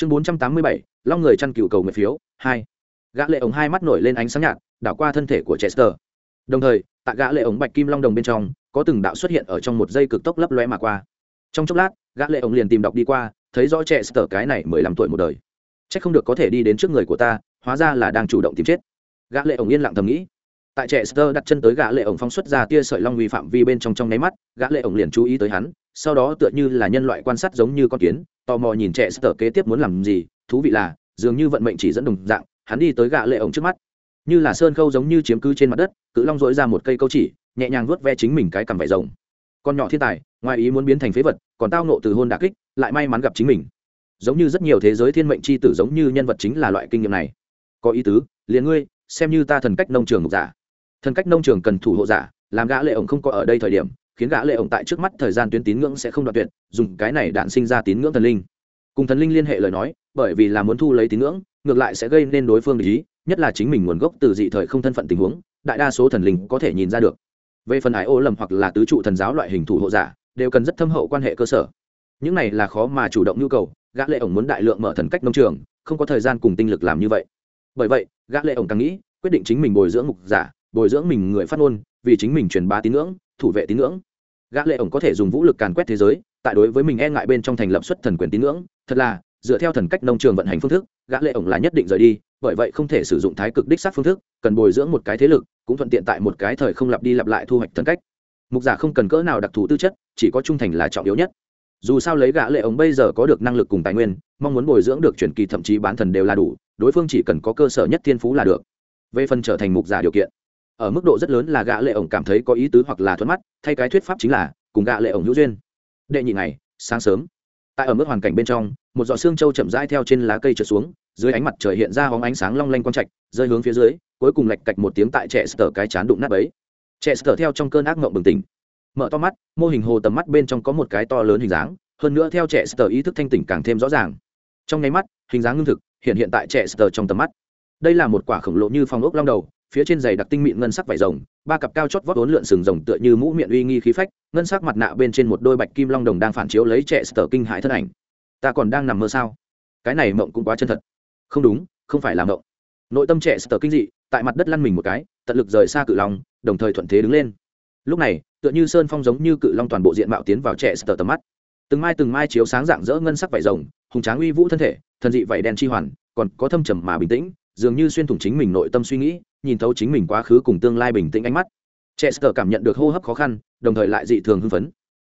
chương bốn trăm tám mươi bảy, long người chăn cựu cầu nguyện phiếu, hai. Gã lệ ống hai mắt nổi lên ánh sáng nhạt, đảo qua thân thể của chester. Đồng thời, tại gã lệ ống bạch kim long đồng bên trong, có từng đạo xuất hiện ở trong một giây cực tốc lấp lóe mà qua. Trong chốc lát, gã lệ ống liền tìm đọc đi qua, thấy rõ chester cái này mười lăm tuổi một đời. Chắc không được có thể đi đến trước người của ta, hóa ra là đang chủ động tìm chết. Gã lệ ống yên lặng thầm nghĩ tại trẻ sơ đặt chân tới gã lệ ống phóng xuất ra tia sợi long uy phạm vi bên trong trong nháy mắt, gã lệ ống liền chú ý tới hắn, sau đó tựa như là nhân loại quan sát giống như con kiến, tò mò nhìn trẻ sơ kế tiếp muốn làm gì, thú vị là, dường như vận mệnh chỉ dẫn đồng dạng, hắn đi tới gã lệ ống trước mắt. Như là sơn khâu giống như chiếm cứ trên mặt đất, cự long dỗi ra một cây câu chỉ, nhẹ nhàng vuốt ve chính mình cái cằm vải rồng. Con nhỏ thiên tài, ngoài ý muốn biến thành phế vật, còn tao nộ từ hôn đả kích, lại may mắn gặp chính mình. Giống như rất nhiều thế giới thiên mệnh c h i tử giống như nhân vật chính là loại kinh nghiệm này. Có ý tứ, liền ngươi, xem như ta thần cách nông trường ngục giả thần cách nông trường cần thủ hộ giả, làm gã lệ ổng không có ở đây thời điểm, khiến gã lệ ổng tại trước mắt thời gian tuyến tín ngưỡng sẽ không đoạn tuyệt, dùng cái này đạn sinh ra tín ngưỡng thần linh. Cùng thần linh liên hệ lời nói, bởi vì là muốn thu lấy tín ngưỡng, ngược lại sẽ gây nên đối phương ý, nhất là chính mình nguồn gốc từ dị thời không thân phận tình huống, đại đa số thần linh có thể nhìn ra được. Về phần ái ô lầm hoặc là tứ trụ thần giáo loại hình thủ hộ giả, đều cần rất thâm hậu quan hệ cơ sở. Những này là khó mà chủ động nhu cầu, gã lệ ổng muốn đại lượng mở thần cách nông trường, không có thời gian cùng tinh lực làm như vậy. Bởi vậy, gã lệ ổng càng nghĩ, quyết định chính mình bồi dưỡng mục giả bồi dưỡng mình người phát ngôn, vì chính mình truyền bá tín ngưỡng, thủ vệ tín ngưỡng. Gã lệ ổng có thể dùng vũ lực càn quét thế giới, tại đối với mình e ngại bên trong thành lập xuất thần quyền tín ngưỡng. Thật là, dựa theo thần cách nông trường vận hành phương thức, gã lệ ổng là nhất định rời đi, bởi vậy không thể sử dụng thái cực đích sát phương thức, cần bồi dưỡng một cái thế lực, cũng thuận tiện tại một cái thời không lặp đi lặp lại thu hoạch thần cách. Mục giả không cần cỡ nào đặc thù tư chất, chỉ có trung thành là trọng yếu nhất. Dù sao lấy gã lệ ổng bây giờ có được năng lực cùng tài nguyên, mong muốn bồi dưỡng được truyền kỳ thậm chí bán thần đều là đủ, đối phương chỉ cần có cơ sở nhất thiên phú là được. Về phần trở thành mục giả điều kiện ở mức độ rất lớn là gã lệ ổng cảm thấy có ý tứ hoặc là thuận mắt, thay cái thuyết pháp chính là cùng gã lệ ổng hữu duyên. Đệ nhị ngày, sáng sớm, tại ở mức hoàn cảnh bên trong, một giọt xương châu chậm rãi theo trên lá cây trượt xuống, dưới ánh mặt trời hiện ra hóng ánh sáng long lanh quang trạch, rơi hướng phía dưới, cuối cùng lệch cạch một tiếng tại trẻ sờ cái chán đụng nát ấy trẻ sờ theo trong cơn ác mộng bừng tỉnh. Mở to mắt, mô hình hồ tầm mắt bên trong có một cái to lớn hình dáng, hơn nữa theo trẻ sờ ý thức thanh tỉnh càng thêm rõ ràng. Trong nháy mắt, hình dáng ngưng thực, hiện hiện tại trẻ sờ trong tầm mắt. Đây là một quả khổng lồ như phong ốc long đầu phía trên giày đặc tinh mịn ngân sắc vải rồng, ba cặp cao chót vót vốn lượn sừng rồng tựa như mũ miệng uy nghi khí phách, ngân sắc mặt nạ bên trên một đôi bạch kim long đồng đang phản chiếu lấy trẻ sờ kinh hại thân ảnh. Ta còn đang nằm mơ sao? Cái này mộng cũng quá chân thật. Không đúng, không phải là mộng. Nội tâm trẻ sờ kinh dị, tại mặt đất lăn mình một cái, tận lực rời xa cự long, đồng thời thuận thế đứng lên. Lúc này, tựa như sơn phong giống như cự long toàn bộ diện mạo tiến vào trẻ sờ tầm mắt. Từng mai từng mai chiếu sáng dạng dỡ ngân sắc vải rồng, hùng tráng uy vũ thân thể, thần dị vảy đen chi hoàn, còn có thâm trầm mà bình tĩnh dường như xuyên thủng chính mình nội tâm suy nghĩ, nhìn thấu chính mình quá khứ cùng tương lai bình tĩnh ánh mắt. Chester cảm nhận được hô hấp khó khăn, đồng thời lại dị thường hưng phấn.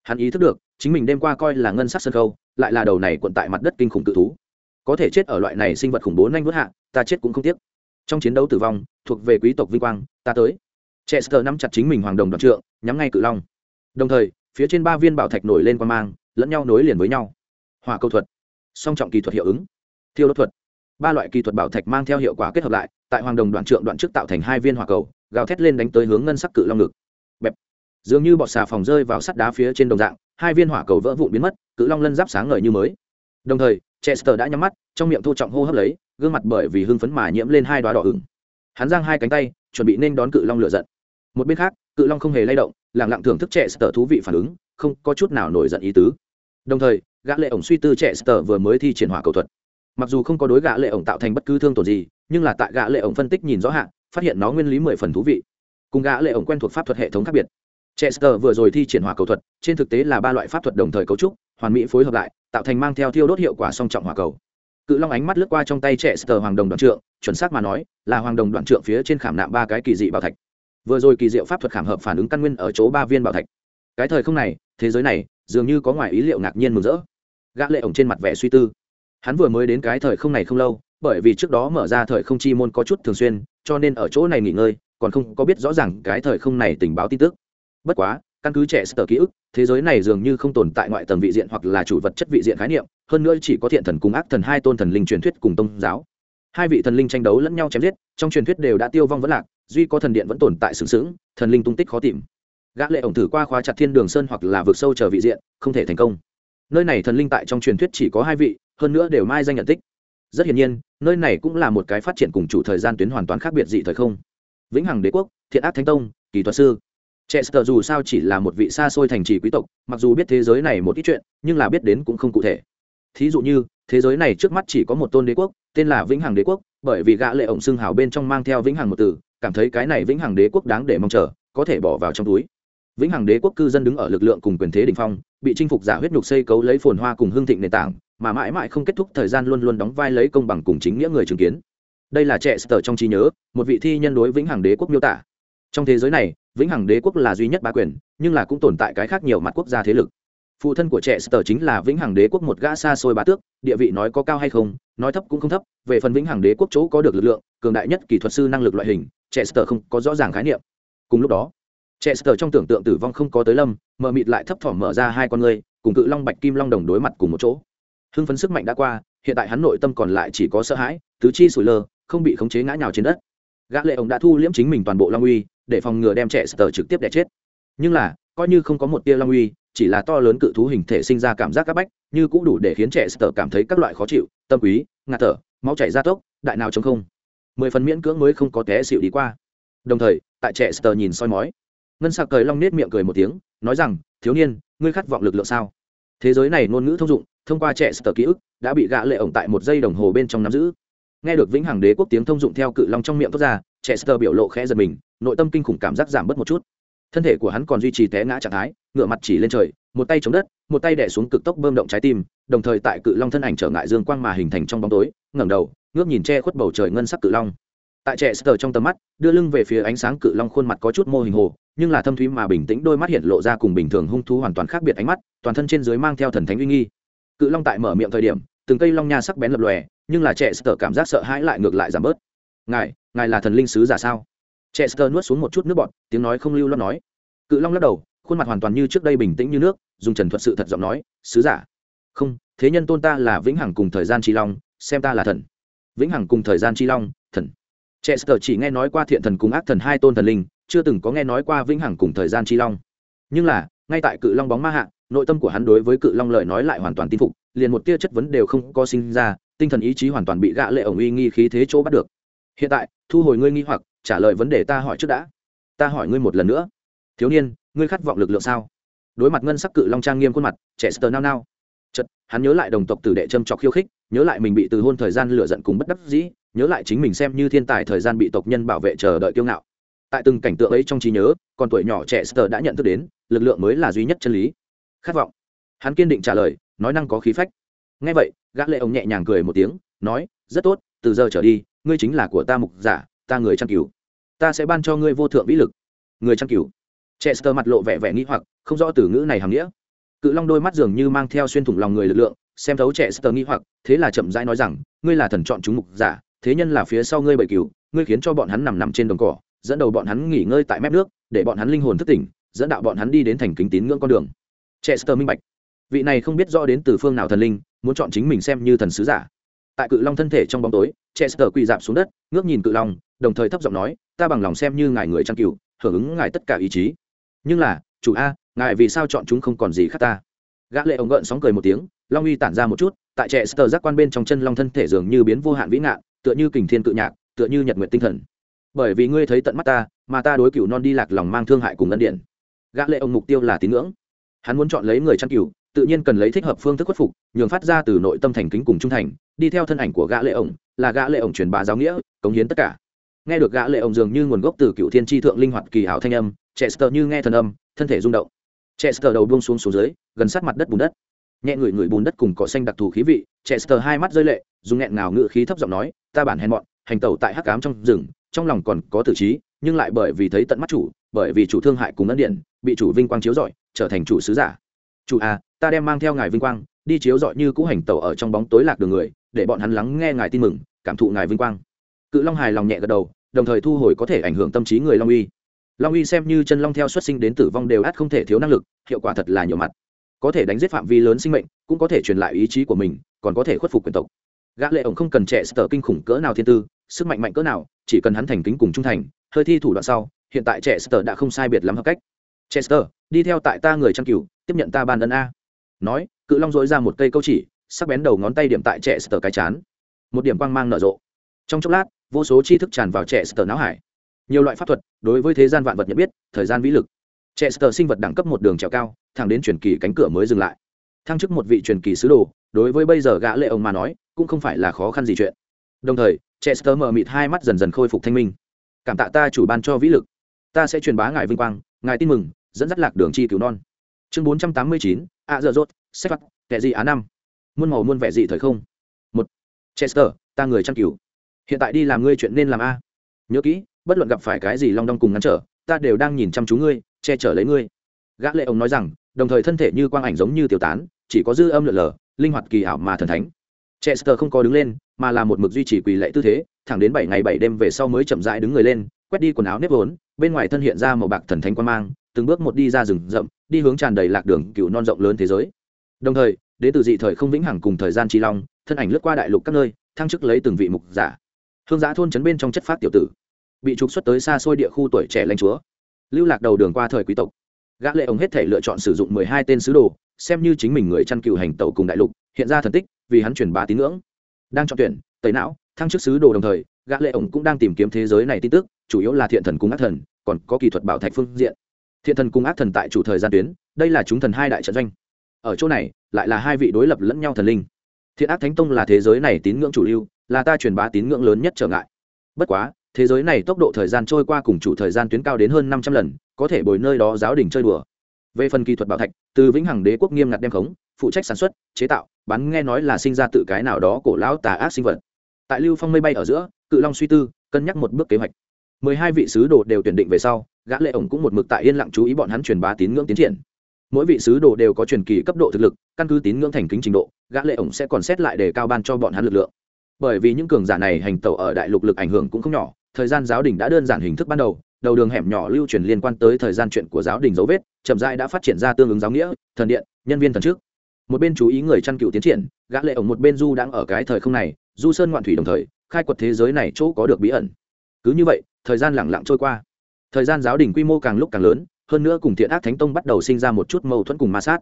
Hắn ý thức được, chính mình đêm qua coi là ngân sắc sân khâu lại là đầu này quận tại mặt đất kinh khủng tự thú. Có thể chết ở loại này sinh vật khủng bố nhanh vớt hạ, ta chết cũng không tiếc. Trong chiến đấu tử vong, thuộc về quý tộc vinh quang, ta tới. Chester nắm chặt chính mình hoàng đồng đoạn trượng, nhắm ngay cự long. Đồng thời, phía trên ba viên bảo thạch nổi lên quan mang, lẫn nhau nối liền với nhau. Hòa câu thuật. Song trọng kỳ thuật hiệu ứng. Thiêu đốt thuật ba loại kỳ thuật bảo thạch mang theo hiệu quả kết hợp lại, tại hoàng đồng đoạn trượng đoạn trước tạo thành hai viên hỏa cầu, gào thét lên đánh tới hướng ngân sắc cự long ngực. Bẹp. Dường như bọt xà phòng rơi vào sắt đá phía trên đồng dạng, hai viên hỏa cầu vỡ vụn biến mất, cự long lân giáp sáng ngời như mới. Đồng thời, chester đã nhắm mắt, trong miệng thô trọng hô hấp lấy, gương mặt bởi vì hưng phấn mà nhiễm lên hai đoá đỏ ửng. Hắn giang hai cánh tay, chuẩn bị nên đón cự long lựa giận. Một bên khác, cự long không hề lay động lẳng lặng thưởng thức trẻ sờ thú vị phản ứng, không có chút nào nổi giận ý tứ. Đồng thời, gã lệ ổng suy tư trẻ sờ vừa mới thi triển hỏa cầu thuật mặc dù không có đối gã lệ ổng tạo thành bất cứ thương tổn gì nhưng là tại gã lệ ổng phân tích nhìn rõ hạn phát hiện nó nguyên lý mười phần thú vị cùng gã lệ ổng quen thuộc pháp thuật hệ thống khác biệt Chester vừa rồi thi triển hỏa cầu thuật, trên thực tế là ba loại pháp thuật đồng thời cấu trúc, hoàn mỹ phối hợp lại, tạo thành mang theo thiêu đốt hiệu quả song trọng hỏa cầu. Cự Long ánh mắt lướt qua trong tay Chester hoàng đồng đoạn trượng, chuẩn xác mà nói, là hoàng đồng đoạn trượng phía trên khảm nạm ba cái kỳ dị bảo thạch. Vừa rồi kỳ diệu pháp thuật khảm hợp phản ứng căn nguyên ở chỗ ba viên bảo thạch. Cái thời không này, thế giới này, dường như có ngoài ý liệu ngạc nhiên mừng rỡ. Gã lệ ổng trên mặt vẻ suy tư, hắn vừa mới đến cái thời không này không lâu, bởi vì trước đó mở ra thời không chi môn có chút thường xuyên, cho nên ở chỗ này nghỉ ngơi, còn không có biết rõ ràng cái thời không này tình báo tin tức. Bất quá, căn cứ trẻ sở ký ức, thế giới này dường như không tồn tại ngoại tầng vị diện hoặc là chủ vật chất vị diện khái niệm, hơn nữa chỉ có thiện thần cùng ác thần hai tôn thần linh truyền thuyết cùng tôn giáo. Hai vị thần linh tranh đấu lẫn nhau chém giết, trong truyền thuyết đều đã tiêu vong vẫn lạc, duy có thần điện vẫn tồn tại sừng sững, thần linh tung tích khó tìm. Gã lệ ổng thử qua khóa chặt thiên đường sơn hoặc là vượt sâu chờ vị diện, không thể thành công. Nơi này thần linh tại trong truyền thuyết chỉ có hai vị hơn nữa đều mai danh nhận tích. Rất hiển nhiên nơi này cũng là một cái phát triển cùng chủ thời gian tuyến hoàn toàn khác biệt dị thời không. Vĩnh hằng đế quốc thiện ác thánh tông kỳ thuật sư. Chester dù sao chỉ là một vị xa xôi thành trì quý tộc, mặc dù biết thế giới này một ít chuyện, nhưng là biết đến cũng không cụ thể. Thí dụ như, thế giới này trước mắt chỉ có một tôn đế quốc tên là vĩnh hằng đế quốc bởi vì gã lệ ổng xưng hào bên trong mang theo vĩnh hằng một từ cảm thấy cái này vĩnh hằng đế quốc đáng để mong chờ có thể bỏ vào trong túi vĩnh hằng đế quốc cư dân đứng ở lực lượng cùng quyền thế đỉnh phong, bị chinh phục giả huyết nhục xây cấu lấy phồn hoa cùng hương thịnh nền tảng, mà mãi mãi không kết thúc thời gian luôn luôn đóng vai lấy công bằng cùng chính nghĩa người chứng kiến. Đây là trẻ sờ trong trí nhớ, một vị thi nhân đối vĩnh hằng đế quốc miêu tả. Trong thế giới này, vĩnh hằng đế quốc là duy nhất ba quyền, nhưng là cũng tồn tại cái khác nhiều mặt quốc gia thế lực. Phụ thân của trẻ sờ chính là vĩnh hằng đế quốc một gã xa xôi bá tước, địa vị nói có cao hay không, nói thấp cũng không thấp, về phần vĩnh hằng đế quốc chỗ có được lực lượng, cường đại nhất kỹ thuật sư năng lực loại hình, trẻ sờ không có rõ ràng khái niệm. Cùng lúc đó trẻ sờ trong tưởng tượng tử vong không có tới lâm, mờ mịt lại thấp thỏm mở ra hai con người cùng cự long bạch kim long đồng đối mặt cùng một chỗ. Hưng phấn sức mạnh đã qua, hiện tại hắn nội tâm còn lại chỉ có sợ hãi, tứ chi sủi lơ, không bị khống chế ngã nhào trên đất. Gã lệ ông đã thu liễm chính mình toàn bộ long uy, để phòng ngừa đem trẻ sờ trực tiếp đẻ chết. Nhưng là, coi như không có một tia long uy, chỉ là to lớn cự thú hình thể sinh ra cảm giác các bách, như cũng đủ để khiến trẻ sờ cảm thấy các loại khó chịu, tâm quý, ngạt thở, máu chảy ra tốc, đại nào chống không. Mười phần miễn cưỡng mới không có té xịu đi qua. Đồng thời, tại trẻ sờ nhìn soi mói ngân sạc cười long nết miệng cười một tiếng, nói rằng, thiếu niên, ngươi khát vọng lực lượng sao? Thế giới này ngôn ngữ thông dụng, thông qua trẻ sờ ký ức, đã bị gã lệ ổng tại một giây đồng hồ bên trong nắm giữ. Nghe được vĩnh hằng đế quốc tiếng thông dụng theo cự long trong miệng thoát ra, trẻ sờ biểu lộ khẽ giật mình, nội tâm kinh khủng cảm giác giảm bớt một chút. Thân thể của hắn còn duy trì té ngã trạng thái ngựa mặt chỉ lên trời, một tay chống đất, một tay đẻ xuống cực tốc bơm động trái tim, đồng thời tại cự long thân ảnh trở ngại dương quang mà hình thành trong bóng tối, ngẩng đầu, ngước nhìn che khuất bầu trời ngân sắc cự long. Tại trẻ sờ trong tầm mắt, đưa lưng về phía ánh sáng cự long khuôn mặt có chút mô hình hồ nhưng là thâm thúy mà bình tĩnh, đôi mắt hiện lộ ra cùng bình thường hung thú hoàn toàn khác biệt ánh mắt, toàn thân trên dưới mang theo thần thánh uy nghi. Cự long tại mở miệng thời điểm, từng cây long nha sắc bén lập lòe, nhưng là trẻ sờ cảm giác sợ hãi lại ngược lại giảm bớt. Ngài ngài là thần linh sứ giả sao? Trẻ sờ nuốt xuống một chút nước bọt, tiếng nói không lưu lo nói. Cự long lắc đầu, khuôn mặt hoàn toàn như trước đây bình tĩnh như nước, dùng trần thuật sự thật giọng nói, sứ giả. Không, thế nhân tôn ta là vĩnh hằng cùng thời gian chi long, xem ta là thần. Vĩnh hằng cùng thời gian chi long, thần. Chester chỉ nghe nói qua thiện thần cùng ác thần hai tôn thần linh chưa từng có nghe nói qua vĩnh hằng cùng thời gian chi long. Nhưng là, ngay tại cự long bóng ma hạ, nội tâm của hắn đối với cự long lời nói lại hoàn toàn tin phục, liền một tia chất vấn đều không có sinh ra, tinh thần ý chí hoàn toàn bị gạ lệ ổng uy nghi khí thế chỗ bắt được. Hiện tại, thu hồi ngươi nghi hoặc, trả lời vấn đề ta hỏi trước đã. Ta hỏi ngươi một lần nữa. Thiếu niên, ngươi khát vọng lực lượng sao? Đối mặt ngân sắc cự long trang nghiêm khuôn mặt, trẻ sờ nao nao. Chật hắn nhớ lại đồng tộc tử đệ châm trọc khiêu khích, nhớ lại mình bị từ hôn thời gian lựa giận cùng bất đắc dĩ, nhớ lại chính mình xem như thiên tài thời gian bị tộc nhân bảo vệ chờ đợi kiêu ngạo tại từng cảnh tượng ấy trong trí nhớ còn tuổi nhỏ trẻ sờ đã nhận thức đến lực lượng mới là duy nhất chân lý. Khát vọng. Hắn kiên định trả lời nói năng có khí phách. Ngay vậy gã lệ ông nhẹ nhàng cười một tiếng nói rất tốt từ giờ trở đi ngươi chính là của ta mục giả ta người trang cửu, ta sẽ ban cho ngươi vô thượng vĩ lực. Người chăn trẻ Chester mặt lộ vẻ vẻ nghi hoặc, không rõ từ ngữ này hàm nghĩa. Cự Long đôi mắt dường như mang theo xuyên thủng lòng người lực lượng, xem thấu Chester nghi hoặc, thế là chậm rãi nói rằng, ngươi là thần chọn chúng mục giả, thế nhân là phía sau ngươi bậy cửu, ngươi khiến cho bọn hắn nằm nằm trên đồng cỏ, dẫn đầu bọn hắn nghỉ ngơi tại mép nước, để bọn hắn linh hồn thức tỉnh, dẫn đạo bọn hắn đi đến thành kính tín ngưỡng con đường. Chester minh bạch, vị này không biết rõ đến từ phương nào thần linh, muốn chọn chính mình xem như thần sứ giả. Tại Cự Long thân thể trong bóng tối, Chester quỳ dạp xuống đất, ngước nhìn Cự Long, đồng thời thấp giọng nói, ta bằng lòng xem như ngài người trang cựu hưởng ứng ngài tất cả ý chí nhưng là chủ a ngài vì sao chọn chúng không còn gì khác ta gã lệ ông gợn sóng cười một tiếng long uy tản ra một chút tại Chester giác quan bên trong chân long thân thể dường như biến vô hạn vĩ ngạn tựa như kình thiên cự nhạc tựa như nhật nguyện tinh thần bởi vì ngươi thấy tận mắt ta mà ta đối cựu non đi lạc lòng mang thương hại cùng ân điện. Gã lệ ông mục tiêu là tín ngưỡng. Hắn muốn chọn lấy người chăn cựu, tự nhiên cần lấy thích hợp phương thức khuất phục nhường phát ra từ nội tâm thành kính cùng trung thành đi theo thân ảnh của gã lệ ổng là gã lệ ổng truyền bá giáo nghĩa cống hiến tất cả. Nghe được gã lệ ổng dường như nguồn gốc từ cựu thiên tri thượng linh hoạt kỳ hảo thanh âm chester như nghe thần âm thân thể rung động. Chester đầu buông xuống xuống dưới gần sát mặt đất bùn đất. Nhẹ người người bùn đất cùng cỏ xanh đặc thù khí vị chester hai mắt rơi lệ dùng nghẹn ngào ngựa khí thấp giọng nói ta bản hèn mọn hành tẩu tại hắc ám trong rừng trong lòng còn có tử trí, nhưng lại bởi vì thấy tận mắt chủ, bởi vì chủ thương hại cùng ân điện bị chủ vinh quang chiếu rọi, trở thành chủ sứ giả. Chủ à ta đem mang theo ngài vinh quang, đi chiếu rọi như cũ hành tẩu ở trong bóng tối lạc đường người, để bọn hắn lắng nghe ngài tin mừng, cảm thụ ngài vinh quang. Cự long hài lòng nhẹ gật đầu, đồng thời thu hồi có thể ảnh hưởng tâm trí người long uy. Long uy xem như chân long theo xuất sinh đến tử vong đều ắt không thể thiếu năng lực, hiệu quả thật là nhiều mặt. Có thể đánh giết phạm vi lớn sinh mệnh, cũng có thể truyền lại ý chí của mình, còn có thể khuất phục quyền tộc. Gã lệ ổng không cần trẻ sở kinh khủng cỡ nào thiên tư sức mạnh mạnh cỡ nào, chỉ cần hắn thành kính cùng trung thành, hơi thi thủ đoạn sau, hiện tại trẻ đã không sai biệt lắm hợp cách. Chester, đi theo tại ta người trang cửu, tiếp nhận ta ban ân a. Nói, cự long dối ra một cây câu chỉ, sắc bén đầu ngón tay điểm tại trẻ cái chán. Một điểm quang mang nở rộ. Trong chốc lát, vô số tri thức tràn vào trẻ não hải. Nhiều loại pháp thuật, đối với thế gian vạn vật nhận biết, thời gian vĩ lực. Trẻ sinh vật đẳng cấp một đường trèo cao, thẳng đến truyền kỳ cánh cửa mới dừng lại. Thăng chức một vị truyền kỳ sứ đồ, đối với bây giờ gã lệ ông mà nói, cũng không phải là khó khăn gì chuyện đồng thời, chester mở mịt hai mắt dần dần khôi phục thanh minh. Cảm tạ ta chủ ban cho vĩ lực. Ta sẽ truyền bá ngài vinh quang, ngài tin mừng, dẫn dắt lạc đường chi cứu non. Chương bốn trăm tám mươi chín, a dợ dốt sách vắt kẻ gì á năm? Muôn màu muôn vẻ gì thời không. Một, chester, ta người chăn cừu. Hiện tại đi làm ngươi chuyện nên làm a. Nhớ kỹ, bất luận gặp phải cái gì long đong cùng ngăn trở, ta đều đang nhìn chăm chú ngươi, che chở lấy ngươi. Gã lệ ông nói rằng, đồng thời thân thể như quang ảnh giống như tiêu tán, chỉ có dư âm lượn lờ, linh hoạt kỳ ảo mà thần thánh. Chester không có đứng lên mà là một mực duy trì quỳ lệ tư thế, thẳng đến bảy ngày bảy đêm về sau mới chậm rãi đứng người lên, quét đi quần áo nếp vốn, bên ngoài thân hiện ra màu bạc thần thánh quan mang, từng bước một đi ra rừng rậm, đi hướng tràn đầy lạc đường cựu non rộng lớn thế giới. Đồng thời đến từ dị thời không vĩnh hằng cùng thời gian tri long, thân ảnh lướt qua đại lục các nơi, thăng chức lấy từng vị mục giả. Hương giã thôn trấn bên trong chất phát tiểu tử, bị trục xuất tới xa xôi địa khu tuổi trẻ lãnh chúa. Lưu lạc đầu đường qua thời quý tộc. Gã lệ ông hết thể lựa chọn sử dụng mười hai tên sứ đồ, xem như chính mình người chăn cừu hành tẩu cùng đại lục, hiện ra thần tích, vì hắn truyền bá tín ngưỡng đang chọn tuyển, tẩy não, thăng chức sứ đồ đồng thời, gã lệ ổng cũng đang tìm kiếm thế giới này tin tức, chủ yếu là thiện thần cùng ác thần, còn có kỹ thuật bảo thạch phương diện. Thiện thần cùng ác thần tại chủ thời gian tuyến, đây là chúng thần hai đại trận doanh. Ở chỗ này, lại là hai vị đối lập lẫn nhau thần linh. Thiện ác thánh tông là thế giới này tín ngưỡng chủ lưu, là ta truyền bá tín ngưỡng lớn nhất trở ngại. Bất quá, thế giới này tốc độ thời gian trôi qua cùng chủ thời gian tuyến cao đến hơn năm trăm lần, có thể bồi nơi đó giáo đình chơi đùa. Về phần kỹ thuật bảo thạch, từ vĩnh hằng đế quốc nghiêm ngặt đem khống phụ trách sản xuất, chế tạo bắn nghe nói là sinh ra tự cái nào đó cổ lão tà ác sinh vật. Tại lưu phong mây bay ở giữa, cự long suy tư, cân nhắc một bước kế hoạch. Mười hai vị sứ đồ đều tuyển định về sau, gã lệ ổng cũng một mực tại yên lặng chú ý bọn hắn truyền bá tín ngưỡng tiến triển. Mỗi vị sứ đồ đều có truyền kỳ cấp độ thực lực, căn cứ tín ngưỡng thành kính trình độ, gã lệ ổng sẽ còn xét lại để cao ban cho bọn hắn lực lượng. Bởi vì những cường giả này hành tẩu ở đại lục lực ảnh hưởng cũng không nhỏ, thời gian giáo đình đã đơn giản hình thức ban đầu đầu đường hẻm nhỏ lưu truyền liên quan tới thời gian chuyện của giáo đình dấu vết, chậm rãi đã phát triển ra tương ứng giáo nghĩa, thần điện, nhân viên thần trước một bên chú ý người chăn cựu tiến triển, gã lệ ổng một bên du đang ở cái thời không này, du sơn ngoạn thủy đồng thời, khai quật thế giới này chỗ có được bí ẩn. Cứ như vậy, thời gian lặng lặng trôi qua. Thời gian giáo đình quy mô càng lúc càng lớn, hơn nữa cùng thiện ác thánh tông bắt đầu sinh ra một chút mâu thuẫn cùng ma sát.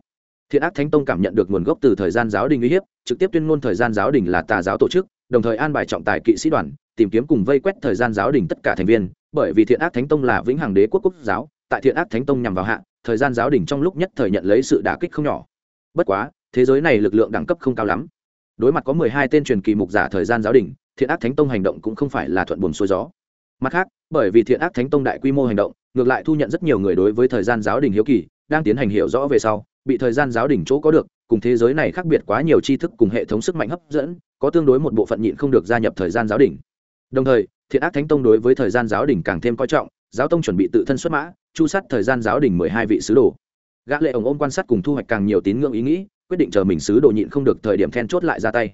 Thiện ác thánh tông cảm nhận được nguồn gốc từ thời gian giáo đình uy hiếp, trực tiếp tuyên ngôn thời gian giáo đình là tà giáo tổ chức, đồng thời an bài trọng tài kỵ sĩ đoàn, tìm kiếm cùng vây quét thời gian giáo đình tất cả thành viên, bởi vì thiện ác thánh tông là vĩnh hằng đế quốc quốc giáo, tại thiện ác thánh tông nhằm vào hạ, thời gian giáo đình trong lúc nhất thời nhận lấy sự đả kích không nhỏ. Bất quá thế giới này lực lượng đẳng cấp không cao lắm. Đối mặt có mười hai tên truyền kỳ mục giả thời gian giáo đình, thiện ác thánh tông hành động cũng không phải là thuận buồm xuôi gió. Mặt khác, bởi vì thiện ác thánh tông đại quy mô hành động, ngược lại thu nhận rất nhiều người đối với thời gian giáo đình hiếu kỳ, đang tiến hành hiểu rõ về sau, bị thời gian giáo đình chỗ có được, cùng thế giới này khác biệt quá nhiều tri thức cùng hệ thống sức mạnh hấp dẫn, có tương đối một bộ phận nhịn không được gia nhập thời gian giáo đình. Đồng thời, thiện ác thánh tông đối với thời gian giáo đình càng thêm coi trọng, giáo tông chuẩn bị tự thân xuất mã, chu sát thời gian giáo đình mười hai vị sứ đồ. Gã lệ ổng ôm quan sát cùng thu hoạch càng nhiều tín ngưỡng ý nghĩ quyết định chờ mình sứ đồ nhịn không được thời điểm then chốt lại ra tay.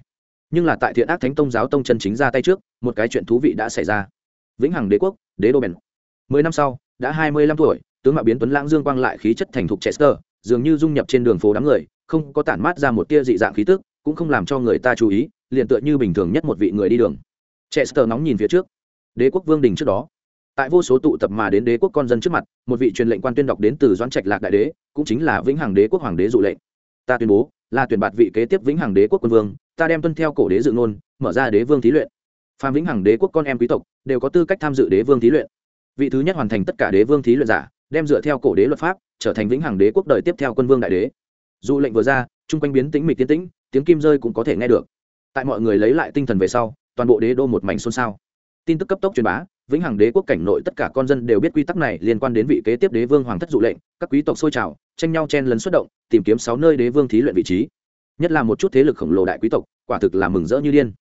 Nhưng là tại thiện ác thánh tông giáo tông chân chính ra tay trước, một cái chuyện thú vị đã xảy ra. Vĩnh hằng đế quốc, đế đô bèn. Mười năm sau, đã hai mươi lăm tuổi, tướng mạo biến tuấn lãng dương quang lại khí chất thành thục chester, dường như dung nhập trên đường phố đám người, không có tản mát ra một tia dị dạng khí tức, cũng không làm cho người ta chú ý, liền tựa như bình thường nhất một vị người đi đường. Chester nóng nhìn phía trước. Đế quốc vương đình trước đó. Tại vô số tụ tập mà đến đế quốc con dân trước mặt, một vị truyền lệnh quan tuyên đọc đến từ doãn trạch lạc đại đế, cũng chính là vĩnh hằng đế quốc hoàng đế dụ lệnh ta tuyên bố, là tuyển bạt vị kế tiếp vĩnh hằng đế quốc quân vương, ta đem tuân theo cổ đế dự ngôn, mở ra đế vương thí luyện. Phàm vĩnh hằng đế quốc con em quý tộc, đều có tư cách tham dự đế vương thí luyện. Vị thứ nhất hoàn thành tất cả đế vương thí luyện giả, đem dựa theo cổ đế luật pháp, trở thành vĩnh hằng đế quốc đời tiếp theo quân vương đại đế. Dù lệnh vừa ra, chung quanh biến tĩnh mịch tiến tĩnh, tiếng kim rơi cũng có thể nghe được. Tại mọi người lấy lại tinh thần về sau, toàn bộ đế đô một mảnh xôn xao. Tin tức cấp tốc truyền bá vĩnh hằng đế quốc cảnh nội tất cả con dân đều biết quy tắc này liên quan đến vị kế tiếp đế vương hoàng thất dụ lệnh, các quý tộc sôi trào, tranh nhau chen lấn xuất động, tìm kiếm sáu nơi đế vương thí luyện vị trí. Nhất là một chút thế lực khổng lồ đại quý tộc, quả thực là mừng rỡ như điên.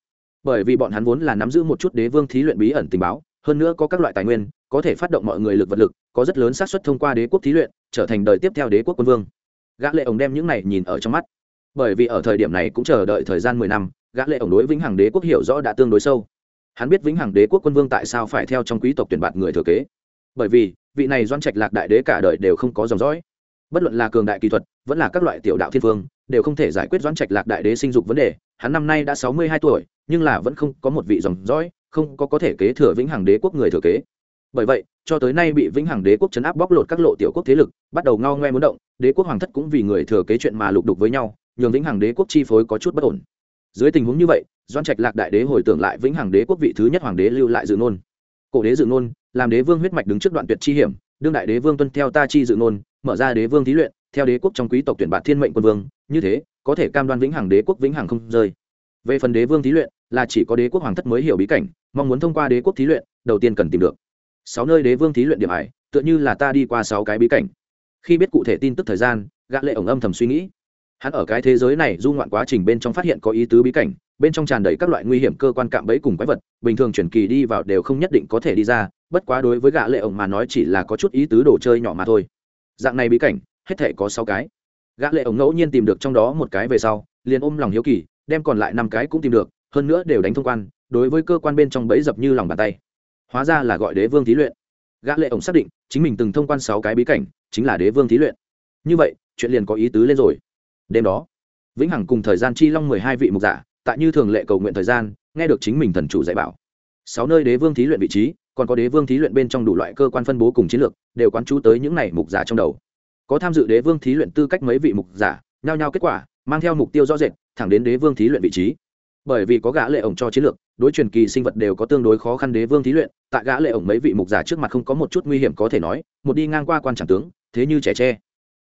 Bởi vì bọn hắn vốn là nắm giữ một chút đế vương thí luyện bí ẩn tình báo, hơn nữa có các loại tài nguyên, có thể phát động mọi người lực vật lực, có rất lớn xác suất thông qua đế quốc thí luyện, trở thành đời tiếp theo đế quốc quân vương. Gã lệ ổng đem những này nhìn ở trong mắt. Bởi vì ở thời điểm này cũng chờ đợi thời gian mười năm, gã lệ ổng đối vĩnh hằng đế quốc hiểu rõ đã tương đối sâu hắn biết vĩnh hằng đế quốc quân vương tại sao phải theo trong quý tộc tuyển bạt người thừa kế. Bởi vì, vị này doan trạch lạc đại đế cả đời đều không có dòng dõi. Bất luận là cường đại kỹ thuật, vẫn là các loại tiểu đạo thiên phương đều không thể giải quyết doan trạch lạc đại đế sinh dục vấn đề. Hắn năm nay đã sáu mươi hai tuổi, nhưng là vẫn không có một vị dòng dõi, không có có thể kế thừa vĩnh hằng đế quốc người thừa kế. Bởi vậy, cho tới nay bị vĩnh hằng đế quốc chấn áp bóc lột các lộ tiểu quốc thế lực, bắt đầu ngao ngoe muốn động, đế quốc hoàng thất cũng vì người thừa kế chuyện mà lục đục với nhau, nhường vĩnh hằng đế quốc chi phối có chút bất ổn dưới tình huống như vậy doan trạch lạc đại đế hồi tưởng lại vĩnh hằng đế quốc vị thứ nhất hoàng đế lưu lại dự ngôn cổ đế dự ngôn làm đế vương huyết mạch đứng trước đoạn tuyệt chi hiểm, đương đại đế vương tuân theo ta chi dự ngôn mở ra đế vương thí luyện, theo đế quốc trong quý tộc tuyển bạt thiên mệnh quân vương, như thế, có thể cam đoan vĩnh hằng đế quốc vĩnh hằng không rơi. Về phần đế vương thí luyện, là chỉ có đế quốc hoàng thất mới hiểu bí cảnh, mong muốn thông qua đế quốc thí luyện, đầu tiên cần tìm được sáu nơi đế vương thí luyện điểm ải, tựa như là ta đi qua sáu cái bí cảnh. Khi biết cụ thể tin tức thời gian, gã lệ ổng âm thầm suy nghĩ hắn ở cái thế giới này du ngoạn quá trình bên trong phát hiện có ý tứ bí cảnh, bên trong tràn đầy các loại nguy hiểm cơ quan cạm bẫy cùng quái vật, bình thường chuyển kỳ đi vào đều không nhất định có thể đi ra, bất quá đối với gã lệ ổng mà nói chỉ là có chút ý tứ đồ chơi nhỏ mà thôi. Dạng này bí cảnh, hết thể có sáu cái. Gã lệ ổng ngẫu nhiên tìm được trong đó một cái về sau, liền ôm lòng hiếu kỳ, đem còn lại năm cái cũng tìm được, hơn nữa đều đánh thông quan, đối với cơ quan bên trong bẫy dập như lòng bàn tay. Hóa ra là gọi đế vương thí luyện. Gã lệ ổng xác định, chính mình từng thông quan sáu cái bí cảnh, chính là đế vương thí luyện. Như vậy, chuyện liền có ý tứ lên rồi đêm đó, vĩnh hằng cùng thời gian chi long mười hai vị mục giả, tại như thường lệ cầu nguyện thời gian, nghe được chính mình thần chủ dạy bảo. Sáu nơi đế vương thí luyện vị trí, còn có đế vương thí luyện bên trong đủ loại cơ quan phân bố cùng chiến lược, đều quán chú tới những này mục giả trong đầu. Có tham dự đế vương thí luyện tư cách mấy vị mục giả, nhao nhao kết quả, mang theo mục tiêu rõ rệt, thẳng đến đế vương thí luyện vị trí. Bởi vì có gã lệ ổng cho chiến lược, đối truyền kỳ sinh vật đều có tương đối khó khăn đế vương thí luyện, tại gã lệ ổng mấy vị mục giả trước mặt không có một chút nguy hiểm có thể nói, một đi ngang qua quan tràng tướng, thế như trẻ tre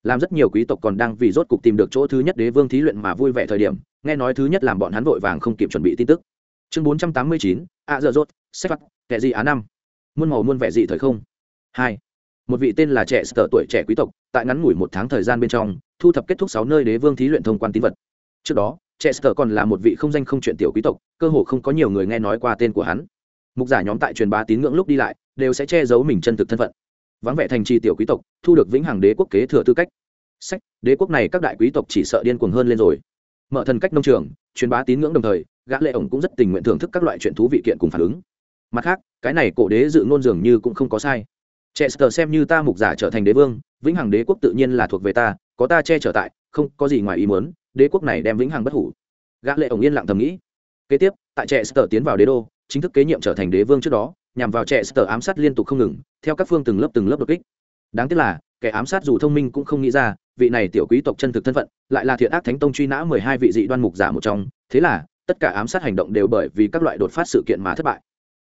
làm rất nhiều quý tộc còn đang vì rốt cục tìm được chỗ thứ nhất đế vương thí luyện mà vui vẻ thời điểm, nghe nói thứ nhất làm bọn hắn vội vàng không kịp chuẩn bị tin tức. Chương bốn trăm tám mươi chín a dợ rốt, sách phát kẻ gì á năm? Muôn màu muôn vẻ dị thời không? Hai. Một vị tên là trẻ sở tuổi trẻ quý tộc, tại ngắn ngủi một tháng thời gian bên trong, thu thập kết thúc sáu nơi đế vương thí luyện thông quan tín vật. Trước đó, trẻ sở còn là một vị không danh không chuyện tiểu quý tộc, cơ hồ không có nhiều người nghe nói qua tên của hắn. Mục giả nhóm tại truyền bá tín ngưỡng lúc đi lại, đều sẽ che giấu mình chân thực thân phận vắng vẻ thành trì tiểu quý tộc, thu được vĩnh hằng đế quốc kế thừa tư cách. Sách, đế quốc này các đại quý tộc chỉ sợ điên cuồng hơn lên rồi. Mở thần cách nông trường, truyền bá tín ngưỡng đồng thời, gã lệ ổng cũng rất tình nguyện thưởng thức các loại chuyện thú vị kiện cùng phản ứng. Mặt khác, cái này cổ đế dự ngôn dường như cũng không có sai. Chester xem như ta mục giả trở thành đế vương, vĩnh hằng đế quốc tự nhiên là thuộc về ta, có ta che trở tại, không có gì ngoài ý muốn, đế quốc này đem vĩnh hằng bất hủ. Gã lệ ổng yên lặng thầm nghĩ. Kế tiếp, tại Chester tiến vào đế đô, chính thức kế nhiệm trở thành đế vương trước đó nhằm vào Chester ám sát liên tục không ngừng, theo các phương từng lớp từng lớp đột kích. Đáng tiếc là, kẻ ám sát dù thông minh cũng không nghĩ ra, vị này tiểu quý tộc chân thực thân phận lại là thiện ác thánh tông truy nã mười hai vị dị đoan mục giả một trong. Thế là, tất cả ám sát hành động đều bởi vì các loại đột phát sự kiện mà thất bại.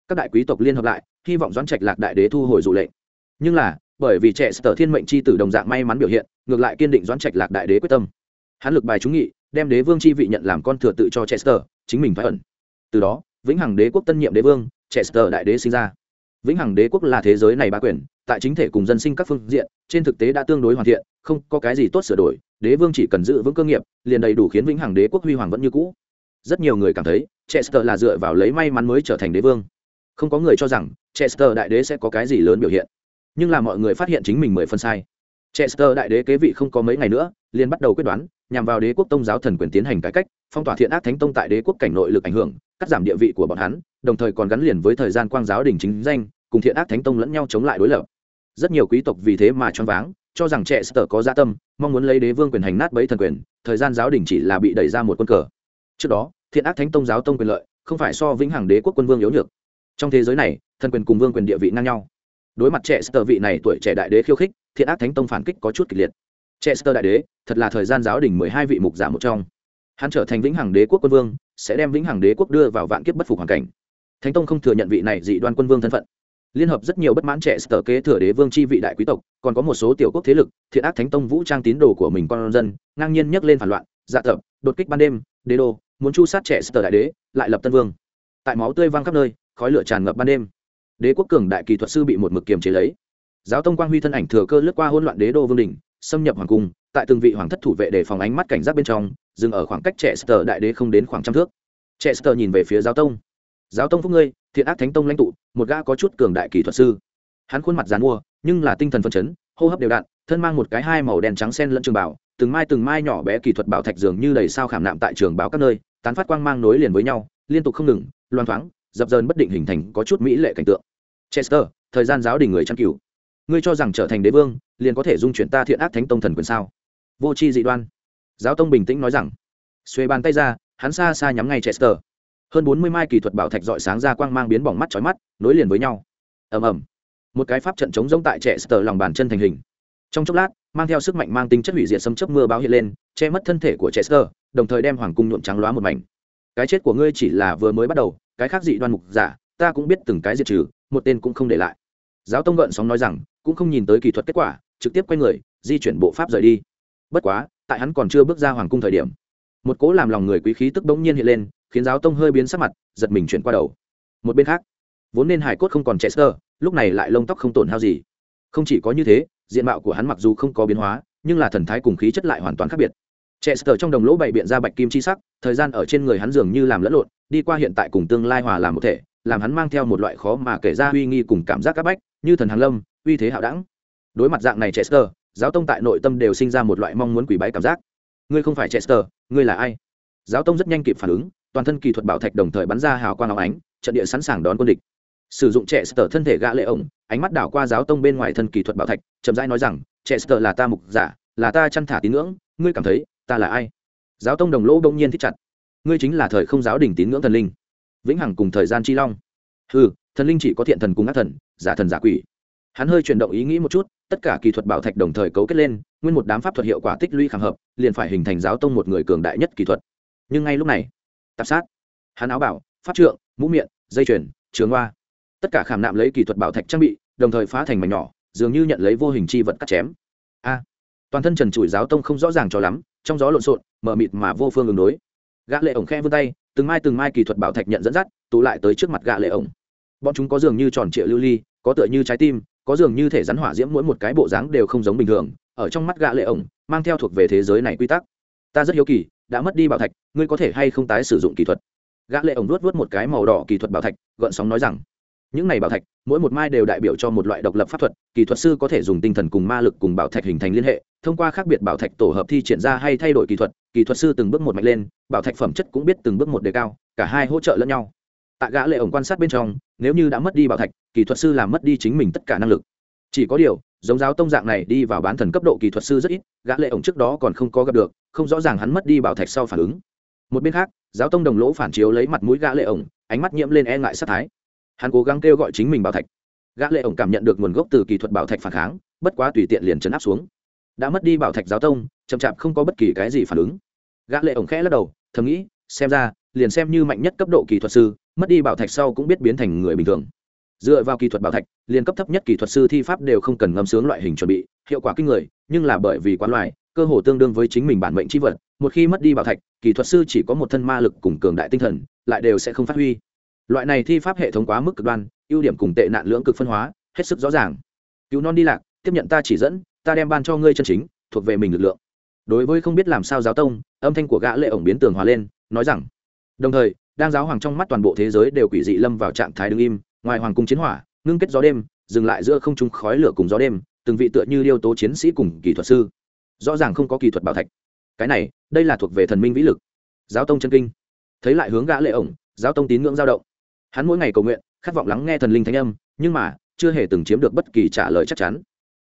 Các đại quý tộc liên hợp lại, hy vọng doãn trạch lạc đại đế thu hồi dụ lệnh. Nhưng là, bởi vì trẻ sở thiên mệnh c h i tử đồng dạng may mắn biểu hiện, ngược lại kiên định doãn trạch lạc đại đế quyết tâm. Hắn lực bài trúng nghị, đem đế vương c h i vị nhận làm con thừa tự cho chester chính mình phải ẩn. Từ đó, vĩnh hằng đế quốc tân nhiệm đế vương chester đại đế sinh ra. Vĩnh hằng đế quốc là thế giới này ba quyền, tại chính thể cùng dân sinh các phương diện, trên thực tế đã tương đối hoàn thiện, không có cái gì tốt sửa đổi, đế vương chỉ cần giữ vững cơ nghiệp, liền đầy đủ khiến vĩnh hằng đế quốc huy hoàng vẫn như cũ. Rất nhiều người cảm thấy chester là dựa vào lấy may mắn mới trở thành đế vương. Không có người cho rằng chester đại đế sẽ có cái gì lớn biểu hiện. Nhưng là mọi người phát hiện chính mình mười phân sai chester đại đế kế vị không có mấy ngày nữa, liền bắt đầu quyết đoán, nhằm vào đế quốc tông giáo thần quyền tiến hành cải cách, phong tỏa thiện ác thánh tông tại đế quốc cảnh nội lực ảnh hưởng, cắt giảm địa vị của bọn hắn, đồng thời còn gắn liền với thời gian quang giáo đình chính danh, cùng thiện ác thánh tông lẫn nhau chống lại đối lập. Rất nhiều quý tộc vì thế mà choáng váng, cho rằng trẻ sở có gia dạ tâm, mong muốn lấy đế vương quyền hành nát bấy thần quyền, thời gian giáo đình chỉ là bị đẩy ra một quân cờ. Trước đó, thiện ác thánh tông giáo tông quyền lợi không phải so vĩnh hằng đế quốc quân vương yếu nhược. Trong thế giới này, thần quyền cùng vương quyền địa vị ngang nhau. Đối mặt trẻ sở vị này tuổi trẻ đại đế khiêu khích thiện ác thánh tông phản kích có chút kịch liệt. Chester đại đế, thật là thời gian giáo đình mười hai vị mục giả một trong. Hắn trở thành vĩnh hằng đế quốc quân vương, sẽ đem vĩnh hằng đế quốc đưa vào vạn kiếp bất phục hoàn cảnh. Thánh tông không thừa nhận vị này dị đoan quân vương thân phận. Liên hợp rất nhiều bất mãn trẻ sở kế thừa đế vương chi vị đại quý tộc, còn có một số tiểu quốc thế lực, thiện ác thánh tông vũ trang tín đồ của mình con dân, ngang nhiên nhấc lên phản loạn dạ tập, đột kích ban đêm, đế đô, muốn chu sát trẻ sở đại đế, lại lập tân vương. Tại máu tươi văng khắp nơi, khói lửa tràn ngập ban đêm. Đế quốc cường đại kỳ thuật sư bị một mực kiềm chế lấy giáo tông quang huy thân ảnh thừa cơ lướt qua hỗn loạn đế đô vương đình xâm nhập hoàng cung, tại từng vị hoàng thất thủ vệ để phòng ánh mắt cảnh giác bên trong, dừng ở khoảng cách trẻ sờ đại đế không đến khoảng trăm thước. Trẻ sờ nhìn về phía giáo tông. Giáo tông phúc ngươi, thiện ác thánh tông lãnh tụ, một gã có chút cường đại kỳ thuật sư. Hắn khuôn mặt dàn mua, nhưng là tinh thần phân chấn, hô hấp đều đặn, thân mang một cái hai màu đen trắng sen lẫn trường bảo từng mai từng mai nhỏ bé kỳ thuật bảo thạch dường như đầy sao khảm nạm tại trường báo các nơi, tán phát quang mang nối liền với nhau, liên tục không ngừng loan thoáng, dập dờn bất định hình thành có chút mỹ lệ cảnh tượng. Chester, thời gian giáo đình người trang cửu ngươi cho rằng trở thành đế vương liền có thể dung chuyển ta thiện ác thánh tông thần quyền sao? Vô c h i dị đoan. Giáo tông bình tĩnh nói rằng. Xuê bàn tay ra hắn xa xa nhắm ngay chester. Hơn bốn mươi mai kỳ thuật bảo thạch dọi sáng ra quang mang biến bỏng mắt trói mắt nối liền với nhau. Ầm ầm. Một cái pháp trận chống giống tại Chester lòng bàn chân thành hình. Trong chốc lát mang theo sức mạnh mang tính chất hủy diệt xâm chấp mưa báo hiện lên che mất thân thể của Chester, đồng thời đem hoàng cung nhuộm trắng loá một mảnh. Cái chết của ngươi chỉ là vừa mới bắt đầu cái khác dị đoan mục giả ta cũng biết từng cái diệt trừ một tên cũng không để lại. Giáo tông gợn sóng nói rằng cũng không nhìn tới kỹ thuật kết quả, trực tiếp quay người, di chuyển bộ pháp rời đi. Bất quá, tại hắn còn chưa bước ra hoàng cung thời điểm, một cố làm lòng người quý khí tức bỗng nhiên hiện lên, khiến giáo tông hơi biến sắc mặt, giật mình chuyển qua đầu. Một bên khác, vốn nên hải cốt không còn chester lúc này lại lông tóc không tổn hao gì. Không chỉ có như thế, diện mạo của hắn mặc dù không có biến hóa, nhưng là thần thái cùng khí chất lại hoàn toàn khác biệt. Trẻ sơ trong đồng lỗ bày biện ra bạch kim chi sắc, thời gian ở trên người hắn dường như làm lẫn lộn, đi qua hiện tại cùng tương lai hòa làm một thể, làm hắn mang theo một loại khó mà kể ra uy nghi cùng cảm giác c áp bách, như thần hàng lâm uy thế hạo đẳng. Đối mặt dạng này chester, giáo tông tại nội tâm đều sinh ra một loại mong muốn quỷ bái cảm giác. Ngươi không phải chester, ngươi là ai? Giáo tông rất nhanh kịp phản ứng, toàn thân kỳ thuật bảo thạch đồng thời bắn ra hào quang áo ánh, trận địa sẵn sàng đón quân địch. Sử dụng trẻ sờ thân thể gã lệ ổng, ánh mắt đảo qua giáo tông bên ngoài thân kỳ thuật bảo thạch, chậm rãi nói rằng trẻ sờ là ta mục giả, là ta chăn thả tín ngưỡng, ngươi cảm thấy, ta là ai? Giáo tông đồng lỗ đông nhiên thích chặt. Ngươi chính là thời không giáo đỉnh tín ngưỡng thần linh. Vĩnh hằng cùng thời gian chi long. Hừ, thần linh chỉ có thiện thần cùng ác thần, giả thần giả quỷ hắn hơi chuyển động ý nghĩ một chút, tất cả kỳ thuật bảo thạch đồng thời cấu kết lên, nguyên một đám pháp thuật hiệu quả tích lũy khảm hợp, liền phải hình thành giáo tông một người cường đại nhất kỳ thuật. Nhưng ngay lúc này, tạp sát, hắn áo bảo, pháp trượng, mũ miệng, dây chuyền, trường hoa, tất cả khảm nạm lấy kỳ thuật bảo thạch trang bị, đồng thời phá thành mảnh nhỏ, dường như nhận lấy vô hình chi vật cắt chém. A, toàn thân trần trụi giáo tông không rõ ràng cho lắm, trong gió lộn xộn, mờ mịt mà vô phương ứng đối. Gã lệ ổng khe vươn tay, từng mai từng mai kỳ thuật bảo thạch nhận dẫn dắt, tụ lại tới trước mặt gã lệ ổng. Bọn chúng có dường như tròn trịa lưu ly, có tựa như trái tim có dường như thể rắn hỏa diễm mỗi một cái bộ dáng đều không giống bình thường, ở trong mắt gã lệ ổng, mang theo thuộc về thế giới này quy tắc. Ta rất hiếu kỳ, đã mất đi bảo thạch, ngươi có thể hay không tái sử dụng kỹ thuật? Gã lệ ổng nuốt nuốt một cái màu đỏ kỳ thuật bảo thạch, gợn sóng nói rằng, những này bảo thạch, mỗi một mai đều đại biểu cho một loại độc lập pháp thuật kỳ thuật sư có thể dùng tinh thần cùng ma lực cùng bảo thạch hình thành liên hệ, thông qua khác biệt bảo thạch tổ hợp thi triển ra hay thay đổi kỳ thuật kỳ thuật sư từng bước một mạnh lên, bảo thạch phẩm chất cũng biết từng bước một đề cao, cả hai hỗ trợ lẫn nhau tại gã lệ ổng quan sát bên trong, nếu như đã mất đi bảo thạch kỳ thuật sư làm mất đi chính mình tất cả năng lực. Chỉ có điều, giống giáo tông dạng này đi vào bán thần cấp độ kỳ thuật sư rất ít, gã lệ ổng trước đó còn không có gặp được, không rõ ràng hắn mất đi bảo thạch sau phản ứng. Một bên khác, giáo tông đồng lỗ phản chiếu lấy mặt mũi gã lệ ổng, ánh mắt nhiễm lên e ngại sát thái. Hắn cố gắng kêu gọi chính mình bảo thạch. Gã lệ ổng cảm nhận được nguồn gốc từ kỳ thuật bảo thạch phản kháng, bất quá tùy tiện liền chấn áp xuống. Đã mất đi bảo thạch giáo tông, chậm chạp không có bất kỳ cái gì phản ứng. Gã lệ ổng khẽ lắc đầu, thầm nghĩ, xem ra, liền xem như mạnh nhất cấp độ kỳ thuật sư mất đi bảo thạch sau cũng biết biến thành người bình thường. Dựa vào kỹ thuật bảo thạch, liền cấp thấp nhất kỳ thuật sư thi pháp đều không cần ngâm sướng loại hình chuẩn bị, hiệu quả kinh người, nhưng là bởi vì quán loài, cơ hồ tương đương với chính mình bản mệnh chi vật, một khi mất đi bảo thạch kỳ thuật sư chỉ có một thân ma lực cùng cường đại tinh thần, lại đều sẽ không phát huy. Loại này thi pháp hệ thống quá mức cực đoan, ưu điểm cùng tệ nạn lưỡng cực phân hóa, hết sức rõ ràng. Cứu non đi lạc, tiếp nhận ta chỉ dẫn, ta đem ban cho ngươi chân chính, thuộc về mình lực lượng. Đối với không biết làm sao giáo tông, âm thanh của gã lệ ổng biến tường hòa lên, nói rằng, đồng thời đang giáo hoàng trong mắt toàn bộ thế giới đều quỷ dị lâm vào trạng thái đứng im, ngoài hoàng cung chiến hỏa, ngưng kết gió đêm, dừng lại giữa không trung khói lửa cùng gió đêm, từng vị tựa như điêu tố chiến sĩ cùng kỹ thuật sư. Rõ ràng không có kỹ thuật bảo thạch. Cái này, đây là thuộc về thần minh vĩ lực. Giáo tông chân kinh. Thấy lại hướng gã lệ ổng, giáo tông tín ngưỡng dao động. Hắn mỗi ngày cầu nguyện, khát vọng lắng nghe thần linh thánh âm, nhưng mà, chưa hề từng chiếm được bất kỳ trả lời chắc chắn.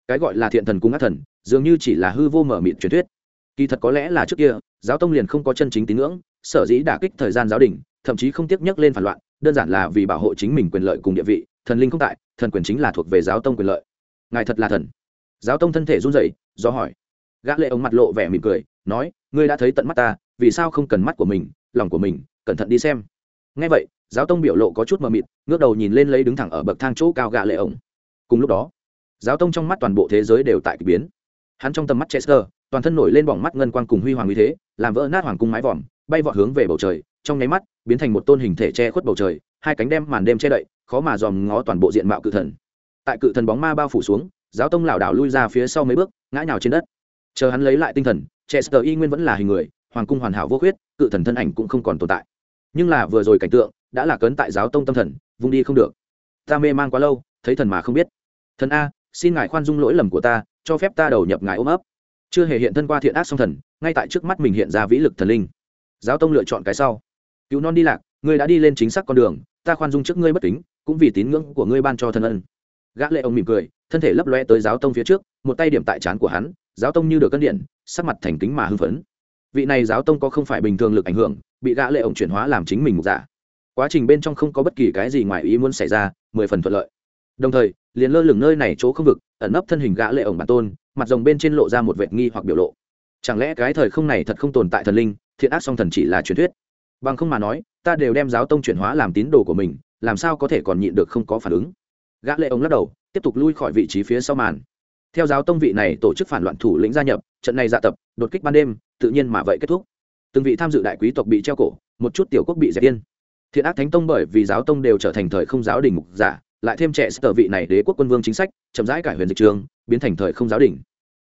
Cái gọi là thiện thần cung ác thần, dường như chỉ là hư vô mở mịt truyền thuyết. Kỳ thật có lẽ là trước kia, giáo tông liền không có chân chính tín ngưỡng, sở dĩ đả kích thời gian giáo đình thậm chí không tiếc nhắc lên phản loạn, đơn giản là vì bảo hộ chính mình quyền lợi cùng địa vị, thần linh không tại, thần quyền chính là thuộc về giáo tông quyền lợi. Ngài thật là thần. Giáo tông thân thể run rẩy, do hỏi. Gã lệ ông mặt lộ vẻ mỉm cười, nói, ngươi đã thấy tận mắt ta, vì sao không cần mắt của mình, lòng của mình, cẩn thận đi xem. Nghe vậy, giáo tông biểu lộ có chút mờ mịt, ngước đầu nhìn lên lấy đứng thẳng ở bậc thang chỗ cao gã lệ ổng cùng lúc đó, giáo tông trong mắt toàn bộ thế giới đều tại kỳ biến. Hắn trong tầm mắt chester, toàn thân nổi lên bỏng mắt ngân quang cùng huy hoàng uy thế, làm vỡ nát hoàng cung mái vòm, bay vọt hướng về bầu trời trong nháy mắt, biến thành một tôn hình thể che khuất bầu trời, hai cánh đem màn đêm che đậy, khó mà dòm ngó toàn bộ diện mạo cự thần. Tại cự thần bóng ma bao phủ xuống, giáo tông lảo đảo lui ra phía sau mấy bước, ngã nhào trên đất. Chờ hắn lấy lại tinh thần, chester y nguyên vẫn là hình người, hoàng cung hoàn hảo vô khuyết, cự thần thân ảnh cũng không còn tồn tại. Nhưng là vừa rồi cảnh tượng, đã là cấn tại giáo tông tâm thần, vung đi không được. Ta mê man quá lâu, thấy thần mà không biết. Thần a, xin ngài khoan dung lỗi lầm của ta, cho phép ta đầu nhập ngài ôm ấp. Chưa hề hiện thân qua thiện ác song thần, ngay tại trước mắt mình hiện ra vĩ lực thần linh. Giáo tông lựa chọn cái sau cứu non đi lạc, ngươi đã đi lên chính xác con đường, ta khoan dung trước ngươi bất kính, cũng vì tín ngưỡng của ngươi ban cho thân ân. Gã lệ ông mỉm cười, thân thể lấp loe tới giáo tông phía trước, một tay điểm tại trán của hắn, giáo tông như được cân điện, sắc mặt thành kính mà hưng phấn. Vị này giáo tông có không phải bình thường lực ảnh hưởng, bị gã lệ ông chuyển hóa làm chính mình mục giả. Quá trình bên trong không có bất kỳ cái gì ngoài ý muốn xảy ra, mười phần thuận lợi. Đồng thời, liền lơ lửng nơi này chỗ không vực, ẩn nấp thân hình gã lệ ổng bản tôn, mặt rồng bên trên lộ ra một vệt nghi hoặc biểu lộ. Chẳng lẽ cái thời không này thật không tồn tại thần linh, thiện ác song thần chỉ là truyền thuyết? Bằng không mà nói, ta đều đem giáo tông chuyển hóa làm tín đồ của mình, làm sao có thể còn nhịn được không có phản ứng? Gã lệ ông lắc đầu, tiếp tục lui khỏi vị trí phía sau màn. Theo giáo tông vị này tổ chức phản loạn thủ lĩnh gia nhập, trận này dạ tập, đột kích ban đêm, tự nhiên mà vậy kết thúc. Từng vị tham dự đại quý tộc bị treo cổ, một chút tiểu quốc bị dẹp yên. Thiện ác thánh tông bởi vì giáo tông đều trở thành thời không giáo đình mục giả, lại thêm trẻ sở vị này đế quốc quân vương chính sách, chậm rãi cải huyền dịch trường, biến thành thời không giáo đình.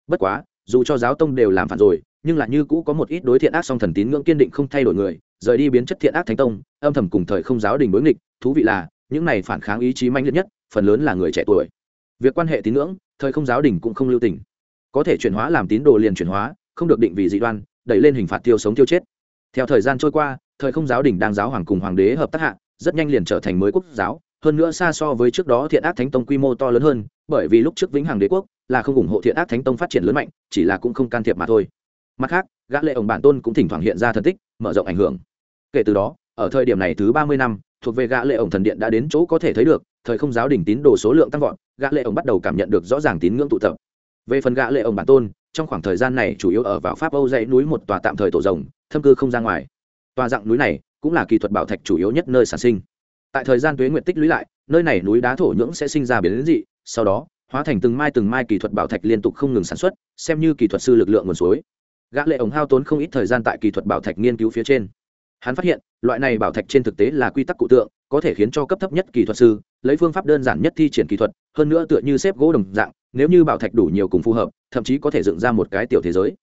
Bất quá, dù cho giáo tông đều làm phản rồi, nhưng là như cũ có một ít đối thiện ác song thần tín ngưỡng kiên định không thay đổi người rời đi biến chất thiện ác thánh tông, âm thầm cùng thời không giáo đình đối nghịch, thú vị là, những này phản kháng ý chí manh liệt nhất, phần lớn là người trẻ tuổi. Việc quan hệ tín ngưỡng, thời không giáo đình cũng không lưu tình. Có thể chuyển hóa làm tín đồ liền chuyển hóa, không được định vì dị đoan, đẩy lên hình phạt tiêu sống tiêu chết. Theo thời gian trôi qua, thời không giáo đình đang giáo hoàng cùng hoàng đế hợp tác hạ, rất nhanh liền trở thành mới quốc giáo, hơn nữa xa so với trước đó thiện ác thánh tông quy mô to lớn hơn, bởi vì lúc trước vĩnh hằng đế quốc là không ủng hộ thiện ác thánh tông phát triển lớn mạnh, chỉ là cũng không can thiệp mà thôi mặt khác, gã lệ ổng bản tôn cũng thỉnh thoảng hiện ra thần tích, mở rộng ảnh hưởng. Kể từ đó, ở thời điểm này thứ ba mươi năm, thuộc về gã lệ ổng thần điện đã đến chỗ có thể thấy được, thời không giáo đỉnh tín đồ số lượng tăng vọt, gã lệ ổng bắt đầu cảm nhận được rõ ràng tín ngưỡng tụ tập. Về phần gã lệ ổng bản tôn, trong khoảng thời gian này chủ yếu ở vào pháp âu dãy núi một tòa tạm thời tổ rồng, thâm cư không ra ngoài. Tòa dạng núi này cũng là kỳ thuật bảo thạch chủ yếu nhất nơi sản sinh. Tại thời gian tuế nguyện tích lũy lại, nơi này núi đá thổ nhưỡng sẽ sinh ra biến dị, sau đó, hóa thành từng mai từng mai kỳ thuật bảo thạch liên tục không ngừng sản xuất, xem như kỳ thuật sư lực lượng nguồn suối gã lệ ổng hao tốn không ít thời gian tại kỳ thuật bảo thạch nghiên cứu phía trên. Hắn phát hiện, loại này bảo thạch trên thực tế là quy tắc cụ tượng, có thể khiến cho cấp thấp nhất kỳ thuật sư lấy phương pháp đơn giản nhất thi triển kỹ thuật, hơn nữa tựa như xếp gỗ đồng dạng, nếu như bảo thạch đủ nhiều cùng phù hợp, thậm chí có thể dựng ra một cái tiểu thế giới.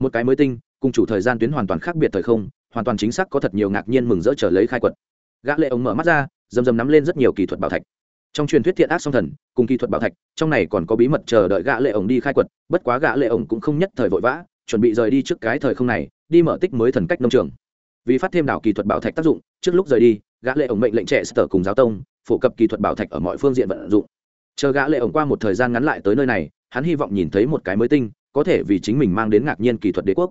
Một cái mới tinh, cùng chủ thời gian tuyến hoàn toàn khác biệt thời không, hoàn toàn chính xác có thật nhiều ngạc nhiên mừng rỡ trở lấy khai quật. Gã lệ ống mở mắt ra dầm dầm nắm lên rất nhiều kỹ thuật bảo thạch. Trong truyền thuyết thiện ác song thần, cùng kỹ thuật bảo thạch, trong này còn có bí mật chờ đợi gã lệ ống đi khai quật, bất quá gã lệ ống cũng không nhất thời vội vã chuẩn bị rời đi trước cái thời không này, đi mở tích mới thần cách nông trường. Vì phát thêm đảo kỳ thuật bảo thạch tác dụng, trước lúc rời đi, gã lệ ống mệnh lệnh trẻ sở cùng giáo tông, phổ cập kỳ thuật bảo thạch ở mọi phương diện vận dụng. Chờ gã lệ ống qua một thời gian ngắn lại tới nơi này, hắn hy vọng nhìn thấy một cái mới tinh, có thể vì chính mình mang đến ngạc nhiên kỳ thuật đế quốc.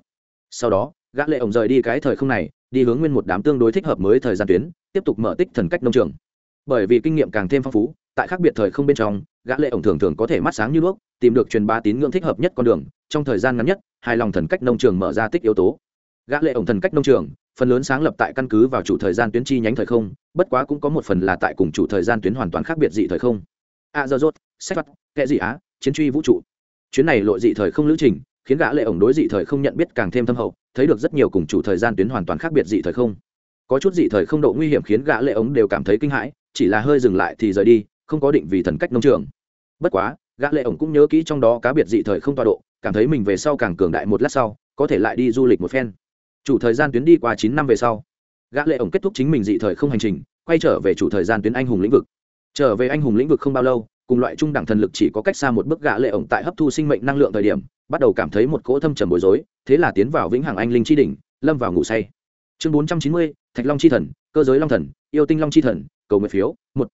Sau đó, gã lệ ống rời đi cái thời không này, đi hướng nguyên một đám tương đối thích hợp mới thời gian tuyến, tiếp tục mở tích thần cách nông trường. Bởi vì kinh nghiệm càng thêm phong phú, tại khác biệt thời không bên trong, gã lệ ổng thường thường có thể mắt sáng như đuốc, tìm được truyền bá tín ngưỡng thích hợp nhất con đường, trong thời gian ngắn nhất hài lòng thần cách nông trường mở ra tích yếu tố. Gã lệ ổng thần cách nông trường, phần lớn sáng lập tại căn cứ vào chủ thời gian tuyến chi nhánh thời không, bất quá cũng có một phần là tại cùng chủ thời gian tuyến hoàn toàn khác biệt dị thời không. A giờ rốt sách vặt, kệ dị á, chiến truy vũ trụ. Chuyến này lộ dị thời không lữ trình, khiến gã lệ ổng đối dị thời không nhận biết càng thêm thâm hậu, thấy được rất nhiều cùng chủ thời gian tuyến hoàn toàn khác biệt dị thời không. Có chút dị thời không độ nguy hiểm khiến gã lệ ổng đều cảm thấy kinh hãi, chỉ là hơi dừng lại thì rời đi, không có định vì thần cách nông trường. Bất quá, gã lệ ổng cũng nhớ kỹ trong đó cá biệt dị thời không tọa độ cảm thấy mình về sau càng cường đại một lát sau, có thể lại đi du lịch một phen. Chủ thời gian tuyến đi qua chín năm về sau, gã lệ ổng kết thúc chính mình dị thời không hành trình, quay trở về chủ thời gian tuyến anh hùng lĩnh vực. Trở về anh hùng lĩnh vực không bao lâu, cùng loại trung đẳng thần lực chỉ có cách xa một bước gã lệ ổng tại hấp thu sinh mệnh năng lượng thời điểm, bắt đầu cảm thấy một cỗ thâm trầm bối rối, thế là tiến vào vĩnh hằng anh linh chi đỉnh, lâm vào ngủ say. Chương bốn trăm chín mươi, thạch long chi thần, cơ giới long thần, yêu tinh long chi thần, cầu nguyện phiếu, một.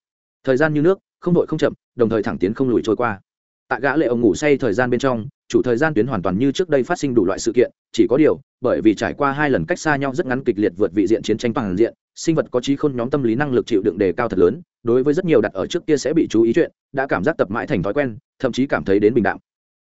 Thời gian như nước, không đội không chậm, đồng thời thẳng tiến không lùi trôi qua. Tại gã lệ ổng ngủ say thời gian bên trong chủ thời gian tuyến hoàn toàn như trước đây phát sinh đủ loại sự kiện, chỉ có điều, bởi vì trải qua hai lần cách xa nhau rất ngắn kịch liệt vượt vị diện chiến tranh toàn diện, sinh vật có trí khôn nhóm tâm lý năng lực chịu đựng đề cao thật lớn, đối với rất nhiều đặt ở trước kia sẽ bị chú ý chuyện, đã cảm giác tập mãi thành thói quen, thậm chí cảm thấy đến bình đạm.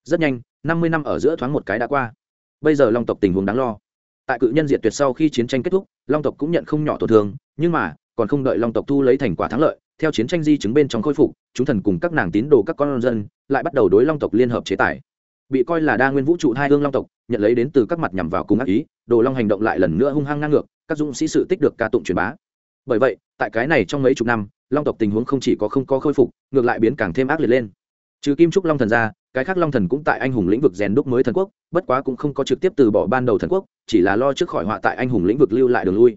Rất nhanh, năm mươi năm ở giữa thoáng một cái đã qua. Bây giờ long tộc tình huống đáng lo. Tại cự nhân diệt tuyệt sau khi chiến tranh kết thúc, long tộc cũng nhận không nhỏ tổn thương, nhưng mà, còn không đợi long tộc thu lấy thành quả thắng lợi, theo chiến tranh di chứng bên trong khôi phục, chúng thần cùng các nàng tín đồ các con dân lại bắt đầu đối long tộc liên hợp chế tài bị coi là đa nguyên vũ trụ hai hương long tộc, nhận lấy đến từ các mặt nhằm vào cùng ác ý, đồ long hành động lại lần nữa hung hăng ngang ngược, các dũng sĩ sự tích được ca tụng truyền bá. Bởi vậy, tại cái này trong mấy chục năm, long tộc tình huống không chỉ có không có khôi phục, ngược lại biến càng thêm ác liệt lên. Trừ kim trúc long thần ra, cái khác long thần cũng tại anh hùng lĩnh vực rèn đúc mới thần quốc, bất quá cũng không có trực tiếp từ bỏ ban đầu thần quốc, chỉ là lo trước khỏi họa tại anh hùng lĩnh vực lưu lại đường lui.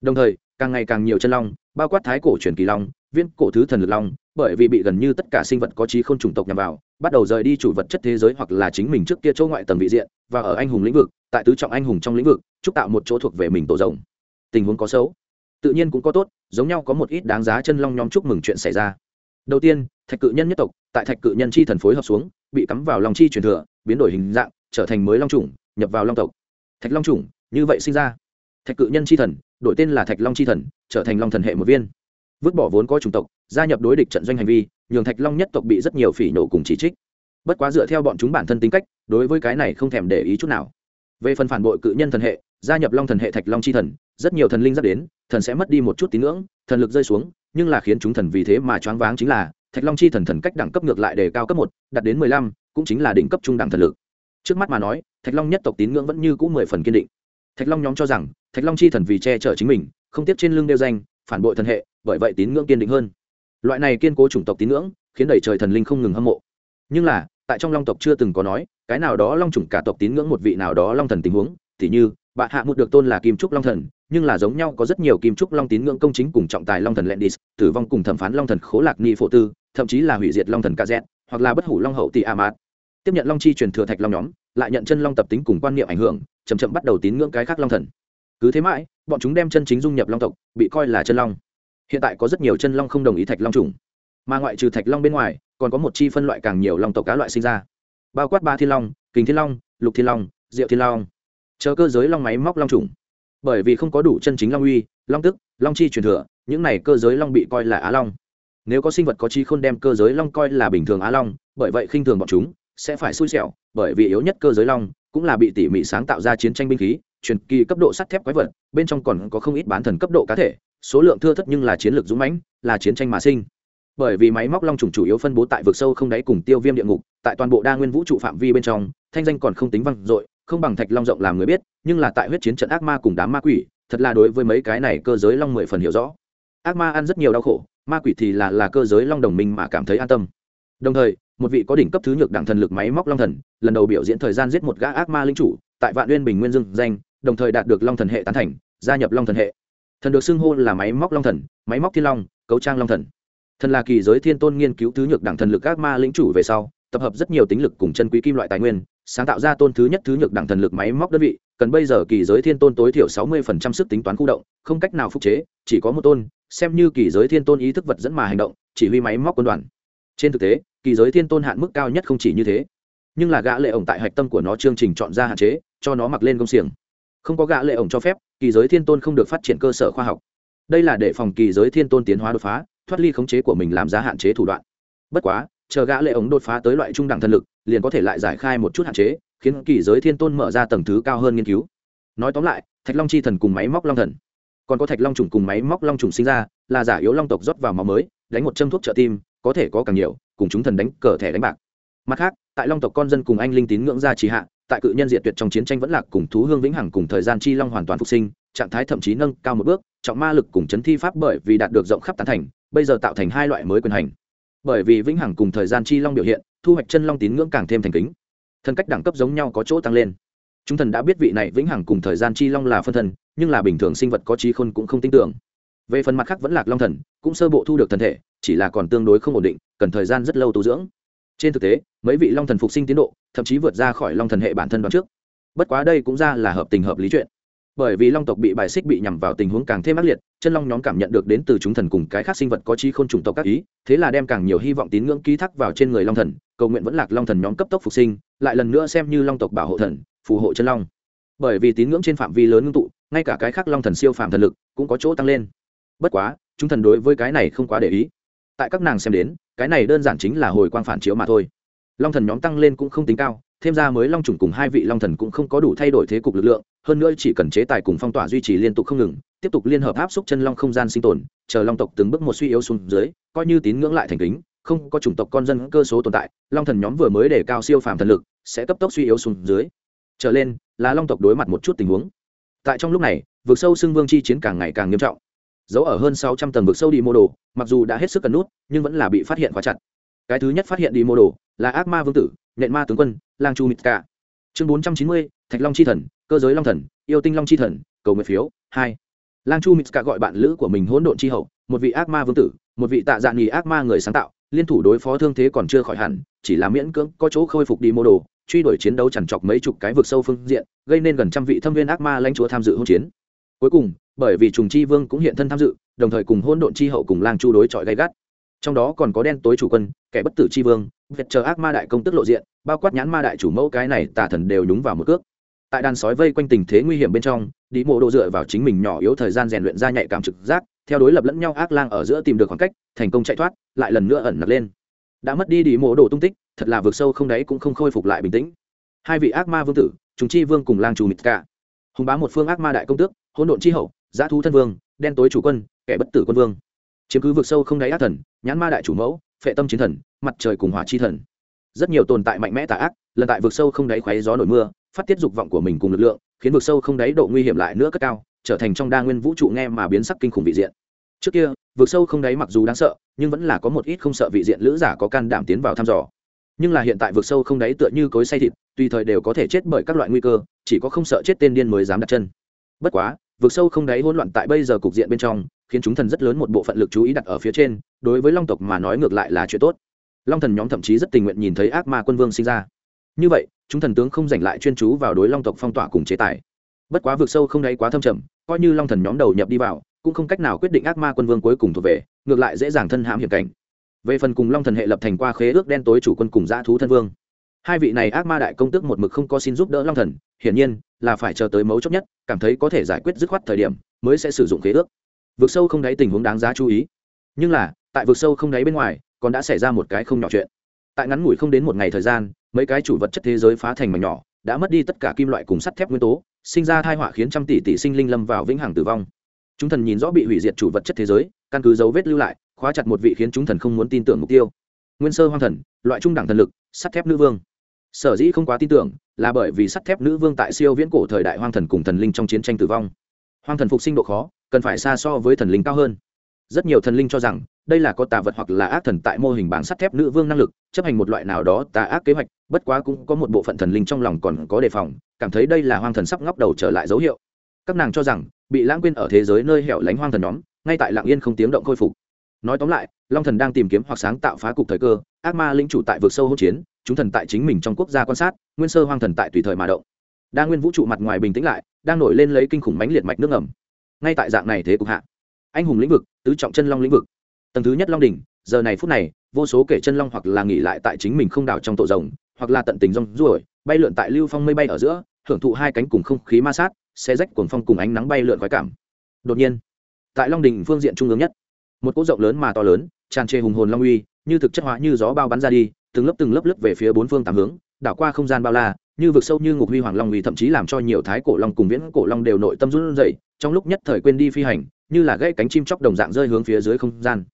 Đồng thời, càng ngày càng nhiều chân long, bao quát thái cổ truyền kỳ long viên cổ thứ thần lực long bởi vì bị gần như tất cả sinh vật có trí không chủng tộc nhằm vào, bắt đầu rời đi chủ vật chất thế giới hoặc là chính mình trước kia chỗ ngoại tầng vị diện, và ở anh hùng lĩnh vực, tại tứ trọng anh hùng trong lĩnh vực, chúc tạo một chỗ thuộc về mình tổ rồng tình huống có xấu? Tự nhiên cũng có tốt, giống nhau có một ít đáng giá chân long nhóm chúc mừng chuyện xảy ra. Đầu tiên, thạch cự nhân nhất tộc, tại thạch cự nhân chi thần phối hợp xuống, bị cắm vào long chi truyền thừa, biến đổi hình dạng, trở thành mới long chủng, nhập vào long tộc. Thạch long chủng, như vậy sinh ra. Thạch cự nhân chi thần, đổi tên là thạch long chi thần, trở thành long thần hệ một viên vứt bỏ vốn có chủng tộc, gia nhập đối địch trận doanh hành vi, nhường thạch long nhất tộc bị rất nhiều phỉ nổ cùng chỉ trích. Bất quá dựa theo bọn chúng bản thân tính cách, đối với cái này không thèm để ý chút nào. Về phần phản bội cự nhân thần hệ, gia nhập long thần hệ thạch long chi thần, rất nhiều thần linh dắt đến, thần sẽ mất đi một chút tín ngưỡng, thần lực rơi xuống, nhưng là khiến chúng thần vì thế mà choáng váng chính là, thạch long chi thần thần cách đẳng cấp ngược lại đề cao cấp một, đạt đến mười lăm, cũng chính là đỉnh cấp trung đẳng thần lực. Trước mắt mà nói, thạch long nhất tộc tín ngưỡng vẫn như c ũ mười phần kiên định. Thạch long nhóm cho rằng, thạch long chi thần vì che chở chính mình, không tiếp trên lưng đeo danh, phản bội thần hệ bởi vậy tín ngưỡng kiên định hơn. Loại này kiên cố chủng tộc tín ngưỡng khiến đầy trời thần linh không ngừng hâm mộ. Nhưng là, tại trong long tộc chưa từng có nói, cái nào đó long chủng cả tộc tín ngưỡng một vị nào đó long thần tình huống, thì như bạn hạ một được tôn là kim trúc long thần, nhưng là giống nhau có rất nhiều kim trúc long tín ngưỡng công chính cùng trọng tài long thần lendis, tử vong cùng thẩm phán long thần khố lạc ni phổ tư, thậm chí là hủy diệt long thần kz hoặc là bất hủ long hậu tỷ amat tiếp nhận long chi truyền thừa thạch long nhóm, lại nhận chân long tập tính cùng quan niệm ảnh hưởng chầm chậm bắt đầu tín ngưỡng cái khác long thần. Cứ thế mãi, bọn chúng đem chân chính dung nhập long tộc, bị coi là chân long hiện tại có rất nhiều chân long không đồng ý thạch long trùng. Mà ngoại trừ thạch long bên ngoài, còn có một chi phân loại càng nhiều long tộc cá loại sinh ra. Bao quát ba thiên long, kình thiên long, lục thiên long, diệu thiên long. Chờ cơ giới long máy móc long trùng. Bởi vì không có đủ chân chính long uy, long tức, long chi truyền thừa, những này cơ giới long bị coi là á long. Nếu có sinh vật có chi khôn đem cơ giới long coi là bình thường á long, bởi vậy khinh thường bọn chúng, sẽ phải xui xẻo, bởi vì yếu nhất cơ giới long cũng là bị tỉ mỉ sáng tạo ra chiến tranh binh khí, truyền kỳ cấp độ sắt thép quái vật, bên trong còn có không ít bán thần cấp độ cá thể số lượng thưa thất nhưng là chiến lược dũng mãnh, là chiến tranh mà sinh. Bởi vì máy móc long trùng chủ yếu phân bố tại vực sâu không đáy cùng tiêu viêm địa ngục, tại toàn bộ đa nguyên vũ trụ phạm vi bên trong, thanh danh còn không tính vang dội, không bằng thạch long rộng làm người biết, nhưng là tại huyết chiến trận ác ma cùng đám ma quỷ, thật là đối với mấy cái này cơ giới long mười phần hiểu rõ. Ác ma ăn rất nhiều đau khổ, ma quỷ thì là là cơ giới long đồng minh mà cảm thấy an tâm. Đồng thời, một vị có đỉnh cấp thứ nhược đẳng thần lực máy móc long thần, lần đầu biểu diễn thời gian giết một gã ác ma linh chủ, tại vạn uyên bình nguyên dương danh, đồng thời đạt được long thần hệ tán thành, gia nhập long thần hệ thần được xưng hô là máy móc long thần, máy móc thiên long, cấu trang long thần. Thần là kỳ giới thiên tôn nghiên cứu thứ nhược đẳng thần lực ác ma linh chủ về sau, tập hợp rất nhiều tính lực cùng chân quý kim loại tài nguyên, sáng tạo ra tôn thứ nhất thứ nhược đẳng thần lực máy móc đơn vị, cần bây giờ kỳ giới thiên tôn tối thiểu sáu mươi phần trăm sức tính toán khu động, không cách nào phục chế, chỉ có một tôn, xem như kỳ giới thiên tôn ý thức vật dẫn mà hành động, chỉ huy máy móc quân đoàn. Trên thực tế, kỳ giới thiên tôn hạn mức cao nhất không chỉ như thế, nhưng là gã lệ ổng tại hạch tâm của nó chương trình chọn ra hạn chế, cho nó mặc lên công xiềng không có gã lệ ổng cho phép, kỳ giới thiên tôn không được phát triển cơ sở khoa học. Đây là để phòng kỳ giới thiên tôn tiến hóa đột phá, thoát ly khống chế của mình làm ra hạn chế thủ đoạn. Bất quá, chờ gã lệ ổng đột phá tới loại trung đẳng thần lực, liền có thể lại giải khai một chút hạn chế, khiến kỳ giới thiên tôn mở ra tầng thứ cao hơn nghiên cứu. Nói tóm lại, thạch long chi thần cùng máy móc long thần. Còn có thạch long trùng cùng máy móc long trùng sinh ra, là giả yếu long tộc rót vào máu mới, đánh một châm thuốc trợ tim, có thể có càng nhiều, cùng chúng thần đánh cờ thẻ đánh bạc. Mặt khác, tại long tộc con dân cùng anh linh tín ngưỡng ra trì hạ tại cự nhân diệt tuyệt trong chiến tranh vẫn lạc cùng thú hương vĩnh hằng cùng thời gian chi long hoàn toàn phục sinh trạng thái thậm chí nâng cao một bước trọng ma lực cùng chấn thi pháp bởi vì đạt được rộng khắp tán thành bây giờ tạo thành hai loại mới quyền hành. Bởi vì vĩnh hằng cùng thời gian chi long biểu hiện thu hoạch chân long tín ngưỡng càng thêm thành kính. Thân cách đẳng cấp giống nhau có chỗ tăng lên. Chúng thần đã biết vị này vĩnh hằng cùng thời gian chi long là phân thần, nhưng là bình thường sinh vật có trí khôn cũng không tin tưởng. Về phần mặt khác vẫn lạc long thần cũng sơ bộ thu được thần thể chỉ là còn tương đối không ổn định cần thời gian rất lâu tu dưỡng trên thực tế, mấy vị long thần phục sinh tiến độ, thậm chí vượt ra khỏi long thần hệ bản thân đoán trước. Bất quá đây cũng ra là hợp tình hợp lý chuyện. Bởi vì long tộc bị bài xích bị nhằm vào tình huống càng thêm ác liệt, chân long nhóm cảm nhận được đến từ chúng thần cùng cái khác sinh vật có trí n trùng tộc các ý, thế là đem càng nhiều hy vọng tín ngưỡng ký thác vào trên người long thần, cầu nguyện vẫn lạc long thần nhóm cấp tốc phục sinh, lại lần nữa xem như long tộc bảo hộ thần, phù hộ chân long. Bởi vì tín ngưỡng trên phạm vi lớn ngưng tụ, ngay cả cái khác long thần siêu phạm thần lực cũng có chỗ tăng lên. Bất quá, chúng thần đối với cái này không quá để ý. Tại các nàng xem đến cái này đơn giản chính là hồi quang phản chiếu mà thôi. Long thần nhóm tăng lên cũng không tính cao, thêm ra mới long trùng cùng hai vị long thần cũng không có đủ thay đổi thế cục lực lượng, hơn nữa chỉ cần chế tài cùng phong tỏa duy trì liên tục không ngừng, tiếp tục liên hợp áp xúc chân long không gian sinh tồn, chờ long tộc từng bước một suy yếu xuống dưới, coi như tín ngưỡng lại thành kính, không có chủng tộc con dân cơ số tồn tại, long thần nhóm vừa mới để cao siêu phàm thần lực, sẽ cấp tốc suy yếu xuống dưới. Trở lên, là long tộc đối mặt một chút tình huống. Tại trong lúc này, vực sâu xưng vương chi chiến càng ngày càng nghiêm trọng giấu ở hơn sáu trăm tầng vực sâu đi mô đồ, mặc dù đã hết sức cần nút, nhưng vẫn là bị phát hiện khóa chặt. Cái thứ nhất phát hiện đi mô đồ là ác ma vương tử nện ma tướng quân, lang chu mít cả chương bốn trăm chín mươi, thạch long chi thần, cơ giới long thần, yêu tinh long chi thần, cầu nguyện phiếu, hai. Lang chu mít cả gọi bạn lữ của mình hỗn độn chi hậu, một vị ác ma vương tử, một vị tạ dạng nghỉ ác ma người sáng tạo, liên thủ đối phó thương thế còn chưa khỏi hẳn, chỉ là miễn cưỡng có chỗ khôi phục đi mô đồ, truy đuổi chiến đấu chằn chọc mấy chục cái vực sâu phương diện, gây nên gần trăm vị thâm viên ác ma lãnh chúa tham dự hỗn chiến. Cuối cùng bởi vì trùng chi vương cũng hiện thân tham dự, đồng thời cùng hôn độn chi hậu cùng lang chu đối chọi gay gắt. Trong đó còn có đen tối chủ quân, kẻ bất tử chi vương vẹt chờ ác ma đại công tức lộ diện, bao quát nhãn ma đại chủ mẫu cái này tà thần đều nhúng vào một cước. Tại đàn sói vây quanh tình thế nguy hiểm bên trong đi mộ độ dựa vào chính mình nhỏ yếu thời gian rèn luyện ra nhạy cảm trực giác, theo đối lập lẫn nhau ác lang ở giữa tìm được khoảng cách, thành công chạy thoát, lại lần nữa ẩn nặc lên. Đã mất đi đi mộ độ tung tích, thật là vượt sâu không đáy cũng không khôi phục lại bình tĩnh. Hai vị ác ma vương tử chúng chi vương cùng lang chủ mịt cả. Hùng bá một phương ác ma đại công tước, hỗn độn chi hậu giá thu thân vương, đen tối chủ quân, kẻ bất tử quân vương. Chiếm cứ vực sâu không đáy ác thần, nhãn ma đại chủ mẫu, phệ tâm chiến thần, mặt trời cùng hỏa chi thần. Rất nhiều tồn tại mạnh mẽ tà ác, lần tại vực sâu không đáy khoáy gió nổi mưa, phát tiết dục vọng của mình cùng lực lượng, khiến vực sâu không đáy độ nguy hiểm lại nữa cất cao, trở thành trong đa nguyên vũ trụ nghe mà biến sắc kinh khủng vị diện. Trước kia, vực sâu không đáy mặc dù đáng sợ, nhưng vẫn là có một ít không sợ vị diện lữ giả có can đảm tiến vào thăm dò. Nhưng là hiện tại vực sâu không đáy tựa như cối say thịt, tùy thời đều có thể chết bởi các loại nguy cơ, chỉ có không sợ chết tên điên mới dám đặt chân. Bất quá vực sâu không đáy hỗn loạn tại bây giờ cục diện bên trong, khiến chúng thần rất lớn một bộ phận lực chú ý đặt ở phía trên, đối với long tộc mà nói ngược lại là chuyện tốt. Long thần nhóm thậm chí rất tình nguyện nhìn thấy ác ma quân vương sinh ra. Như vậy, chúng thần tướng không giành lại chuyên chú vào đối long tộc phong tỏa cùng chế tài. Bất quá vực sâu không đáy quá thâm trầm, coi như long thần nhóm đầu nhập đi vào, cũng không cách nào quyết định ác ma quân vương cuối cùng thuộc về, ngược lại dễ dàng thân hãm hiểm cảnh. Về phần cùng long thần hệ lập thành qua khế ước đen tối chủ quân cùng dã thú thân vương. Hai vị này ác ma đại công tước một mực không có xin giúp đỡ long thần, hiển nhiên là phải chờ tới mấu chốt nhất, cảm thấy có thể giải quyết dứt khoát thời điểm, mới sẽ sử dụng khế ước. Vực sâu không đáy tình huống đáng giá chú ý. Nhưng là, tại vực sâu không đáy bên ngoài, còn đã xảy ra một cái không nhỏ chuyện. Tại ngắn ngủi không đến một ngày thời gian, mấy cái chủ vật chất thế giới phá thành mảnh nhỏ, đã mất đi tất cả kim loại cùng sắt thép nguyên tố, sinh ra thai họa khiến trăm tỷ tỷ sinh linh lâm vào vĩnh hằng tử vong. Chúng thần nhìn rõ bị hủy diệt chủ vật chất thế giới, căn cứ dấu vết lưu lại, khóa chặt một vị khiến chúng thần không muốn tin tưởng mục tiêu. Nguyên sơ hoang thần, loại trung đẳng thần lực, sắt thép nữ vương sở dĩ không quá tin tưởng là bởi vì sắt thép nữ vương tại siêu viễn cổ thời đại hoang thần cùng thần linh trong chiến tranh tử vong. Hoang thần phục sinh độ khó, cần phải xa so với thần linh cao hơn. Rất nhiều thần linh cho rằng đây là có tà vật hoặc là ác thần tại mô hình bảng sắt thép nữ vương năng lực, chấp hành một loại nào đó tà ác kế hoạch, bất quá cũng có một bộ phận thần linh trong lòng còn có đề phòng, cảm thấy đây là hoang thần sắp ngóc đầu trở lại dấu hiệu. Các nàng cho rằng, bị lãng quên ở thế giới nơi hẻo lánh hoang thần nhóm, ngay tại lạng yên không tiếng động khôi phục. Nói tóm lại long thần đang tìm kiếm hoặc sáng tạo phá cục thời cơ, ác ma linh chủ tại vực sâu hỗn chiến, chúng thần tại chính mình trong quốc gia quan sát, nguyên sơ hoang thần tại tùy thời mà động. Đa nguyên vũ trụ mặt ngoài bình tĩnh lại, đang nổi lên lấy kinh khủng mánh liệt mạch nước ngầm. Ngay tại dạng này thế cục hạ, anh hùng lĩnh vực, tứ trọng chân long lĩnh vực. Tầng thứ nhất long đỉnh, giờ này phút này, vô số kể chân long hoặc là nghỉ lại tại chính mình không đảo trong tổ rồng, hoặc là tận tình rong ruổi, bay lượn tại lưu phong mây bay ở giữa, hưởng thụ hai cánh cùng không khí ma sát xe rách cuồng phong cùng ánh nắng bay lượn khoái cảm. Đột nhiên, tại long đình phương diện trung ương nhất một cỗ rộng lớn mà to lớn, tràn trề hùng hồn long uy, như thực chất hóa như gió bao bắn ra đi, từng lớp từng lớp lớp về phía bốn phương tám hướng, đảo qua không gian bao la, như vực sâu như ngục huy hoàng long uy thậm chí làm cho nhiều thái cổ long cùng viễn cổ long đều nội tâm run rẩy, trong lúc nhất thời quên đi phi hành, như là gãy cánh chim chóc đồng dạng rơi hướng phía dưới không gian.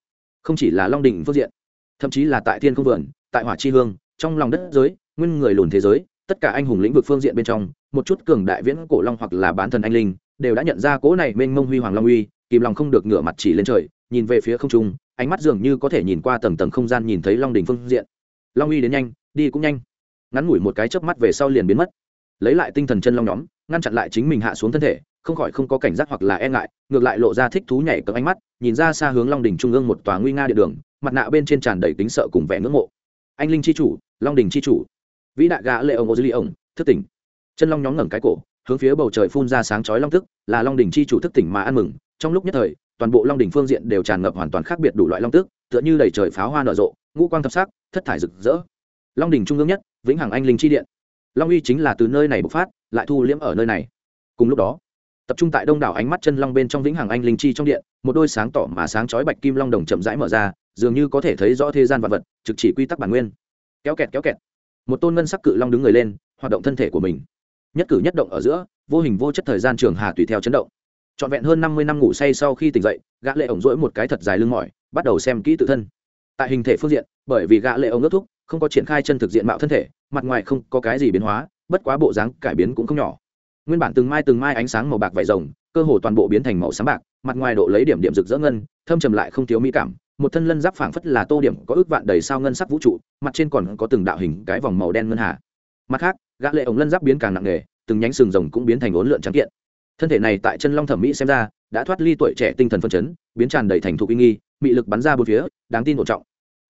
Không chỉ là long đỉnh phương diện, thậm chí là tại thiên không vườn, tại hỏa chi hương, trong lòng đất giới, nguyên người lùn thế giới, tất cả anh hùng lĩnh vực phương diện bên trong, một chút cường đại viễn cổ long hoặc là bán thần anh linh, đều đã nhận ra cỗ này mênh mông huy hoàng long uy, kìm lòng không được ngửa mặt chỉ lên trời nhìn về phía không trung, ánh mắt dường như có thể nhìn qua tầng tầng không gian nhìn thấy long đỉnh phương diện. Long uy đến nhanh, đi cũng nhanh. Ngắn ngủi một cái chớp mắt về sau liền biến mất. Lấy lại tinh thần chân long nhóm, ngăn chặn lại chính mình hạ xuống thân thể, không khỏi không có cảnh giác hoặc là e ngại, ngược lại lộ ra thích thú nhảy cấm ánh mắt, nhìn ra xa hướng long đỉnh trung ương một tòa nguy nga địa đường, mặt nạ bên trên tràn đầy tính sợ cùng vẻ ngưỡng mộ. Anh linh chi chủ, long đỉnh chi chủ. Vĩ đại gã lệ ông ô dư ly ông, thức tỉnh. Chân long nhóm ngẩng cái cổ, hướng phía bầu trời phun ra sáng chói long tức, là long đỉnh chi chủ thức tỉnh mà ăn mừng, trong lúc nhất thời toàn bộ long đỉnh phương diện đều tràn ngập hoàn toàn khác biệt đủ loại long tức tựa như đầy trời pháo hoa nở rộ, ngũ quang thập sắc, thất thải rực rỡ. Long đỉnh trung ương nhất, vĩnh hằng anh linh chi điện. Long uy chính là từ nơi này bộc phát, lại thu liễm ở nơi này. Cùng lúc đó, tập trung tại đông đảo ánh mắt chân long bên trong vĩnh hằng anh linh chi trong điện, một đôi sáng tỏ mà sáng chói bạch kim long đồng chậm rãi mở ra, dường như có thể thấy rõ thế gian vật vật, trực chỉ quy tắc bản nguyên. Kéo kẹt kéo kẹt. Một tôn ngân sắc cự long đứng người lên, hoạt động thân thể của mình. Nhất cử nhất động ở giữa, vô hình vô chất thời gian trường hà tùy theo chấn động trọn vẹn hơn năm mươi năm ngủ say sau khi tỉnh dậy, gã lệ ổng rỗi một cái thật dài lưng mỏi, bắt đầu xem kỹ tự thân. Tại hình thể phương diện, bởi vì gã lệ ổng ước thúc, không có triển khai chân thực diện mạo thân thể, mặt ngoài không có cái gì biến hóa, bất quá bộ dáng cải biến cũng không nhỏ. Nguyên bản từng mai từng mai ánh sáng màu bạc vải rồng, cơ hồ toàn bộ biến thành màu sáng bạc, mặt ngoài độ lấy điểm điểm rực rỡ ngân, thâm trầm lại không thiếu mỹ cảm, một thân lân giáp phảng phất là tô điểm có ước vạn đầy sao ngân sắc vũ trụ, mặt trên còn có từng đạo hình cái vòng màu đen ngân hà. Mặt khác, gã lệ ổng lân giáp biến càng nặng nề, từng nhánh sừng rồng cũng biến thành ốn lượn trắng kiện thân thể này tại chân long thẩm mỹ xem ra, đã thoát ly tuổi trẻ tinh thần phân chấn, biến tràn đầy thành thục uy nghi bị lực bắn ra bốn phía, đáng tin ổn trọng.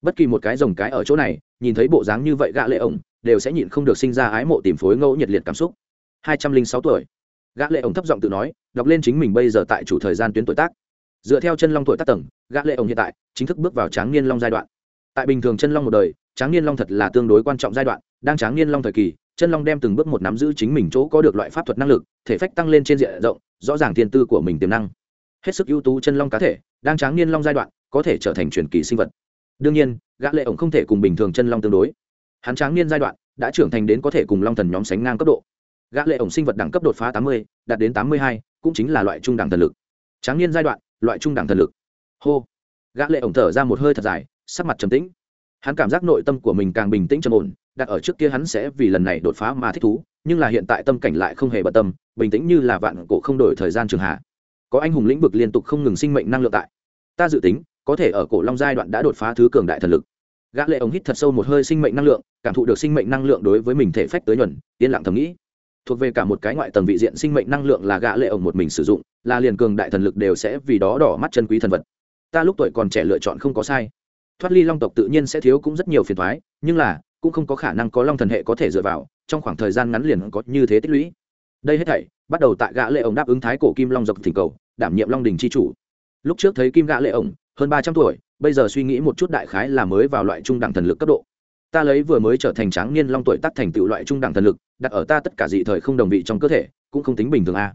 Bất kỳ một cái rồng cái ở chỗ này, nhìn thấy bộ dáng như vậy gã lệ ổng, đều sẽ nhịn không được sinh ra ái mộ tìm phối ngẫu nhiệt liệt cảm xúc. Hai trăm linh sáu tuổi. Gã lệ ổng thấp giọng tự nói, đọc lên chính mình bây giờ tại chủ thời gian tuyến tuổi tác. Dựa theo chân long tuổi tác tầng, gã lệ ổng hiện tại chính thức bước vào tráng niên long giai đoạn. Tại bình thường chân long một đời, tráng niên long thật là tương đối quan trọng giai đoạn, đang tráng niên long thời kỳ chân long đem từng bước một nắm giữ chính mình chỗ có được loại pháp thuật năng lực, thể phách tăng lên trên diện rộng, rõ ràng thiên tư của mình tiềm năng. Hết sức ưu tú chân long cá thể, đang tráng niên long giai đoạn, có thể trở thành truyền kỳ sinh vật. Đương nhiên, gã lệ ổng không thể cùng bình thường chân long tương đối. Hắn tráng niên giai đoạn, đã trưởng thành đến có thể cùng long thần nhóm sánh ngang cấp độ. Gã lệ ổng sinh vật đẳng cấp đột phá tám mươi, đạt đến tám mươi hai, cũng chính là loại trung đẳng thần lực. Tráng niên giai đoạn, loại trung đẳng thần lực. Hô. Gã lệ ổng thở ra một hơi thật dài, sắc mặt trầm tĩnh. Hắn cảm giác nội tâm của mình càng bình tĩnh trầm ổn đặt ở trước kia hắn sẽ vì lần này đột phá mà thích thú, nhưng là hiện tại tâm cảnh lại không hề bận tâm, bình tĩnh như là vạn cổ không đổi thời gian trường hạ. Có anh hùng lĩnh vực liên tục không ngừng sinh mệnh năng lượng tại. Ta dự tính, có thể ở cổ long giai đoạn đã đột phá thứ cường đại thần lực. Gã lệ ống hít thật sâu một hơi sinh mệnh năng lượng, cảm thụ được sinh mệnh năng lượng đối với mình thể phách tới nhuần, yên lặng thầm nghĩ. Thuộc về cả một cái ngoại tầng vị diện, sinh mệnh năng lượng là gã lệ ống một mình sử dụng, là liền cường đại thần lực đều sẽ vì đó đỏ mắt chân quý thần vật. Ta lúc tuổi còn trẻ lựa chọn không có sai. Thoát ly long tộc tự nhiên sẽ thiếu cũng rất nhiều phiền toái, nhưng là cũng không có khả năng có long thần hệ có thể dựa vào, trong khoảng thời gian ngắn liền có như thế tích lũy. Đây hết thảy, bắt đầu tại gã lệ ổng đáp ứng thái cổ kim long dọc thỉnh cầu, đảm nhiệm long đình chi chủ. Lúc trước thấy kim gã lệ ổng, hơn ba trăm tuổi, bây giờ suy nghĩ một chút đại khái là mới vào loại trung đẳng thần lực cấp độ. Ta lấy vừa mới trở thành tráng niên long tuổi tác thành tựu loại trung đẳng thần lực, đặt ở ta tất cả dị thời không đồng vị trong cơ thể, cũng không tính bình thường a.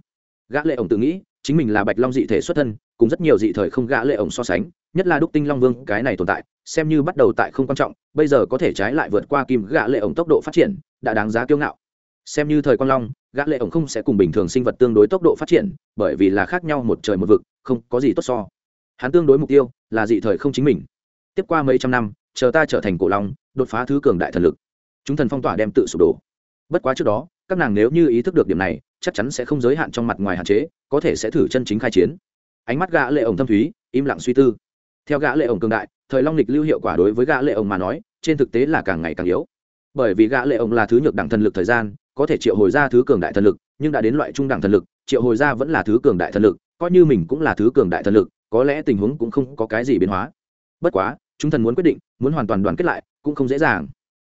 Gã lệ ổng tự nghĩ chính mình là bạch long dị thể xuất thân, cùng rất nhiều dị thời không gã lệ ổng so sánh, nhất là đúc tinh long vương cái này tồn tại, xem như bắt đầu tại không quan trọng, bây giờ có thể trái lại vượt qua kim gã lệ ổng tốc độ phát triển, đã đáng giá kiêu ngạo. Xem như thời quan long, gã lệ ổng không sẽ cùng bình thường sinh vật tương đối tốc độ phát triển, bởi vì là khác nhau một trời một vực, không có gì tốt so. Hắn tương đối mục tiêu là dị thời không chính mình. Tiếp qua mấy trăm năm, chờ ta trở thành cổ long, đột phá thứ cường đại thần lực. Chúng thần phong tỏa đem tự sụp đổ. Bất quá trước đó, các nàng nếu như ý thức được điểm này chắc chắn sẽ không giới hạn trong mặt ngoài hạn chế, có thể sẽ thử chân chính khai chiến. Ánh mắt gã lệ ổng thâm thúy, im lặng suy tư. Theo gã lệ ổng cường đại, thời long lịch lưu hiệu quả đối với gã lệ ổng mà nói, trên thực tế là càng ngày càng yếu. Bởi vì gã lệ ổng là thứ nhược đẳng thần lực thời gian, có thể triệu hồi ra thứ cường đại thần lực, nhưng đã đến loại trung đẳng thần lực, triệu hồi ra vẫn là thứ cường đại thần lực, coi như mình cũng là thứ cường đại thần lực, có lẽ tình huống cũng không có cái gì biến hóa. Bất quá, chúng thần muốn quyết định, muốn hoàn toàn đoàn kết lại, cũng không dễ dàng.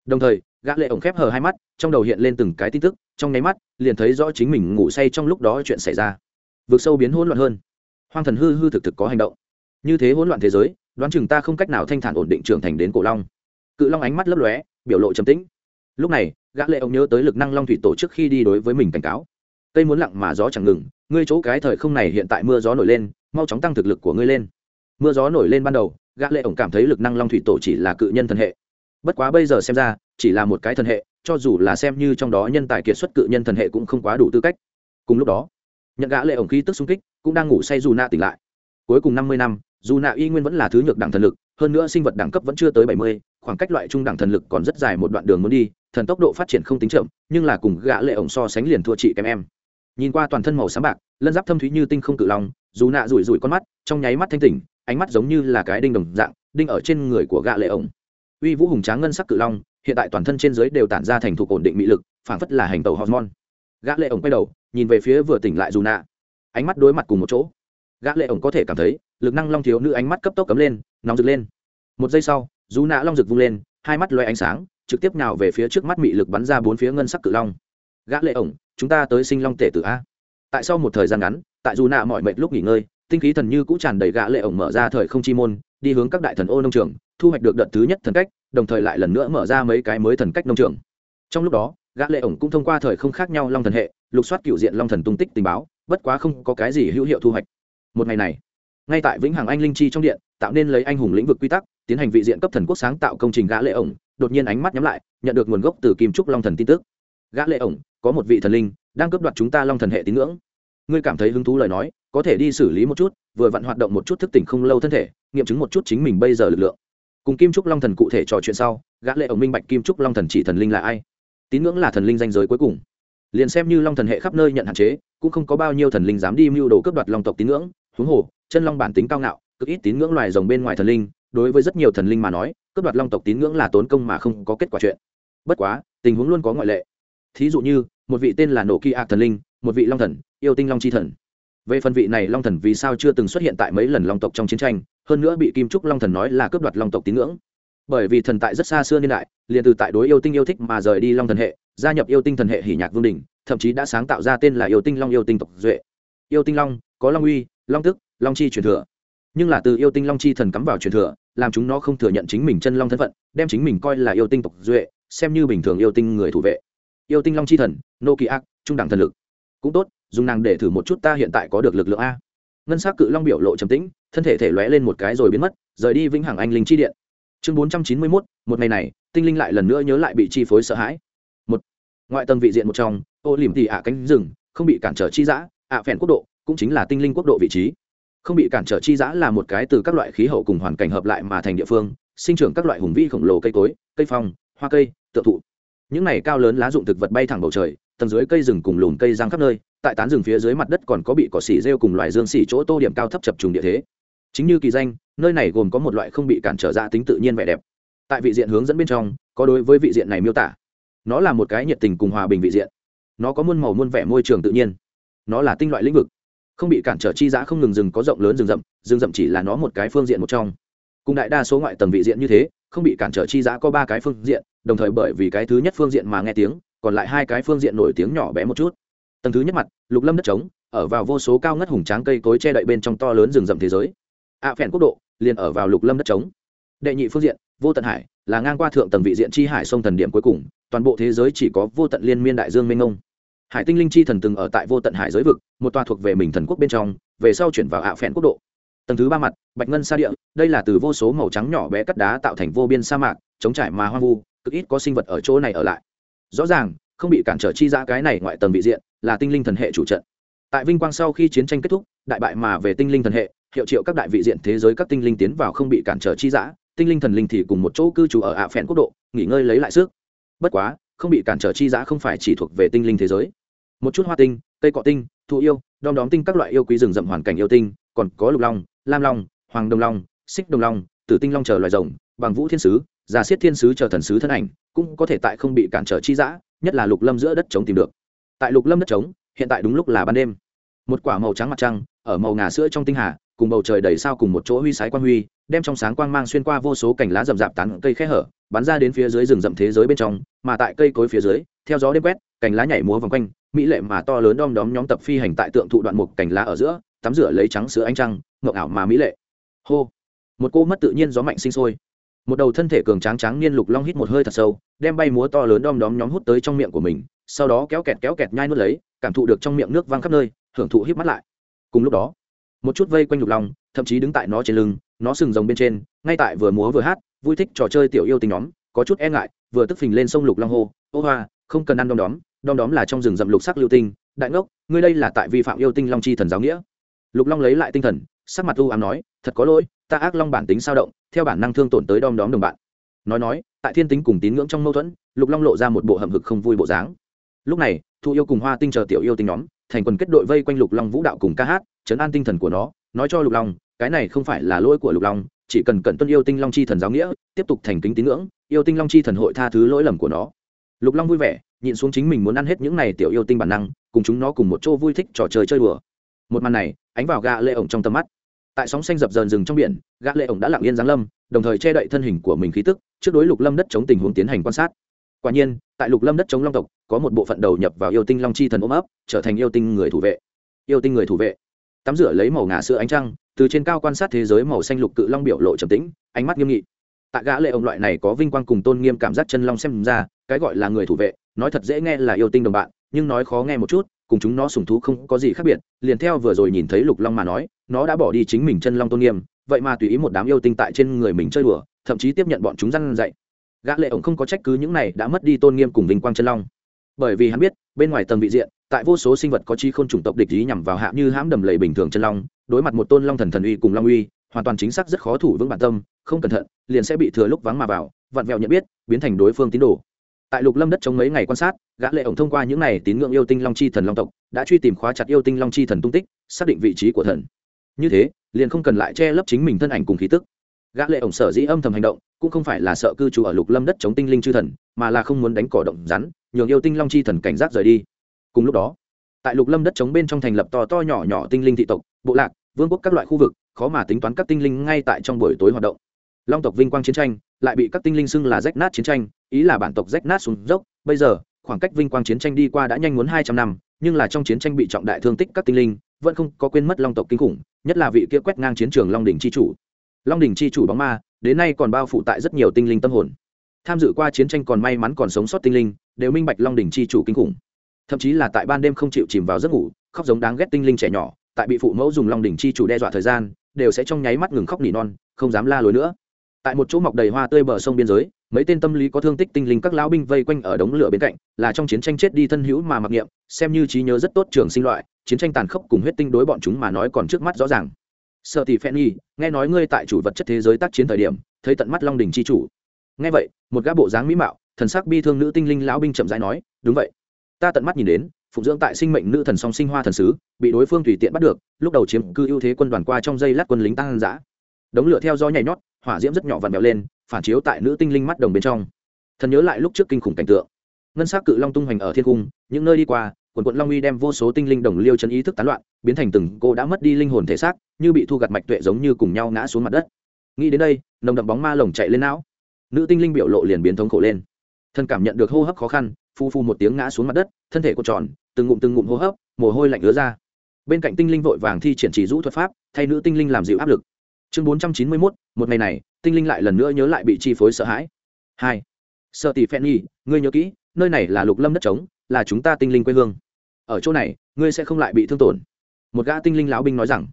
Đồng thời gã lệ ổng khép hờ hai mắt, trong đầu hiện lên từng cái tin tức, trong nháy mắt, liền thấy rõ chính mình ngủ say trong lúc đó chuyện xảy ra. Vực sâu biến hỗn loạn hơn. Hoang thần hư hư thực thực có hành động. Như thế hỗn loạn thế giới, đoán chừng ta không cách nào thanh thản ổn định trưởng thành đến cổ long. Cự long ánh mắt lấp lóe, biểu lộ trầm tĩnh. Lúc này, gã lệ ổng nhớ tới lực năng long thủy tổ trước khi đi đối với mình cảnh cáo. Cây muốn lặng mà gió chẳng ngừng, ngươi chỗ cái thời không này hiện tại mưa gió nổi lên, mau chóng tăng thực lực của ngươi lên. Mưa gió nổi lên ban đầu, gã lệ ổng cảm thấy lực năng long thủy tổ chỉ là cự nhân thần hệ bất quá bây giờ xem ra, chỉ là một cái thần hệ, cho dù là xem như trong đó nhân tài kiệt xuất cự nhân thần hệ cũng không quá đủ tư cách. Cùng lúc đó nhận gã lệ ổng khí tức xung kích, cũng đang ngủ say dù nạ tỉnh lại. Cuối cùng năm mươi năm, dù nạ y nguyên vẫn là thứ nhược đẳng thần lực, hơn nữa sinh vật đẳng cấp vẫn chưa tới bảy mươi, khoảng cách loại trung đẳng thần lực còn rất dài một đoạn đường muốn đi, thần tốc độ phát triển không tính chậm, nhưng là cùng gã lệ ổng so sánh liền thua chị kém em. Nhìn qua toàn thân màu sáng bạc, lân giáp thâm thúy như tinh không cự long, dù nạ rủi rủi con mắt, trong nháy mắt thanh tỉnh, ánh mắt giống như là cái đinh đồng dạng, đinh ở trên người của gã lệ ổng uy vũ hùng tráng ngân sắc cự long, hiện tại toàn thân trên dưới đều tản ra thành thục ổn định mị lực, phảng phất là hành tàu hormone. Gã lệ ổng quay đầu, nhìn về phía vừa tỉnh lại dù nạ ánh mắt đối mặt cùng một chỗ. Gã lệ ổng có thể cảm thấy, lực năng long thiếu nữ ánh mắt cấp tốc cấm lên, nóng rực lên. Một giây sau, dù nạ long rực vung lên, hai mắt loay ánh sáng, trực tiếp nào về phía trước mắt mị lực bắn ra bốn phía ngân sắc cự long. Gã lệ ổng, chúng ta tới sinh long tể tử a. Tại sau một thời gian ngắn, tại dù nạ mọi mệt lúc nghỉ ngơi, tinh khí thần như cũ tràn đầy gã lệ ổng mở ra thời không chi môn đi hướng các đại thần ô nông trường, thu hoạch được đợt thứ nhất thần cách, đồng thời lại lần nữa mở ra mấy cái mới thần cách nông trường. Trong lúc đó, gã lệ ổng cũng thông qua thời không khác nhau long thần hệ, lục soát cựu diện long thần tung tích tình báo, bất quá không có cái gì hữu hiệu thu hoạch. Một ngày này, ngay tại vĩnh hằng anh linh chi trong điện, tạo nên lấy anh hùng lĩnh vực quy tắc, tiến hành vị diện cấp thần quốc sáng tạo công trình gã lệ ổng, đột nhiên ánh mắt nhắm lại, nhận được nguồn gốc từ kim trúc long thần tin tức. Gã lệ ổng, có một vị thần linh, đang cướp đoạt chúng ta long thần hệ tín ngưỡng. Ngươi cảm thấy hứng thú lời nói, có thể đi xử lý một chút, vừa vặn hoạt động một chút thức tỉnh không lâu thân thể nghiệm chứng một chút chính mình bây giờ lực lượng. Cùng kim trúc long thần cụ thể trò chuyện sau, gã lệ ổng minh bạch kim trúc long thần chỉ thần linh là ai. Tín ngưỡng là thần linh danh giới cuối cùng. Liền xem như long thần hệ khắp nơi nhận hạn chế, cũng không có bao nhiêu thần linh dám đi mưu đồ cướp đoạt long tộc tín ngưỡng. Huống hồ, chân long bản tính cao ngạo, cực ít tín ngưỡng loài rồng bên ngoài thần linh, đối với rất nhiều thần linh mà nói, cướp đoạt long tộc tín ngưỡng là tốn công mà không có kết quả chuyện. Bất quá, tình huống luôn có ngoại lệ. Thí dụ như, một vị tên là nổ kỳ ạc thần linh, một vị long thần, yêu tinh long chi thần. Về phần vị này long thần vì sao chưa từng xuất hiện tại mấy lần long tộc trong chiến tranh hơn nữa bị kim trúc long thần nói là cướp đoạt long tộc tín ngưỡng. Bởi vì thần tại rất xa xưa niên đại, liền từ tại đối yêu tinh yêu thích mà rời đi long thần hệ, gia nhập yêu tinh thần hệ hỉ nhạc vương đình, thậm chí đã sáng tạo ra tên là yêu tinh long yêu tinh tộc duệ. Yêu tinh long, có long uy, long tức, long chi truyền thừa. Nhưng là từ yêu tinh long chi thần cắm vào truyền thừa, làm chúng nó không thừa nhận chính mình chân long thân phận, đem chính mình coi là yêu tinh tộc duệ, xem như bình thường yêu tinh người thủ vệ. Yêu tinh long chi thần, nô kỳ ác, trung đẳng thần lực. Cũng tốt, dùng nàng để thử một chút ta hiện tại có được lực lượng a ngân s á c cự long biểu lộ trầm tĩnh, thân thể thể lóe lên một cái rồi biến mất, rời đi vĩnh hằng anh linh chi điện. Chương bốn trăm chín mươi mốt, một ngày này, tinh linh lại lần nữa nhớ lại bị chi phối sợ hãi. Một, ngoại tầng vị diện một trong, ô liềm tỉ ả cánh rừng, không bị cản trở chi giã ạ phèn quốc độ, cũng chính là tinh linh quốc độ vị trí. Không bị cản trở chi giã là một cái từ các loại khí hậu cùng hoàn cảnh hợp lại mà thành địa phương, sinh trưởng các loại hùng vĩ khổng lồ cây cối, cây phong, hoa cây tự thụ. Những này cao lớn lá dụng thực vật bay thẳng bầu trời, tầng dưới cây rừng cùng lùm cây giang khắp nơi tại tán rừng phía dưới mặt đất còn có bị cỏ xỉ rêu cùng loài dương xỉ chỗ tô điểm cao thấp chập trùng địa thế. Chính như kỳ danh, nơi này gồm có một loại không bị cản trở ra tính tự nhiên vẻ đẹp. Tại vị diện hướng dẫn bên trong, có đối với vị diện này miêu tả. Nó là một cái nhiệt tình cùng hòa bình vị diện. Nó có muôn màu muôn vẻ môi trường tự nhiên. Nó là tinh loại lĩnh vực. Không bị cản trở chi giã không ngừng rừng có rộng lớn rừng rậm rừng rậm chỉ là nó một cái phương diện một trong. Cùng đại đa số ngoại tầng vị diện như thế, không bị cản trở chi giã có ba cái phương diện, đồng thời bởi vì cái thứ nhất phương diện mà nghe tiếng, còn lại hai cái phương diện nổi tiếng nhỏ bé một chút tầng thứ nhất mặt lục lâm đất trống ở vào vô số cao ngất hùng tráng cây cối che đậy bên trong to lớn rừng rậm thế giới. Ạ à, phèn quốc độ liền ở vào lục lâm đất trống. Đệ nhị phương diện vô tận hải là ngang qua thượng tầng vị diện chi hải sông thần điểm cuối cùng toàn bộ thế giới chỉ có vô tận liên miên đại dương mênh ngông hải tinh linh chi thần từng ở tại vô tận hải giới vực một tòa thuộc về mình thần quốc bên trong về sau chuyển vào ạ à phèn quốc độ. Tầng thứ ba mặt bạch ngân sa địa đây là từ vô số màu trắng nhỏ bé cắt đá tạo thành vô biên sa mạc chống trải mà hoang vu cực ít có sinh vật ở chỗ này ở lại. Rõ ràng không bị cản trở chi ra cái này ngoại tầng vị diện là tinh linh thần hệ chủ trận. Tại vinh quang sau khi chiến tranh kết thúc, đại bại mà về tinh linh thần hệ, hiệu triệu các đại vị diện thế giới các tinh linh tiến vào không bị cản trở chi giã tinh linh thần linh thì cùng một chỗ cư trú ở ạ phèn quốc độ, nghỉ ngơi lấy lại sức. Bất quá, không bị cản trở chi giã không phải chỉ thuộc về tinh linh thế giới. Một chút hoa tinh, cây cọ tinh, thụ yêu, đom đóm tinh các loại yêu quý rừng rậm hoàn cảnh yêu tinh, còn có lục long, lam long, hoàng đồng long, xích đồng long, tử tinh long chờ loài rồng, bằng vũ thiên sứ, già siết thiên sứ chờ thần sứ thân ảnh, cũng có thể tại không bị cản trở chi giã nhất là lục lâm giữa đất chống tìm được tại lục lâm đất trống, hiện tại đúng lúc là ban đêm. Một quả màu trắng mặt trăng, ở màu ngà sữa trong tinh hà, cùng bầu trời đầy sao cùng một chỗ huy sái quang huy, đem trong sáng quang mang xuyên qua vô số cành lá rậm rạp tán cây khe hở, bắn ra đến phía dưới rừng rậm thế giới bên trong, mà tại cây cối phía dưới, theo gió đêm quét, cành lá nhảy múa vòng quanh, mỹ lệ mà to lớn đom đóm nhóm tập phi hành tại tượng thụ đoạn mục cành lá ở giữa, tắm rửa lấy trắng sữa ánh trăng ngộng ảo mà mỹ lệ. Hô! Một cô mất tự nhiên gió mạnh sinh sôi một đầu thân thể cường tráng tráng niên lục long hít một hơi thật sâu, đem bay múa to lớn đom đóm nhóm hút tới trong miệng của mình, sau đó kéo kẹt kéo kẹt nhai nuốt lấy, cảm thụ được trong miệng nước văng khắp nơi, hưởng thụ hít mắt lại. Cùng lúc đó, một chút vây quanh lục long, thậm chí đứng tại nó trên lưng, nó sừng rồng bên trên, ngay tại vừa múa vừa hát, vui thích trò chơi tiểu yêu tình nhóm, có chút e ngại, vừa tức phình lên sông lục long hô, ô hoa, không cần ăn đom đóm đom đóm là trong rừng rậm lục sắc lưu tinh, đại ngốc, ngươi đây là tại vi phạm yêu tinh long chi thần giáo nghĩa. Lục long lấy lại tinh thần, sắc mặt u ám nói, thật có lỗi ta ác long bản tính sao động, theo bản năng thương tổn tới đom đóm đồng bạn. Nói nói, tại thiên tính cùng tín ngưỡng trong mâu thuẫn, lục long lộ ra một bộ hậm hực không vui bộ dáng. Lúc này, thu yêu cùng hoa tinh chờ tiểu yêu tinh nhóm, thành quần kết đội vây quanh lục long vũ đạo cùng ca hát, chấn an tinh thần của nó, nói cho lục long, cái này không phải là lỗi của lục long, chỉ cần cẩn tuân yêu tinh long chi thần giáo nghĩa, tiếp tục thành kính tín ngưỡng, yêu tinh long chi thần hội tha thứ lỗi lầm của nó. Lục long vui vẻ, nhịn xuống chính mình muốn ăn hết những này tiểu yêu tinh bản năng, cùng chúng nó cùng một chỗ vui thích trò chơi chơi đùa. Một màn này, ánh vào gạ lệ ổng trong tầm mắt tại sóng xanh dập dờn rừng trong biển, gã lệ ổng đã lặng yên giáng lâm, đồng thời che đậy thân hình của mình khí tức, trước đối lục lâm đất chống tình huống tiến hành quan sát. Quả nhiên, tại lục lâm đất chống long tộc, có một bộ phận đầu nhập vào yêu tinh long chi thần ôm ấp, trở thành yêu tinh người thủ vệ. Yêu tinh người thủ vệ. Tắm rửa lấy màu ngà sữa ánh trăng, từ trên cao quan sát thế giới màu xanh lục cự long biểu lộ trầm tĩnh, ánh mắt nghiêm nghị. Tại gã lệ ông loại này có vinh quang cùng tôn nghiêm cảm giác chân long xem ra, cái gọi là người thủ vệ, nói thật dễ nghe là yêu tinh đồng bạn, nhưng nói khó nghe một chút, cùng chúng nó sùng thú không có gì khác biệt, liền theo vừa rồi nhìn thấy lục long mà nói nó đã bỏ đi chính mình chân long tôn nghiêm, vậy mà tùy ý một đám yêu tinh tại trên người mình chơi đùa, thậm chí tiếp nhận bọn chúng răn dạy. Gã lệ ổng không có trách cứ những này đã mất đi tôn nghiêm cùng vinh quang chân long. Bởi vì hắn biết, bên ngoài tầng vị diện, tại vô số sinh vật có chi khôn chủng tộc địch ý nhằm vào hạ như hãm đầm lầy bình thường chân long, đối mặt một tôn long thần thần uy cùng long uy, hoàn toàn chính xác rất khó thủ vững bản tâm, không cẩn thận, liền sẽ bị thừa lúc vắng mà vào, vặn vẹo nhận biết, biến thành đối phương tín đồ. Tại lục lâm đất trong mấy ngày quan sát, gã lệ ổng thông qua những này tín ngưỡng yêu tinh long chi thần long tộc, đã truy tìm khóa chặt yêu tinh long chi thần tung tích, xác định vị trí của thần như thế, liền không cần lại che lấp chính mình thân ảnh cùng khí tức. Gã lệ ổng sở dĩ âm thầm hành động, cũng không phải là sợ cư trú ở lục lâm đất chống tinh linh chư thần, mà là không muốn đánh cỏ động rắn, nhường yêu tinh long chi thần cảnh giác rời đi. Cùng lúc đó, tại lục lâm đất chống bên trong thành lập to to nhỏ nhỏ tinh linh thị tộc, bộ lạc, vương quốc các loại khu vực, khó mà tính toán các tinh linh ngay tại trong buổi tối hoạt động. Long tộc vinh quang chiến tranh, lại bị các tinh linh xưng là rách nát chiến tranh, ý là bản tộc rách nát xuống dốc. Bây giờ, khoảng cách vinh quang chiến tranh đi qua đã nhanh muốn hai trăm năm, nhưng là trong chiến tranh bị trọng đại thương tích các tinh linh vẫn không có quên mất long tộc kinh khủng, nhất là vị kia quét ngang chiến trường long đỉnh c h i chủ. Long đỉnh c h i chủ bóng ma, đến nay còn bao phủ tại rất nhiều tinh linh tâm hồn. Tham dự qua chiến tranh còn may mắn còn sống sót tinh linh, đều minh bạch long đỉnh c h i chủ kinh khủng. Thậm chí là tại ban đêm không chịu chìm vào giấc ngủ, khóc giống đáng ghét tinh linh trẻ nhỏ, tại bị phụ mẫu dùng long đỉnh chi chủ đe dọa thời gian, đều sẽ trong nháy mắt ngừng khóc nỉ non, không dám la lối nữa. Tại một chỗ mọc đầy hoa tươi bờ sông biên giới, mấy tên tâm lý có thương tích tinh linh các lão binh vây quanh ở đống lửa bên cạnh, là trong chiến tranh chết đi thân hữu mà mặc niệm, xem như trí nhớ rất tốt trường sinh loại chiến tranh tàn khốc cùng huyết tinh đối bọn chúng mà nói còn trước mắt rõ ràng. Sợ tỷ phen nhi nghe nói ngươi tại chủ vật chất thế giới tác chiến thời điểm, thấy tận mắt long đình c h i chủ. Nghe vậy, một gã bộ dáng mỹ mạo, thần sắc bi thương nữ tinh linh lão binh chậm rãi nói, đúng vậy. Ta tận mắt nhìn đến, phụng dưỡng tại sinh mệnh nữ thần song sinh hoa thần sứ, bị đối phương tùy tiện bắt được, lúc đầu chiếm cư ưu thế quân đoàn qua trong dây lát quân lính tăng giã đống lửa theo gió nhảy nhót, hỏa diễm rất nhỏ vặn vẹo lên, phản chiếu tại nữ tinh linh mắt đồng bên trong. Thần nhớ lại lúc trước kinh khủng cảnh tượng. Ngân s á c cự long tung hoành ở thiên cung, những nơi đi qua quần quận long uy đem vô số tinh linh đồng liêu chân ý thức tán loạn, biến thành từng cô đã mất đi linh hồn thể xác, như bị thu gặt mạch tuệ giống như cùng nhau ngã xuống mặt đất. Nghĩ đến đây, nồng đậm bóng ma lồng chạy lên não. Nữ tinh linh biểu lộ liền biến thống khổ lên. Thân cảm nhận được hô hấp khó khăn, phu phu một tiếng ngã xuống mặt đất, thân thể cột tròn, từng ngụm từng ngụm hô hấp, mồ hôi lạnh ứa ra. Bên cạnh tinh linh vội vàng thi triển chỉ rũ thuật pháp, thay nữ tinh linh làm dịu áp lực. Chương bốn trăm chín mươi mốt, một ngày này, tinh linh lại lần nữa nhớ lại bị chi phối sợ hãi. Hai. Sợ tỷ phen nhi, ngươi nhớ kỹ, nơi này là lục lâm đất trống là chúng ta tinh linh quê hương. Ở chỗ này, ngươi sẽ không lại bị thương tổn. Một gã tinh linh lão binh nói rằng.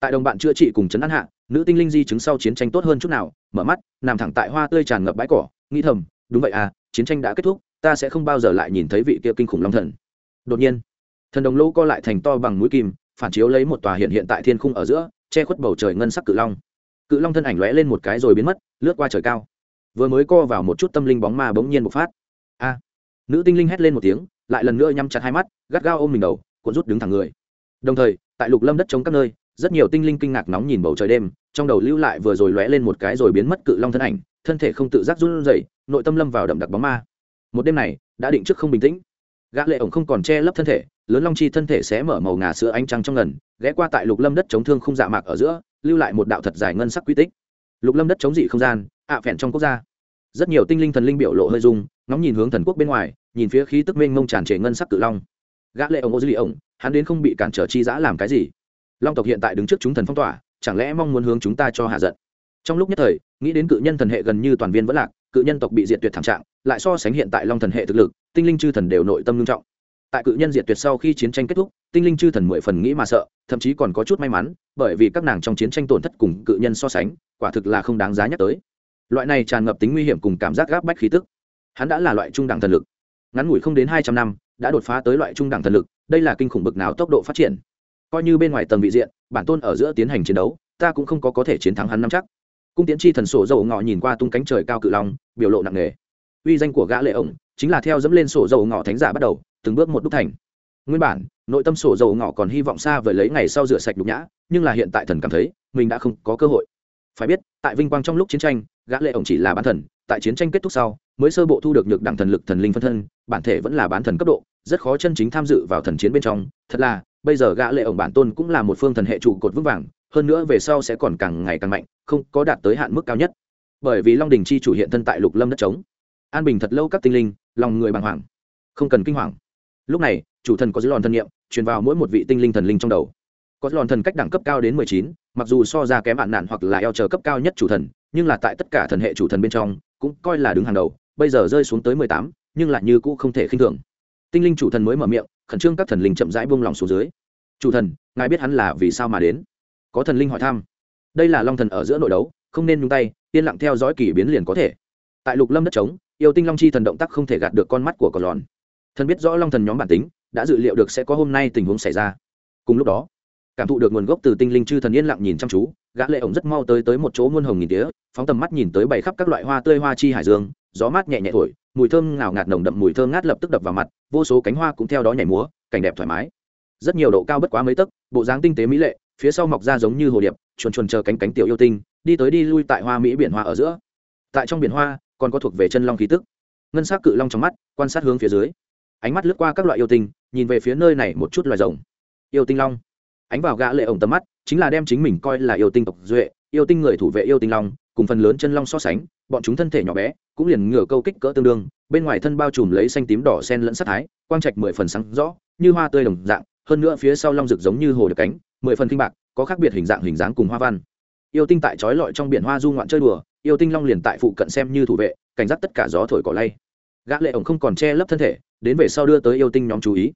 Tại đồng bạn chữa trị cùng chấn an hạ, nữ tinh linh di chứng sau chiến tranh tốt hơn chút nào, mở mắt, nằm thẳng tại hoa tươi tràn ngập bãi cỏ, nghĩ thầm, đúng vậy à chiến tranh đã kết thúc, ta sẽ không bao giờ lại nhìn thấy vị kia kinh khủng long thần. Đột nhiên, thần đồng lỗ co lại thành to bằng mũi kim, phản chiếu lấy một tòa hiện hiện tại thiên khung ở giữa, che khuất bầu trời ngân sắc cự long. Cự long thân ảnh lóe lên một cái rồi biến mất, lướt qua trời cao. Vừa mới co vào một chút tâm linh bóng ma bỗng nhiên một phát. A! Nữ tinh linh hét lên một tiếng lại lần nữa nhắm chặt hai mắt, gắt gao ôm mình đầu, cuộn rút đứng thẳng người. Đồng thời, tại lục lâm đất chống các nơi, rất nhiều tinh linh kinh ngạc nóng nhìn bầu trời đêm, trong đầu lưu lại vừa rồi lóe lên một cái rồi biến mất cự long thân ảnh, thân thể không tự giác run rẩy, nội tâm lâm vào đậm đặc bóng ma. Một đêm này, đã định trước không bình tĩnh. Gã lệ ổng không còn che lấp thân thể, lớn long chi thân thể sẽ mở màu ngà sữa ánh trăng trong ngần, ghé qua tại lục lâm đất chống thương không dạ mạc ở giữa, lưu lại một đạo thật dài ngân sắc quy tích. Lục lâm đất chống dị không gian, ạ phèn trong quốc gia. Rất nhiều tinh linh thần linh biểu lộ hơi dung ngóng nhìn hướng thần quốc bên ngoài, nhìn phía khí tức mênh mông tràn trề ngân sắc cự long. Gã lệ ổng ô dư ổng hắn đến không bị cản trở chi dã làm cái gì? Long tộc hiện tại đứng trước chúng thần phong tỏa, chẳng lẽ mong muốn hướng chúng ta cho hạ giận? Trong lúc nhất thời, nghĩ đến cự nhân thần hệ gần như toàn viên vẫn lạc, cự nhân tộc bị diệt tuyệt thảm trạng, lại so sánh hiện tại long thần hệ thực lực, tinh linh chư thần đều nội tâm nghiêm trọng. Tại cự nhân diệt tuyệt sau khi chiến tranh kết thúc, tinh linh chư thần mười phần nghĩ mà sợ, thậm chí còn có chút may mắn, bởi vì các nàng trong chiến tranh tổn thất cùng cự nhân so sánh, quả thực là không đáng giá nhắc tới. Loại này tràn ngập tính nguy hiểm cùng cảm giác gáp bách khí tức hắn đã là loại trung đẳng thần lực. Ngắn ngủi không đến hai trăm năm, đã đột phá tới loại trung đẳng thần lực, đây là kinh khủng bực nào tốc độ phát triển. Coi như bên ngoài tầng vị diện, bản tôn ở giữa tiến hành chiến đấu, ta cũng không có có thể chiến thắng hắn năm chắc. Cung tiến chi thần sổ dầu ngọ nhìn qua tung cánh trời cao cự long, biểu lộ nặng nề. Uy danh của gã lệ ổng chính là theo dẫm lên sổ dầu ngọ thánh giả bắt đầu, từng bước một đúc thành. Nguyên bản, nội tâm sổ dầu ngọ còn hy vọng xa vời lấy ngày sau rửa sạch nhục nhã, nhưng là hiện tại thần cảm thấy, mình đã không có cơ hội. Phải biết, tại vinh quang trong lúc chiến tranh, gã lệ ổng chỉ là bán thần, tại chiến tranh kết thúc sau mới sơ bộ thu được nhược đẳng thần lực thần linh phân thân, bản thể vẫn là bán thần cấp độ, rất khó chân chính tham dự vào thần chiến bên trong. Thật là, bây giờ gã lệ ổng bản tôn cũng là một phương thần hệ trụ cột vững vàng, hơn nữa về sau sẽ còn càng ngày càng mạnh, không có đạt tới hạn mức cao nhất. Bởi vì long đình chi chủ hiện thân tại lục lâm đất trống. An bình thật lâu các tinh linh, lòng người bàng hoàng, không cần kinh hoàng. Lúc này, chủ thần có dưới lòn thân nhiệm truyền vào mỗi một vị tinh linh thần linh trong đầu. Có lòn thần cách đẳng cấp cao đến mười chín, mặc dù so ra kém bạn nạn hoặc là eo chờ cấp cao nhất chủ thần, nhưng là tại tất cả thần hệ chủ thần bên trong, cũng coi là đứng hàng đầu bây giờ rơi xuống tới mười tám, nhưng lại như cũ không thể khinh thường. Tinh linh chủ thần mới mở miệng, khẩn trương các thần linh chậm rãi buông lòng xuống dưới. Chủ thần, ngài biết hắn là vì sao mà đến? Có thần linh hỏi thăm. Đây là long thần ở giữa nội đấu, không nên nhung tay, yên lặng theo dõi kỳ biến liền có thể. Tại lục lâm đất trống, yêu tinh long chi thần động tác không thể gạt được con mắt của cỏ lòn. Thần biết rõ long thần nhóm bản tính, đã dự liệu được sẽ có hôm nay tình huống xảy ra. Cùng lúc đó, cảm thụ được nguồn gốc từ tinh linh chư thần yên lặng nhìn chăm chú, gã lệ ổng rất mau tới tới một chỗ muôn hồng nghìn tía, phóng tầm mắt nhìn tới bảy khắp các loại hoa tươi hoa chi hải dương gió mát nhẹ nhẹ thổi, mùi thơm ngào ngạt nồng đậm mùi thơm ngát lập tức đập vào mặt, vô số cánh hoa cũng theo đó nhảy múa, cảnh đẹp thoải mái. Rất nhiều độ cao bất quá mấy tấc, bộ dáng tinh tế mỹ lệ, phía sau mọc ra giống như hồ điệp, chuồn chuồn chờ cánh cánh tiểu yêu tinh, đi tới đi lui tại hoa mỹ biển hoa ở giữa. Tại trong biển hoa, còn có thuộc về chân long khí tức. Ngân sắc cự long trong mắt, quan sát hướng phía dưới. Ánh mắt lướt qua các loại yêu tinh, nhìn về phía nơi này một chút loài rồng. Yêu tinh long. Ánh vào gã lệ ổng tầm mắt, chính là đem chính mình coi là yêu tinh tộc duệ, yêu tinh người thủ vệ yêu tinh long cùng phần lớn chân long so sánh, bọn chúng thân thể nhỏ bé, cũng liền ngửa câu kích cỡ tương đương, bên ngoài thân bao trùm lấy xanh tím đỏ sen lẫn sắc thái, quang trạch mười phần sáng rõ, như hoa tươi đồng dạng, hơn nữa phía sau long rực giống như hồ được cánh, mười phần kinh bạc, có khác biệt hình dạng hình dáng cùng hoa văn. Yêu tinh tại trói lọi trong biển hoa du ngoạn chơi đùa, yêu tinh long liền tại phụ cận xem như thủ vệ, cảnh giác tất cả gió thổi cỏ lay. Gã lệ ổng không còn che lấp thân thể, đến về sau đưa tới yêu tinh nhóm chú ý.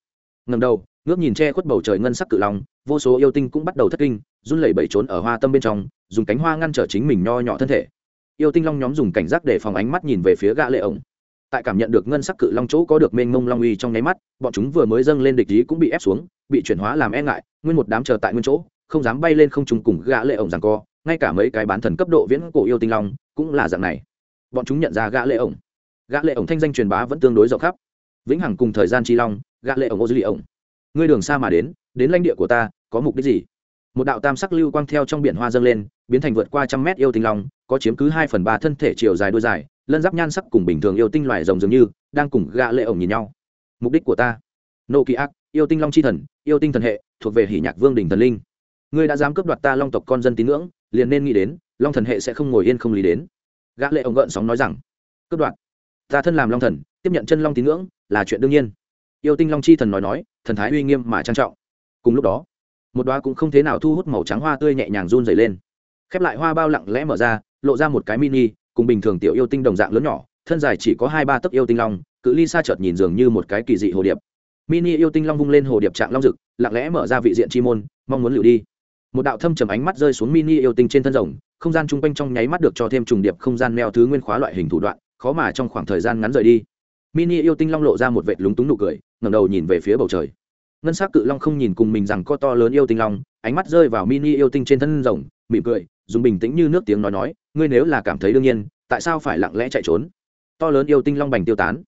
Ngầm đầu, ngước nhìn che khuất bầu trời ngân sắc cự long, vô số yêu tinh cũng bắt đầu thất kinh, run lẩy bẩy trốn ở hoa tâm bên trong dùng cánh hoa ngăn trở chính mình nho nhỏ thân thể. Yêu tinh long nhóm dùng cảnh giác để phòng ánh mắt nhìn về phía gã lệ ổng. Tại cảm nhận được ngân sắc cự long chỗ có được mênh mông long uy trong nháy mắt, bọn chúng vừa mới dâng lên địch ý cũng bị ép xuống, bị chuyển hóa làm e ngại, nguyên một đám chờ tại nguyên chỗ, không dám bay lên không trùng cùng gã lệ ổng giằng co, ngay cả mấy cái bán thần cấp độ viễn cổ yêu tinh long cũng là dạng này. Bọn chúng nhận ra gã lệ ổng. Gã lệ ổng thanh danh truyền bá vẫn tương đối rộng khắp. Vĩnh hằng cùng thời gian chi long, gã lệ ổng ô dư lì ổng. Ngươi đường xa mà đến đến lãnh địa của ta, có mục đích gì? Một đạo tam sắc lưu quang theo trong biển hoa dâng lên, biến thành vượt qua trăm mét yêu tinh long, có chiếm cứ hai phần ba thân thể chiều dài đôi dài, lân giáp nhan sắc cùng bình thường yêu tinh loài rồng dường như, đang cùng gã lệ ổng nhìn nhau. Mục đích của ta? Nô kỳ ác, yêu tinh long chi thần, yêu tinh thần hệ, thuộc về hỉ nhạc vương đỉnh thần linh. Ngươi đã dám cướp đoạt ta long tộc con dân tín ngưỡng, liền nên nghĩ đến, long thần hệ sẽ không ngồi yên không lý đến. Gã lệ ổng gợn sóng nói rằng, cướp đoạt? Ta thân làm long thần, tiếp nhận chân long tín ngưỡng, là chuyện đương nhiên. Yêu tinh long chi thần nói nói, thần thái uy nghiêm mà trang trọng. Cùng lúc đó một đoá cũng không thế nào thu hút màu trắng hoa tươi nhẹ nhàng run dày lên. Khép lại hoa bao lặng lẽ mở ra, lộ ra một cái mini, cùng bình thường tiểu yêu tinh đồng dạng lớn nhỏ, thân dài chỉ có hai ba tấc yêu tinh long, cự ly xa chợt nhìn dường như một cái kỳ dị hồ điệp. Mini yêu tinh long vung lên hồ điệp trạng long rực, lặng lẽ mở ra vị diện chi môn, mong muốn lựu đi. Một đạo thâm trầm ánh mắt rơi xuống mini yêu tinh trên thân rồng, không gian chung quanh trong nháy mắt được cho thêm trùng điệp không gian neo thứ nguyên khóa loại hình thủ đoạn, khó mà trong khoảng thời gian ngắn rời đi. Mini yêu tinh long lộ ra một vệt lúng túng nụ cười, ngẩng đầu nhìn về phía bầu trời ngân s ắ c cự long không nhìn cùng mình rằng có to lớn yêu tinh long, ánh mắt rơi vào mini yêu tinh trên thân rồng, mỉm cười, dùng bình tĩnh như nước tiếng nói nói, ngươi nếu là cảm thấy đương nhiên, tại sao phải lặng lẽ chạy trốn? To lớn yêu tinh long bành tiêu tán.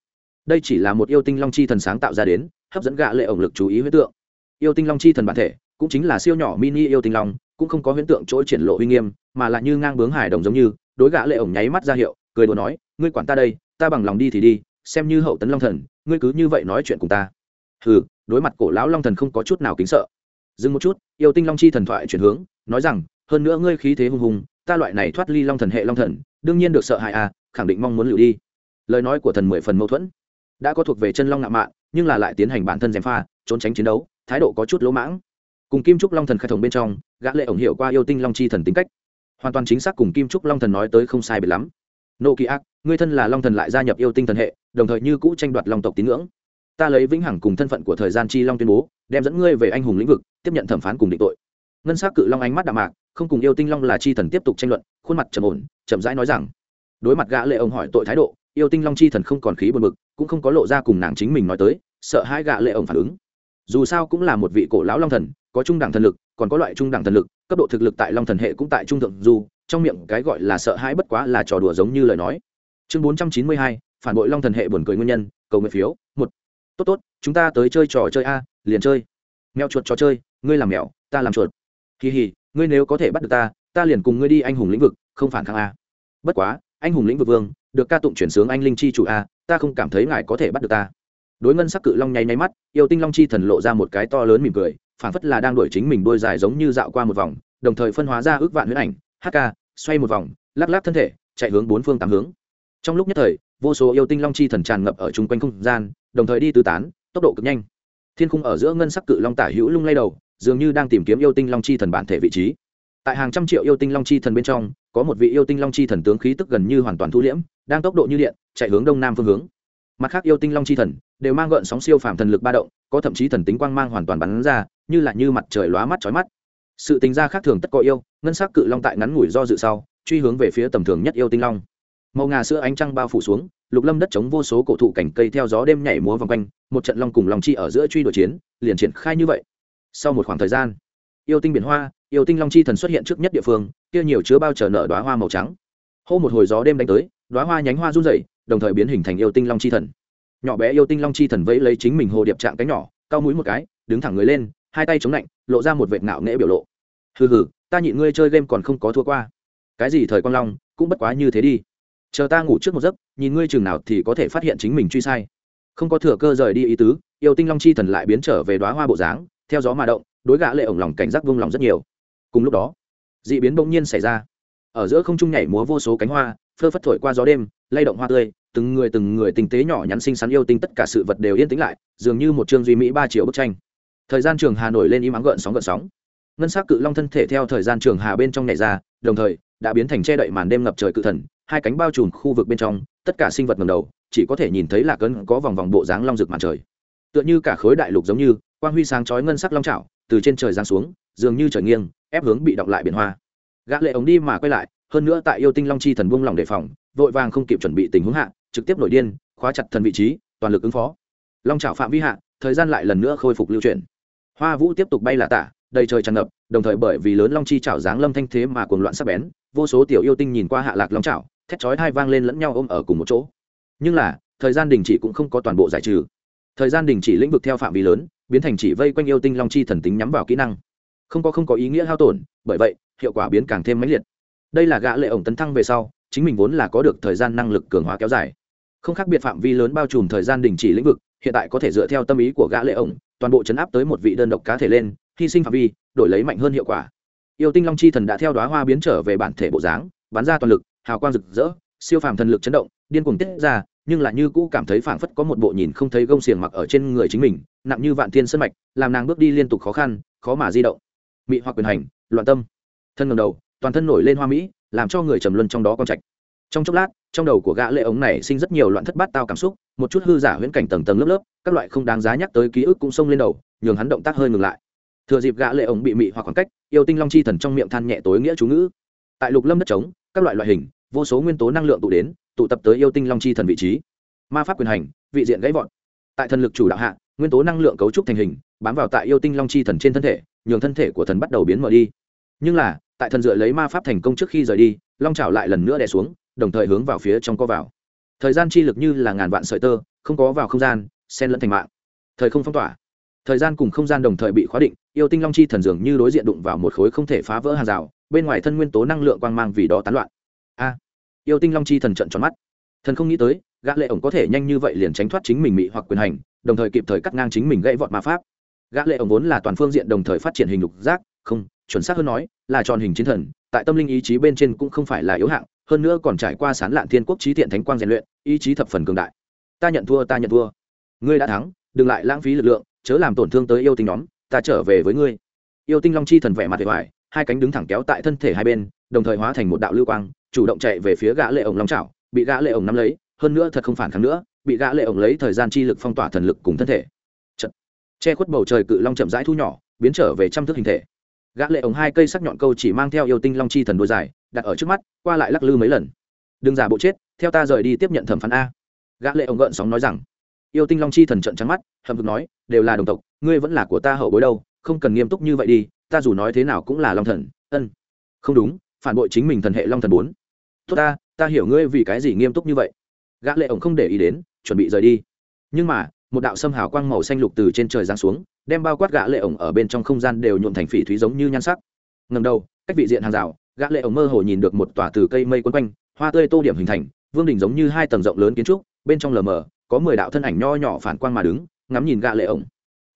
Đây chỉ là một yêu tinh long chi thần sáng tạo ra đến, hấp dẫn gạ lệ ổng lực chú ý huyết tượng. Yêu tinh long chi thần bản thể, cũng chính là siêu nhỏ mini yêu tinh long, cũng không có huyễn tượng chỗ triển lộ uy nghiêm, mà là như ngang bướng hải đồng giống như, đối gã lệ ổng nháy mắt ra hiệu, cười đùa nói, ngươi quản ta đây, ta bằng lòng đi thì đi, xem như hậu tấn long thần, ngươi cứ như vậy nói chuyện cùng ta. Hừ đối mặt cổ lão long thần không có chút nào kính sợ. Dừng một chút, yêu tinh long chi thần thoại chuyển hướng, nói rằng, hơn nữa ngươi khí thế hùng hùng, ta loại này thoát ly long thần hệ long thần, đương nhiên được sợ hại à khẳng định mong muốn lựu đi. Lời nói của thần mười phần mâu thuẫn. Đã có thuộc về chân long ngạo mạn, nhưng là lại tiến hành bản thân gièm pha, trốn tránh chiến đấu, thái độ có chút lỗ mãng. Cùng kim trúc long thần khai thống bên trong, gã lệ ổng hiểu qua yêu tinh long chi thần tính cách. Hoàn toàn chính xác cùng kim trúc long thần nói tới không sai biệt lắm. Nô kỳ ác, ngươi thân là long thần lại gia nhập yêu tinh thần hệ, đồng thời như cũ tranh đoạt long tộc tín ngưỡng ta lấy vĩnh hằng cùng thân phận của thời gian chi long tuyên bố, đem dẫn ngươi về anh hùng lĩnh vực, tiếp nhận thẩm phán cùng định tội. Ngân s á c cự long ánh mắt đạm mạc, không cùng yêu tinh long là chi thần tiếp tục tranh luận, khuôn mặt trầm ổn, chậm rãi nói rằng, đối mặt gã lệ ông hỏi tội thái độ, yêu tinh long chi thần không còn khí buồn bực, cũng không có lộ ra cùng nàng chính mình nói tới, sợ hai gã lệ ông phản ứng. Dù sao cũng là một vị cổ lão long thần, có trung đẳng thần lực, còn có loại trung đẳng thần lực, cấp độ thực lực tại long thần hệ cũng tại trung thượng dù, trong miệng cái gọi là sợ hãi bất quá là trò đùa giống như lời nói. Chương bốn trăm chín mươi hai, phản bội long thần hệ buồn cười nguyên nhân, cầu nguyện phiếu tốt tốt, chúng ta tới chơi trò chơi a, liền chơi. Mèo chuột trò chơi, ngươi làm mèo, ta làm chuột. Kỳ hì, ngươi nếu có thể bắt được ta ta liền cùng ngươi đi anh hùng lĩnh vực, không phản kháng a. Bất quá, anh hùng lĩnh vực vương, được ca tụng chuyển sướng anh linh chi chủ a, ta không cảm thấy ngài có thể bắt được ta. Đối ngân sắc cự long nháy nháy mắt, yêu tinh long chi thần lộ ra một cái to lớn mỉm cười phản phất là đang đuổi chính mình đôi dài giống như dạo qua một vòng, đồng thời phân hóa ra ước vạn huyết ảnh. Hk xoay một vòng, lắc lắc thân thể, chạy hướng bốn phương tám hướng. Trong lúc nhất thời vô số yêu tinh long chi thần tràn ngập ở chung quanh không gian, đồng thời đi tứ tán, tốc độ cực nhanh. Thiên khung ở giữa ngân sắc cự long tả hữu lung lay đầu, dường như đang tìm kiếm yêu tinh long chi thần bản thể vị trí. Tại hàng trăm triệu yêu tinh long chi thần bên trong, có một vị yêu tinh long chi thần tướng khí tức gần như hoàn toàn thu liễm, đang tốc độ như điện, chạy hướng đông nam phương hướng. Mặt khác yêu tinh long chi thần, đều mang gợn sóng siêu phàm thần lực ba động, có thậm chí thần tính quang mang hoàn toàn bắn ra, như là như mặt trời lóa mắt chói mắt. Sự tính ra khác thường tất có yêu, ngân sắc cự long tại ngắn ngủi do dự sau, truy hướng về phía tầm thường nhất yêu tinh long màu ngà sữa ánh trăng bao phủ xuống, lục lâm đất chống vô số cổ thụ cảnh cây theo gió đêm nhảy múa vòng quanh, một trận long cùng lòng chi ở giữa truy đuổi chiến, liền triển khai như vậy. Sau một khoảng thời gian, yêu tinh biển hoa, yêu tinh long chi thần xuất hiện trước nhất địa phương, kia nhiều chứa bao chờ nở đoá hoa màu trắng. Hô một hồi gió đêm đánh tới đoá hoa nhánh hoa run rẩy, đồng thời biến hình thành yêu tinh long chi thần. Nhỏ bé yêu tinh long chi thần vẫy lấy chính mình hồ điệp trạng cánh nhỏ cao mũi một cái, đứng thẳng người lên, hai tay chống lạnh, lộ ra một vệt ngạo nghễ biểu lộ. Hừ hừ, ta nhịn ngươi chơi game còn không có thua qua. Cái gì thời quang long, cũng bất quá như thế đi chờ ta ngủ trước một giấc, nhìn ngươi chừng nào thì có thể phát hiện chính mình truy sai. Không có thừa cơ rời đi ý tứ, yêu tinh long chi thần lại biến trở về đoá hoa bộ dáng, theo gió mà động, đối gã lệ ổng lòng cảnh giác vung lòng rất nhiều. Cùng lúc đó, dị biến bỗng nhiên xảy ra. Ở giữa không trung nhảy múa vô số cánh hoa, phơ phất thổi qua gió đêm, lay động hoa tươi, từng người từng người tinh tế nhỏ nhắn xinh xắn yêu tinh tất cả sự vật đều yên tĩnh lại, dường như một chương duy mỹ ba triệu bức tranh. Thời gian trường hà nổi lên im ắng gợn sóng gợn sóng. Ngân sắc cự long thân thể theo thời gian trường hà bên trong nhảy ra, đồng thời, đã biến thành che đậy màn đêm ngập trời cự thần hai cánh bao trùm khu vực bên trong, tất cả sinh vật ngầm đầu, chỉ có thể nhìn thấy là cơn có vòng vòng bộ dáng long rực màn trời. Tựa như cả khối đại lục giống như, quang huy sáng chói ngân sắc long trào từ trên trời giáng xuống, dường như trời nghiêng, ép hướng bị động lại biển hoa. Gã lệ ống đi mà quay lại, hơn nữa tại yêu tinh long chi thần buông lòng đề phòng, vội vàng không kịp chuẩn bị tình huống hạ, trực tiếp nổi điên, khóa chặt thần vị trí, toàn lực ứng phó. Long trào phạm vi hạ, thời gian lại lần nữa khôi phục lưu chuyển. Hoa vũ tiếp tục bay là tả, đầy trời tràn ngập, đồng thời bởi vì lớn long chi chảo dáng lâm thanh thế mà cuồng loạn sắc bén, vô số tiểu yêu tinh nhìn qua hạ lạc long chảo thét chói hai vang lên lẫn nhau ôm ở cùng một chỗ. Nhưng là, thời gian đình chỉ cũng không có toàn bộ giải trừ. Thời gian đình chỉ lĩnh vực theo phạm vi lớn, biến thành chỉ vây quanh yêu tinh long chi thần tính nhắm vào kỹ năng. Không có không có ý nghĩa hao tổn, bởi vậy, hiệu quả biến càng thêm mãnh liệt. Đây là gã lệ ổng tấn thăng về sau, chính mình vốn là có được thời gian năng lực cường hóa kéo dài. Không khác biệt phạm vi lớn bao trùm thời gian đình chỉ lĩnh vực, hiện tại có thể dựa theo tâm ý của gã lệ ổng, toàn bộ chấn áp tới một vị đơn độc cá thể lên, hy sinh phạm vi, đổi lấy mạnh hơn hiệu quả. Yêu tinh long chi thần đã theo đóa hoa biến trở về bản thể bộ dáng, bắn ra toàn lực hào quang rực rỡ, siêu phàm thần lực chấn động, điên cuồng tiết ra, nhưng là như cũ cảm thấy phảng phất có một bộ nhìn không thấy gông xiềng mặc ở trên người chính mình, nặng như vạn thiên sân mạch, làm nàng bước đi liên tục khó khăn, khó mà di động. Mị hoặc quyền hành, loạn tâm. Thân ngầm đầu, toàn thân nổi lên hoa mỹ, làm cho người trầm luân trong đó con trạch. Trong chốc lát, trong đầu của gã lệ ống này sinh rất nhiều loạn thất bát tao cảm xúc, một chút hư giả huyễn cảnh tầng tầng lớp lớp, các loại không đáng giá nhắc tới ký ức cũng xông lên đầu, nhường hắn động tác hơi ngừng lại. Thừa dịp gã lệ ống bị mị hoặc khoảng cách, yêu tinh long chi thần trong miệng than nhẹ tối nghĩa chú ngữ. Tại lục lâm đất trống, các loại loại hình vô số nguyên tố năng lượng tụ đến, tụ tập tới yêu tinh long chi thần vị trí. Ma pháp quyền hành, vị diện gãy vọn. tại thần lực chủ đạo hạ, nguyên tố năng lượng cấu trúc thành hình, bám vào tại yêu tinh long chi thần trên thân thể, nhường thân thể của thần bắt đầu biến mở đi. Nhưng là, tại thần dựa lấy ma pháp thành công trước khi rời đi, long trào lại lần nữa đè xuống, đồng thời hướng vào phía trong co vào. Thời gian chi lực như là ngàn vạn sợi tơ, không có vào không gian sen lẫn thành mạng. Thời không phong tỏa. Thời gian cùng không gian đồng thời bị khóa định, yêu tinh long chi thần dường như đối diện đụng vào một khối không thể phá vỡ hàng rào, bên ngoài thân nguyên tố năng lượng quang mang vì đó tán loạn a. Yêu tinh long chi thần trận tròn mắt. Thần không nghĩ tới, gã lệ ổng có thể nhanh như vậy liền tránh thoát chính mình mị hoặc quyền hành, đồng thời kịp thời cắt ngang chính mình gãy vọt ma pháp. Gã lệ ổng vốn là toàn phương diện đồng thời phát triển hình lục giác, không, chuẩn xác hơn nói, là tròn hình chiến thần, tại tâm linh ý chí bên trên cũng không phải là yếu hạng, hơn nữa còn trải qua sán lạn thiên quốc trí thiện thánh quang rèn luyện, ý chí thập phần cường đại. Ta nhận thua, ta nhận thua. Ngươi đã thắng, đừng lại lãng phí lực lượng, chớ làm tổn thương tới yêu tinh nhóm, ta trở về với ngươi. Yêu tinh long chi thần vẻ mặt vẻ vải hai cánh đứng thẳng kéo tại thân thể hai bên, đồng thời hóa thành một đạo lưu quang chủ động chạy về phía gã lệ ổng long chảo, bị gã lệ ổng nắm lấy, hơn nữa thật không phản kháng nữa, bị gã lệ ổng lấy thời gian chi lực phong tỏa thần lực cùng thân thể. Chật. che khuất bầu trời cự long chậm rãi thu nhỏ, biến trở về trăm thước hình thể. Gã lệ ổng hai cây sắc nhọn câu chỉ mang theo yêu tinh long chi thần đuôi dài, đặt ở trước mắt, qua lại lắc lư mấy lần. Đừng giả bộ chết, theo ta rời đi tiếp nhận thẩm phán a. Gã lệ ổng gợn sóng nói rằng. Yêu tinh long chi thần trợn trắng mắt, hậm hực nói, đều là đồng tộc, ngươi vẫn là của ta hậu bối đâu, không cần nghiêm túc như vậy đi, ta dù nói thế nào cũng là long thần, ân. Không đúng, phản bội chính mình thần hệ long thần bốn tốt ta ta hiểu ngươi vì cái gì nghiêm túc như vậy. Gã lệ ổng không để ý đến, chuẩn bị rời đi. Nhưng mà, một đạo sâm hào quang màu xanh lục từ trên trời giáng xuống, đem bao quát gã lệ ổng ở bên trong không gian đều nhuộm thành phỉ thúy giống như nhan sắc. Ngầm đầu, cách vị diện hàng rào, gã lệ ổng mơ hồ nhìn được một tòa từ cây mây quấn quanh, hoa tươi tô điểm hình thành, vương đỉnh giống như hai tầng rộng lớn kiến trúc, bên trong lờ mờ, có mười đạo thân ảnh nho nhỏ phản quang mà đứng, ngắm nhìn gã lệ ổng.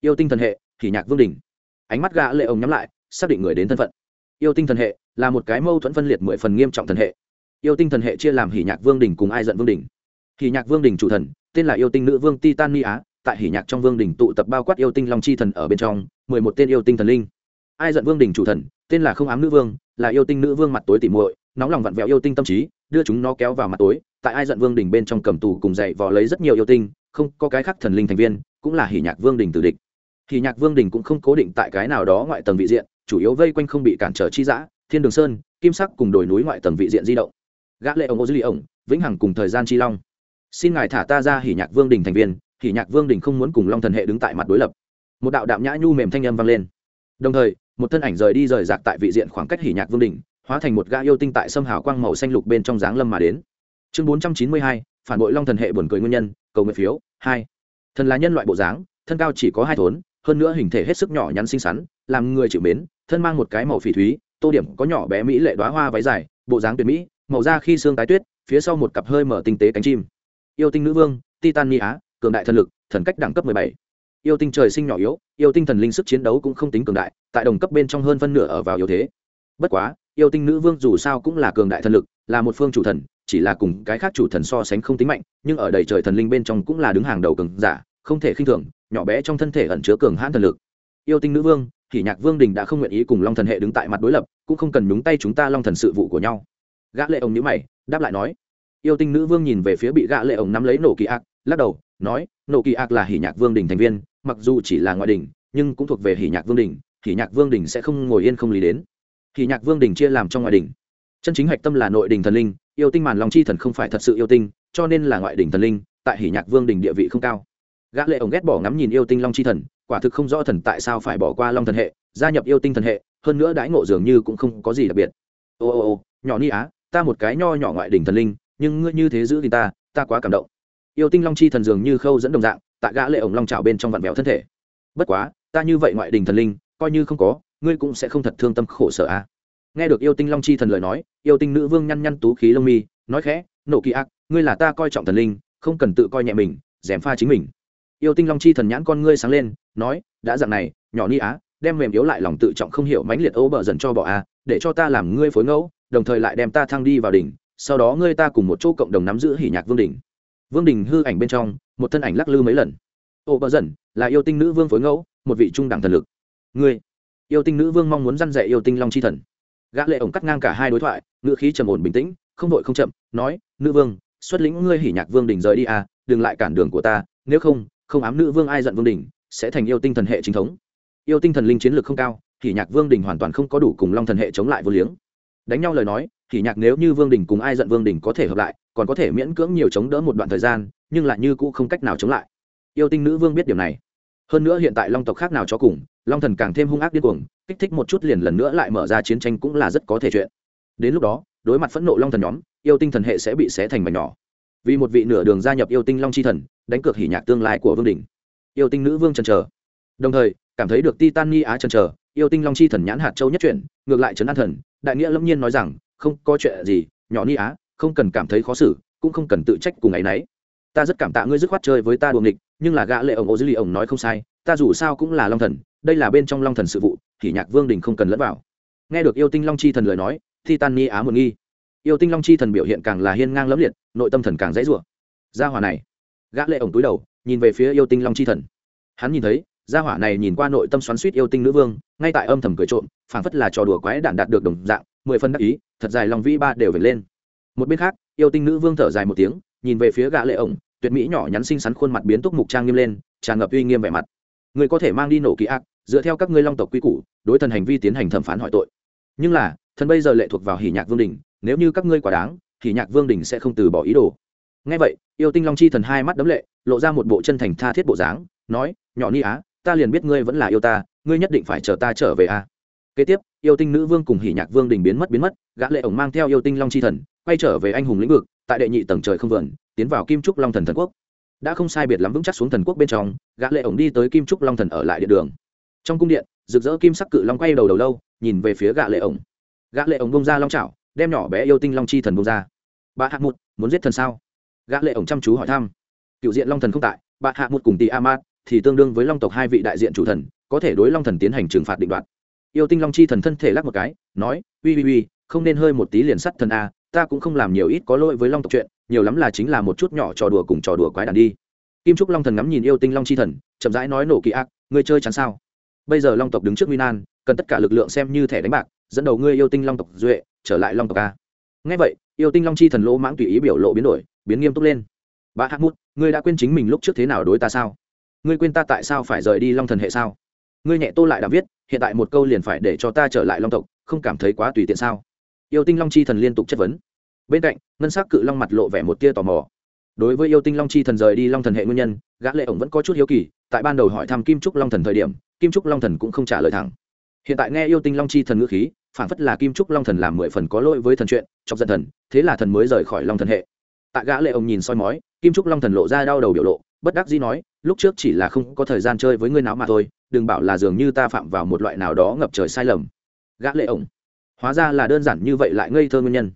Yêu tinh thần hệ thì nhạc vương đỉnh ánh mắt gã lệ ổng nhắm lại, xác định người đến thân phận. Yêu tinh thần hệ là một cái mâu thuẫn phân liệt mười phần nghiêm trọng thần hệ yêu tinh thần hệ chia làm hỉ nhạc vương đỉnh cùng ai giận vương đỉnh. Hỉ nhạc vương đỉnh chủ thần, tên là yêu tinh nữ vương titan ni á tại hỉ nhạc trong vương đỉnh tụ tập bao quát yêu tinh long chi thần ở bên trong, mười một tên yêu tinh thần linh. Ai giận vương đỉnh chủ thần, tên là không ám nữ vương, là yêu tinh nữ vương mặt tối tỉ muội, nóng lòng vặn vẹo yêu tinh tâm trí, đưa chúng nó kéo vào mặt tối, tại ai giận vương đỉnh bên trong cầm tù cùng dạy vò lấy rất nhiều yêu tinh, không có cái khác thần linh thành viên, cũng là hỉ nhạc vương đỉnh tử địch. Hỉ nhạc vương đỉnh cũng không cố định tại cái nào đó ngoại tầng vị diện, chủ yếu vây quanh không bị cản trở chi dã, thiên đường sơn, kim sắc cùng đồi núi ngoại tầng vị diện di động gã lệ ông ô dư lì ổng vĩnh hằng cùng thời gian chi long. Xin ngài thả ta ra hỉ nhạc vương đình thành viên hỉ nhạc vương đình không muốn cùng long thần hệ đứng tại mặt đối lập. Một đạo đạm nhã nhu mềm thanh âm vang lên. Đồng thời, một thân ảnh rời đi rời rạc tại vị diện khoảng cách hỉ nhạc vương đình, hóa thành một gã yêu tinh tại sâm hào quang màu xanh lục bên trong dáng lâm mà đến. Chương bốn trăm chín mươi hai, phản bội long thần hệ buồn cười nguyên nhân, cầu nguyện phiếu, hai. Thần là nhân loại bộ dáng, thân cao chỉ có hai thốn, hơn nữa hình thể hết sức nhỏ nhắn xinh xắn, làm người chịu mến, thân mang một cái màu phỉ thúy, tô điểm có nhỏ bé mỹ lệ đoá hoa váy dài, bộ dáng tuyệt mỹ màu da khi xương tái tuyết, phía sau một cặp hơi mở tinh tế cánh chim. Yêu tinh nữ vương titan ni á cường đại thần lực, thần cách đẳng cấp mười bảy. Yêu tinh trời sinh nhỏ yếu, yêu tinh thần linh sức chiến đấu cũng không tính cường đại, tại đồng cấp bên trong hơn phân nửa ở vào yếu thế. Bất quá, yêu tinh nữ vương dù sao cũng là cường đại thần lực, là một phương chủ thần, chỉ là cùng cái khác chủ thần so sánh không tính mạnh, nhưng ở đầy trời thần linh bên trong cũng là đứng hàng đầu cường giả, không thể khinh thường, nhỏ bé trong thân thể ẩn chứa cường hãn thần lực. Yêu tinh nữ vương thì nhạc vương đình đã không nguyện ý cùng long thần hệ đứng tại mặt đối lập, cũng không cần nhúng tay chúng ta long thần sự vụ của nhau gã lệ ông nhíu mày, đáp lại nói, yêu tinh nữ vương nhìn về phía bị gã lệ ông nắm lấy nổ kỳ ác, lắc đầu, nói, nổ kỳ ác là hỉ nhạc vương đình thành viên, mặc dù chỉ là ngoại đình nhưng cũng thuộc về hỉ nhạc vương đình hỉ nhạc vương đình sẽ không ngồi yên không lý đến. Hỉ nhạc vương đình chia làm trong ngoại đình chân chính hạch tâm là nội đình thần linh, yêu tinh màn long chi thần không phải thật sự yêu tinh, cho nên là ngoại đình thần linh, tại hỉ nhạc vương đình địa vị không cao. Gã lệ ông ghét bỏ ngắm nhìn yêu tinh long chi thần, quả thực không rõ thần tại sao phải bỏ qua long thần hệ, gia nhập yêu tinh thần hệ, hơn nữa đãi ngộ dường như cũng không có gì đặc biệt. Ô ô ô, nhỏ ni á ta một cái nho nhỏ ngoại đỉnh thần linh, nhưng ngươi như thế giữ thì ta ta quá cảm động. Yêu tinh long chi thần dường như khâu dẫn đồng dạng, tại gã lệ ổng long trào bên trong vạn vẹo thân thể. Bất quá, ta như vậy ngoại đình thần linh, coi như không có, ngươi cũng sẽ không thật thương tâm khổ sở a à. nghe được yêu tinh long chi thần lời nói, yêu tinh nữ vương nhăn nhăn tú khí lông mi, nói khẽ, nộ kỳ ác, ngươi là ta coi trọng thần linh, không cần tự coi nhẹ mình dèm pha chính mình. Yêu tinh long chi thần nhãn con ngươi sáng lên, nói, đã dạng này, nhỏ ni á, đem mềm yếu lại lòng tự trọng không hiểu mãnh liệt ấu bờ dần cho bỏ a để cho ta làm ngươi phối ngẫu đồng thời lại đem ta thăng đi vào đỉnh, sau đó ngươi ta cùng một chỗ cộng đồng nắm giữ hỉ nhạc vương đỉnh. Vương đỉnh hư ảnh bên trong, một thân ảnh lắc lư mấy lần. Ô, bờ dần, là yêu tinh nữ vương phối ngẫu, một vị trung đẳng thần lực. Ngươi, yêu tinh nữ vương mong muốn răn dạy yêu tinh long chi thần. Gã lệ ổng cắt ngang cả hai đối thoại, ngữ khí trầm ổn bình tĩnh, không vội không chậm, nói, nữ vương, xuất lĩnh ngươi hỉ nhạc vương đỉnh rời đi à đừng lại cản đường của ta, nếu không không ám nữ vương ai giận vương đỉnh, sẽ thành yêu tinh thần hệ chính thống. Yêu tinh thần linh chiến lược không cao hỉ nhạc vương đỉnh hoàn toàn không có đủ cùng long thần hệ chống lại vô liếng đánh nhau lời nói hỉ nhạc nếu như vương đỉnh cùng ai giận vương đỉnh có thể hợp lại, còn có thể miễn cưỡng nhiều chống đỡ một đoạn thời gian, nhưng lại như cũ không cách nào chống lại. Yêu tinh nữ vương biết điều này. Hơn nữa hiện tại long tộc khác nào cho cùng, long thần càng thêm hung ác điên cuồng, kích thích một chút liền lần nữa lại mở ra chiến tranh cũng là rất có thể chuyện. Đến lúc đó, đối mặt phẫn nộ long thần nhóm, yêu tinh thần hệ sẽ bị xé thành mảnh nhỏ. Vì một vị nửa đường gia nhập yêu tinh long chi thần, đánh cược hỉ nhạc tương lai của vương đình. Yêu tinh nữ vương trần trờ đồng thời, cảm thấy được titan ni á trần trờ yêu tinh long chi thần nhãn hạt châu nhất chuyển, ngược lại trấn an thần đại nghĩa lâm nhiên nói rằng, không có chuyện gì, nhỏ ni á, không cần cảm thấy khó xử, cũng không cần tự trách cùng ngày nấy. Ta rất cảm tạ ngươi dứt khoát chơi với ta đuồng nghịch, nhưng là gã lệ ổng ô dư lì ổng nói không sai, ta dù sao cũng là long thần, đây là bên trong long thần sự vụ, thì nhạc vương đình không cần lẫn vào. Nghe được yêu tinh long chi thần lời nói titan ni á một nghi. Yêu tinh long chi thần biểu hiện càng là hiên ngang lẫm liệt, nội tâm thần càng dãy rủa. Gia hỏa này, gã lệ ổng túi đầu, nhìn về phía yêu tinh long chi thần. Hắn nhìn thấy gia hỏa này nhìn qua nội tâm xoắn xuýt yêu tinh nữ vương, ngay tại âm thầm cười trộm, phảng phất là trò đùa quái đản đạt được đồng dạng, mười phân đắc ý, thật dài lòng vĩ ba đều về lên. Một bên khác, yêu tinh nữ vương thở dài một tiếng, nhìn về phía gã lệ ổng, tuyệt mỹ nhỏ nhắn xinh xắn khuôn mặt biến túc mục trang nghiêm lên, tràn ngập uy nghiêm vẻ mặt. Người có thể mang đi nổ kỳ ác, dựa theo các ngươi long tộc quy củ, đối thần hành vi tiến hành thẩm phán hỏi tội. Nhưng là, thần bây giờ lệ thuộc vào hỉ nhạc vương đình, nếu như các ngươi quả đáng thì nhạc vương đình sẽ không từ bỏ ý đồ. Ngay vậy, yêu tinh long chi thần hai mắt đấm lệ, lộ ra một bộ chân thành tha thiết bộ dáng, nói, nhỏ ni á ta liền biết ngươi vẫn là yêu ta, ngươi nhất định phải chờ ta trở về a. Kế tiếp, yêu tinh nữ vương cùng hỉ nhạc vương đình biến mất biến mất, gã lệ ổng mang theo yêu tinh long chi thần, quay trở về anh hùng lĩnh vực, tại đệ nhị tầng trời không vườn, tiến vào kim trúc long thần thần quốc. Đã không sai biệt lắm vững chắc xuống thần quốc bên trong, gã lệ ổng đi tới kim trúc long thần ở lại địa đường. Trong cung điện, rực rỡ kim sắc cự long quay đầu đầu lâu, nhìn về phía gã lệ ổng. Gã lệ ổng bung ra long chảo, đem nhỏ bé yêu tinh long chi thần bung ra. Bà hạ một muốn giết thần sao? Gã lệ ổng chăm chú hỏi thăm. Cựu diện long thần không tại bà hạ một cùng tỷ amat thì tương đương với long tộc hai vị đại diện chủ thần, có thể đối long thần tiến hành trừng phạt định đoạt. Yêu tinh long chi thần thân thể lắc một cái, nói, uy uy uy, không nên hơi một tí liền sắt thần a, ta cũng không làm nhiều ít có lỗi với long tộc chuyện, nhiều lắm là chính là một chút nhỏ trò đùa cùng trò đùa quái đàn đi. Kim trúc long thần ngắm nhìn yêu tinh long chi thần, chậm rãi nói nổ kỳ ác, ngươi chơi chắn sao? Bây giờ long tộc đứng trước nguy nan, cần tất cả lực lượng xem như thẻ đánh bạc, dẫn đầu ngươi yêu tinh long tộc duệ, trở lại long tộc a. Ngay vậy, yêu tinh long chi thần lỗ mãng tùy ý biểu lộ biến đổi, biến nghiêm túc lên. Bà hát mút, ngươi đã quên chính mình lúc trước thế nào đối ta sao? Ngươi quên ta tại sao phải rời đi long thần hệ sao? Ngươi nhẹ tô lại đã viết, hiện tại một câu liền phải để cho ta trở lại long tộc, không cảm thấy quá tùy tiện sao? Yêu tinh long chi thần liên tục chất vấn. Bên cạnh, ngân s ắ c cự long mặt lộ vẻ một tia tò mò. Đối với yêu tinh long chi thần rời đi long thần hệ nguyên nhân, gã lệ ổng vẫn có chút hiếu kỳ, tại ban đầu hỏi thăm kim trúc long thần thời điểm, kim trúc long thần cũng không trả lời thẳng. Hiện tại nghe yêu tinh long chi thần ngữ khí, phản phất là kim trúc long thần làm mười phần có lỗi với thần chuyện, chọc giận thần, thế là thần mới rời khỏi long thần hệ. Tại gã lệ ổng nhìn soi mói, kim trúc long thần lộ ra đau đầu biểu lộ bất đắc dĩ nói, lúc trước chỉ là không có thời gian chơi với ngươi nào mà thôi, đừng bảo là dường như ta phạm vào một loại nào đó ngập trời sai lầm. Gã lệ ổng. Hóa ra là đơn giản như vậy lại ngây thơ nguyên nhân.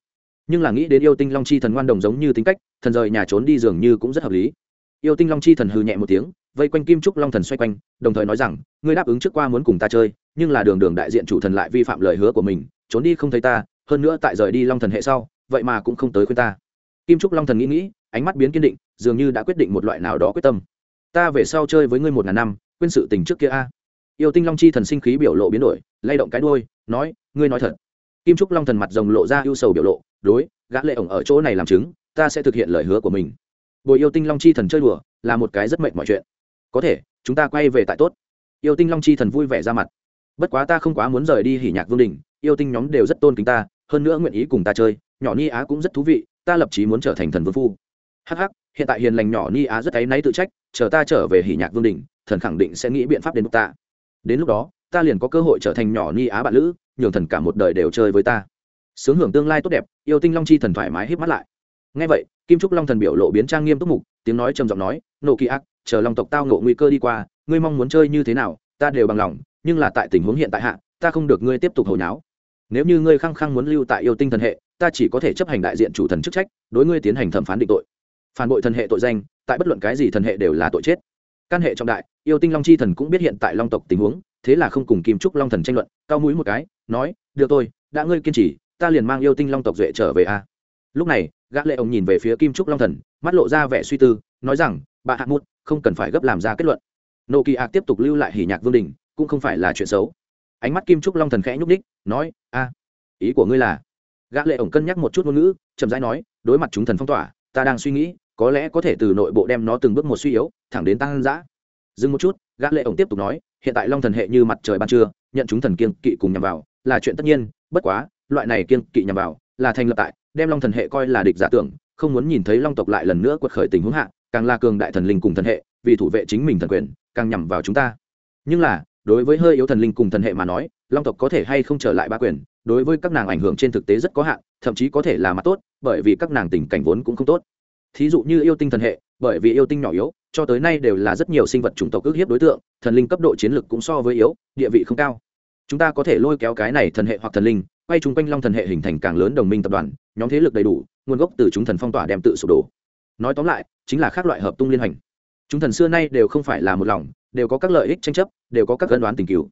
Nhưng là nghĩ đến yêu tinh long chi thần ngoan đồng giống như tính cách, thần rời nhà trốn đi dường như cũng rất hợp lý. Yêu tinh long chi thần hừ nhẹ một tiếng, vây quanh kim trúc long thần xoay quanh, đồng thời nói rằng, ngươi đáp ứng trước qua muốn cùng ta chơi, nhưng là đường đường đại diện chủ thần lại vi phạm lời hứa của mình, trốn đi không thấy ta, hơn nữa tại rời đi long thần hệ sau, vậy mà cũng không tới khuyên ta. Kim trúc long thần nghĩ nghĩ ánh mắt biến kiên định, dường như đã quyết định một loại nào đó quyết tâm. Ta về sau chơi với ngươi một ngàn năm, quên sự tình trước kia a. Yêu tinh long chi thần sinh khí biểu lộ biến đổi, lay động cái đôi nói, ngươi nói thật. Kim trúc long thần mặt rồng lộ ra ưu sầu biểu lộ, đối, gã lệ ổng ở chỗ này làm chứng, ta sẽ thực hiện lời hứa của mình. Bồi yêu tinh long chi thần chơi đùa, là một cái rất mệt mọi chuyện. Có thể, chúng ta quay về tại tốt. Yêu tinh long chi thần vui vẻ ra mặt. Bất quá ta không quá muốn rời đi hỉ nhạc vương đình, yêu tinh nhóm đều rất tôn kính ta, hơn nữa nguyện ý cùng ta chơi, nhỏ ni á cũng rất thú vị, ta lập chí muốn trở thành thần vương phu hh hiện tại hiền lành nhỏ ni á rất áy náy tự trách, chờ ta trở về hỉ nhạc vương đình thần khẳng định sẽ nghĩ biện pháp đến lúc ta. Đến lúc đó, ta liền có cơ hội trở thành nhỏ ni á bạn lữ, nhường thần cả một đời đều chơi với ta. Sướng hưởng tương lai tốt đẹp, yêu tinh long chi thần thoải mái hít mắt lại. Ngay vậy, kim trúc long thần biểu lộ biến trang nghiêm túc mục, tiếng nói trầm giọng nói nộ kỳ ác, chờ long tộc tao ngộ nguy cơ đi qua, ngươi mong muốn chơi như thế nào, ta đều bằng lòng, nhưng là tại tình huống hiện tại hạ, ta không được ngươi tiếp tục hồi nháo. Nếu như ngươi khăng khăng muốn lưu tại yêu tinh thần hệ, ta chỉ có thể chấp hành đại diện chủ thần chức trách, đối ngươi tiến hành thẩm phán định tội phản bội thần hệ tội danh, tại bất luận cái gì thần hệ đều là tội chết. Căn hệ trọng đại, yêu tinh long chi thần cũng biết hiện tại long tộc tình huống, thế là không cùng kim trúc long thần tranh luận cao mũi một cái, nói, được tôi đã ngươi kiên trì, ta liền mang yêu tinh long tộc duệ trở về a. Lúc này, gã lệ ông nhìn về phía kim trúc long thần, mắt lộ ra vẻ suy tư, nói rằng, bà hạ mút không cần phải gấp làm ra kết luận. Nô kỳ ạc tiếp tục lưu lại hỉ nhạc vương đình, cũng không phải là chuyện xấu. Ánh mắt kim trúc long thần khẽ nhúc ních nói, a, ý của ngươi là gã lệ ổng cân nhắc một chút ngôn ngữ, chậm rãi nói, đối mặt chúng thần phong tỏa, ta đang suy nghĩ có lẽ có thể từ nội bộ đem nó từng bước một suy yếu, thẳng đến tăng dã. Dừng một chút, gã lệ ổng tiếp tục nói, hiện tại long thần hệ như mặt trời ban trưa, nhận chúng thần kiên kỵ cùng nhằm vào, là chuyện tất nhiên, bất quá, loại này kiên kỵ nhằm vào, là thành lập tại, đem long thần hệ coi là địch giả tưởng, không muốn nhìn thấy long tộc lại lần nữa quật khởi tình huống hạ, càng là cường đại thần linh cùng thần hệ, vì thủ vệ chính mình thần quyền, càng nhằm vào chúng ta. Nhưng là, đối với hơi yếu thần linh cùng thần hệ mà nói, long tộc có thể hay không trở lại ba quyền, đối với các nàng ảnh hưởng trên thực tế rất có hạn, thậm chí có thể là mặt tốt, bởi vì các nàng tình cảnh vốn cũng không tốt thí dụ như yêu tinh thần hệ, bởi vì yêu tinh nhỏ yếu, cho tới nay đều là rất nhiều sinh vật chủng tộc ước hiếp đối tượng, thần linh cấp độ chiến lược cũng so với yếu, địa vị không cao. Chúng ta có thể lôi kéo cái này thần hệ hoặc thần linh, quay chung quanh long thần hệ hình thành càng lớn đồng minh tập đoàn, nhóm thế lực đầy đủ, nguồn gốc từ chúng thần phong tỏa đem tự sụp đổ. Nói tóm lại, chính là các loại hợp tung liên hành chúng thần xưa nay đều không phải là một lòng, đều có các lợi ích tranh chấp, đều có các gân đoán tình cứu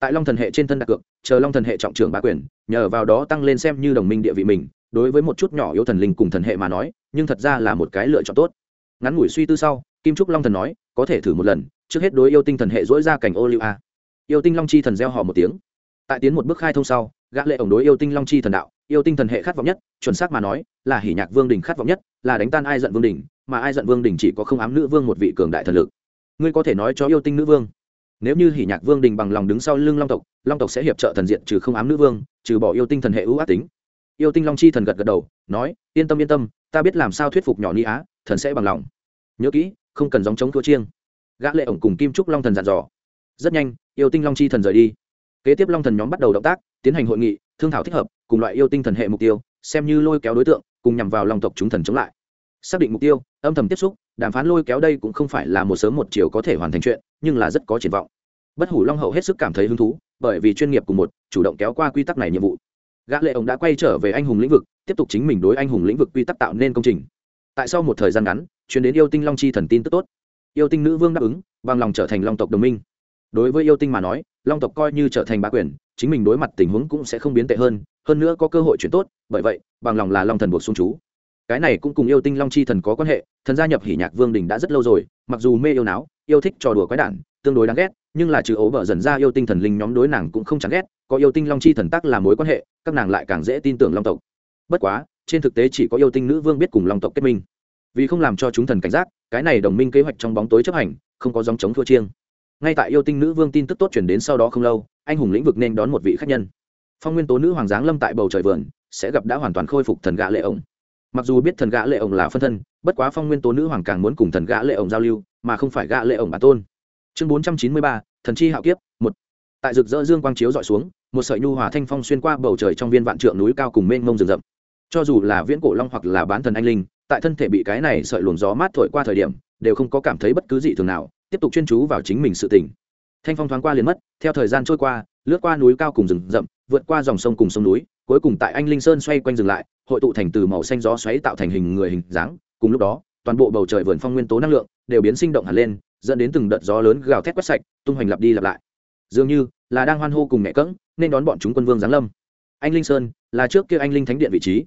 tại long thần hệ trên thân đặc cược, chờ long thần hệ trọng trưởng bá quyền, nhờ vào đó tăng lên xem như đồng minh địa vị mình đối với một chút nhỏ yếu thần linh cùng thần hệ mà nói, nhưng thật ra là một cái lựa chọn tốt. Ngắn ngủi suy tư sau, kim trúc long thần nói, có thể thử một lần, trước hết đối yêu tinh thần hệ dỗi ra cảnh ô liu a. Yêu tinh long chi thần gieo họ một tiếng. Tại tiến một bước khai thông sau, gã lệ ổng đối yêu tinh long chi thần đạo, yêu tinh thần hệ khát vọng nhất, chuẩn xác mà nói, là hỉ nhạc vương đình khát vọng nhất, là đánh tan ai giận vương đình mà ai giận vương đình chỉ có không ám nữ vương một vị cường đại thần lực. Ngươi có thể nói cho yêu tinh nữ vương. Nếu như hỉ nhạc vương đình bằng lòng đứng sau lưng long tộc long tộc sẽ hiệp trợ thần diện trừ không ám nữ vương, trừ bỏ yêu tinh thần hệ ưu ác tính yêu tinh long chi thần gật gật đầu, nói, yên tâm yên tâm, ta biết làm sao thuyết phục nhỏ ni á, thần sẽ bằng lòng. Nhớ kỹ, không cần dòng chống thua chiêng. Gã lệ ổng cùng kim trúc long thần dặn dò. Rất nhanh, yêu tinh long chi thần rời đi. Kế tiếp long thần nhóm bắt đầu động tác, tiến hành hội nghị, thương thảo thích hợp, cùng loại yêu tinh thần hệ mục tiêu, xem như lôi kéo đối tượng, cùng nhằm vào long tộc chúng thần chống lại. Xác định mục tiêu, âm thầm tiếp xúc, đàm phán lôi kéo đây cũng không phải là một sớm một chiều có thể hoàn thành chuyện, nhưng là rất có triển vọng. Bất hủ long hậu hết sức cảm thấy hứng thú, bởi vì chuyên nghiệp cùng một, chủ động kéo qua quy tắc này nhiệm vụ gã lệ ông đã quay trở về anh hùng lĩnh vực, tiếp tục chính mình đối anh hùng lĩnh vực quy tắc tạo nên công trình. Tại sau một thời gian ngắn, truyền đến yêu tinh long chi thần tin tức tốt. Yêu tinh nữ vương đáp ứng, bằng lòng trở thành long tộc đồng minh. Đối với yêu tinh mà nói, long tộc coi như trở thành bá quyền, chính mình đối mặt tình huống cũng sẽ không biến tệ hơn hơn nữa có cơ hội chuyển tốt, bởi vậy, bằng lòng là long thần buộc xuống chú. Cái này cũng cùng yêu tinh long chi thần có quan hệ, thần gia nhập hỉ nhạc vương đình đã rất lâu rồi, mặc dù mê yêu náo, yêu thích trò đùa quái đản, tương đối đáng ghét nhưng là trừ ấu bờ dần ra yêu tinh thần linh nhóm đối nàng cũng không chẳng ghét, có yêu tinh long chi thần tác là mối quan hệ, các nàng lại càng dễ tin tưởng long tộc. Bất quá, trên thực tế chỉ có yêu tinh nữ vương biết cùng long tộc kết minh. Vì không làm cho chúng thần cảnh giác, cái này đồng minh kế hoạch trong bóng tối chấp hành, không có dòng chống thua chiêng. Ngay tại yêu tinh nữ vương tin tức tốt chuyển đến sau đó không lâu, anh hùng lĩnh vực nên đón một vị khách nhân. Phong nguyên tố nữ hoàng giáng lâm tại bầu trời vườn, sẽ gặp đã hoàn toàn khôi phục thần gã lệ ổng. Mặc dù biết thần gã lệ ổng là phân thân, bất quá phong nguyên tố nữ hoàng càng muốn cùng thần gã lệ ổng giao lưu, mà không phải gã lệ ổng bản tôn chương bốn trăm chín mươi ba, thần chi hạo kiếp, một. Tại rực rỡ dương quang chiếu dọi xuống, một sợi nhu hòa thanh phong xuyên qua bầu trời trong viên vạn trượng núi cao cùng mênh mông rừng rậm. Cho dù là viễn cổ long hoặc là bán thần anh linh, tại thân thể bị cái này sợi luồng gió mát thổi qua thời điểm, đều không có cảm thấy bất cứ gì thường nào, tiếp tục chuyên chú vào chính mình sự tỉnh thanh phong thoáng qua liền mất, theo thời gian trôi qua, lướt qua núi cao cùng rừng rậm, vượt qua dòng sông cùng sông núi, cuối cùng tại anh linh sơn xoay quanh dừng lại, hội tụ thành từ màu xanh gió xoáy tạo thành hình người hình dáng, cùng lúc đó, toàn bộ bầu trời vườn phong nguyên tố năng lượng đều biến sinh động hẳn lên dẫn đến từng đợt gió lớn gào thét quét sạch, tung hoành lặp đi lặp lại. Dường như là đang hoan hô cùng mẹ cưỡng nên đón bọn chúng quân vương giáng lâm. Anh linh sơn là trước kia anh linh thánh điện vị trí.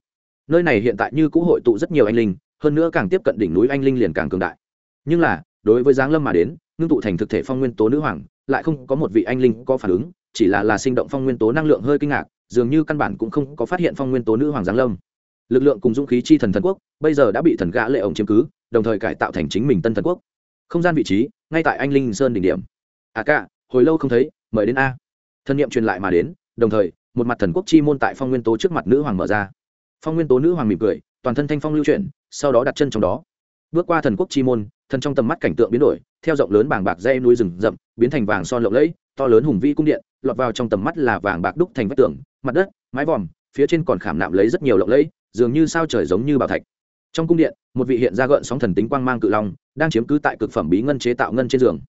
Nơi này hiện tại như cũ hội tụ rất nhiều anh linh, hơn nữa càng tiếp cận đỉnh núi anh linh liền càng cường đại. Nhưng là, đối với giáng lâm mà đến, ngưng tụ thành thực thể phong nguyên tố nữ hoàng, lại không có một vị anh linh có phản ứng, chỉ là là sinh động phong nguyên tố năng lượng hơi kinh ngạc, dường như căn bản cũng không có phát hiện phong nguyên tố nữ hoàng giáng lâm. Lực lượng cùng dũng khí chi thần thần quốc, bây giờ đã bị thần gã lệ ổng chiếm cứ, đồng thời cải tạo thành chính mình tân thần quốc không gian vị trí, ngay tại anh linh sơn đỉnh điểm. À cả, hồi lâu không thấy, mời đến a. Thân nhiệm truyền lại mà đến, đồng thời, một mặt thần quốc chi môn tại phong nguyên tố trước mặt nữ hoàng mở ra. Phong nguyên tố nữ hoàng mỉm cười, toàn thân thanh phong lưu chuyển, sau đó đặt chân trong đó. Bước qua thần quốc chi môn thần trong tầm mắt cảnh tượng biến đổi, theo rộng lớn bảng bạc dây núi rừng rậm, biến thành vàng son lộng lẫy, to lớn hùng vĩ cung điện, lọt vào trong tầm mắt là vàng bạc đúc thành vách tường, mặt đất, mái vòm, phía trên còn khảm nạm lấy rất nhiều lộng lẫy, dường như sao trời giống như bảo thạch trong cung điện, một vị hiện ra gợn sóng thần tính quang mang cự long, đang chiếm cứ tại cực phẩm bí ngân chế tạo ngân trên giường.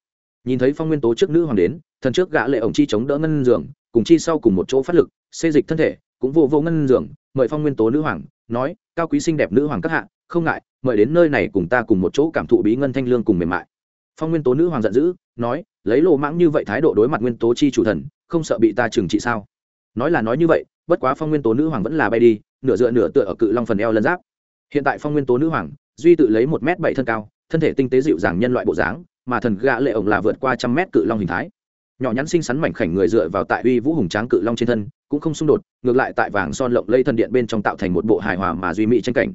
Nhìn thấy phong nguyên tố trước nữ hoàng đến, thần trước gã lệ ổng chi chống đỡ ngân giường, cùng chi sau cùng một chỗ phát lực, xê dịch thân thể, cũng vô vô ngân giường, mời phong nguyên tố nữ hoàng, nói, cao quý xinh đẹp nữ hoàng các hạ, không ngại, mời đến nơi này cùng ta cùng một chỗ cảm thụ bí ngân thanh lương cùng mềm mại. Phong nguyên tố nữ hoàng giận dữ, nói, lấy lộ mãng như vậy thái độ đối mặt nguyên tố chi chủ thần, không sợ bị ta trừng trị sao? Nói là nói như vậy, bất quá phong nguyên tố nữ hoàng vẫn là bay đi, nửa dựa nửa tựa ở cự long phần eo lân giáp hiện tại phong nguyên tố nữ hoàng, duy tự lấy một m bảy thân cao, thân thể tinh tế dịu dàng nhân loại bộ dáng, mà thần gã lệ ổng là vượt qua trăm mét cự long hình thái. Nhỏ nhắn xinh xắn mảnh khảnh người dựa vào tại uy vũ hùng tráng cự long trên thân, cũng không xung đột, ngược lại tại vàng son lộng lây thân điện bên trong tạo thành một bộ hài hòa mà duy mỹ tranh cảnh.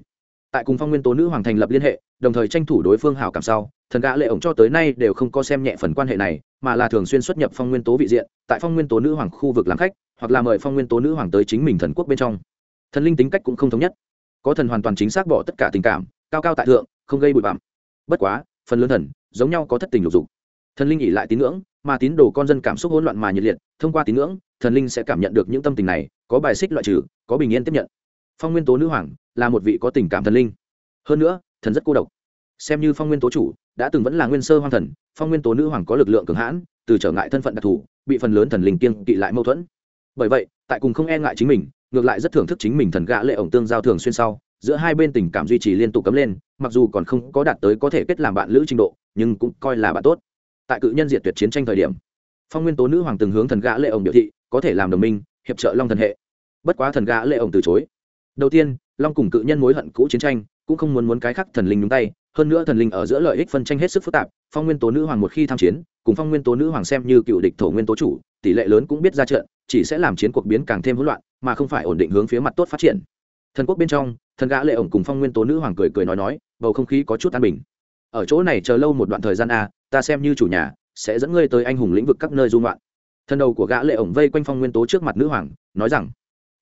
Tại cùng phong nguyên tố nữ hoàng thành lập liên hệ, đồng thời tranh thủ đối phương hảo cảm sau, thần gã lệ ổng cho tới nay đều không có xem nhẹ phần quan hệ này, mà là thường xuyên xuất nhập phong nguyên tố vị diện, tại phong nguyên tố nữ hoàng khu vực làm khách, hoặc là mời phong nguyên tố nữ hoàng tới chính mình thần quốc bên trong. Thần linh tính cách cũng không thống nhất có thần hoàn toàn chính xác bỏ tất cả tình cảm, cao cao tại thượng, không gây bụi bặm. Bất quá, phần lớn thần, giống nhau có thất tình lục dục. Thần linh ỉ lại tín ngưỡng, mà tín đồ con dân cảm xúc hỗn loạn mà nhiệt liệt, thông qua tín ngưỡng, thần linh sẽ cảm nhận được những tâm tình này, có bài xích loại trừ, có bình yên tiếp nhận. Phong nguyên tố nữ hoàng là một vị có tình cảm thần linh. Hơn nữa, thần rất cô độc. Xem như phong nguyên tố chủ, đã từng vẫn là nguyên sơ hoang thần, phong nguyên tố nữ hoàng có lực lượng cường hãn, từ trở ngại thân phận đặc thù, bị phần lớn thần linh kiêng kỵ lại mâu thuẫn. Bởi vậy, tại cùng không e ngại chính mình ngược lại rất thưởng thức chính mình thần gã lệ ổng tương giao thường xuyên sau, giữa hai bên tình cảm duy trì liên tục cấm lên, mặc dù còn không có đạt tới có thể kết làm bạn lữ trình độ, nhưng cũng coi là bạn tốt. Tại cự nhân diệt tuyệt chiến tranh thời điểm, phong nguyên tố nữ hoàng từng hướng thần gã lệ ổng biểu thị, có thể làm đồng minh, hiệp trợ long thần hệ. Bất quá thần gã lệ ổng từ chối. Đầu tiên, long cùng cự nhân mối hận cũ chiến tranh cũng không muốn muốn cái khác thần linh nhúng tay, hơn nữa thần linh ở giữa lợi ích phân tranh hết sức phức tạp, phong nguyên tố nữ hoàng một khi tham chiến, cùng phong nguyên tố nữ hoàng xem như cựu địch thổ nguyên tố chủ, tỷ lệ lớn cũng biết ra trận, chỉ sẽ làm chiến cuộc biến càng thêm hỗn loạn, mà không phải ổn định hướng phía mặt tốt phát triển. Thần quốc bên trong, thần gã lệ ổng cùng phong nguyên tố nữ hoàng cười cười nói nói, bầu không khí có chút an bình. Ở chỗ này chờ lâu một đoạn thời gian a, ta xem như chủ nhà, sẽ dẫn ngươi tới anh hùng lĩnh vực các nơi dung loạn thần đầu của gã lệ ổng vây quanh phong nguyên tố trước mặt nữ hoàng, nói rằng,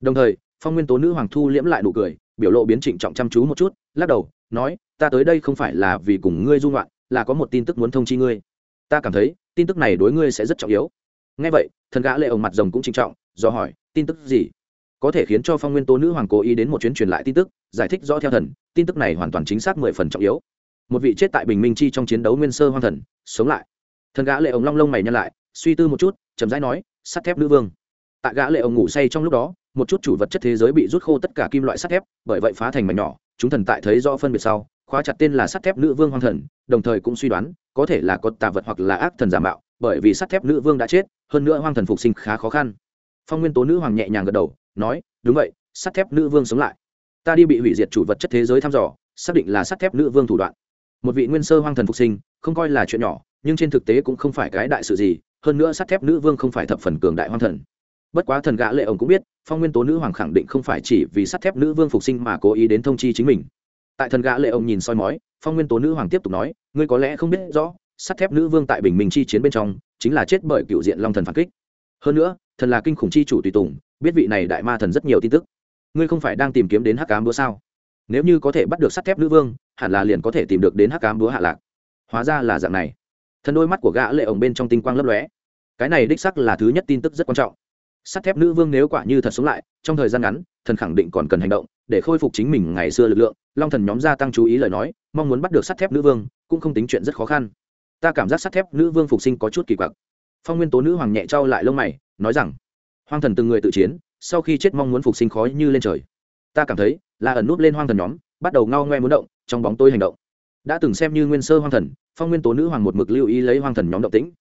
đồng thời, phong nguyên tố nữ hoàng thu liễm lại nụ cười, biểu lộ biến trịnh trọng chăm chú một chút lắc đầu, nói, ta tới đây không phải là vì cùng ngươi dung loạn là có một tin tức muốn thông chi ngươi. Ta cảm thấy, tin tức này đối ngươi sẽ rất trọng yếu. Ngay vậy, thần gã lệ ổng mặt rồng cũng trinh trọng, do hỏi, tin tức gì? Có thể khiến cho phong nguyên tố nữ hoàng cố ý đến một chuyến truyền lại tin tức, giải thích rõ theo thần, tin tức này hoàn toàn chính xác mười phần trọng yếu. Một vị chết tại bình minh chi trong chiến đấu nguyên sơ hoang thần, sống lại. Thần gã lệ ổng long lông mày nhăn lại, suy tư một chút, chậm rãi nói, sắt thép nữ vương. Tại gã lệ ổng ngủ say trong lúc đó, một chút chủ vật chất thế giới bị rút khô tất cả kim loại sắt thép, bởi vậy phá thành mảnh nhỏ chúng thần tại thấy rõ phân biệt sau, khóa chặt tên là sắt thép nữ vương hoang thần, đồng thời cũng suy đoán, có thể là có tà vật hoặc là ác thần giả mạo, bởi vì sắt thép nữ vương đã chết, hơn nữa hoang thần phục sinh khá khó khăn. Phong nguyên tố nữ hoàng nhẹ nhàng gật đầu, nói, đúng vậy, sắt thép nữ vương sống lại. Ta đi bị hủy diệt chủ vật chất thế giới thăm dò, xác định là sắt thép nữ vương thủ đoạn. Một vị nguyên sơ hoang thần phục sinh, không coi là chuyện nhỏ, nhưng trên thực tế cũng không phải cái đại sự gì, hơn nữa sắt thép nữ vương không phải thập phần cường đại hoang thần. Bất quá thần gã lệ ổng cũng biết phong nguyên tố nữ hoàng khẳng định không phải chỉ vì sắt thép nữ vương phục sinh mà cố ý đến thông chi chính mình. Tại thần gã lệ ông nhìn soi mói, phong nguyên tố nữ hoàng tiếp tục nói, ngươi có lẽ không biết rõ, sắt thép nữ vương tại bình minh chi chiến bên trong, chính là chết bởi cựu diện long thần phản kích. Hơn nữa, thần là kinh khủng chi chủ tùy tùng, biết vị này đại ma thần rất nhiều tin tức. Ngươi không phải đang tìm kiếm đến hắc cám búa sao? Nếu như có thể bắt được sắt thép nữ vương, hẳn là liền có thể tìm được đến hắc cám búa hạ lạc. Hóa ra là dạng này. Thần đôi mắt của gã lệ ổng bên trong tinh quang lấp lóe. Cái này đích sắc là thứ nhất tin tức rất quan trọng sắt thép nữ vương nếu quả như thật sống lại, trong thời gian ngắn, thần khẳng định còn cần hành động, để khôi phục chính mình ngày xưa lực lượng. Long thần nhóm gia tăng chú ý lời nói, mong muốn bắt được sắt thép nữ vương, cũng không tính chuyện rất khó khăn. Ta cảm giác sắt thép nữ vương phục sinh có chút kỳ quặc. Phong nguyên tố nữ hoàng nhẹ trao lại lông mày, nói rằng, hoang thần từng người tự chiến, sau khi chết mong muốn phục sinh khói như lên trời. Ta cảm thấy, là ẩn nút lên hoang thần nhóm, bắt đầu ngao ngoe muốn động, trong bóng tôi hành động. Đã từng xem như nguyên sơ hoang thần, phong nguyên tố nữ hoàng một mực lưu ý lấy hoang thần nhóm động tĩnh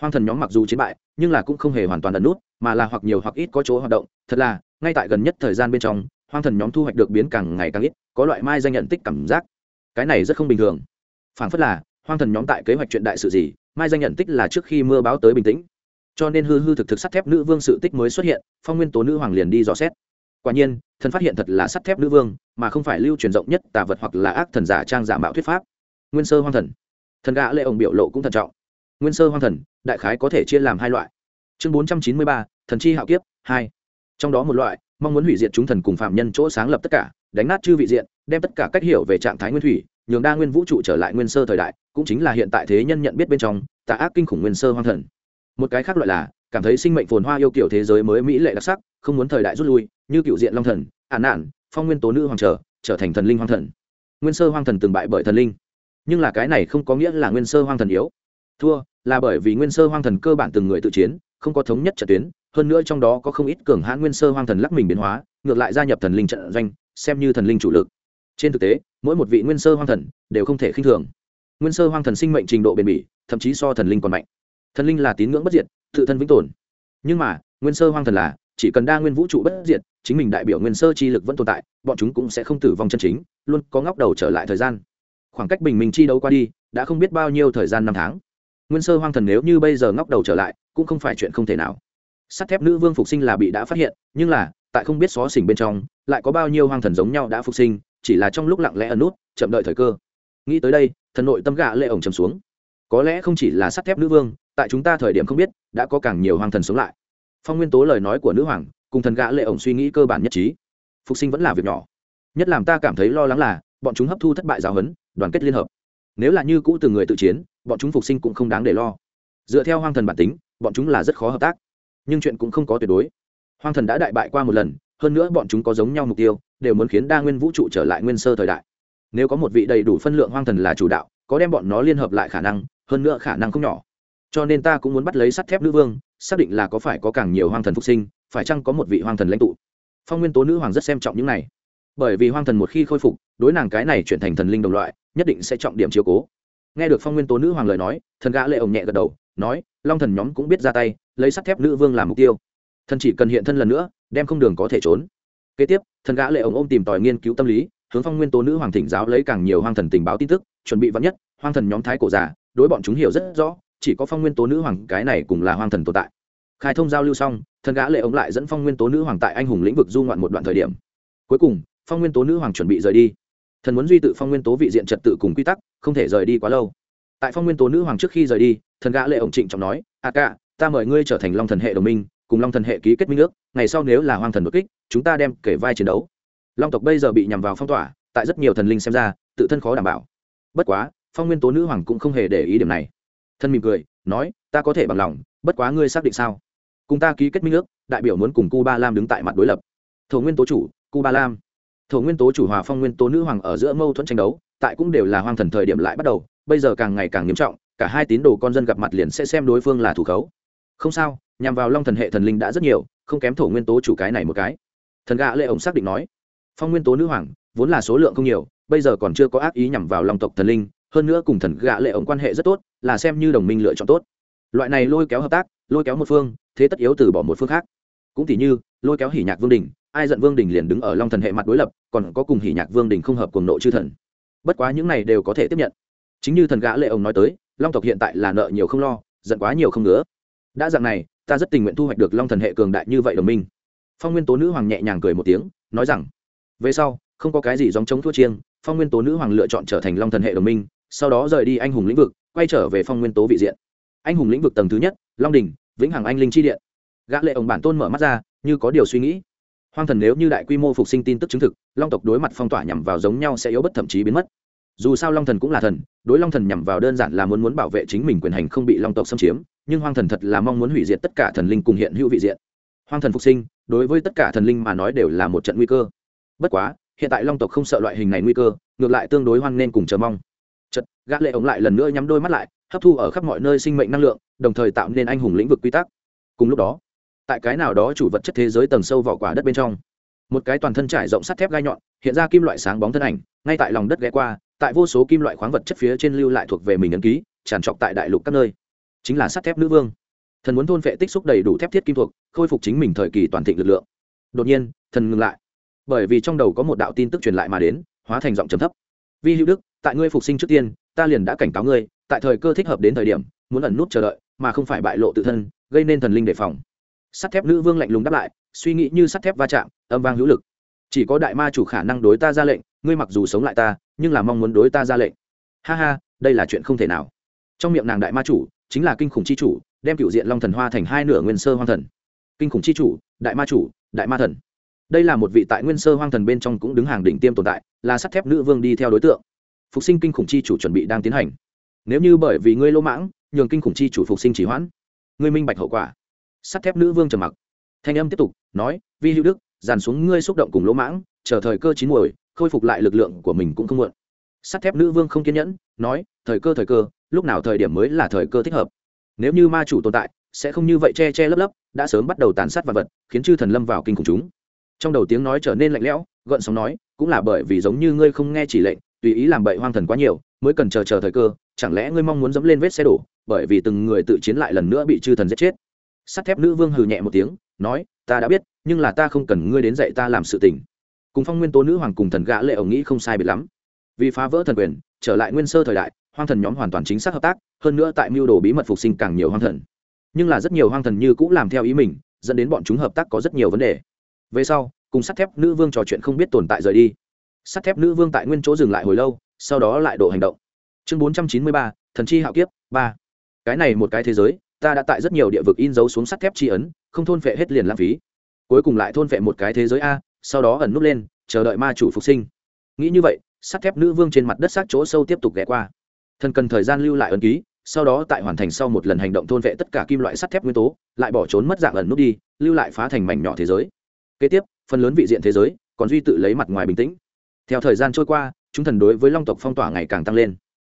hoang thần nhóm mặc dù chiến bại, nhưng là cũng không hề hoàn toàn ẩn nút, mà là hoặc nhiều hoặc ít có chỗ hoạt động. Thật là, ngay tại gần nhất thời gian bên trong, hoang thần nhóm thu hoạch được biến càng ngày càng ít, có loại mai danh nhận tích cảm giác. Cái này rất không bình thường. Phản phất là, hoang thần nhóm tại kế hoạch chuyện đại sự gì, mai danh nhận tích là trước khi mưa báo tới bình tĩnh. Cho nên hư hư thực thực sắt thép nữ vương sự tích mới xuất hiện, phong nguyên tố nữ hoàng liền đi dò xét. Quả nhiên, thần phát hiện thật là sắt thép nữ vương, mà không phải lưu truyền rộng nhất tà vật hoặc là ác thần giả trang giả mạo thuyết pháp. Nguyên sơ hoang thần. Thần gã lệ ông biểu lộ cũng thận trọng nguyên sơ hoang thần, đại khái có thể chia làm hai loại. Chương bốn trăm chín mươi ba, thần chi hạo kiếp, hai. Trong đó một loại, mong muốn hủy diệt chúng thần cùng phạm nhân chỗ sáng lập tất cả, đánh nát chư vị diện, đem tất cả cách hiểu về trạng thái nguyên thủy, nhường đa nguyên vũ trụ trở lại nguyên sơ thời đại, cũng chính là hiện tại thế nhân nhận biết bên trong, tà ác kinh khủng nguyên sơ hoang thần. Một cái khác loại là, cảm thấy sinh mệnh phồn hoa yêu kiểu thế giới mới mỹ lệ đặc sắc, không muốn thời đại rút lui, như cựu diện long thần ản nạn phong nguyên tố nữ hoàng trở trở thành thần linh hoang thần. Nguyên sơ hoang thần từng bại bởi thần linh. Nhưng là cái này không có nghĩa là nguyên sơ hoang thần yếu. Thua là bởi vì nguyên sơ hoang thần cơ bản từng người tự chiến, không có thống nhất trận tuyến, hơn nữa trong đó có không ít cường hãn nguyên sơ hoang thần lắc mình biến hóa, ngược lại gia nhập thần linh trận doanh, xem như thần linh chủ lực. Trên thực tế, mỗi một vị nguyên sơ hoang thần đều không thể khinh thường. Nguyên sơ hoang thần sinh mệnh trình độ bền bỉ, thậm chí so thần linh còn mạnh. Thần linh là tín ngưỡng bất diệt, tự thân vĩnh tồn. Nhưng mà, nguyên sơ hoang thần là, chỉ cần đa nguyên vũ trụ bất diệt, chính mình đại biểu nguyên sơ chi lực vẫn tồn tại, bọn chúng cũng sẽ không tử vong chân chính, luôn có ngóc đầu trở lại thời gian. Khoảng cách bình minh chi đấu qua đi, đã không biết bao nhiêu thời gian năm tháng nguyên sơ hoang thần nếu như bây giờ ngóc đầu trở lại, cũng không phải chuyện không thể nào. Sắt thép nữ vương phục sinh là bị đã phát hiện, nhưng là, tại không biết xó xỉnh bên trong, lại có bao nhiêu hoang thần giống nhau đã phục sinh, chỉ là trong lúc lặng lẽ ẩn nút, chậm đợi thời cơ. Nghĩ tới đây, thần nội tâm gạ lệ ổng trầm xuống. Có lẽ không chỉ là sắt thép nữ vương, tại chúng ta thời điểm không biết, đã có càng nhiều hoang thần sống lại. Phong nguyên tố lời nói của nữ hoàng, cùng thần gã lệ ổng suy nghĩ cơ bản nhất trí. Phục sinh vẫn là việc nhỏ. Nhất làm ta cảm thấy lo lắng là, bọn chúng hấp thu thất bại giáo huấn, đoàn kết liên hợp nếu là như cũ từng người tự chiến, bọn chúng phục sinh cũng không đáng để lo. Dựa theo hoang thần bản tính, bọn chúng là rất khó hợp tác. Nhưng chuyện cũng không có tuyệt đối. Hoang thần đã đại bại qua một lần, hơn nữa bọn chúng có giống nhau mục tiêu, đều muốn khiến đa nguyên vũ trụ trở lại nguyên sơ thời đại. Nếu có một vị đầy đủ phân lượng hoang thần là chủ đạo, có đem bọn nó liên hợp lại khả năng, hơn nữa khả năng không nhỏ. Cho nên ta cũng muốn bắt lấy sắt thép nữ vương, xác định là có phải có càng nhiều hoang thần phục sinh, phải chăng có một vị hoang thần lãnh tụ. Phong nguyên tố nữ hoàng rất xem trọng những này. Bởi vì hoang thần một khi khôi phục, đối nàng cái này chuyển thành thần linh đồng loại nhất định sẽ trọng điểm chiếu cố. Nghe được phong nguyên tố nữ hoàng lời nói, thần gã lệ ổng nhẹ gật đầu, nói, long thần nhóm cũng biết ra tay, lấy sắt thép nữ vương làm mục tiêu. Thần chỉ cần hiện thân lần nữa, đem không đường có thể trốn. Kế tiếp, thần gã lệ ổng ôm tìm tòi nghiên cứu tâm lý, hướng phong nguyên tố nữ hoàng thỉnh giáo lấy càng nhiều hoang thần tình báo tin tức, chuẩn bị vắn nhất, hoang thần nhóm thái cổ giả, đối bọn chúng hiểu rất rõ, chỉ có phong nguyên tố nữ hoàng, cái này cùng là hoang thần tồn tại. Khai thông giao lưu xong, thần gã lệ ống lại dẫn phong nguyên tố nữ hoàng tại anh hùng lĩnh vực du ngoạn một đoạn thời điểm. Cuối cùng, phong nguyên tố nữ hoàng chuẩn bị rời đi thần muốn duy tự phong nguyên tố vị diện trật tự cùng quy tắc, không thể rời đi quá lâu. Tại phong nguyên tố nữ hoàng trước khi rời đi, thần gã lệ ổng trịnh trọng nói, a ca ta mời ngươi trở thành long thần hệ đồng minh, cùng long thần hệ ký kết minh ước, ngày sau nếu là hoàng thần đột kích, chúng ta đem kể vai chiến đấu. Long tộc bây giờ bị nhằm vào phong tỏa, tại rất nhiều thần linh xem ra, tự thân khó đảm bảo. Bất quá, phong nguyên tố nữ hoàng cũng không hề để ý điểm này. Thân mỉm cười, nói, ta có thể bằng lòng, bất quá ngươi xác định sao? Cùng ta ký kết minh ước, đại biểu muốn cùng cu ba lam đứng tại mặt đối lập. Thổ nguyên tố chủ, cu ba lam thổ nguyên tố chủ hòa phong nguyên tố nữ hoàng ở giữa mâu thuẫn tranh đấu, tại cũng đều là hoang thần thời điểm lại bắt đầu, bây giờ càng ngày càng nghiêm trọng, cả hai tín đồ con dân gặp mặt liền sẽ xem đối phương là thủ khấu. Không sao, nhằm vào long thần hệ thần linh đã rất nhiều, không kém thổ nguyên tố chủ cái này một cái. Thần gã lệ ổng xác định nói, phong nguyên tố nữ hoàng, vốn là số lượng không nhiều, bây giờ còn chưa có ác ý nhằm vào long tộc thần linh, hơn nữa cùng thần gã lệ ổng quan hệ rất tốt, là xem như đồng minh lựa chọn tốt. Loại này lôi kéo hợp tác, lôi kéo một phương, thế tất yếu từ bỏ một phương khác cũng tỉ như, lôi kéo hỉ nhạc vương đình, ai giận vương đình liền đứng ở long thần hệ mặt đối lập, còn có cùng hỉ nhạc vương đình không hợp cùng nộ chư thần. Bất quá những này đều có thể tiếp nhận. Chính như thần gã lệ ông nói tới, long tộc hiện tại là nợ nhiều không lo, giận quá nhiều không nữa đã dạng này, ta rất tình nguyện thu hoạch được long thần hệ cường đại như vậy đồng minh. Phong nguyên tố nữ hoàng nhẹ nhàng cười một tiếng, nói rằng, về sau, không có cái gì dòng chống thua chiêng, phong nguyên tố nữ hoàng lựa chọn trở thành long thần hệ đồng minh, sau đó rời đi anh hùng lĩnh vực, quay trở về phong nguyên tố vị diện. Anh hùng lĩnh vực tầng thứ nhất, long đình, vĩnh hằng anh linh chi điện gã lệ ông bản tôn mở mắt ra, như có điều suy nghĩ. Hoang thần nếu như đại quy mô phục sinh tin tức chứng thực, long tộc đối mặt phong tỏa nhằm vào giống nhau sẽ yếu bất thậm chí biến mất. Dù sao long thần cũng là thần, đối long thần nhằm vào đơn giản là muốn muốn bảo vệ chính mình quyền hành không bị long tộc xâm chiếm, nhưng hoang thần thật là mong muốn hủy diệt tất cả thần linh cùng hiện hữu vị diện. Hoang thần phục sinh, đối với tất cả thần linh mà nói đều là một trận nguy cơ. Bất quá, hiện tại long tộc không sợ loại hình này nguy cơ, ngược lại tương đối hoan nên cùng chờ mong. Chật gã lệ ống lại lần nữa nhắm đôi mắt lại, hấp thu ở khắp mọi nơi sinh mệnh năng lượng, đồng thời tạo nên anh hùng lĩnh vực quy tắc. Cùng lúc đó tại cái nào đó chủ vật chất thế giới tầng sâu vỏ quả đất bên trong. Một cái toàn thân trải rộng sắt thép gai nhọn, hiện ra kim loại sáng bóng thân ảnh, ngay tại lòng đất ghé qua, tại vô số kim loại khoáng vật chất phía trên lưu lại thuộc về mình ấn ký, tràn trọc tại đại lục các nơi. Chính là sắt thép nữ vương. Thần muốn thôn vệ tích xúc đầy đủ thép thiết kim thuộc, khôi phục chính mình thời kỳ toàn thịnh lực lượng. Đột nhiên, thần ngừng lại. Bởi vì trong đầu có một đạo tin tức truyền lại mà đến, hóa thành giọng trầm thấp. Vi hữu đức, tại ngươi phục sinh trước tiên, ta liền đã cảnh cáo ngươi, tại thời cơ thích hợp đến thời điểm, muốn ẩn nút chờ đợi, mà không phải bại lộ tự thân, gây nên thần linh đề phòng sắt thép nữ vương lạnh lùng đáp lại, suy nghĩ như sắt thép va chạm, âm vang hữu lực. Chỉ có đại ma chủ khả năng đối ta ra lệnh, ngươi mặc dù sống lại ta, nhưng là mong muốn đối ta ra lệnh. Ha ha, đây là chuyện không thể nào. Trong miệng nàng đại ma chủ, chính là kinh khủng chi chủ, đem cựu diện long thần hoa thành hai nửa nguyên sơ hoang thần. Kinh khủng chi chủ, đại ma chủ, đại ma thần. Đây là một vị tại nguyên sơ hoang thần bên trong cũng đứng hàng đỉnh tiêm tồn tại, là sắt thép nữ vương đi theo đối tượng. Phục sinh kinh khủng chi chủ chuẩn bị đang tiến hành. Nếu như bởi vì ngươi lỗ mãng, nhường kinh khủng chi chủ phục sinh chỉ hoãn, ngươi minh bạch hậu quả sắt thép nữ vương trầm mặc. Thanh âm tiếp tục, nói, vi hữu đức, dàn xuống ngươi xúc động cùng lỗ mãng, chờ thời cơ chín muồi, khôi phục lại lực lượng của mình cũng không muộn. Sắt thép nữ vương không kiên nhẫn, nói, thời cơ thời cơ, lúc nào thời điểm mới là thời cơ thích hợp? Nếu như ma chủ tồn tại, sẽ không như vậy che che lấp lấp, đã sớm bắt đầu tàn sát vật vật, khiến chư thần lâm vào kinh khủng chúng. Trong đầu tiếng nói trở nên lạnh lẽo, gợn sóng nói, cũng là bởi vì giống như ngươi không nghe chỉ lệnh, tùy ý làm bậy hoang thần quá nhiều, mới cần chờ chờ thời cơ, chẳng lẽ ngươi mong muốn dẫm lên vết xe đổ, bởi vì từng người tự chiến lại lần nữa bị chư thần giết chết? Sắt thép nữ vương hừ nhẹ một tiếng, nói, ta đã biết, nhưng là ta không cần ngươi đến dạy ta làm sự tình. Cùng phong nguyên tố nữ hoàng cùng thần gã lệ ổng nghĩ không sai biệt lắm. Vì phá vỡ thần quyền, trở lại nguyên sơ thời đại, hoang thần nhóm hoàn toàn chính xác hợp tác, hơn nữa tại mưu đồ bí mật phục sinh càng nhiều hoang thần. Nhưng là rất nhiều hoang thần như cũng làm theo ý mình, dẫn đến bọn chúng hợp tác có rất nhiều vấn đề. Về sau, cùng sắt thép nữ vương trò chuyện không biết tồn tại rời đi. Sắt thép nữ vương tại nguyên chỗ dừng lại hồi lâu, sau đó lại độ hành động. Chương bốn trăm chín mươi ba, thần chi hạo kiếp, ba. Cái này một cái thế giới ta đã tại rất nhiều địa vực in dấu xuống sắt thép tri ấn, không thôn phệ hết liền lãng phí. Cuối cùng lại thôn phệ một cái thế giới a, sau đó ẩn nút lên, chờ đợi ma chủ phục sinh. Nghĩ như vậy, sắt thép nữ vương trên mặt đất sát chỗ sâu tiếp tục ghé qua. Thần cần thời gian lưu lại ấn ký, sau đó tại hoàn thành sau một lần hành động thôn vệ tất cả kim loại sắt thép nguyên tố, lại bỏ trốn mất dạng ẩn nút đi, lưu lại phá thành mảnh nhỏ thế giới. Kế tiếp, phần lớn vị diện thế giới còn duy tự lấy mặt ngoài bình tĩnh. Theo thời gian trôi qua, chúng thần đối với long tộc phong tỏa ngày càng tăng lên.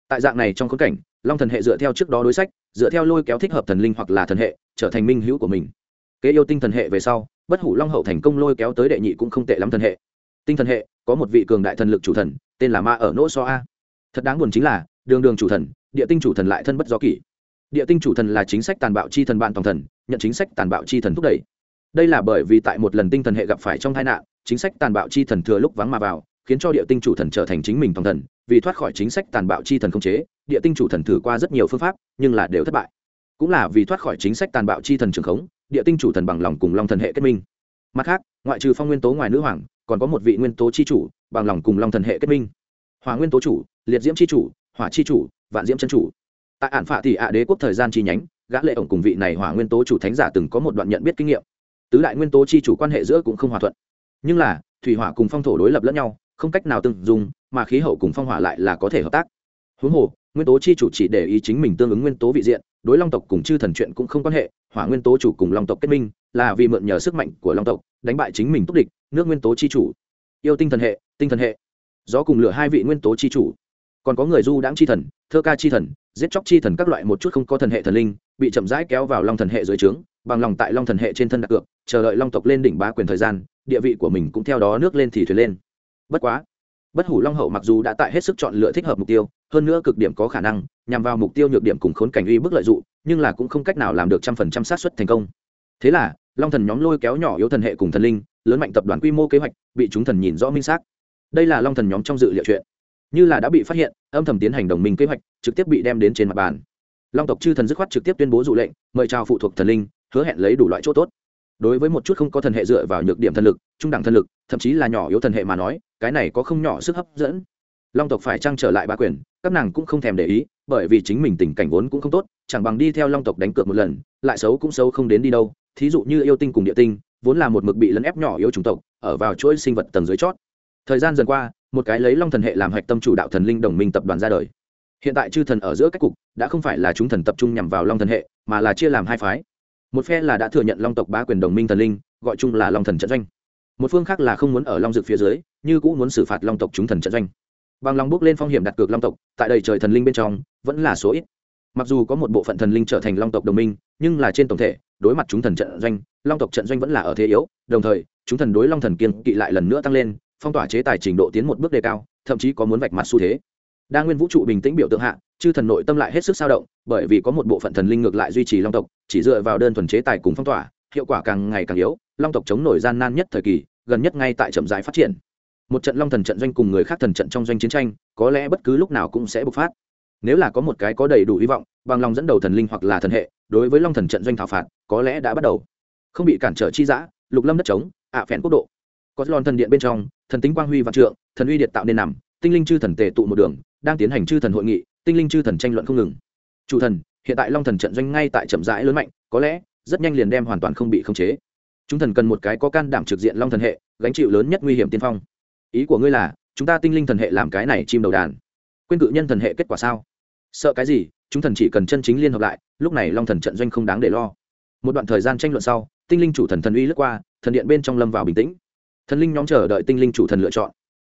Tại dạng này trong khốn cảnh long thần hệ dựa theo trước đó đối sách, dựa theo lôi kéo thích hợp thần linh hoặc là thần hệ, trở thành minh hữu của mình. Kế yêu tinh thần hệ về sau, bất hủ long hậu thành công lôi kéo tới đệ nhị cũng không tệ lắm thần hệ. Tinh thần hệ, có một vị cường đại thần lực chủ thần, tên là ma ở nỗ so a. Thật đáng buồn chính là, đường đường chủ thần, địa tinh chủ thần lại thân bất do kỷ. Địa tinh chủ thần là chính sách tàn bạo chi thần bạn toàn thần, nhận chính sách tàn bạo chi thần thúc đẩy. Đây là bởi vì tại một lần tinh thần hệ gặp phải trong tai nạn, chính sách tàn bạo chi thần thừa lúc vắng mà vào khiến cho địa tinh chủ thần trở thành chính mình toàn thần, vì thoát khỏi chính sách tàn bạo chi thần không chế, địa tinh chủ thần thử qua rất nhiều phương pháp, nhưng là đều thất bại. Cũng là vì thoát khỏi chính sách tàn bạo chi thần trường khống, địa tinh chủ thần bằng lòng cùng long thần hệ kết minh. Mặt khác, ngoại trừ phong nguyên tố ngoài nữ hoàng, còn có một vị nguyên tố chi chủ, bằng lòng cùng long thần hệ kết minh. Hỏa nguyên tố chủ, liệt diễm chi chủ, hỏa chi chủ, vạn diễm chân chủ. Tại ản phạ thì ạ đế quốc thời gian chi nhánh, gã lệ ổng cùng vị này hỏa nguyên tố chủ thánh giả từng có một đoạn nhận biết kinh nghiệm. Tứ đại nguyên tố chi chủ quan hệ giữa cũng không hòa thuận. Nhưng là, thủy hỏa cùng phong thổ đối lập lẫn nhau không cách nào tương dùng mà khí hậu cùng phong hỏa lại là có thể hợp tác. Huống hồ, nguyên tố chi chủ chỉ để ý chính mình tương ứng nguyên tố vị diện, đối long tộc cùng chư thần chuyện cũng không quan hệ, hỏa nguyên tố chủ cùng long tộc kết minh, là vì mượn nhờ sức mạnh của long tộc, đánh bại chính mình túc địch, nước nguyên tố chi chủ. Yêu tinh thần hệ, tinh thần hệ. Gió cùng lửa hai vị nguyên tố chi chủ. Còn có người du đãng chi thần, thơ ca chi thần, giết chóc chi thần các loại một chút không có thần hệ thần linh, bị chậm rãi kéo vào long thần hệ dưới trướng, bằng lòng tại long thần hệ trên thân đặt cược, chờ đợi long tộc lên đỉnh bá quyền thời gian, địa vị của mình cũng theo đó nước lên thì thuyền lên bất quá, bất hủ long hậu mặc dù đã tại hết sức chọn lựa thích hợp mục tiêu, hơn nữa cực điểm có khả năng, nhằm vào mục tiêu nhược điểm cùng khốn cảnh uy bức lợi dụng, nhưng là cũng không cách nào làm được trăm phần trăm xác suất thành công. Thế là, long thần nhóm lôi kéo nhỏ yếu thần hệ cùng thần linh, lớn mạnh tập đoàn quy mô kế hoạch, bị chúng thần nhìn rõ minh xác. Đây là long thần nhóm trong dự liệu chuyện. Như là đã bị phát hiện, âm thầm tiến hành đồng minh kế hoạch, trực tiếp bị đem đến trên mặt bàn. Long tộc chư thần dứt khoát trực tiếp tuyên bố dụ lệnh, mời chào phụ thuộc thần linh, hứa hẹn lấy đủ loại chỗ tốt. Đối với một chút không có thần hệ dựa vào nhược điểm thần lực, trung đẳng thần lực, thậm chí là nhỏ yếu thần hệ mà nói cái này có không nhỏ sức hấp dẫn. Long tộc phải trang trở lại ba quyền, các nàng cũng không thèm để ý, bởi vì chính mình tình cảnh vốn cũng không tốt, chẳng bằng đi theo long tộc đánh cược một lần, lại xấu cũng xấu không đến đi đâu. Thí dụ như yêu tinh cùng địa tinh, vốn là một mực bị lấn ép nhỏ yếu chủng tộc, ở vào chuỗi sinh vật tầng dưới chót. Thời gian dần qua, một cái lấy long thần hệ làm hạch tâm chủ đạo thần linh đồng minh tập đoàn ra đời. Hiện tại chư thần ở giữa các cục, đã không phải là chúng thần tập trung nhằm vào long thần hệ, mà là chia làm hai phái. Một phe là đã thừa nhận long tộc bá quyền đồng minh thần linh, gọi chung là long thần trận doanh. Một phương khác là không muốn ở long dực phía dưới như cũng muốn xử phạt long tộc chúng thần trận doanh. Bằng lòng bước lên phong hiểm đặt cược long tộc, tại đầy trời thần linh bên trong, vẫn là số ít. Mặc dù có một bộ phận thần linh trở thành long tộc đồng minh, nhưng là trên tổng thể, đối mặt chúng thần trận doanh, long tộc trận doanh vẫn là ở thế yếu. Đồng thời, chúng thần đối long thần kiên kỵ lại lần nữa tăng lên, phong tỏa chế tài trình độ tiến một bước đề cao, thậm chí có muốn vạch mặt xu thế. Đa nguyên vũ trụ bình tĩnh biểu tượng hạ, chư thần nội tâm lại hết sức sao động, bởi vì có một bộ phận thần linh ngược lại duy trì long tộc, chỉ dựa vào đơn thuần chế tài cùng phong tỏa, hiệu quả càng ngày càng yếu, long tộc chống nổi gian nan nhất thời kỳ, gần nhất ngay tại chậm rãi phát triển một trận long thần trận doanh cùng người khác thần trận trong doanh chiến tranh, có lẽ bất cứ lúc nào cũng sẽ bộc phát. Nếu là có một cái có đầy đủ hy vọng, bằng lòng dẫn đầu thần linh hoặc là thần hệ, đối với long thần trận doanh thảo phạt, có lẽ đã bắt đầu. Không bị cản trở chi giã lục lâm đất trống, ạ à phèn quốc độ. Có lon thần điện bên trong, thần tính quang huy vạn trượng, thần uy điện tạo nên nằm, tinh linh chư thần tề tụ một đường, đang tiến hành chư thần hội nghị, tinh linh chư thần tranh luận không ngừng. Chủ thần, hiện tại long thần trận doanh ngay tại chậm rãi lớn mạnh, có lẽ, rất nhanh liền đem hoàn toàn không bị khống chế. Chúng thần cần một cái có can đảm trực diện long thần hệ, gánh chịu lớn nhất nguy hiểm tiên phong ý của ngươi là, chúng ta tinh linh thần hệ làm cái này chim đầu đàn. Quên cự nhân thần hệ kết quả sao? Sợ cái gì? Chúng thần chỉ cần chân chính liên hợp lại, lúc này long thần trận doanh không đáng để lo. Một đoạn thời gian tranh luận sau, tinh linh chủ thần thần uy lướt qua, thần điện bên trong lâm vào bình tĩnh. Thần linh nhóm chờ đợi tinh linh chủ thần lựa chọn.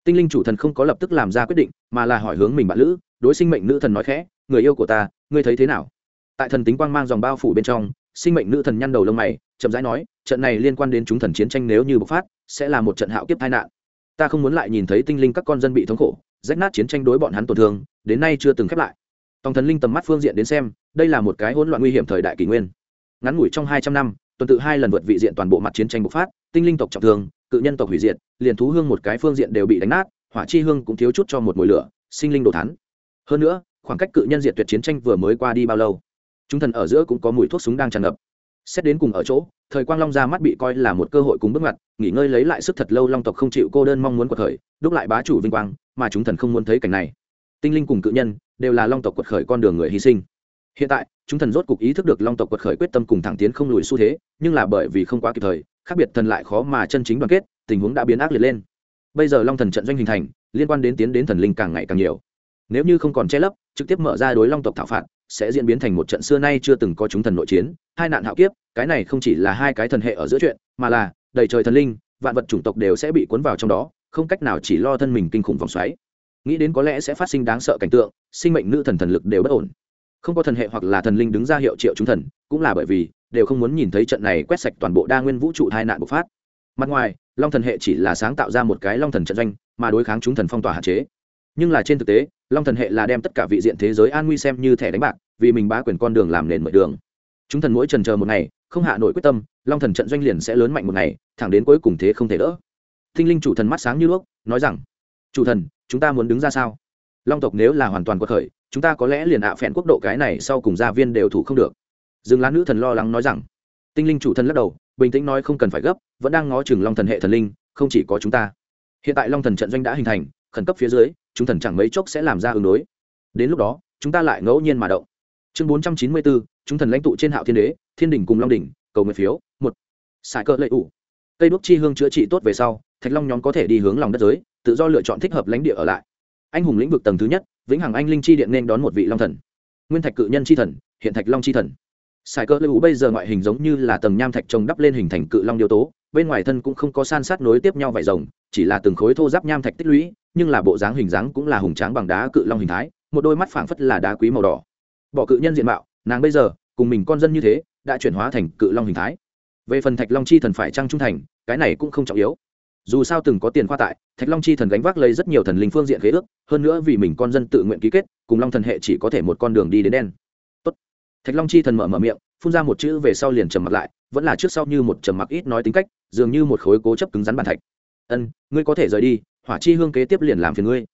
Tinh linh chủ thần không có lập tức làm ra quyết định, mà là hỏi hướng mình bạn lữ, đối sinh mệnh nữ thần nói khẽ, người yêu của ta, ngươi thấy thế nào? Tại thần tính quang mang dòng bao phủ bên trong, sinh mệnh nữ thần nhăn đầu lông mày, chậm rãi nói, trận này liên quan đến chúng thần chiến tranh nếu như bộc phát, sẽ là một trận hạo kiếp tai nạn ta không muốn lại nhìn thấy tinh linh các con dân bị thống khổ, rách nát chiến tranh đối bọn hắn tổn thương, đến nay chưa từng khép lại. Tòng thần linh tầm mắt phương diện đến xem, đây là một cái hỗn loạn nguy hiểm thời đại kỷ nguyên. Ngắn ngủi trong hai trăm năm, tuần tự hai lần vượt vị diện toàn bộ mặt chiến tranh bộc phát, tinh linh tộc trọng thương, cự nhân tộc hủy diệt, liền thú hương một cái phương diện đều bị đánh nát, hỏa chi hương cũng thiếu chút cho một mùi lửa, sinh linh đồ thắn hơn nữa, khoảng cách cự nhân diệt tuyệt chiến tranh vừa mới qua đi bao lâu? Chúng thần ở giữa cũng có mùi thuốc súng đang tràn ngập xét đến cùng ở chỗ, thời quang long ra mắt bị coi là một cơ hội cùng bước ngoặt, nghỉ ngơi lấy lại sức thật lâu long tộc không chịu cô đơn mong muốn quật khởi, đúc lại bá chủ vinh quang, mà chúng thần không muốn thấy cảnh này. Tinh linh cùng cự nhân, đều là long tộc quật khởi con đường người hy sinh. Hiện tại, chúng thần rốt cục ý thức được long tộc quật khởi quyết tâm cùng thẳng tiến không lùi xu thế, nhưng là bởi vì không quá kịp thời, khác biệt thần lại khó mà chân chính đoàn kết, tình huống đã biến ác liệt lên. Bây giờ long thần trận doanh hình thành, liên quan đến tiến đến thần linh càng ngày càng nhiều nếu như không còn che lấp, trực tiếp mở ra đối long tộc thảo phạt, sẽ diễn biến thành một trận xưa nay chưa từng có chúng thần nội chiến, hai nạn hạo kiếp, cái này không chỉ là hai cái thần hệ ở giữa chuyện, mà là, đầy trời thần linh, vạn vật chủng tộc đều sẽ bị cuốn vào trong đó, không cách nào chỉ lo thân mình kinh khủng vòng xoáy. Nghĩ đến có lẽ sẽ phát sinh đáng sợ cảnh tượng, sinh mệnh nữ thần thần lực đều bất ổn. Không có thần hệ hoặc là thần linh đứng ra hiệu triệu chúng thần, cũng là bởi vì, đều không muốn nhìn thấy trận này quét sạch toàn bộ đa nguyên vũ trụ hai nạn bộc phát. Mặt ngoài, long thần hệ chỉ là sáng tạo ra một cái long thần trận doanh, mà đối kháng chúng thần phong tỏa hạn chế nhưng là trên thực tế, long thần hệ là đem tất cả vị diện thế giới an nguy xem như thẻ đánh bạc, vì mình bá quyền con đường làm nền mở đường. Chúng thần mỗi trần chờ một ngày, không hạ nổi quyết tâm, long thần trận doanh liền sẽ lớn mạnh một ngày, thẳng đến cuối cùng thế không thể đỡ. Thinh linh chủ thần mắt sáng như đuốc, nói rằng, chủ thần, chúng ta muốn đứng ra sao? Long tộc nếu là hoàn toàn quật khởi, chúng ta có lẽ liền ạ phèn quốc độ cái này sau cùng gia viên đều thủ không được. Dương lá nữ thần lo lắng nói rằng. Tinh linh chủ thần lắc đầu, bình tĩnh nói không cần phải gấp, vẫn đang ngó chừng long thần hệ thần linh, không chỉ có chúng ta. Hiện tại long thần trận doanh đã hình thành, khẩn cấp phía dưới chúng thần chẳng mấy chốc sẽ làm ra ứng đối. Đến lúc đó, chúng ta lại ngẫu nhiên mà động. Chương bốn trăm chín mươi bốn, chúng thần lãnh tụ trên hạo thiên đế, thiên đình cùng long đỉnh, cầu nguyện phiếu, một. Sải cỡ lệ ủ. Cây đuốc chi hương chữa trị tốt về sau, thạch long nhóm có thể đi hướng lòng đất giới, tự do lựa chọn thích hợp lãnh địa ở lại. Anh hùng lĩnh vực tầng thứ nhất, vĩnh hằng anh linh chi điện nên đón một vị long thần. Nguyên thạch cự nhân chi thần, hiện thạch long chi thần. Sài cơ ủ bây giờ ngoại hình giống như là tầng nham thạch trồng đắp lên hình thành cự long điêu tố, bên ngoài thân cũng không có san sát nối tiếp nhau vải rồng, chỉ là từng khối thô giáp nham thạch tích lũy nhưng là bộ dáng hình dáng cũng là hùng tráng bằng đá cự long hình thái, một đôi mắt phảng phất là đá quý màu đỏ. Bỏ cự nhân diện mạo, nàng bây giờ, cùng mình con dân như thế, đã chuyển hóa thành cự long hình thái. Về phần thạch long chi thần phải trăng trung thành, cái này cũng không trọng yếu. Dù sao từng có tiền khoa tại, thạch long chi thần gánh vác lấy rất nhiều thần linh phương diện khế ước, hơn nữa vì mình con dân tự nguyện ký kết, cùng long thần hệ chỉ có thể một con đường đi đến đen. Tốt. thạch long chi thần mở mở miệng, phun ra một chữ về sau liền trầm mặc lại, vẫn là trước sau như một trầm mặc ít nói tính cách, dường như một khối cố chấp cứng rắn bàn thạch. Ân, ngươi có thể rời đi hỏa chi hương kế tiếp liền làm phiền ngươi.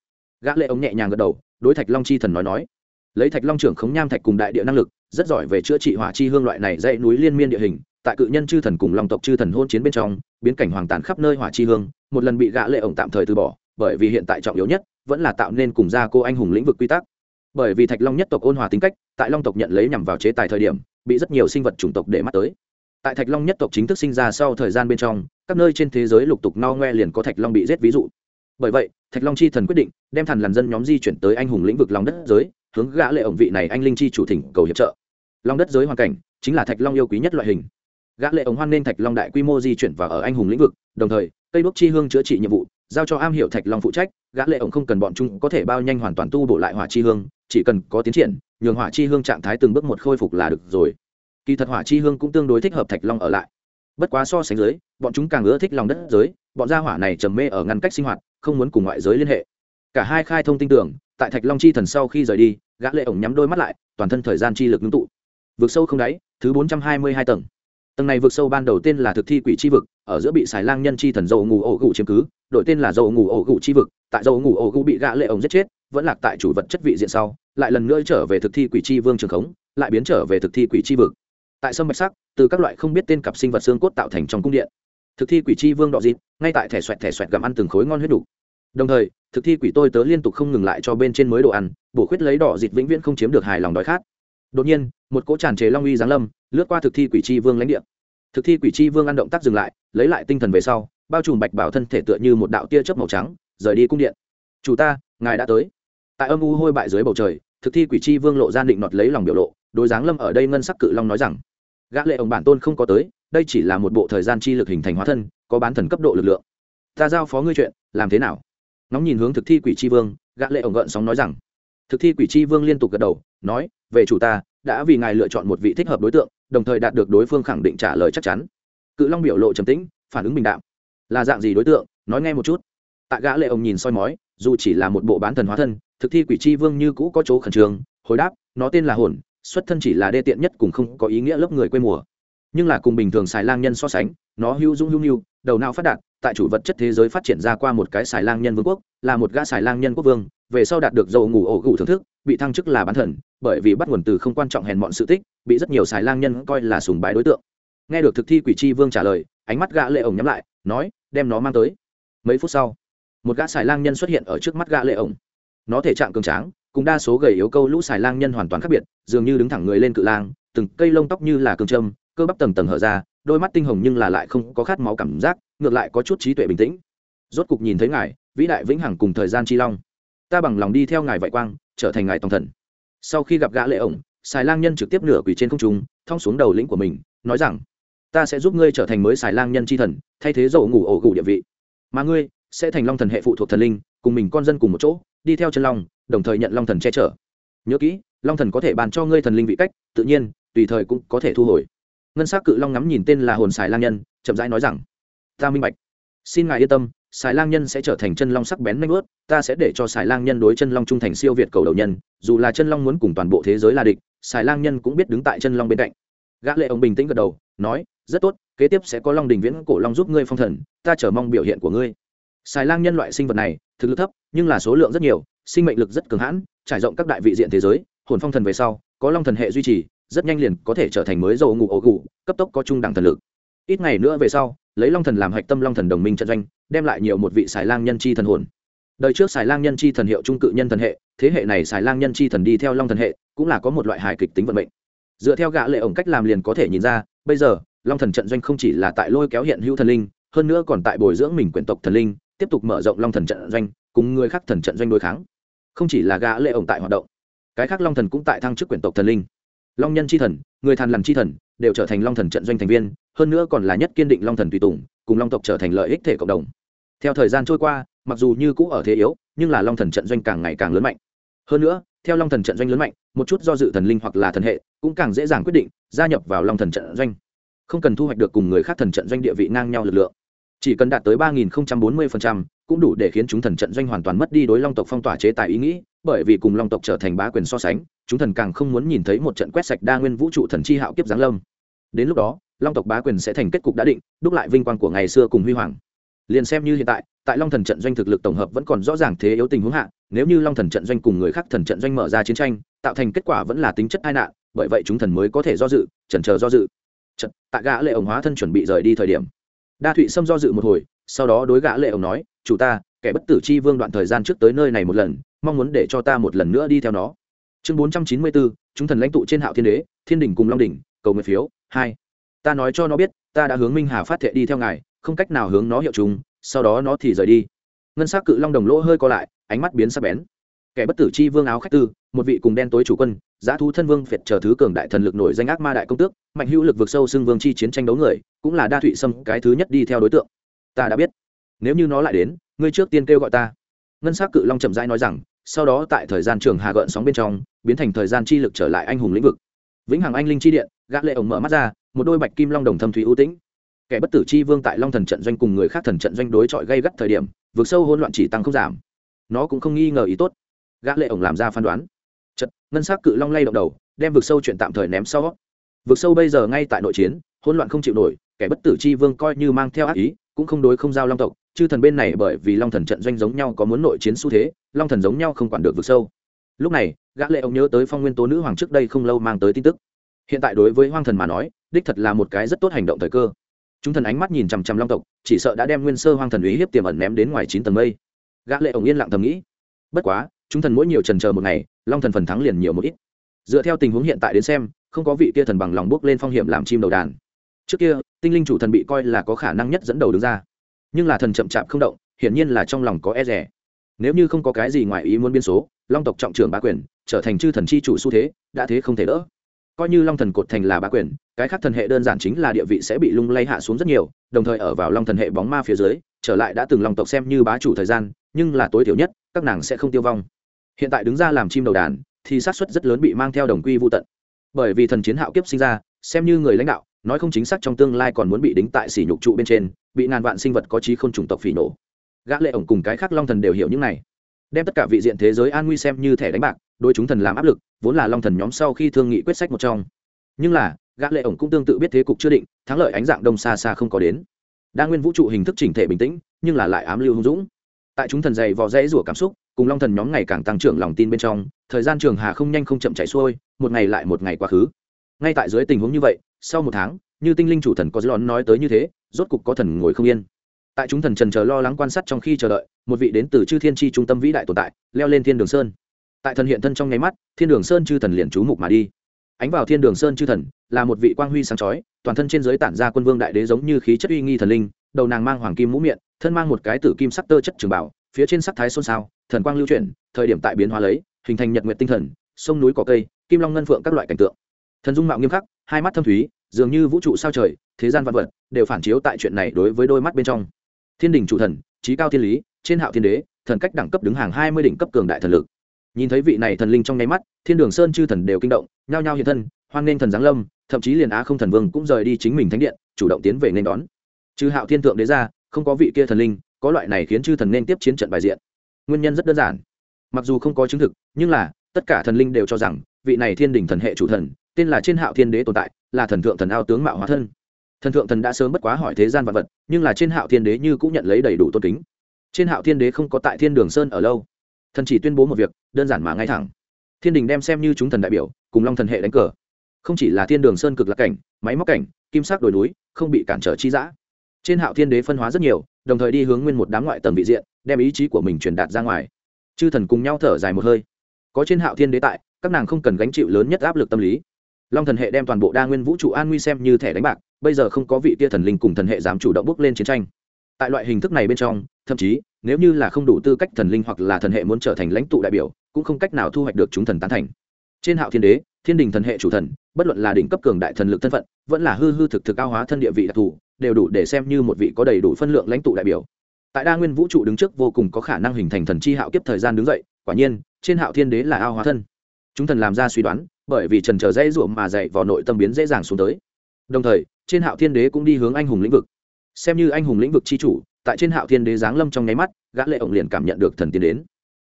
Gã lệ ống nhẹ nhàng gật đầu, đối thạch long chi thần nói nói. Lấy thạch long trưởng khống nham thạch cùng đại địa năng lực, rất giỏi về chữa trị hỏa chi hương loại này dãy núi liên miên địa hình. Tại cự nhân chư thần cùng long tộc chư thần hôn chiến bên trong, biến cảnh hoàng tàn khắp nơi hỏa chi hương, một lần bị gã lệ ổng tạm thời từ bỏ, bởi vì hiện tại trọng yếu nhất, vẫn là tạo nên cùng gia cô anh hùng lĩnh vực quy tắc. Bởi vì thạch long nhất tộc ôn hòa tính cách, tại long tộc nhận lấy nhằm vào chế tài thời điểm, bị rất nhiều sinh vật chủng tộc để mắt tới. Tại thạch long nhất tộc chính thức sinh ra sau thời gian bên trong, các nơi trên thế giới lục tục no ngoe liền có thạch long bị giết ví dụ bởi vậy, thạch long chi thần quyết định đem thần làn dân nhóm di chuyển tới anh hùng lĩnh vực lòng đất giới, hướng gã lệ ổng vị này anh linh chi chủ thỉnh cầu hiệp trợ. Long đất giới hoàn cảnh chính là thạch long yêu quý nhất loại hình. Gã lệ ổng hoan nên thạch long đại quy mô di chuyển vào ở anh hùng lĩnh vực, đồng thời, cây đuốc chi hương chữa trị nhiệm vụ, giao cho am hiểu thạch long phụ trách, gã lệ ổng không cần bọn chúng có thể bao nhanh hoàn toàn tu bổ lại hỏa chi hương, chỉ cần có tiến triển, nhường hỏa chi hương trạng thái từng bước một khôi phục là được rồi. Kỳ thật hỏa chi hương cũng tương đối thích hợp thạch long ở lại bất quá so sánh dưới, bọn chúng càng ưa thích lòng đất giới, bọn gia hỏa này trầm mê ở ngăn cách sinh hoạt, không muốn cùng ngoại giới liên hệ. Cả hai khai thông tin tưởng, tại thạch long chi thần sau khi rời đi, gã lệ ổng nhắm đôi mắt lại, toàn thân thời gian chi lực ngưng tụ. Vượt sâu không đáy, thứ bốn trăm hai mươi hai tầng. Tầng này vượt sâu ban đầu tên là thực thi quỷ chi vực, ở giữa bị xài lang nhân chi thần dầu ngủ ổ gụ chiếm cứ, đổi tên là dầu ngủ ổ gụ chi vực. Tại dầu ngủ ổ gụ bị gã lệ ổng giết chết, vẫn lạc tại chủ vật chất vị diện sau, lại lần nữa trở về thực thi quỷ chi vương trường khống, lại biến trở về thực thi quỷ chi vực tại sâm bạch sắc, từ các loại không biết tên cặp sinh vật xương cốt tạo thành trong cung điện. Thực thi quỷ c h i vương đọ dịt, ngay tại thẻ xoẹt thẻ xoẹt gặm ăn từng khối ngon huyết đủ đồng thời, thực thi quỷ tôi tớ liên tục không ngừng lại cho bên trên mới đồ ăn, bổ khuyết lấy đỏ dịt vĩnh viễn không chiếm được hài lòng đói khát. Đột nhiên, một cỗ tràn chế long uy giáng lâm, lướt qua thực thi quỷ c vương lãnh địa. Thực thi quỷ c h i vương ăn động tác dừng lại, lấy lại tinh thần về sau, bao trùm bạch bảo thân thể tựa như một đạo tia chớp màu trắng, rời đi cung điện. Chủ ta, ngài đã tới. Tại âm u hôi bại dưới bầu trời, thực thi quỷ c vương lộ ra định nọt lấy lòng biểu lộ, đối giáng lâm ở đây ngân sắc cự long nói rằng gã lệ ông bản tôn không có tới, đây chỉ là một bộ thời gian chi lực hình thành hóa thân, có bán thần cấp độ lực lượng. Ta giao phó ngươi chuyện, làm thế nào? Nóng nhìn hướng thực thi quỷ tri vương, gã lệ ổng gợn sóng nói rằng. Thực thi quỷ tri vương liên tục gật đầu, nói, về chủ ta, đã vì ngài lựa chọn một vị thích hợp đối tượng, đồng thời đạt được đối phương khẳng định trả lời chắc chắn. Cự long biểu lộ trầm tĩnh, phản ứng bình đạm. Là dạng gì đối tượng? Nói nghe một chút. Tạ gã lệ ổng nhìn soi mói, dù chỉ là một bộ bán thần hóa thân, thực thi quỷ tri vương như cũ có chỗ khẩn trương, hồi đáp, nó tên là hồn xuất thân chỉ là đê tiện nhất cùng không có ý nghĩa lớp người quê mùa. Nhưng là cùng bình thường xài lang nhân so sánh, nó hưu dung hưu nhu đầu não phát đạt, tại chủ vật chất thế giới phát triển ra qua một cái xài lang nhân vương quốc, là một gã xài lang nhân quốc vương, về sau đạt được dầu ngủ ổ gủ thưởng thức, bị thăng chức là bán thần, bởi vì bắt nguồn từ không quan trọng hèn mọn sự tích, bị rất nhiều xài lang nhân coi là sùng bái đối tượng. Nghe được thực thi quỷ tri vương trả lời, ánh mắt gã lệ ổng nhắm lại, nói, đem nó mang tới. Mấy phút sau, một gã xài lang nhân xuất hiện ở trước mắt gã lệ ổng. Nó thể trạng cường tráng cùng đa số gầy yếu câu lũ xài lang nhân hoàn toàn khác biệt, dường như đứng thẳng người lên cự lang, từng cây lông tóc như là cương trâm, cơ bắp tầng tầng hở ra, đôi mắt tinh hồng nhưng là lại không có khát máu cảm giác, ngược lại có chút trí tuệ bình tĩnh. Rốt cục nhìn thấy ngài, vĩ đại vĩnh hằng cùng thời gian chi long. Ta bằng lòng đi theo ngài vậy quang, trở thành ngài tòng thần. Sau khi gặp gã lệ ổng, xài lang nhân trực tiếp nửa quỳ trên không trung, thong xuống đầu lĩnh của mình, nói rằng, ta sẽ giúp ngươi trở thành mới xài lang nhân chi thần, thay thế dầu ngủ ổ ngủ địa vị. Mà ngươi sẽ thành long thần hệ phụ thuộc thần linh, cùng mình con dân cùng một chỗ, đi theo chân long đồng thời nhận long thần che chở. Nhớ kỹ, long thần có thể bàn cho ngươi thần linh vị cách, tự nhiên, tùy thời cũng có thể thu hồi. Ngân s á c cự long ngắm nhìn tên là hồn xài lang nhân, chậm rãi nói rằng, ta minh bạch. Xin ngài yên tâm xài lang nhân sẽ trở thành chân long sắc bén nanh ướt ta sẽ để cho xài lang nhân đối chân long trung thành siêu việt cầu đầu nhân, dù là chân long muốn cùng toàn bộ thế giới là địch xài lang nhân cũng biết đứng tại chân long bên cạnh. Gã lệ ông bình tĩnh gật đầu, nói, rất tốt, kế tiếp sẽ có long đình viễn cổ long giúp ngươi phong thần, ta chờ mong biểu hiện của ngươi. Xài lang nhân loại sinh vật này, thực lực thấp, nhưng là số lượng rất nhiều sinh mệnh lực rất cường hãn, trải rộng các đại vị diện thế giới, hồn phong thần về sau, có long thần hệ duy trì, rất nhanh liền có thể trở thành mới dầu ngủ ổ gù, cấp tốc có trung đẳng thần lực. Ít ngày nữa về sau, lấy long thần làm hạch tâm long thần đồng minh trận doanh, đem lại nhiều một vị xài lang nhân chi thần hồn. Đời trước xài lang nhân chi thần hiệu trung cự nhân thần hệ, thế hệ này xài lang nhân chi thần đi theo long thần hệ, cũng là có một loại hài kịch tính vận mệnh. Dựa theo gã lệ ổng cách làm liền có thể nhìn ra, bây giờ, long thần trận doanh không chỉ là tại lôi kéo hiện hữu thần linh, hơn nữa còn tại bồi dưỡng mình quyển tộc thần linh, tiếp tục mở rộng long thần trận doanh, cùng người khác thần trận doanh đối kháng không chỉ là gã lệ ổng tại hoạt động, cái khác long thần cũng tại thăng chức quyển tộc thần linh. Long nhân chi thần, người thần lần chi thần, đều trở thành long thần trận doanh thành viên, hơn nữa còn là nhất kiên định long thần tùy tùng, cùng long tộc trở thành lợi ích thể cộng đồng. Theo thời gian trôi qua, mặc dù như cũ ở thế yếu, nhưng là long thần trận doanh càng ngày càng lớn mạnh. Hơn nữa, theo long thần trận doanh lớn mạnh, một chút do dự thần linh hoặc là thần hệ cũng càng dễ dàng quyết định gia nhập vào long thần trận doanh. Không cần thu hoạch được cùng người khác thần trận doanh địa vị ngang nhau lực lượng. Chỉ cần đạt tới ba nghìn bốn mươi cũng đủ để khiến chúng thần trận doanh hoàn toàn mất đi đối long tộc phong tỏa chế tài ý nghĩ, bởi vì cùng long tộc trở thành bá quyền so sánh, chúng thần càng không muốn nhìn thấy một trận quét sạch đa nguyên vũ trụ thần chi hạo kiếp giáng lâm. Đến lúc đó, long tộc bá quyền sẽ thành kết cục đã định, đúc lại vinh quang của ngày xưa cùng huy hoàng. Liền xem như hiện tại tại long thần trận doanh thực lực tổng hợp vẫn còn rõ ràng thế yếu tình huống hạ, nếu như long thần trận doanh cùng người khác thần trận doanh mở ra chiến tranh, tạo thành kết quả vẫn là tính chất tai nạn, bởi vậy chúng thần mới có thể do dự, chần chờ do dự. Trận tạ gã lệ ổng hóa thân chuẩn bị rời đi thời điểm đa thụy sâm do dự một hồi, sau đó đối gã lệ ổng nói, chủ ta, kẻ bất tử chi vương đoạn thời gian trước tới nơi này một lần, mong muốn để cho ta một lần nữa đi theo nó. Chương bốn trăm chín mươi bốn, chúng thần lãnh tụ trên hạo thiên đế, thiên đình cùng long đỉnh, cầu nguyện phiếu, hai. Ta nói cho nó biết, ta đã hướng minh hà phát thệ đi theo ngài, không cách nào hướng nó hiệu chúng, sau đó nó thì rời đi. Ngân s á c cự long đồng lỗ hơi co lại, ánh mắt biến sắc bén kẻ bất tử chi vương áo khách tư, một vị cùng đen tối chủ quân giá thú thân vương phiệt chờ thứ cường đại thần lực nổi danh ác ma đại công tước, mạnh hữu lực vượt sâu xưng vương chi chiến tranh đấu người, cũng là đa thụy sâm cái thứ nhất đi theo đối tượng. Ta đã biết. Nếu như nó lại đến, ngươi trước tiên kêu gọi ta. Ngân s á c cự long chậm rãi nói rằng, sau đó tại thời gian trường hà gợn sóng bên trong, biến thành thời gian chi lực trở lại anh hùng lĩnh vực. Vĩnh hằng anh linh chi điện, gã lệ ổng mở mắt ra, một đôi bạch kim long đồng thâm thủy ưu tĩnh. Kẻ bất tử chi vương tại long thần trận doanh cùng người khác thần trận doanh đối chọi gây gắt thời điểm, vượt sâu hỗn loạn chỉ tăng không giảm. Nó cũng không nghi ngờ ý tốt gã lệ ổng làm ra phán đoán. Trận ngân sắc cự long lay động đầu, đem vực sâu chuyện tạm thời ném sau. Vực sâu bây giờ ngay tại nội chiến, hỗn loạn không chịu nổi, kẻ bất tử chi vương coi như mang theo ác ý, cũng không đối không giao long tộc, chư thần bên này bởi vì long thần trận doanh giống nhau có muốn nội chiến xu thế, long thần giống nhau không quản được vực sâu. Lúc này, gã lệ ông nhớ tới phong nguyên tố nữ hoàng trước đây không lâu mang tới tin tức. Hiện tại đối với hoang thần mà nói, đích thật là một cái rất tốt hành động thời cơ. Chúng thần ánh mắt nhìn chằm chằm long tộc, chỉ sợ đã đem nguyên sơ hoang thần uy hiếp tiềm ẩn ném đến ngoài chín tầng mây. Gã lệ ông yên lặng thầm nghĩ. Bất quá chúng thần mỗi nhiều trần chờ một ngày, long thần phần thắng liền nhiều một ít. Dựa theo tình huống hiện tại đến xem, không có vị kia thần bằng lòng bước lên phong hiểm làm chim đầu đàn. Trước kia, tinh linh chủ thần bị coi là có khả năng nhất dẫn đầu đứng ra. Nhưng là thần chậm chạp không động, hiển nhiên là trong lòng có e rẻ nếu như không có cái gì ngoài ý muốn biên số, long tộc trọng trưởng bá quyền, trở thành chư thần chi chủ xu thế, đã thế không thể đỡ. Coi như long thần cột thành là bá quyền, cái khác thần hệ đơn giản chính là địa vị sẽ bị lung lay hạ xuống rất nhiều, đồng thời ở vào long thần hệ bóng ma phía dưới, trở lại đã từng Long tộc xem như bá chủ thời gian, nhưng là tối thiểu nhất các nàng sẽ không tiêu vong. Hiện tại đứng ra làm chim đầu đàn, thì xác suất rất lớn bị mang theo đồng quy vô tận. Bởi vì thần chiến hạo kiếp sinh ra, xem như người lãnh đạo, nói không chính xác trong tương lai còn muốn bị đính tại sỉ nhục trụ bên trên, bị ngàn vạn sinh vật có trí không chủng tộc phỉ nổ. Gã lệ ổng cùng cái khác long thần đều hiểu những này. Đem tất cả vị diện thế giới an nguy xem như thẻ đánh bạc đôi chúng thần làm áp lực, vốn là long thần nhóm sau khi thương nghị quyết sách một trong. Nhưng là, gã lệ ổng cũng tương tự biết thế cục chưa định, thắng lợi ánh dạng đông xa xa không có đến. Đa nguyên vũ trụ hình thức chỉnh thể bình tĩnh, nhưng là lại ám lưu hung dũng tại chúng thần dày vò rẽ rủa cảm xúc, cùng long thần nhóm ngày càng tăng trưởng lòng tin bên trong, thời gian trường hà không nhanh không chậm chạy xuôi, một ngày lại một ngày quá khứ. Ngay tại dưới tình huống như vậy, sau một tháng, như tinh linh chủ thần có dư lón nói tới như thế, rốt cục có thần ngồi không yên. Tại chúng thần trần chờ lo lắng quan sát trong khi chờ đợi, một vị đến từ chư thiên tri trung tâm vĩ đại tồn tại, leo lên thiên đường sơn. Tại thần hiện thân trong nháy mắt, thiên đường sơn chư thần liền trú mục mà đi. Ánh vào thiên đường sơn chư thần là một vị quang huy sáng chói, toàn thân trên giới tản ra quân vương đại đế giống như khí chất uy nghi thần linh đầu nàng mang hoàng kim mũ miệng, thân mang một cái tử kim sắc tơ chất trường bảo, phía trên sắc thái xôn xao, thần quang lưu chuyển, thời điểm tại biến hóa lấy, hình thành nhật nguyệt tinh thần, sông núi cỏ cây, kim long ngân phượng các loại cảnh tượng. Thần dung mạo nghiêm khắc, hai mắt thâm thúy, dường như vũ trụ sao trời, thế gian vạn vật, đều phản chiếu tại chuyện này đối với đôi mắt bên trong. Thiên đình chủ thần, trí cao thiên lý, trên hạo thiên đế, thần cách đẳng cấp đứng hàng hai mươi đỉnh cấp cường đại thần lực. Nhìn thấy vị này thần linh trong nháy mắt, thiên đường sơn chư thần đều kinh động, nhao nhao hiện thân, hoan nghênh thần giáng lâm, thậm chí liền á không thần vương cũng rời đi chính mình thánh điện, chủ động tiến về nên đón trừ hạo thiên thượng đế ra, không có vị kia thần linh, có loại này khiến chư thần nên tiếp chiến trận bài diện. Nguyên nhân rất đơn giản. Mặc dù không có chứng thực, nhưng là, tất cả thần linh đều cho rằng, vị này thiên đình thần hệ chủ thần, tên là trên hạo thiên đế tồn tại, là thần thượng thần ao tướng mạo hóa thân. Thần thượng thần đã sớm bất quá hỏi thế gian vật vật, nhưng là trên hạo thiên đế như cũng nhận lấy đầy đủ tôn kính. Trên hạo thiên đế không có tại thiên đường sơn ở lâu. Thần chỉ tuyên bố một việc, đơn giản mà ngay thẳng. Thiên đình đem xem như chúng thần đại biểu, cùng long thần hệ đánh cờ. Không chỉ là thiên đường sơn cực lạc cảnh, máy móc cảnh, kim sắc đồi núi, không bị cản trở chi giã trên hạo thiên đế phân hóa rất nhiều, đồng thời đi hướng nguyên một đám ngoại tầng vị diện, đem ý chí của mình truyền đạt ra ngoài. Chư thần cùng nhau thở dài một hơi. Có trên hạo thiên đế tại, các nàng không cần gánh chịu lớn nhất áp lực tâm lý. Long thần hệ đem toàn bộ đa nguyên vũ trụ an nguy xem như thẻ đánh bạc, bây giờ không có vị tia thần linh cùng thần hệ dám chủ động bước lên chiến tranh. Tại loại hình thức này bên trong, thậm chí, nếu như là không đủ tư cách thần linh hoặc là thần hệ muốn trở thành lãnh tụ đại biểu, cũng không cách nào thu hoạch được chúng thần tán thành. Trên hạo thiên đế, thiên đình thần hệ chủ thần, bất luận là đỉnh cấp cường đại thần lực thân phận, vẫn là hư hư thực thực cao hóa thân địa vị đặc thù đều đủ để xem như một vị có đầy đủ phân lượng lãnh tụ đại biểu. Tại đa nguyên vũ trụ đứng trước vô cùng có khả năng hình thành thần chi hạo kiếp thời gian đứng dậy, quả nhiên, trên hạo thiên đế là ao hóa thân. Chúng thần làm ra suy đoán, bởi vì trần chờ dễ ruộng mà dậy vào nội tâm biến dễ dàng xuống tới. Đồng thời, trên hạo thiên đế cũng đi hướng anh hùng lĩnh vực. Xem như anh hùng lĩnh vực c h i chủ, tại trên hạo thiên đế giáng lâm trong nháy mắt, gã lệ ổng liền cảm nhận được thần tiến đến.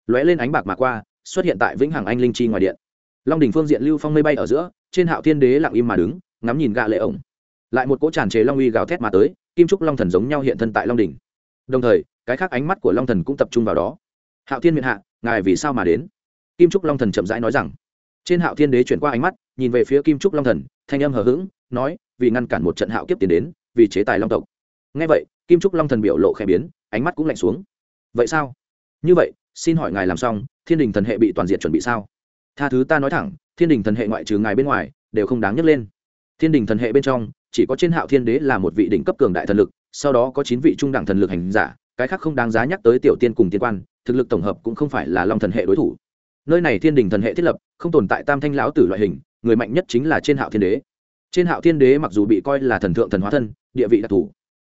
Lóe lên ánh bạc mà qua, xuất hiện tại vĩnh hằng anh linh chi ngoài điện. Long đình phương diện lưu phong mây bay ở giữa, trên hạo thiên đế lặng im mà đứng, ngắm nhìn gã lệ ổng lại một cỗ tràn chế long uy gào thét mà tới, kim trúc long thần giống nhau hiện thân tại long đình đồng thời, cái khác ánh mắt của long thần cũng tập trung vào đó. Hạo thiên miệng hạ, ngài vì sao mà đến? Kim trúc long thần chậm rãi nói rằng. Trên hạo thiên đế chuyển qua ánh mắt, nhìn về phía kim trúc long thần, thanh âm hờ hững, nói, vì ngăn cản một trận hạo kiếp tiến đến, vì chế tài long tộc. Ngay vậy, kim trúc long thần biểu lộ khẽ biến, ánh mắt cũng lạnh xuống. Vậy sao? Như vậy, xin hỏi ngài làm xong, thiên đình thần hệ bị toàn diện chuẩn bị sao? Tha thứ ta nói thẳng, thiên đình thần hệ ngoại trừ ngài bên ngoài, đều không đáng nhắc lên. Thiên đình thần hệ bên trong chỉ có trên hạo thiên đế là một vị đỉnh cấp cường đại thần lực, sau đó có chín vị trung đẳng thần lực hành giả, cái khác không đáng giá nhắc tới tiểu tiên cùng tiên quan, thực lực tổng hợp cũng không phải là long thần hệ đối thủ. Nơi này thiên đình thần hệ thiết lập, không tồn tại tam thanh lão tử loại hình, người mạnh nhất chính là trên hạo thiên đế. Trên hạo thiên đế mặc dù bị coi là thần thượng thần hóa thân, địa vị đặc thù,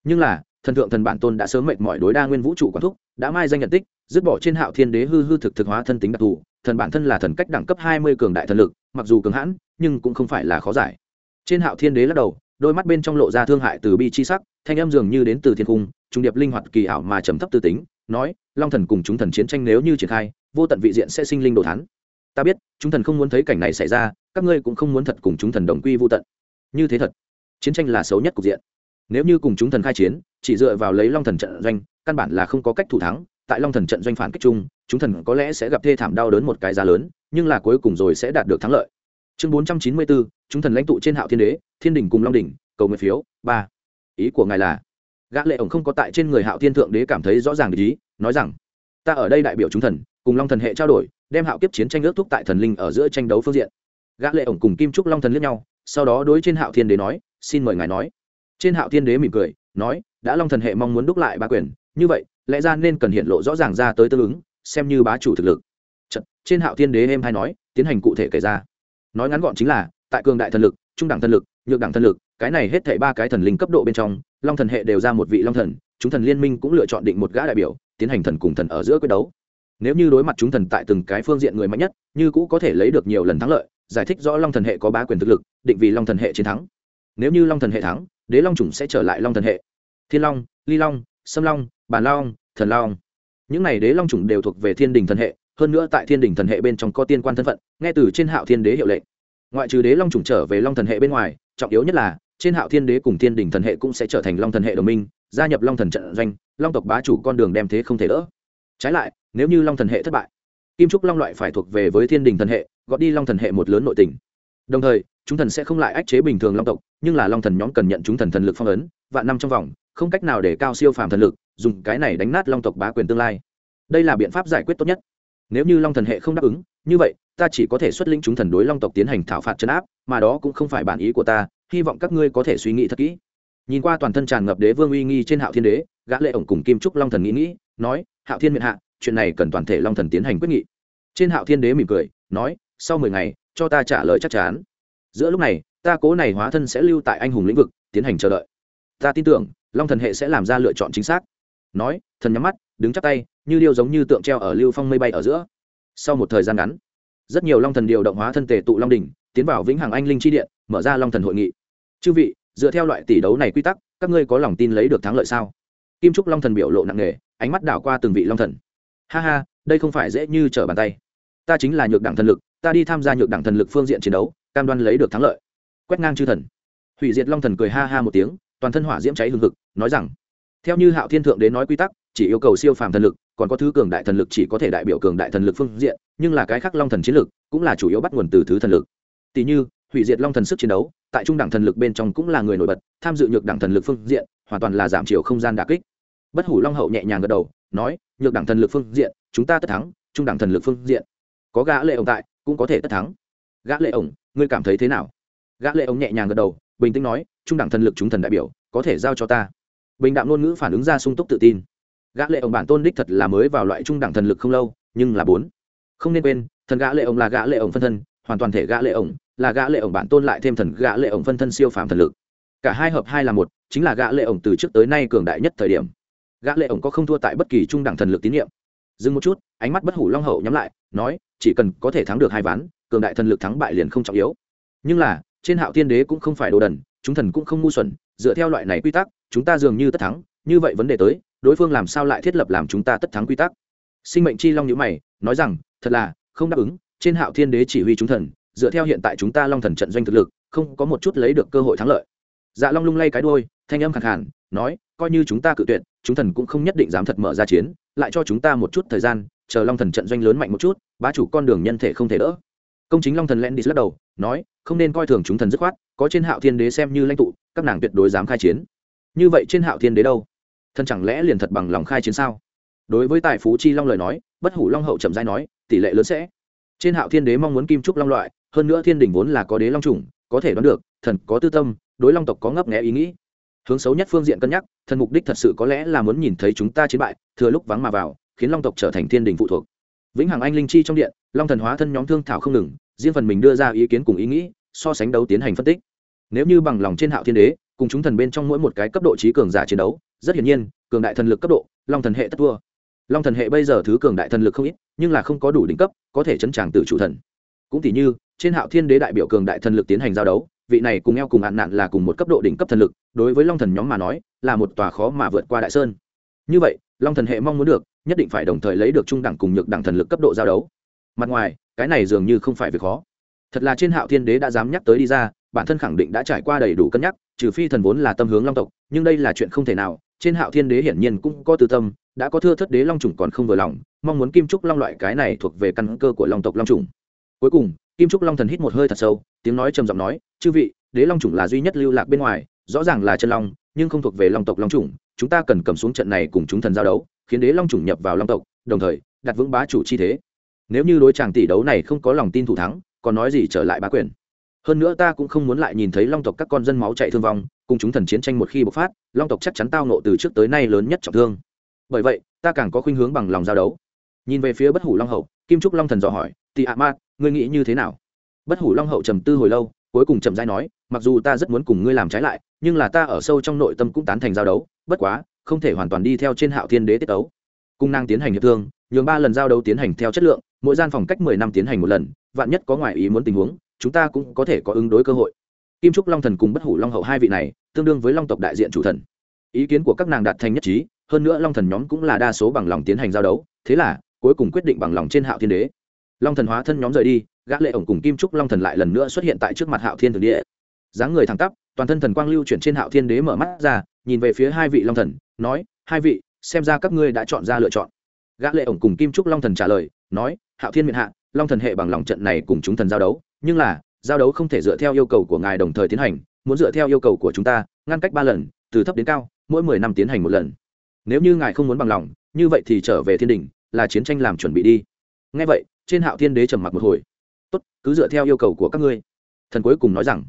nhưng là, thần thượng thần bản tôn đã sớm mệt mỏi đối đa nguyên vũ trụ quán thúc, đã mai danh nhận tích, dứt bỏ trên hạo thiên đế hư hư thực thực hóa thân tính đặc thù, thần bản thân là thần cách đẳng cấp hai mươi cường đại thần lực, mặc dù cường hãn, nhưng cũng không phải là khó giải. Trên hạo thiên đế lắc đầu đôi mắt bên trong lộ ra thương hại từ bi chi sắc, thanh âm dường như đến từ thiên cung trung điệp linh hoạt kỳ ảo mà trầm thấp tư tính, nói, long thần cùng chúng thần chiến tranh nếu như triển khai, vô tận vị diện sẽ sinh linh đồ thán. Ta biết, chúng thần không muốn thấy cảnh này xảy ra, các ngươi cũng không muốn thật cùng chúng thần đồng quy vô tận. Như thế thật, chiến tranh là xấu nhất cục diện. Nếu như cùng chúng thần khai chiến, chỉ dựa vào lấy long thần trận doanh, căn bản là không có cách thủ thắng, tại long thần trận doanh phản kích chung, chúng thần có lẽ sẽ gặp thê thảm đau đớn một cái giá lớn, nhưng là cuối cùng rồi sẽ đạt được thắng lợi chương bốn trăm chín mươi bốn chúng thần lãnh tụ trên hạo thiên đế thiên đình cùng long đình cầu nguyện phiếu ba. Ý của ngài là gã lệ ổng không có tại trên người hạo thiên thượng đế cảm thấy rõ ràng ý nói rằng ta ở đây đại biểu chúng thần cùng long thần hệ trao đổi đem hạo kiếp chiến tranh ước thúc tại thần linh ở giữa tranh đấu phương diện. Gã lệ ổng cùng kim trúc long thần liếc nhau sau đó đối trên hạo thiên đế nói xin mời ngài nói. Trên hạo thiên đế mỉm cười nói đã long thần hệ mong muốn đúc lại ba quyền như vậy lẽ ra nên cần hiện lộ rõ ràng ra tới tương ứng xem như bá chủ thực lực. Chật, trên hạo thiên đế em hay nói tiến hành cụ thể kể ra nói ngắn gọn chính là, tại cường đại thần lực, trung đẳng thần lực, nhược đẳng thần lực, cái này hết thảy ba cái thần linh cấp độ bên trong, long thần hệ đều ra một vị long thần, chúng thần liên minh cũng lựa chọn định một gã đại biểu, tiến hành thần cùng thần ở giữa quyết đấu. Nếu như đối mặt chúng thần tại từng cái phương diện người mạnh nhất, như cũ có thể lấy được nhiều lần thắng lợi, giải thích rõ long thần hệ có ba quyền thực lực, định vì long thần hệ chiến thắng. Nếu như long thần hệ thắng, đế long chủng sẽ trở lại long thần hệ. Thiên long, ly long, sâm long bản long, thần long. Những này đế long chủng đều thuộc về thiên đình thần hệ hơn nữa tại thiên đình thần hệ bên trong có tiên quan thân phận, nghe từ trên hạo thiên đế hiệu lệnh. Ngoại trừ đế long trùng trở về long thần hệ bên ngoài, trọng yếu nhất là, trên hạo thiên đế cùng thiên đình thần hệ cũng sẽ trở thành long thần hệ đồng minh, gia nhập long thần trận doanh, long tộc bá chủ con đường đem thế không thể đỡ. Trái lại, nếu như long thần hệ thất bại, kim trúc long loại phải thuộc về với thiên đình thần hệ gọi đi long thần hệ một lớn nội tình. Đồng thời, chúng thần sẽ không lại ách chế bình thường long tộc, nhưng là long thần nhóm cần nhận chúng thần thần lực phong ấn, vạn năm trong vòng, không cách nào để cao siêu phàm thần lực, dùng cái này đánh nát long tộc bá quyền tương lai. Đây là biện pháp giải quyết tốt nhất nếu như long thần hệ không đáp ứng, như vậy, ta chỉ có thể xuất linh chúng thần đối long tộc tiến hành thảo phạt chấn áp, mà đó cũng không phải bản ý của ta, hy vọng các ngươi có thể suy nghĩ thật kỹ. Nhìn qua toàn thân tràn ngập đế vương uy nghi trên hạo thiên đế, gã lệ ổng cùng kim trúc long thần nghĩ nghĩ, nói, hạo thiên miệng hạ, chuyện này cần toàn thể long thần tiến hành quyết nghị. Trên hạo thiên đế mỉm cười, nói, sau mười ngày, cho ta trả lời chắc chắn. Giữa lúc này, ta cố này hóa thân sẽ lưu tại anh hùng lĩnh vực, tiến hành chờ đợi. Ta tin tưởng, long thần hệ sẽ làm ra lựa chọn chính xác nói, thần nhắm mắt, đứng chắp tay, như điêu giống như tượng treo ở lưu phong mây bay ở giữa. Sau một thời gian ngắn, rất nhiều long thần điều động hóa thân thể tụ long đình tiến vào vĩnh hằng anh linh chi điện, mở ra long thần hội nghị. Chư vị, dựa theo loại tỷ đấu này quy tắc, các ngươi có lòng tin lấy được thắng lợi sao? Kim trúc long thần biểu lộ nặng nề, ánh mắt đảo qua từng vị long thần. Ha ha, đây không phải dễ như trở bàn tay. Ta chính là nhược đẳng thần lực, ta đi tham gia nhược đẳng thần lực phương diện chiến đấu, cam đoan lấy được thắng lợi. Quét ngang chư thần. Hủy diệt long thần cười ha ha một tiếng, toàn thân hỏa diễm cháy hừng hực, nói rằng theo như hạo thiên thượng đến nói quy tắc, chỉ yêu cầu siêu phàm thần lực, còn có thứ cường đại thần lực chỉ có thể đại biểu cường đại thần lực phương diện, nhưng là cái khác long thần chiến lực cũng là chủ yếu bắt nguồn từ thứ thần lực. Tỷ như, hủy diệt long thần sức chiến đấu, tại trung đẳng thần lực bên trong cũng là người nổi bật, tham dự nhược đẳng thần lực phương diện, hoàn toàn là giảm chiều không gian đà kích. Bất hủ long hậu nhẹ nhàng gật đầu, nói, nhược đẳng thần lực phương diện, chúng ta tất thắng, trung đẳng thần lực phương diện. Có gã lệ ổng tại, cũng có thể tất thắng. Gã lệ ổng, ngươi cảm thấy thế nào? Gã lệ ổng nhẹ nhàng gật đầu, bình tĩnh nói, trung đẳng thần lực chúng thần đại biểu, có thể giao cho ta bình đạm ngôn ngữ phản ứng ra sung túc tự tin. Gã lệ ông bản tôn đích thật là mới vào loại trung đẳng thần lực không lâu, nhưng là bốn. Không nên quên, thần gã lệ ông là gã lệ ông phân thân, hoàn toàn thể gã lệ ông, là gã lệ ông bản tôn lại thêm thần gã lệ ông phân thân siêu phàm thần lực. Cả hai hợp hai là một, chính là gã lệ ông từ trước tới nay cường đại nhất thời điểm. Gã lệ ông có không thua tại bất kỳ trung đẳng thần lực tín nhiệm. Dừng một chút, ánh mắt bất hủ long hậu nhắm lại, nói, chỉ cần có thể thắng được hai ván, cường đại thần lực thắng bại liền không trọng yếu. Nhưng là, trên hạo tiên đế cũng không phải đồ đần, chúng thần cũng không ngu xuẩn, dựa theo loại này quy tắc chúng ta dường như tất thắng, như vậy vấn đề tới, đối phương làm sao lại thiết lập làm chúng ta tất thắng quy tắc? Sinh mệnh chi long nhữ mày, nói rằng, thật là, không đáp ứng, trên hạo thiên đế chỉ huy chúng thần, dựa theo hiện tại chúng ta long thần trận doanh thực lực, không có một chút lấy được cơ hội thắng lợi. Dạ long lung lay cái đôi thanh âm khẳng hẳn nói, coi như chúng ta cự tuyệt, chúng thần cũng không nhất định dám thật mở ra chiến, lại cho chúng ta một chút thời gian, chờ long thần trận doanh lớn mạnh một chút, bá chủ con đường nhân thể không thể đỡ. Công chính long thần len đi lắc đầu, nói, không nên coi thường chúng thần dứt khoát, có trên hạo thiên đế xem như lãnh tụ, các nàng tuyệt đối dám khai chiến như vậy trên hạo thiên đế đâu? Thần chẳng lẽ liền thật bằng lòng khai chiến sao? Đối với tài phú chi long lời nói bất hủ long hậu chậm dai nói tỷ lệ lớn sẽ. Trên hạo thiên đế mong muốn kim trúc long loại hơn nữa thiên đình vốn là có đế long trùng, có thể đoán được thần có tư tâm đối long tộc có ngấp nghé ý nghĩ. Hướng xấu nhất phương diện cân nhắc thần mục đích thật sự có lẽ là muốn nhìn thấy chúng ta chiến bại thừa lúc vắng mà vào khiến long tộc trở thành thiên đình phụ thuộc. Vĩnh hằng anh linh chi trong điện long thần hóa thân nhóm thương thảo không ngừng riêng phần mình đưa ra ý kiến cùng ý nghĩ so sánh đấu tiến hành phân tích. Nếu như bằng lòng trên hạo thiên đế cùng chúng thần bên trong mỗi một cái cấp độ trí cường giả chiến đấu, rất hiển nhiên, cường đại thần lực cấp độ, long thần hệ tất vua long thần hệ bây giờ thứ cường đại thần lực không ít, nhưng là không có đủ đỉnh cấp, có thể chấn tràng từ chủ thần. Cũng tỷ như, trên hạo thiên đế đại biểu cường đại thần lực tiến hành giao đấu, vị này cùng eo cùng hạn nạn là cùng một cấp độ đỉnh cấp thần lực, đối với long thần nhóm mà nói, là một tòa khó mà vượt qua đại sơn. Như vậy, long thần hệ mong muốn được, nhất định phải đồng thời lấy được trung đẳng cùng nhược đẳng thần lực cấp độ giao đấu. Mặt ngoài, cái này dường như không phải việc khó. Thật là trên hạo thiên đế đã dám nhắc tới đi ra bản thân khẳng định đã trải qua đầy đủ cân nhắc, trừ phi thần vốn là tâm hướng long tộc, nhưng đây là chuyện không thể nào, trên hạo thiên đế hiển nhiên cũng có tư tâm, đã có thưa thất đế long trùng còn không vừa lòng, mong muốn kim trúc long loại cái này thuộc về căn cơ của long tộc long trùng cuối cùng, kim trúc long thần hít một hơi thật sâu, tiếng nói trầm giọng nói, chư vị, đế long trùng là duy nhất lưu lạc bên ngoài, rõ ràng là chân long, nhưng không thuộc về long tộc long trùng chúng ta cần cầm xuống trận này cùng chúng thần giao đấu, khiến đế long trùng nhập vào long tộc, đồng thời, đặt vững bá chủ chi thế. Nếu như đối chàng tỷ đấu này không có lòng tin thủ thắng, còn nói gì trở lại bá quyền? Hơn nữa ta cũng không muốn lại nhìn thấy long tộc các con dân máu chạy thương vong, cùng chúng thần chiến tranh một khi bộc phát, long tộc chắc chắn tao nộ từ trước tới nay lớn nhất trọng thương. Bởi vậy, ta càng có khuynh hướng bằng lòng giao đấu. Nhìn về phía bất hủ long hậu, kim trúc long thần dò hỏi, tị ạ mát ngươi nghĩ như thế nào? Bất hủ long hậu trầm tư hồi lâu, cuối cùng trầm dai nói, mặc dù ta rất muốn cùng ngươi làm trái lại, nhưng là ta ở sâu trong nội tâm cũng tán thành giao đấu, bất quá, không thể hoàn toàn đi theo trên hạo thiên đế tiết ấu cung năng tiến hành hiệp thương, nhường ba lần giao đấu tiến hành theo chất lượng, mỗi gian phòng cách mười năm tiến hành một lần, vạn nhất có ngoại ý muốn tình huống chúng ta cũng có thể có ứng đối cơ hội. Kim trúc long thần cùng bất hủ long hậu hai vị này, tương đương với long tộc đại diện chủ thần. Ý kiến của các nàng đạt thành nhất trí, hơn nữa long thần nhóm cũng là đa số bằng lòng tiến hành giao đấu, thế là, cuối cùng quyết định bằng lòng trên hạo thiên đế. Long thần hóa thân nhóm rời đi, gã lệ ổng cùng kim trúc long thần lại lần nữa xuất hiện tại trước mặt hạo thiên thường địa. Dáng người thẳng tắp, toàn thân thần quang lưu chuyển trên hạo thiên đế mở mắt ra, nhìn về phía hai vị long thần, nói, hai vị, xem ra các ngươi đã chọn ra lựa chọn. Gã lệ ổng cùng kim trúc long thần trả lời, nói, hạo thiên miện hạ, long thần hệ bằng lòng trận này cùng chúng thần giao đấu nhưng là, giao đấu không thể dựa theo yêu cầu của ngài đồng thời tiến hành, muốn dựa theo yêu cầu của chúng ta, ngăn cách ba lần, từ thấp đến cao, mỗi mười năm tiến hành một lần. Nếu như ngài không muốn bằng lòng, như vậy thì trở về thiên đình, là chiến tranh làm chuẩn bị đi. Ngay vậy, trên hạo thiên đế trầm mặc một hồi. Tốt, cứ dựa theo yêu cầu của các ngươi. Thần cuối cùng nói rằng,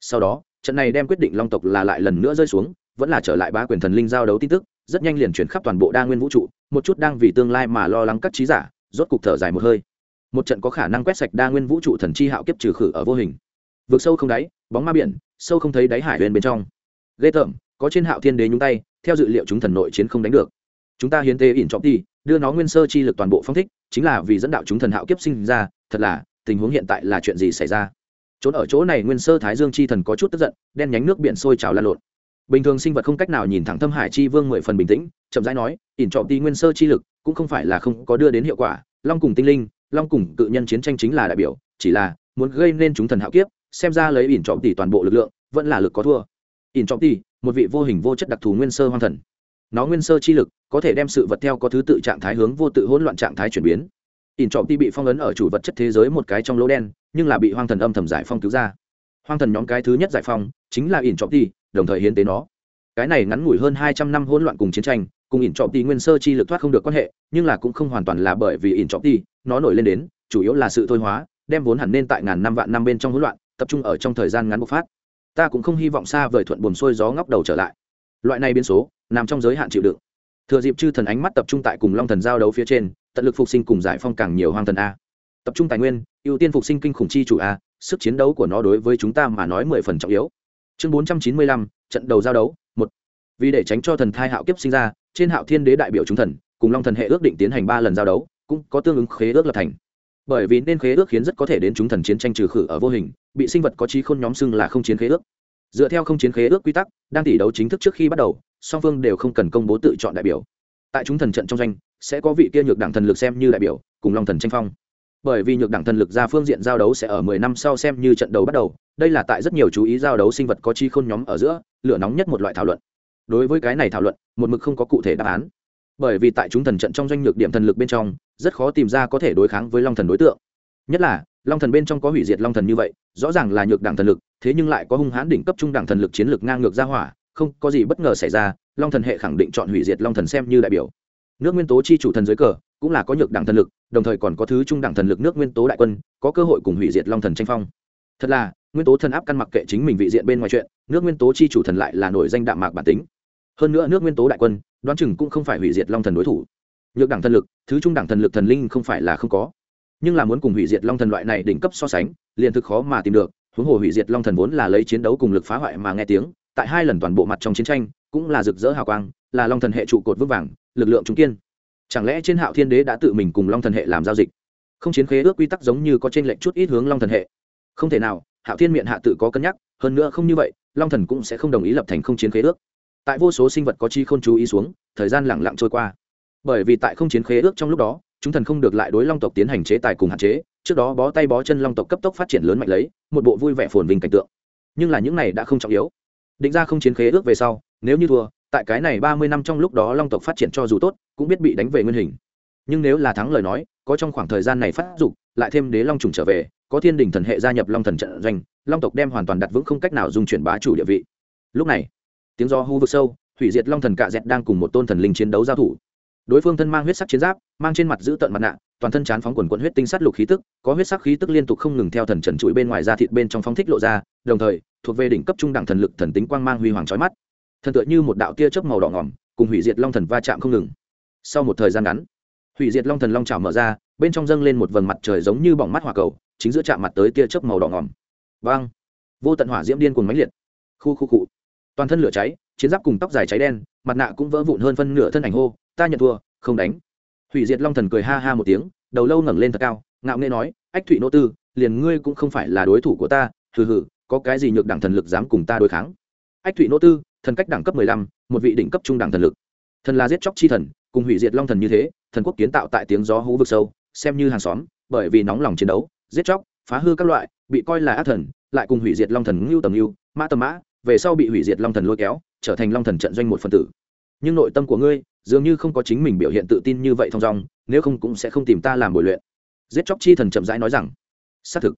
sau đó, trận này đem quyết định long tộc là lại lần nữa rơi xuống, vẫn là trở lại ba quyền thần linh giao đấu tin tức, rất nhanh liền chuyển khắp toàn bộ đa nguyên vũ trụ, một chút đang vì tương lai mà lo lắng các trí giả, rốt cục thở dài một hơi một trận có khả năng quét sạch đa nguyên vũ trụ thần chi hạo kiếp trừ khử ở vô hình. Vượt sâu không đáy, bóng ma biển, sâu không thấy đáy hải bên bên trong. Ghê tởm, có trên hạo thiên đế nhúng tay, theo dự liệu chúng thần nội chiến không đánh được. Chúng ta hiến tế ỉn trọng đi đưa nó nguyên sơ chi lực toàn bộ phong thích, chính là vì dẫn đạo chúng thần hạo kiếp sinh ra, thật là, tình huống hiện tại là chuyện gì xảy ra? Trốn ở chỗ này nguyên sơ thái dương chi thần có chút tức giận, đen nhánh nước biển sôi trào lan lộn. Bình thường sinh vật không cách nào nhìn thẳng thâm hải chi vương mười phần bình tĩnh, chậm rãi nói, ỉn trọng đi nguyên sơ chi lực cũng không phải là không có đưa đến hiệu quả, long cùng tinh linh long cùng cự nhân chiến tranh chính là đại biểu, chỉ là muốn gây nên chúng thần hạo kiếp, xem ra lấy ỉn trọng tỷ toàn bộ lực lượng, vẫn là lực có thua. Ỉn trọng tỷ, một vị vô hình vô chất đặc thù nguyên sơ hoang thần. Nó nguyên sơ chi lực, có thể đem sự vật theo có thứ tự trạng thái hướng vô tự hỗn loạn trạng thái chuyển biến. Ỉn trọng tỷ bị phong ấn ở chủ vật chất thế giới một cái trong lỗ đen, nhưng là bị hoang thần âm thầm giải phong cứu ra. Hoang thần nhóm cái thứ nhất giải phong chính là ỉn trọng tỷ, đồng thời hiến tế nó. Cái này ngắn ngủi hơn hai trăm năm hỗn loạn cùng chiến tranh, cùng ỉn trọng tỷ nguyên sơ chi lực thoát không được quan hệ, nhưng là cũng không hoàn toàn là bởi vì ỉn trọng tỷ nó nổi lên đến, chủ yếu là sự thôi hóa, đem vốn hẳn nên tại ngàn năm vạn năm bên trong hỗn loạn, tập trung ở trong thời gian ngắn bộc phát. Ta cũng không hy vọng xa vời thuận buồn xuôi gió ngóc đầu trở lại. Loại này biến số, nằm trong giới hạn chịu đựng. Thừa dịp chư thần ánh mắt tập trung tại cùng long thần giao đấu phía trên, tận lực phục sinh cùng giải phong càng nhiều hoang thần a. Tập trung tài nguyên, ưu tiên phục sinh kinh khủng chi chủ a, sức chiến đấu của nó đối với chúng ta mà nói mười phần trọng yếu. Chương bốn trăm chín mươi lăm, trận đầu giao đấu, một. Vì để tránh cho thần thai hạo kiếp sinh ra, trên hạo thiên đế đại biểu chúng thần, cùng long thần hệ ước định tiến hành ba lần giao đấu cũng có tương ứng khế ước lập thành. Bởi vì nên khế ước khiến rất có thể đến chúng thần chiến tranh trừ khử ở vô hình, bị sinh vật có trí khôn nhóm xưng là không chiến khế ước. Dựa theo không chiến khế ước quy tắc, đang tỷ đấu chính thức trước khi bắt đầu, song phương đều không cần công bố tự chọn đại biểu. Tại chúng thần trận trong danh sẽ có vị kia nhược đảng thần lực xem như đại biểu, cùng long thần tranh phong. Bởi vì nhược đảng thần lực ra phương diện giao đấu sẽ ở mười năm sau xem như trận đấu bắt đầu, đây là tại rất nhiều chú ý giao đấu sinh vật có chi khôn nhóm ở giữa, lửa nóng nhất một loại thảo luận. Đối với cái này thảo luận, một mực không có cụ thể đáp án bởi vì tại chúng thần trận trong doanh lược điểm thần lực bên trong, rất khó tìm ra có thể đối kháng với long thần đối tượng. Nhất là, long thần bên trong có hủy diệt long thần như vậy, rõ ràng là nhược đảng thần lực, thế nhưng lại có hung hãn đỉnh cấp trung đẳng thần lực chiến lược ngang ngược ra hỏa, không có gì bất ngờ xảy ra, long thần hệ khẳng định chọn hủy diệt long thần xem như đại biểu. Nước nguyên tố chi chủ thần dưới cờ, cũng là có nhược đẳng thần lực, đồng thời còn có thứ trung đẳng thần lực nước nguyên tố đại quân, có cơ hội cùng hủy diệt long thần tranh phong. Thật là, nguyên tố thần áp căn mặc kệ chính mình vị diện bên ngoài chuyện, nước nguyên tố chi chủ thần lại là nổi danh đạm mạc bản tính. Hơn nữa nước nguyên tố đại quân đoán chừng cũng không phải hủy diệt long thần đối thủ. Nhược đẳng thần lực, thứ trung đẳng thần lực thần linh không phải là không có. Nhưng là muốn cùng hủy diệt long thần loại này đỉnh cấp so sánh, liền thực khó mà tìm được, huống hồ hủy diệt long thần vốn là lấy chiến đấu cùng lực phá hoại mà nghe tiếng, tại hai lần toàn bộ mặt trong chiến tranh, cũng là rực rỡ hào quang, là long thần hệ trụ cột vững vàng, lực lượng trung kiên. Chẳng lẽ trên hạo thiên đế đã tự mình cùng long thần hệ làm giao dịch? Không chiến khế ước quy tắc giống như có trên lệnh chút ít hướng long thần hệ. Không thể nào, hạo thiên miệng hạ tự có cân nhắc, hơn nữa không như vậy, long thần cũng sẽ không đồng ý lập thành không chiến khế ước tại vô số sinh vật có chi không chú ý xuống, thời gian lẳng lặng trôi qua. Bởi vì tại không chiến khế ước trong lúc đó, chúng thần không được lại đối long tộc tiến hành chế tài cùng hạn chế, trước đó bó tay bó chân long tộc cấp tốc phát triển lớn mạnh lấy, một bộ vui vẻ phồn vinh cảnh tượng. Nhưng là những này đã không trọng yếu. Định ra không chiến khế ước về sau, nếu như thua, tại cái này ba mươi năm trong lúc đó long tộc phát triển cho dù tốt, cũng biết bị đánh về nguyên hình. Nhưng nếu là thắng lời nói, có trong khoảng thời gian này phát dục, lại thêm đế long trùng trở về, có thiên đình thần hệ gia nhập long thần trận doanh, long tộc đem hoàn toàn đặt vững không cách nào dung chuyển bá chủ địa vị. Lúc này tiếng do hu vực sâu, hủy diệt long thần cạ dẹt đang cùng một tôn thần linh chiến đấu giao thủ. Đối phương thân mang huyết sắc chiến giáp, mang trên mặt giữ tận mặt nạ, toàn thân chán phóng quần quận huyết tinh sắt lục khí tức, có huyết sắc khí tức liên tục không ngừng theo thần trần trụi bên ngoài da thịt bên trong phóng thích lộ ra, đồng thời, thuộc về đỉnh cấp trung đẳng thần lực thần tính quang mang huy hoàng trói mắt. Thần tựa như một đạo tia chớp màu đỏ ngỏm, cùng hủy diệt long thần va chạm không ngừng. Sau một thời gian ngắn, hủy diệt long thần long trào mở ra, bên trong dâng lên một vầng mặt trời giống như bỏng mắt hỏa cầu, chính giữa chạm mặt tới tia chớp màu đỏ ngỏm. Vang! Vô tận hỏa diễm điên cuồng mãnh liệt. Khu khu cụ toàn thân lửa cháy, chiến giáp cùng tóc dài cháy đen, mặt nạ cũng vỡ vụn hơn phân nửa thân ảnh hô, ta nhận thua, không đánh. Hủy diệt long thần cười ha ha một tiếng, đầu lâu ngẩng lên thật cao, ngạo nghễ nói, ách thụy nô tư, liền ngươi cũng không phải là đối thủ của ta, hừ hừ, có cái gì nhược đẳng thần lực dám cùng ta đối kháng? Ách thụy nô tư, thần cách đẳng cấp mười lăm, một vị đỉnh cấp trung đẳng thần lực. Thần là giết chóc chi thần, cùng hủy diệt long thần như thế, thần quốc kiến tạo tại tiếng gió hú vực sâu, xem như hàng xóm, bởi vì nóng lòng chiến đấu, giết chóc, phá hư các loại, bị coi là ác thần, lại cùng hủy diệt long thần ngưu tầm ngưu, mã tầm mã về sau bị hủy diệt long thần lôi kéo, trở thành long thần trận doanh một phần tử. Nhưng nội tâm của ngươi dường như không có chính mình biểu hiện tự tin như vậy thong dong, nếu không cũng sẽ không tìm ta làm bồi luyện. Giết chóc chi thần chậm rãi nói rằng, xác thực,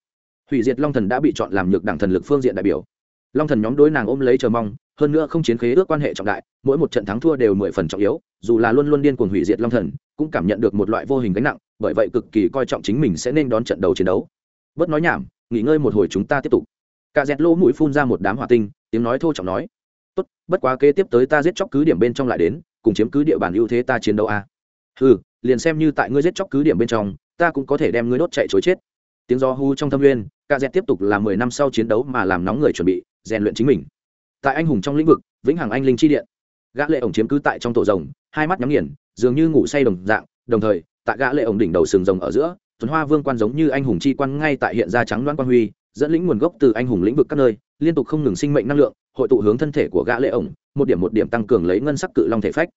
hủy diệt long thần đã bị chọn làm nhược đảng thần lực phương diện đại biểu. Long thần nhóm đối nàng ôm lấy chờ mong, hơn nữa không chiến khế ước quan hệ trọng đại, mỗi một trận thắng thua đều mười phần trọng yếu, dù là luôn luôn điên cuồng hủy diệt long thần, cũng cảm nhận được một loại vô hình gánh nặng, bởi vậy cực kỳ coi trọng chính mình sẽ nên đón trận đầu chiến đấu. Bớt nói nhảm, nghỉ ngơi một hồi chúng ta tiếp tục cả dẹt lỗ mũi phun ra một đám hỏa tinh, tiếng nói thô trọng nói, tốt, bất quá kế tiếp tới ta giết chóc cứ điểm bên trong lại đến, cùng chiếm cứ địa bàn ưu thế ta chiến đấu a. À. ừ liền xem như tại ngươi giết chóc cứ điểm bên trong, ta cũng có thể đem ngươi đốt chạy chối chết. Tiếng gió hu trong thâm nguyên, cả dẹt tiếp tục là mười năm sau chiến đấu mà làm nóng người chuẩn bị, rèn luyện chính mình. Tại anh hùng trong lĩnh vực, vĩnh hằng anh linh chi điện. Gã lệ ổng chiếm cứ tại trong tổ rồng, hai mắt nhắm nghiền, dường như ngủ say đồng dạng, đồng thời, tại gã lệ ổng đỉnh đầu sừng rồng ở giữa tuấn hoa vương quan giống như anh hùng chi quan ngay tại hiện ra trắng đoán quan huy dẫn lĩnh nguồn gốc từ anh hùng lĩnh vực các nơi, liên tục không ngừng sinh mệnh năng lượng, hội tụ hướng thân thể của gã lệ ổng, một điểm một điểm tăng cường lấy ngân sắc cự long thể phách.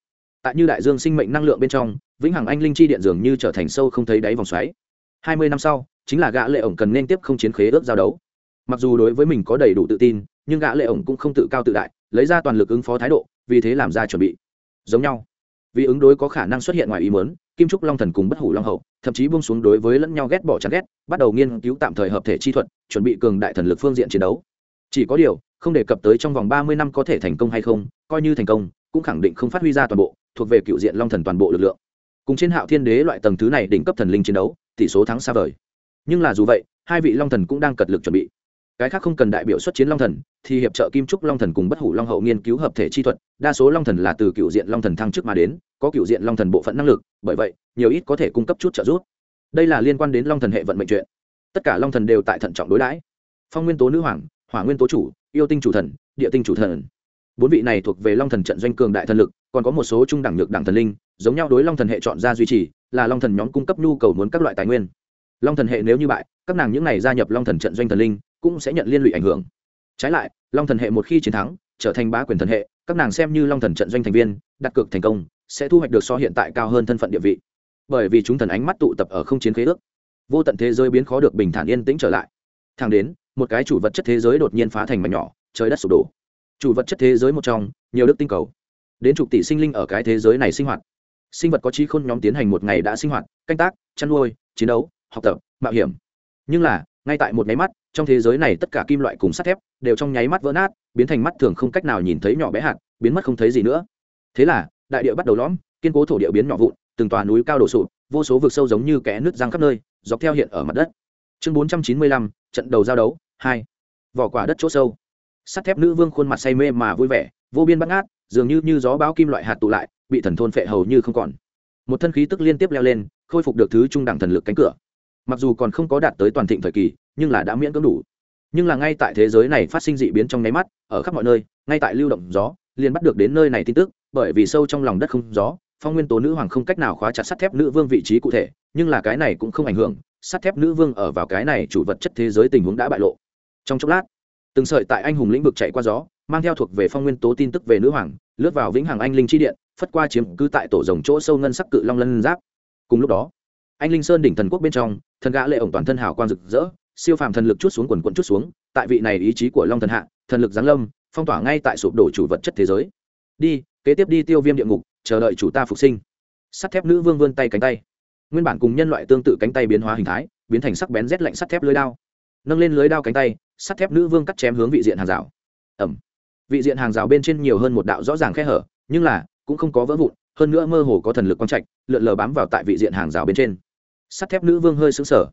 Tại như đại dương sinh mệnh năng lượng bên trong, vĩnh hằng anh linh chi điện dường như trở thành sâu không thấy đáy vòng xoáy. Hai mươi năm sau, chính là gã lệ ổng cần nên tiếp không chiến khế ước giao đấu. Mặc dù đối với mình có đầy đủ tự tin, nhưng gã lệ ổng cũng không tự cao tự đại, lấy ra toàn lực ứng phó thái độ, vì thế làm ra chuẩn bị. Giống nhau vì ứng đối có khả năng xuất hiện ngoài ý muốn, kim trúc long thần cùng bất hủ long hậu, thậm chí buông xuống đối với lẫn nhau ghét bỏ chán ghét, bắt đầu nghiên cứu tạm thời hợp thể chi thuật, chuẩn bị cường đại thần lực phương diện chiến đấu. Chỉ có điều, không đề cập tới trong vòng ba mươi năm có thể thành công hay không, coi như thành công, cũng khẳng định không phát huy ra toàn bộ, thuộc về cựu diện long thần toàn bộ lực lượng. Cùng trên hạo thiên đế loại tầng thứ này đỉnh cấp thần linh chiến đấu, tỷ số thắng xa vời. Nhưng là dù vậy, hai vị long thần cũng đang cật lực chuẩn bị. Cái khác không cần đại biểu xuất chiến long thần thì hiệp trợ kim trúc long thần cùng bất hủ long hậu nghiên cứu hợp thể chi thuật đa số long thần là từ cựu diện long thần thăng chức mà đến có cựu diện long thần bộ phận năng lực bởi vậy nhiều ít có thể cung cấp chút trợ giúp đây là liên quan đến long thần hệ vận mệnh chuyện tất cả long thần đều tại thận trọng đối đãi phong nguyên tố nữ hoàng hỏa nguyên tố chủ yêu tinh chủ thần địa tinh chủ thần bốn vị này thuộc về long thần trận doanh cường đại thần lực còn có một số trung đẳng nhược đẳng thần linh giống nhau đối long thần hệ chọn ra duy trì là long thần nhóm cung cấp nhu cầu muốn các loại tài nguyên long thần hệ nếu như bại các nàng những này gia nhập long thần trận doanh thần linh cũng sẽ nhận liên lụy ảnh hưởng trái lại, long thần hệ một khi chiến thắng, trở thành bá quyền thần hệ, các nàng xem như long thần trận doanh thành viên, đặt cược thành công, sẽ thu hoạch được so hiện tại cao hơn thân phận địa vị. Bởi vì chúng thần ánh mắt tụ tập ở không chiến khế ước, vô tận thế giới biến khó được bình thản yên tĩnh trở lại. Thang đến, một cái chủ vật chất thế giới đột nhiên phá thành mảnh nhỏ, trời đất sụp đổ. Chủ vật chất thế giới một trong, nhiều đức tinh cầu. Đến chục tỷ sinh linh ở cái thế giới này sinh hoạt. Sinh vật có trí khôn nhóm tiến hành một ngày đã sinh hoạt, canh tác, chăn nuôi, chiến đấu, học tập, mạo hiểm. Nhưng là, ngay tại một máy mắt trong thế giới này tất cả kim loại cùng sắt thép đều trong nháy mắt vỡ nát, biến thành mắt thường không cách nào nhìn thấy nhỏ bé hạt, biến mất không thấy gì nữa. Thế là, đại địa bắt đầu lõm, kiên cố thổ địa biến nhỏ vụn, từng tòa núi cao đổ sụp, vô số vực sâu giống như kẽ nước răng khắp nơi, dọc theo hiện ở mặt đất. Chương bốn trăm chín mươi lăm, trận đầu giao đấu, hai. Vỏ quả đất chỗ sâu. Sắt thép nữ vương khuôn mặt say mê mà vui vẻ, vô biên bắt ngát, dường như như gió bão kim loại hạt tụ lại, bị thần thôn phệ hầu như không còn. Một thân khí tức liên tiếp leo lên, khôi phục được thứ trung đẳng thần lực cánh cửa. Mặc dù còn không có đạt tới toàn thịnh thời kỳ nhưng là đã miễn cưỡng đủ. Nhưng là ngay tại thế giới này phát sinh dị biến trong nháy mắt, ở khắp mọi nơi, ngay tại lưu động gió, liền bắt được đến nơi này tin tức, bởi vì sâu trong lòng đất không gió, phong nguyên tố nữ hoàng không cách nào khóa chặt sắt thép nữ vương vị trí cụ thể, nhưng là cái này cũng không ảnh hưởng, sắt thép nữ vương ở vào cái này chủ vật chất thế giới tình huống đã bại lộ. Trong chốc lát, từng sợi tại anh hùng lĩnh vực chạy qua gió, mang theo thuộc về phong nguyên tố tin tức về nữ hoàng, lướt vào vĩnh hằng anh linh chi điện, phất qua chiếm cứ tại tổ rồng chỗ sâu ngân sắc cự long lân giáp. Cùng lúc đó, anh linh sơn đỉnh thần quốc bên trong, thần gã lệ ổng toàn thân hào quang rực rỡ siêu phàm thần lực chút xuống quần quần chút xuống, tại vị này ý chí của long thần hạ, thần lực giáng lâm, phong tỏa ngay tại sụp đổ chủ vật chất thế giới. Đi, kế tiếp đi tiêu viêm địa ngục, chờ đợi chủ ta phục sinh. Sắt thép nữ vương vươn tay cánh tay. Nguyên bản cùng nhân loại tương tự cánh tay biến hóa hình thái, biến thành sắc bén rét lạnh sắt thép lưới đao. Nâng lên lưới đao cánh tay, sắt thép nữ vương cắt chém hướng vị diện hàng rào. Ẩm vị diện hàng rào bên trên nhiều hơn một đạo rõ ràng khe hở, nhưng là, cũng không có vỡ vụn, hơn nữa mơ hồ có thần lực quang trạch, lượn lờ bám vào tại vị diện hàng rào bên trên. Sắt thép nữ vương hơi xứng sở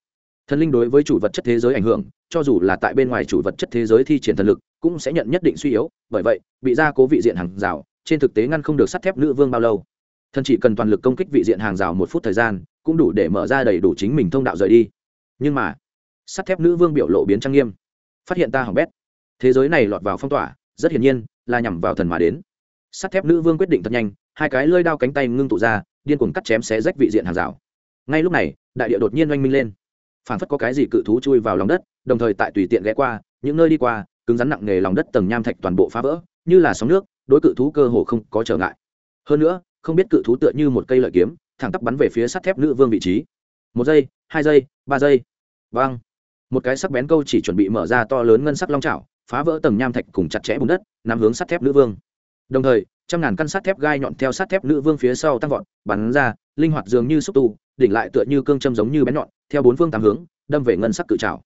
thần linh đối với chủ vật chất thế giới ảnh hưởng, cho dù là tại bên ngoài chủ vật chất thế giới thi triển thần lực, cũng sẽ nhận nhất định suy yếu. Bởi vậy, bị gia cố vị diện hàng rào, trên thực tế ngăn không được sắt thép nữ vương bao lâu. Thần chỉ cần toàn lực công kích vị diện hàng rào một phút thời gian, cũng đủ để mở ra đầy đủ chính mình thông đạo rời đi. Nhưng mà, sắt thép nữ vương biểu lộ biến trang nghiêm. Phát hiện ta hỏng bét. Thế giới này lọt vào phong tỏa, rất hiển nhiên, là nhằm vào thần mà đến. Sắt thép nữ vương quyết định thật nhanh, hai cái lơi đao cánh tay ngưng tụ ra, điên cuồng cắt chém xé rách vị diện hàng rào. Ngay lúc này, đại địa đột nhiên oanh minh lên. Phản phất có cái gì cự thú chui vào lòng đất, đồng thời tại tùy tiện ghé qua, những nơi đi qua, cứng rắn nặng nề lòng đất tầng nham thạch toàn bộ phá vỡ, như là sóng nước, đối cự thú cơ hồ không có trở ngại. Hơn nữa, không biết cự thú tựa như một cây lợi kiếm, thẳng tắp bắn về phía sắt thép nữ vương vị trí. Một giây, hai giây, ba giây. Vang một cái sắc bén câu chỉ chuẩn bị mở ra to lớn ngân sắc long trào phá vỡ tầng nham thạch cùng chặt chẽ bùn đất, nằm hướng sắt thép nữ vương. Đồng thời, trăm ngàn căn sắt thép gai nhọn theo sắt thép nữ vương phía sau tăng vọt, bắn ra, linh hoạt dường như xúc tu, đỉnh lại tựa như cương châm giống như bén nhọn theo bốn phương tám hướng, đâm về ngân sắc cự trào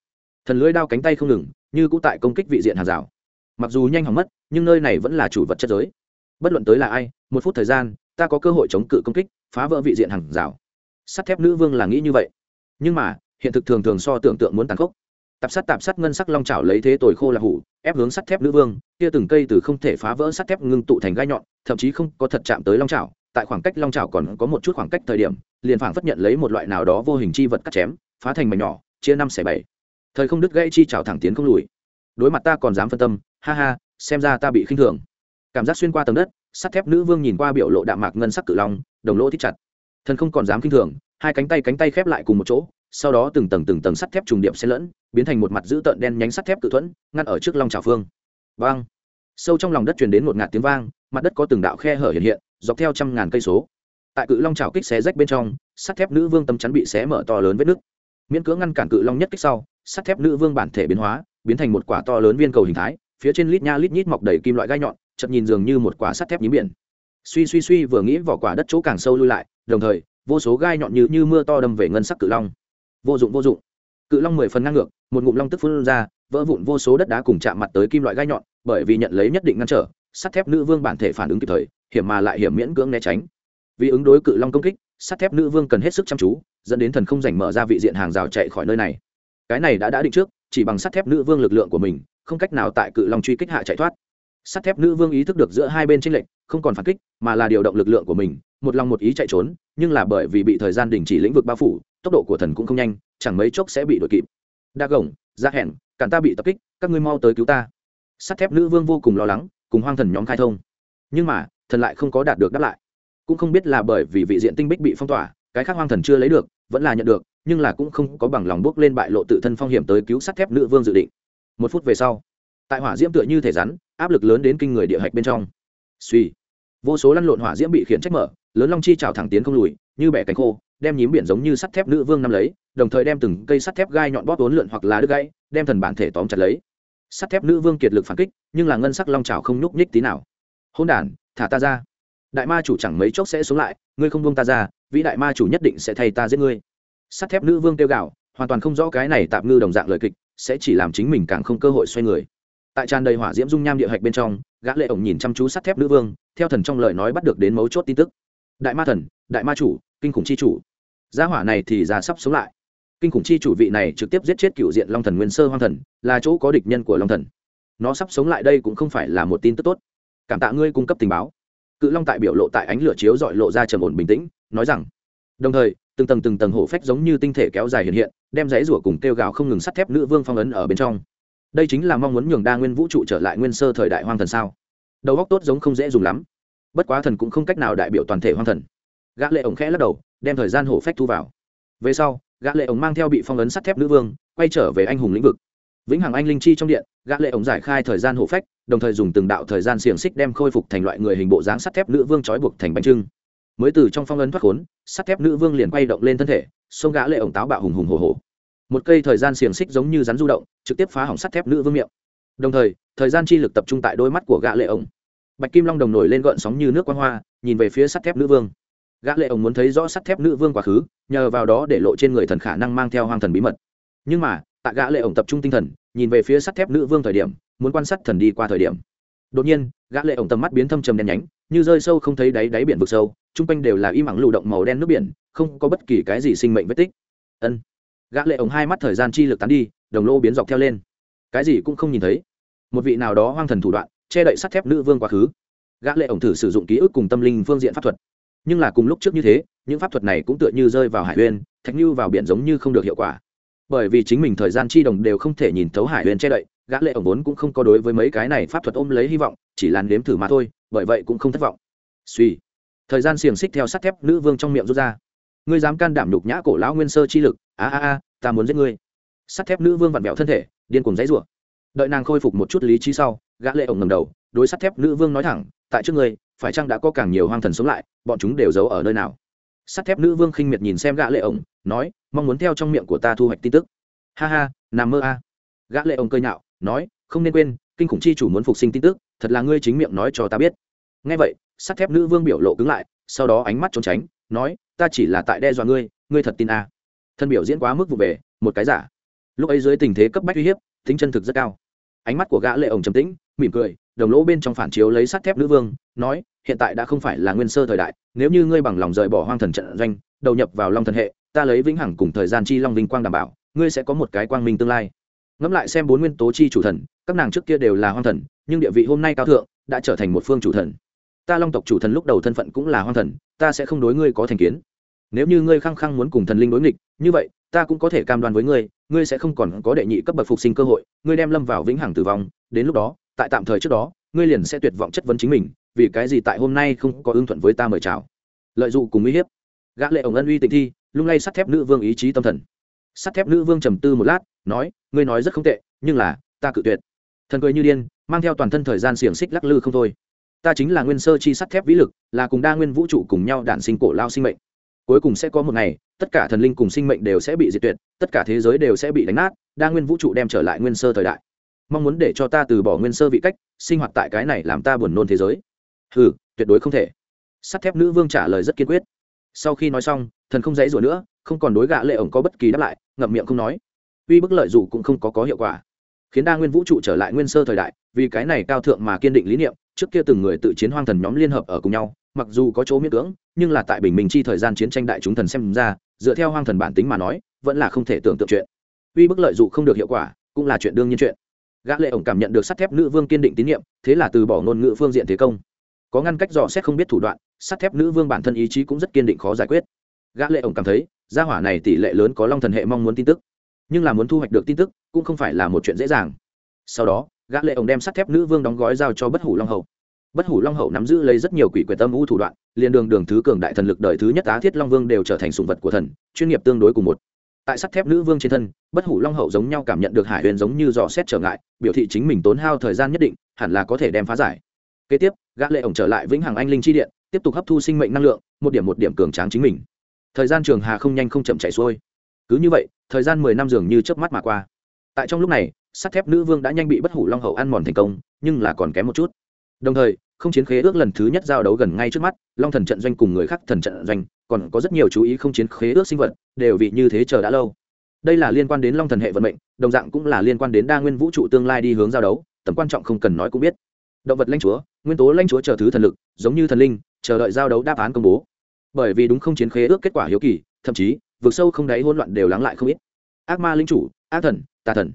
thần lưỡi đao cánh tay không ngừng, như cũ tại công kích vị diện hàng rào. Mặc dù nhanh hỏng mất, nhưng nơi này vẫn là chủ vật chất giới. Bất luận tới là ai, một phút thời gian, ta có cơ hội chống cự công kích, phá vỡ vị diện hàng rào. Sắt thép nữ vương là nghĩ như vậy. Nhưng mà, hiện thực thường thường so tưởng tượng muốn tàn khốc. Tạp sắt tạp sắt ngân sắc long trào lấy thế tồi khô là hủ, ép hướng sắt thép nữ vương, kia từng cây từ không thể phá vỡ sắt thép ngưng tụ thành gai nhọn, thậm chí không có thật chạm tới long trào tại khoảng cách long trào còn có một chút khoảng cách thời điểm, liền phảng phất nhận lấy một loại nào đó vô hình chi vật cắt chém, phá thành mảnh nhỏ, chia năm xẻ bảy. Thời không đứt gãy chi trào thẳng tiến không lùi. Đối mặt ta còn dám phân tâm, ha ha, xem ra ta bị khinh thường. Cảm giác xuyên qua tầng đất, sắt thép nữ vương nhìn qua biểu lộ đạm mạc ngân sắc cự long, đồng lỗ thích chặt. Thần không còn dám khinh thường, hai cánh tay cánh tay khép lại cùng một chỗ, sau đó từng tầng từng tầng sắt thép trùng điệp xen lẫn, biến thành một mặt dữ tợn đen nhánh sắt thép cự thuẫn, ngăn ở trước long trào phương. Vang. Sâu trong lòng đất truyền đến một ngạt tiếng vang, mặt đất có từng đạo khe hở hiện hiện dọc theo trăm ngàn cây số. Tại cự long trào kích xé rách bên trong sắt thép nữ vương tâm chắn bị xé mở to lớn vết nứt. Miễn cưỡng ngăn cản cự long nhất kích sau sắt thép nữ vương bản thể biến hóa biến thành một quả to lớn viên cầu hình thái phía trên lít nha lít nhít mọc đầy kim loại gai nhọn chậm nhìn dường như một quả sắt thép nhím biển. Suy suy suy vừa nghĩ vỏ quả đất chỗ càng sâu lui lại đồng thời vô số gai nhọn như, như mưa to đâm về ngân sắc cự long. Vô dụng vô dụng. Cự long mười phần ngang ngược một ngụm long tức phun ra vỡ vụn vô số đất đá cùng chạm mặt tới kim loại gai nhọn bởi vì nhận lấy nhất định ngăn trở sắt thép nữ vương bản thể phản ứng kịp thời hiểm mà lại hiểm miễn cưỡng né tránh. Vì ứng đối cự long công kích, sắt thép nữ vương cần hết sức chăm chú, dẫn đến thần không dành mở ra vị diện hàng rào chạy khỏi nơi này. Cái này đã đã định trước, chỉ bằng sắt thép nữ vương lực lượng của mình, không cách nào tại cự long truy kích hạ chạy thoát. Sắt thép nữ vương ý thức được giữa hai bên tranh lệch, không còn phản kích, mà là điều động lực lượng của mình, một lòng một ý chạy trốn, nhưng là bởi vì bị thời gian đình chỉ lĩnh vực bao phủ, tốc độ của thần cũng không nhanh, chẳng mấy chốc sẽ bị đuổi kịp. Đa gồng ra hẹn cản ta bị tập kích, các ngươi mau tới cứu ta. Sắt thép nữ vương vô cùng lo lắng, cùng hoang thần nhóm khai thông. Nhưng mà thần lại không có đạt được đáp lại. Cũng không biết là bởi vì vị diện tinh bích bị phong tỏa, cái khác hoang thần chưa lấy được, vẫn là nhận được, nhưng là cũng không có bằng lòng bước lên bại lộ tự thân phong hiểm tới cứu sắt thép nữ vương dự định. Một phút về sau, tại hỏa diễm tựa như thể rắn, áp lực lớn đến kinh người địa hạch bên trong. Suy vô số lăn lộn hỏa diễm bị khiển trách mở, lớn long chi trào thẳng tiến không lùi, như bẻ cánh khô, đem nhím biển giống như sắt thép nữ vương nắm lấy, đồng thời đem từng cây sắt thép gai nhọn bóp vốn lượn hoặc là đứt gãy, đem thần bản thể tóm chặt lấy. Sắt thép nữ vương kiệt lực phản kích, nhưng là ngân sắc long trào không nhúc nhích tí nào. Hôn đản thả ta ra. Đại ma chủ chẳng mấy chốc sẽ xuống lại, ngươi không buông ta ra, vĩ đại ma chủ nhất định sẽ thay ta giết ngươi. Sắt thép nữ vương tiêu gạo hoàn toàn không rõ cái này tạm ngư đồng dạng lời kịch, sẽ chỉ làm chính mình càng không cơ hội xoay người. Tại tràn đầy hỏa diễm dung nham địa hạch bên trong, gã lệ ổng nhìn chăm chú sắt thép nữ vương, theo thần trong lời nói bắt được đến mấu chốt tin tức. Đại ma thần, đại ma chủ, kinh khủng chi chủ. Gia hỏa này thì ra sắp sống lại. Kinh khủng chi chủ vị này trực tiếp giết chết cựu diện long thần nguyên sơ hoang thần, là chỗ có địch nhân của long thần. Nó sắp sống lại đây cũng không phải là một tin tức tốt cảm tạ ngươi cung cấp tình báo. Cự long tại biểu lộ tại ánh lửa chiếu dọi lộ ra trầm ổn bình tĩnh, nói rằng, đồng thời, từng tầng từng tầng hổ phách giống như tinh thể kéo dài hiện hiện, đem giấy rủa cùng kêu gào không ngừng sắt thép nữ vương phong ấn ở bên trong. Đây chính là mong muốn nhường đa nguyên vũ trụ trở lại nguyên sơ thời đại hoang thần sao? Đầu góc tốt giống không dễ dùng lắm. Bất quá thần cũng không cách nào đại biểu toàn thể hoang thần. Gã lệ ổng khẽ lắc đầu, đem thời gian hổ phách thu vào. Về sau, gã lệ ổng mang theo bị phong ấn sắt thép nữ vương, quay trở về anh hùng lĩnh vực. Vĩnh hằng anh linh chi trong điện, gã lệ ổng giải khai thời gian hổ phách đồng thời dùng từng đạo thời gian xiềng xích đem khôi phục thành loại người hình bộ dáng sắt thép nữ vương trói buộc thành bánh trưng. Mới từ trong phong ấn thoát khốn, sắt thép nữ vương liền quay động lên thân thể xông gã lệ ổng táo bạo hùng hùng hổ hổ. Một cây thời gian xiềng xích giống như rắn du động, trực tiếp phá hỏng sắt thép nữ vương miệng. Đồng thời thời gian chi lực tập trung tại đôi mắt của gã lệ ổng. Bạch kim long đồng nổi lên gợn sóng như nước quang hoa, nhìn về phía sắt thép nữ vương. Gã lệ ổng muốn thấy rõ sắt thép nữ vương quá khứ, nhờ vào đó để lộ trên người thần khả năng mang theo hoang thần bí mật. Nhưng mà, tại gã lệ ổng tập trung tinh thần nhìn về phía sắt thép nữ vương thời điểm, muốn quan sát thần đi qua thời điểm. Đột nhiên, gã lệ ổng tầm mắt biến thâm trầm đen nhánh, như rơi sâu không thấy đáy đáy biển vực sâu trung quanh đều là im ắng lưu động màu đen nước biển, không có bất kỳ cái gì sinh mệnh vết tích. Ân. Gã lệ ổng hai mắt thời gian chi lực tán đi, đồng lô biến dọc theo lên. Cái gì cũng không nhìn thấy. Một vị nào đó hoang thần thủ đoạn, che đậy sắt thép nữ vương quá khứ. Gã lệ ổng thử sử dụng ký ức cùng tâm linh phương diện pháp thuật. Nhưng là cùng lúc trước như thế, những pháp thuật này cũng tựa như rơi vào hải uyên thạch như vào biển giống như không được hiệu quả bởi vì chính mình thời gian chi đồng đều không thể nhìn thấu hải huyền che đậy, gã lệ ổng vốn cũng không có đối với mấy cái này pháp thuật ôm lấy hy vọng, chỉ là nếm thử mà thôi, bởi vậy cũng không thất vọng. Suy. Thời gian xiềng xích theo sắt thép nữ vương trong miệng rút ra. Ngươi dám can đảm nhục nhã cổ lão nguyên sơ chi lực, a a a, ta muốn giết ngươi. Sắt thép nữ vương vặn vẹo thân thể, điên cuồng dãy rủa đợi nàng khôi phục một chút lý trí sau, gã lệ ổng ngẩng đầu, đối sắt thép nữ vương nói thẳng, tại trước ngươi, phải chăng đã có càng nhiều hoang thần sống lại, bọn chúng đều giấu ở nơi nào? Sắt thép nữ vương khinh miệt nhìn xem gã lệ ổng, nói, mong muốn theo trong miệng của ta thu hoạch tin tức. Ha ha, nằm mơ a. Gã lệ ổng cười nhạo, nói, không nên quên, kinh khủng chi chủ muốn phục sinh tin tức, thật là ngươi chính miệng nói cho ta biết. Nghe vậy, sắt thép nữ vương biểu lộ cứng lại, sau đó ánh mắt trốn tránh, nói, ta chỉ là tại đe dọa ngươi ngươi thật tin a. Thân biểu diễn quá mức vụ về, một cái giả. Lúc ấy dưới tình thế cấp bách uy hiếp, tính chân thực rất cao. Ánh mắt của gã lệ ổng trầm tĩnh mỉm cười, đồng lỗ bên trong phản chiếu lấy sắt thép nữ vương, nói, hiện tại đã không phải là nguyên sơ thời đại, nếu như ngươi bằng lòng rời bỏ hoang thần trận doanh, đầu nhập vào long thần hệ, ta lấy vĩnh hằng cùng thời gian chi long vinh quang đảm bảo, ngươi sẽ có một cái quang minh tương lai. Ngẫm lại xem bốn nguyên tố chi chủ thần, các nàng trước kia đều là hoang thần, nhưng địa vị hôm nay cao thượng, đã trở thành một phương chủ thần. Ta long tộc chủ thần lúc đầu thân phận cũng là hoang thần, ta sẽ không đối ngươi có thành kiến. Nếu như ngươi khăng khăng muốn cùng thần linh đối nghịch, như vậy, ta cũng có thể cam đoan với ngươi ngươi sẽ không còn có đệ nhị cấp bậc phục sinh cơ hội, ngươi đem lâm vào vĩnh hằng tử vong, đến lúc đó tại tạm thời trước đó, ngươi liền sẽ tuyệt vọng chất vấn chính mình, vì cái gì tại hôm nay không có ưng thuận với ta mời chào? Lợi dụng cùng uy hiếp. Gã lệ ổng ân uy tình thi, lung lay sắt thép nữ vương ý chí tâm thần. Sắt thép nữ vương trầm tư một lát, nói, ngươi nói rất không tệ, nhưng là, ta cự tuyệt. Thần cười như điên, mang theo toàn thân thời gian xiềng xích lắc lư không thôi. Ta chính là nguyên sơ chi sắt thép vĩ lực, là cùng đa nguyên vũ trụ cùng nhau đản sinh cổ lao sinh mệnh. Cuối cùng sẽ có một ngày, tất cả thần linh cùng sinh mệnh đều sẽ bị diệt tuyệt, tất cả thế giới đều sẽ bị đánh nát, đa nguyên vũ trụ đem trở lại nguyên sơ thời đại mong muốn để cho ta từ bỏ nguyên sơ vị cách, sinh hoạt tại cái này làm ta buồn nôn thế giới. Ừ tuyệt đối không thể. Sắt thép nữ vương trả lời rất kiên quyết. Sau khi nói xong, thần không dãy rủa nữa, không còn đối gạ lệ ổng có bất kỳ đáp lại, ngậm miệng không nói. Uy bức lợi dụ cũng không có có hiệu quả. Khiến đa nguyên vũ trụ trở lại nguyên sơ thời đại, vì cái này cao thượng mà kiên định lý niệm, trước kia từng người tự chiến hoang thần nhóm liên hợp ở cùng nhau, mặc dù có chỗ miễn cưỡng, nhưng là tại bình minh chi thời gian chiến tranh đại chúng thần xem ra, dựa theo hoang thần bản tính mà nói, vẫn là không thể tưởng tượng chuyện. Uy bức lợi dụ không được hiệu quả, cũng là chuyện đương nhiên chuyện gã lệ ổng cảm nhận được sắt thép nữ vương kiên định tín nhiệm, thế là từ bỏ ngôn ngữ phương diện thế công. Có ngăn cách dò xét không biết thủ đoạn, sắt thép nữ vương bản thân ý chí cũng rất kiên định khó giải quyết. Gã lệ ổng cảm thấy, gia hỏa này tỷ lệ lớn có long thần hệ mong muốn tin tức. Nhưng là muốn thu hoạch được tin tức, cũng không phải là một chuyện dễ dàng. Sau đó, gã lệ ổng đem sắt thép nữ vương đóng gói giao cho bất hủ long hậu. Bất hủ long hậu nắm giữ lấy rất nhiều quỷ quyệt tâm u thủ đoạn, liền đường đường thứ cường đại thần lực đời thứ nhất á thiết long vương đều trở thành sùng vật của thần, chuyên nghiệp tương đối cùng một tại sắt thép nữ vương trên thân, bất hủ long hậu giống nhau cảm nhận được hải huyền giống như dò xét trở ngại, biểu thị chính mình tốn hao thời gian nhất định, hẳn là có thể đem phá giải. Kế tiếp, gã lệ ổng trở lại vĩnh hằng anh linh chi điện, tiếp tục hấp thu sinh mệnh năng lượng, một điểm một điểm cường tráng chính mình. Thời gian trường hà không nhanh không chậm chảy xuôi. Cứ như vậy, thời gian mười năm dường như chớp mắt mà qua. Tại trong lúc này, sắt thép nữ vương đã nhanh bị bất hủ long hậu ăn mòn thành công, nhưng là còn kém một chút đồng thời, không chiến khế ước lần thứ nhất giao đấu gần ngay trước mắt, long thần trận doanh cùng người khác thần trận doanh, còn có rất nhiều chú ý không chiến khế ước sinh vật, đều vì như thế chờ đã lâu. Đây là liên quan đến long thần hệ vận mệnh, đồng dạng cũng là liên quan đến đa nguyên vũ trụ tương lai đi hướng giao đấu, tầm quan trọng không cần nói cũng biết. Động vật lãnh chúa, nguyên tố lãnh chúa chờ thứ thần lực, giống như thần linh, chờ đợi giao đấu đáp án công bố. Bởi vì đúng không chiến khế ước kết quả hiếu kỳ, thậm chí vượt sâu không đáy hỗn loạn đều lắng lại không ít. Ác ma linh chủ, ác thần, tà thần.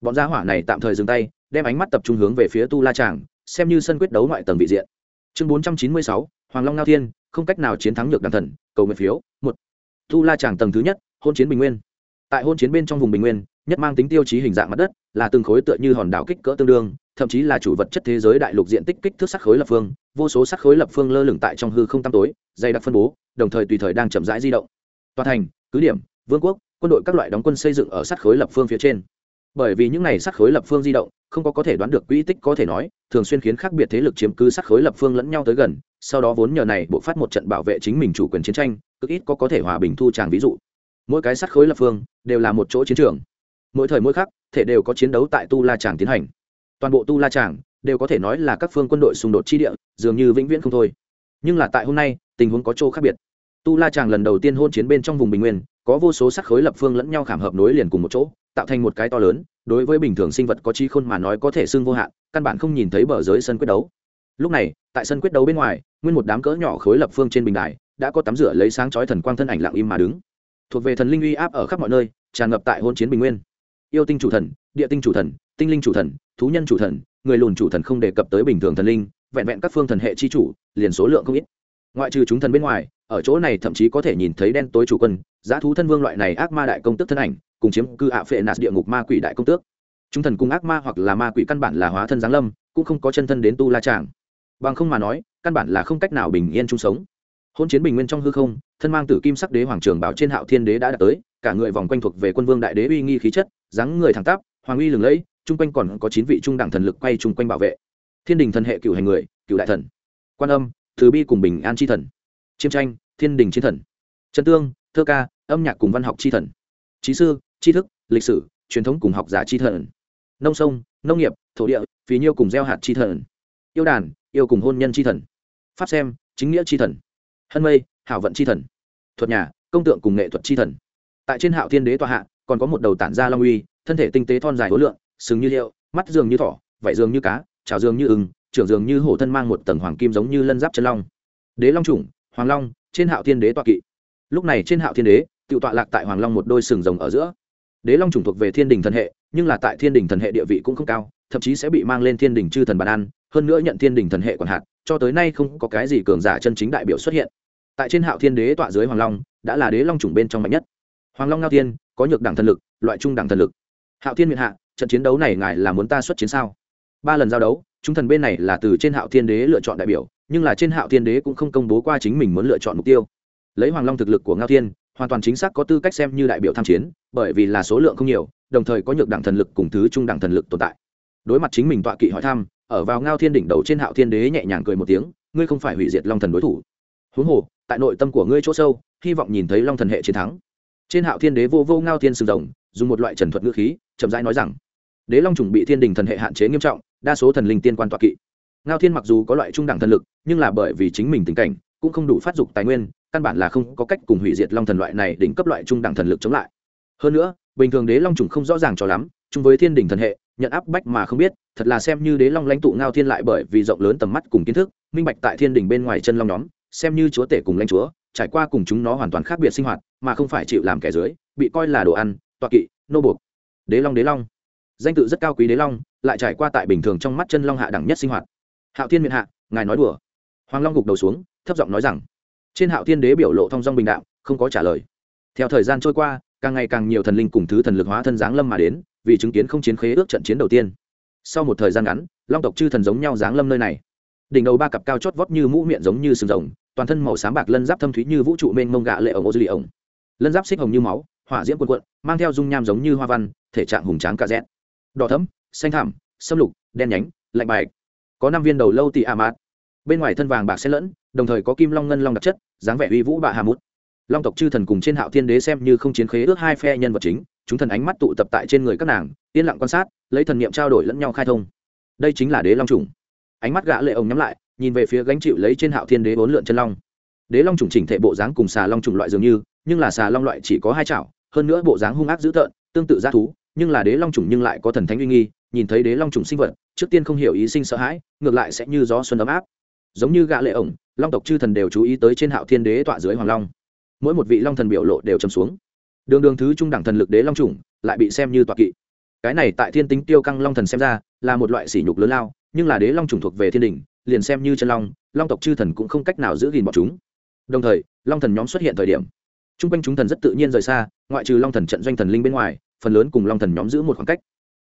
Bọn gia hỏa này tạm thời dừng tay, đem ánh mắt tập trung hướng về phía tu la tràng xem như sân quyết đấu ngoại tầng vị diện. Chương bốn trăm chín mươi sáu, hoàng long ngao thiên, không cách nào chiến thắng nhược đàn thần, cầu nguyện phiếu, một. Tu la tràng tầng thứ nhất, hôn chiến bình nguyên. Tại hôn chiến bên trong vùng bình nguyên, nhất mang tính tiêu chí hình dạng mặt đất, là từng khối tựa như hòn đảo kích cỡ tương đương, thậm chí là chủ vật chất thế giới đại lục diện tích kích thước sắc khối lập phương, vô số sắc khối lập phương lơ lửng tại trong hư không tăm tối, dày đặc phân bố, đồng thời tùy thời đang chậm rãi di động. Toàn thành, cứ điểm, vương quốc, quân đội các loại đóng quân xây dựng ở sắc khối lập phương phía trên. Bởi vì những này sắc khối lập phương di động không có có thể đoán được quỹ tích có thể nói, thường xuyên khiến khác biệt thế lực chiếm cứ sát khối lập phương lẫn nhau tới gần, sau đó vốn nhờ này bộ phát một trận bảo vệ chính mình chủ quyền chiến tranh, cực ít có có thể hòa bình thu tràng ví dụ. Mỗi cái sát khối lập phương đều là một chỗ chiến trường. Mỗi thời mỗi khắc, thể đều có chiến đấu tại tu la tràng tiến hành. Toàn bộ tu la tràng đều có thể nói là các phương quân đội xung đột chi địa, dường như vĩnh viễn không thôi. Nhưng là tại hôm nay, tình huống có chỗ khác biệt. Tu la tràng lần đầu tiên hôn chiến bên trong vùng bình nguyên, có vô số sắc khối lập phương lẫn nhau khảm hợp nối liền cùng một chỗ tạo thành một cái to lớn, đối với bình thường sinh vật có trí khôn mà nói có thể xưng vô hạn, căn bản không nhìn thấy bờ giới sân quyết đấu. Lúc này, tại sân quyết đấu bên ngoài, nguyên một đám cỡ nhỏ khối lập phương trên bình đài, đã có tắm rửa lấy sáng chói thần quang thân ảnh lặng im mà đứng. Thuộc về thần linh uy áp ở khắp mọi nơi, tràn ngập tại hôn chiến bình nguyên. Yêu tinh chủ thần, địa tinh chủ thần, tinh linh chủ thần, thú nhân chủ thần, người lùn chủ thần không đề cập tới bình thường thần linh, vẹn vẹn các phương thần hệ chi chủ, liền số lượng không ít. Ngoại trừ chúng thần bên ngoài, ở chỗ này thậm chí có thể nhìn thấy đen tối chủ quân, giá thú thân vương loại này ác ma đại công tức thân ảnh cùng chiếm cư ạ phệ nạt địa ngục ma quỷ đại công tước. Chúng thần cùng ác ma hoặc là ma quỷ căn bản là hóa thân giáng lâm, cũng không có chân thân đến tu la tràng. Bằng không mà nói, căn bản là không cách nào bình yên chung sống. Hôn chiến bình nguyên trong hư không, thân mang tử kim sắc đế hoàng trường bảo trên hạo thiên đế đã đạt tới, cả người vòng quanh thuộc về quân vương đại đế uy nghi khí chất, dáng người thẳng tắp, hoàng uy lừng lẫy, chung quanh còn có chín vị trung đẳng thần lực quay chung quanh bảo vệ. Thiên đình thần hệ cựu hành người cựu đại thần. Quan âm thứ bi cùng bình an c h i thần. Chiêm tranh, thiên đình chiến thần. Trần tương, thơ ca, âm nhạc cùng văn học c h i thần. Trí sư tri thức, lịch sử, truyền thống cùng học giả tri thần. Nông sông, nông nghiệp, thổ địa, phí nhiêu cùng gieo hạt tri thần. Yêu đàn, yêu cùng hôn nhân tri thần. Pháp xem, chính nghĩa tri thần. Hân mây, hảo vận tri thần. Thuật nhà, công tượng cùng nghệ thuật tri thần. Tại trên hạo thiên đế tọa hạ, còn có một đầu tản gia long uy, thân thể tinh tế thon dài hối lượng, sừng như liệu, mắt dường như thỏ vải dường như cá trào dường như ưng, trưởng dường như hổ thân mang một tầng hoàng kim giống như lân giáp chân long. Đế long chủng, hoàng long, trên hạo thiên đế tọa kỵ. Lúc này trên hạo thiên đế tự tọa lạc tại hoàng long một đôi sừng rồng ở giữa đế long chủng thuộc về thiên đình thần hệ, nhưng là tại thiên đình thần hệ địa vị cũng không cao, thậm chí sẽ bị mang lên thiên đình chư thần bàn ăn hơn nữa nhận thiên đình thần hệ còn hạt, cho tới nay không có cái gì cường giả chân chính đại biểu xuất hiện. Tại trên hạo thiên đế tọa dưới hoàng long, đã là đế long chủng bên trong mạnh nhất. Hoàng long ngao thiên, có nhược đẳng thần lực, loại trung đẳng thần lực. Hạo thiên miệng hạ, trận chiến đấu này ngài là muốn ta xuất chiến sao? Ba lần giao đấu, chúng thần bên này là từ trên hạo thiên đế lựa chọn đại biểu, nhưng là trên hạo thiên đế cũng không công bố qua chính mình muốn lựa chọn mục tiêu. Lấy hoàng long thực lực của ngao thiên hoàn toàn chính xác có tư cách xem như đại biểu tham chiến, bởi vì là số lượng không nhiều, đồng thời có nhược đẳng thần lực cùng thứ trung đẳng thần lực tồn tại. Đối mặt chính mình tọa kỵ hỏi thăm, ở vào ngao thiên đỉnh đầu trên hạo thiên đế nhẹ nhàng cười một tiếng, ngươi không phải hủy diệt long thần đối thủ. Huống hồ, tại nội tâm của ngươi chỗ sâu, hy vọng nhìn thấy long thần hệ chiến thắng. Trên hạo thiên đế vô vô ngao thiên sừng rồng, dùng một loại trần thuật ngữ khí, chậm rãi nói rằng, đế long trùng bị thiên đình thần hệ hạn chế nghiêm trọng, đa số thần linh tiên quan tọa kỵ. Ngao thiên mặc dù có loại trung đẳng thần lực, nhưng là bởi vì chính mình tình cảnh, cũng không đủ phát dục tài nguyên căn bản là không có cách cùng hủy diệt long thần loại này đỉnh cấp loại trung đẳng thần lực chống lại. Hơn nữa, bình thường đế long trùng không rõ ràng cho lắm, chung với thiên đình thần hệ, nhận áp bách mà không biết, thật là xem như đế long lãnh tụ ngao thiên lại bởi vì rộng lớn tầm mắt cùng kiến thức, minh bạch tại thiên đình bên ngoài chân long nhóm, xem như chúa tể cùng lãnh chúa, trải qua cùng chúng nó hoàn toàn khác biệt sinh hoạt, mà không phải chịu làm kẻ dưới, bị coi là đồ ăn toa kỵ, nô buộc. Đế long đế long. Danh tự rất cao quý đế long, lại trải qua tại bình thường trong mắt chân long hạ đẳng nhất sinh hoạt. Hạo thiên miệng hạ, ngài nói đùa. Hoàng long gục đầu xuống, thấp giọng nói rằng trên hạo thiên đế biểu lộ thong dong bình đạo không có trả lời. Theo thời gian trôi qua, càng ngày càng nhiều thần linh cùng thứ thần lực hóa thân giáng lâm mà đến, vì chứng kiến không chiến khế ước trận chiến đầu tiên. Sau một thời gian ngắn, long tộc chư thần giống nhau giáng lâm nơi này. Đỉnh đầu ba cặp cao chót vót như mũ miệng giống như sừng rồng, toàn thân màu xám bạc lân giáp thâm thúy như vũ trụ mênh mông gạ lệ ổng ô dư lì ổng. Lân giáp xích hồng như máu, hỏa diễm cuộn cuộn, mang theo dung nham giống như hoa văn, thể trạng hùng tráng cả rẽ đỏ thấm xanh thảm xâm lục, đen nhánh, lạnh bạch. Có năm viên đầu lâu tị a mát bên ngoài thân vàng bạc xen lẫn đồng thời có kim long ngân long đặc chất, dáng vẻ uy vũ bạ hà mút. Long tộc chư thần cùng trên hạo thiên đế xem như không chiến khế ước hai phe nhân vật chính, chúng thần ánh mắt tụ tập tại trên người các nàng, yên lặng quan sát, lấy thần niệm trao đổi lẫn nhau khai thông. Đây chính là đế long trùng ánh mắt gã lệ ông nhắm lại, nhìn về phía gánh chịu lấy trên hạo thiên đế bốn lượn chân long. Đế long trùng chỉnh thể bộ dáng cùng xà long trùng loại dường như, nhưng là xà long loại chỉ có hai chảo, hơn nữa bộ dáng hung ác dữ tợn, tương tự g thú, nhưng là đế long trùng nhưng lại có thần thánh uy nghi, nhìn thấy đế long trùng sinh vật, trước tiên không hiểu ý sinh sợ hãi, ngược lại sẽ như gió xuân ấm áp giống như gã lệ ổng, long tộc chư thần đều chú ý tới trên hạo thiên đế tọa dưới hoàng long. Mỗi một vị long thần biểu lộ đều trầm xuống. Đường đường thứ trung đẳng thần lực đế long trùng lại bị xem như tọa kỵ. Cái này tại thiên tính tiêu căng long thần xem ra, là một loại sỉ nhục lớn lao, nhưng là đế long trùng thuộc về thiên đình liền xem như chân long long tộc chư thần cũng không cách nào giữ gìn bọn chúng. Đồng thời, long thần nhóm xuất hiện thời điểm. T r u n g quanh chúng thần rất tự nhiên rời xa, ngoại trừ long thần trận doanh thần linh bên ngoài, phần lớn cùng long thần nhóm giữ một khoảng cách.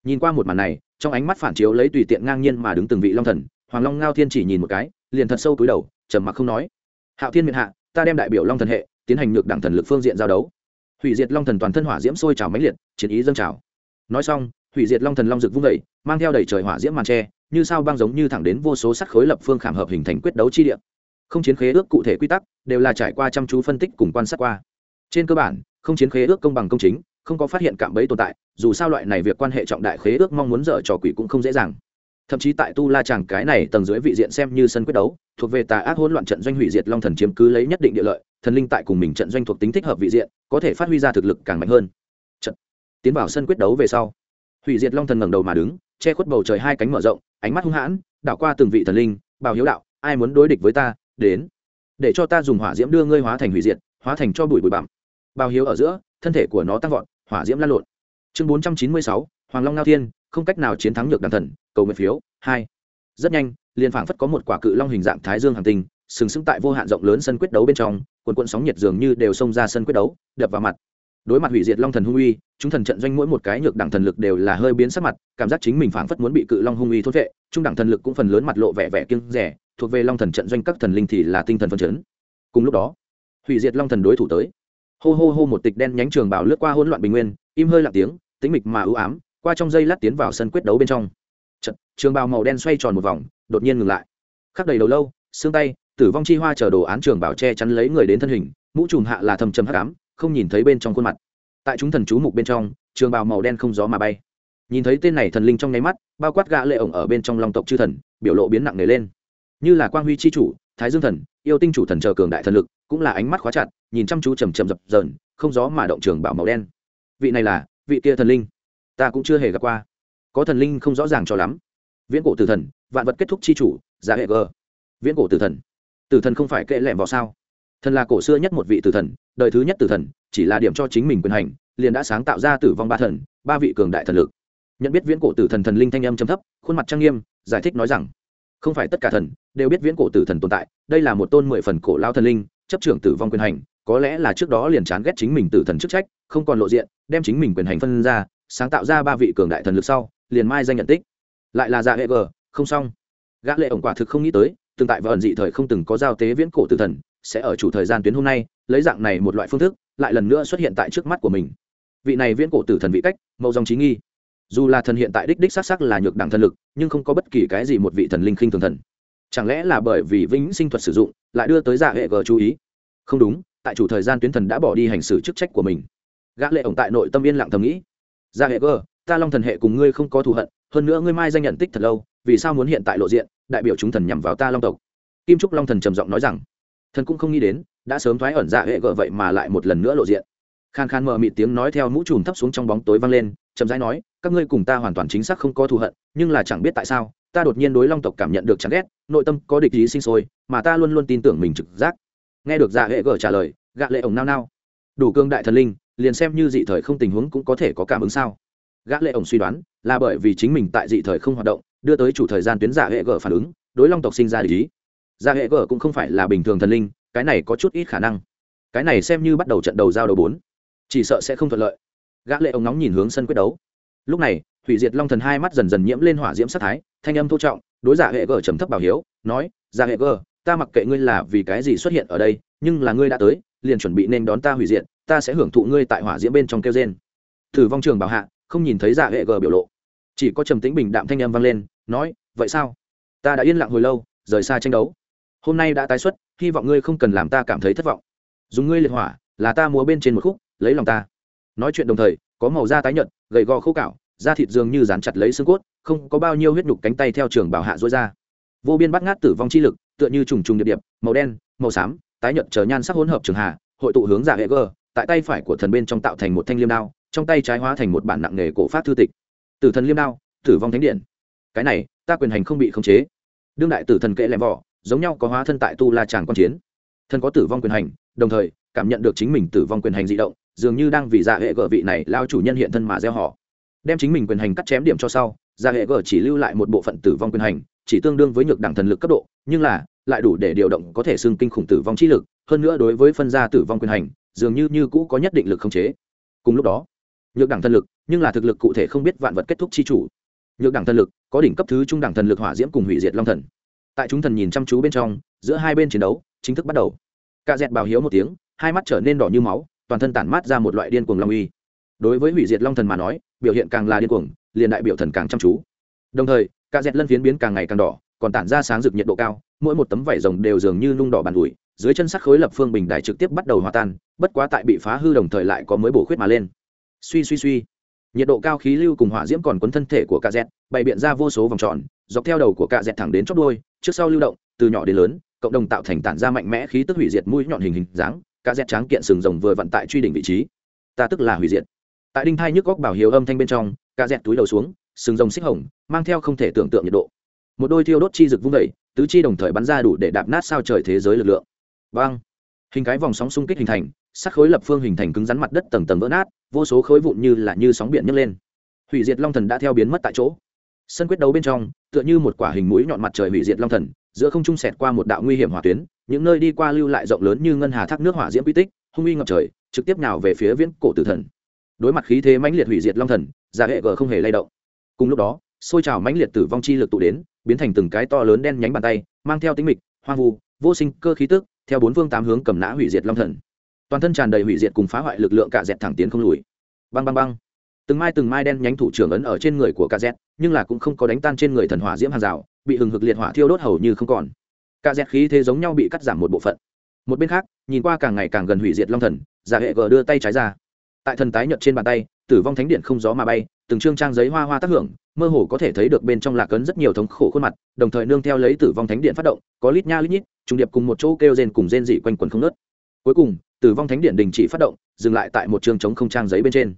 Nhìn qua một màn này, trong ánh mắt phản chiếu lấy tùy tiện ngang nhiên mà đứng từng vị long thần hoàng long ngao thiên chỉ nhìn một cái, liền thật sâu túi đầu, trầm mặc không nói. Hạo thiên miệng hạ, ta đem đại biểu long thần hệ, tiến hành ngược đẳng thần lực phương diện giao đấu. Hủy diệt long thần toàn thân hỏa diễm sôi trào mãnh liệt, chiến ý dâng trào. Nói xong, hủy diệt long thần long rực vung vẩy mang theo đầy trời hỏa diễm màn tre như sao băng giống như thẳng đến vô số sắc khối lập phương khảm hợp hình thành quyết đấu chi địa. Không chiến khế ước cụ thể quy tắc, đều là trải qua chăm chú phân tích cùng quan sát qua. Trên cơ bản, không chiến khế ước công bằng công chính, không có phát hiện cạm bẫy tồn tại, dù sao loại này việc quan hệ trọng đại khế ước mong muốn dở trò quỷ cũng không dễ dàng thậm chí tại tu la chàng cái này tầng dưới vị diện xem như sân quyết đấu, thuộc về tà ác hỗn loạn trận doanh hủy diệt long thần chiếm cứ lấy nhất định địa lợi, thần linh tại cùng mình trận doanh thuộc tính thích hợp vị diện, có thể phát huy ra thực lực càng mạnh hơn. Trận. Tiến vào sân quyết đấu về sau, hủy diệt long thần ngẩng đầu mà đứng, che khuất bầu trời hai cánh mở rộng, ánh mắt hung hãn, đảo qua từng vị thần linh, bảo hiếu đạo, ai muốn đối địch với ta, đến. Để cho ta dùng hỏa diễm đưa ngươi hóa thành hủy diệt, hóa thành cho bụi bụi bặm. Bảo hiếu ở giữa, thân thể của nó tăng vọt, hỏa diễm lan lộn. Chương bốn trăm chín mươi sáu, hoàng long ngao thiên không cách nào chiến thắng nhược đàn thần, cầu nguyện phiếu, hai. Rất nhanh, liền phảng phất có một quả cự long hình dạng thái dương hàng tinh, sừng sững tại vô hạn rộng lớn sân quyết đấu bên trong quần quận sóng nhiệt dường như đều xông ra sân quyết đấu, đập vào mặt. Đối mặt hủy diệt long thần hung uy, chúng thần trận doanh mỗi một cái nhược đẳng thần lực đều là hơi biến sắc mặt, cảm giác chính mình phảng phất muốn bị cự long hung uy thốt vệ, trung đẳng thần lực cũng phần lớn mặt lộ vẻ vẻ kiêng rẻ, thuộc về long thần trận doanh các thần linh thì là tinh thần phân chấn. Cùng lúc đó, hủy diệt long thần đối thủ tới. Hô hô hô một tịch đen nhánh trường bảo lướt qua hỗn loạn bình nguyên, im hơi lặng tiếng, tĩnh mịch mà ưu ám qua trong dây lát tiến vào sân quyết đấu bên trong. Trận, trường bào màu đen xoay tròn một vòng đột nhiên ngừng lại. Khắc đầy đầu lâu xương tay tử vong chi hoa chờ đồ án trường bảo che chắn lấy người đến thân hình mũ trùm hạ là thầm trầm hắc ám không nhìn thấy bên trong khuôn mặt. Tại chúng thần chú mục bên trong trường bào màu đen không gió mà bay. Nhìn thấy tên này thần linh trong nháy mắt bao quát gã lệ ổng ở bên trong long tộc chư thần biểu lộ biến nặng nề lên. Như là quang huy chi chủ thái dương thần yêu tinh chủ thần chờ cường đại thần lực cũng là ánh mắt khóa chặt nhìn chăm chú trầm trầm dập dờn không gió mà động trường bảo màu đen. Vị này là vị kia thần linh ta cũng chưa hề gặp qua. Có thần linh không rõ ràng cho lắm. Viễn cổ tử thần, vạn vật kết thúc chi chủ, giả hệ g viễn cổ tử thần. Tử thần không phải kệ lẻm vào sao? Thần là cổ xưa nhất một vị tử thần, đời thứ nhất tử thần, chỉ là điểm cho chính mình quyền hành, liền đã sáng tạo ra tử vong ba thần, ba vị cường đại thần lực. Nhận biết viễn cổ tử thần thần linh thanh âm chấm thấp, khuôn mặt trang nghiêm, giải thích nói rằng, không phải tất cả thần đều biết viễn cổ tử thần tồn tại, đây là một tôn mười phần cổ lao thần linh, chấp trưởng tử vong quyền hành, có lẽ là trước đó liền chán ghét chính mình tử thần chức trách, không còn lộ diện, đem chính mình quyền hành phân ra sáng tạo ra ba vị cường đại thần lực sau, liền mai danh nhận tích. Lại là dạ hệ g, không xong. Gã lệ ổng quả thực không nghĩ tới, tương tại và ẩn dị thời không từng có giao tế viễn cổ tử thần, sẽ ở chủ thời gian tuyến hôm nay, lấy dạng này một loại phương thức, lại lần nữa xuất hiện tại trước mắt của mình. Vị này viễn cổ tử thần vị cách mẫu dòng trí nghi. Dù là thần hiện tại đích đích xác sắc là nhược đẳng thần lực, nhưng không có bất kỳ cái gì một vị thần linh khinh thường thần. Chẳng lẽ là bởi vì vĩnh sinh thuật sử dụng, lại đưa tới dạ hệ g chú ý? Không đúng, tại chủ thời gian tuyến thần đã bỏ đi hành xử chức trách của mình. Gã lệ ổng tại nội tâm yên lặng thầm nghĩ ra hệ cơ, ta long thần hệ cùng ngươi không có thù hận hơn nữa ngươi mai danh nhận tích thật lâu vì sao muốn hiện tại lộ diện đại biểu chúng thần nhằm vào ta long tộc? Kim trúc long thần trầm giọng nói rằng thần cũng không nghĩ đến đã sớm thoái ẩn dạ hệ gợ vậy mà lại một lần nữa lộ diện. Khan khan mờ mịt tiếng nói theo mũ trùm thấp xuống trong bóng tối vang lên chậm rãi nói các ngươi cùng ta hoàn toàn chính xác không có thù hận nhưng là chẳng biết tại sao ta đột nhiên đối long tộc cảm nhận được chán ghét nội tâm có địch ý sinh sôi mà ta luôn luôn tin tưởng mình trực giác. Nghe được dạ hệ gở trả lời gạ lệ ổng nao nao. Đủ cương đại thần linh liền xem như dị thời không tình huống cũng có thể có cảm ứng sao. Gã lệ ổng suy đoán, là bởi vì chính mình tại dị thời không hoạt động, đưa tới chủ thời gian tuyến giả hệ gở phản ứng, đối long tộc sinh ra ý. Giả hệ gở cũng không phải là bình thường thần linh, cái này có chút ít khả năng. Cái này xem như bắt đầu trận đầu giao đầu bốn. Chỉ sợ sẽ không thuận lợi. Gã lệ ổng nóng nhìn hướng sân quyết đấu. Lúc này hủy diệt long thần hai mắt dần dần nhiễm lên hỏa diễm sát thái, thanh âm thô trọng, đối giả hệ gở trầm thấp bảo hiếu, nói, giả hệ gở, ta mặc kệ ngươi là vì cái gì xuất hiện ở đây, nhưng là ngươi đã tới liền chuẩn bị nên đón ta hủy diệt, ta sẽ hưởng thụ ngươi tại hỏa diễm bên trong kêu gen thử vong trường bảo hạ, không nhìn thấy giả dạ hệ gờ biểu lộ. Chỉ có trầm tĩnh bình đạm thanh âm vang lên, nói, vậy sao? Ta đã yên lặng hồi lâu, rời xa tranh đấu. Hôm nay đã tái xuất, hy vọng ngươi không cần làm ta cảm thấy thất vọng. Dùng ngươi liệt hỏa, là ta múa bên trên một khúc, lấy lòng ta. Nói chuyện đồng thời, có màu da tái nhợt, gầy gò khô cạo, da thịt dường như dán chặt lấy xương cốt, không có bao nhiêu huyết nhục cánh tay theo trường bảo hạ dối ra. Vô biên bắt ngát tử vong chi lực, tựa như trùng trùng điệp điệp, màu đen, màu xám tái nhợt chờ nhan sắc hỗn hợp trường hạ hội tụ hướng giả hệ gờ, tại tay phải của thần bên trong tạo thành một thanh liêm đao, trong tay trái hóa thành một bản nặng nghề cổ phát thư tịch. Tử thần liêm đao, tử vong thánh điện. Cái này, ta quyền hành không bị khống chế. Đương đại tử thần kệ lẹm vỏ, giống nhau có hóa thân tại tu la tràng quan chiến. Thần có tử vong quyền hành, đồng thời, cảm nhận được chính mình tử vong quyền hành di động, dường như đang vì dạ hệ gở vị này lao chủ nhân hiện thân mà gieo họ. Đem chính mình quyền hành cắt chém điểm cho sau dạ hệ gở chỉ lưu lại một bộ phận tử vong quyền hành, chỉ tương đương với nhược đẳng thần lực cấp độ, nhưng là lại đủ để điều động có thể xưng kinh khủng tử vong trí lực, hơn nữa đối với phân gia tử vong quyền hành, dường như như cũ có nhất định lực không chế. Cùng lúc đó, nhược đẳng thần lực, nhưng là thực lực cụ thể không biết vạn vật kết thúc chi chủ. Nhược đẳng thần lực, có đỉnh cấp thứ trung đẳng thần lực hỏa diễm cùng hủy diệt long thần. Tại chúng thần nhìn chăm chú bên trong, giữa hai bên chiến đấu, chính thức bắt đầu. Cạ dẹt bào hiếu một tiếng, hai mắt trở nên đỏ như máu, toàn thân tản mát ra một loại điên cuồng long uy. Đối với hủy diệt long thần mà nói, biểu hiện càng là điên cuồng, liền đại biểu thần càng chăm chú. Đồng thời, cạ dẹt lân phiến biến càng ngày càng đỏ còn tản ra sáng rực nhiệt độ cao, mỗi một tấm vải rồng đều dường như nung đỏ bàn ủi, dưới chân sắc khối lập phương bình đài trực tiếp bắt đầu hòa tan, bất quá tại bị phá hư đồng thời lại có mới bổ khuyết mà lên. Suy suy suy. Nhiệt độ cao khí lưu cùng hỏa diễm còn quấn thân thể của cạ dẹt, bày biện ra vô số vòng tròn, dọc theo đầu của cạ dẹt thẳng đến chót đuôi, trước sau lưu động, từ nhỏ đến lớn, cộng đồng tạo thành tản ra mạnh mẽ khí tức hủy diệt mũi nhọn hình hình dáng, cạ dẹt tráng kiện sừng rồng vừa vận tại truy đỉnh vị trí. Ta tức là hủy diệt. Tại đinh thai nhức góc bảo hiếu âm thanh bên trong, cạ dẹt túi đầu xuống, sừng rồng xích hồng, mang theo không thể tưởng tượng nhiệt độ một đôi thiêu đốt chi rực vung vẩy tứ chi đồng thời bắn ra đủ để đạp nát sao trời thế giới lực lượng. Vang hình cái vòng sóng xung kích hình thành, sắc khối lập phương hình thành cứng rắn mặt đất tầng tầng vỡ nát, vô số khối vụn như là như sóng biển nhấc lên. Hủy diệt long thần đã theo biến mất tại chỗ. Sân quyết đấu bên trong, tựa như một quả hình mũi nhọn mặt trời hủy diệt long thần, giữa không trung sẹt qua một đạo nguy hiểm hỏa tuyến, những nơi đi qua lưu lại rộng lớn như ngân hà thác nước hỏa diễm quy tích, hung uy ngập trời, trực tiếp nào về phía viễn cổ tử thần. Đối mặt khí thế mãnh liệt hủy diệt long thần, giả hệ g không hề lay động. Cùng lúc đó, xôi trào mãnh liệt tử vong chi lực tụ đến biến thành từng cái to lớn đen nhánh bàn tay, mang theo tính mịch, hoang vu, vô sinh cơ khí tức, theo bốn phương tám hướng cầm nã hủy diệt long thần. Toàn thân tràn đầy hủy diệt cùng phá hoại lực lượng cả dẹt thẳng tiến không lùi. Băng băng băng. Từng mai từng mai đen nhánh thủ trưởng ấn ở trên người của cả dẹt, nhưng là cũng không có đánh tan trên người thần hỏa diễm hàng rào, bị hừng hực liệt hỏa thiêu đốt hầu như không còn. Cả dẹt khí thế giống nhau bị cắt giảm một bộ phận. Một bên khác, nhìn qua càng ngày càng gần hủy diệt long thần, giả hệ gờ đưa tay trái ra. Tại thần tái nhợt trên bàn tay tử vong thánh điện không gió mà bay, từng trương trang giấy hoa hoa tác hưởng, mơ hồ có thể thấy được bên trong lạc ấn rất nhiều thống khổ khuôn mặt, đồng thời nương theo lấy tử vong thánh điện phát động, có lít nha lít nhít, trùng điệp cùng một chỗ kêu rên cùng rên dị quanh quần không nớt cuối cùng, tử vong thánh điện đình chỉ phát động, dừng lại tại một trường chống không trang giấy bên trên.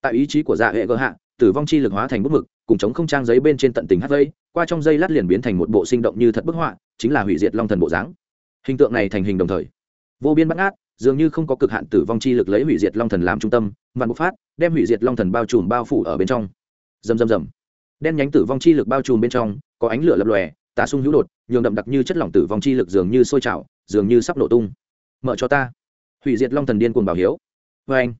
Tại ý chí của dạ hệ gỡ hạ, tử vong chi lực hóa thành bút mực, cùng chống không trang giấy bên trên tận tình hát vây, qua trong dây lát liền biến thành một bộ sinh động như thật bức họa, chính là hủy diệt long thần bộ dáng. Hình tượng này thành hình đồng thời. Vô biên bắt ngát dường như không có cực hạn tử vong chi lực lấy hủy diệt long thần làm trung tâm, vạn bộc phát, đem hủy diệt long thần bao trùm bao phủ ở bên trong. Rầm rầm rầm. Đen nhánh tử vong chi lực bao trùm bên trong, có ánh lửa lập lòe, tà sung hữu đột, nhường đậm đặc như chất lỏng tử vong chi lực dường như sôi trào, dường như sắp nổ tung. Mở cho ta. Hủy diệt long thần điên cuồng bảo hiếu. Vê anh.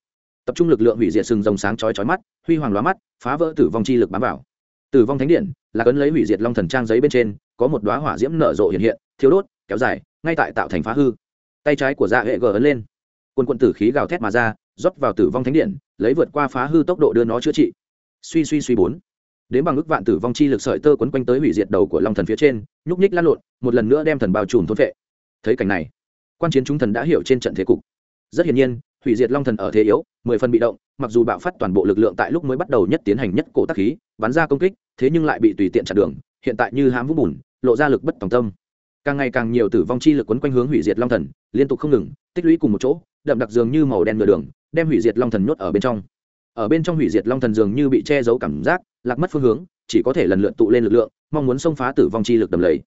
Tập trung lực lượng hủy diệt sừng rồng sáng chói chói mắt, huy hoàng lóa mắt, phá vỡ tử vong chi lực bám vào. Tử vong thánh điện, là cấn lấy hủy diệt long thần trang giấy bên trên, có một đoá hỏa diễm nở rộ hiện hiện thiếu đốt, kéo dài, ngay tại tạo thành phá hư tay trái của dạ hệ gờ ấn lên. Quân quận tử khí gào thét mà ra, rót vào tử vong thánh điện, lấy vượt qua phá hư tốc độ đưa nó chữa trị. Suy suy suy bốn. Đến bằng ước vạn tử vong chi lực sợi tơ quấn quanh tới hủy diệt đầu của long thần phía trên, nhúc nhích lăn lộn, một lần nữa đem thần bao trùm thôn vệ. Thấy cảnh này, quan chiến chúng thần đã hiểu trên trận thế cục. Rất hiển nhiên, hủy diệt long thần ở thế yếu, mười phần bị động, mặc dù bạo phát toàn bộ lực lượng tại lúc mới bắt đầu nhất tiến hành nhất cổ tác khí, bắn ra công kích, thế nhưng lại bị tùy tiện chặn đường, hiện tại như hãm vũng bùn, lộ ra lực bất tòng tâm càng ngày càng nhiều tử vong chi lực quấn quanh hướng hủy diệt long thần, liên tục không ngừng, tích lũy cùng một chỗ, đậm đặc dường như màu đen nửa đường, đem hủy diệt long thần nhốt ở bên trong. Ở bên trong hủy diệt long thần dường như bị che giấu cảm giác, lạc mất phương hướng, chỉ có thể lần lượt tụ lên lực lượng, mong muốn xông phá tử vong chi lực đầm lầy.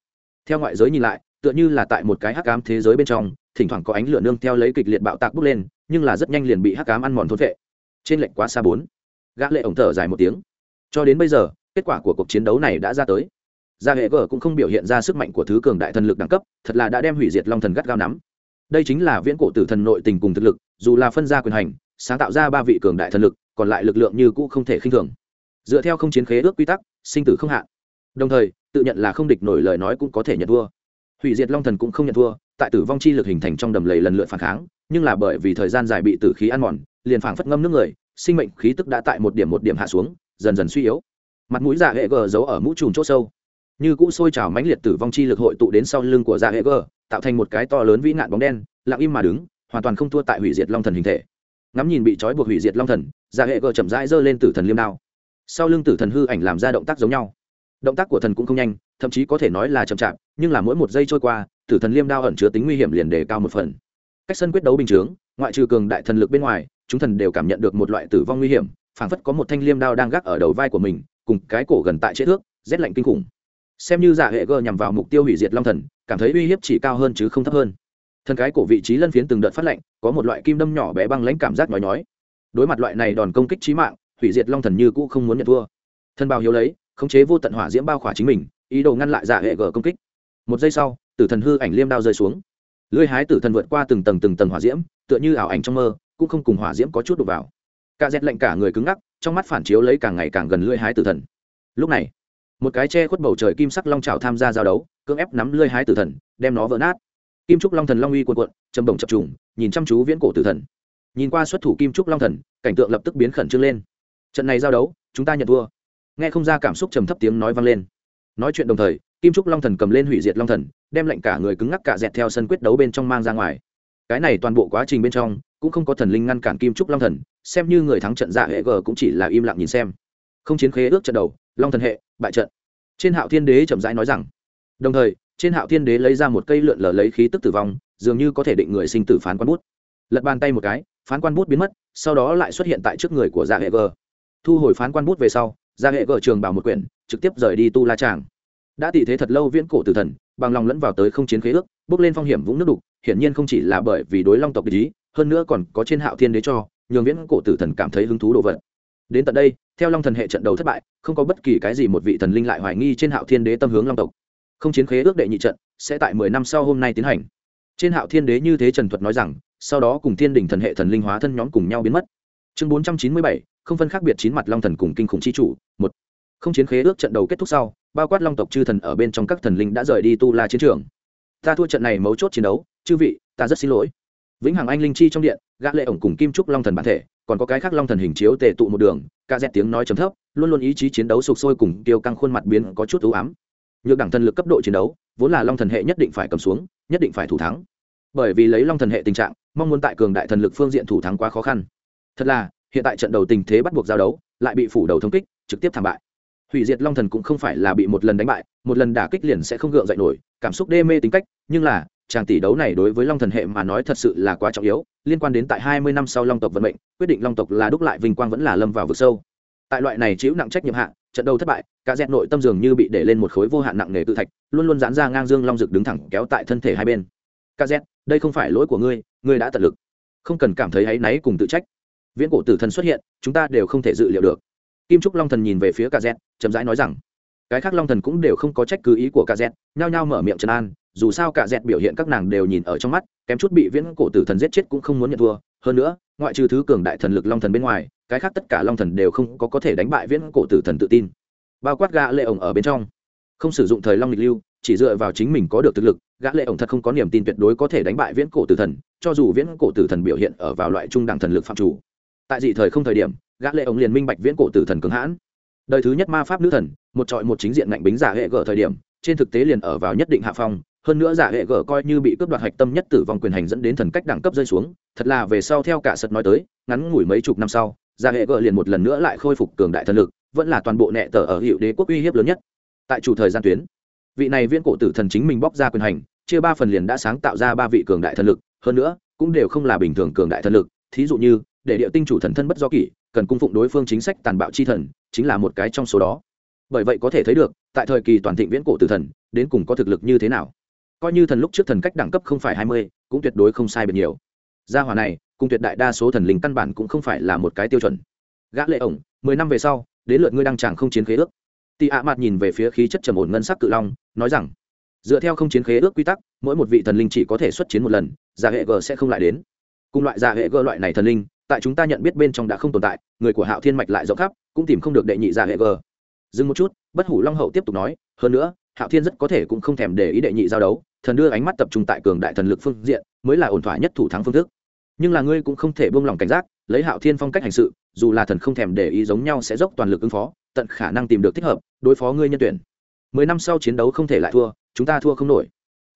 Theo ngoại giới nhìn lại, tựa như là tại một cái hắc ám thế giới bên trong, thỉnh thoảng có ánh lửa nương theo lấy kịch liệt bạo tạc bốc lên, nhưng là rất nhanh liền bị hắc ám ăn mòn thôn vệ trên lệnh quá xa bốn. Gã lệ ổng thở dài một tiếng. Cho đến bây giờ, kết quả của cuộc chiến đấu này đã ra tới gia hệ gở cũng không biểu hiện ra sức mạnh của thứ cường đại thần lực đẳng cấp, thật là đã đem hủy diệt long thần gắt gao nắm. Đây chính là viễn cổ tử thần nội tình cùng thực lực, dù là phân ra quyền hành, sáng tạo ra ba vị cường đại thần lực, còn lại lực lượng như cũ không thể khinh thường. Dựa theo không chiến khế ước quy tắc, sinh tử không hạn. Đồng thời, tự nhận là không địch nổi lời nói cũng có thể nhận thua. Hủy diệt long thần cũng không nhận thua, tại tử vong chi lực hình thành trong đầm lầy lần lượt phản kháng, nhưng là bởi vì thời gian dài bị tử khí ăn mòn, liền phảng phất ngâm nước người, sinh mệnh khí tức đã tại một điểm một điểm hạ xuống, dần dần suy yếu. Mặt mũi dạ hệ gờ giấu ở mũ trùm c h ỗ sâu như cũ sôi trào mãnh liệt tử vong chi lực hội tụ đến sau lưng của dạ hệ gờ tạo thành một cái to lớn vĩ nạn bóng đen, lặng im mà đứng, hoàn toàn không thua tại hủy diệt long thần hình thể. Ngắm nhìn bị trói buộc hủy diệt long thần dạ hệ gờ chậm rãi giơ lên tử thần liêm đao. Sau lưng tử thần hư ảnh làm ra động tác giống nhau. Động tác của thần cũng không nhanh, thậm chí có thể nói là chậm chạp, nhưng là mỗi một giây trôi qua, tử thần liêm đao ẩn chứa tính nguy hiểm liền đề cao một phần. Cách sân quyết đấu bình chướng, ngoại trừ cường đại thần lực bên ngoài, chúng thần đều cảm nhận được một loại tử vong nguy hiểm, phảng phất có một thanh liêm đao đang gác ở đầu vai của mình, cùng cái cổ gần tại chết thước, rét lạnh kinh khủng xem như giả hệ gờ nhằm vào mục tiêu hủy diệt long thần, cảm thấy uy hiếp chỉ cao hơn chứ không thấp hơn. Thân cái cổ vị trí lân phiến từng đợt phát lạnh, có một loại kim đâm nhỏ bé băng lãnh cảm giác nhói nhói. Đối mặt loại này đòn công kích trí mạng, hủy diệt long thần như cũ không muốn nhận thua. Thân bao hiếu lấy, khống chế vô tận hỏa diễm bao khỏa chính mình, ý đồ ngăn lại giả hệ gờ công kích. Một giây sau, tử thần hư ảnh liêm đao rơi xuống. Lưới hái tử thần vượt qua từng tầng từng tầng hỏa diễm, tựa như ảo ảnh trong mơ, cũng không cùng hỏa diễm có chút đục vào. Cả dẹt lạnh cả người cứng ngắc, trong mắt phản chiếu lấy càng ngày càng gần lưỡi hái tử thần. Lúc này một cái che khuất bầu trời kim sắc long trào tham gia giao đấu, cưỡng ép nắm lưỡi hái tử thần, đem nó vỡ nát. Kim trúc long thần long uy cuộn cuộn, châm bổng chập trùng, nhìn chăm chú viễn cổ tử thần. Nhìn qua xuất thủ kim trúc long thần, cảnh tượng lập tức biến khẩn trương lên. Trận này giao đấu, chúng ta nhận thua. Nghe không ra cảm xúc trầm thấp tiếng nói vang lên. Nói chuyện đồng thời, kim trúc long thần cầm lên hủy diệt long thần, đem lệnh cả người cứng ngắc cả dẹt theo sân quyết đấu bên trong mang ra ngoài. Cái này toàn bộ quá trình bên trong, cũng không có thần linh ngăn cản kim trúc long thần, xem như người thắng trận dạ hệ g cũng chỉ là im lặng nhìn xem. Không chiến khế ước trận đầu long thần hệ, bại trận. Trên hạo thiên đế chậm rãi nói rằng, đồng thời, trên hạo thiên đế lấy ra một cây lượn lờ lấy khí tức tử vong, dường như có thể định người sinh tử phán quan bút. Lật bàn tay một cái, phán quan bút biến mất, sau đó lại xuất hiện tại trước người của dạ hệ g thu hồi phán quan bút về sau dạ hệ g trường bảo một quyển, trực tiếp rời đi tu la tràng. Đã tị thế thật lâu viễn cổ tử thần, bằng lòng lẫn vào tới không chiến khế ước, bước lên phong hiểm vũng nước đục, hiển nhiên không chỉ là bởi vì đối long tộc ý, hơn nữa còn có trên hạo thiên đế cho, nhường viễn cổ tử thần cảm thấy hứng thú đồ vật đến tận đây, theo long thần hệ trận đấu thất bại, không có bất kỳ cái gì một vị thần linh lại hoài nghi trên hạo thiên đế tâm hướng long tộc. Không chiến khế ước đệ nhị trận, sẽ tại mười năm sau hôm nay tiến hành. Trên hạo thiên đế như thế trần thuật nói rằng, sau đó cùng thiên đình thần hệ thần linh hóa thân nhóm cùng nhau biến mất. Chương bốn trăm chín mươi bảy, không phân khác biệt chín mặt long thần cùng kinh khủng chi chủ, một. Không chiến khế ước trận đầu kết thúc sau, bao quát long tộc chư thần ở bên trong các thần linh đã rời đi tu la chiến trường. Ta thua trận này mấu chốt chiến đấu, chư vị, ta rất xin lỗi. Vĩnh hằng anh linh chi trong điện, gã lệ ổng cùng kim trúc long thần bản thể còn có cái khác long thần hình chiếu tề tụ một đường ca dẹt tiếng nói chấm thấp, luôn luôn ý chí chiến đấu sục sôi cùng tiêu căng khuôn mặt biến có chút ưu ám. Nhược đẳng thần lực cấp độ chiến đấu, vốn là long thần hệ nhất định phải cầm xuống, nhất định phải thủ thắng. Bởi vì lấy long thần hệ tình trạng, mong muốn tại cường đại thần lực phương diện thủ thắng quá khó khăn. Thật là, hiện tại trận đầu tình thế bắt buộc giao đấu, lại bị phủ đầu thống kích, trực tiếp thảm bại. Hủy diệt long thần cũng không phải là bị một lần đánh bại, một lần đả kích liền sẽ không gượng dậy nổi, cảm xúc đê mê tính cách, nhưng là chàng tỷ đấu này đối với long thần hệ mà nói thật sự là quá trọng yếu, liên quan đến tại hai mươi năm sau long tộc vận mệnh, quyết định long tộc là đúc lại vinh quang vẫn là lâm vào vực sâu. Tại loại này chịu nặng trách nhiệm hạ, trận đấu thất bại, cả dẹt nội tâm dường như bị để lên một khối vô hạn nặng nề tự thạch, luôn luôn giãn ra ngang dương long rực đứng thẳng kéo tại thân thể hai bên. Cả dẹt, đây không phải lỗi của ngươi ngươi đã tận lực. Không cần cảm thấy áy náy cùng tự trách. Viễn cổ tử thần xuất hiện, chúng ta đều không thể dự liệu được. Kim trúc long thần nhìn về phía cả dẹt, chậm rãi nói rằng, cái khác long thần cũng đều không có trách cứ ý của cả dẹt, nhao nhao mở miệng trấn an dù sao cả dẹt biểu hiện các nàng đều nhìn ở trong mắt, kém chút bị viễn cổ tử thần giết chết cũng không muốn nhận thua. Hơn nữa, ngoại trừ thứ cường đại thần lực long thần bên ngoài, cái khác tất cả long thần đều không có có thể đánh bại viễn cổ tử thần tự tin. Bao quát gã lệ ổng ở bên trong. Không sử dụng thời long lịch lưu, chỉ dựa vào chính mình có được thực lực, gã lệ ổng thật không có niềm tin tuyệt đối có thể đánh bại viễn cổ tử thần, cho dù viễn cổ tử thần biểu hiện ở vào loại trung đẳng thần lực phạm chủ. Tại dị thời không thời điểm, gã lệ ổng liền minh bạch viễn cổ tử thần cứng hãn. Đời thứ nhất ma pháp nữ thần, một trọi một chính diện ngạnh bính giả hệ gở thời điểm, trên thực tế liền ở vào nhất định hạ phong hơn nữa giả hệ gở coi như bị cướp đoạt hạch tâm nhất tử vong quyền hành dẫn đến thần cách đẳng cấp rơi xuống, thật là về sau theo cả sật nói tới, ngắn ngủi mấy chục năm sau, giả hệ gở liền một lần nữa lại khôi phục cường đại thần lực, vẫn là toàn bộ nệ tờ ở hiệu đế quốc uy hiếp lớn nhất. Tại chủ thời gian tuyến, vị này viễn cổ tử thần chính mình bóc ra quyền hành, chia ba phần liền đã sáng tạo ra ba vị cường đại thần lực, hơn nữa, cũng đều không là bình thường cường đại thần lực, thí dụ như, để địa tinh chủ thần thân bất do kỷ, cần cung phụng đối phương chính sách tàn bạo chi thần, chính là một cái trong số đó. Bởi vậy có thể thấy được, tại thời kỳ toàn thịnh viễn cổ tử thần, đến cùng có thực lực như thế nào coi như thần lúc trước thần cách đẳng cấp không phải hai mươi, cũng tuyệt đối không sai biệt nhiều. Gia hòa này, cùng tuyệt đại đa số thần linh căn bản cũng không phải là một cái tiêu chuẩn. Gã lệ ổng, mười năm về sau, đến lượt ngươi đăng tràng không chiến khế ước. Tị ạ mặt nhìn về phía khí chất trầm ổn ngân sắc cự long, nói rằng, dựa theo không chiến khế ước quy tắc, mỗi một vị thần linh chỉ có thể xuất chiến một lần, giả hệ g sẽ không lại đến. Cùng loại giả hệ g loại này thần linh, tại chúng ta nhận biết bên trong đã không tồn tại, người của hạo thiên mạch lại rộng khắp, cũng tìm không được đệ nhị giả hệ g dừng một chút, bất hủ long hậu tiếp tục nói, hơn nữa hạo thiên rất có thể cũng không thèm để ý đệ nhị giao đấu, thần đưa ánh mắt tập trung tại cường đại thần lực phương diện, mới là ổn thỏa nhất thủ thắng phương thức. Nhưng là ngươi cũng không thể buông lỏng cảnh giác, lấy hạo thiên phong cách hành sự, dù là thần không thèm để ý giống nhau sẽ dốc toàn lực ứng phó, tận khả năng tìm được thích hợp, đối phó ngươi nhân tuyển. Mười năm sau chiến đấu không thể lại thua, chúng ta thua không nổi.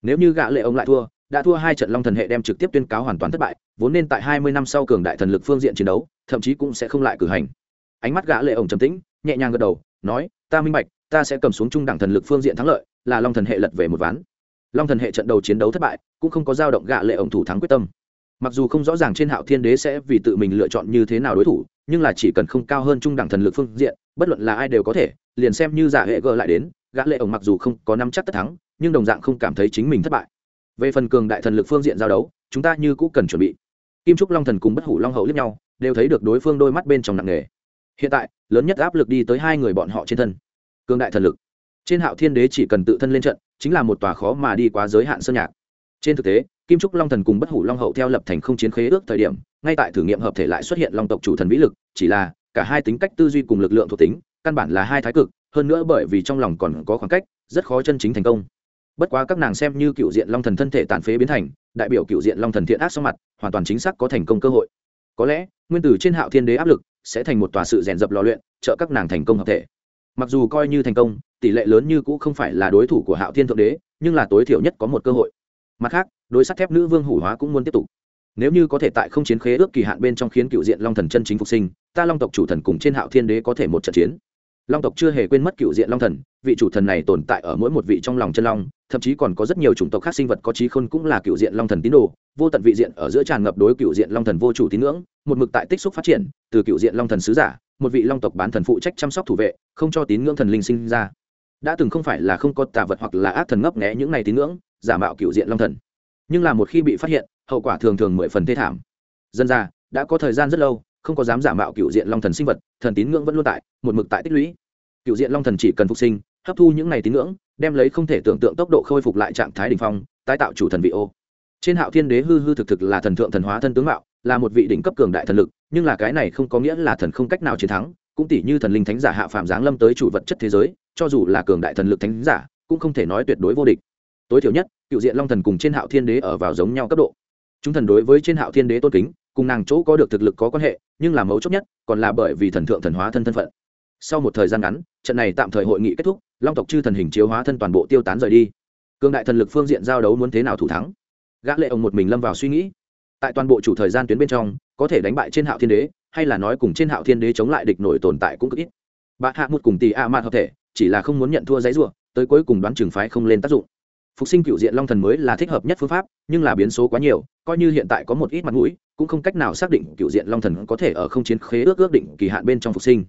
Nếu như gã lệ ông lại thua, đã thua hai trận long thần hệ đem trực tiếp tuyên cáo hoàn toàn thất bại, vốn nên tại hai mươi năm sau cường đại thần lực phương diện chiến đấu, thậm chí cũng sẽ không lại cử hành. Ánh mắt gã lệ ông trầm tĩnh, nhẹ nhàng gật đầu, nói, ta minh bạch ta sẽ cầm xuống trung đẳng thần lực phương diện thắng lợi, là long thần hệ lật về một ván. Long thần hệ trận đầu chiến đấu thất bại, cũng không có dao động gã lệ ông thủ thắng quyết tâm. Mặc dù không rõ ràng trên hạo thiên đế sẽ vì tự mình lựa chọn như thế nào đối thủ, nhưng là chỉ cần không cao hơn trung đẳng thần lực phương diện, bất luận là ai đều có thể, liền xem như giả hệ gờ lại đến gã lệ ổng mặc dù không có nắm chắc tất thắng, nhưng đồng dạng không cảm thấy chính mình thất bại. Về phần cường đại thần lực phương diện giao đấu, chúng ta như cũ cần chuẩn bị. Kim trúc long thần cùng bất hủ long hậu liếc nhau, đều thấy được đối phương đôi mắt bên trong nặng nề. Hiện tại, lớn nhất áp lực đi tới hai người bọn họ trên thân cường đại thần lực. Trên hạo thiên đế chỉ cần tự thân lên trận, chính là một tòa khó mà đi quá giới hạn sơn nhạc. Trên thực tế, kim trúc long thần cùng bất hủ long hậu theo lập thành không chiến khế ước thời điểm, ngay tại thử nghiệm hợp thể lại xuất hiện long tộc chủ thần vĩ lực, chỉ là, cả hai tính cách tư duy cùng lực lượng thuộc tính, căn bản là hai thái cực, hơn nữa bởi vì trong lòng còn có khoảng cách, rất khó chân chính thành công. Bất quá các nàng xem như cựu diện long thần thân thể tàn phế biến thành, đại biểu cựu diện long thần thiện ác sau mặt, hoàn toàn chính xác có thành công cơ hội. Có lẽ, nguyên tử trên hạo thiên đế áp lực sẽ thành một tòa sự rèn dập lò luyện, trợ các nàng thành công hợp thể mặc dù coi như thành công, tỷ lệ lớn như cũ không phải là đối thủ của hạo thiên thượng đế, nhưng là tối thiểu nhất có một cơ hội. Mặt khác, đối sắt thép nữ vương hủ hóa cũng muốn tiếp tục. Nếu như có thể tại không chiến khế ước kỳ hạn bên trong khiến cựu diện long thần chân chính phục sinh, ta long tộc chủ thần cùng trên hạo thiên đế có thể một trận chiến. Long tộc chưa hề quên mất cựu diện long thần, vị chủ thần này tồn tại ở mỗi một vị trong lòng chân long, thậm chí còn có rất nhiều chủng tộc khác sinh vật có trí khôn cũng là cựu diện long thần tín đồ, vô tận vị diện ở giữa tràn ngập đối cựu diện long thần vô chủ tín ngưỡng, một mực tại tích xúc phát triển, từ cựu diện long thần sứ giả một vị long tộc bán thần phụ trách chăm sóc thủ vệ, không cho tín ngưỡng thần linh sinh ra. Đã từng không phải là không có tà vật hoặc là ác thần ngấp nghé những này tín ngưỡng, giả mạo cựu diện long thần. Nhưng là một khi bị phát hiện, hậu quả thường thường mười phần thê thảm. Dân ra đã có thời gian rất lâu, không có dám giả mạo cựu diện long thần sinh vật, thần tín ngưỡng vẫn luôn tại, một mực tại tích lũy. Cựu diện long thần chỉ cần phục sinh, hấp thu những này tín ngưỡng, đem lấy không thể tưởng tượng tốc độ khôi phục lại trạng thái đình phong, tái tạo chủ thần vị ô. Trên hạo thiên đế hư hư thực thực là thần thượng thần hóa thân tướng mạo là một vị đỉnh cấp cường đại thần lực, nhưng là cái này không có nghĩa là thần không cách nào chiến thắng, cũng tỷ như thần linh thánh giả hạ phàm giáng lâm tới chủ vật chất thế giới, cho dù là cường đại thần lực thánh giả, cũng không thể nói tuyệt đối vô địch. Tối thiểu nhất, cựu diện long thần cùng trên hạo thiên đế ở vào giống nhau cấp độ. Chúng thần đối với trên hạo thiên đế tôn kính, cùng nàng chỗ có được thực lực có quan hệ, nhưng là mấu chốt nhất, còn là bởi vì thần thượng thần hóa thân thân phận. Sau một thời gian ngắn, trận này tạm thời hội nghị kết thúc, long tộc chư thần hình chiếu hóa thân toàn bộ tiêu tán rời đi. Cương đại thần lực phương diện giao đấu muốn thế nào thủ thắng? Gã lệ ông một mình lâm vào suy nghĩ tại toàn bộ chủ thời gian tuyến bên trong, có thể đánh bại trên hạo thiên đế, hay là nói cùng trên hạo thiên đế chống lại địch nổi tồn tại cũng cực ít. Bạn hạ một cùng tỷ a mạt hợp thể, chỉ là không muốn nhận thua giấy ruộng tới cuối cùng đoán trường phái không lên tác dụng. Phục sinh cựu diện long thần mới là thích hợp nhất phương pháp, nhưng là biến số quá nhiều, coi như hiện tại có một ít mặt mũi, cũng không cách nào xác định cựu diện long thần có thể ở không chiến khế ước ước định kỳ hạn bên trong phục sinh.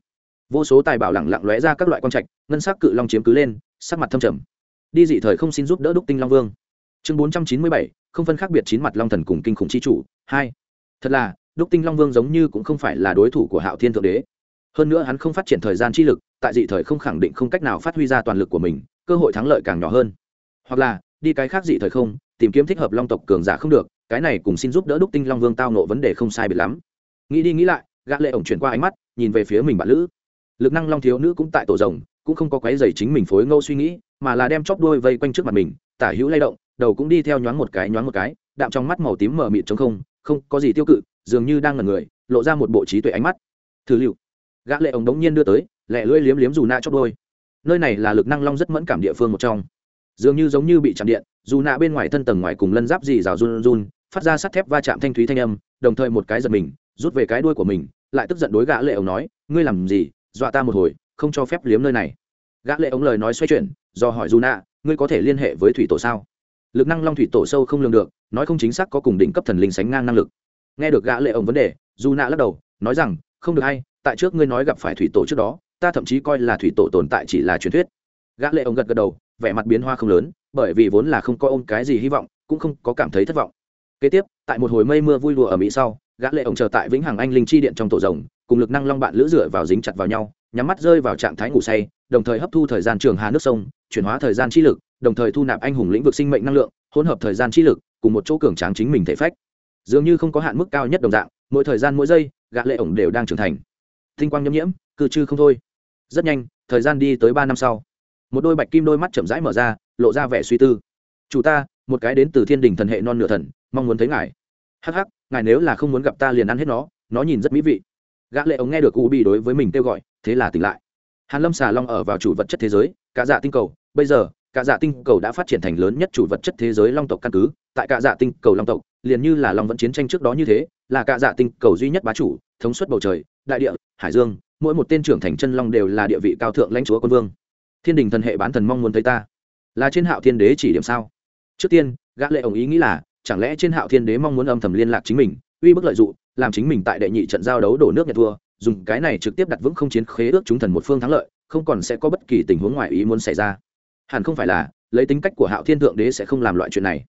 Vô số tài bảo lẳng lặng lóe ra các loại quan trạch, ngân sắc cự long chiếm cứ lên, sắc mặt thâm trầm. Đi dị thời không xin giúp đỡ đúc tinh long vương. Chương bốn trăm chín mươi bảy không phân khác biệt chín mặt long thần cùng kinh khủng chi chủ. Hai, thật là, đúc tinh long vương giống như cũng không phải là đối thủ của hạo thiên thượng đế. Hơn nữa hắn không phát triển thời gian chi lực, tại dị thời không khẳng định không cách nào phát huy ra toàn lực của mình, cơ hội thắng lợi càng nhỏ hơn. Hoặc là, đi cái khác dị thời không, tìm kiếm thích hợp long tộc cường giả không được, cái này cùng xin giúp đỡ đúc tinh long vương tao nộ vấn đề không sai biệt lắm. Nghĩ đi nghĩ lại, gã lệ ổng chuyển qua ánh mắt, nhìn về phía mình bạn lữ. Lực năng long thiếu nữ cũng tại tổ rồng, cũng không có quấy giày chính mình phối ngâu suy nghĩ, mà là đem chóp đuôi vây quanh trước mặt mình, tả hữu lay động đầu cũng đi theo nhoáng một cái, nhoáng một cái, đạm trong mắt màu tím mờ mịt trống không không có gì tiêu cự, dường như đang ngẩn người, lộ ra một bộ trí tuệ ánh mắt. Thử liệu. Gã lệ ổng đống nhiên đưa tới, lẹ lưỡi liếm liếm dù nạ chót đôi. Nơi này là lực năng long rất mẫn cảm địa phương một trong. Dường như giống như bị chạm điện, dù nạ bên ngoài thân tầng ngoài cùng lân giáp gì rào run run, phát ra sắt thép va chạm thanh thúy thanh âm, đồng thời một cái giật mình, rút về cái đuôi của mình, lại tức giận đối gã lệ ổng nói, ngươi làm gì? Dọa ta một hồi, không cho phép liếm nơi này. Gã lệ ống lời nói xoay chuyển, do hỏi dù nạ, ngươi có thể liên hệ với thủy tổ sao? Lực năng long thủy tổ sâu không lường được, nói không chính xác có cùng đỉnh cấp thần linh sánh ngang năng lực. Nghe được gã lệ ổng vấn đề dù nạ lắc đầu, nói rằng, không được hay tại trước ngươi nói gặp phải thủy tổ trước đó, ta thậm chí coi là thủy tổ tồn tại chỉ là truyền thuyết. Gã lệ ổng gật gật đầu, vẻ mặt biến hoa không lớn, bởi vì vốn là không có ôm cái gì hy vọng, cũng không có cảm thấy thất vọng. Kế tiếp, tại một hồi mây mưa vui đùa ở mỹ sau, gã lệ ổng chờ tại vĩnh hằng anh linh chi điện trong tổ rồng, cùng lực năng long bạn lữ rửa vào dính chặt vào nhau, nhắm mắt rơi vào trạng thái ngủ say, đồng thời hấp thu thời gian trường hà nước sông, chuyển hóa thời gian chi lực đồng thời thu nạp anh hùng lĩnh vực sinh mệnh năng lượng, hỗn hợp thời gian chi lực, cùng một chỗ cường tráng chính mình thể phách. Dường như không có hạn mức cao nhất đồng dạng, mỗi thời gian mỗi giây gã lệ ổng đều đang trưởng thành. Tinh quang nhâm nhiễm, cư chư không thôi. Rất nhanh, thời gian đi tới ba năm sau. Một đôi bạch kim đôi mắt chậm rãi mở ra, lộ ra vẻ suy tư. Chủ ta, một cái đến từ thiên đình thần hệ non nửa thần, mong muốn thấy ngài. Hắc hắc, ngài nếu là không muốn gặp ta liền ăn hết nó nó nhìn rất mỹ vị. Gã lệ ống nghe được u bị đối với mình kêu gọi, thế là tỉnh lại. Hàn lâm xà long ở vào chủ vật chất thế giới, cả dạ tinh cầu, bây giờ cả dạ tinh cầu đã phát triển thành lớn nhất chủ vật chất thế giới long tộc căn cứ. Tại cả dạ tinh cầu long tộc, liền như là long vẫn chiến tranh trước đó như thế, là cả dạ tinh cầu duy nhất bá chủ, thống suất bầu trời, đại địa, hải dương, mỗi một tên trưởng thành chân long đều là địa vị cao thượng lãnh chúa quân vương. Thiên đình thần hệ bán thần mong muốn thấy ta. Là trên hạo thiên đế chỉ điểm sao? Trước tiên, gã lệ ổng ý nghĩ là, chẳng lẽ trên hạo thiên đế mong muốn âm thầm liên lạc chính mình, uy bức lợi dụng, làm chính mình tại đệ nhị trận giao đấu đổ nước nhật thua, dùng cái này trực tiếp đặt vững không chiến khế ước chúng thần một phương thắng lợi, không còn sẽ có bất kỳ tình huống ngoài ý muốn xảy ra hẳn không phải là, lấy tính cách của hạo thiên thượng đế sẽ không làm loại chuyện này.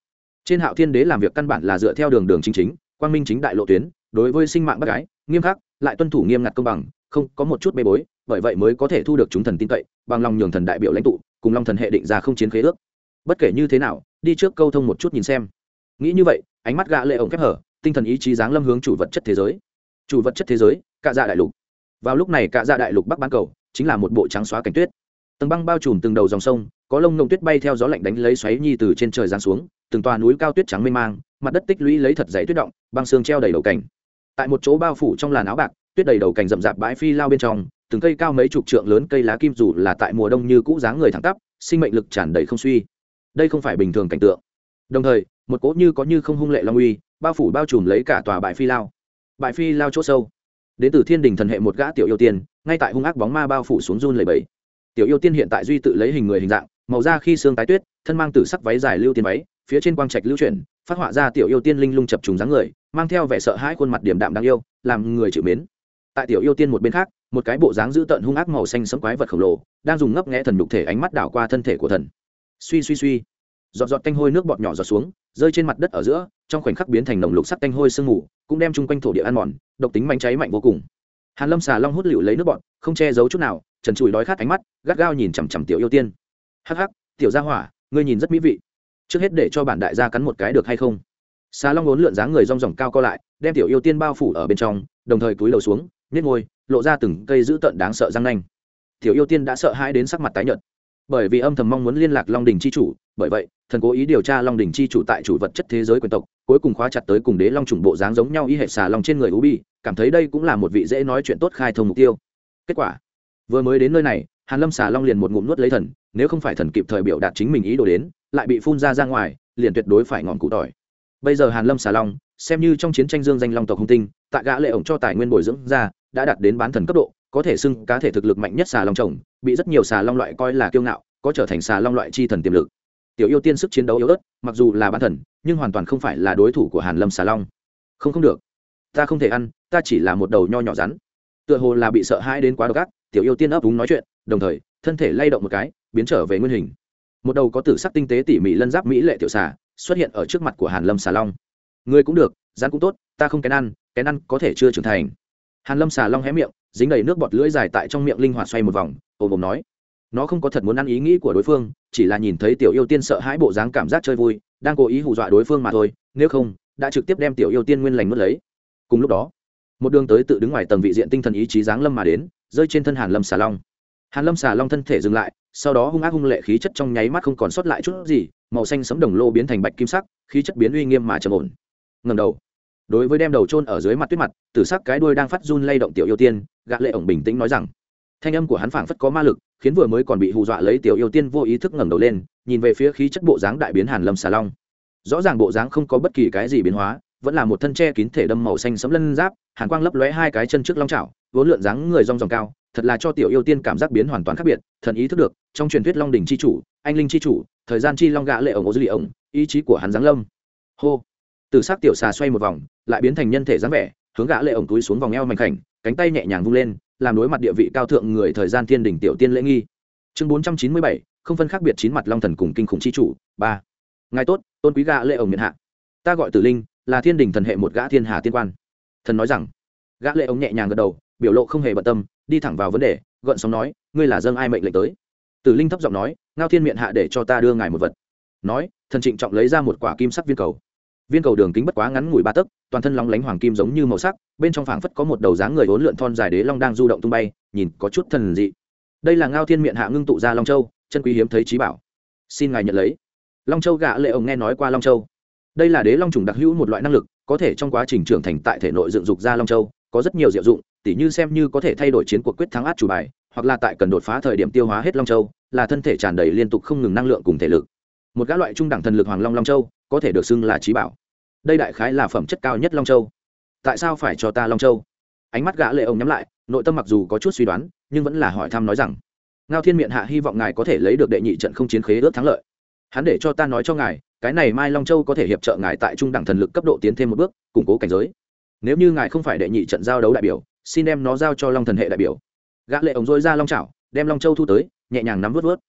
Trên hạo thiên đế làm việc căn bản là dựa theo đường đường chính chính, quang minh chính đại lộ tuyến, đối với sinh mạng bác gái, nghiêm khắc, lại tuân thủ nghiêm ngặt công bằng, không có một chút bê bối, bởi vậy mới có thể thu được chúng thần tin cậy, bằng lòng nhường thần đại biểu lãnh tụ, cùng long thần hệ định ra không chiến khế ước. Bất kể như thế nào, đi trước câu thông một chút nhìn xem. Nghĩ như vậy, ánh mắt gã lệ ổng khép hở, tinh thần ý chí giáng lâm hướng chủ vật chất thế giới. Chủ vật chất thế giới, cạ dạ đại lục. Vào lúc này cạ dạ đại lục bắc bán cầu chính là một bộ trắng xóa cảnh tuyết. Tầng băng bao trùm từng đầu dòng sông có lông nông tuyết bay theo gió lạnh đánh lấy xoáy nhi từ trên trời giáng xuống, từng tòa núi cao tuyết trắng mênh mang, mặt đất tích lũy lấy thật dày tuyết động, băng xương treo đầy đầu cảnh tại một chỗ bao phủ trong làn áo bạc, tuyết đầy đầu cảnh rậm rạp bãi phi lao bên trong, từng cây cao mấy chục trượng lớn cây lá kim dù là tại mùa đông như cũ dáng người thẳng tắp, sinh mệnh lực tràn đầy không suy. Đây không phải bình thường cảnh tượng. Đồng thời, một cỗ như có như không hung lệ long uy, bao phủ bao trùm lấy cả tòa bãi phi lao. Bãi phi lao chỗ sâu. Đến từ thiên đình thần hệ một gã tiểu yêu tiên, ngay tại hung ác bóng ma bao phủ xuống run lầy bẫy tiểu yêu tiên hiện tại duy tự lấy hình người hình dạng màu da khi xương tái tuyết, thân mang tử sắc váy dài lưu tiên váy, phía trên quang trạch lưu chuyển, phát họa ra tiểu yêu tiên linh lung chập trùng dáng người, mang theo vẻ sợ hãi khuôn mặt điểm đạm đáng yêu, làm người chịu mến. Tại tiểu yêu tiên một bên khác, một cái bộ dáng dữ tợn hung ác màu xanh sẫm quái vật khổng lồ, đang dùng ngấp nghẽ thần nhục thể ánh mắt đảo qua thân thể của thần. Suy suy suy. Giọt giọt tanh hôi nước bọt nhỏ giọt xuống, rơi trên mặt đất ở giữa, trong khoảnh khắc biến thành nồng lục sắc tanh hôi sương mù, cũng đem chung quanh thổ địa ăn mòn, độc tính mạnh cháy mạnh vô cùng. Hàn lâm xà long hút liều lấy nước bọt, không che giấu chút nào, trần trụi đói khát ánh mắt, gắt gao nhìn chằm chằm tiểu yêu tiên hắc hắc, tiểu gia hỏa, ngươi nhìn rất mỹ vị. Trước hết để cho bản đại gia cắn một cái được hay không? Xà long ốn lượn dáng người rong ròng cao co lại, đem tiểu yêu tiên bao phủ ở bên trong, đồng thời túi đầu xuống nhét ngôi lộ ra từng cây dữ tợn đáng sợ răng nanh. Tiểu yêu tiên đã sợ hãi đến sắc mặt tái nhợt. Bởi vì âm thầm mong muốn liên lạc long đình c h i chủ, bởi vậy, thần cố ý điều tra long đình c h i chủ tại chủ vật chất thế giới quyền tộc, cuối cùng khóa chặt tới cùng đế long trùng bộ dáng giống nhau y hệ xà long trên người u bi cảm thấy đây cũng là một vị dễ nói chuyện tốt khai thông mục tiêu. Kết quả, vừa mới đến nơi này hàn lâm xà long liền một ngụm nuốt lấy thần, nếu không phải thần kịp thời biểu đạt chính mình ý đồ đến, lại bị phun ra ra ngoài, liền tuyệt đối phải ngọn cụ tỏi. Bây giờ hàn lâm xà long, xem như trong chiến tranh dương danh long tộc hung tinh, tại gã lệ ổng cho tài nguyên bồi dưỡng ra, đã đạt đến bán thần cấp độ, có thể xưng cá thể thực lực mạnh nhất xà long trồng bị rất nhiều xà long loại coi là kiêu ngạo, có trở thành xà long loại chi thần tiềm lực. Tiểu yêu tiên sức chiến đấu yếu ớt, mặc dù là bán thần, nhưng hoàn toàn không phải là đối thủ của hàn lâm xà long. Không không được. Ta không thể ăn, ta chỉ là một đầu nho nhỏ rắn tựa hồ là bị sợ hãi đến quá độc ác, tiểu yêu tiên ấp úng nói chuyện, đồng thời, thân thể lay động một cái, biến trở về nguyên hình. Một đầu có tử sắc tinh tế tỉ mỉ lân giáp mỹ lệ tiểu xà xuất hiện ở trước mặt của hàn lâm xà long. Người cũng được, rắn cũng tốt, ta không kén ăn kén ăn có thể chưa trưởng thành. Hàn lâm xà long hé miệng, dính đầy nước bọt lưỡi dài tại trong miệng linh hoạt xoay một vòng, ồm ồm nói. Nó không có thật muốn ăn ý nghĩ của đối phương, chỉ là nhìn thấy tiểu yêu tiên sợ hãi bộ dáng cảm giác chơi vui, đang cố ý hù dọa đối phương mà thôi, nếu không, đã trực tiếp đem tiểu yêu tiên nguyên lành nuốt lấy. Cùng lúc đó một đường tới tự đứng ngoài tầng vị diện tinh thần ý chí giáng lâm mà đến, rơi trên thân hàn lâm xà long. Hàn lâm xà long thân thể dừng lại, sau đó hung ác hung lệ khí chất trong nháy mắt không còn sót lại chút gì, màu xanh sấm đồng lô biến thành bạch kim sắc, khí chất biến uy nghiêm mà trầm ổn. Ngầm đầu, đối với đem đầu trôn ở dưới mặt tuyết mặt, tử sắc cái đuôi đang phát run lay động tiểu yêu tiên, gã lệ ổng bình tĩnh nói rằng, thanh âm của hắn phảng phất có ma lực, khiến vừa mới còn bị hù dọa lấy tiểu yêu tiên vô ý thức ngẩng đầu lên, nhìn về phía khí chất bộ dáng đại biến hàn lâm xà long. Rõ ràng bộ dáng không có bất kỳ cái gì biến hóa vẫn là một thân che kín thể đâm màu xanh sẫm lân giáp, hàn quang lấp lóe hai cái chân trước long trảo vốn lượn dáng người rong ròng cao, thật là cho tiểu yêu tiên cảm giác biến hoàn toàn khác biệt, thần ý thức được, trong truyền thuyết long đỉnh chi chủ, anh linh chi chủ, thời gian chi long gã lệ ổng ô dư lì ổng, ý chí của hắn giáng lâm. Hô. Từ sắc tiểu xà xoay một vòng, lại biến thành nhân thể dáng vẻ, hướng gã lệ ổng túi xuống vòng eo mảnh khảnh, cánh tay nhẹ nhàng vung lên, làm đối mặt địa vị cao thượng người thời gian thiên đỉnh tiểu tiên lễ nghi. Chương bốn trăm chín mươi bảy, không phân khác biệt chín mặt long thần cùng kinh khủng chi chủ, ba. Ngài tốt, tôn quý gã lệ ổng miền hạ. Ta gọi tử linh là thiên đình thần hệ một gã thiên hà tiên quan. Thần nói rằng, gã lệ ông nhẹ nhàng gật đầu, biểu lộ không hề bận tâm, đi thẳng vào vấn đề, gợn sóng nói, ngươi là dâng ai mệnh lệnh tới? Tử linh thấp giọng nói, ngao thiên miệng hạ để cho ta đưa ngài một vật. Nói, thần trịnh trọng lấy ra một quả kim sắc viên cầu. Viên cầu đường kính bất quá ngắn ngủi ba tấc, toàn thân lóng lánh hoàng kim giống như màu sắc, bên trong phảng phất có một đầu dáng người hỗn lượn thon dài đế long đang du động tung bay, nhìn có chút thần dị. Đây là ngao thiên miệng hạ ngưng tụ ra long châu, chân quý hiếm thấy trí bảo. Xin ngài nhận lấy. Long châu gã lệ ông nghe nói qua long châu đây là đế long trùng đặc hữu một loại năng lực, có thể trong quá trình trưởng thành tại thể nội dựng dục ra long châu, có rất nhiều diệu dụng, tỉ như xem như có thể thay đổi chiến cuộc quyết thắng át chủ bài, hoặc là tại cần đột phá thời điểm tiêu hóa hết long châu, là thân thể tràn đầy liên tục không ngừng năng lượng cùng thể lực. Một các loại trung đẳng thần lực hoàng long long châu, có thể được xưng là trí bảo. Đây đại khái là phẩm chất cao nhất long châu. Tại sao phải cho ta long châu? Ánh mắt gã lệ ông nhắm lại, nội tâm mặc dù có chút suy đoán, nhưng vẫn là hỏi thăm nói rằng, ngao thiên Miện hạ hy vọng ngài có thể lấy được đệ nhị trận không chiến khế ước thắng lợi. Hắn để cho ta nói cho ngài cái này mai long châu có thể hiệp trợ ngài tại trung đẳng thần lực cấp độ tiến thêm một bước, củng cố cảnh giới. Nếu như ngài không phải đệ nhị trận giao đấu đại biểu, xin đem nó giao cho long thần hệ đại biểu. Gã lệ ống dối ra long chảo, đem long châu thu tới, nhẹ nhàng nắm vớt vớt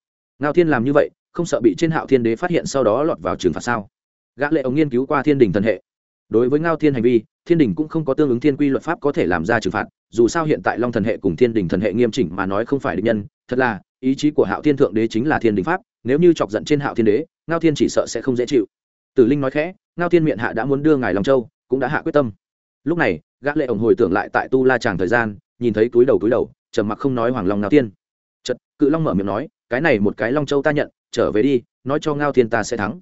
ngao thiên làm như vậy, không sợ bị trên hạo thiên đế phát hiện sau đó lọt vào trường phạt sao? Gã lệ ống nghiên cứu qua thiên đình thần hệ. Đối với ngao thiên hành vi, thiên đình cũng không có tương ứng thiên quy luật pháp có thể làm ra trừng phạt, dù sao hiện tại long thần hệ cùng thiên đình thần hệ nghiêm chỉnh mà nói không phải định nhân thật là, ý chí của hạo thiên thượng đế chính là thiên đình pháp, nếu như chọc giận trên hạo thiên đế, ngao thiên chỉ sợ sẽ không dễ chịu. Tử linh nói khẽ, ngao thiên miệng hạ đã muốn đưa ngài long châu, cũng đã hạ quyết tâm. Lúc này, gã lệ ổng hồi tưởng lại tại tu la tràng thời gian, nhìn thấy túi đầu túi đầu, trầm mặc không nói hoàng long ngao thiên. Chật cự long mở miệng nói, cái này một cái long châu ta nhận, trở về đi, nói cho ngao thiên ta sẽ thắng.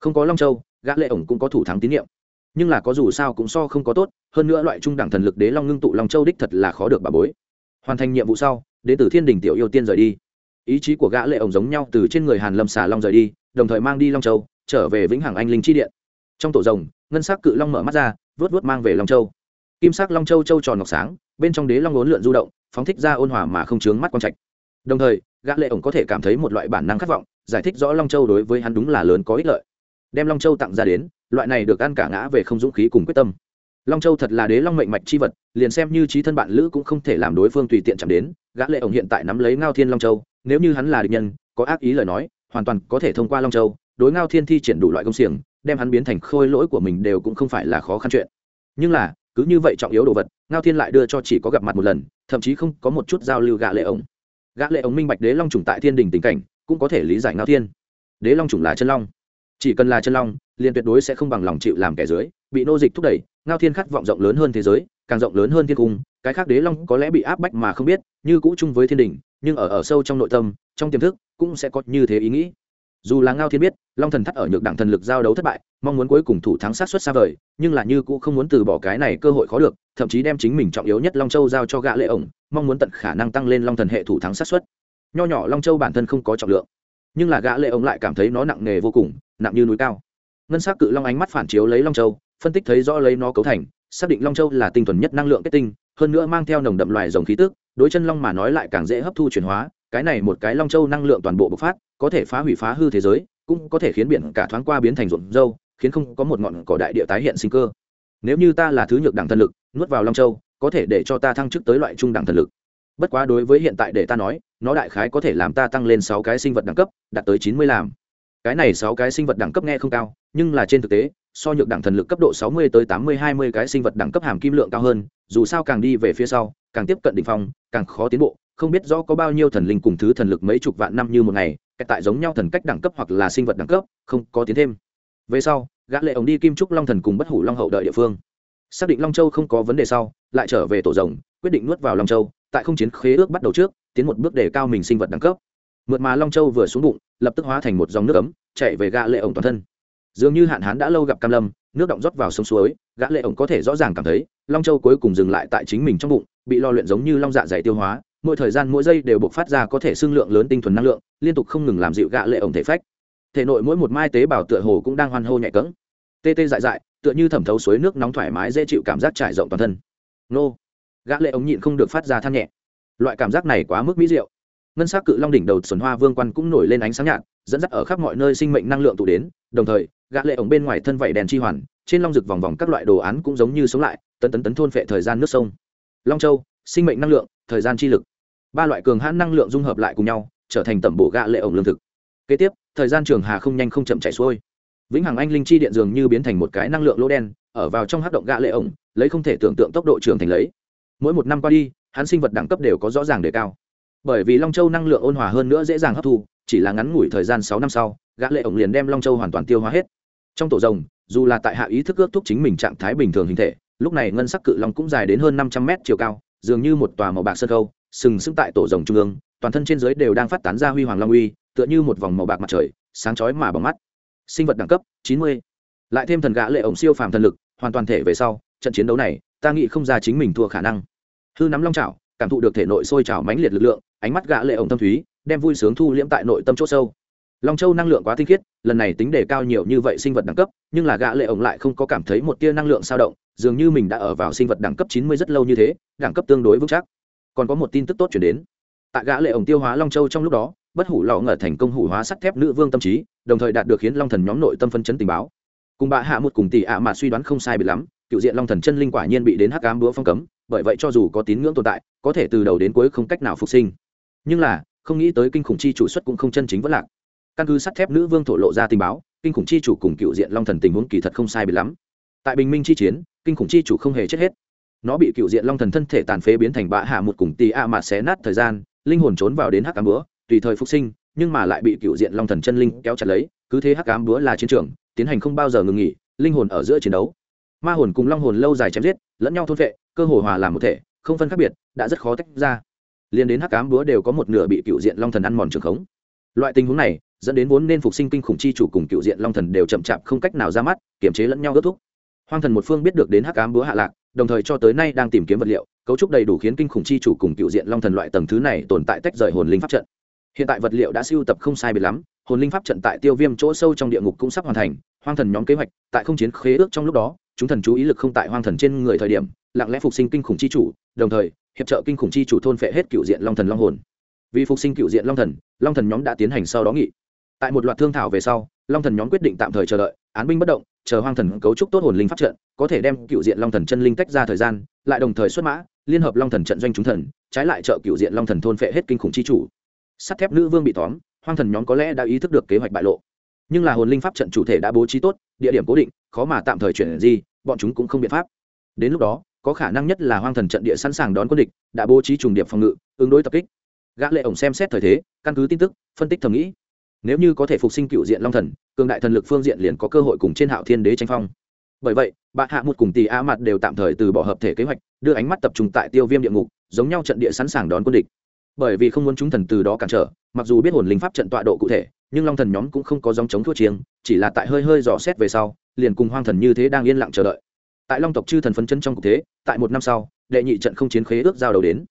Không có long châu, gã lệ ổng cũng có thủ thắng tín nhiệm. Nhưng là có dù sao cũng so không có tốt, hơn nữa loại trung đẳng thần lực đế long ngưng tụ long châu đích thật là khó được bà bối. Hoàn thành nhiệm vụ sau đến từ thiên đình tiểu yêu tiên rời đi. Ý chí của gã lệ ổng giống nhau từ trên người hàn lâm xà long rời đi, đồng thời mang đi long châu, trở về vĩnh hằng anh linh chi điện. Trong tổ rồng, ngân sắc cự long mở mắt ra vớt vớt mang về long châu. Kim sắc long châu châu tròn ngọc sáng, bên trong đế long lốn lượn du động, phóng thích ra ôn hòa mà không chướng mắt quang trạch. Đồng thời, gã lệ ổng có thể cảm thấy một loại bản năng khát vọng, giải thích rõ long châu đối với hắn đúng là lớn có ích lợi. Đem long châu tặng ra đến, loại này được ăn cả ngã về không dũng khí cùng quyết tâm. Long châu thật là đế long mệnh mạch chi vật, liền xem như trí thân bạn lữ cũng không thể làm đối phương tùy tiện chạm đến gã lệ ổng hiện tại nắm lấy ngao thiên long châu, nếu như hắn là địch nhân, có ác ý lời nói, hoàn toàn có thể thông qua long châu, đối ngao thiên thi triển đủ loại công xiềng, đem hắn biến thành khôi lỗi của mình đều cũng không phải là khó khăn chuyện. Nhưng là, cứ như vậy trọng yếu đồ vật, ngao thiên lại đưa cho chỉ có gặp mặt một lần, thậm chí không có một chút giao lưu gã lệ ổng. Gã lệ ổng minh bạch đế long trùng tại thiên đình tình cảnh, cũng có thể lý giải ngao thiên. Đế long trùng là chân long. Chỉ cần là chân long, liền tuyệt đối sẽ không bằng lòng chịu làm kẻ dưới, bị nô dịch thúc đẩy, ngao thiên khát vọng rộng lớn hơn thế giới, càng rộng lớn hơn thiên cung cái khác đế long có lẽ bị áp bách mà không biết, như cũ chung với thiên đình, nhưng ở ở sâu trong nội tâm, trong tiềm thức, cũng sẽ có như thế ý nghĩ. Dù là ngao thiên biết, long thần thắt ở nhược đẳng thần lực giao đấu thất bại, mong muốn cuối cùng thủ thắng sát xuất xa vời, nhưng là như cũ không muốn từ bỏ cái này cơ hội khó được, thậm chí đem chính mình trọng yếu nhất long châu giao cho gã lệ ổng, mong muốn tận khả năng tăng lên long thần hệ thủ thắng sát xuất. Nho nhỏ long châu bản thân không có trọng lượng, nhưng là gã lệ ổng lại cảm thấy nó nặng nề vô cùng, nặng như núi cao. Ngân sắc cự long ánh mắt phản chiếu lấy long châu, phân tích thấy rõ lấy nó cấu thành, xác định long châu là tinh thuần nhất năng lượng kết tinh hơn nữa mang theo nồng đậm loài rồng khí tức, đối chân long mà nói lại càng dễ hấp thu chuyển hóa, cái này một cái long châu năng lượng toàn bộ bộc phát, có thể phá hủy phá hư thế giới, cũng có thể khiến biển cả thoáng qua biến thành ruộng dâu khiến không có một ngọn cỏ đại địa tái hiện sinh cơ. Nếu như ta là thứ nhược đẳng thần lực, nuốt vào long châu, có thể để cho ta thăng chức tới loại trung đẳng thần lực. Bất quá đối với hiện tại để ta nói, nó đại khái có thể làm ta tăng lên sáu cái sinh vật đẳng cấp, đạt tới chín mươi làm. Cái này sáu cái sinh vật đẳng cấp nghe không cao, nhưng là trên thực tế so nhược đẳng thần lực cấp độ sáu mươi tới tám mươi hai mươi cái sinh vật đẳng cấp hàm kim lượng cao hơn, dù sao càng đi về phía sau, càng tiếp cận đỉnh phong, càng khó tiến bộ, không biết rõ có bao nhiêu thần linh cùng thứ thần lực mấy chục vạn năm như một ngày, cái tại giống nhau thần cách đẳng cấp hoặc là sinh vật đẳng cấp, không có tiến thêm. Về sau, gã lệ ổng đi kim trúc long thần cùng bất hủ long hậu đợi địa phương. Xác định long châu không có vấn đề sau, lại trở về tổ rồng, quyết định nuốt vào long châu, tại không chiến khế ước bắt đầu trước, tiến một bước để cao mình sinh vật đẳng cấp. Mượt mà long châu vừa xuống bụng, lập tức hóa thành một dòng nước ấm, chạy về gã lệ ổng toàn thân dường như hạn hán đã lâu gặp cam lâm, nước động rót vào sông suối, gã lệ ổng có thể rõ ràng cảm thấy, long châu cuối cùng dừng lại tại chính mình trong bụng, bị lo luyện giống như long dạ dày tiêu hóa, mỗi thời gian mỗi giây đều bộc phát ra có thể xương lượng lớn tinh thuần năng lượng, liên tục không ngừng làm dịu gã lệ ổng thể phách. Thể nội mỗi một mai tế bào tựa hồ cũng đang hoan hô nhẹ cẫng. Tê tê dại dại, tựa như thẩm thấu suối nước nóng thoải mái dễ chịu cảm giác trải rộng toàn thân. Nô. Gã lệ ống nhịn không được phát ra than nhẹ. Loại cảm giác này quá mức mỹ diệu. Ngân sắc cự long đỉnh đầu xuân hoa vương quan cũng nổi lên ánh sáng nhạt dẫn dắt ở khắp mọi nơi sinh mệnh năng lượng tụ đến, đồng thời, gã lệ ống bên ngoài thân vảy đèn chi hoàn, trên long rực vòng vòng các loại đồ án cũng giống như sống lại, tấn tấn tấn thôn phệ thời gian nước sông. Long châu, sinh mệnh năng lượng, thời gian chi lực. Ba loại cường hãn năng lượng dung hợp lại cùng nhau, trở thành tẩm bổ gã lệ ống lương thực. Kế tiếp, thời gian trường hà không nhanh không chậm chảy xuôi. Vĩnh hằng anh linh chi điện dường như biến thành một cái năng lượng lỗ đen, ở vào trong hát động gã lệ ổng, lấy không thể tưởng tượng tốc độ trưởng thành lấy. Mỗi một năm qua đi, hắn sinh vật đẳng cấp đều có rõ ràng đề cao bởi vì long châu năng lượng ôn hòa hơn nữa dễ dàng hấp thu, chỉ là ngắn ngủi thời gian sáu năm sau, gã lệ ổng liền đem long châu hoàn toàn tiêu hóa hết. Trong tổ rồng, dù là tại hạ ý thức ước thúc chính mình trạng thái bình thường hình thể, lúc này ngân sắc cự long cũng dài đến hơn năm trăm mét chiều cao, dường như một tòa màu bạc sơn khâu, sừng sững tại tổ rồng trung ương, toàn thân trên dưới đều đang phát tán ra huy hoàng long uy, tựa như một vòng màu bạc mặt trời, sáng chói mà bằng mắt. Sinh vật đẳng cấp, chín mươi. Lại thêm thần gã lệ ổng siêu phàm thần lực, hoàn toàn thể về sau, trận chiến đấu này, ta nghĩ không ra chính mình thua khả năng. Hư nắm long chảo cảm thụ được thể nội sôi trào mãnh liệt lực lượng, ánh mắt gã lệ ổng tâm thúy, đem vui sướng thu liễm tại nội tâm chỗ sâu. Long châu năng lượng quá tinh khiết, lần này tính đề cao nhiều như vậy sinh vật đẳng cấp, nhưng là gã lệ ổng lại không có cảm thấy một tia năng lượng sao động, dường như mình đã ở vào sinh vật đẳng cấp chín mươi rất lâu như thế, đẳng cấp tương đối vững chắc. Còn có một tin tức tốt chuyển đến. Tại gã lệ ổng tiêu hóa long châu trong lúc đó, bất hủ lò ngở thành công hủ hóa sắt thép nữ vương tâm trí, đồng thời đạt được khiến long thần nhóm nội tâm phân chấn tình báo. Cùng bạ hạ một cùng tỷ ạ mà suy đoán không sai biệt lắm cựu diện long thần chân linh quả nhiên bị đến hắc ám đũa phong cấm, bởi vậy cho dù có tín ngưỡng tồn tại, có thể từ đầu đến cuối không cách nào phục sinh. Nhưng là, không nghĩ tới kinh khủng chi chủ xuất cũng không chân chính vẫn lạc. Căn cứ sắt thép nữ vương thổ lộ ra tình báo, kinh khủng chi chủ cùng cựu diện long thần tình huống kỳ thật không sai biệt lắm. Tại bình minh chi chiến, kinh khủng chi chủ không hề chết hết. Nó bị cựu diện long thần thân thể tàn phế biến thành bạ hạ một cùng tỷ a mà xé nát thời gian, linh hồn trốn vào đến hắc ám búa, tùy thời phục sinh, nhưng mà lại bị cựu diện long thần chân linh kéo chặt lấy, cứ thế hắc ám búa là chiến trường, tiến hành không bao giờ ngừng nghỉ, linh hồn ở giữa chiến đấu ma hồn cùng long hồn lâu dài chém giết, lẫn nhau thôn vệ cơ hồ hòa làm một thể, không phân khác biệt, đã rất khó tách ra. Liền đến hắc ám búa đều có một nửa bị cựu diện long thần ăn mòn trường khống. Loại tình huống này dẫn đến vốn nên phục sinh kinh khủng chi chủ cùng cựu diện long thần đều chậm chạp không cách nào ra mắt, kiềm chế lẫn nhau kết thúc. Hoang thần một phương biết được đến hắc ám búa hạ lạc, đồng thời cho tới nay đang tìm kiếm vật liệu, cấu trúc đầy đủ khiến kinh khủng chi chủ cùng cựu diện long thần loại tầng thứ này tồn tại tách rời hồn linh pháp trận. Hiện tại vật liệu đã siêu tập không sai biệt lắm, hồn linh pháp trận tại tiêu viêm chỗ sâu trong địa ngục cũng sắp hoàn thành, hoang thần nhóm kế hoạch tại không chiến khế ước trong lúc đó chúng thần chú ý lực không tại hoang thần trên người thời điểm, lặng lẽ phục sinh kinh khủng chi chủ, đồng thời, hiệp trợ kinh khủng chi chủ thôn phệ hết cựu diện long thần long hồn. Vì phục sinh cựu diện long thần long thần nhóm đã tiến hành sau đó nghị. Tại một loạt thương thảo về sau, long thần nhóm quyết định tạm thời chờ đợi, án binh bất động, chờ hoang thần cấu trúc tốt hồn linh pháp trận, có thể đem cựu diện long thần chân linh tách ra thời gian, lại đồng thời xuất mã, liên hợp long thần trận doanh chúng thần, trái lại trợ cựu diện long thần thôn phệ hết kinh khủng chi chủ. Sắt thép nữ vương bị tóm, hoang thần nhóm có lẽ đã ý thức được kế hoạch bại lộ. Nhưng là hồn linh pháp trận chủ thể đã bố trí tốt địa điểm cố định, khó mà tạm thời chuyển gì bọn chúng cũng không biện pháp. Đến lúc đó, có khả năng nhất là hoang thần trận địa sẵn sàng đón quân địch, đã bố trí trùng điểm phòng ngự, ứng đối tập kích. Gã lệ ổng xem xét thời thế, căn cứ tin tức, phân tích thầm nghĩ. Nếu như có thể phục sinh cựu diện long thần, cường đại thần lực phương diện liền có cơ hội cùng trên hạo thiên đế tranh phong. Bởi vậy bạn hạ một cùng tỷ a mặt đều tạm thời từ bỏ hợp thể kế hoạch, đưa ánh mắt tập trung tại tiêu viêm địa ngục, giống nhau trận địa sẵn sàng đón quân địch. Bởi vì không muốn chúng thần từ đó cản trở, mặc dù biết hồn linh pháp trận tọa độ cụ thể nhưng long thần nhóm cũng không có dòng chống thua chiêng, chỉ là tại hơi hơi dò xét về sau, liền cùng hoang thần như thế đang yên lặng chờ đợi. Tại long tộc chư thần phấn chân trong cục thế, tại một năm sau, đệ nhị trận không chiến khế ước giao đầu đến.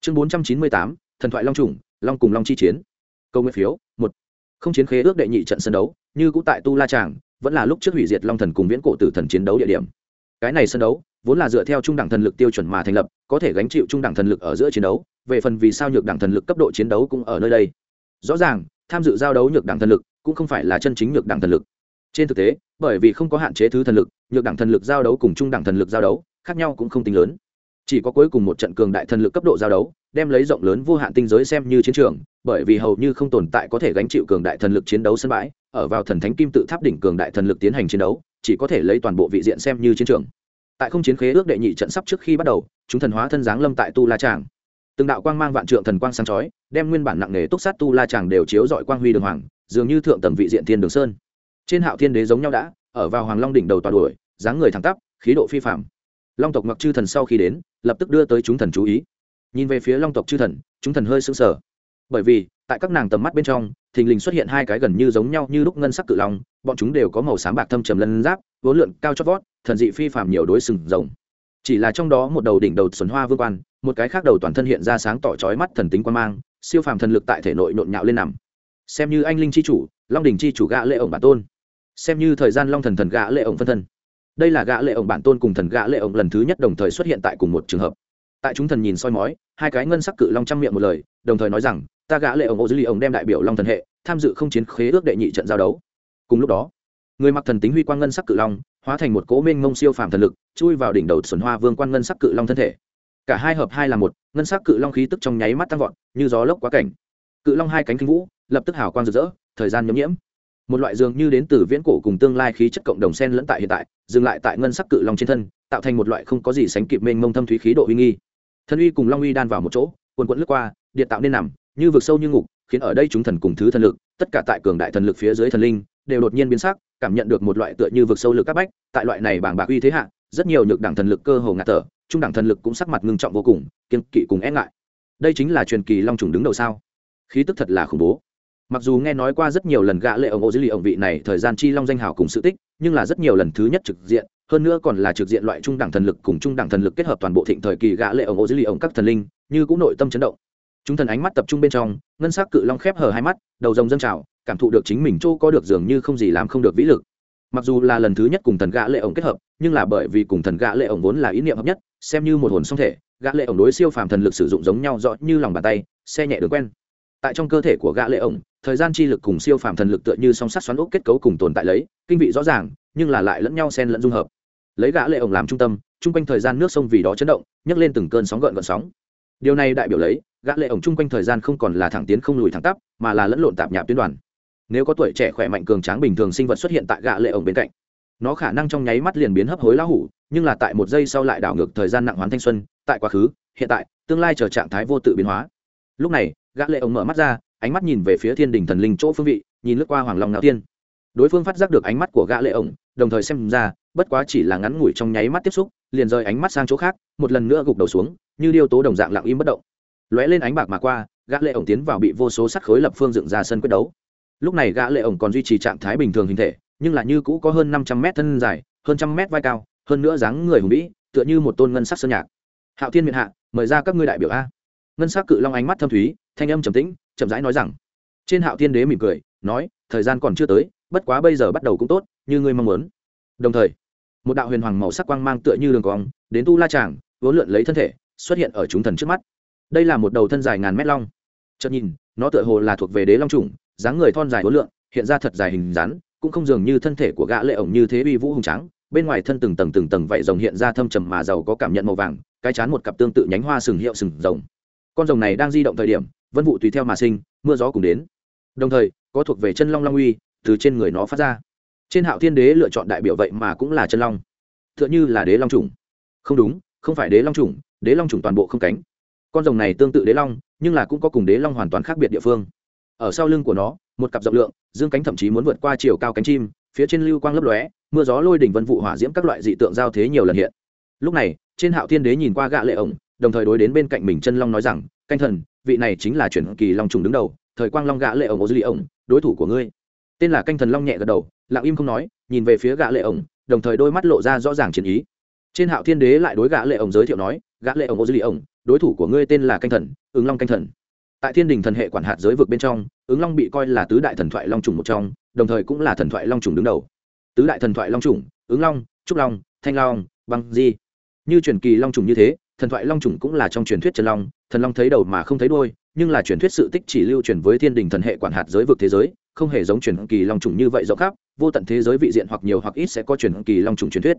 Chương bốn trăm chín mươi tám, thần thoại long trùng long cùng long chi chiến. Câu nguyện phiếu, một. Không chiến khế ước đệ nhị trận sân đấu, như cũ tại tu la tràng, vẫn là lúc trước hủy diệt long thần cùng viễn cổ tử thần chiến đấu địa điểm. Cái này sân đấu, vốn là dựa theo trung đẳng thần lực tiêu chuẩn mà thành lập, có thể gánh chịu trung đẳng thần lực ở giữa chiến đấu, về phần vì sao nhược đẳng thần lực cấp độ chiến đấu cũng ở nơi đây. Rõ ràng tham dự giao đấu nhược đẳng thần lực cũng không phải là chân chính nhược đẳng thần lực. Trên thực tế, bởi vì không có hạn chế thứ thần lực, nhược đẳng thần lực giao đấu cùng trung đẳng thần lực giao đấu khác nhau cũng không tính lớn. Chỉ có cuối cùng một trận cường đại thần lực cấp độ giao đấu, đem lấy rộng lớn vô hạn tinh giới xem như chiến trường, bởi vì hầu như không tồn tại có thể gánh chịu cường đại thần lực chiến đấu sân bãi, ở vào thần thánh kim tự tháp đỉnh cường đại thần lực tiến hành chiến đấu, chỉ có thể lấy toàn bộ vị diện xem như chiến trường. Tại không chiến khế ước đệ nhị trận sắp trước khi bắt đầu, chúng thần hóa thân giáng lâm tại tu la tràng từng đạo quang mang vạn trượng thần quang sáng chói, đem nguyên bản nặng nề túc sát tu la chàng đều chiếu dọi quang huy đường hoàng, dường như thượng tầng vị diện thiên đường sơn. Trên hạo thiên đế giống nhau đã, ở vào hoàng long đỉnh đầu tòa đuổi, dáng người thẳng tắp, khí độ phi phạm long tộc mặc chư thần sau khi đến, lập tức đưa tới chúng thần chú ý. Nhìn về phía long tộc chư thần, chúng thần hơi sững sờ. Bởi vì, tại các nàng tầm mắt bên trong, thình lình xuất hiện hai cái gần như giống nhau như lúc ngân sắc cự long, bọn chúng đều có màu sáng bạc thâm trầm lân giáp, vốn lượn cao chót vót, thần dị phi phạm nhiều đối sừng rồng chỉ là trong đó một đầu đỉnh đầu xuân hoa vương quan, một cái khác đầu toàn thân hiện ra sáng tỏ trói mắt thần tính quan mang, siêu phàm thần lực tại thể nội nộn nhạo lên nằm. Xem như anh linh c h i chủ, long đình c h i chủ gã lệ ổng bản tôn. Xem như thời gian long thần thần gã lệ ổng phân thân. Đây là gã lệ ổng bản tôn cùng thần gã lệ ổng lần thứ nhất đồng thời xuất hiện tại cùng một trường hợp. Tại chúng thần nhìn soi mói, hai cái ngân sắc cự long trăm miệng một lời, đồng thời nói rằng, ta gã lệ ổng ô dư ly ổng đem đại biểu long thần hệ, tham dự không chiến khế ước đệ nhị trận giao đấu. Cùng lúc đó, người mặc thần tính huy quang ngân sắc cự long hóa thành một cố minh mông siêu phàm thần lực, chui vào đỉnh đầu xuân hoa vương quan ngân sắc cự long thân thể. Cả hai hợp hai là một, ngân sắc cự long khí tức trong nháy mắt tăng vọt, như gió lốc quá cảnh. Cự long hai cánh kinh vũ, lập tức hào quang rực rỡ, thời gian nhấm nhiễm. Một loại dường như đến từ viễn cổ cùng tương lai khí chất cộng đồng sen lẫn tại hiện tại, dừng lại tại ngân sắc cự long trên thân, tạo thành một loại không có gì sánh kịp mênh mông thâm thúy khí độ uy nghi. Thân uy cùng long uy đan vào một chỗ, quần quẫn lướt qua, điện tạo nên nằm, như vực sâu như ngục, khiến ở đây chúng thần cùng thứ thần lực, tất cả tại cường đại thần lực phía dưới thần linh, đều đột nhiên biến sắc cảm nhận được một loại tựa như vực sâu lực các bách, tại loại này bảng bạc uy thế hạ, rất nhiều nhược đẳng thần lực cơ hồ ngạt thở, trung đẳng thần lực cũng sắc mặt ngưng trọng vô cùng kiên kỵ cùng e ngại. Đây chính là truyền kỳ long trùng đứng đầu sao? Khí tức thật là khủng bố. Mặc dù nghe nói qua rất nhiều lần gã lệ ổng ô dưới lì ổng vị này thời gian chi long danh hào cùng sự tích, nhưng là rất nhiều lần thứ nhất trực diện, hơn nữa còn là trực diện loại trung đẳng thần lực cùng trung đẳng thần lực kết hợp toàn bộ thịnh thời kỳ gã lệ ổng ô dưới lì ổng các thần linh, như cũng nội tâm chấn động. Chúng thần ánh mắt tập trung bên trong, ngân sắc cự long khép hờ hai mắt, đầu rồng dâng trào cảm thụ được chính mình chỗ có được dường như không gì làm không được vĩ lực. Mặc dù là lần thứ nhất cùng thần gã lệ ổng kết hợp, nhưng là bởi vì cùng thần gã lệ ổng vốn là ý niệm hợp nhất, xem như một hồn song thể, gã lệ ổng đối siêu phàm thần lực sử dụng giống nhau rõ như lòng bàn tay, xe nhẹ được quen. Tại trong cơ thể của gã lệ ổng, thời gian chi lực cùng siêu phàm thần lực tựa như song sắt xoắn ốc kết cấu cùng tồn tại lấy, kinh vị rõ ràng, nhưng là lại lẫn nhau xen lẫn dung hợp. Lấy gã lệ ổng làm trung tâm trung quanh thời gian nước sông vì đó chấn động, nhấc lên từng cơn sóng gợn gợn sóng. Điều này đại biểu lấy, gã lệ ổng trung quanh thời gian không còn là thẳng tiến không lùi thẳng tắp, mà là lẫn lộn tạp nhạp tuyến đoàn nếu có tuổi trẻ khỏe mạnh cường tráng bình thường sinh vật xuất hiện tại gã lệ ổng bên cạnh, nó khả năng trong nháy mắt liền biến hấp hối lão hủ, nhưng là tại một giây sau lại đảo ngược thời gian nặng hoán thanh xuân, tại quá khứ, hiện tại, tương lai chờ trạng thái vô tự biến hóa. Lúc này gã lệ ổng mở mắt ra, ánh mắt nhìn về phía thiên đình thần linh chỗ phương vị, nhìn lướt qua hoàng long ngạo tiên đối phương phát giác được ánh mắt của gã lệ ổng, đồng thời xem ra, bất quá chỉ là ngắn ngủi trong nháy mắt tiếp xúc, liền rời ánh mắt sang chỗ khác, một lần nữa gục đầu xuống, như điêu tố đồng dạng lặng im bất động. Lóe lên ánh bạc mà qua gã lệ ổng tiến vào bị vô số sắt khối lập phương dựng ra sân quyết đấu lúc này gã lệ ổng còn duy trì trạng thái bình thường hình thể, nhưng là như cũ có hơn 500 mét thân dài, hơn trăm mét vai cao, hơn nữa dáng người hùng vĩ, tựa như một tôn ngân sắc sơn nhạc. Hạo thiên miện hạ, mời ra các ngươi đại biểu a. Ngân sắc cự long ánh mắt thâm thúy, thanh âm trầm tĩnh, chậm rãi nói rằng. Trên hạo thiên đế mỉm cười, nói, thời gian còn chưa tới, bất quá bây giờ bắt đầu cũng tốt, như ngươi mong muốn. Đồng thời, một đạo huyền hoàng màu sắc quang mang tựa như đường cong, đến tu la tràng, vốn lượn lấy thân thể, xuất hiện ở chúng thần trước mắt. Đây là một đầu thân dài ngàn mét long. Chợt nhìn, nó tựa hồ là thuộc về đế long trùng dáng người thon dài vốn lượng hiện ra thật dài hình rắn cũng không dường như thân thể của gã lệ ổng như thế uy vũ hùng tráng. Bên ngoài thân từng tầng từng tầng vảy rồng hiện ra thâm trầm mà giàu có cảm nhận màu vàng, cái chán một cặp tương tự nhánh hoa sừng hiệu sừng rồng. Con rồng này đang di động thời điểm, vân vụ tùy theo mà sinh, mưa gió cùng đến. Đồng thời, có thuộc về chân long long uy, từ trên người nó phát ra. Trên hạo thiên đế lựa chọn đại biểu vậy mà cũng là chân long. Tựa như là đế long trùng không đúng, không phải đế long trùng đế long trùng toàn bộ không cánh. Con rồng này tương tự đế long, nhưng là cũng có cùng đế long hoàn toàn khác biệt địa phương ở sau lưng của nó, một cặp rộng lượng, dương cánh thậm chí muốn vượt qua chiều cao cánh chim, phía trên lưu quang lấp lóe, mưa gió lôi đỉnh vân vụ hỏa diễm các loại dị tượng giao thế nhiều lần hiện. Lúc này, trên hạo thiên đế nhìn qua gã lệ ổng, đồng thời đối đến bên cạnh mình chân long nói rằng, canh thần, vị này chính là chuyển kỳ long trùng đứng đầu, thời quang long gã lệ ổng ô dư ổng, đối thủ của ngươi. Tên là canh thần long nhẹ gật đầu, lặng im không nói, nhìn về phía gã lệ ổng, đồng thời đôi mắt lộ ra rõ ràng chiến ý. Trên hạo thiên đế lại đối gã lệ ổng giới thiệu nói, gã lệ ổng ô dư ổng, đối thủ của ngươi tên là canh thần, ứng long canh thần tại thiên đình thần hệ quản hạt giới vực bên trong, ứng long bị coi là tứ đại thần thoại long trùng một trong, đồng thời cũng là thần thoại long trùng đứng đầu. Tứ đại thần thoại long trùng, ứng long, trúc long, thanh long, băng di. Như truyền kỳ long trùng như thế, thần thoại long trùng cũng là trong truyền thuyết trần long, thần long thấy đầu mà không thấy đuôi, nhưng là truyền thuyết sự tích chỉ lưu truyền với thiên đình thần hệ quản hạt giới vực thế giới, không hề giống truyền kỳ long trùng như vậy rộng khắp, vô tận thế giới vị diện hoặc nhiều hoặc ít sẽ có truyền kỳ long trùng truyền thuyết.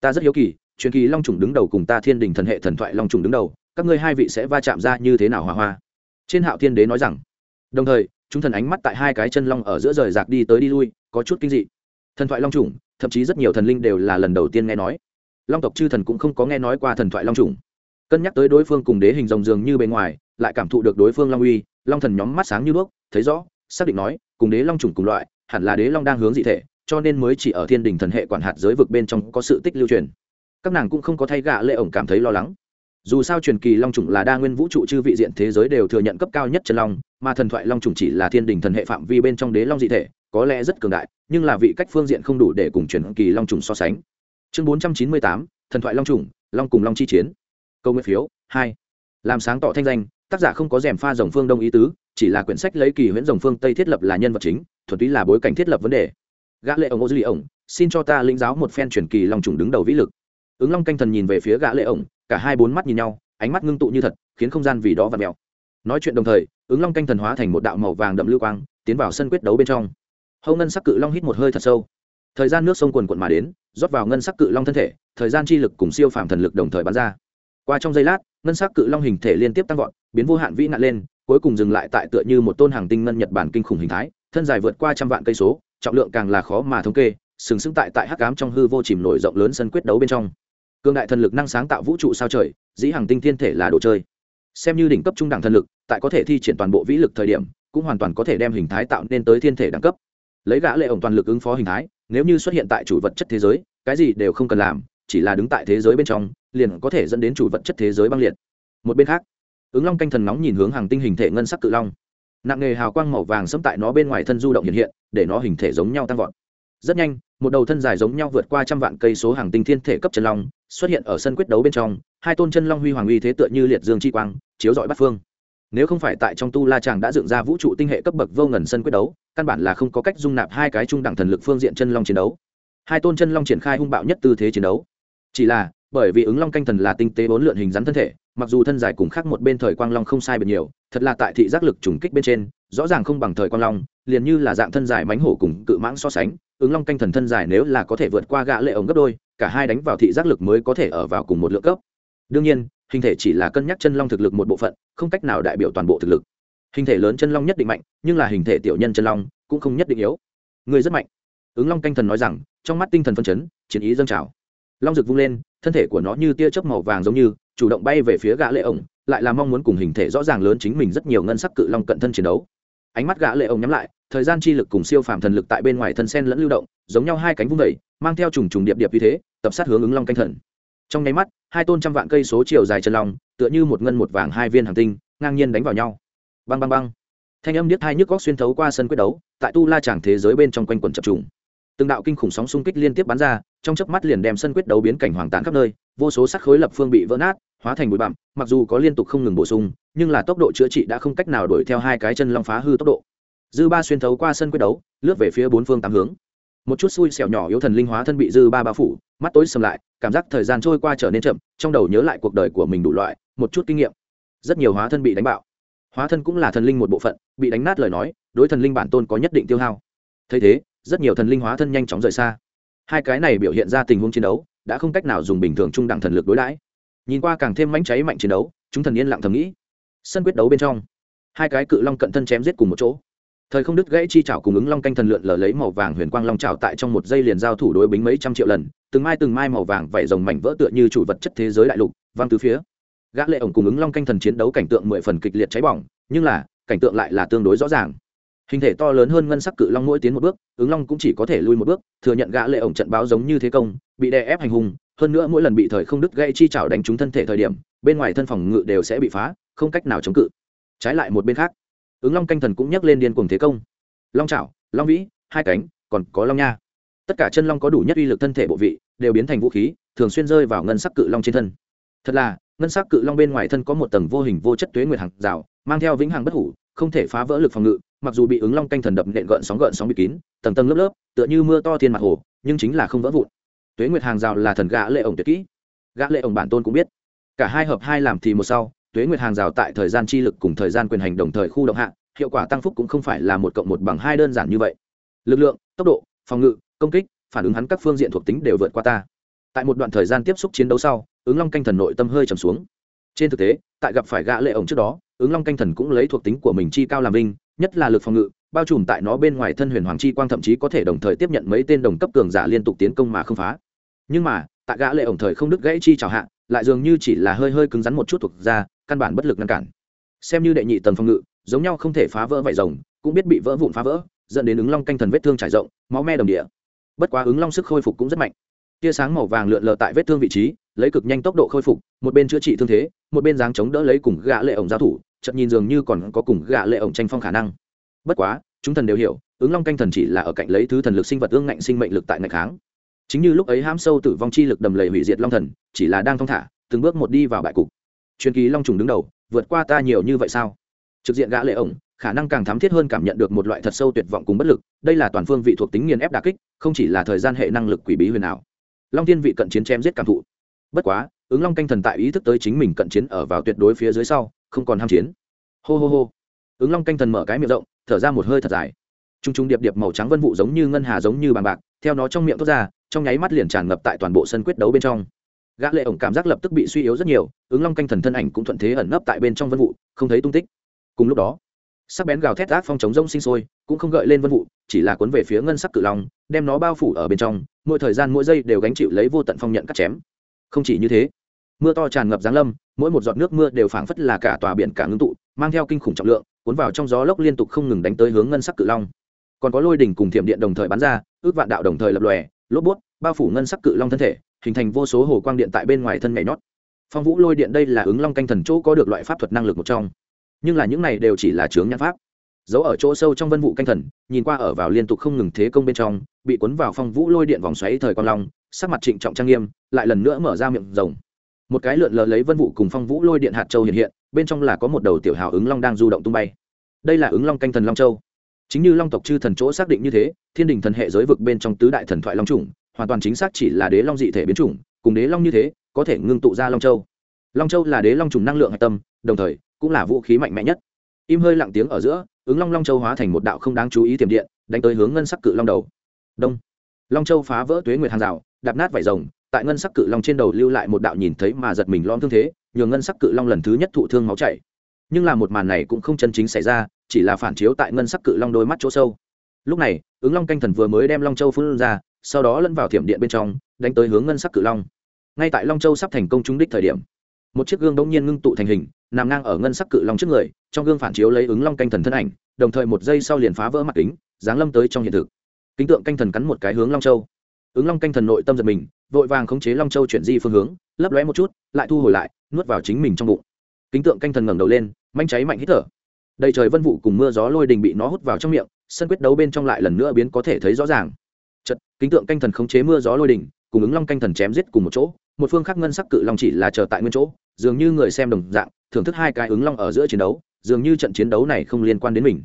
Ta rất hiếu kỳ, truyền kỳ long trùng đứng đầu cùng ta thiên đình thần hệ thần thoại long trùng đứng đầu, các ngươi hai vị sẽ va chạm ra như thế nào hòa hoa? Trên hạo thiên đế nói rằng, đồng thời, chúng thần ánh mắt tại hai cái chân long ở giữa rời rạc đi tới đi lui, có chút kinh dị. Thần thoại long trùng thậm chí rất nhiều thần linh đều là lần đầu tiên nghe nói. Long tộc chư thần cũng không có nghe nói qua thần thoại long trùng cân nhắc tới đối phương cùng đế hình rồng dường như bề ngoài, lại cảm thụ được đối phương long uy, long thần nhóm mắt sáng như đuốc, thấy rõ, xác định nói, cùng đế long trùng cùng loại, hẳn là đế long đang hướng dị thể, cho nên mới chỉ ở thiên đình thần hệ quản hạt giới vực bên trong có sự tích lưu truyền. Các nàng cũng không có thay gạ lệ ổng cảm thấy lo lắng dù sao truyền kỳ long trùng là đa nguyên vũ trụ chư vị diện thế giới đều thừa nhận cấp cao nhất chân long, mà thần thoại long trùng chỉ là thiên đình thần hệ phạm vi bên trong đế long dị thể, có lẽ rất cường đại, nhưng là vị cách phương diện không đủ để cùng truyền kỳ long trùng so sánh. Chương bốn trăm chín mươi tám, thần thoại long trùng long cùng long chi chiến. Câu nguyện phiếu, hai. Làm sáng tỏ thanh danh, tác giả không có rèm pha dòng phương đông ý tứ, chỉ là quyển sách lấy kỳ huyễn dòng phương tây thiết lập là nhân vật chính, thuần túy là bối cảnh thiết lập vấn đề. Gã lệ ông ô dư lì ổng, xin cho ta lĩnh giáo một phen truyền kỳ long trùng đứng đầu vĩ lực ứng long canh thần nhìn về phía gã lệ ổng, cả hai bốn mắt nhìn nhau, ánh mắt ngưng tụ như thật, khiến không gian vì đó vặn mèo. Nói chuyện đồng thời, ứng long canh thần hóa thành một đạo màu vàng đậm lưu quang, tiến vào sân quyết đấu bên trong. Hậu ngân sắc cự long hít một hơi thật sâu. Thời gian nước sông quần quận mà đến, rót vào ngân sắc cự long thân thể, thời gian chi lực cùng siêu phàm thần lực đồng thời bắn ra. Qua trong giây lát, ngân sắc cự long hình thể liên tiếp tăng vọt, biến vô hạn vĩ nạn lên, cuối cùng dừng lại tại tựa như một tôn hàng tinh ngân nhật bản kinh khủng hình thái, thân dài vượt qua trăm vạn cây số, trọng lượng càng là khó mà thống kê, sừng sững tại tại hắc ám trong hư vô chìm nổi rộng lớn sân quyết đấu bên trong cương đại thần lực năng sáng tạo vũ trụ sao trời, dĩ hàng tinh thiên thể là đồ chơi. Xem như đỉnh cấp trung đẳng thần lực, tại có thể thi triển toàn bộ vĩ lực thời điểm, cũng hoàn toàn có thể đem hình thái tạo nên tới thiên thể đẳng cấp. Lấy gã lệ ổng toàn lực ứng phó hình thái, nếu như xuất hiện tại chủ vật chất thế giới, cái gì đều không cần làm, chỉ là đứng tại thế giới bên trong, liền có thể dẫn đến chủ vật chất thế giới băng liệt. Một bên khác, ứng long canh thần nóng nhìn hướng hàng tinh hình thể ngân sắc cự long. Nặng nghề hào quang màu vàng xâm tại nó bên ngoài thân du động hiện hiện, để nó hình thể giống nhau tăng vọt. Rất nhanh, một đầu thân dài giống nhau vượt qua trăm vạn cây số hàng tinh thiên thể cấp chân long xuất hiện ở sân quyết đấu bên trong, hai tôn chân long huy hoàng uy thế tựa như liệt dương chi quang, chiếu rọi bắt phương. Nếu không phải tại trong tu la chàng đã dựng ra vũ trụ tinh hệ cấp bậc vô ngần sân quyết đấu, căn bản là không có cách dung nạp hai cái trung đẳng thần lực phương diện chân long chiến đấu. Hai tôn chân long triển khai hung bạo nhất tư thế chiến đấu. Chỉ là, bởi vì ứng long canh thần là tinh tế bốn lượn hình rắn thân thể, mặc dù thân dài cùng khác một bên thời quang long không sai biệt nhiều, thật là tại thị giác lực trùng kích bên trên, rõ ràng không bằng thời quang long, liền như là dạng thân dài mánh hổ cùng cự mãng so sánh, ứng long canh thần thân dài nếu là có thể vượt qua gã lệ ống gấp đôi cả hai đánh vào thị giác lực mới có thể ở vào cùng một lượng cấp. Đương nhiên, hình thể chỉ là cân nhắc chân long thực lực một bộ phận, không cách nào đại biểu toàn bộ thực lực. Hình thể lớn chân long nhất định mạnh, nhưng là hình thể tiểu nhân chân long cũng không nhất định yếu. Người rất mạnh. Ứng long canh thần nói rằng, trong mắt tinh thần phân chấn, chiến ý dâng trào. Long rực vung lên, thân thể của nó như tia chớp màu vàng giống như, chủ động bay về phía gã lệ ổng, lại là mong muốn cùng hình thể rõ ràng lớn chính mình rất nhiều ngân sắc cự long cận thân chiến đấu. Ánh mắt gã lệ ổng nhắm lại thời gian chi lực cùng siêu phàm thần lực tại bên ngoài thân sen lẫn lưu động, giống nhau hai cánh vung vẩy mang theo trùng trùng điệp điệp như thế, tập sát hướng ứng long canh thần. Trong nháy mắt, hai tôn trăm vạn cây số chiều dài chân long, tựa như một ngân một vàng hai viên hàng tinh, ngang nhiên đánh vào nhau. Băng băng băng. Thanh âm điếc hai nhức góc xuyên thấu qua sân quyết đấu, tại tu la tràng thế giới bên trong quanh quần chập trùng. Từng đạo kinh khủng sóng xung kích liên tiếp bắn ra, trong chớp mắt liền đem sân quyết đấu biến cảnh hoàng tàn khắp nơi, vô số sắc khối lập phương bị vỡ nát, hóa thành bụi bặm, mặc dù có liên tục không ngừng bổ sung, nhưng là tốc độ chữa trị đã không cách nào đuổi theo hai cái chân long phá hư tốc độ dư ba xuyên thấu qua sân quyết đấu, lướt về phía bốn phương tám hướng. Một chút xui xẻo nhỏ yếu thần linh hóa thân bị dư ba bao phủ, mắt tối sầm lại, cảm giác thời gian trôi qua trở nên chậm, trong đầu nhớ lại cuộc đời của mình đủ loại, một chút kinh nghiệm. Rất nhiều hóa thân bị đánh bạo. Hóa thân cũng là thần linh một bộ phận, bị đánh nát lời nói, đối thần linh bản tôn có nhất định tiêu hao. Thấy thế, rất nhiều thần linh hóa thân nhanh chóng rời xa. Hai cái này biểu hiện ra tình huống chiến đấu, đã không cách nào dùng bình thường trung đẳng thần lực đối đãi. Nhìn qua càng thêm mánh cháy mạnh chiến đấu, chúng thần yên lặng thầm nghĩ. Sân quyết đấu bên trong, hai cái cự long cận thân chém giết cùng một chỗ thời không đứt gãy chi chảo cùng ứng long canh thần lượn lờ lấy màu vàng huyền quang long chảo tại trong một giây liền giao thủ đối bính mấy trăm triệu lần, từng mai từng mai màu vàng vẩy rồng mảnh vỡ tựa như chủ vật chất thế giới đại lục, văng từ phía. Gã lệ ổng cùng ứng long canh thần chiến đấu cảnh tượng mười phần kịch liệt cháy bỏng, nhưng là, cảnh tượng lại là tương đối rõ ràng. Hình thể to lớn hơn ngân sắc cự long mỗi tiến một bước, ứng long cũng chỉ có thể lui một bước, thừa nhận gã lệ ổng trận báo giống như thế công, bị đè ép hành hung, hơn nữa mỗi lần bị thời không đứt gãy chi chảo đánh trúng thân thể thời điểm, bên ngoài thân phòng ngự đều sẽ bị phá, không cách nào chống cự. Trái lại một bên khác ứng long canh thần cũng nhắc lên điên cuồng thế công. Long chảo, long vĩ, hai cánh, còn có long nha. Tất cả chân long có đủ nhất uy lực thân thể bộ vị, đều biến thành vũ khí, thường xuyên rơi vào ngân sắc cự long trên thân. Thật là, ngân sắc cự long bên ngoài thân có một tầng vô hình vô chất tuế nguyệt hàng rào, mang theo vĩnh hằng bất hủ, không thể phá vỡ lực phòng ngự, mặc dù bị ứng long canh thần đập nện gợn sóng gợn sóng bị kín, tầng tầng lớp lớp, tựa như mưa to thiên mặt hồ, nhưng chính là không vỡ vụn. Tuế nguyệt hàng rào là thần gã lệ ổng tuyệt kỹ. Gã lệ ổng bản tôn cũng biết. Cả hai hợp hai làm thì một sau tuế nguyệt hàng rào tại thời gian chi lực cùng thời gian quyền hành đồng thời khu động hạ, hiệu quả tăng phúc cũng không phải là một cộng một bằng hai đơn giản như vậy. Lực lượng, tốc độ, phòng ngự, công kích, phản ứng hắn các phương diện thuộc tính đều vượt qua ta. Tại một đoạn thời gian tiếp xúc chiến đấu sau, ứng long canh thần nội tâm hơi trầm xuống. Trên thực tế, tại gặp phải gã lệ ổng trước đó, ứng long canh thần cũng lấy thuộc tính của mình chi cao làm vinh, nhất là lực phòng ngự, bao trùm tại nó bên ngoài thân huyền hoàng chi quang thậm chí có thể đồng thời tiếp nhận mấy tên đồng cấp cường giả liên tục tiến công mà không phá. Nhưng mà, tại gã lệ ổng thời không đứt gãy chi chào hạ, lại dường như chỉ là hơi hơi cứng rắn một chút thuộc ra căn bản bất lực ngăn cản. Xem như đệ nhị tầng phòng ngự, giống nhau không thể phá vỡ vải rồng, cũng biết bị vỡ vụn phá vỡ, dẫn đến ứng long canh thần vết thương trải rộng, máu me đồng địa. Bất quá ứng long sức khôi phục cũng rất mạnh. Tia sáng màu vàng lượn lờ tại vết thương vị trí, lấy cực nhanh tốc độ khôi phục, một bên chữa trị thương thế, một bên dáng chống đỡ lấy cùng gã lệ ổng giao thủ chậm nhìn dường như còn có cùng gã lệ ổng tranh phong khả năng. Bất quá, chúng thần đều hiểu, ứng long canh thần chỉ là ở cạnh lấy thứ thần lực sinh vật ương ngạnh sinh mệnh lực tại ngạch kháng. Chính như lúc ấy hãm sâu tử vong chi lực đầm lầy hủy diệt long thần, chỉ là đang thong thả, từng bước một đi vào bại cục truyền kỳ long trùng đứng đầu, vượt qua ta nhiều như vậy sao? Trực diện gã lệ ổng, khả năng càng thám thiết hơn cảm nhận được một loại thật sâu tuyệt vọng cùng bất lực, đây là toàn phương vị thuộc tính nghiền ép đả kích, không chỉ là thời gian hệ năng lực quỷ bí huyền ảo. Long thiên vị cận chiến chém giết cảm thụ. Bất quá, ứng long canh thần tại ý thức tới chính mình cận chiến ở vào tuyệt đối phía dưới sau, không còn ham chiến. Hô hô hô. Ứng long canh thần mở cái miệng rộng, thở ra một hơi thật dài. T r u n g t r u n g điệp điệp màu trắng vân vụ giống như ngân hà giống như bàn bạc, theo nó trong miệng thốt ra, trong nháy mắt liền tràn ngập tại toàn bộ sân quyết đấu bên trong gã lệ ổng cảm giác lập tức bị suy yếu rất nhiều, ứng long canh thần thân ảnh cũng thuận thế ẩn nấp tại bên trong vân vụ, không thấy tung tích. Cùng lúc đó, sắc bén gào thét ác phong chống rông sinh sôi, cũng không gợi lên vân vụ, chỉ là cuốn về phía ngân sắc cự long, đem nó bao phủ ở bên trong, mỗi thời gian mỗi giây đều gánh chịu lấy vô tận phong nhận cắt chém. Không chỉ như thế, mưa to tràn ngập giáng lâm, mỗi một giọt nước mưa đều phảng phất là cả tòa biển cả ngưng tụ, mang theo kinh khủng trọng lượng, cuốn vào trong gió lốc liên tục không ngừng đánh tới hướng ngân sắc cự long. Còn có lôi đỉnh cùng thiểm điện đồng thời bắn ra, ước vạn đạo đồng thời lập lòe, lốp bút, bao phủ ngân sắc cự long thân thể hình thành vô số hồ quang điện tại bên ngoài thân nhảy nhót. Phong vũ lôi điện đây là ứng long canh thần chỗ có được loại pháp thuật năng lực một trong. Nhưng là những này đều chỉ là chướng nhãn pháp. Giấu ở chỗ sâu trong vân vụ canh thần, nhìn qua ở vào liên tục không ngừng thế công bên trong, bị cuốn vào phong vũ lôi điện vòng xoáy thời quang long, sắc mặt trịnh trọng trang nghiêm, lại lần nữa mở ra miệng rồng một cái lượn lờ lấy vân vụ cùng phong vũ lôi điện hạt châu hiện hiện, bên trong là có một đầu tiểu hào ứng long đang du động tung bay. Đây là ứng long canh thần long châu. Chính như long tộc chư thần chỗ xác định như thế, thiên đình thần hệ giới vực bên trong tứ đại thần thoại long trùng hoàn toàn chính xác chỉ là đế long dị thể biến chủng, cùng đế long như thế, có thể ngưng tụ ra long châu. Long châu là đế long trùng năng lượng hạch tâm, đồng thời, cũng là vũ khí mạnh mẽ nhất. Im hơi lặng tiếng ở giữa, ứng long long châu hóa thành một đạo không đáng chú ý tiềm điện, đánh tới hướng ngân sắc cự long đầu. Đông. Long châu phá vỡ tuế nguyệt hàng rào, đạp nát vải rồng, tại ngân sắc cự long trên đầu lưu lại một đạo nhìn thấy mà giật mình lom thương thế, nhường ngân sắc cự long lần thứ nhất thụ thương máu chảy. Nhưng là một màn này cũng không chân chính xảy ra, chỉ là phản chiếu tại ngân sắc cự long đôi mắt chỗ sâu. Lúc này, ứng long canh thần vừa mới đem long châu phun ra sau đó lẫn vào thiểm điện bên trong, đánh tới hướng ngân sắc cự long. Ngay tại long châu sắp thành công trúng đích thời điểm, một chiếc gương đ nhiên ngưng tụ thành hình, nằm ngang ở ngân sắc cự long trước người, trong gương phản chiếu lấy ứng long canh thần thân ảnh, đồng thời một giây sau liền phá vỡ mặt kính, giáng lâm tới trong hiện thực. Kính tượng canh thần cắn một cái hướng long châu. Ứng long canh thần nội tâm giật mình, vội vàng khống chế long châu chuyển di phương hướng, lấp lóe một chút, lại thu hồi lại, nuốt vào chính mình trong bụng. Kính tượng canh thần ngẩng đầu lên, manh cháy mạnh hít thở. Đầy trời vân vụ cùng mưa gió lôi đình bị nó hút vào trong miệng, sân quyết đấu bên trong lại lần nữa biến có thể thấy rõ ràng chật kính tượng canh thần khống chế mưa gió lôi đỉnh, cùng ứng long canh thần chém giết cùng một chỗ một phương khác ngân sắc cự long chỉ là chờ tại nguyên chỗ dường như người xem đồng dạng thưởng thức hai cái ứng long ở giữa chiến đấu dường như trận chiến đấu này không liên quan đến mình.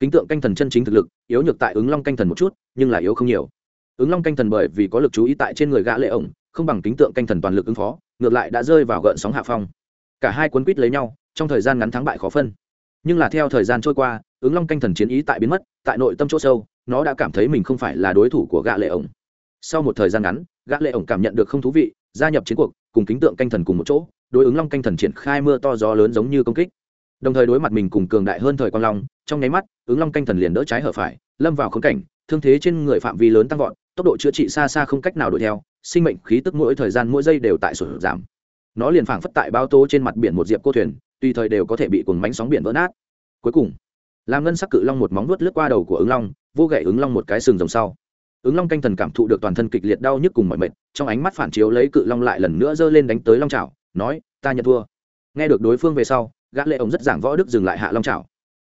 Kính tượng canh thần chân chính thực lực yếu nhược tại ứng long canh thần một chút nhưng là yếu không nhiều. Ứng long canh thần bởi vì có lực chú ý tại trên người gã lệ ổng không bằng kính tượng canh thần toàn lực ứng phó ngược lại đã rơi vào gợn sóng hạ phong. Cả hai cuốn quýt lấy nhau trong thời gian ngắn thắng bại khó phân. Nhưng là theo thời gian trôi qua ứng long canh thần chiến ý tại biến mất tại nội tâm chỗ sâu nó đã cảm thấy mình không phải là đối thủ của gã lệ ổng. Sau một thời gian ngắn, gã lệ ổng cảm nhận được không thú vị, gia nhập chiến cuộc, cùng kính tượng canh thần cùng một chỗ, đối ứng long canh thần triển khai mưa to gió lớn giống như công kích. Đồng thời đối mặt mình cùng cường đại hơn thời quang long, trong nháy mắt, ứng long canh thần liền đỡ trái hở phải, lâm vào khốn cảnh, thương thế trên người phạm vi lớn tăng vọt, tốc độ chữa trị xa xa không cách nào đuổi theo, sinh mệnh khí tức mỗi thời gian mỗi giây đều tại sụt giảm. Nó liền phảng phất tại bao tố trên mặt biển một diệp cô thuyền, tùy thời đều có thể bị cuồng bánh sóng biển vỡ nát. Cuối cùng làm ngân sắc cự long một móng vuốt lướt qua đầu của ứng long vô gậy ứng long một cái sừng rồng sau. Ứng long canh thần cảm thụ được toàn thân kịch liệt đau nhức cùng mọi mệt, trong ánh mắt phản chiếu lấy cự long lại lần nữa giơ lên đánh tới long trào nói, ta nhận thua. Nghe được đối phương về sau, gã lệ ổng rất giảng võ đức dừng lại hạ long trào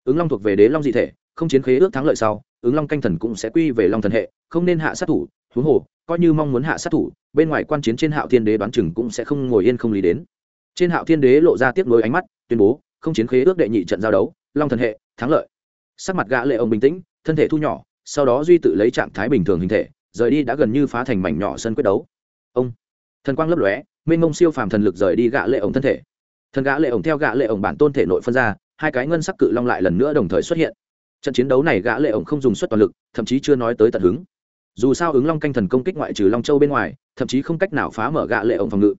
ứng long thuộc về đế long dị thể, không chiến khế ước thắng lợi sau, ứng long canh thần cũng sẽ quy về long thần hệ, không nên hạ sát thủ, huống hồ, coi như mong muốn hạ sát thủ, bên ngoài quan chiến trên hạo thiên đế đoán chừng cũng sẽ không ngồi yên không lý đến. Trên hạo thiên đế lộ ra tiếp nối ánh mắt, tuyên bố, không chiến khế ước đệ nhị trận giao đấu, long thần hệ, thắng lợi. Sắc mặt gã lệ ông bình tĩnh thân thể thu nhỏ, sau đó duy tự lấy trạng thái bình thường hình thể, rời đi đã gần như phá thành mảnh nhỏ sân quyết đấu. Ông, thần quang lấp lóe, mênh mông siêu phàm thần lực rời đi gã lệ ổng thân thể. Thần gã lệ ổng theo gã lệ ổng bản tôn thể nội phân ra, hai cái ngân sắc cự long lại lần nữa đồng thời xuất hiện. Trận chiến đấu này gã lệ ổng không dùng suất toàn lực, thậm chí chưa nói tới tận hứng. Dù sao ứng long canh thần công kích ngoại trừ long châu bên ngoài, thậm chí không cách nào phá mở gã lệ ổng phòng ngự.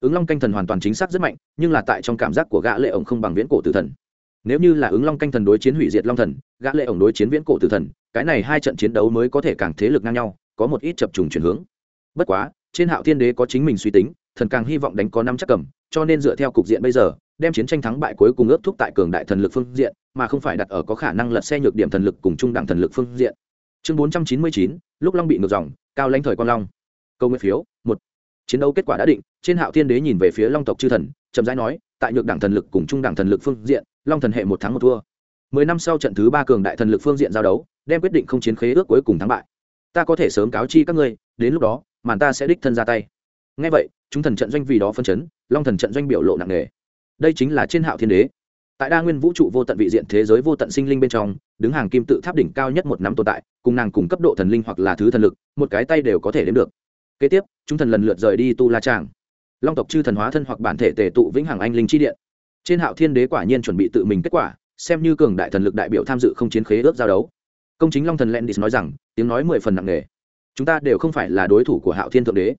Ứng long canh thần hoàn toàn chính xác rất mạnh, nhưng là tại trong cảm giác của gã lệ ổng không bằng viễn cổ tử thần nếu như là ứng long canh thần đối chiến hủy diệt long thần, gã lệ ổng đối chiến viễn cổ tử thần, cái này hai trận chiến đấu mới có thể càng thế lực ngang nhau, có một ít chập trùng chuyển hướng. Bất quá, trên hạo thiên đế có chính mình suy tính, thần càng hy vọng đánh có năm chắc cầm, cho nên dựa theo cục diện bây giờ, đem chiến tranh thắng bại cuối cùng ước thúc tại cường đại thần lực phương diện, mà không phải đặt ở có khả năng lật xe nhược điểm thần lực cùng trung đẳng thần lực phương diện. Chương bốn trăm chín mươi chín, lúc long bị ngược dòng, cao lãnh thời quang long. Câu nguyện phiếu, một. Chiến đấu kết quả đã định, trên hạo thiên đế nhìn về phía long tộc chư thần, chậm rãi nói, tại nhược đẳng thần lực cùng trung đẳng thần lực phương diện long thần hệ một thắng một thua. Mười năm sau trận thứ ba cường đại thần lực phương diện giao đấu, đem quyết định không chiến khế ước cuối cùng thắng bại. Ta có thể sớm cáo chi các ngươi, đến lúc đó, màn ta sẽ đích thân ra tay. Ngay vậy, chúng thần trận doanh vì đó phân chấn, long thần trận doanh biểu lộ nặng nề. Đây chính là trên hạo thiên đế. Tại đa nguyên vũ trụ vô tận vị diện thế giới vô tận sinh linh bên trong, đứng hàng kim tự tháp đỉnh cao nhất một năm tồn tại, cùng nàng cùng cấp độ thần linh hoặc là thứ thần lực, một cái tay đều có thể đến được. Kế tiếp, chúng thần lần lượt rời đi tu la tràng. Long tộc chư thần hóa thân hoặc bản thể tề tụ vĩnh hằng anh linh chi điện trên hạo thiên đế quả nhiên chuẩn bị tự mình kết quả, xem như cường đại thần lực đại biểu tham dự không chiến khế ước giao đấu. Công chính long thần lendis nói rằng, tiếng nói mười phần nặng nề. Chúng ta đều không phải là đối thủ của hạo thiên thượng đế.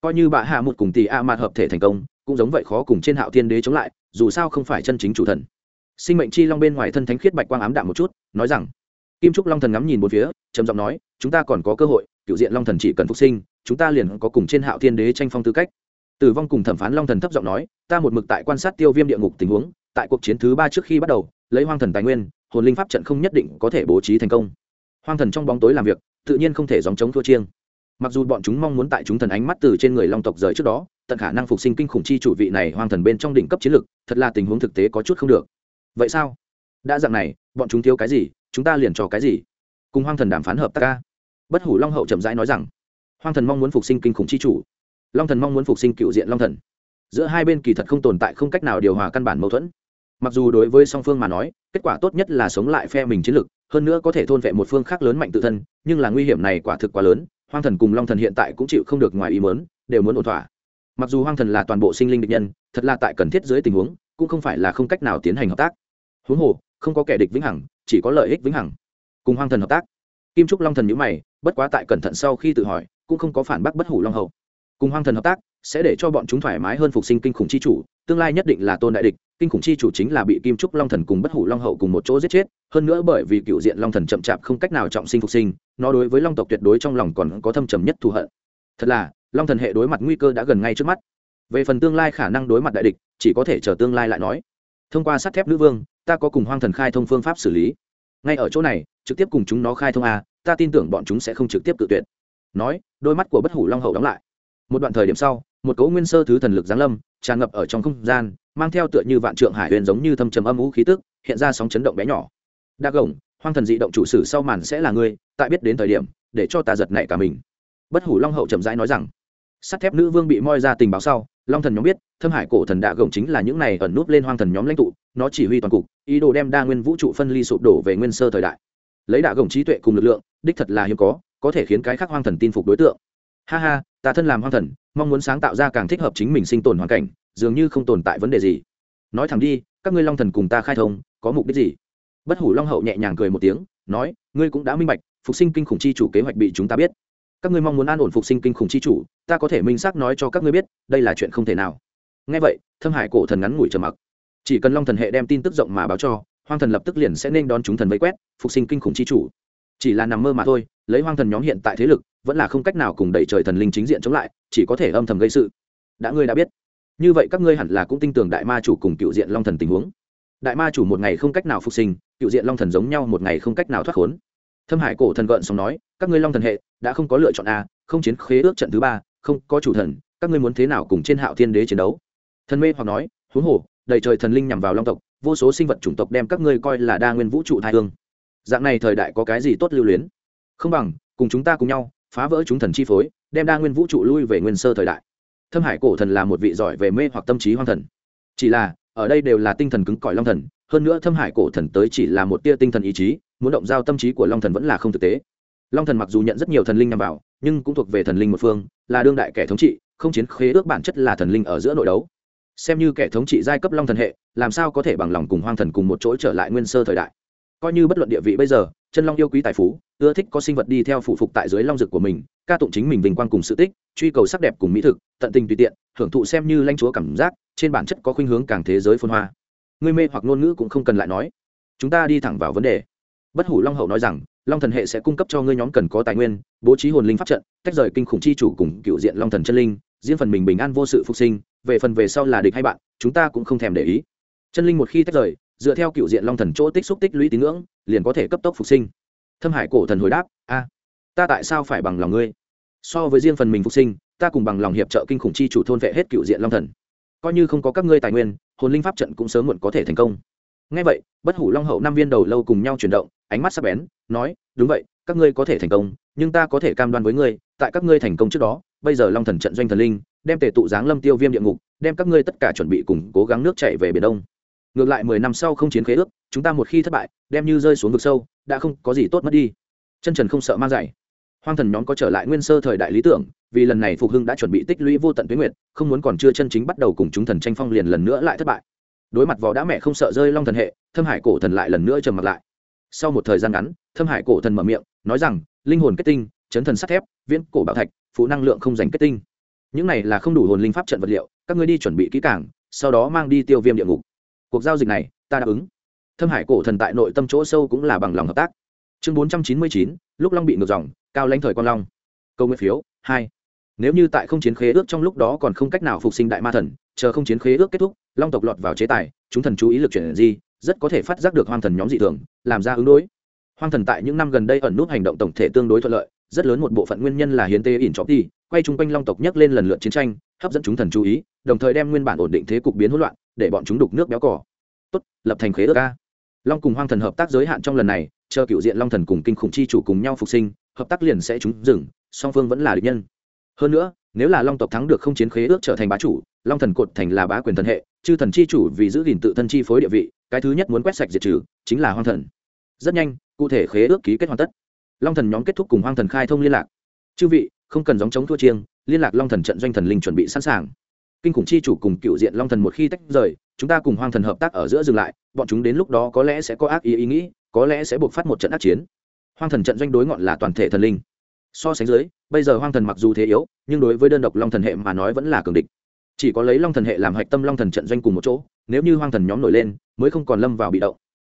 Coi như bạ hạ một cùng tỷ a mạt hợp thể thành công, cũng giống vậy khó cùng trên hạo thiên đế chống lại, dù sao không phải chân chính chủ thần. Sinh mệnh chi long bên ngoài thân thánh khiết bạch quang ám đạm một chút, nói rằng, kim trúc long thần ngắm nhìn một phía, trầm giọng nói, chúng ta còn có cơ hội, cựu diện long thần chỉ cần phục sinh, chúng ta liền có cùng trên hạo thiên đế tranh phong tư cách tử vong cùng thẩm phán long thần thấp giọng nói, ta một mực tại quan sát tiêu viêm địa ngục tình huống, tại cuộc chiến thứ ba trước khi bắt đầu, lấy hoang thần tài nguyên, hồn linh pháp trận không nhất định có thể bố trí thành công. Hoang thần trong bóng tối làm việc, tự nhiên không thể dòng chống thua chiêng. Mặc dù bọn chúng mong muốn tại chúng thần ánh mắt từ trên người long tộc rời trước đó, tận khả năng phục sinh kinh khủng chi chủ vị này hoang thần bên trong đỉnh cấp chiến lực, thật là tình huống thực tế có chút không được. Vậy sao? Đã dạng này, bọn chúng thiếu cái gì, chúng ta liền cho cái gì? Cùng hoang thần đàm phán hợp tác ca. Bất hủ long hậu chậm rãi nói rằng, hoang thần mong muốn phục sinh kinh khủng chi chủ long thần mong muốn phục sinh cựu diện long thần. Giữa hai bên kỳ thật không tồn tại không cách nào điều hòa căn bản mâu thuẫn. Mặc dù đối với song phương mà nói kết quả tốt nhất là sống lại phe mình chiến lược, hơn nữa có thể thôn vệ một phương khác lớn mạnh tự thân nhưng là nguy hiểm này quả thực quá lớn hoang thần cùng long thần hiện tại cũng chịu không được ngoài ý mớn đều muốn ổn thỏa. Mặc dù hoang thần là toàn bộ sinh linh địch nhân thật là tại cần thiết dưới tình huống cũng không phải là không cách nào tiến hành hợp tác. Huống hồ không có kẻ địch vĩnh hằng chỉ có lợi ích vĩnh hằng. Cùng hoang thần hợp tác. Kim trúc long thần nhữ mày bất quá tại cẩn thận sau khi tự hỏi cũng không có phản bác bất hủ long hậu cùng hoang thần hợp tác, sẽ để cho bọn chúng thoải mái hơn phục sinh kinh khủng chi chủ, tương lai nhất định là tôn đại địch, kinh khủng chi chủ chính là bị kim trúc long thần cùng bất hủ long hậu cùng một chỗ giết chết, hơn nữa bởi vì cựu diện long thần chậm chạp không cách nào trọng sinh phục sinh, nó đối với long tộc tuyệt đối trong lòng còn có thâm trầm nhất thù hận. Thật là, long thần hệ đối mặt nguy cơ đã gần ngay trước mắt. Về phần tương lai khả năng đối mặt đại địch, chỉ có thể chờ tương lai lại nói. Thông qua sắt thép nữ vương, ta có cùng hoang thần khai thông phương pháp xử lý. Ngay ở chỗ này, trực tiếp cùng chúng nó khai thông a, ta tin tưởng bọn chúng sẽ không trực tiếp tự tuyệt. Nói, đôi mắt của bất hủ long hậu đóng lại một đoạn thời điểm sau, một cấu nguyên sơ thứ thần lực giáng lâm, tràn ngập ở trong không gian, mang theo tựa như vạn trượng hải huyền giống như thâm trầm âm ú khí tức, hiện ra sóng chấn động bé nhỏ. Đa gồng, hoang thần dị động chủ sử sau màn sẽ là ngươi, tại biết đến thời điểm, để cho ta giật nảy cả mình. Bất hủ long hậu chậm rãi nói rằng, sắt thép nữ vương bị moi ra tình báo sau, long thần nhóm biết, thâm hải cổ thần đạ gồng chính là những này ẩn núp lên hoang thần nhóm lãnh tụ, nó chỉ huy toàn cục, ý đồ đem đa nguyên vũ trụ phân ly sụp đổ về nguyên sơ thời đại. Lấy đạ gồng trí tuệ cùng lực lượng, đích thật là hiếm có có thể khiến cái khác hoang thần tin phục đối tượng. Ha ha ta thân làm hoang thần, mong muốn sáng tạo ra càng thích hợp chính mình sinh tồn hoàn cảnh, dường như không tồn tại vấn đề gì. Nói thẳng đi, các ngươi long thần cùng ta khai thông, có mục đích gì? Bất hủ long hậu nhẹ nhàng cười một tiếng, nói, ngươi cũng đã minh bạch, phục sinh kinh khủng chi chủ kế hoạch bị chúng ta biết. Các ngươi mong muốn an ổn phục sinh kinh khủng chi chủ, ta có thể minh xác nói cho các ngươi biết, đây là chuyện không thể nào. Ngay vậy, thâm hải cổ thần ngắn ngủi trầm mặc. Chỉ cần long thần hệ đem tin tức rộng mà báo cho, hoang thần lập tức liền sẽ nên đón chúng thần vây quét, phục sinh kinh khủng chi chủ. Chỉ là nằm mơ mà thôi lấy hoang thần nhóm hiện tại thế lực, vẫn là không cách nào cùng đẩy trời thần linh chính diện chống lại, chỉ có thể âm thầm gây sự. Đã ngươi đã biết. Như vậy các ngươi hẳn là cũng tin tưởng đại ma chủ cùng cựu diện long thần tình huống. Đại ma chủ một ngày không cách nào phục sinh, cựu diện long thần giống nhau một ngày không cách nào thoát khốn. Thâm hải cổ thần gợn xong nói, các ngươi long thần hệ, đã không có lựa chọn a, không chiến khế ước trận thứ ba, không có chủ thần, các ngươi muốn thế nào cùng trên hạo thiên đế chiến đấu? Thần mê hoặc nói, huống hồ, đầy trời thần linh nhằm vào long tộc, vô số sinh vật chủng tộc đem các ngươi coi là đa nguyên vũ trụ thai hương. Dạng này thời đại có cái gì tốt lưu luyến? Không bằng, cùng chúng ta cùng nhau, phá vỡ chúng thần chi phối, đem đa nguyên vũ trụ lui về nguyên sơ thời đại. Thâm hải cổ thần là một vị giỏi về mê hoặc tâm trí hoang thần. Chỉ là, ở đây đều là tinh thần cứng cỏi long thần, hơn nữa thâm hải cổ thần tới chỉ là một tia tinh thần ý chí, muốn động giao tâm trí của long thần vẫn là không thực tế. Long thần mặc dù nhận rất nhiều thần linh nhằm vào, nhưng cũng thuộc về thần linh một phương, là đương đại kẻ thống trị, không chiến khế ước bản chất là thần linh ở giữa nội đấu. Xem như kẻ thống trị giai cấp long thần hệ, làm sao có thể bằng lòng cùng hoang thần cùng một chỗ trở lại nguyên sơ thời đại? Coi như bất luận địa vị bây giờ chân long yêu quý tài phú, ưa thích có sinh vật đi theo phụ phục tại dưới long dực của mình, ca tụng chính mình vinh quang cùng sự tích, truy cầu sắc đẹp cùng mỹ thực, tận tình tùy tiện, hưởng thụ xem như lãnh chúa cảm giác, trên bản chất có khuynh hướng càng thế giới phân hoa. Người mê hoặc ngôn ngữ cũng không cần lại nói. Chúng ta đi thẳng vào vấn đề. Bất hủ long hậu nói rằng, long thần hệ sẽ cung cấp cho ngươi nhóm cần có tài nguyên, bố trí hồn linh pháp trận, tách rời kinh khủng chi chủ cùng cựu diện long thần chân linh riêng phần mình bình an vô sự phục sinh, về phần về sau là địch hay bạn, chúng ta cũng không thèm để ý. Chân linh một khi tách rời dựa theo cựu diện long thần chỗ tích xúc tích lũy tín ngưỡng, liền có thể cấp tốc phục sinh. Thâm hải cổ thần hồi đáp, a, ta tại sao phải bằng lòng ngươi? So với riêng phần mình phục sinh, ta cùng bằng lòng hiệp trợ kinh khủng chi chủ thôn vệ hết cựu diện long thần. Coi như không có các ngươi tài nguyên, hồn linh pháp trận cũng sớm muộn có thể thành công. Ngay vậy, bất hủ long hậu năm viên đầu lâu cùng nhau chuyển động, ánh mắt sắc bén, nói, đúng vậy, các ngươi có thể thành công, nhưng ta có thể cam đoan với ngươi, tại các ngươi thành công trước đó, bây giờ long thần trận doanh thần linh, đem tề tụ giáng lâm tiêu viêm địa ngục, đem các ngươi tất cả chuẩn bị cùng cố gắng nước chạy về biển đông ngược lại mười năm sau không chiến khế ước, chúng ta một khi thất bại, đem như rơi xuống vực sâu, đã không có gì tốt mất đi. Chân trần không sợ mang dạy hoang thần nhóm có trở lại nguyên sơ thời đại lý tưởng, vì lần này phục hưng đã chuẩn bị tích lũy vô tận tuyến nguyệt, không muốn còn chưa chân chính bắt đầu cùng chúng thần tranh phong liền lần nữa lại thất bại. Đối mặt vò đã mẹ không sợ rơi long thần hệ, thâm hải cổ thần lại lần nữa trầm mặt lại. Sau một thời gian ngắn, thâm hải cổ thần mở miệng, nói rằng, linh hồn kết tinh, chấn thần sắt thép, viễn cổ bảo thạch, phụ năng lượng không dành kết tinh. Những này là không đủ hồn linh pháp trận vật liệu, các ngươi đi chuẩn bị kỹ cảng sau đó mang đi tiêu viêm địa ngục cuộc giao dịch này, ta đáp ứng. Thâm hải cổ thần tại nội tâm chỗ sâu cũng là bằng lòng hợp tác. Chương bốn trăm chín mươi chín, lúc long bị ngược dòng, cao lãnh thời quan long. Câu nguyện phiếu, hai. Nếu như tại không chiến khế ước trong lúc đó còn không cách nào phục sinh đại ma thần, chờ không chiến khế ước kết thúc, long tộc lọt vào chế tài, chúng thần chú ý lực chuyển di, rất có thể phát giác được hoang thần nhóm dị thường, làm ra ứng đối. Hoang thần tại những năm gần đây ẩn nút hành động tổng thể tương đối thuận lợi rất lớn một bộ phận nguyên nhân là hiến tế ỉn chóp đi quay chung quanh long tộc nhấc lên lần lượt chiến tranh, hấp dẫn chúng thần chú ý, đồng thời đem nguyên bản ổn định thế cục biến hỗn loạn, để bọn chúng đục nước béo cỏ tốt, lập thành khế ước ca long cùng hoang thần hợp tác giới hạn trong lần này, chờ cựu diện long thần cùng kinh khủng chi chủ cùng nhau phục sinh, hợp tác liền sẽ trúng dừng, song phương vẫn là địch nhân. Hơn nữa, nếu là long tộc thắng được không chiến khế ước trở thành bá chủ, long thần cột thành là bá quyền thần hệ, chư thần chi chủ vì giữ gìn tự thân chi phối địa vị, cái thứ nhất muốn quét sạch diệt trừ, chính là hoang thần. Rất nhanh, cụ thể khế ước ký kết hoàn tất long thần nhóm kết thúc cùng hoang thần khai thông liên lạc. Chư vị, không cần dòng chống thua chiêng, liên lạc long thần trận doanh thần linh chuẩn bị sẵn sàng. Kinh khủng chi chủ cùng cựu diện long thần một khi tách rời, chúng ta cùng hoang thần hợp tác ở giữa dừng lại, bọn chúng đến lúc đó có lẽ sẽ có ác ý ý nghĩ, có lẽ sẽ buộc phát một trận ác chiến. Hoang thần trận doanh đối ngọn là toàn thể thần linh. So sánh dưới, bây giờ hoang thần mặc dù thế yếu, nhưng đối với đơn độc long thần hệ mà nói vẫn là cường địch. Chỉ có lấy long thần hệ làm hạch tâm long thần trận doanh cùng một chỗ, nếu như hoang thần nhóm nổi lên, mới không còn lâm vào bị động.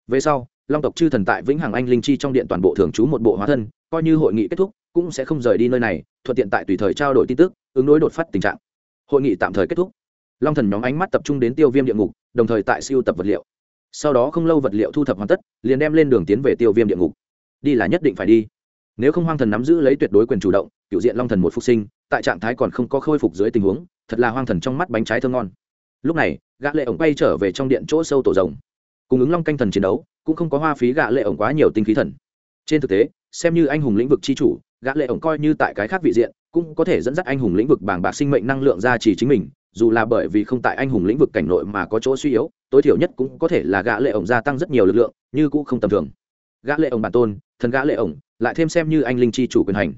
Về sau long tộc chư thần tại vĩnh hằng anh linh chi trong điện toàn bộ thường trú một bộ hóa thân, coi như hội nghị kết thúc, cũng sẽ không rời đi nơi này, thuận tiện tại tùy thời trao đổi tin tức, ứng đối đột phát tình trạng. Hội nghị tạm thời kết thúc. Long thần nhóm ánh mắt tập trung đến tiêu viêm địa ngục, đồng thời tại siêu tập vật liệu. Sau đó không lâu vật liệu thu thập hoàn tất, liền đem lên đường tiến về tiêu viêm địa ngục. Đi là nhất định phải đi. Nếu không hoang thần nắm giữ lấy tuyệt đối quyền chủ động, cựu diện long thần một phục sinh, tại trạng thái còn không có khôi phục dưới tình huống, thật là hoang thần trong mắt bánh trái thơm ngon. Lúc này, gã lệ ổng bay trở về trong điện chỗ sâu tổ rồng. Cùng ứng long canh thần chiến đấu cũng không có hoa phí gã lệ ổng quá nhiều tinh khí thần. Trên thực tế, xem như anh hùng lĩnh vực chi chủ gã lệ ổng coi như tại cái khác vị diện, cũng có thể dẫn dắt anh hùng lĩnh vực bàng bạc sinh mệnh năng lượng ra chỉ chính mình, dù là bởi vì không tại anh hùng lĩnh vực cảnh nội mà có chỗ suy yếu, tối thiểu nhất cũng có thể là gã lệ ổng gia tăng rất nhiều lực lượng, như cũng không tầm thường. Gã lệ ổng bản tôn, thần gã lệ ổng, lại thêm xem như anh linh chi chủ quyền hành.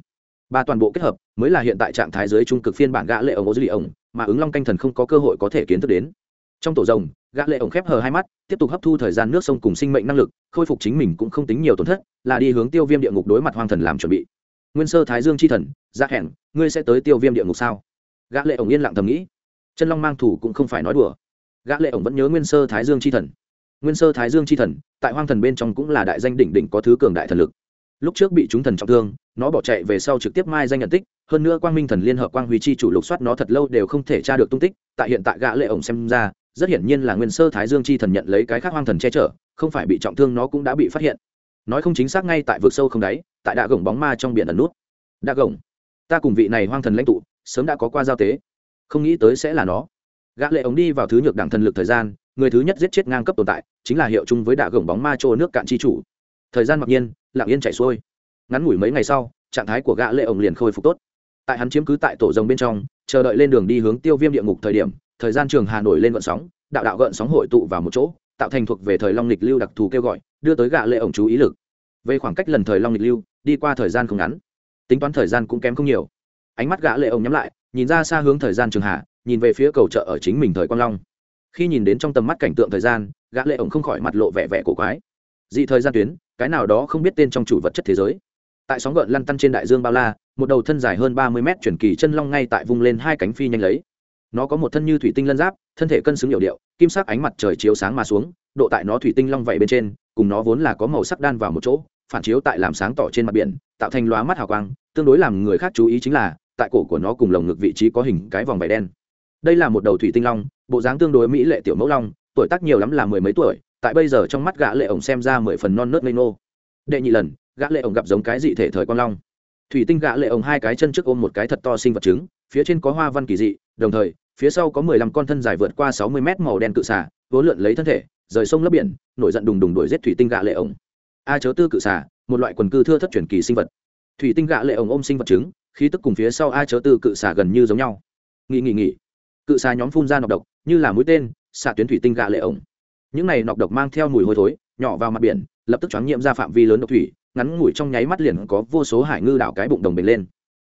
Ba toàn bộ kết hợp, mới là hiện tại trạng thái dưới trung cực phiên bản gã lệ ổng ô dư lì ổng, mà ứng long canh thần không có cơ hội có thể kiến thức đến. Trong tổ rồng gã lệ ổng khép hờ hai mắt, tiếp tục hấp thu thời gian nước sông cùng sinh mệnh năng lực, khôi phục chính mình cũng không tính nhiều tổn thất, là đi hướng tiêu viêm địa ngục đối mặt hoang thần làm chuẩn bị. Nguyên sơ thái dương chi thần ra hẹn, ngươi sẽ tới tiêu viêm địa ngục sao? Gã lệ ổng yên lặng thầm nghĩ. Chân long mang thủ cũng không phải nói đùa. Gã lệ ổng vẫn nhớ nguyên sơ thái dương chi thần. Nguyên sơ thái dương chi thần, tại hoang thần bên trong cũng là đại danh đỉnh đỉnh có thứ cường đại thần lực. Lúc trước bị chúng thần trọng thương, nó bỏ chạy về sau trực tiếp mai danh nhận tích, hơn nữa quang minh thần liên hợp quang huy chi chủ lục soát nó thật lâu đều không thể tra được tung tích, tại hiện tại gã lệ ổng xem ra rất hiển nhiên là nguyên sơ thái dương chi thần nhận lấy cái khác hoang thần che chở, không phải bị trọng thương nó cũng đã bị phát hiện. Nói không chính xác ngay tại vực sâu không đáy, tại đạ gồng bóng ma trong biển ẩn nút. Đạ gồng ta cùng vị này hoang thần lãnh tụ, sớm đã có qua giao tế. Không nghĩ tới sẽ là nó. Gã lệ ống đi vào thứ nhược đẳng thần lực thời gian, người thứ nhất giết chết ngang cấp tồn tại, chính là hiệu chung với đạ gồng bóng ma trô nước cạn chi chủ. Thời gian mặc nhiên, lặng yên chảy xuôi. Ngắn ngủi mấy ngày sau, trạng thái của gã lệ ống liền khôi phục tốt. Tại hắn chiếm cứ tại tổ rồng bên trong, chờ đợi lên đường đi hướng tiêu viêm địa ngục thời điểm thời gian trường hà nổi lên gợn sóng, đạo đạo gợn sóng hội tụ vào một chỗ, tạo thành thuộc về thời long lịch lưu đặc thù kêu gọi, đưa tới gã lệ ổng chú ý lực. Về khoảng cách lần thời long lịch lưu, đi qua thời gian không ngắn. Tính toán thời gian cũng kém không nhiều. Ánh mắt gã lệ ổng nhắm lại, nhìn ra xa hướng thời gian trường hà, nhìn về phía cầu chợ ở chính mình thời quang long. Khi nhìn đến trong tầm mắt cảnh tượng thời gian gã lệ ổng không khỏi mặt lộ vẻ vẻ cổ quái. Dị thời gian tuyến, cái nào đó không biết tên trong chủ vật chất thế giới. Tại sóng gợn lăn tăn trên đại dương bao la, một đầu thân dài hơn ba mươi mét chuyển kỳ chân long ngay tại vùng lên hai cánh phi nhanh lấy nó có một thân như thủy tinh lân giáp, thân thể cân xứng hiệu điệu, kim sắc ánh mặt trời chiếu sáng mà xuống, độ tại nó thủy tinh long vậy bên trên, cùng nó vốn là có màu sắc đan vào một chỗ, phản chiếu tại làm sáng tỏ trên mặt biển, tạo thành lóa mắt hào quang, tương đối làm người khác chú ý chính là, tại cổ của nó cùng lồng ngực vị trí có hình cái vòng vải đen. Đây là một đầu thủy tinh long, bộ dáng tương đối mỹ lệ tiểu mẫu long, tuổi tác nhiều lắm là mười mấy tuổi, tại bây giờ trong mắt gã lệ ổng xem ra mười phần non nớt ngây ngô. Đệ nhị lần, gã lệ ổng gặp giống cái dị thể thời con long. Thủy tinh gã lệ ổng hai cái chân trước ôm một cái thật to sinh vật trứng, phía trên có hoa văn kỳ dị, đồng thời phía sau có mười lăm con thân dài vượt qua sáu mươi mét màu đen cự xà vốn lượn lấy thân thể, rời sông lấp biển, nổi giận đùng đùng đuổi giết thủy tinh gã lệ ổng. A chớ tư cự xà, một loại quần cư thưa thất truyền kỳ sinh vật. Thủy tinh gã lệ ổng ôm sinh vật trứng, khí tức cùng phía sau a chớ tư cự xà gần như giống nhau. Nghỉ nghỉ nghỉ. Cự xà nhóm phun ra nọc độc, như là mũi tên, xạ tuyến thủy tinh gã lệ ổng. Những này nọc độc mang theo mùi hôi thối, nhỏ vào mặt biển, lập tức choáng nhiễm ra phạm vi lớn độc thủy, ngắn ngủi trong nháy mắt liền có vô số hải ngư đảo cái bụng đồng bền lên.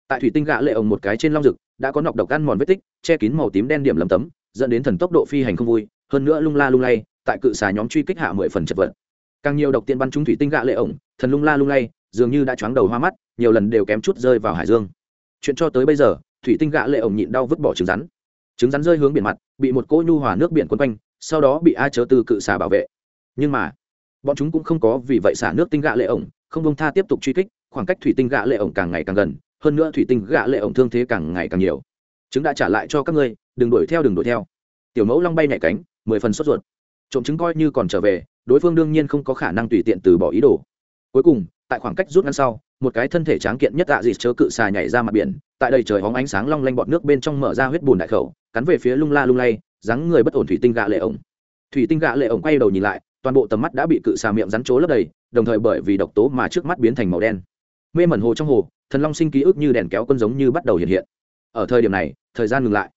Tại thủy tinh gã lệ ổng một cái trên long rực đã có nọc độc ăn mòn vết tích, che kín màu tím đen điểm lấm tấm, dẫn đến thần tốc độ phi hành không vui, hơn nữa lung la lung lay, tại cự xà nhóm truy kích hạ mười phần chật vật. Càng nhiều độc tiên bắn trúng thủy tinh gạ lệ ổng, thần lung la lung lay, dường như đã choáng đầu hoa mắt, nhiều lần đều kém chút rơi vào hải dương. Chuyện cho tới bây giờ, thủy tinh gạ lệ ổng nhịn đau vứt bỏ trứng rắn. Trứng rắn rơi hướng biển mặt, bị một cỗ nhu hòa nước biển quấn quanh, sau đó bị a chớ từ cự xà bảo vệ. Nhưng mà, bọn chúng cũng không có vì vậy xả nước tinh gạ lệ ổng, không bông tha tiếp tục truy kích, khoảng cách thủy tinh gạ lệ ổng càng ngày càng gần hơn nữa thủy tinh gạ lệ ổng thương thế càng ngày càng nhiều. Trứng đã trả lại cho các ngươi, đừng đuổi theo, đừng đuổi theo. Tiểu mẫu long bay nhảy cánh, mười phần sốt ruột. Trộm trứng coi như còn trở về, đối phương đương nhiên không có khả năng tùy tiện từ bỏ ý đồ. Cuối cùng, tại khoảng cách rút ngắn sau, một cái thân thể tráng kiện nhất dạ dịt chớ cự xà nhảy ra mặt biển, tại đây trời hóng ánh sáng long lanh bọt nước bên trong mở ra huyết bùn đại khẩu, cắn về phía lung la lung lay, dáng người bất ổn thủy tinh gạ lệ ổng. Thủy tinh gạ lệ ổng quay đầu nhìn lại, toàn bộ tầm mắt đã bị cự xà miệng rắn trố lấp đầy, đồng thời bởi vì độc tố mà trước mắt biến thành màu đen. Mê mẩn hồ trong hồ thần long sinh ký ức như đèn kéo quân giống như bắt đầu hiện hiện. Ở thời điểm này, thời gian ngừng lại.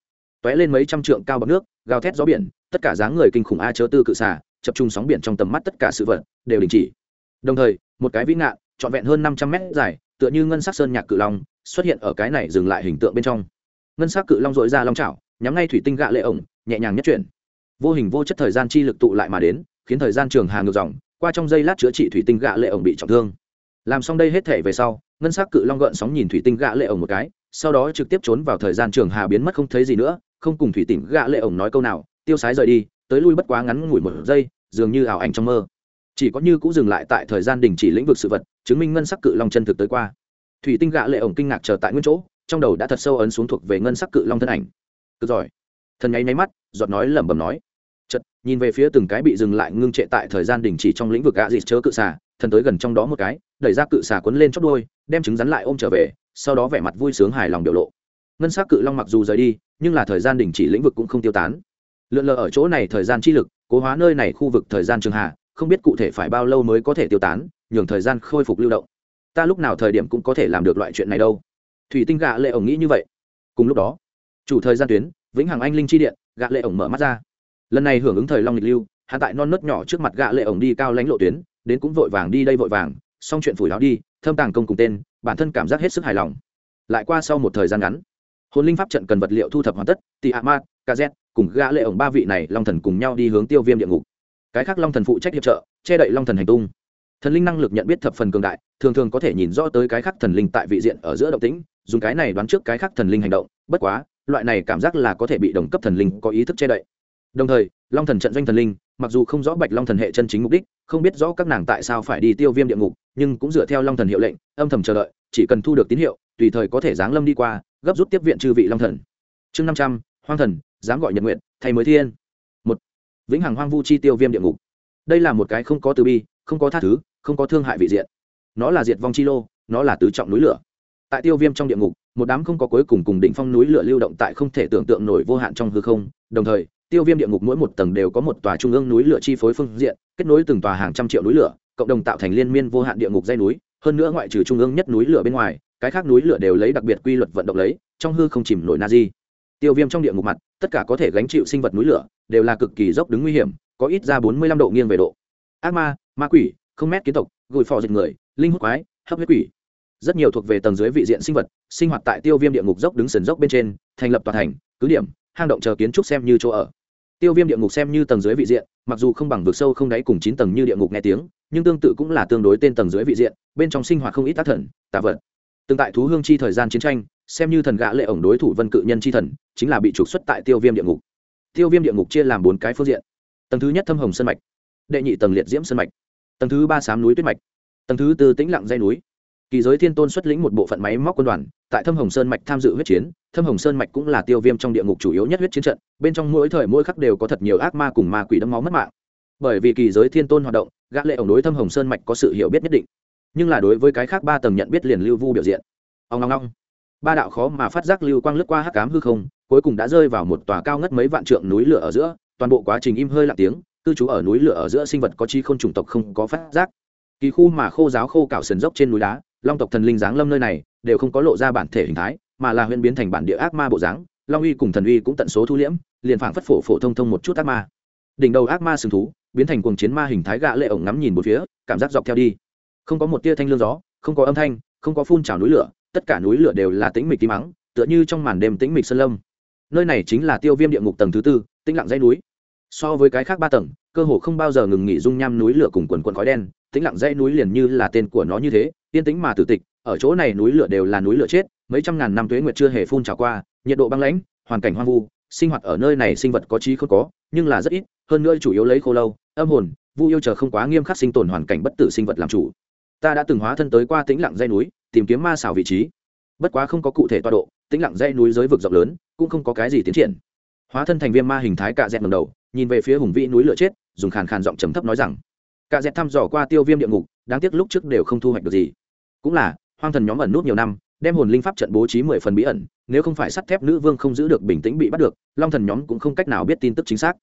T ó é lên mấy trăm trượng cao bằng nước, gào thét gió biển, tất cả dáng người kinh khủng a chớ tư cự xà, chập trung sóng biển trong tầm mắt tất cả sự vật, đều đình chỉ. Đồng thời, một cái vĩ ngạn, trọn vẹn hơn năm trăm mét dài, tựa như ngân sắc sơn nhạc cự long, xuất hiện ở cái này dừng lại hình tượng bên trong. Ngân sắc cự long dội ra long chảo, nhắm ngay thủy tinh gạ lệ ổng, nhẹ nhàng nhất chuyển. Vô hình vô chất thời gian chi lực tụ lại mà đến, khiến thời gian trường hà ngược dòng, qua trong giây lát chữa trị thủy tinh gạ lệ ổng bị trọng thương làm xong đây hết thể về sau, ngân s ắ c cự long gợn sóng nhìn thủy tinh gạ lệ ổng một cái, sau đó trực tiếp trốn vào thời gian trường hà biến mất không thấy gì nữa, không cùng thủy tinh gạ lệ ổng nói câu nào, tiêu sái rời đi, tới lui bất quá ngắn ngủi một giây, dường như ảo ảnh trong mơ. Chỉ có như cũng dừng lại tại thời gian đình chỉ lĩnh vực sự vật, chứng minh ngân sắc cự long chân thực tới qua. Thủy tinh gạ lệ ổng kinh ngạc chờ tại nguyên chỗ, trong đầu đã thật sâu ấn xuống thuộc về ngân sắc cự long thân ảnh. Cực giỏi. Thần nháy nháy mắt, giọt nói lẩm bẩm nói. Chật nhìn về phía từng cái bị dừng lại ngưng trệ tại thời gian đình chỉ trong lĩnh vực gạ dịt chớ cự xà thần tới gần trong đó một cái, đẩy ra cự xà quấn lên chót đôi đem trứng rắn lại ôm trở về, sau đó vẻ mặt vui sướng hài lòng biểu lộ. Ngân s á c cự long mặc dù rời đi, nhưng là thời gian đình chỉ lĩnh vực cũng không tiêu tán. Lượn lờ ở chỗ này thời gian chi lực, cố hóa nơi này khu vực thời gian trường hạ, không biết cụ thể phải bao lâu mới có thể tiêu tán, nhường thời gian khôi phục lưu động. Ta lúc nào thời điểm cũng có thể làm được loại chuyện này đâu. Thủy tinh gạ lệ ổng nghĩ như vậy. Cùng lúc đó, chủ thời gian tuyến, vĩnh hằng anh linh chi điện, gạ lệ ổng mở mắt ra. Lần này hưởng ứng thời long lịch lưu, hạ tại non nớt nhỏ trước mặt gạ lệ ổng đi cao lãnh lộ tuyến đến cũng vội vàng đi đây vội vàng, xong chuyện phủi láo đi, thâm tàng công cùng tên, bản thân cảm giác hết sức hài lòng. Lại qua sau một thời gian ngắn, hồn linh pháp trận cần vật liệu thu thập hoàn tất, tị hạ ma kz cùng gã lệ ổng ba vị này long thần cùng nhau đi hướng tiêu viêm địa ngục. Cái khác long thần phụ trách hiệp trợ, che đậy long thần hành tung. Thần linh năng lực nhận biết thập phần cường đại, thường thường có thể nhìn rõ tới cái khác thần linh tại vị diện ở giữa động tĩnh, dùng cái này đoán trước cái khác thần linh hành động, bất quá, loại này cảm giác là có thể bị đồng cấp thần linh có ý thức che đậy. Đồng thời, long thần trận doanh thần linh mặc dù không rõ bạch long thần hệ chân chính mục đích, không biết rõ các nàng tại sao phải đi tiêu viêm địa ngục, nhưng cũng dựa theo long thần hiệu lệnh, âm thầm chờ đợi, chỉ cần thu được tín hiệu, tùy thời có thể giáng lâm đi qua, gấp rút tiếp viện chư vị long thần. Chương năm trăm, hoang thần, dám gọi nhật nguyện thay mới thiên. Một, vĩnh hằng hoang vu chi tiêu viêm địa ngục. Đây là một cái không có từ bi, không có tha thứ, không có thương hại vị diện. Nó là diệt vong chi lô, nó là tứ trọng núi lửa. Tại tiêu viêm trong địa ngục, một đám không có cuối cùng cùng đỉnh phong núi lửa lưu động tại không thể tưởng tượng nổi vô hạn trong hư không, đồng thời tiêu viêm địa ngục mỗi một tầng đều có một tòa trung ương núi lửa chi phối phương diện, kết nối từng tòa hàng trăm triệu núi lửa, cộng đồng tạo thành liên miên vô hạn địa ngục dây núi, hơn nữa ngoại trừ trung ương nhất núi lửa bên ngoài, cái khác núi lửa đều lấy đặc biệt quy luật vận động lấy, trong hư không chìm nổi na di tiêu viêm trong địa ngục mặt, tất cả có thể gánh chịu sinh vật núi lửa, đều là cực kỳ dốc đứng nguy hiểm, có ít ra bốn mươi lăm độ nghiêng về độ. Ác ma ma quỷ, không mét kiến tộc gùi phò dịch người, linh hút quái, hấp huyết quỷ. Rất nhiều thuộc về tầng dưới vị diện sinh vật, sinh hoạt tại tiêu viêm địa ngục dốc đứng sườn dốc bên trên, thành lập tòa thành, cứ điểm hang động chờ kiến trúc xem như chỗ ở. Tiêu viêm địa ngục xem như tầng dưới vị diện, mặc dù không bằng vực sâu không đáy cùng chín tầng như địa ngục nghe tiếng, nhưng tương tự cũng là tương đối tên tầng dưới vị diện, bên trong sinh hoạt không ít tác thần tạ vật. Từng tại thú hương chi thời gian chiến tranh, xem như thần gã lệ ổng đối thủ vân cự nhân chi thần, chính là bị trục xuất tại tiêu viêm địa ngục. Tiêu viêm địa ngục chia làm bốn cái phương diện. Tầng thứ nhất thâm hồng sơn mạch, đệ nhị tầng liệt diễm sơn mạch, tầng thứ ba sám núi tuyết mạch, tầng thứ tư tĩnh lặng dây núi. Kỳ giới thiên tôn xuất lĩnh một bộ phận máy móc quân đoàn tại thâm hồng sơn mạch tham dự huyết chiến, thâm hồng sơn mạch cũng là tiêu viêm trong địa ngục chủ yếu nhất huyết chiến trận, bên trong mỗi thời mỗi khắc đều có thật nhiều ác ma cùng ma quỷ đấm máu mất mạng. Bởi vì kỳ giới thiên tôn hoạt động, gã lệ ổng đối thâm hồng sơn mạch có sự hiểu biết nhất định. Nhưng là đối với cái khác ba tầng nhận biết liền lưu vu biểu diện. Ông ngong ngong ba đạo khó mà phát giác lưu quang lướt qua hắc ám hư không, cuối cùng đã rơi vào một tòa cao ngất mấy vạn trượng núi lửa ở giữa, toàn bộ quá trình im hơi lặng tiếng, cư trú ở núi lửa ở giữa sinh vật có chi không chủng tộc không có phát giác. Kỳ khu mà khô giáo khô cạo sườn dốc trên núi đá long tộc thần linh giáng lâm nơi này đều không có lộ ra bản thể hình thái, mà là huyễn biến thành bản địa ác ma bộ dáng. Long uy cùng thần uy cũng tận số thu liễm, liền phảng phất phổ phổ thông thông một chút ác ma. Đỉnh đầu ác ma sừng thú, biến thành cuồng chiến ma hình thái gạ lệ ổng ngắm nhìn một phía, cảm giác dọc theo đi. Không có một tia thanh lương gió, không có âm thanh, không có phun trào núi lửa, tất cả núi lửa đều là tĩnh mịch tím mắng, tựa như trong màn đêm tĩnh mịch sơn lâm. Nơi này chính là tiêu viêm địa ngục tầng thứ tư, tĩnh lặng dãy núi. So với cái khác ba tầng, cơ hồ không bao giờ ngừng nghỉ dung nham núi lửa cùng quần quần khói đen, tĩnh lặng dãy núi liền như là tên của nó như thế yên tĩnh mà tử tịch, ở chỗ này núi lửa đều là núi lửa chết, mấy trăm ngàn năm tuế nguyệt chưa hề phun trào qua, nhiệt độ băng lãnh, hoàn cảnh hoang vu, sinh hoạt ở nơi này sinh vật có trí không có, nhưng là rất ít, hơn nữa chủ yếu lấy khô lâu, âm hồn, vu yêu chờ không quá nghiêm khắc sinh tồn hoàn cảnh bất tử sinh vật làm chủ. Ta đã từng hóa thân tới qua tĩnh lặng dây núi, tìm kiếm ma xảo vị trí. Bất quá không có cụ thể toa độ, tĩnh lặng dây núi giới vực rộng lớn, cũng không có cái gì tiến triển. Hóa thân thành viêm ma hình thái cạ dẹt ngầm đầu, nhìn về phía hùng vĩ núi lửa chết, dùng khàn khàn giọng trầm thấp nói rằng, cạ dẹt thăm dò qua tiêu viêm địa ngục, đáng tiếc lúc trước đều không thu hoạch được gì cũng là, hoang thần nhóm ẩn nút nhiều năm, đem hồn linh pháp trận bố trí mười phần bí ẩn, nếu không phải sắt thép nữ vương không giữ được bình tĩnh bị bắt được, long thần nhóm cũng không cách nào biết tin tức chính xác.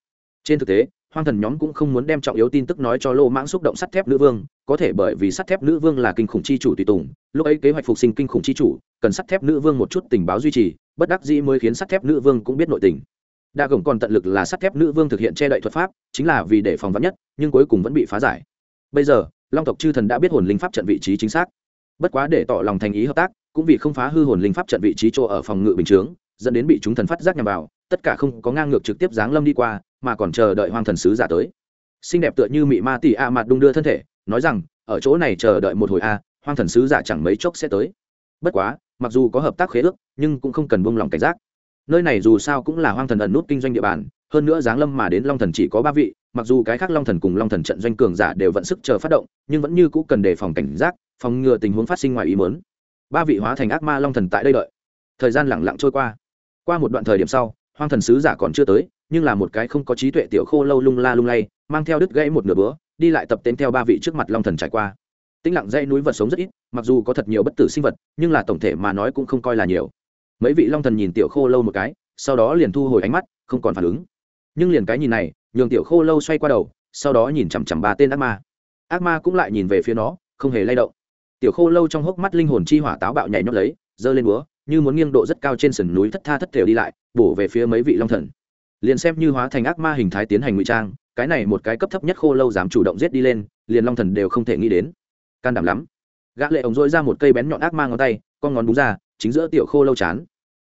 Trên thực tế, hoang thần nhóm cũng không muốn đem trọng yếu tin tức nói cho lô mãng xúc động sắt thép nữ vương, có thể bởi vì sắt thép nữ vương là kinh khủng chi chủ tùy tùng, lúc ấy kế hoạch phục sinh kinh khủng chi chủ, cần sắt thép nữ vương một chút tình báo duy trì, bất đắc dĩ mới khiến sắt thép nữ vương cũng biết nội tình. Đa gồng còn tận lực là sắt thép nữ vương thực hiện che đậy thuật pháp, chính là vì để phòng vắn nhất, nhưng cuối cùng vẫn bị phá giải. Bây giờ, long tộc chư thần đã biết hồn linh pháp trận vị trí chính xác bất quá để tỏ lòng thành ý hợp tác, cũng vì không phá hư hồn linh pháp trận vị trí chỗ ở phòng ngự bình chướng, dẫn đến bị chúng thần phát giác nhằm vào, tất cả không có ngang ngược trực tiếp giáng lâm đi qua, mà còn chờ đợi hoang thần sứ giả tới. Xinh đẹp tựa như mị ma tỷ a mặt đung đưa thân thể, nói rằng, ở chỗ này chờ đợi một hồi a, hoang thần sứ giả chẳng mấy chốc sẽ tới. Bất quá, mặc dù có hợp tác khế ước, nhưng cũng không cần buông lòng cảnh giác. Nơi này dù sao cũng là hoang thần ẩn nút kinh doanh địa bàn, hơn nữa giáng lâm mà đến long thần chỉ có ba vị, mặc dù cái khác long thần cùng long thần trận doanh cường giả đều vận sức chờ phát động, nhưng vẫn như cũ cần đề phòng cảnh giác phòng ngừa tình huống phát sinh ngoài ý mớn ba vị hóa thành ác ma long thần tại đây đợi. Thời gian lẳng lặng trôi qua. Qua một đoạn thời điểm sau, hoang thần sứ giả còn chưa tới, nhưng là một cái không có trí tuệ tiểu khô lâu lung la lung lay, mang theo đứt gãy một nửa bữa, đi lại tập tên theo ba vị trước mặt long thần trải qua. Tĩnh lặng dãy núi vật sống rất ít, mặc dù có thật nhiều bất tử sinh vật, nhưng là tổng thể mà nói cũng không coi là nhiều. Mấy vị long thần nhìn tiểu khô lâu một cái, sau đó liền thu hồi ánh mắt, không còn phản ứng. Nhưng liền cái nhìn này, nhường tiểu khô lâu xoay qua đầu, sau đó nhìn chằm chằm ba tên ác ma. Ác ma cũng lại nhìn về phía nó, không hề lay động tiểu khô lâu trong hốc mắt linh hồn chi hỏa táo bạo nhảy nhót lấy, giơ lên búa, như muốn nghiêng độ rất cao trên sườn núi thất tha thất thểu đi lại, bổ về phía mấy vị long thần. Liền xem như hóa thành ác ma hình thái tiến hành ngụy trang, cái này một cái cấp thấp nhất khô lâu dám chủ động giết đi lên, liền long thần đều không thể nghĩ đến. Can đảm lắm. Gã lệ ống dội ra một cây bén nhọn ác ma ngón tay, con ngón búng ra, chính giữa tiểu khô lâu chán.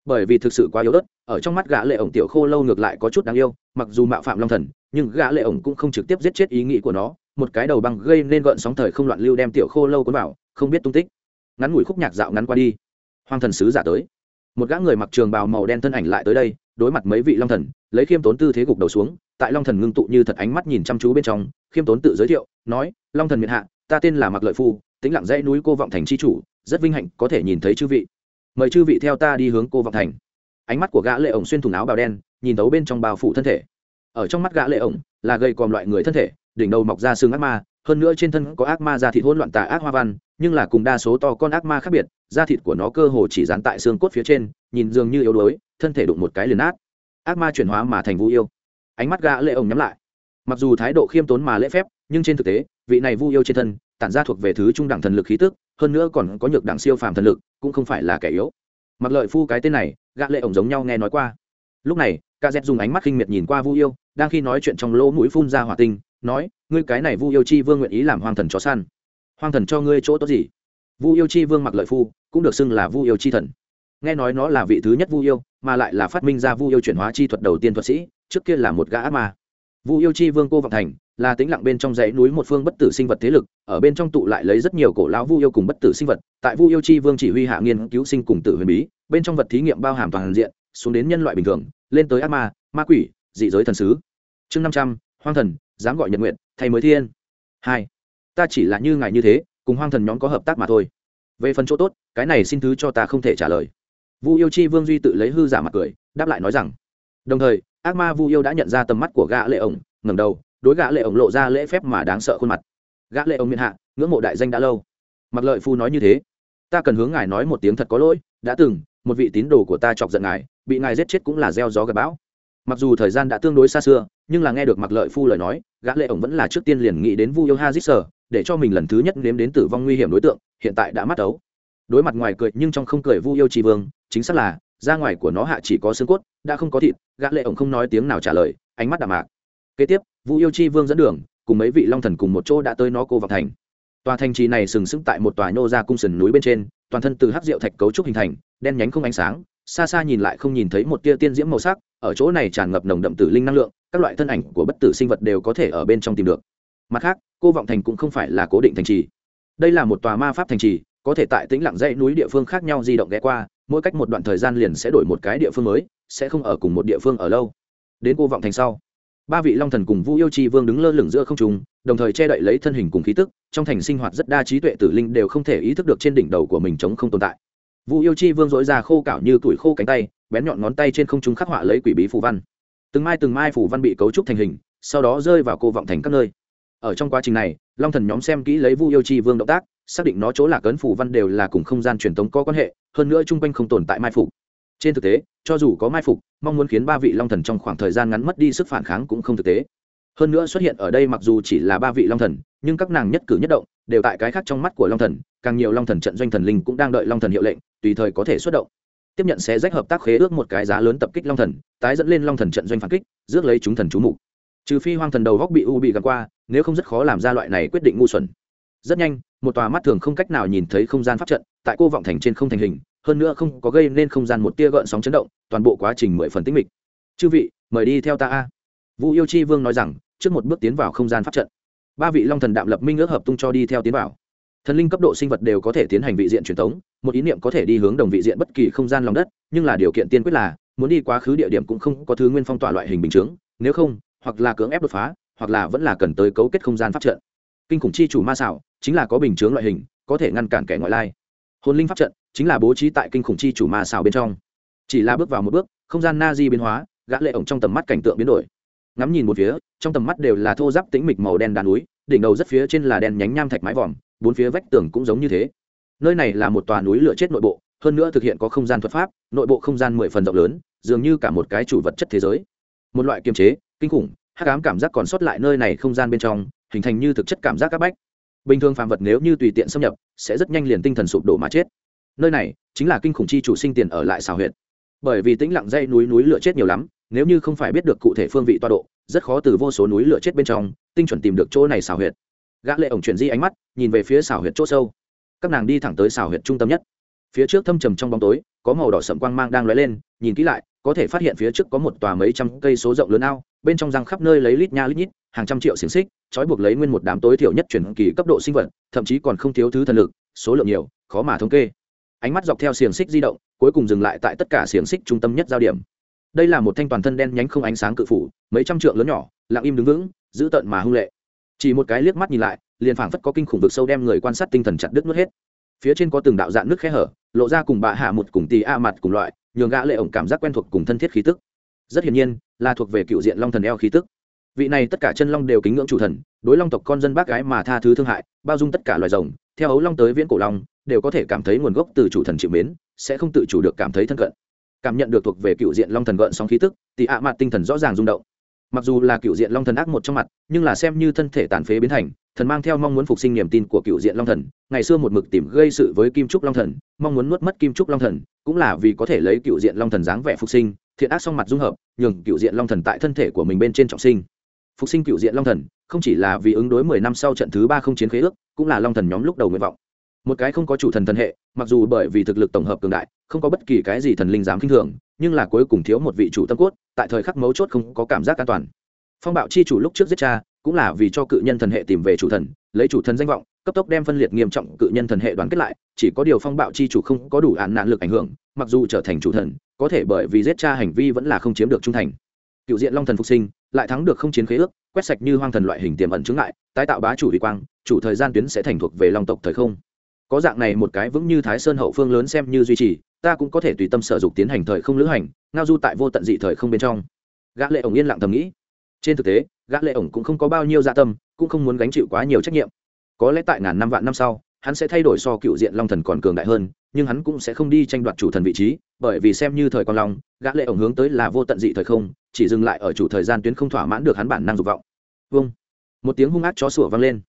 Bởi vì thực sự quá yếu ớt, ở trong mắt gã lệ ổng tiểu khô lâu ngược lại có chút đáng yêu, mặc dù mạo phạm long thần, nhưng gã lệ ổng cũng không trực tiếp giết chết ý nghĩ của nó. Một cái đầu băng gây nên gợn sóng thời không loạn lưu đem tiểu khô lâu cuốn vào không biết tung tích. Ngắn ngủi khúc nhạc dạo ngắn qua đi hoàng thần sứ giả tới. Một gã người mặc trường bào màu đen thân ảnh lại tới đây, đối mặt mấy vị long thần, lấy khiêm tốn tư thế gục đầu xuống, tại long thần ngưng tụ như thật ánh mắt nhìn chăm chú bên trong, khiêm tốn tự giới thiệu, nói, long thần miệt hạ, ta tên là mặc lợi phu tính lặng dãy núi cô vọng thành c h i chủ, rất vinh hạnh có thể nhìn thấy chư vị. Mời chư vị theo ta đi hướng cô vọng thành. Ánh mắt của gã lệ ổng xuyên thủng áo bào đen, nhìn tấu bên trong bào phủ thân thể. Ở trong mắt gã lệ ổng là gây còm loại người thân thể, đỉnh đầu mọc ra xương ác ma hơn nữa trên thân có ác ma da thịt hỗn loạn tà ác hoa văn, nhưng là cùng đa số to con ác ma khác biệt, da thịt của nó cơ hồ chỉ dán tại xương cốt phía trên, nhìn dường như yếu đuối, thân thể đụng một cái liền át ác ma chuyển hóa mà thành vu yêu. Ánh mắt gã lệ ổng nhắm lại. Mặc dù thái độ khiêm tốn mà lễ phép, nhưng trên thực tế, vị này vu yêu trên thân, tản ra thuộc về thứ trung đẳng thần lực khí tức, hơn nữa còn có nhược đẳng siêu phàm thần lực, cũng không phải là kẻ yếu. Mặc lợi phu cái tên này, gã lệ ổng giống nhau nghe nói qua. Lúc này ca dẹt dùng ánh mắt khinh miệt nhìn qua vu yêu, đang khi nói chuyện trong lỗ mũi phun ra hỏa tinh nói, ngươi cái này vu yêu chi vương nguyện ý làm hoàng thần chó săn. Hoàng thần cho ngươi chỗ tốt gì? Vu yêu chi vương mặc lợi phu, cũng được xưng là vu yêu chi thần. Nghe nói nó là vị thứ nhất vu yêu, mà lại là phát minh ra vu yêu chuyển hóa chi thuật đầu tiên thuật sĩ, trước kia là một gã ác ma. Vu yêu chi vương cô vọng thành, là tĩnh lặng bên trong dãy núi một phương bất tử sinh vật thế lực, ở bên trong tụ lại lấy rất nhiều cổ lão vu yêu cùng bất tử sinh vật. Tại vu yêu chi vương chỉ huy hạ nghiên cứu sinh cùng tử huyền bí, bên trong vật thí nghiệm bao hàm toàn diện, xuống đến nhân loại bình thường, lên tới ác ma ma quỷ, dị giới thần sứ. Chương năm trăm hoang thần, dám gọi nhật nguyện thay mới thiên. Hai, ta chỉ là như ngài như thế, cùng hoang thần nhóm có hợp tác mà thôi. Về phần chỗ tốt, cái này xin thứ cho ta không thể trả lời. Vu yêu chi vương duy tự lấy hư giả mặt cười, đáp lại nói rằng, đồng thời, ác ma vu yêu đã nhận ra tầm mắt của gã lệ ổng, ngẩng đầu, đối gã lệ ổng lộ ra lễ phép mà đáng sợ khuôn mặt. Gã lệ ổng miên hạ, ngưỡng mộ đại danh đã lâu. Mặc lợi phu nói như thế, ta cần hướng ngài nói một tiếng thật có lỗi, đã từng, một vị tín đồ của ta chọc giận ngài, bị ngài giết chết cũng là gieo gió gặp bão. Mặc dù thời gian đã tương đối xa xưa nhưng là nghe được mặc lợi phu lời nói, gã lệ ổng vẫn là trước tiên liền nghĩ đến vu yêu hazit sở, để cho mình lần thứ nhất nếm đến tử vong nguy hiểm đối tượng, hiện tại đã mắt ấu. Đối mặt ngoài cười nhưng trong không cười vu yêu trì vương, chính xác là, da ngoài của nó hạ chỉ có xương cốt, đã không có thịt, gã lệ ổng không nói tiếng nào trả lời, ánh mắt đạm mạc. Kế tiếp, vu yêu chi vương dẫn đường, cùng mấy vị long thần cùng một chỗ đã tới nó cô vào thành. Tòa thành trì này sừng sững tại một tòa nhô ra cung sườn núi bên trên, toàn thân từ hắc rượu thạch cấu trúc hình thành, đen nhánh không ánh sáng, xa xa nhìn lại không nhìn thấy một tia tiên diễm màu sắc, ở chỗ này tràn ngập nồng đậm tử linh năng lượng các loại thân ảnh của bất tử sinh vật đều có thể ở bên trong tìm được. Mặt khác, cô vọng thành cũng không phải là cố định thành trì. Đây là một tòa ma pháp thành trì, có thể tại tĩnh lặng dãy núi địa phương khác nhau di động ghé qua, mỗi cách một đoạn thời gian liền sẽ đổi một cái địa phương mới, sẽ không ở cùng một địa phương ở lâu. Đến cô vọng thành sau, ba vị long thần cùng vu yêu chi vương đứng lơ lửng giữa không trung, đồng thời che đậy lấy thân hình cùng khí tức, trong thành sinh hoạt rất đa trí tuệ tử linh đều không thể ý thức được trên đỉnh đầu của mình chống không tồn tại. Vu yêu chi vương dối ra khô cảo như tuổi khô cánh tay, bén nhọn ngón tay trên không trung khắc họa lấy quỷ bí phù văn từng mai từng mai phủ văn bị cấu trúc thành hình, sau đó rơi vào cô vọng thành các nơi. Ở trong quá trình này, long thần nhóm xem kỹ lấy vu yêu chi vương động tác, xác định nó chỗ là cấn phủ văn đều là cùng không gian truyền thống có quan hệ, hơn nữa chung quanh không tồn tại mai phục. Trên thực tế, cho dù có mai phục, mong muốn khiến ba vị long thần trong khoảng thời gian ngắn mất đi sức phản kháng cũng không thực tế. Hơn nữa xuất hiện ở đây mặc dù chỉ là ba vị long thần, nhưng các nàng nhất cử nhất động đều tại cái khác trong mắt của long thần, càng nhiều long thần trận doanh thần linh cũng đang đợi long thần hiệu lệnh, tùy thời có thể xuất động tiếp nhận sẽ rách hợp tác khế ước một cái giá lớn tập kích long thần, tái dẫn lên long thần trận doanh phản kích, rước lấy chúng thần chú mục. Trừ phi hoang thần đầu góc bị u bị gắn qua, nếu không rất khó làm ra loại này quyết định ngu xuẩn. Rất nhanh, một tòa mắt thường không cách nào nhìn thấy không gian pháp trận, tại cô vọng thành trên không thành hình, hơn nữa không có gây nên không gian một tia gợn sóng chấn động, toàn bộ quá trình mười phần tĩnh mịch. Chư vị, mời đi theo ta a. Vũ yêu chi vương nói rằng, trước một bước tiến vào không gian pháp trận. Ba vị long thần đạm lập minh ước hợp tung cho đi theo tiến vào thần linh cấp độ sinh vật đều có thể tiến hành vị diện truyền thống một ý niệm có thể đi hướng đồng vị diện bất kỳ không gian lòng đất, nhưng là điều kiện tiên quyết là, muốn đi quá khứ địa điểm cũng không có thứ nguyên phong tỏa loại hình bình chướng, nếu không, hoặc là cưỡng ép đột phá, hoặc là vẫn là cần tới cấu kết không gian pháp trận. Kinh khủng chi chủ ma xảo, chính là có bình chướng loại hình, có thể ngăn cản kẻ ngoại lai. Hồn linh pháp trận, chính là bố trí tại kinh khủng chi chủ ma xảo bên trong. Chỉ là bước vào một bước, không gian na di biến hóa, gã lệ ổng trong tầm mắt cảnh tượng biến đổi. Ngắm nhìn một phía, trong tầm mắt đều là thô giáp tĩnh mịch màu đen đàn núi, đỉnh đầu rất phía trên là đen nhánh nham thạch mái vòm bốn phía vách tường cũng giống như thế. Nơi này là một tòa núi lửa chết nội bộ, hơn nữa thực hiện có không gian thuật pháp, nội bộ không gian mười phần rộng lớn, dường như cả một cái chủ vật chất thế giới. Một loại kiềm chế, kinh khủng, hắc ám cảm giác còn sót lại nơi này không gian bên trong, hình thành như thực chất cảm giác các bách. Bình thường phàm vật nếu như tùy tiện xâm nhập, sẽ rất nhanh liền tinh thần sụp đổ mà chết. Nơi này chính là kinh khủng chi chủ sinh tiền ở lại xào huyện bởi vì tĩnh lặng dây núi núi lửa chết nhiều lắm, nếu như không phải biết được cụ thể phương vị toa độ, rất khó từ vô số núi lửa chết bên trong, tinh chuẩn tìm được chỗ này xào huyệt gã lệ ổng chuyển di ánh mắt, nhìn về phía xào huyệt chỗ sâu. Các nàng đi thẳng tới xào huyệt trung tâm nhất. Phía trước thâm trầm trong bóng tối, có màu đỏ sậm quang mang đang lóe lên, nhìn kỹ lại, có thể phát hiện phía trước có một tòa mấy trăm cây số rộng lớn ao, bên trong răng khắp nơi lấy lít nha lít nhít, hàng trăm triệu xiềng xích, trói buộc lấy nguyên một đám tối thiểu nhất chuyển kỳ cấp độ sinh vật, thậm chí còn không thiếu thứ thần lực, số lượng nhiều, khó mà thống kê. Ánh mắt dọc theo xiềng xích di động, cuối cùng dừng lại tại tất cả xiềng xích trung tâm nhất giao điểm. Đây là một thanh toàn thân đen nhánh không ánh sáng cự phủ, mấy trăm trượng lớn nhỏ, lặng im đứng vững giữ tận mà hung lệ chỉ một cái liếc mắt nhìn lại, liền phảng phất có kinh khủng vực sâu đem người quan sát tinh thần chặt đứt nuốt hết. Phía trên có từng đạo dạng nước khe hở, lộ ra cùng bạ hạ một cùng tì a mặt cùng loại, nhường gã lệ ổng cảm giác quen thuộc cùng thân thiết khí tức. Rất hiển nhiên, là thuộc về cựu diện long thần eo khí tức. Vị này tất cả chân long đều kính ngưỡng chủ thần, đối long tộc con dân bác gái mà tha thứ thương hại, bao dung tất cả loài rồng, theo ấu long tới viễn cổ long, đều có thể cảm thấy nguồn gốc từ chủ thần chịu mến, sẽ không tự chủ được cảm thấy thân cận. Cảm nhận được thuộc về cựu diện long thần gợn sóng khí tức, tì ạ mặt tinh thần rõ ràng rung động mặc dù là cựu diện long thần ác một trong mặt, nhưng là xem như thân thể tàn phế biến thành, thần mang theo mong muốn phục sinh niềm tin của cựu diện long thần, ngày xưa một mực tìm gây sự với kim trúc long thần, mong muốn nuốt mất kim trúc long thần, cũng là vì có thể lấy cựu diện long thần dáng vẻ phục sinh, thiện ác song mặt dung hợp, nhường cựu diện long thần tại thân thể của mình bên trên trọng sinh. Phục sinh cựu diện long thần, không chỉ là vì ứng đối mười năm sau trận thứ ba không chiến khế ước, cũng là long thần nhóm lúc đầu nguyện vọng một cái không có chủ thần thần hệ, mặc dù bởi vì thực lực tổng hợp cường đại, không có bất kỳ cái gì thần linh dám k i n h thường, nhưng là cuối cùng thiếu một vị chủ tâm cốt, tại thời khắc mấu chốt không có cảm giác an toàn. Phong bạo chi chủ lúc trước giết cha, cũng là vì cho cự nhân thần hệ tìm về chủ thần, lấy chủ thần danh vọng, cấp tốc đem phân liệt nghiêm trọng cự nhân thần hệ đoàn kết lại, chỉ có điều phong bạo chi chủ không có đủ án nạn lực ảnh hưởng, mặc dù trở thành chủ thần, có thể bởi vì giết cha hành vi vẫn là không chiếm được trung thành. Cựu diện long thần phục sinh, lại thắng được không chiến khế ước, quét sạch như hoang thần loại hình tiềm ẩn chứng lại tái tạo bá chủ uy quang, chủ thời gian tuyến sẽ thành thuộc về long tộc thời không có dạng này một cái vững như thái sơn hậu phương lớn xem như duy trì, ta cũng có thể tùy tâm sở dục tiến hành thời không lữ hành, ngao du tại vô tận dị thời không bên trong. Gã lệ ổng yên lặng thầm nghĩ. Trên thực tế, gã lệ ổng cũng không có bao nhiêu dạ tâm, cũng không muốn gánh chịu quá nhiều trách nhiệm. Có lẽ tại ngàn năm vạn năm sau, hắn sẽ thay đổi so cựu diện long thần còn cường đại hơn, nhưng hắn cũng sẽ không đi tranh đoạt chủ thần vị trí, bởi vì xem như thời con long, gã lệ ổng hướng tới là vô tận dị thời không, chỉ dừng lại ở chủ thời gian tuyến không thỏa mãn được hắn bản năng dục vọng. Vâng một tiếng hung ác chó sủa vang lên.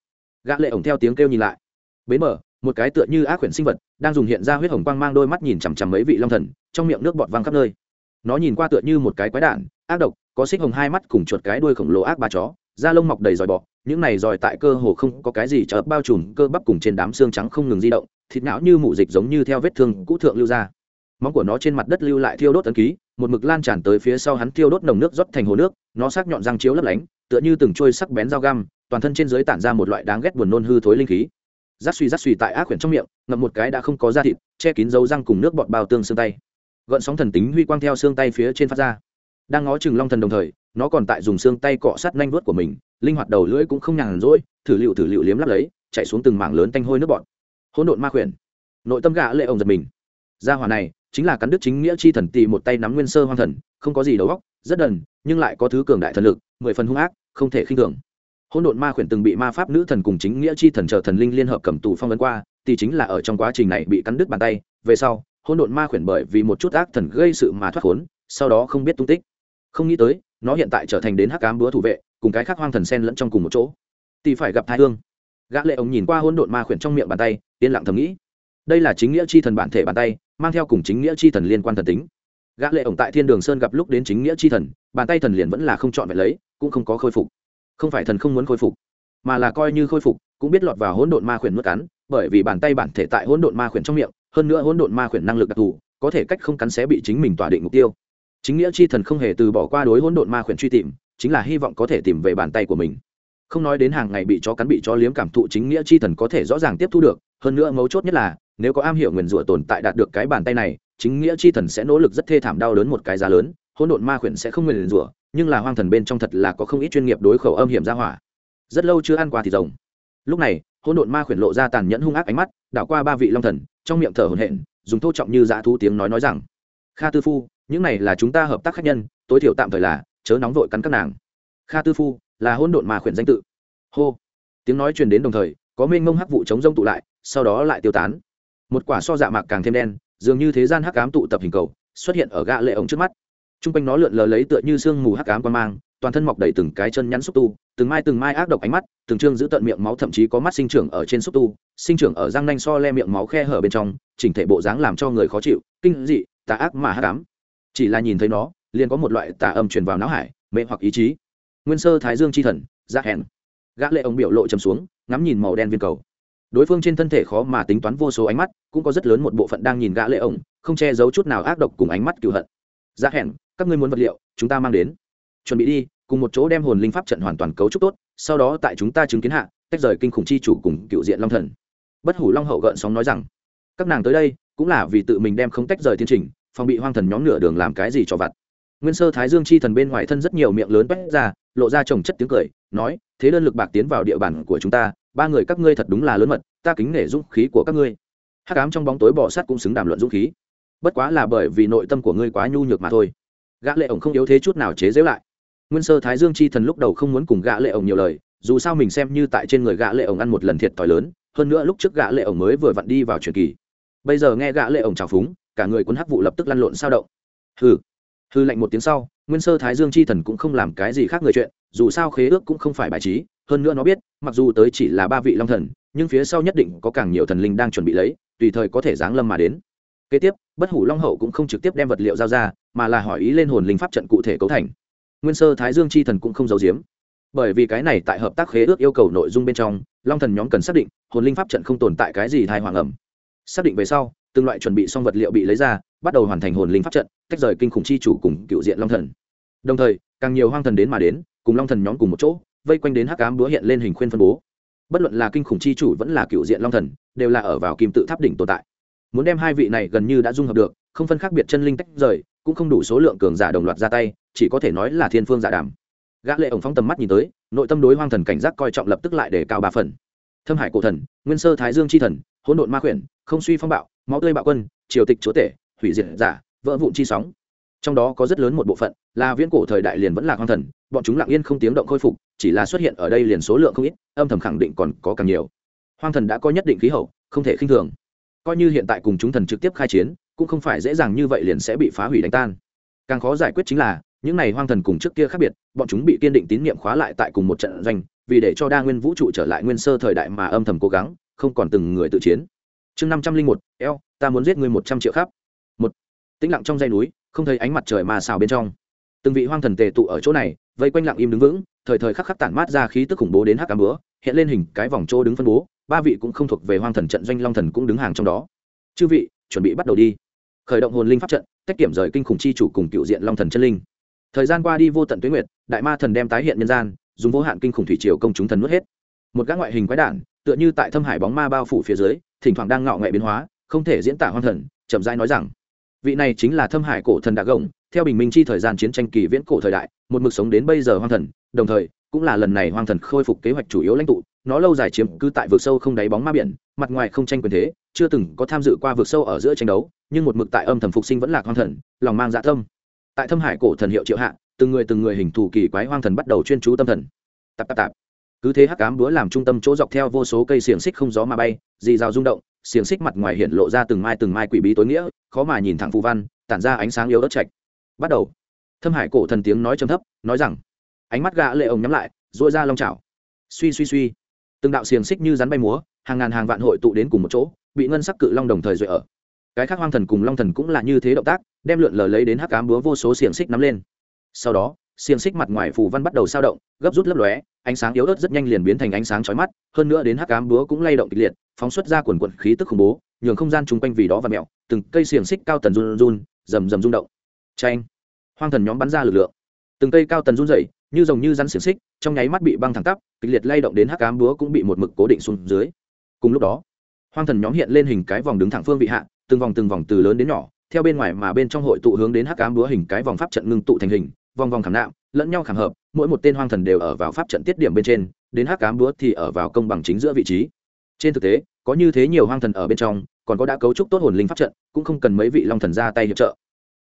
Gã lệ ổng theo tiếng kêu nhìn lại. Bến mở một cái tựa như ác quyển sinh vật, đang dùng hiện ra huyết hồng quang mang đôi mắt nhìn chằm chằm mấy vị long thần, trong miệng nước bọt văng khắp nơi. Nó nhìn qua tựa như một cái quái đản, ác độc, có xích hồng hai mắt cùng chuột cái đuôi khổng lồ ác ba chó, da lông mọc đầy dòi bọ, những này dòi tại cơ hồ không có cái gì chợp bao trùm, cơ bắp cùng trên đám xương trắng không ngừng di động, thịt não như mụ dịch giống như theo vết thương cũ thượng lưu ra. Móng của nó trên mặt đất lưu lại thiêu đốt ấn ký, một mực lan tràn tới phía sau hắn thiêu đốt nồng nước rót thành hồ nước, nó sắc nhọn răng chiếu lấp lánh, tựa như từng trôi sắc bén dao găm, toàn thân trên dưới tản ra một loại đáng ghét buồn nôn hư thối linh khí rát suy rát suy tại ác quyển trong miệng, ngậm một cái đã không có da thịt, che kín dấu răng cùng nước bọt bao tương xương tay. Gợn sóng thần tính huy quang theo xương tay phía trên phát ra. Đang ngó chừng long thần đồng thời, nó còn tại dùng xương tay cọ sát nanh vuốt của mình, linh hoạt đầu lưỡi cũng không nhàn rỗi, thử liệu thử liệu liếm lắp lấy, chạy xuống từng mảng lớn tanh hôi nước bọt. Hỗn độn ma khuyển nội tâm gã lệ ông giật mình. Gia hỏa này chính là cắn đứt chính nghĩa chi thần tì một tay nắm nguyên sơ hoang thần, không có gì đầu óc, rất đần, nhưng lại có thứ cường đại thần lực, mười phần hung ác, không thể khinh thường hỗn độn ma khuyển từng bị ma pháp nữ thần cùng chính nghĩa chi thần chờ thần linh liên hợp cầm tù phong vấn qua, thì chính là ở trong quá trình này bị cắn đứt bàn tay. Về sau, hỗn độn ma khuyển bởi vì một chút ác thần gây sự mà thoát khốn, sau đó không biết tung tích. Không nghĩ tới, nó hiện tại trở thành đến hắc ám búa thủ vệ, cùng cái khác hoang thần sen lẫn trong cùng một chỗ. Thì phải gặp thái hương. Gã lệ ông nhìn qua hỗn độn ma khuyển trong miệng bàn tay, yên lặng thầm nghĩ. Đây là chính nghĩa chi thần bản thể bàn tay, mang theo cùng chính nghĩa chi thần liên quan thần tính. Gã lệ ổng tại thiên đường sơn gặp lúc đến chính nghĩa chi thần, bàn tay thần liền vẫn là không chọn vẹn lấy, cũng không có khôi phục không phải thần không muốn khôi phục, mà là coi như khôi phục, cũng biết lọt vào hỗn độn ma khuyển nuốt cắn, bởi vì bàn tay bản thể tại hỗn độn ma khuyển trong miệng, hơn nữa hỗn độn ma khuyển năng lực đặc thù, có thể cách không cắn xé bị chính mình tỏa định mục tiêu. Chính nghĩa chi thần không hề từ bỏ qua đối hỗn độn ma khuyển truy tìm, chính là hy vọng có thể tìm về bàn tay của mình. Không nói đến hàng ngày bị chó cắn bị chó liếm cảm thụ chính nghĩa chi thần có thể rõ ràng tiếp thu được, hơn nữa mấu chốt nhất là, nếu có am hiểu nguyền rủa tồn tại đạt được cái bàn tay này, chính nghĩa chi thần sẽ nỗ lực rất thê thảm đau đớn một cái giá lớn, hỗn độn ma khuyển sẽ không nguyền rủa nhưng là hoang thần bên trong thật là có không ít chuyên nghiệp đối khẩu âm hiểm ra hỏa. Rất lâu chưa ăn qua thịt rồng. Lúc này, hỗn độn ma khuyển lộ ra tàn nhẫn hung ác ánh mắt, đảo qua ba vị long thần, trong miệng thở hổn hển, dùng thô trọng như dã thú tiếng nói nói rằng, kha tư phu, những này là chúng ta hợp tác khách nhân, tối thiểu tạm thời là, chớ nóng vội cắn các nàng. Kha tư phu, là hỗn độn ma khuyển danh tự. Hô. Tiếng nói truyền đến đồng thời, có mênh mông hắc vụ chống rông tụ lại, sau đó lại tiêu tán. Một quả so dạ mạc càng thêm đen, dường như thế gian hắc ám tụ tập hình cầu, xuất hiện ở gã lệ ống trước mắt t r u n g quanh nó lượn lờ lấy tựa như sương mù hắc ám quan mang, toàn thân mọc đầy từng cái chân nhắn xúc tu, từng mai từng mai ác độc ánh mắt, từng trương giữ tận miệng máu thậm chí có mắt sinh trưởng ở trên xúc tu, sinh trưởng ở răng nanh so le miệng máu khe hở bên trong, chỉnh thể bộ dáng làm cho người khó chịu, kinh dị, tà ác mà hắc ám. Chỉ là nhìn thấy nó, liền có một loại tà âm truyền vào não hải, mê hoặc ý chí. Nguyên sơ thái dương chi thần dạ hèn. Gã lệ ông biểu lộ chầm xuống, ngắm nhìn màu đen viên cầu. Đối phương trên thân thể khó mà tính toán vô số ánh mắt, cũng có rất lớn một bộ phận đang nhìn gã lệ ổng không che giấu chút nào ác độc cùng ánh mắt cựu hận. Dạ Ra hẹn các ngươi muốn vật liệu, chúng ta mang đến. Chuẩn bị đi, cùng một chỗ đem hồn linh pháp trận hoàn toàn cấu trúc tốt, sau đó tại chúng ta chứng kiến hạ, tách rời kinh khủng chi chủ cùng cựu diện long thần. Bất hủ long hậu gợn sóng nói rằng, các nàng tới đây, cũng là vì tự mình đem không tách rời thiên trình, phòng bị hoang thần nhóm nửa đường làm cái gì cho vặt. Nguyên sơ thái dương chi thần bên ngoài thân rất nhiều miệng lớn quét ra, lộ ra trồng chất tiếng cười, nói, thế đơn lực bạc tiến vào địa bàn của chúng ta, ba người các ngươi thật đúng là lớn mật, ta kính nể dũng khí của các ngươi. Hắc ám trong bóng tối bỏ sát cũng xứng đàm luận dũng khí. Bất quá là bởi vì nội tâm của ngươi quá nhu nhược mà thôi gã lệ ổng không yếu thế chút nào chế giễu lại. Nguyên sơ thái dương chi thần lúc đầu không muốn cùng gã lệ ổng nhiều lời, dù sao mình xem như tại trên người gã lệ ổng ăn một lần thiệt thòi lớn, hơn nữa lúc trước gã lệ ổng mới vừa vặn đi vào truyền kỳ. Bây giờ nghe gã lệ ổng chào phúng, cả người quân hắc vụ lập tức lăn lộn sao động. Hừ. Hư lạnh một tiếng sau, nguyên sơ thái dương chi thần cũng không làm cái gì khác người chuyện, dù sao khế ước cũng không phải bài trí, hơn nữa nó biết, mặc dù tới chỉ là ba vị long thần, nhưng phía sau nhất định có càng nhiều thần linh đang chuẩn bị lấy, tùy thời có thể giáng lâm mà đến kế tiếp, bất hủ long hậu cũng không trực tiếp đem vật liệu giao ra, mà là hỏi ý lên hồn linh pháp trận cụ thể cấu thành. Nguyên sơ thái dương chi thần cũng không giấu giếm. Bởi vì cái này tại hợp tác khế ước yêu cầu nội dung bên trong, long thần nhóm cần xác định, hồn linh pháp trận không tồn tại cái gì thai hoàng ẩm. Xác định về sau, từng loại chuẩn bị xong vật liệu bị lấy ra, bắt đầu hoàn thành hồn linh pháp trận, tách rời kinh khủng chi chủ cùng cựu diện long thần. Đồng thời, càng nhiều hoang thần đến mà đến, cùng long thần nhóm cùng một chỗ, vây quanh đến hắc cám búa hiện lên hình khuyên phân bố. Bất luận là kinh khủng chi chủ vẫn là cựu diện long thần, đều là ở vào kim tự tháp đỉnh tồn tại muốn đem hai vị này gần như đã dung hợp được không phân khác biệt chân linh tách rời cũng không đủ số lượng cường giả đồng loạt ra tay chỉ có thể nói là thiên phương giả đàm. Gã lệ ổng phóng tầm mắt nhìn tới nội tâm đối hoang thần cảnh giác coi trọng lập tức lại để cao ba phần. Thâm hải cổ thần nguyên sơ thái dương chi thần hỗn độn ma quyển, không suy phong bạo máu tươi bạo quân triều tịch chúa tể hủy diệt giả vỡ vụn chi sóng. Trong đó có rất lớn một bộ phận là viễn cổ thời đại liền vẫn là hoang thần bọn chúng lặng yên không tiếng động khôi phục chỉ là xuất hiện ở đây liền số lượng không ít âm thầm khẳng định còn có càng nhiều. Hoang thần đã có nhất định khí hậu không thể khinh thường coi như hiện tại cùng chúng thần trực tiếp khai chiến, cũng không phải dễ dàng như vậy liền sẽ bị phá hủy đánh tan. Càng khó giải quyết chính là, những này hoang thần cùng trước kia khác biệt, bọn chúng bị kiên định tín nhiệm khóa lại tại cùng một trận doanh, vì để cho đa nguyên vũ trụ trở lại nguyên sơ thời đại mà âm thầm cố gắng, không còn từng người tự chiến. Chương năm trăm linh một, eo, ta muốn giết người một trăm triệu khắp. Một, tĩnh lặng trong dây núi, không thấy ánh mặt trời mà xào bên trong. Từng vị hoang thần tề tụ ở chỗ này, vây quanh lặng im đứng vững, thời thời khắc khắc tản mát ra khí tức khủng bố đến hắc cám bữa hiện lên hình cái vòng chỗ đứng phân bố ba vị cũng không thuộc về hoang thần trận doanh long thần cũng đứng hàng trong đó. Chư vị, chuẩn bị bắt đầu đi. Khởi động hồn linh pháp trận cách kiểm rời kinh khủng chi chủ cùng cựu diện long thần chân linh. Thời gian qua đi vô tận tuyến nguyệt, đại ma thần đem tái hiện nhân gian, dùng vô hạn kinh khủng thủy triều công chúng thần nuốt hết. Một các ngoại hình quái đản, tựa như tại thâm hải bóng ma bao phủ phía dưới, thỉnh thoảng đang ngạo nghệ biến hóa, không thể diễn tả hoang thần, chậm rãi nói rằng, vị này chính là thâm hải cổ thần đạc gồng, theo bình minh chi thời gian chiến tranh kỳ viễn cổ thời đại, một mực sống đến bây giờ hoang thần, đồng thời, cũng là lần này hoang thần khôi phục kế hoạch chủ yếu lãnh tụ nó lâu dài chiếm cứ tại vực sâu không đáy bóng ma biển, mặt ngoài không tranh quyền thế, chưa từng có tham dự qua vực sâu ở giữa tranh đấu, nhưng một mực tại âm thầm phục sinh vẫn là hoang thần, lòng mang dạ tâm. Tại thâm hải cổ thần hiệu triệu hạ, từng người từng người hình thù kỳ quái hoang thần bắt đầu chuyên chú tâm thần. Tạp tạp tạp. Cứ thế hắc cám búa làm trung tâm chỗ dọc theo vô số cây xiềng xích không gió mà bay, dì rào rung động, xiềng xích mặt ngoài hiện lộ ra từng mai từng mai quỷ bí tối nghĩa, khó mà nhìn thẳng phù văn, tản ra ánh sáng yếu ớt chạch bắt đầu. Thâm hải cổ thần tiếng nói trầm thấp, nói rằng, ánh mắt gã lệ ổng nhắm lại dội ra long chảo. Suy suy suy từng đạo xiềng xích như rắn bay múa, hàng ngàn hàng vạn hội tụ đến cùng một chỗ, bị ngân sắc cự long đồng thời duệ ở. Cái khác hoang thần cùng long thần cũng là như thế động tác, đem lượn lờ lấy đến hắc ám búa vô số xiềng xích nắm lên. Sau đó, xiềng xích mặt ngoài phù văn bắt đầu sao động, gấp rút lấp lóe, ánh sáng yếu ớt rất nhanh liền biến thành ánh sáng chói mắt, hơn nữa đến hắc ám búa cũng lay động kịch liệt, phóng xuất ra quần quần khí tức khủng bố, nhường không gian chung quanh vì đó và mẹo từng cây xiềng xích cao tần run run, rầm rầm rung động. Tranh hoang thần nhóm bắn ra lực lượng. Từng cây cao tần run dậy như rồng như rắn xiềng xích, trong nháy mắt bị băng thẳng tắp, kịch liệt lay động đến hắc ám búa cũng bị một mực cố định xuống dưới. Cùng lúc đó, hoang thần nhóm hiện lên hình cái vòng đứng thẳng phương vị hạ, từng vòng từng vòng từ lớn đến nhỏ, theo bên ngoài mà bên trong hội tụ hướng đến hắc ám búa hình cái vòng pháp trận ngưng tụ thành hình, vòng vòng khảm nạm, lẫn nhau khảm hợp, mỗi một tên hoang thần đều ở vào pháp trận tiết điểm bên trên, đến hắc ám búa thì ở vào công bằng chính giữa vị trí. Trên thực tế, có như thế nhiều hoang thần ở bên trong, còn có đã cấu trúc tốt hồn linh pháp trận, cũng không cần mấy vị long thần ra tay hiệp trợ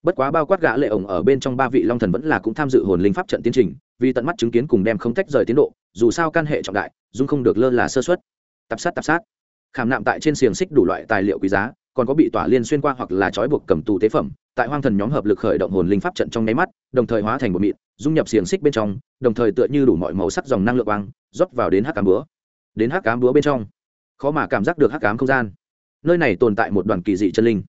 bất quá bao quát gã lệ ổng ở bên trong ba vị long thần vẫn là cũng tham dự hồn linh pháp trận tiến trình, vì tận mắt chứng kiến cùng đem không tách rời tiến độ, dù sao căn hệ trọng đại, dung không được lơ là sơ suất. Tập sát tập sát. Khảm nạm tại trên xiềng xích đủ loại tài liệu quý giá, còn có bị tỏa liên xuyên qua hoặc là trói buộc cầm tù tế phẩm, tại hoang thần nhóm hợp lực khởi động hồn linh pháp trận trong nháy mắt, đồng thời hóa thành một mịn, dung nhập xiềng xích bên trong, đồng thời tựa như đủ mọi màu sắc dòng năng lượng quang, rót vào đến hắc cám búa. Đến hắc cám búa bên trong. Khó mà cảm giác được hắc cám không gian. Nơi này tồn tại một đoàn kỳ dị chân linh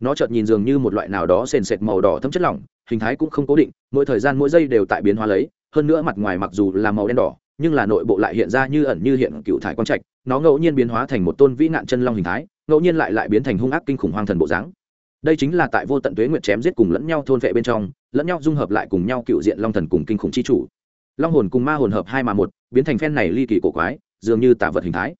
nó chợt nhìn dường như một loại nào đó sền sệt màu đỏ thấm chất lỏng, hình thái cũng không cố định, mỗi thời gian mỗi giây đều tại biến hóa lấy, hơn nữa mặt ngoài mặc dù là màu đen đỏ, nhưng là nội bộ lại hiện ra như ẩn như hiện cựu thải quang trạch, nó ngẫu nhiên biến hóa thành một tôn vĩ nạn chân long hình thái, ngẫu nhiên lại lại biến thành hung ác kinh khủng hoang thần bộ dáng. Đây chính là tại vô tận tuế nguyệt chém giết cùng lẫn nhau thôn vệ bên trong, lẫn nhau dung hợp lại cùng nhau cựu diện long thần cùng kinh khủng chi chủ. Long hồn cùng ma hồn hợp hai mà một, biến thành phen này ly kỳ cổ quái, dường như tả vật hình thái.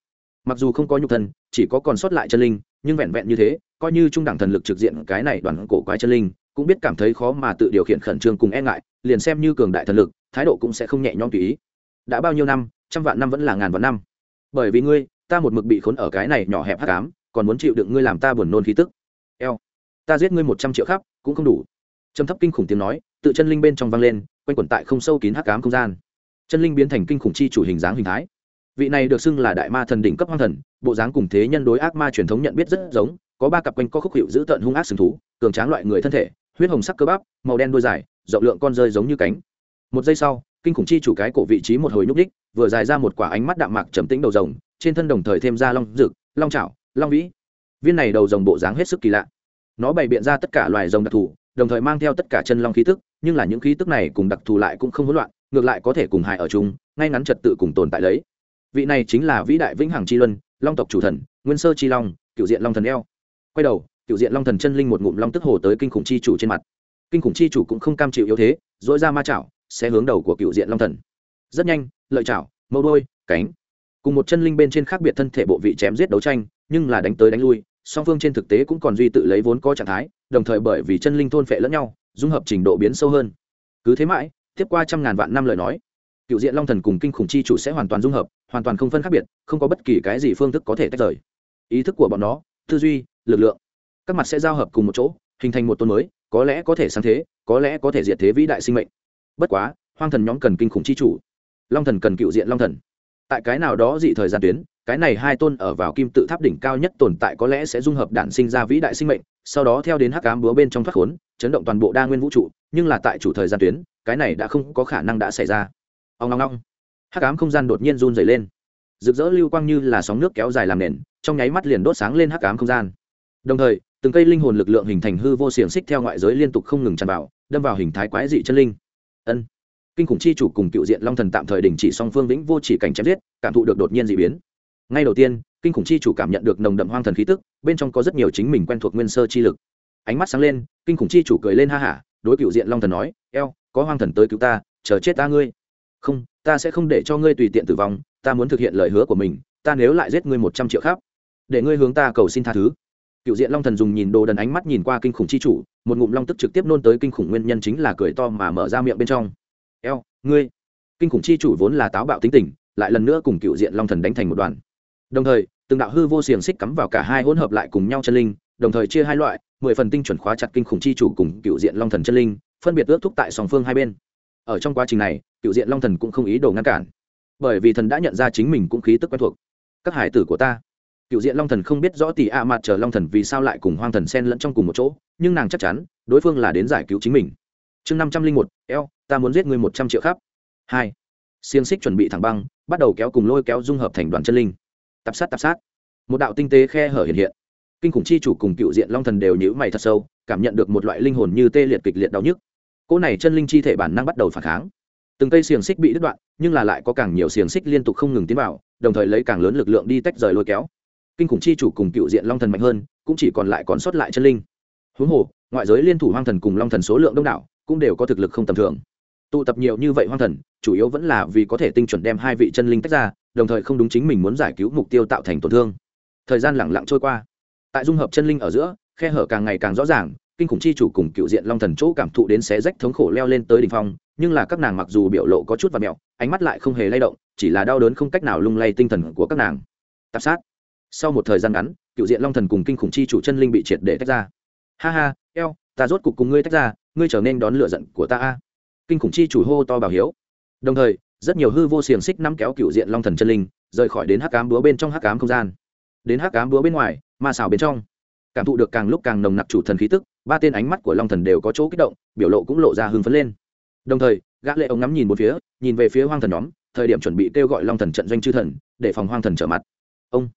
Mặc dù không có nhục thân, chỉ có còn sót lại chân linh, nhưng vẹn vẹn như thế coi như trung đẳng thần lực trực diện cái này đoàn cổ quái chân linh, cũng biết cảm thấy khó mà tự điều khiển khẩn trương cùng e ngại, liền xem như cường đại thần lực, thái độ cũng sẽ không nhẹ nhõm tùy ý. Đã bao nhiêu năm, trăm vạn năm vẫn là ngàn vạn năm. Bởi vì ngươi, ta một mực bị khốn ở cái này nhỏ hẹp hắc ám, còn muốn chịu đựng ngươi làm ta buồn nôn khí tức. Eo, ta giết ngươi một trăm triệu khắp, cũng không đủ. Trầm thấp kinh khủng tiếng nói, tự chân linh bên trong vang lên, quanh quẩn tại không sâu kín hắc ám không gian. Chân linh biến thành kinh khủng chi chủ hình dáng hình thái. Vị này được xưng là đại ma thần đỉnh cấp hoang thần, bộ dáng cùng thế nhân đối ác ma truyền thống nhận biết rất giống có ba cặp quanh co khúc hiệu giữ tận hung ác sừng thú, cường tráng loại người thân thể, huyết hồng sắc cơ bắp, màu đen đôi dài, rộng lượng con rơi giống như cánh. Một giây sau, kinh khủng chi chủ cái cổ vị trí một hồi nhúc đích vừa dài ra một quả ánh mắt đạm mạc trầm tĩnh đầu rồng, trên thân đồng thời thêm ra long rực long trảo long vĩ. Viên này đầu rồng bộ dáng hết sức kỳ lạ. Nó bày biện ra tất cả loài rồng đặc thù, đồng thời mang theo tất cả chân long khí tức, nhưng là những khí tức này cùng đặc thù lại cũng không hỗn loạn, ngược lại có thể cùng hại ở chung, ngay ngắn trật tự cùng tồn tại lấy. Vị này chính là vĩ đại vĩnh hằng chi luân, long tộc chủ thần, nguyên sơ chi long, cựu diện long thần eo quay đầu cựu diện long thần chân linh một ngụm long tức hồ tới kinh khủng chi chủ trên mặt. Kinh khủng chi chủ cũng không cam chịu yếu thế dỗi ra ma chảo sẽ hướng đầu của cựu diện long thần. Rất nhanh, lợi chảo, mâu đôi cánh, cùng một chân linh bên trên khác biệt thân thể bộ vị chém giết đấu tranh, nhưng là đánh tới đánh lui, song phương trên thực tế cũng còn duy tự lấy vốn có trạng thái, đồng thời bởi vì chân linh thôn phệ lẫn nhau, dung hợp trình độ biến sâu hơn. Cứ thế mãi, tiếp qua trăm ngàn vạn năm lời nói cựu diện long thần cùng kinh khủng chi chủ sẽ hoàn toàn dung hợp, hoàn toàn không phân khác biệt, không có bất kỳ cái gì phương thức có thể tách rời. Ý thức của bọn nó, tư duy lực lượng. Các mặt sẽ giao hợp cùng một chỗ, hình thành một tôn mới, có lẽ có thể sáng thế, có lẽ có thể diệt thế vĩ đại sinh mệnh. Bất quá, hoang thần nhóm cần kinh khủng chi chủ. Long thần cần cựu diện long thần. Tại cái nào đó dị thời gian tuyến, cái này hai tôn ở vào kim tự tháp đỉnh cao nhất tồn tại có lẽ sẽ dung hợp đản sinh ra vĩ đại sinh mệnh, sau đó theo đến hắc cám búa bên trong thoát khốn, chấn động toàn bộ đa nguyên vũ trụ, nhưng là tại chủ thời gian tuyến, cái này đã không có khả năng đã xảy ra. Ông long long hắc ám không gian đột nhiên run dày lên. Rực rỡ lưu quang như là sóng nước kéo dài làm nền, trong nháy mắt liền đốt sáng lên hắc ám không gian đồng thời, từng cây linh hồn lực lượng hình thành hư vô xiềng xích theo ngoại giới liên tục không ngừng tràn vào, đâm vào hình thái quái dị chân linh. Ân. Kinh khủng chi chủ cùng cựu diện long thần tạm thời đình chỉ song phương vĩnh vô chỉ cảnh chém giết, cảm thụ được đột nhiên d ị biến. Ngay đầu tiên, kinh khủng chi chủ cảm nhận được nồng đậm hoang thần khí tức, bên trong có rất nhiều chính mình quen thuộc nguyên sơ chi lực. Ánh mắt sáng lên, kinh khủng chi chủ cười lên ha hả, đối cựu diện long thần nói, eo, có hoang thần tới cứu ta, chờ chết ta ngươi. Không, ta sẽ không để cho ngươi tùy tiện tử vong, ta muốn thực hiện lời hứa của mình, ta nếu lại giết ngươi một trăm triệu khác để ngươi hướng ta cầu xin tha thứ cựu diện long thần dùng nhìn đồ đần ánh mắt nhìn qua kinh khủng chi chủ, một ngụm long tức trực tiếp nôn tới kinh khủng nguyên nhân chính là cười to mà mở ra miệng bên trong. Eo, ngươi. Kinh khủng chi chủ vốn là táo bạo tính tình, lại lần nữa cùng cựu diện long thần đánh thành một đoàn. Đồng thời, từng đạo hư vô xiềng xích cắm vào cả hai hỗn hợp lại cùng nhau chân linh, đồng thời chia hai loại, mười phần tinh chuẩn khóa chặt kinh khủng chi chủ cùng cựu diện long thần chân linh, phân biệt ước thúc tại song phương hai bên. Ở trong quá trình này cựu diện long thần cũng không ý đồ ngăn cản, bởi vì thần đã nhận ra chính mình cũng khí tức quen thuộc. Các hải tử của ta cựu diện long thần không biết rõ tỷ a mặt chờ long thần vì sao lại cùng hoang thần sen lẫn trong cùng một chỗ, nhưng nàng chắc chắn, đối phương là đến giải cứu chính mình. Chương năm trăm linh một, eo, ta muốn giết người một trăm triệu khắp. Hai, xiềng xích chuẩn bị thẳng băng, bắt đầu kéo cùng lôi kéo dung hợp thành đoàn chân linh. Tạp sát tạp sát. Một đạo tinh tế khe hở hiện hiện. Kinh khủng chi chủ cùng cựu diện long thần đều nhữ mày thật sâu, cảm nhận được một loại linh hồn như tê liệt kịch liệt đau nhức. Cỗ này chân linh chi thể bản năng bắt đầu phản kháng. Từng cây xiềng xích bị đứt đoạn, nhưng là lại có càng nhiều xiềng xích liên tục không ngừng tiến vào, đồng thời lấy càng lớn lực lượng đi tách rời lôi kéo kinh khủng chi chủ cùng cựu diện long thần mạnh hơn, cũng chỉ còn lại còn sót lại chân linh. Huống hồ, ngoại giới liên thủ hoang thần cùng long thần số lượng đông đảo, cũng đều có thực lực không tầm thường. Tụ tập nhiều như vậy hoang thần, chủ yếu vẫn là vì có thể tinh chuẩn đem hai vị chân linh tách ra, đồng thời không đúng chính mình muốn giải cứu mục tiêu tạo thành tổn thương. Thời gian lẳng lặng trôi qua. Tại dung hợp chân linh ở giữa, khe hở càng ngày càng rõ ràng, kinh khủng chi chủ cùng cựu diện long thần chỗ cảm thụ đến xé rách thống khổ leo lên tới đỉnh phong, nhưng là các nàng mặc dù biểu lộ có chút và mẹo, ánh mắt lại không hề lay động, chỉ là đau đớn không cách nào lung lay tinh thần của các nàng. Tạp sát sau một thời gian ngắn, cựu diện long thần cùng kinh khủng chi chủ chân linh bị triệt để tách ra. Ha ha, eo, ta rốt cục cùng ngươi tách ra, ngươi trở nên đón lựa giận của ta a. Kinh khủng chi chủ hô to bảo hiếu. Đồng thời, rất nhiều hư vô xiềng xích nắm kéo cựu diện long thần chân linh, rời khỏi đến hắc cám búa bên trong hắc cám không gian. Đến hắc cám búa bên ngoài, ma xào bên trong. Cảm thụ được càng lúc càng nồng nặc chủ thần khí tức, ba tên ánh mắt của long thần đều có chỗ kích động, biểu lộ cũng lộ ra hưng phấn lên. Đồng thời, gã lệ ông ngắm nhìn một phía, nhìn về phía hoang thần nhóm, thời điểm chuẩn bị kêu gọi long thần trận doanh chư thần, để phòng hoang thần trở mặt. Ông!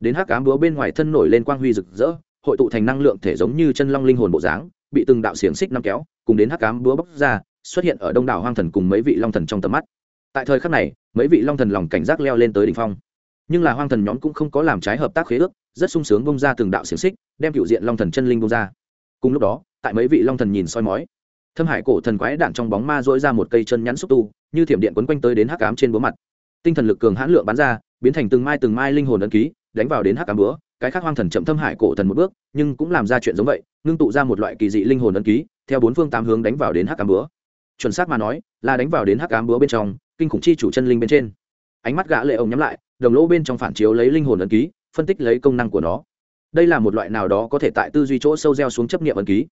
Đến hắc ám búa bên ngoài thân nổi lên quang huy rực rỡ, hội tụ thành năng lượng thể giống như chân long linh hồn bộ dáng, bị từng đạo xiềng xích nắm kéo, cùng đến hắc ám búa bóc ra, xuất hiện ở đông đảo hoang thần cùng mấy vị long thần trong tầm mắt. Tại thời khắc này, mấy vị long thần lòng cảnh giác leo lên tới đỉnh phong. Nhưng là hoang thần nhóm cũng không có làm trái hợp tác khế ước, rất sung sướng bông ra từng đạo xiềng xích, đem cựu diện long thần chân linh bông ra. Cùng lúc đó, tại mấy vị long thần nhìn soi mói, thâm hải cổ thần quái đạn trong bóng ma dỗi ra một cây chân nhắn xúc tu, như thiểm điện quấn quanh tới đến hắc ám trên búa mặt. Tinh thần lực cường hãn lượng bắn ra, biến thành từng mai từng mai linh hồn ấn ký đánh vào đến hắc cám búa, cái khác hoang thần chậm thâm hải cổ thần một bước, nhưng cũng làm ra chuyện giống vậy, ngưng tụ ra một loại kỳ dị linh hồn ấn ký, theo bốn phương tám hướng đánh vào đến hắc cám búa. Chuẩn xác mà nói, là đánh vào đến hắc cám búa bên trong, kinh khủng chi chủ chân linh bên trên. Ánh mắt gã lệ ông nhắm lại, đồng lỗ bên trong phản chiếu lấy linh hồn ấn ký, phân tích lấy công năng của nó. Đây là một loại nào đó có thể tại tư duy chỗ sâu gieo xuống chấp niệm ấn ký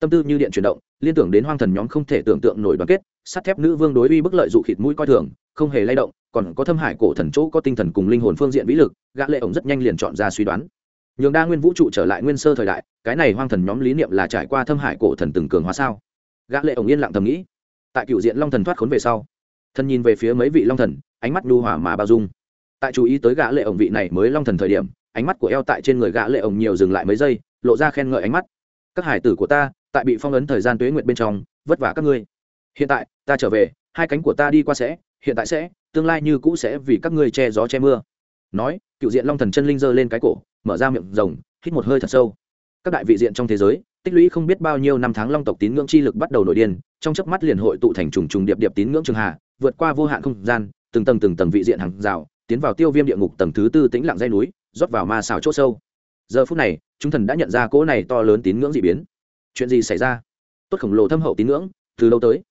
tâm tư như điện chuyển động, liên tưởng đến hoang thần nhóm không thể tưởng tượng nổi đoàn kết, sắt thép nữ vương đối uy bức lợi dụ khịt mũi coi thường, không hề lay động, còn có thâm hải cổ thần chỗ có tinh thần cùng linh hồn phương diện vĩ lực, gã lệ ổng rất nhanh liền chọn ra suy đoán. Nhường đa nguyên vũ trụ trở lại nguyên sơ thời đại, cái này hoang thần nhóm lý niệm là trải qua thâm hải cổ thần từng cường hóa sao? Gã lệ ổng yên lặng thầm nghĩ. Tại cựu diện long thần thoát khốn về sau thần nhìn về phía mấy vị long thần, ánh mắt nhu hòa mà bao dung. Tại chú ý tới gã lệ ổng vị này mới long thần thời điểm, ánh mắt của eo tại trên người gã lệ ổng nhiều dừng lại mấy giây, lộ ra khen ngợi ánh mắt. Các hải tử của ta tại bị phong ấn thời gian tuế nguyệt bên trong, vất vả các ngươi. Hiện tại, ta trở về, hai cánh của ta đi qua sẽ, hiện tại sẽ, tương lai như cũ sẽ vì các ngươi che gió che mưa. Nói, cựu diện long thần chân linh giơ lên cái cổ, mở ra miệng rồng, hít một hơi thật sâu. Các đại vị diện trong thế giới, tích lũy không biết bao nhiêu năm tháng long tộc tín ngưỡng chi lực bắt đầu nổi điên, trong chớp mắt liền hội tụ thành trùng trùng điệp điệp tín ngưỡng trường hạ, vượt qua vô hạn không gian, từng tầng từng tầng vị diện hàng rào, tiến vào tiêu viêm địa ngục tầng thứ tư tĩnh lặng dây núi, rót vào ma xào chỗ sâu. Giờ phút này, chúng thần đã nhận ra cỗ này to lớn tín ngưỡng dị biến chuyện gì xảy ra? Tốt khổng lồ thâm hậu tín ngưỡng, từ lâu tới?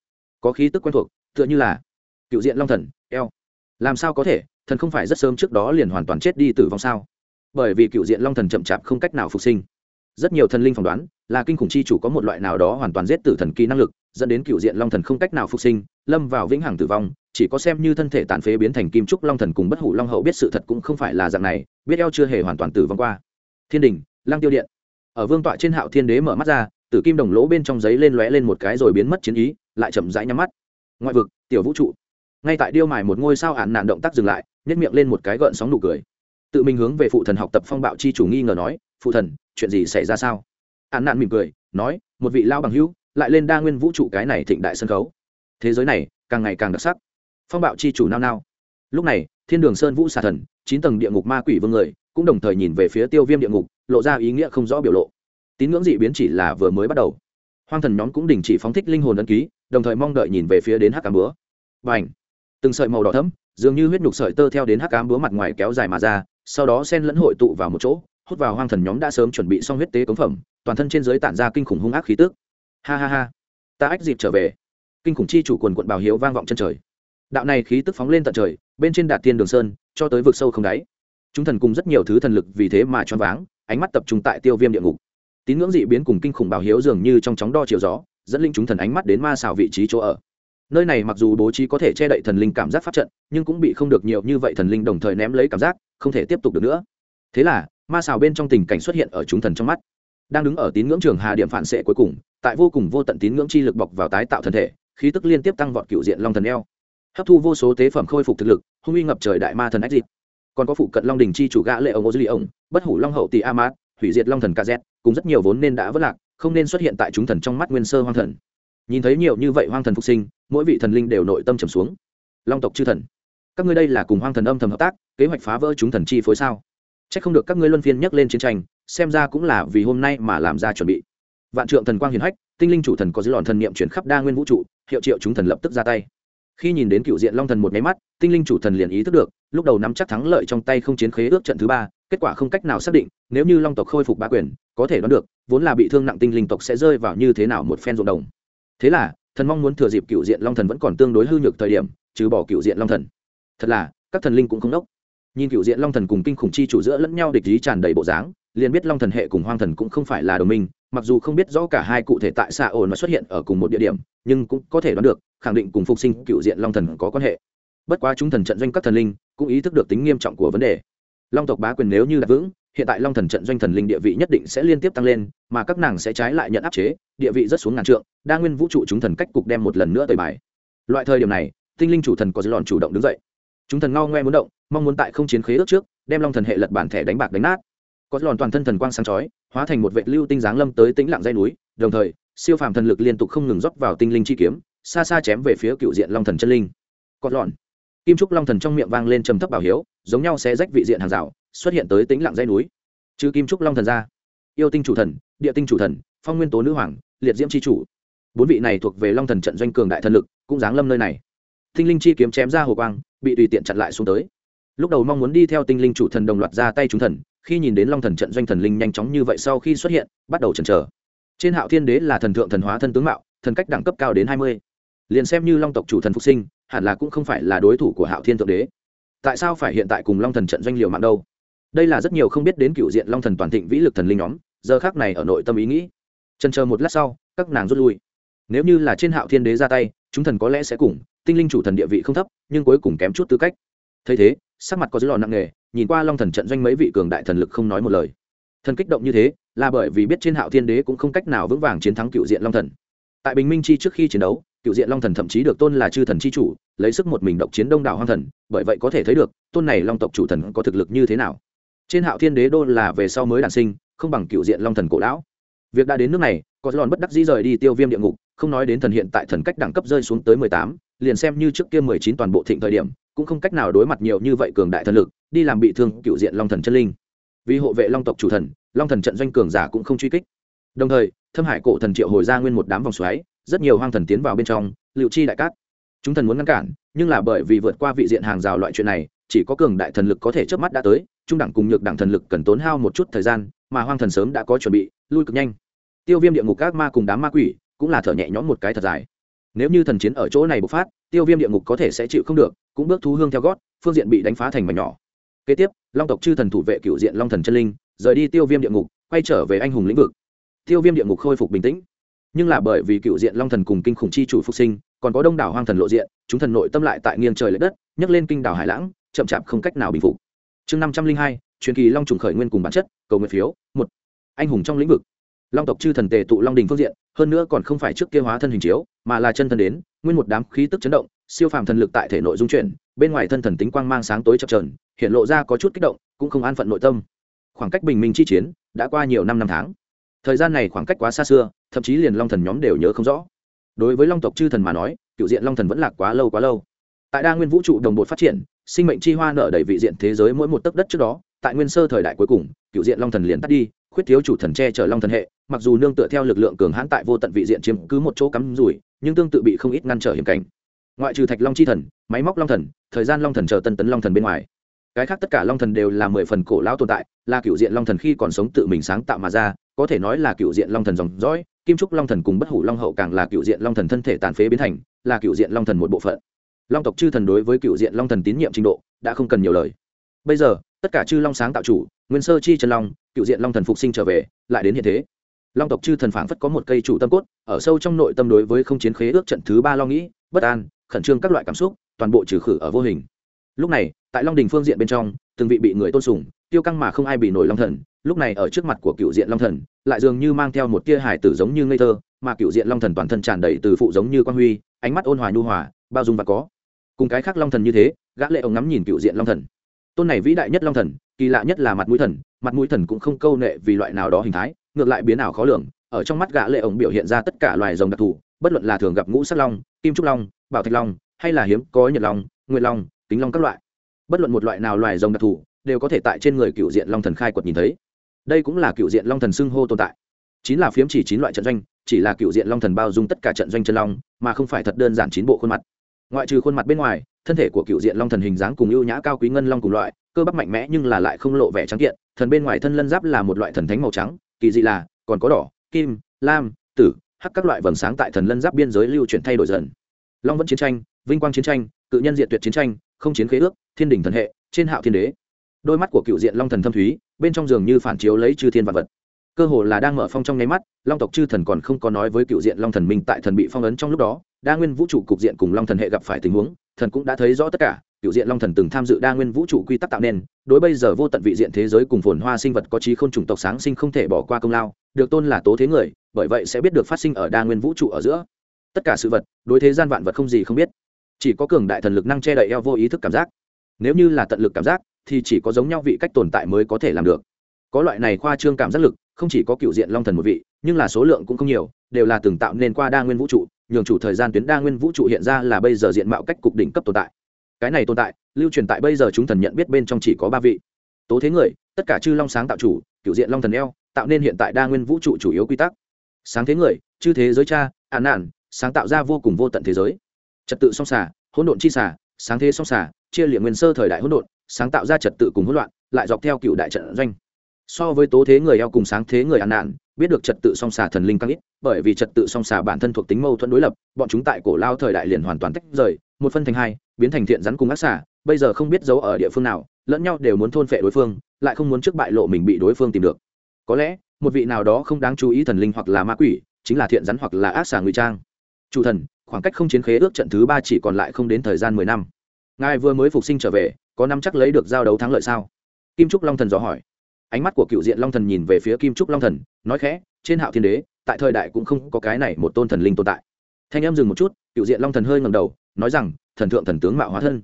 Có khí tức quen thuộc, tựa như là cựu diện long thần, eo. Làm sao có thể? Thần không phải rất sớm trước đó liền hoàn toàn chết đi tử vong sao? Bởi vì cựu diện long thần chậm chạp không cách nào phục sinh. Rất nhiều thần linh phỏng đoán là kinh khủng chi chủ có một loại nào đó hoàn toàn giết tử thần kỳ năng lực, dẫn đến cựu diện long thần không cách nào phục sinh, lâm vào vĩnh hằng tử vong, chỉ có xem như thân thể tàn phế biến thành kim trúc long thần cùng bất hủ long hậu biết sự thật cũng không phải là dạng này, biết eo chưa hề hoàn toàn tử vong qua. Thiên đình lang tiêu điện. Ở vương tọa trên hạo thiên đế mở mắt ra tử kim đồng lỗ bên trong giấy lên lóe lên một cái rồi biến mất chiến ý, lại chậm rãi nhắm mắt. Ngoại vực, tiểu vũ trụ. Ngay tại điêu mài một ngôi sao ản nạn động tác dừng lại nhét miệng lên một cái gợn sóng nụ cười. Tự mình hướng về phụ thần học tập phong bạo chi chủ nghi ngờ nói, phụ thần, chuyện gì xảy ra sao? Ản nạn mỉm cười, nói, một vị lao bằng hữu, lại lên đa nguyên vũ trụ cái này thịnh đại sân khấu. Thế giới này, càng ngày càng đặc sắc. Phong bạo chi chủ nao nao. Lúc này, thiên đường sơn vũ xà thần, chín tầng địa ngục ma quỷ vương người, cũng đồng thời nhìn về phía tiêu viêm địa ngục, lộ ra ý nghĩa không rõ biểu lộ tín ngưỡng dị biến chỉ là vừa mới bắt đầu. Hoang thần nhóm cũng đình chỉ phóng thích linh hồn ấn ký, đồng thời mong đợi nhìn về phía đến hắc cám búa. Và ảnh từng sợi màu đỏ thấm dường như huyết nhục sợi tơ theo đến hắc cám búa mặt ngoài kéo dài mà ra, sau đó sen lẫn hội tụ vào một chỗ, hút vào hoang thần nhóm đã sớm chuẩn bị xong huyết tế cống phẩm, toàn thân trên giới tản ra kinh khủng hung ác khí tước ha ha ha! Ta ách dịp trở về. Kinh khủng chi chủ quần quận bảo hiếu vang vọng chân trời. Đạo này khí tức phóng lên tận trời, bên trên đạt tiên đường sơn, cho tới vực sâu không đáy. Chúng thần cùng rất nhiều thứ thần lực vì thế mà choáng váng, ánh mắt tập trung tại tiêu viêm địa ngục tín ngưỡng dị biến cùng kinh khủng bảo hiếu dường như trong chóng đo chiều gió, dẫn linh chúng thần ánh mắt đến ma xảo vị trí chỗ ở. Nơi này mặc dù bố trí có thể che đậy thần linh cảm giác pháp trận, nhưng cũng bị không được nhiều như vậy thần linh đồng thời ném lấy cảm giác, không thể tiếp tục được nữa. Thế là, ma xào bên trong tình cảnh xuất hiện ở chúng thần trong mắt. Đang đứng ở tín ngưỡng trường hà điểm phản xệ cuối cùng, tại vô cùng vô tận tín ngưỡng chi lực bọc vào tái tạo thần thể, khí tức liên tiếp tăng vọt cựu diện long thần eo. Hấp thu vô số tế phẩm khôi phục thực lực, hung uy ngập trời đại ma thần ách dịp còn có phụ cận long đình chi chủ gã lệ ông ô dư ông, bất hủ long hậu tỷ mát hủy diệt long thần kz cùng rất nhiều vốn nên đã vất lạc, không nên xuất hiện tại chúng thần trong mắt nguyên sơ hoang thần. Nhìn thấy nhiều như vậy hoang thần phục sinh, mỗi vị thần linh đều nội tâm trầm xuống. Long tộc chư thần, các ngươi đây là cùng hoang thần âm thầm hợp tác, kế hoạch phá vỡ chúng thần chi phối sao? C h ắ c không được các ngươi luân phiên nhắc lên chiến tranh, xem ra cũng là vì hôm nay mà làm ra chuẩn bị. Vạn trượng thần quang hiền hách, tinh linh chủ thần có dưới lòn thần niệm chuyển khắp đa nguyên vũ trụ, hiệu triệu chúng thần lập tức ra tay. Khi nhìn đến cựu diện long thần một máy mắt, tinh linh chủ thần liền ý thức được, lúc đầu nắm chắc thắng lợi trong tay không chiến khế ước trận thứ ba kết quả không cách nào xác định, nếu như long tộc khôi phục ba quyền, có thể đoán được, vốn là bị thương nặng tinh linh tộc sẽ rơi vào như thế nào một phen ruộng đồng. Thế là, thần mong muốn thừa dịp cựu diện long thần vẫn còn tương đối hư nhược thời điểm, trừ bỏ cựu diện long thần. Thật là, các thần linh cũng không đốc. Nhìn cựu diện long thần cùng kinh khủng chi chủ giữa lẫn nhau địch ý tràn đầy bộ dáng, liền biết long thần hệ cùng hoang thần cũng không phải là đồng minh, mặc dù không biết rõ cả hai cụ thể tại xạ ổn mà xuất hiện ở cùng một địa điểm, nhưng cũng có thể đoán được, khẳng định cùng phục sinh cựu diện long thần có quan hệ. Bất quá chúng thần trận doanh các thần linh cũng ý thức được tính nghiêm trọng của vấn đề long tộc bá quyền nếu như đạt vững, hiện tại long thần trận doanh thần linh địa vị nhất định sẽ liên tiếp tăng lên, mà các nàng sẽ trái lại nhận áp chế, địa vị rất xuống ngàn trượng, đa nguyên vũ trụ chúng thần cách cục đem một lần nữa tời bài. Loại thời điểm này, tinh linh chủ thần có dư lòn chủ động đứng dậy. Chúng thần ngao ngoe muốn động, mong muốn tại không chiến khế ước trước, đem long thần hệ lật bản thẻ đánh bạc đánh nát. Có lòn toàn thân thần quang sáng chói, hóa thành một vệ lưu tinh giáng lâm tới tĩnh lặng dây núi, đồng thời, siêu phàm thần lực liên tục không ngừng rót vào tinh linh chi kiếm, xa xa chém về phía cựu diện long thần chân linh. Có lòn kim trúc long thần trong miệng vang lên trầm thấp bảo hiếu giống nhau sẽ rách vị diện hàng rào, xuất hiện tới tính lặng dây núi. Trừ kim trúc long thần ra. Yêu tinh chủ thần, địa tinh chủ thần, phong nguyên tố nữ hoàng, liệt diễm c h i chủ. Bốn vị này thuộc về long thần trận doanh cường đại thần lực, cũng giáng lâm nơi này. Tinh linh chi kiếm chém ra hồ quang, bị tùy tiện chặn lại xuống tới. Lúc đầu mong muốn đi theo tinh linh chủ thần đồng loạt ra tay chúng thần, khi nhìn đến long thần trận doanh thần linh nhanh chóng như vậy sau khi xuất hiện, bắt đầu chần chờ. Trên hạo thiên đế là thần thượng thần hóa thân tướng mạo, thần cách đẳng cấp cao đến hai mươi. Liền xem như long tộc chủ thần phục sinh, hẳn là cũng không phải là đối thủ của hạo thiên thượng đế tại sao phải hiện tại cùng long thần trận doanh liều mạng đâu? Đây là rất nhiều không biết đến cựu diện long thần toàn thịnh vĩ lực thần linh nhóm, giờ khác này ở nội tâm ý nghĩ. Trần chờ một lát sau, các nàng rút lui. Nếu như là trên hạo thiên đế ra tay, chúng thần có lẽ sẽ cùng tinh linh chủ thần địa vị không thấp, nhưng cuối cùng kém chút tư cách. Thấy thế, sắc mặt có dữ lò nặng nề, nhìn qua long thần trận doanh mấy vị cường đại thần lực không nói một lời. Thần kích động như thế, là bởi vì biết trên hạo thiên đế cũng không cách nào vững vàng chiến thắng cựu diện long thần. Tại bình minh chi trước khi chiến đấu cựu diện long thần thậm chí được tôn là chư thần chi chủ, lấy sức một mình độc chiến đông đảo hoang thần, bởi vậy có thể thấy được, tôn này long tộc chủ thần có thực lực như thế nào. Trên hạo thiên đế đô là về sau mới đản sinh, không bằng cựu diện long thần cổ lão. Việc đã đến nước này có lòn bất đắc dĩ rời đi tiêu viêm địa ngục, không nói đến thần hiện tại thần cách đẳng cấp rơi xuống tới mười tám, liền xem như trước kia mười chín toàn bộ thịnh thời điểm, cũng không cách nào đối mặt nhiều như vậy cường đại thần lực, đi làm bị thương cựu diện long thần chân linh. Vì hộ vệ long tộc chủ thần, long thần trận doanh cường giả cũng không truy kích. Đồng thời, thâm hải cổ thần triệu hồi ra nguyên một đám vòng xoáy rất nhiều hoang thần tiến vào bên trong liệu chi đại cát. Chúng thần muốn ngăn cản, nhưng là bởi vì vượt qua vị diện hàng rào loại chuyện này, chỉ có cường đại thần lực có thể chớp mắt đã tới, trung đẳng cùng nhược đẳng thần lực cần tốn hao một chút thời gian, mà hoang thần sớm đã có chuẩn bị, lui cực nhanh. Tiêu viêm địa ngục các ma cùng đám ma quỷ cũng là thở nhẹ nhõm một cái thật dài. Nếu như thần chiến ở chỗ này bộc phát, tiêu viêm địa ngục có thể sẽ chịu không được, cũng bước thú hương theo gót, phương diện bị đánh phá thành mảnh nhỏ. Kế tiếp, long tộc chư thần thủ vệ cựu diện long thần chân linh, rời đi tiêu viêm địa ngục, quay trở về anh hùng lĩnh vực. Tiêu viêm địa ngục khôi phục bình tĩnh nhưng là bởi vì cựu diện long thần cùng kinh khủng chi chủ phục sinh, còn có đông đảo hoang thần lộ diện, chúng thần nội tâm lại tại nghiêng trời l ệ đất, nhấc lên kinh đảo hải lãng, chậm chạp không cách nào bình phục. Chương năm trăm linh hai, truyền kỳ long trùng khởi nguyên cùng bản chất, cầu nguyện phiếu, một. Anh hùng trong lĩnh vực. Long tộc chư thần tề tụ long đình phương diện, hơn nữa còn không phải trước kia hóa thân hình chiếu, mà là chân thần đến, nguyên một đám khí tức chấn động, siêu phàm thần lực tại thể nội dung chuyển, bên ngoài thân thần tính quang mang sáng tối chập trờn hiện lộ ra có chút kích động, cũng không an phận nội tâm. Khoảng cách bình minh chi chiến, đã qua nhiều năm năm tháng thời gian này khoảng cách quá xa xưa, thậm chí liền long thần nhóm đều nhớ không rõ. Đối với long tộc chư thần mà nói, cựu diện long thần vẫn lạc quá lâu quá lâu. Tại đa nguyên vũ trụ đồng bộ phát triển, sinh mệnh chi hoa nở đầy vị diện thế giới mỗi một tấc đất trước đó, tại nguyên sơ thời đại cuối cùng, cựu diện long thần liền tắt đi, khuyết thiếu chủ thần che chở long thần hệ, mặc dù nương tựa theo lực lượng cường hãn tại vô tận vị diện chiếm cứ một chỗ cắm rủi, nhưng tương tự bị không ít ngăn trở hiểm cảnh. Ngoại trừ thạch long chi thần, máy móc long thần, thời gian long thần chờ tân tấn long thần bên ngoài. Cái khác tất cả long thần đều là mười phần cổ lão tồn tại, là cựu diện long thần khi còn sống tự mình sáng tạo mà ra có thể nói là cựu diện long thần dòng dõi, kim trúc long thần cùng bất hủ long hậu càng là cựu diện long thần thân thể tàn phế biến thành, là cựu diện long thần một bộ phận. Long tộc chư thần đối với cựu diện long thần tín nhiệm trình độ đã không cần nhiều lời. Bây giờ, tất cả chư long sáng tạo chủ, nguyên sơ chi trần long, cựu diện long thần phục sinh trở về, lại đến hiện thế. Long tộc chư thần phảng phất có một cây trụ tâm cốt, ở sâu trong nội tâm đối với không chiến khế ước trận thứ ba lo nghĩ, bất an, khẩn trương các loại cảm xúc, toàn bộ trừ khử ở vô hình. Lúc này, tại long đình phương diện bên trong, từng vị bị người tôn sùng tiêu căng mà không ai bị nổi long thần, lúc này ở trước mặt của cựu diện long thần, lại dường như mang theo một tia hải tử giống như ngây thơ, mà cựu diện long thần toàn thân tràn đầy từ phụ giống như quan huy, ánh mắt ôn hòa nhu hòa, bao dung và có. Cùng cái khác long thần như thế, gã lệ ông ngắm nhìn cựu diện long thần. Tôn này vĩ đại nhất long thần, kỳ lạ nhất là mặt mũi thần, mặt mũi thần cũng không câu nệ vì loại nào đó hình thái, ngược lại biến ảo khó lường, ở trong mắt gã lệ ông biểu hiện ra tất cả loài rồng đặc thù, bất luận là thường gặp ngũ sắc long, kim trúc long, bảo thạch long, hay là hiếm có nhật long, nguyệt long, kính long các loại. Bất luận một loại nào loài rồng đặc thù đều có thể tại trên người cựu diện long thần khai quật nhìn thấy. Đây cũng là cựu diện long thần xưng hô tồn tại. Chín là phiếm chỉ chín loại trận doanh, chỉ là cựu diện long thần bao dung tất cả trận doanh chân long, mà không phải thật đơn giản chín bộ khuôn mặt. Ngoại trừ khuôn mặt bên ngoài, thân thể của cựu diện long thần hình dáng cùng ưu nhã cao quý ngân long cùng loại, cơ bắp mạnh mẽ nhưng là lại không lộ vẻ trắng kiện, thần bên ngoài thân lân giáp là một loại thần thánh màu trắng, kỳ dị là, còn có đỏ, kim, lam, tử, hắc các loại vầng sáng tại thần lân giáp biên giới lưu chuyển thay đổi dần. Long vẫn chiến tranh, vinh quang chiến tranh, cự nhân diện tuyệt chiến tranh, không chiến khế ước, thiên đình thần hệ, trên hạo thiên đế đôi mắt của cựu diện long thần thâm thúy, bên trong giường như phản chiếu lấy chư thiên Vạn vật. Cơ hồ là đang mở phong trong nháy mắt, long tộc chư thần còn không có nói với cựu diện long thần minh tại thần bị phong ấn trong lúc đó, đa nguyên vũ trụ cục diện cùng long thần hệ gặp phải tình huống, thần cũng đã thấy rõ tất cả, cựu diện long thần từng tham dự đa nguyên vũ trụ quy tắc tạo nên, đối bây giờ vô tận vị diện thế giới cùng phồn hoa sinh vật có trí không chủng tộc sáng sinh không thể bỏ qua công lao, được tôn là tố thế người, bởi vậy sẽ biết được phát sinh ở đa nguyên vũ trụ ở giữa. Tất cả sự vật, đối thế gian vạn vật không gì không biết. Chỉ có cường đại thần lực năng che đậy eo vô ý thức cảm giác. Nếu như là tận lực cảm giác thì chỉ có giống nhau vị cách tồn tại mới có thể làm được. Có loại này khoa trương cảm giác lực, không chỉ có cựu diện long thần một vị, nhưng là số lượng cũng không nhiều, đều là từng tạo nên qua đa nguyên vũ trụ, nhường chủ thời gian tuyến đa nguyên vũ trụ hiện ra là bây giờ diện mạo cách cục đỉnh cấp tồn tại. Cái này tồn tại, lưu truyền tại bây giờ chúng thần nhận biết bên trong chỉ có ba vị. Tố thế người, tất cả chư long sáng tạo chủ, cựu diện long thần eo, tạo nên hiện tại đa nguyên vũ trụ chủ yếu quy tắc. Sáng thế người, chư thế giới cha, ạn nạn, sáng tạo ra vô cùng vô tận thế giới. Trật tự song xả hỗn độn chi xả sáng thế song xả chia liệt nguyên sơ thời đại hỗn độn sáng tạo ra trật tự cùng hỗn loạn, lại dọc theo cựu đại trận doanh. So với tố thế người eo cùng sáng thế người ăn nạn, biết được trật tự song xà thần linh càng ít, bởi vì trật tự song xà bản thân thuộc tính mâu thuẫn đối lập, bọn chúng tại cổ lao thời đại liền hoàn toàn tách rời, một phân thành hai, biến thành thiện rắn cùng ác xà, bây giờ không biết giấu ở địa phương nào, lẫn nhau đều muốn thôn phệ đối phương, lại không muốn trước bại lộ mình bị đối phương tìm được. Có lẽ, một vị nào đó không đáng chú ý thần linh hoặc là ma quỷ, chính là thiện rắn hoặc là ác xà ngụy trang. Chủ thần, khoảng cách không chiến khế ước trận thứ ba chỉ còn lại không đến thời gian mười năm. Ngài vừa mới phục sinh trở về có năm chắc lấy được giao đấu thắng lợi sao? Kim trúc long thần dò hỏi. Ánh mắt của cựu diện long thần nhìn về phía kim trúc long thần, nói khẽ, trên hạo thiên đế, tại thời đại cũng không có cái này một tôn thần linh tồn tại. Thanh em dừng một chút, cựu diện long thần hơi ngầm đầu, nói rằng, thần thượng thần tướng mạo hóa thân,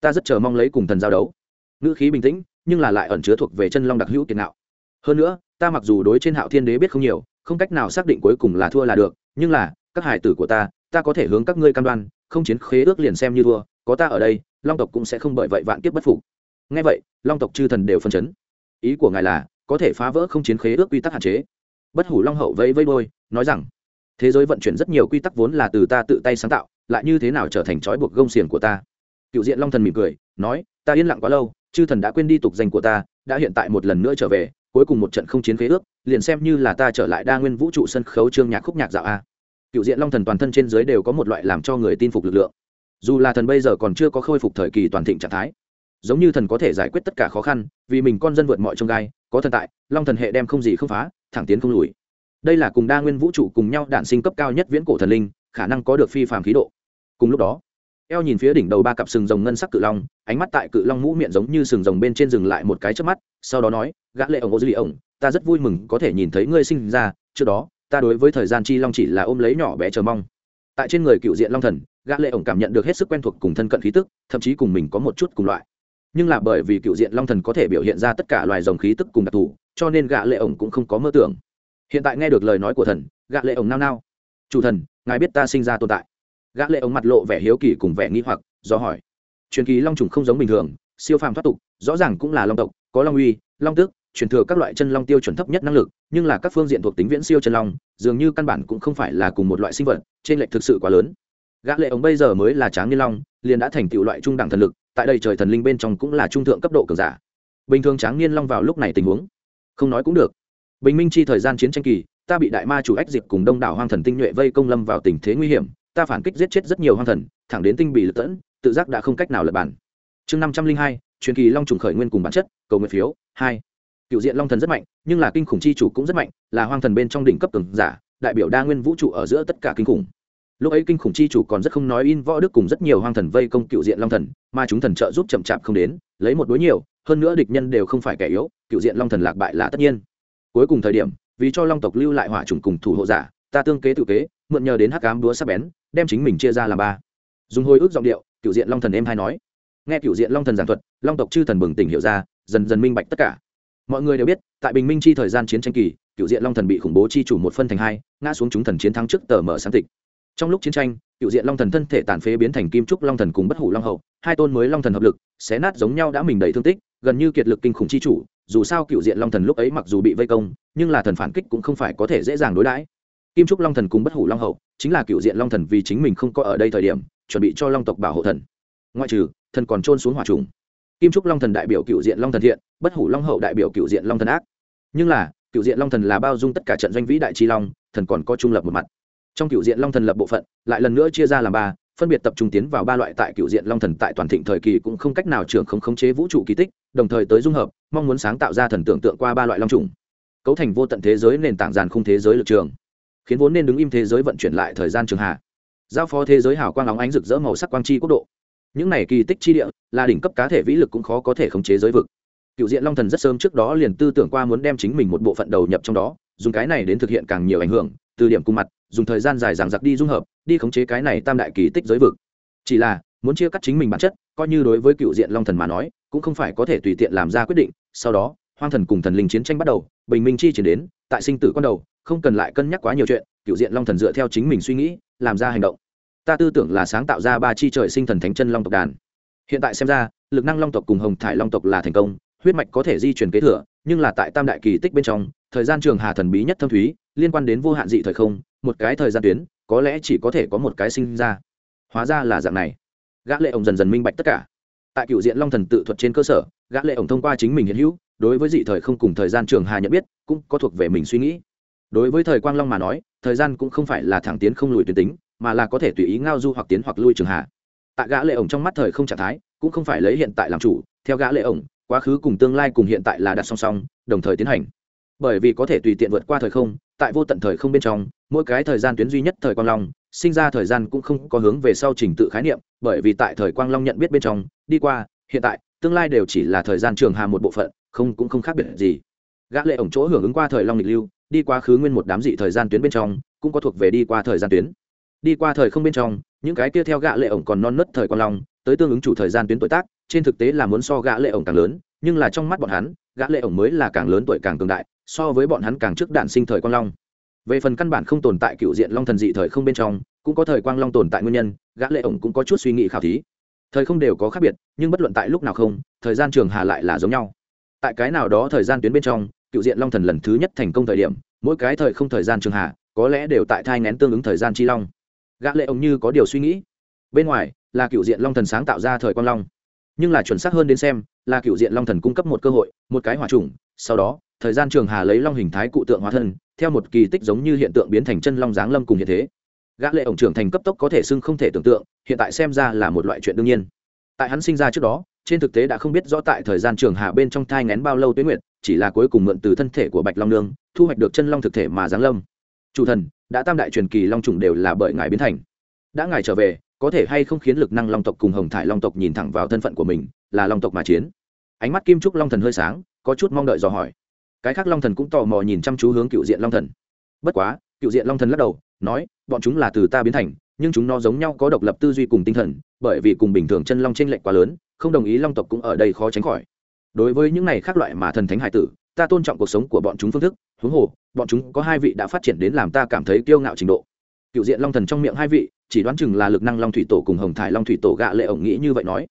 ta rất chờ mong lấy cùng thần giao đấu. Ngữ khí bình tĩnh, nhưng là lại ẩn chứa thuộc về chân long đặc hữu kiệt nạo hơn nữa, ta mặc dù đối trên hạo thiên đế biết không nhiều, không cách nào xác định cuối cùng là thua là được, nhưng là, các hải tử của ta ta có thể hướng các ngươi cam đoan không chiến khế ước liền xem như thua, có ta ở đây, long tộc cũng sẽ không bởi vậy vạn kiếp bất phục. Ngay vậy, long tộc chư thần đều phân chấn. Ý của ngài là, có thể phá vỡ không chiến khế ước quy tắc hạn chế. Bất hủ long hậu vẫy vẫy đôi nói rằng, thế giới vận chuyển rất nhiều quy tắc vốn là từ ta tự tay sáng tạo, lại như thế nào trở thành trói buộc gông xiềng của ta? Cựu diện long thần mỉm cười, nói, ta yên lặng quá lâu, chư thần đã quên đi tục danh của ta, đã hiện tại một lần nữa trở về, cuối cùng một trận không chiến khế ước, liền xem như là ta trở lại đa nguyên vũ trụ sân khấu trương nhạc khúc nhạc dạo a cựu diện long thần toàn thân trên dưới đều có một loại làm cho người tin phục lực lượng. Dù là thần bây giờ còn chưa có khôi phục thời kỳ toàn thịnh trạng thái, giống như thần có thể giải quyết tất cả khó khăn, vì mình con dân vượt mọi trông gai, có thần tại, long thần hệ đem không gì không phá, thẳng tiến không lùi. Đây là cùng đa nguyên vũ trụ cùng nhau đạn sinh cấp cao nhất viễn cổ thần linh, khả năng có được phi phàm khí độ. Cùng lúc đó, eo nhìn phía đỉnh đầu ba cặp sừng rồng ngân sắc cự long, ánh mắt tại cự long mũ miệng giống như sừng rồng bên trên dừng lại một cái trước mắt, sau đó nói, gã lệ ổng, ô dư lì ổng, ta rất vui mừng có thể nhìn thấy ngươi sinh ra, trước đó ta đối với thời gian chi long chỉ là ôm lấy nhỏ bé chờ mong. Tại trên người cựu diện long thần, gã lệ ổng cảm nhận được hết sức quen thuộc cùng thân cận khí tức, thậm chí cùng mình có một chút cùng loại. Nhưng là bởi vì cựu diện long thần có thể biểu hiện ra tất cả loài dòng khí tức cùng đặc thù, cho nên gã lệ ổng cũng không có mơ tưởng. Hiện tại nghe được lời nói của thần, gã lệ ổng nao nao. Chủ thần, ngài biết ta sinh ra tồn tại? Gã lệ ổng mặt lộ vẻ hiếu kỳ cùng vẻ nghi hoặc, do hỏi. Truyền kỳ long trùng không giống bình thường, siêu phàm thoát tục, rõ ràng cũng là long tộc, có long uy, long tước truyền thừa các loại chân long tiêu chuẩn thấp nhất năng lực, nhưng là các phương diện thuộc tính viễn siêu chân long, dường như căn bản cũng không phải là cùng một loại sinh vật, trên lệch thực sự quá lớn. Gã lệ ống bây giờ mới là tráng niên long, liền đã thành tựu loại trung đẳng thần lực, tại đây trời thần linh bên trong cũng là trung thượng cấp độ cường giả. Bình thường tráng niên long vào lúc này tình huống, không nói cũng được. Bình minh chi thời gian chiến tranh kỳ, ta bị đại ma chủ ách diệt cùng đông đảo hoang thần tinh nhuệ vây công lâm vào tình thế nguy hiểm, ta phản kích giết chết rất nhiều hoang thần, thẳng đến tinh bị lật tẫn, tự giác đã không cách nào lật bản chương năm trăm linh hai, truyền kỳ long trùng khởi nguyên cùng bản chất, cầu nguyện phiếu, hai cựu diện long thần rất mạnh, nhưng là kinh khủng chi chủ cũng rất mạnh, là hoang thần bên trong đỉnh cấp cường giả, đại biểu đa nguyên vũ trụ ở giữa tất cả kinh khủng. Lúc ấy kinh khủng chi chủ còn rất không nói in võ đức cùng rất nhiều hoang thần vây công cựu diện long thần, mà chúng thần trợ giúp chậm chạp không đến, lấy một đối nhiều, hơn nữa địch nhân đều không phải kẻ yếu cựu diện long thần lạc bại là tất nhiên. Cuối cùng thời điểm, vì cho long tộc lưu lại hỏa trùng cùng thủ hộ giả, ta tương kế tự kế, mượn nhờ đến hắc cám đúa sắp bén, đem chính mình chia ra làm ba. Dùng hồi ức giọng điệu cựu diện long thần em hay nói. Nghe cựu diện long thần giảng thuật, long tộc chư thần bừng tỉnh hiểu ra, dần dần minh bạch tất cả mọi người đều biết, tại bình minh chi thời gian chiến tranh kỳ, cựu diện long thần bị khủng bố chi chủ một phân thành hai, ngã xuống chúng thần chiến thắng trước tờ mở sáng tịch. Trong lúc chiến tranh, cựu diện long thần thân thể tàn phế biến thành kim trúc long thần cùng bất hủ long hậu, hai tôn mới long thần hợp lực, xé nát giống nhau đã mình đầy thương tích, gần như kiệt lực kinh khủng chi chủ, dù sao cựu diện long thần lúc ấy mặc dù bị vây công, nhưng là thần phản kích cũng không phải có thể dễ dàng đối đãi. Kim trúc long thần cùng bất hủ long hậu, chính là cựu diện long thần vì chính mình không có ở đây thời điểm, chuẩn bị cho long tộc bảo hộ thần. Ngoại trừ, thần còn trôn xuống hỏa trùng. Kim trúc long thần đại biểu cựu diện long thần thiện bất hủ long hậu đại biểu cựu diện long thần ác. Nhưng là, cựu diện long thần là bao dung tất cả trận doanh vĩ đại tri long, thần còn có trung lập một mặt. Trong cựu diện long thần lập bộ phận, lại lần nữa chia ra làm ba, phân biệt tập trung tiến vào ba loại tại cựu diện long thần tại toàn thịnh thời kỳ cũng không cách nào trưởng không khống chế vũ trụ kỳ tích, đồng thời tới dung hợp, mong muốn sáng tạo ra thần tưởng tượng qua ba loại long trùng cấu thành vô tận thế giới nền tảng giàn khung thế giới lực trường. Khiến vốn nên đứng im thế giới vận chuyển lại thời gian trường hạ. Giao phó thế giới hào quang óng ánh rực rỡ màu sắc quang chi quốc độ. Những này kỳ tích chi địa, là đỉnh cấp cá thể vĩ lực cũng khó có thể khống chế giới vực cựu diện long thần rất sớm trước đó liền tư tưởng qua muốn đem chính mình một bộ phận đầu nhập trong đó, dùng cái này đến thực hiện càng nhiều ảnh hưởng, từ điểm cung mặt, dùng thời gian dài dằng dặc đi dung hợp, đi khống chế cái này tam đại kỳ tích giới vực. Chỉ là, muốn chia cắt chính mình bản chất, coi như đối với cựu diện long thần mà nói, cũng không phải có thể tùy tiện làm ra quyết định. Sau đó, hoang thần cùng thần linh chiến tranh bắt đầu, bình minh chi chuyển đến, tại sinh tử con đầu, không cần lại cân nhắc quá nhiều chuyện cựu diện long thần dựa theo chính mình suy nghĩ, làm ra hành động. Ta tư tưởng là sáng tạo ra ba chi trời sinh thần thánh chân long tộc đàn. Hiện tại xem ra, lực năng long tộc cùng hồng thải long tộc là thành công huyết mạch có thể di chuyển kế thừa, nhưng là tại tam đại kỳ tích bên trong, thời gian trường hà thần bí nhất thâm thúy, liên quan đến vô hạn dị thời không, một cái thời gian tuyến, có lẽ chỉ có thể có một cái sinh ra. Hóa ra là dạng này. Gã lệ ổng dần dần minh bạch tất cả. Tại cựu diện long thần tự thuật trên cơ sở, gã lệ ổng thông qua chính mình hiện hữu, đối với dị thời không cùng thời gian trường hà nhận biết, cũng có thuộc về mình suy nghĩ. Đối với thời quang long mà nói, thời gian cũng không phải là thẳng tiến không lùi tuyến tính, mà là có thể tùy ý ngao du hoặc tiến hoặc lui trường hà. Tại gã lệ ổng trong mắt thời không trạng thái, cũng không phải lấy hiện tại làm chủ, theo gã lệ ổng quá khứ cùng tương lai cùng hiện tại là đặt song song, đồng thời tiến hành. Bởi vì có thể tùy tiện vượt qua thời không, tại vô tận thời không bên trong, mỗi cái thời gian tuyến duy nhất thời quang long, sinh ra thời gian cũng không có hướng về sau trình tự khái niệm, bởi vì tại thời quang long nhận biết bên trong, đi qua, hiện tại, tương lai đều chỉ là thời gian trường hà một bộ phận, không cũng không khác biệt gì. Gã lệ ổng chỗ hưởng ứng qua thời long lịch lưu, đi qua khứ nguyên một đám dị thời gian tuyến bên trong, cũng có thuộc về đi qua thời gian tuyến. Đi qua thời không bên trong, những cái kia theo gã lệ ổng còn non nớt thời quang long, tới tương ứng chủ thời gian tuyến tuổi tác trên thực tế là muốn so gã lệ ổng càng lớn, nhưng là trong mắt bọn hắn, gã lệ ổng mới là càng lớn tuổi càng cường đại, so với bọn hắn càng trước đản sinh thời quang long. Về phần căn bản không tồn tại cựu diện long thần dị thời không bên trong, cũng có thời quang long tồn tại nguyên nhân, gã lệ ổng cũng có chút suy nghĩ khảo thí. Thời không đều có khác biệt, nhưng bất luận tại lúc nào không, thời gian trường hà lại là giống nhau. Tại cái nào đó thời gian tuyến bên trong, cựu diện long thần lần thứ nhất thành công thời điểm, mỗi cái thời không thời gian trường hà, có lẽ đều tại thai ngén tương ứng thời gian chi long. Gã lệ ổng như có điều suy nghĩ. Bên ngoài, là cựu diện long thần sáng tạo ra thời quang long nhưng là chuẩn xác hơn đến xem, là cựu diện long thần cung cấp một cơ hội, một cái hỏa trùng sau đó, thời gian trường hà lấy long hình thái cụ tượng hóa thân, theo một kỳ tích giống như hiện tượng biến thành chân long giáng lâm cùng hiện thế. Gã lệ ổng trưởng thành cấp tốc có thể xưng không thể tưởng tượng, hiện tại xem ra là một loại chuyện đương nhiên. Tại hắn sinh ra trước đó, trên thực tế đã không biết rõ tại thời gian trường hà bên trong thai ngén bao lâu tuyết nguyệt, chỉ là cuối cùng mượn từ thân thể của bạch long nương, thu hoạch được chân long thực thể mà giáng lâm. Chủ thần, đã tam đại truyền kỳ long trùng đều là bởi ngài biến thành. Đã ngài trở về có thể hay không khiến lực năng long tộc cùng hồng thải long tộc nhìn thẳng vào thân phận của mình, là long tộc mà chiến. Ánh mắt kim trúc long thần hơi sáng, có chút mong đợi dò hỏi. Cái khác long thần cũng tò mò nhìn chăm chú hướng cựu diện long thần. Bất quá, cựu diện long thần lắc đầu, nói, bọn chúng là từ ta biến thành, nhưng chúng nó giống nhau có độc lập tư duy cùng tinh thần, bởi vì cùng bình thường chân long tranh lệch quá lớn, không đồng ý long tộc cũng ở đây khó tránh khỏi. Đối với những này khác loại mà thần thánh hải tử, ta tôn trọng cuộc sống của bọn chúng phương thức, huống hồ, bọn chúng có hai vị đã phát triển đến làm ta cảm thấy kiêu ngạo trình độ cựu diện long thần trong miệng hai vị, chỉ đoán chừng là lực năng long thủy tổ cùng hồng thải long thủy tổ gạ lệ ổng nghĩ như vậy nói.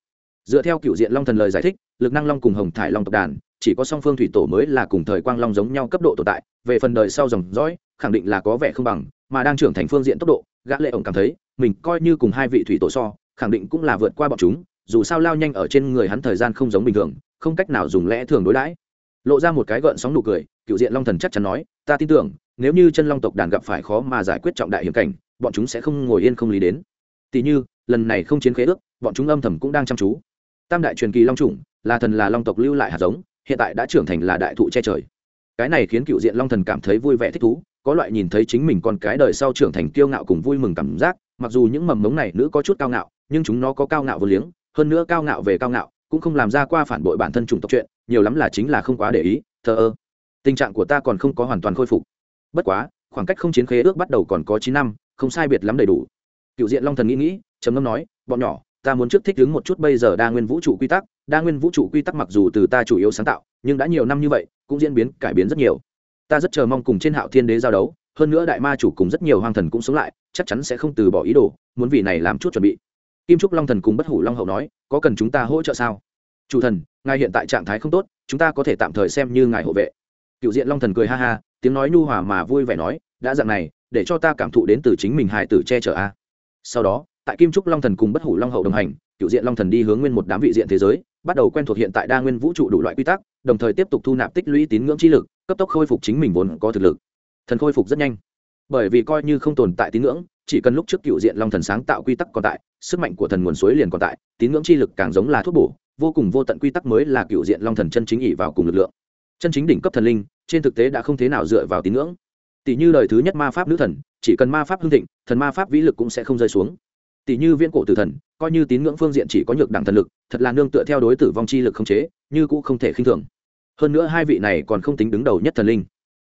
Dựa theo cựu diện long thần lời giải thích, lực năng long cùng hồng thải long tộc đàn, chỉ có song phương thủy tổ mới là cùng thời quang long giống nhau cấp độ tồn tại, về phần đời sau dòng dõi, khẳng định là có vẻ không bằng, mà đang trưởng thành phương diện tốc độ gã lệ ổng cảm thấy, mình coi như cùng hai vị thủy tổ so, khẳng định cũng là vượt qua bọn chúng, dù sao lao nhanh ở trên người hắn thời gian không giống bình thường, không cách nào dùng lẽ thường đối đãi. Lộ ra một cái gợn sóng nụ cười, cựu diện long thần chắc chắn nói, ta tin tưởng nếu như chân long tộc đàn gặp phải khó mà giải quyết trọng đại hiểm cảnh, bọn chúng sẽ không ngồi yên không lý đến. Tỷ như, lần này không chiến khế ước, bọn chúng âm thầm cũng đang chăm chú. Tam đại truyền kỳ long trùng là thần là long tộc lưu lại hạt giống, hiện tại đã trưởng thành là đại thụ che trời. Cái này khiến cựu diện long thần cảm thấy vui vẻ thích thú, có loại nhìn thấy chính mình còn cái đời sau trưởng thành kiêu ngạo cùng vui mừng cảm giác, mặc dù những mầm mống này nữ có chút cao ngạo, nhưng chúng nó có cao ngạo vô liếng, hơn nữa cao ngạo về cao ngạo, cũng không làm ra qua phản bội bản thân chủng tộc chuyện, nhiều lắm là chính là không quá để ý, thờ ơ. Tình trạng của ta còn không có hoàn toàn khôi phục bất quá, khoảng cách không chiến khế ước bắt đầu còn có chín năm, không sai biệt lắm đầy đủ. Cựu diện long thần nghĩ nghĩ, trầm ngâm nói, bọn nhỏ, ta muốn trước thích ứng một chút bây giờ đa nguyên vũ trụ quy tắc. Đa nguyên vũ trụ quy tắc mặc dù từ ta chủ yếu sáng tạo, nhưng đã nhiều năm như vậy, cũng diễn biến, cải biến rất nhiều. Ta rất chờ mong cùng trên hạo thiên đế giao đấu, hơn nữa đại ma chủ cùng rất nhiều hoang thần cũng sống lại, chắc chắn sẽ không từ bỏ ý đồ, muốn vì này làm chút chuẩn bị. Kim trúc long thần cùng bất hủ long hậu nói, có cần chúng ta hỗ trợ sao? Chủ thần, ngài hiện tại trạng thái không tốt, chúng ta có thể tạm thời xem như ngài hộ vệ cựu diện long thần cười ha ha, tiếng nói nhu hòa mà vui vẻ nói, đã dạng này, để cho ta cảm thụ đến từ chính mình hài tử che chở a. Sau đó, tại kim trúc long thần cùng bất hủ long hậu đồng hành cựu diện long thần đi hướng nguyên một đám vị diện thế giới, bắt đầu quen thuộc hiện tại đa nguyên vũ trụ đủ loại quy tắc, đồng thời tiếp tục thu nạp tích lũy tín ngưỡng chi lực, cấp tốc khôi phục chính mình vốn có thực lực. Thần khôi phục rất nhanh. Bởi vì coi như không tồn tại tín ngưỡng, chỉ cần lúc trước cựu diện long thần sáng tạo quy tắc còn tại, sức mạnh của thần nguồn suối liền còn tại, tín ngưỡng chi lực càng giống là thuốc bổ, vô cùng vô tận quy tắc mới là cựu diện long thần chân chính ỉ vào cùng lực lượng chân chính đỉnh cấp thần linh, trên thực tế đã không thế nào dựa vào tín ngưỡng. Tỷ như lời thứ nhất ma pháp nữ thần, chỉ cần ma pháp hưng thịnh, thần ma pháp vĩ lực cũng sẽ không rơi xuống. Tỷ như viễn cổ tử thần, coi như tín ngưỡng phương diện chỉ có nhược đẳng thần lực, thật là nương tựa theo đối tử vong chi lực không chế, như cũng không thể khinh thường. Hơn nữa hai vị này còn không tính đứng đầu nhất thần linh.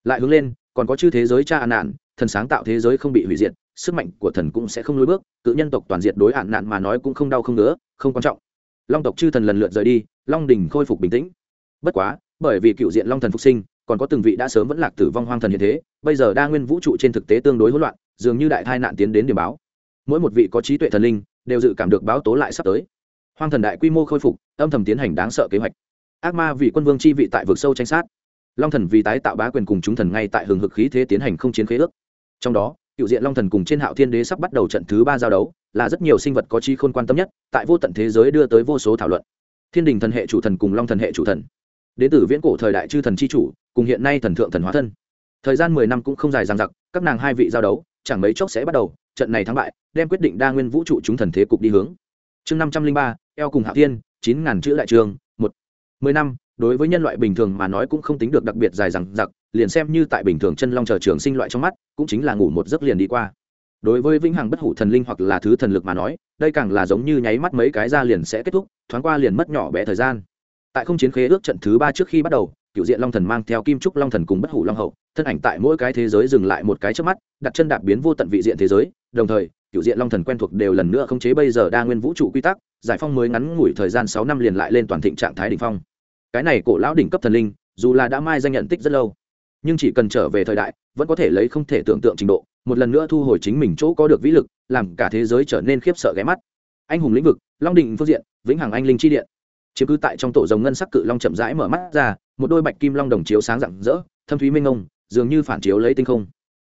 Lại hướng lên, còn có chư thế giới cha an nạn, thần sáng tạo thế giới không bị hủy diệt, sức mạnh của thần cũng sẽ không lối bước, cự nhân tộc toàn diện đối hạn nạn mà nói cũng không đau không nữa không quan trọng. Long tộc chư thần lần lượt rời đi, long đình khôi phục bình tĩnh. Bất quá bởi vì cựu diện long thần phục sinh, còn có từng vị đã sớm vẫn lạc tử vong hoang thần hiện thế, bây giờ đa nguyên vũ trụ trên thực tế tương đối hỗn loạn, dường như đại tai nạn tiến đến điểm báo. Mỗi một vị có trí tuệ thần linh đều dự cảm được báo tố lại sắp tới. Hoang thần đại quy mô khôi phục, âm thầm tiến hành đáng sợ kế hoạch. Ác ma vì quân vương chi vị tại vực sâu tranh sát. Long thần vì tái tạo bá quyền cùng chúng thần ngay tại hừng hực khí thế tiến hành không chiến khế ước. Trong đó, cựu diện long thần cùng trên hạo thiên đế sắp bắt đầu trận thứ ba giao đấu, là rất nhiều sinh vật có chi khôn quan tâm nhất, tại vô tận thế giới đưa tới vô số thảo luận. Thiên đình thần hệ chủ thần cùng long thần hệ chủ thần đến từ viễn cổ thời đại chư thần chi chủ, cùng hiện nay thần thượng thần hóa thân. Thời gian mười năm cũng không dài dằng dặc, các nàng hai vị giao đấu, chẳng mấy chốc sẽ bắt đầu, trận này thắng bại, đem quyết định đa nguyên vũ trụ chúng thần thế cục đi hướng. Chương năm trăm linh ba, eo cùng hạ thiên, chín ngàn chữ đại trường, một. Mười năm, đối với nhân loại bình thường mà nói cũng không tính được đặc biệt dài dằng dặc, liền xem như tại bình thường chân long chờ trường sinh loại trong mắt, cũng chính là ngủ một giấc liền đi qua. Đối với vĩnh hằng bất hủ thần linh hoặc là thứ thần lực mà nói, đây càng là giống như nháy mắt mấy cái ra liền sẽ kết thúc, thoáng qua liền mất nhỏ bé thời gian tại không chiến khế ước trận thứ ba trước khi bắt đầu cựu diện long thần mang theo kim trúc long thần cùng bất hủ long hậu, thân ảnh tại mỗi cái thế giới dừng lại một cái trước mắt, đặt chân đạp biến vô tận vị diện thế giới. Đồng thời cựu diện long thần quen thuộc đều lần nữa không chế bây giờ đa nguyên vũ trụ quy tắc, giải phong mới ngắn ngủi thời gian sáu năm liền lại lên toàn thịnh trạng thái đỉnh phong. Cái này cổ lão đỉnh cấp thần linh, dù là đã mai danh nhận tích rất lâu, nhưng chỉ cần trở về thời đại, vẫn có thể lấy không thể tưởng tượng trình độ, một lần nữa thu hồi chính mình chỗ có được vĩ lực, làm cả thế giới trở nên khiếp sợ ghé mắt. Anh hùng lĩnh vực, long định phương diện, vĩnh hằng anh linh chi điện chiếm cứ tại trong tổ rồng ngân sắc cự long chậm rãi mở mắt ra, một đôi bạch kim long đồng chiếu sáng rạng rỡ, thâm thúy minh ông dường như phản chiếu lấy tinh không.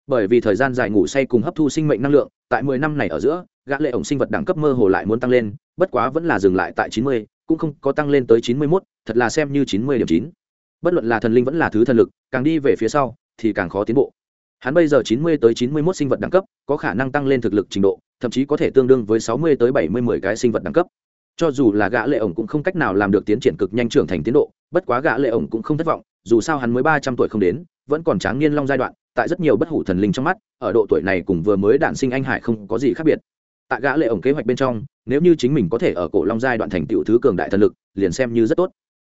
Bởi vì thời gian dài ngủ say cùng hấp thu sinh mệnh năng lượng, tại mười năm này ở giữa, gã lệ ổng sinh vật đẳng cấp mơ hồ lại muốn tăng lên, bất quá vẫn là dừng lại tại chín mươi, cũng không có tăng lên tới chín mươi mốt, thật là xem như chín mươi điểm chín. Bất luận là thần linh vẫn là thứ thần lực, càng đi về phía sau, thì càng khó tiến bộ. Hắn bây giờ chín mươi tới chín mươi mốt sinh vật đẳng cấp, có khả năng tăng lên thực lực trình độ, thậm chí có thể tương đương với sáu mươi tới bảy mươi mười cái sinh vật đẳng cấp cho dù là gã lệ ổng cũng không cách nào làm được tiến triển cực nhanh trưởng thành tiến độ, bất quá gã lệ ổng cũng không thất vọng, dù sao hắn mới ba trăm tuổi không đến, vẫn còn tráng niên long giai đoạn, tại rất nhiều bất hủ thần linh trong mắt, ở độ tuổi này cùng vừa mới đản sinh anh hải không có gì khác biệt. Tại gã lệ ổng kế hoạch bên trong, nếu như chính mình có thể ở cổ long giai đoạn thành tựu thứ cường đại thần lực, liền xem như rất tốt.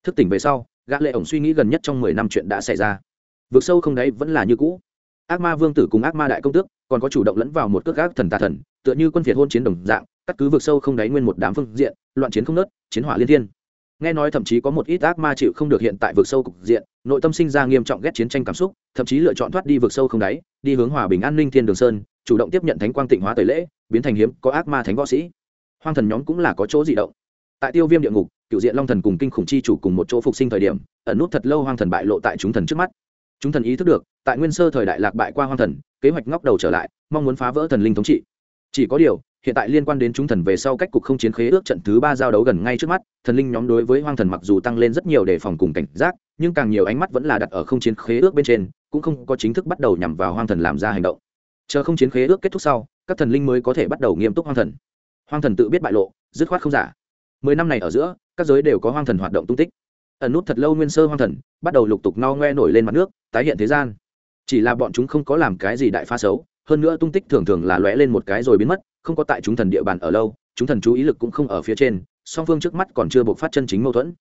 Thức tỉnh về sau, gã lệ ổng suy nghĩ gần nhất trong mười năm chuyện đã xảy ra. Vượt sâu không đấy vẫn là như cũ. Ác ma vương tử cùng ác ma đại công tước, còn có chủ động lẫn vào một cước gác thần tà thần, tựa như quân phiệt hôn chiến đồng dạng cắt cứ vượt sâu không đáy nguyên một đám phương diện, loạn chiến không nớt, chiến hỏa liên thiên. Nghe nói thậm chí có một ít ác ma chịu không được hiện tại vượt sâu cục diện, nội tâm sinh ra nghiêm trọng ghét chiến tranh cảm xúc, thậm chí lựa chọn thoát đi vượt sâu không đáy, đi hướng hòa bình an ninh thiên đường sơn, chủ động tiếp nhận thánh quang tịnh hóa tẩy lễ, biến thành hiếm, có ác ma thánh võ sĩ. Hoang thần nhóm cũng là có chỗ di động. Tại tiêu viêm địa ngục, cựu diện long thần cùng kinh khủng chi chủ cùng một chỗ phục sinh thời điểm, ẩn nút thật lâu hoang thần bại lộ tại chúng thần trước mắt. Chúng thần ý thức được, tại nguyên sơ thời đại lạc bại qua hoang thần, kế hoạch ngóc đầu trở lại, mong muốn phá vỡ thần linh thống trị. Chỉ có điều hiện tại liên quan đến chúng thần về sau cách cục không chiến khế ước trận thứ ba giao đấu gần ngay trước mắt, thần linh nhóm đối với hoang thần mặc dù tăng lên rất nhiều để phòng cùng cảnh giác, nhưng càng nhiều ánh mắt vẫn là đặt ở không chiến khế ước bên trên, cũng không có chính thức bắt đầu nhằm vào hoang thần làm ra hành động. Chờ không chiến khế ước kết thúc sau, các thần linh mới có thể bắt đầu nghiêm túc hoang thần. Hoang thần tự biết bại lộ, dứt khoát không giả. Mười năm này ở giữa, các giới đều có hoang thần hoạt động tung tích. Ẩn nút thật lâu nguyên sơ hoang thần, bắt đầu lục tục no ngoe nổi lên mặt nước, tái hiện thế gian. Chỉ là bọn chúng không có làm cái gì đại pha xấu, hơn nữa tung tích thường thường là lóe lên một cái rồi biến mất không có tại chúng thần địa bàn ở lâu, chúng thần chú ý lực cũng không ở phía trên, song phương trước mắt còn chưa buộc phát chân chính mâu thuẫn.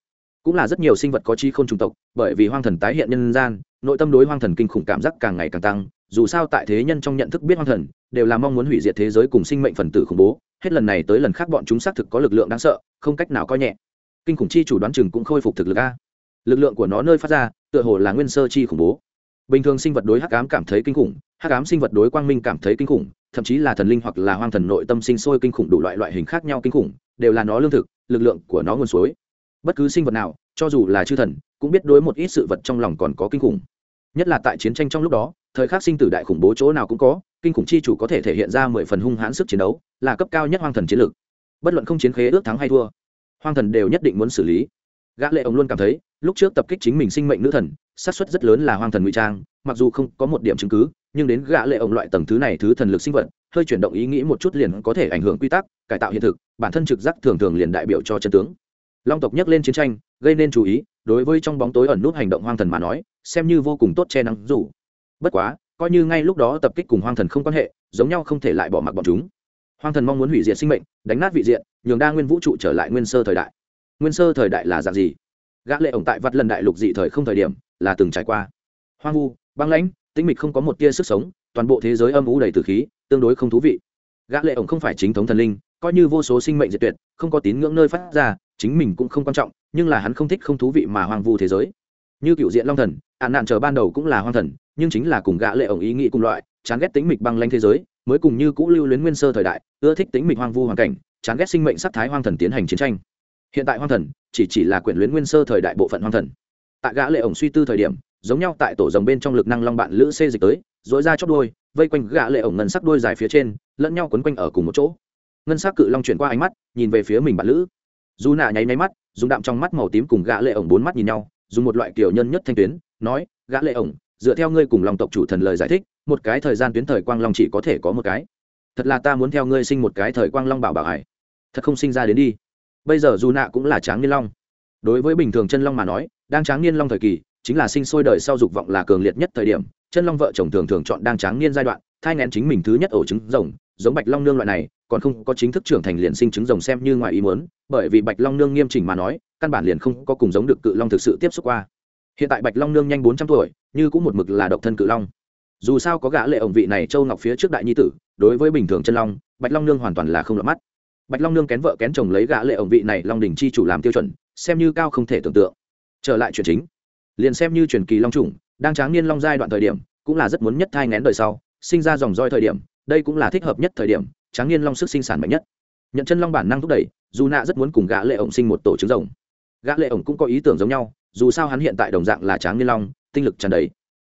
Cũng là rất nhiều sinh vật có chi không trùng tộc, bởi vì hoang thần tái hiện nhân gian, nội tâm đối hoang thần kinh khủng cảm giác càng ngày càng tăng, dù sao tại thế nhân trong nhận thức biết hoang thần, đều là mong muốn hủy diệt thế giới cùng sinh mệnh phần tử khủng bố, hết lần này tới lần khác bọn chúng xác thực có lực lượng đáng sợ, không cách nào coi nhẹ. Kinh khủng chi chủ đoán chừng cũng khôi phục thực lực a. Lực lượng của nó nơi phát ra, tựa hồ là nguyên sơ chi khủng bố. Bình thường sinh vật đối hắc ám cảm thấy kinh khủng, hắc ám sinh vật đối quang minh cảm thấy kinh khủng thậm chí là thần linh hoặc là hoang thần nội tâm sinh sôi kinh khủng đủ loại loại hình khác nhau kinh khủng, đều là nó lương thực, lực lượng của nó nguồn suối. Bất cứ sinh vật nào, cho dù là chư thần, cũng biết đối một ít sự vật trong lòng còn có kinh khủng. Nhất là tại chiến tranh trong lúc đó, thời khắc sinh tử đại khủng bố chỗ nào cũng có, kinh khủng chi chủ có thể thể hiện ra mười phần hung hãn sức chiến đấu, là cấp cao nhất hoang thần chiến lược. Bất luận không chiến khế ước thắng hay thua, hoang thần đều nhất định muốn xử lý. Gã lệ ông luôn cảm thấy, lúc trước tập kích chính mình sinh mệnh nữ thần, xác suất rất lớn là hoang thần ngụy trang, mặc dù không có một điểm chứng cứ nhưng đến gã lệ ông loại tầng thứ này thứ thần lực sinh vật, hơi chuyển động ý nghĩ một chút liền có thể ảnh hưởng quy tắc, cải tạo hiện thực, bản thân trực giác thường thường liền đại biểu cho chân tướng. Long tộc nhắc lên chiến tranh, gây nên chú ý, đối với trong bóng tối ẩn nút hành động hoang thần mà nói, xem như vô cùng tốt che nắng dù. Bất quá, coi như ngay lúc đó tập kích cùng hoang thần không quan hệ, giống nhau không thể lại bỏ mặc bọn chúng. Hoang thần mong muốn hủy diệt sinh mệnh, đánh nát vị diện, nhường đa nguyên vũ trụ trở lại nguyên sơ thời đại. Nguyên sơ thời đại là dạng gì? Gã lệ ổng tại vặt lần đại lục dị thời không thời điểm là từng trải qua. Hoang vu, băng lãnh tĩnh mịch không có một tia sức sống, toàn bộ thế giới âm u đầy tử khí, tương đối không thú vị. Gã lệ ổng không phải chính thống thần linh, coi như vô số sinh mệnh diệt tuyệt, không có tín ngưỡng nơi phát ra, chính mình cũng không quan trọng, nhưng là hắn không thích không thú vị mà hoang vu thế giới. Như cựu diện long thần, ạn nạn chờ ban đầu cũng là hoang thần, nhưng chính là cùng gã lệ ổng ý nghĩ cùng loại, chán ghét tính mịch băng lãnh thế giới, mới cùng như cũ lưu luyến nguyên sơ thời đại, ưa thích tính mịch hoang vu hoàn cảnh, chán ghét sinh mệnh sát thái hoang thần tiến hành chiến tranh. Hiện tại hoang thần, chỉ chỉ là quyển luyến nguyên sơ thời đại bộ phận hoang thần. Tại gã lệ ổng suy tư thời điểm giống nhau tại tổ rồng bên trong lực năng long bạn lữ xê dịch tới dội ra chót đuôi, vây quanh gã lệ ổng ngân sắc đuôi dài phía trên, lẫn nhau quấn quanh ở cùng một chỗ. Ngân sắc cự long chuyển qua ánh mắt, nhìn về phía mình bạn lữ. Dù nạ nháy nháy mắt, dùng đạm trong mắt màu tím cùng gã lệ ổng bốn mắt nhìn nhau, dùng một loại kiểu nhân nhất thanh tuyến, nói, gã lệ ổng, dựa theo ngươi cùng lòng tộc chủ thần lời giải thích, một cái thời gian tuyến thời quang long chỉ có thể có một cái. Thật là ta muốn theo ngươi sinh một cái thời quang long bảo bảo hải. Thật không sinh ra đến đi. Bây giờ dù nạ cũng là tráng niên long. Đối với bình thường chân long mà nói, đang tráng niên long thời kỳ chính là sinh sôi đời sau dục vọng là cường liệt nhất thời điểm, chân long vợ chồng thường thường chọn đang tráng niên giai đoạn, thai ngén chính mình thứ nhất ổ trứng rồng, giống bạch long nương loại này, còn không có chính thức trưởng thành liền sinh trứng rồng xem như ngoài ý muốn, bởi vì bạch long nương nghiêm chỉnh mà nói, căn bản liền không có cùng giống được cự long thực sự tiếp xúc qua. Hiện tại bạch long nương nhanh bốn trăm tuổi, như cũng một mực là độc thân cự long. Dù sao có gã lệ ổng vị này châu ngọc phía trước đại nhi tử, đối với bình thường chân long, bạch long nương hoàn toàn là không lọt mắt. Bạch long nương kén vợ kén chồng lấy gã lệ ổng vị này long đỉnh chi chủ làm tiêu chuẩn, xem như cao không thể tưởng tượng. Trở lại chuyện chính liền xem như truyền kỳ long trùng đang tráng niên long giai đoạn thời điểm, cũng là rất muốn nhất thai ngén đời sau, sinh ra dòng roi thời điểm, đây cũng là thích hợp nhất thời điểm, tráng niên long sức sinh sản mạnh nhất. Nhận chân long bản năng thúc đẩy, dù nạ rất muốn cùng gã lệ ổng sinh một tổ trứng rồng. Gã lệ ổng cũng có ý tưởng giống nhau, dù sao hắn hiện tại đồng dạng là tráng niên long, tinh lực tràn đầy.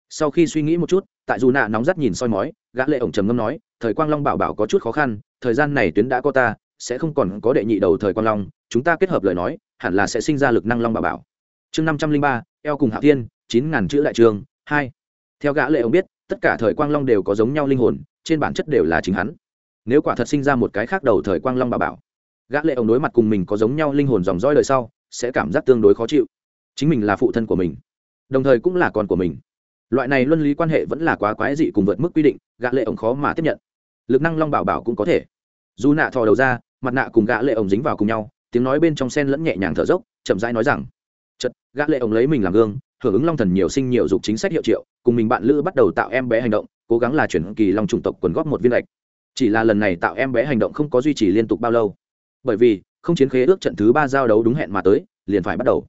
Sau khi suy nghĩ một chút, tại dù nạ nóng rất nhìn soi mói, gã lệ ổng trầm ngâm nói, thời quang long bảo bảo có chút khó khăn, thời gian này tuyến đã có ta, sẽ không còn có đệ nhị đầu thời quang long, chúng ta kết hợp lời nói, hẳn là sẽ sinh ra lực năng long bảo bảo. Chương năm trăm linh ba eo cùng hạ thiên, chín ngàn chữ đại trường, hai. Theo gã lệ ông biết, tất cả thời quang long đều có giống nhau linh hồn, trên bản chất đều là chính hắn. Nếu quả thật sinh ra một cái khác đầu thời quang long bảo bảo, gã lệ ông đối mặt cùng mình có giống nhau linh hồn dòng dõi đời sau, sẽ cảm giác tương đối khó chịu. Chính mình là phụ thân của mình, đồng thời cũng là con của mình. Loại này luân lý quan hệ vẫn là quá quái dị cùng vượt mức quy định, gã lệ ông khó mà tiếp nhận. Lực năng long bảo bảo cũng có thể. Dù nạ thò đầu ra, mặt nạ cùng gã lệ ông dính vào cùng nhau, tiếng nói bên trong sen lẫn nhẹ nhàng thở dốc, chậm rãi nói rằng chật, gã lệ ông lấy mình làm gương, hưởng ứng long thần nhiều sinh nhiều dục chính sách hiệu triệu, cùng mình bạn lữ bắt đầu tạo em bé hành động, cố gắng là chuyển kỳ long chủng tộc quần góp một viên lệch. Chỉ là lần này tạo em bé hành động không có duy trì liên tục bao lâu. Bởi vì, không chiến khế ước trận thứ ba giao đấu đúng hẹn mà tới, liền phải bắt đầu.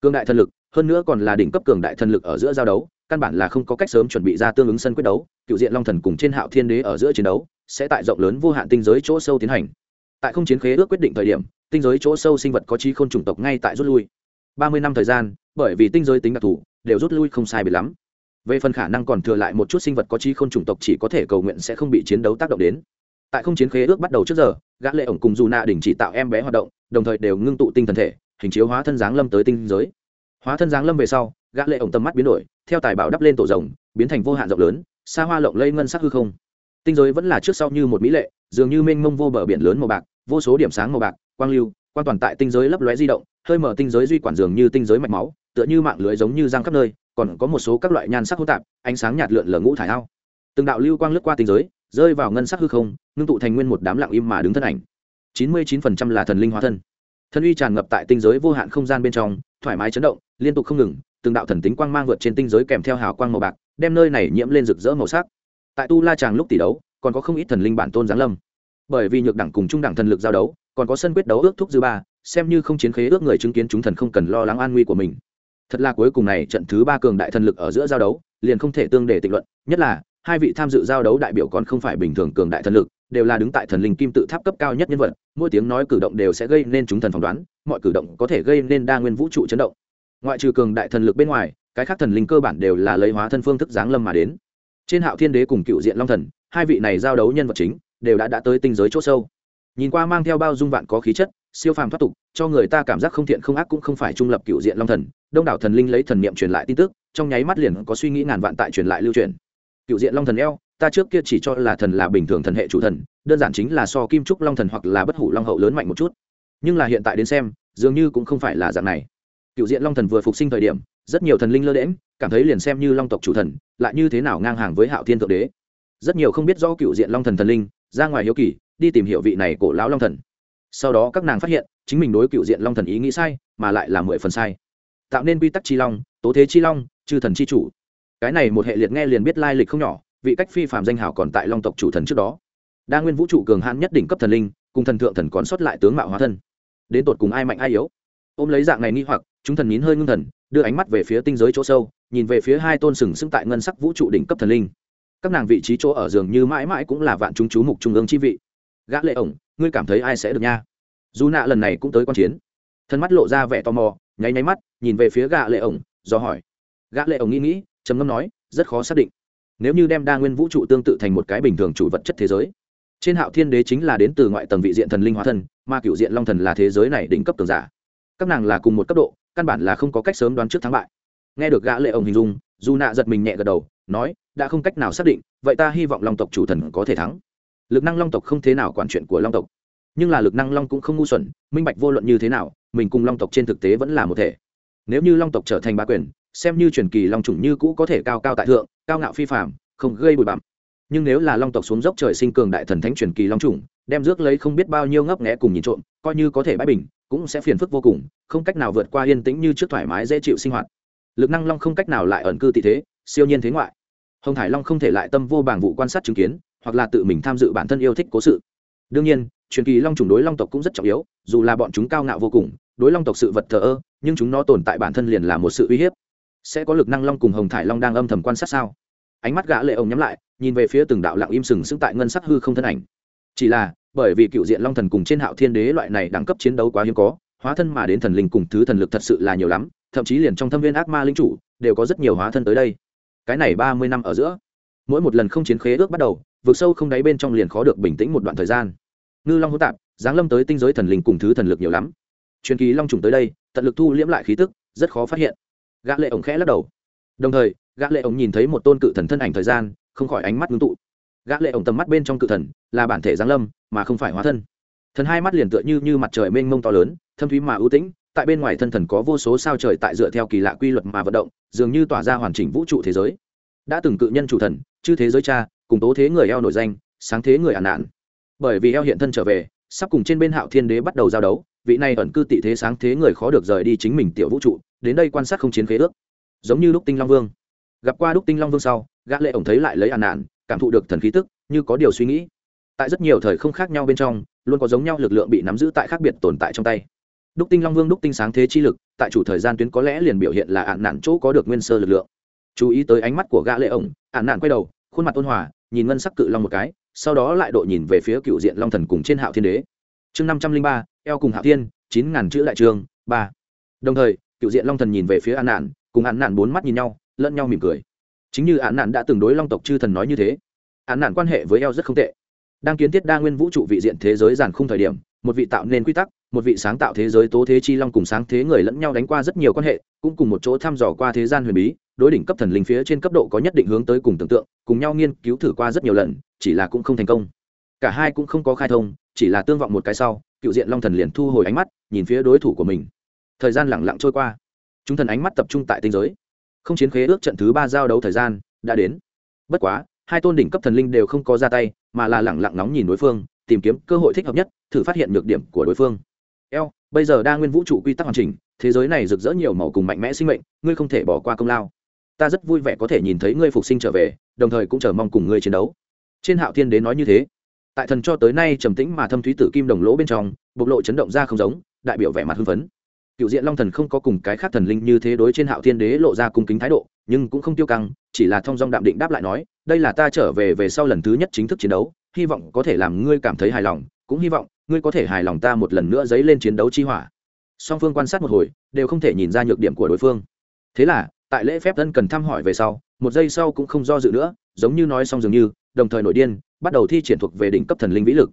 Cường đại thần lực, hơn nữa còn là đỉnh cấp cường đại thần lực ở giữa giao đấu, căn bản là không có cách sớm chuẩn bị ra tương ứng sân quyết đấu, cựu diện long thần cùng trên hạo thiên đế ở giữa chiến đấu, sẽ tại rộng lớn vô hạn tinh giới chỗ sâu tiến hành. Tại không chiến khế ước quyết định thời điểm, tinh giới chỗ sâu sinh vật có trí khôn chủng tộc ngay tại rút lui ba mươi năm thời gian, bởi vì tinh giới tính đặc thù, đều rút lui không sai bị lắm. Về phần khả năng còn thừa lại một chút sinh vật có trí không chủng tộc chỉ có thể cầu nguyện sẽ không bị chiến đấu tác động đến. Tại không chiến khế ước bắt đầu trước giờ, gã lệ ổng cùng dù nạ đình chỉ tạo em bé hoạt động, đồng thời đều ngưng tụ tinh thần thể, hình chiếu hóa thân dáng lâm tới tinh giới. Hóa thân dáng lâm về sau, gã lệ ổng tầm mắt biến đổi, theo tài bảo đắp lên tổ rồng, biến thành vô hạn rộng lớn, xa hoa lộng lây ngân sắc hư không. Tinh giới vẫn là trước sau như một mỹ lệ, dường như mênh mông vô bờ biển lớn màu bạc, vô số điểm sáng màu bạc, quang lưu quan toàn tại tinh giới lấp lóe di động, hơi mở tinh giới duy quản dường như tinh giới mạch máu, tựa như mạng lưới giống như giang khắp nơi, còn có một số các loại nhan sắc hỗn tạp, ánh sáng nhạt lượn lờ ngũ thải ao. Từng đạo lưu quang lướt qua tinh giới, rơi vào ngân sắc hư không, ngưng tụ thành nguyên một đám lặng im mà đứng thân ảnh. Chín mươi chín phần trăm là thần linh hóa thân. Thân uy tràn ngập tại tinh giới vô hạn không gian bên trong, thoải mái chấn động, liên tục không ngừng, từng đạo thần tính quang mang vượt trên tinh giới kèm theo hào quang màu bạc, đem nơi này nhiễm lên rực rỡ màu sắc. Tại tu la tràng lúc tỷ đấu, còn có không ít thần linh bản tôn giáng lâm. Bởi vì nhược đẳng cùng trung đẳng thần lực giao đấu còn có sân quyết đấu ước thúc dư ba, xem như không chiến khế ước người chứng kiến chúng thần không cần lo lắng an nguy của mình. Thật là cuối cùng này trận thứ ba cường đại thần lực ở giữa giao đấu, liền không thể tương để tịnh luận, nhất là, hai vị tham dự giao đấu đại biểu còn không phải bình thường cường đại thần lực, đều là đứng tại thần linh kim tự tháp cấp cao nhất nhân vật, mỗi tiếng nói cử động đều sẽ gây nên chúng thần phỏng đoán, mọi cử động có thể gây nên đa nguyên vũ trụ chấn động. Ngoại trừ cường đại thần lực bên ngoài, cái khác thần linh cơ bản đều là lấy hóa thân phương thức giáng lâm mà đến. Trên hạo thiên đế cùng cựu diện long thần, hai vị này giao đấu nhân vật chính, đều đã đã tới tinh giới c h ỗ sâu nhìn qua mang theo bao dung vạn có khí chất, siêu phàm thoát tục, cho người ta cảm giác không thiện không ác cũng không phải trung lập cựu diện long thần, đông đảo thần linh lấy thần niệm truyền lại tin tức, trong nháy mắt liền có suy nghĩ ngàn vạn tại truyền lại lưu truyền. Cựu diện long thần eo, ta trước kia chỉ cho là thần là bình thường thần hệ chủ thần, đơn giản chính là so kim trúc long thần hoặc là bất hủ long hậu lớn mạnh một chút. Nhưng là hiện tại đến xem, dường như cũng không phải là dạng này. Cựu diện long thần vừa phục sinh thời điểm, rất nhiều thần linh lơ đễm cảm thấy liền xem như long tộc chủ thần, lại như thế nào ngang hàng với hạo thiên thượng đế. Rất nhiều không biết do cựu diện long thần thần linh, ra ngoài hiếu kỳ đi tìm hiểu vị này cổ lão long thần. Sau đó các nàng phát hiện, chính mình đối cựu diện long thần ý nghĩ sai, mà lại là mười phần sai. Tạo nên quy tắc chi long, tố thế chi long, chư thần chi chủ. Cái này một hệ liệt nghe liền biết lai lịch không nhỏ, vị cách phi phạm danh hào còn tại long tộc chủ thần trước đó. Đa nguyên vũ trụ cường hãn nhất đỉnh cấp thần linh, cùng thần thượng thần còn sót lại tướng mạo hóa thân. Đến tột cùng ai mạnh ai yếu? Ôm lấy dạng này nghi hoặc, chúng thần nín hơi ngưng thần, đưa ánh mắt về phía tinh giới chỗ sâu, nhìn về phía hai tôn sừng sững tại ngân sắc vũ trụ đỉnh cấp thần linh. Các nàng vị trí chỗ ở giường như mãi mãi cũng là vạn chúng chú mục trung ương chi vị gã lệ ổng, ngươi cảm thấy ai sẽ được nha? Dù nạ lần này cũng tới quan chiến. Thân mắt lộ ra vẻ tò mò, nháy nháy mắt, nhìn về phía gã lệ ổng, do hỏi. Gã lệ ổng nghĩ nghĩ, trầm ngâm nói, rất khó xác định. Nếu như đem đa nguyên vũ trụ tương tự thành một cái bình thường chủ vật chất thế giới, trên hạo thiên đế chính là đến từ ngoại tầng vị diện thần linh hóa thân, mà cựu diện long thần là thế giới này đỉnh cấp tưởng giả. Các nàng là cùng một cấp độ, căn bản là không có cách sớm đoán trước thắng bại. Nghe được gã lệ ổng hình dung, dù nạ giật mình nhẹ gật đầu, nói, đã không cách nào xác định, vậy ta hy vọng long tộc chủ thần có thể thắng lực năng long tộc không thế nào quản chuyện của long tộc. Nhưng là lực năng long cũng không ngu xuẩn, minh bạch vô luận như thế nào, mình cùng long tộc trên thực tế vẫn là một thể. Nếu như long tộc trở thành ba quyền, xem như truyền kỳ long chủng như cũ có thể cao cao tại thượng, cao ngạo phi phạm không gây bụi bặm. Nhưng nếu là long tộc xuống dốc trời sinh cường đại thần thánh truyền kỳ long trùng đem rước lấy không biết bao nhiêu ngấp nghẽ cùng nhìn trộm, coi như có thể bãi bình, cũng sẽ phiền phức vô cùng, không cách nào vượt qua yên tĩnh như trước thoải mái dễ chịu sinh hoạt. Lực năng long không cách nào lại ẩn cư tị thế, siêu nhiên thế ngoại. Hồng hải long không thể lại tâm vô bảng vụ quan sát chứng kiến hoặc là tự mình tham dự bản thân yêu thích cố sự. Đương nhiên, truyền kỳ long trùng đối long tộc cũng rất trọng yếu, dù là bọn chúng cao ngạo vô cùng, đối long tộc sự vật thờ ơ, nhưng chúng nó tồn tại bản thân liền là một sự uy hiếp. Sẽ có lực năng long cùng hồng thải long đang âm thầm quan sát sao? Ánh mắt gã lệ ông nhắm lại, nhìn về phía từng đạo lặng im sừng sững tại ngân sắc hư không thân ảnh. Chỉ là, bởi vì cựu diện long thần cùng trên hạo thiên đế loại này đẳng cấp chiến đấu quá hiếm có, hóa thân mà đến thần linh cùng thứ thần lực thật sự là nhiều lắm, thậm chí liền trong thâm viên ác ma linh chủ đều có rất nhiều hóa thân tới đây. Cái này ba mươi năm ở giữa, mỗi một lần không chiến khế ước bắt đầu vượt sâu không đáy bên trong liền khó được bình tĩnh một đoạn thời gian. Ngư long hỗn tạp, giáng lâm tới tinh giới thần linh cùng thứ thần lực nhiều lắm. Truyền kỳ long trùng tới đây, tận lực thu liễm lại khí tức, rất khó phát hiện. Gã lệ ổng khẽ lắc đầu. Đồng thời, gã lệ ổng nhìn thấy một tôn cự thần thân ảnh thời gian, không khỏi ánh mắt ngưng tụ. Gã lệ ổng tầm mắt bên trong cự thần là bản thể giáng lâm, mà không phải hóa thân. Thần hai mắt liền tựa như như mặt trời mênh mông to lớn, thâm thúy mà ưu tĩnh, tại bên ngoài thân thần có vô số sao trời tại dựa theo kỳ lạ quy luật mà vận động, dường như tỏa ra hoàn chỉnh vũ trụ thế giới. Đã từng cự nhân chủ thần, chư thế giới cha cùng tố thế người eo nổi danh, sáng thế người ả nạn. Bởi vì eo hiện thân trở về, sắp cùng trên bên hạo thiên đế bắt đầu giao đấu, vị này ẩn cư tị thế sáng thế người khó được rời đi chính mình tiểu vũ trụ, đến đây quan sát không chiến khế ước. Giống như đúc tinh long vương. Gặp qua đúc tinh long vương sau, gã lệ ổng thấy lại lấy ả nạn, cảm thụ được thần khí tức, như có điều suy nghĩ. Tại rất nhiều thời không khác nhau bên trong, luôn có giống nhau lực lượng bị nắm giữ tại khác biệt tồn tại trong tay. Đúc tinh long vương, đúc tinh sáng thế chi lực, tại chủ thời gian tuyến có lẽ liền biểu hiện là ạn nạn chỗ có được nguyên sơ lực lượng. Chú ý tới ánh mắt của gã lệ ổng ạn nạn quay đầu khuôn mặt ôn hòa, nhìn ngân sắc cự long một cái, sau đó lại độ nhìn về phía cựu diện long thần cùng trên hạo thiên đế. Chương năm trăm linh ba, eo cùng hạo thiên, chín ngàn chữ đại trường, ba. Đồng thời, cựu diện long thần nhìn về phía an nạn cùng an nạn bốn mắt nhìn nhau, lẫn nhau mỉm cười. Chính như án nạn đã từng đối long tộc chư thần nói như thế án nạn quan hệ với eo rất không tệ đang kiến thiết đa nguyên vũ trụ vị diện thế giới giàn khung thời điểm, một vị tạo nên quy tắc, một vị sáng tạo thế giới tố thế chi long cùng sáng thế người lẫn nhau đánh qua rất nhiều quan hệ, cũng cùng một chỗ thăm dò qua thế gian huyền bí, đối đỉnh cấp thần linh phía trên cấp độ có nhất định hướng tới cùng tưởng tượng, cùng nhau nghiên cứu thử qua rất nhiều lần, chỉ là cũng không thành công. Cả hai cũng không có khai thông, chỉ là tương vọng một cái sau, cựu diện long thần liền thu hồi ánh mắt, nhìn phía đối thủ của mình. Thời gian lẳng lặng trôi qua. Chúng thần ánh mắt tập trung tại tinh giới. Không chiến khế ước trận thứ ba giao đấu thời gian đã đến. Bất quá, hai tôn đỉnh cấp thần linh đều không có ra tay mà là lẳng lặng nóng nhìn đối phương, tìm kiếm cơ hội thích hợp nhất, thử phát hiện nhược điểm của đối phương. Eo, bây giờ đa nguyên vũ trụ quy tắc hoàn chỉnh, thế giới này rực rỡ nhiều màu cùng mạnh mẽ sinh mệnh, ngươi không thể bỏ qua công lao. Ta rất vui vẻ có thể nhìn thấy ngươi phục sinh trở về, đồng thời cũng chờ mong cùng ngươi chiến đấu. Trên hạo thiên đế nói như thế. Tại thần cho tới nay trầm tĩnh mà thâm thúy tử kim đồng lỗ bên trong, bộc lộ chấn động ra không giống, đại biểu vẻ mặt hưng phấn. Cựu diện long thần không có cùng cái khác thần linh như thế đối trên hạo thiên đế lộ ra cung kính thái độ nhưng cũng không tiêu căng, chỉ là thong dong đạm định đáp lại nói, đây là ta trở về về sau lần thứ nhất chính thức chiến đấu, hy vọng có thể làm ngươi cảm thấy hài lòng, cũng hy vọng ngươi có thể hài lòng ta một lần nữa dấy lên chiến đấu chi hỏa. Song phương quan sát một hồi, đều không thể nhìn ra nhược điểm của đối phương. Thế là, tại lễ phép thân cần thăm hỏi về sau, một giây sau cũng không do dự nữa, giống như nói xong dường như, đồng thời nổi điên, bắt đầu thi triển thuộc về đỉnh cấp thần linh vĩ lực.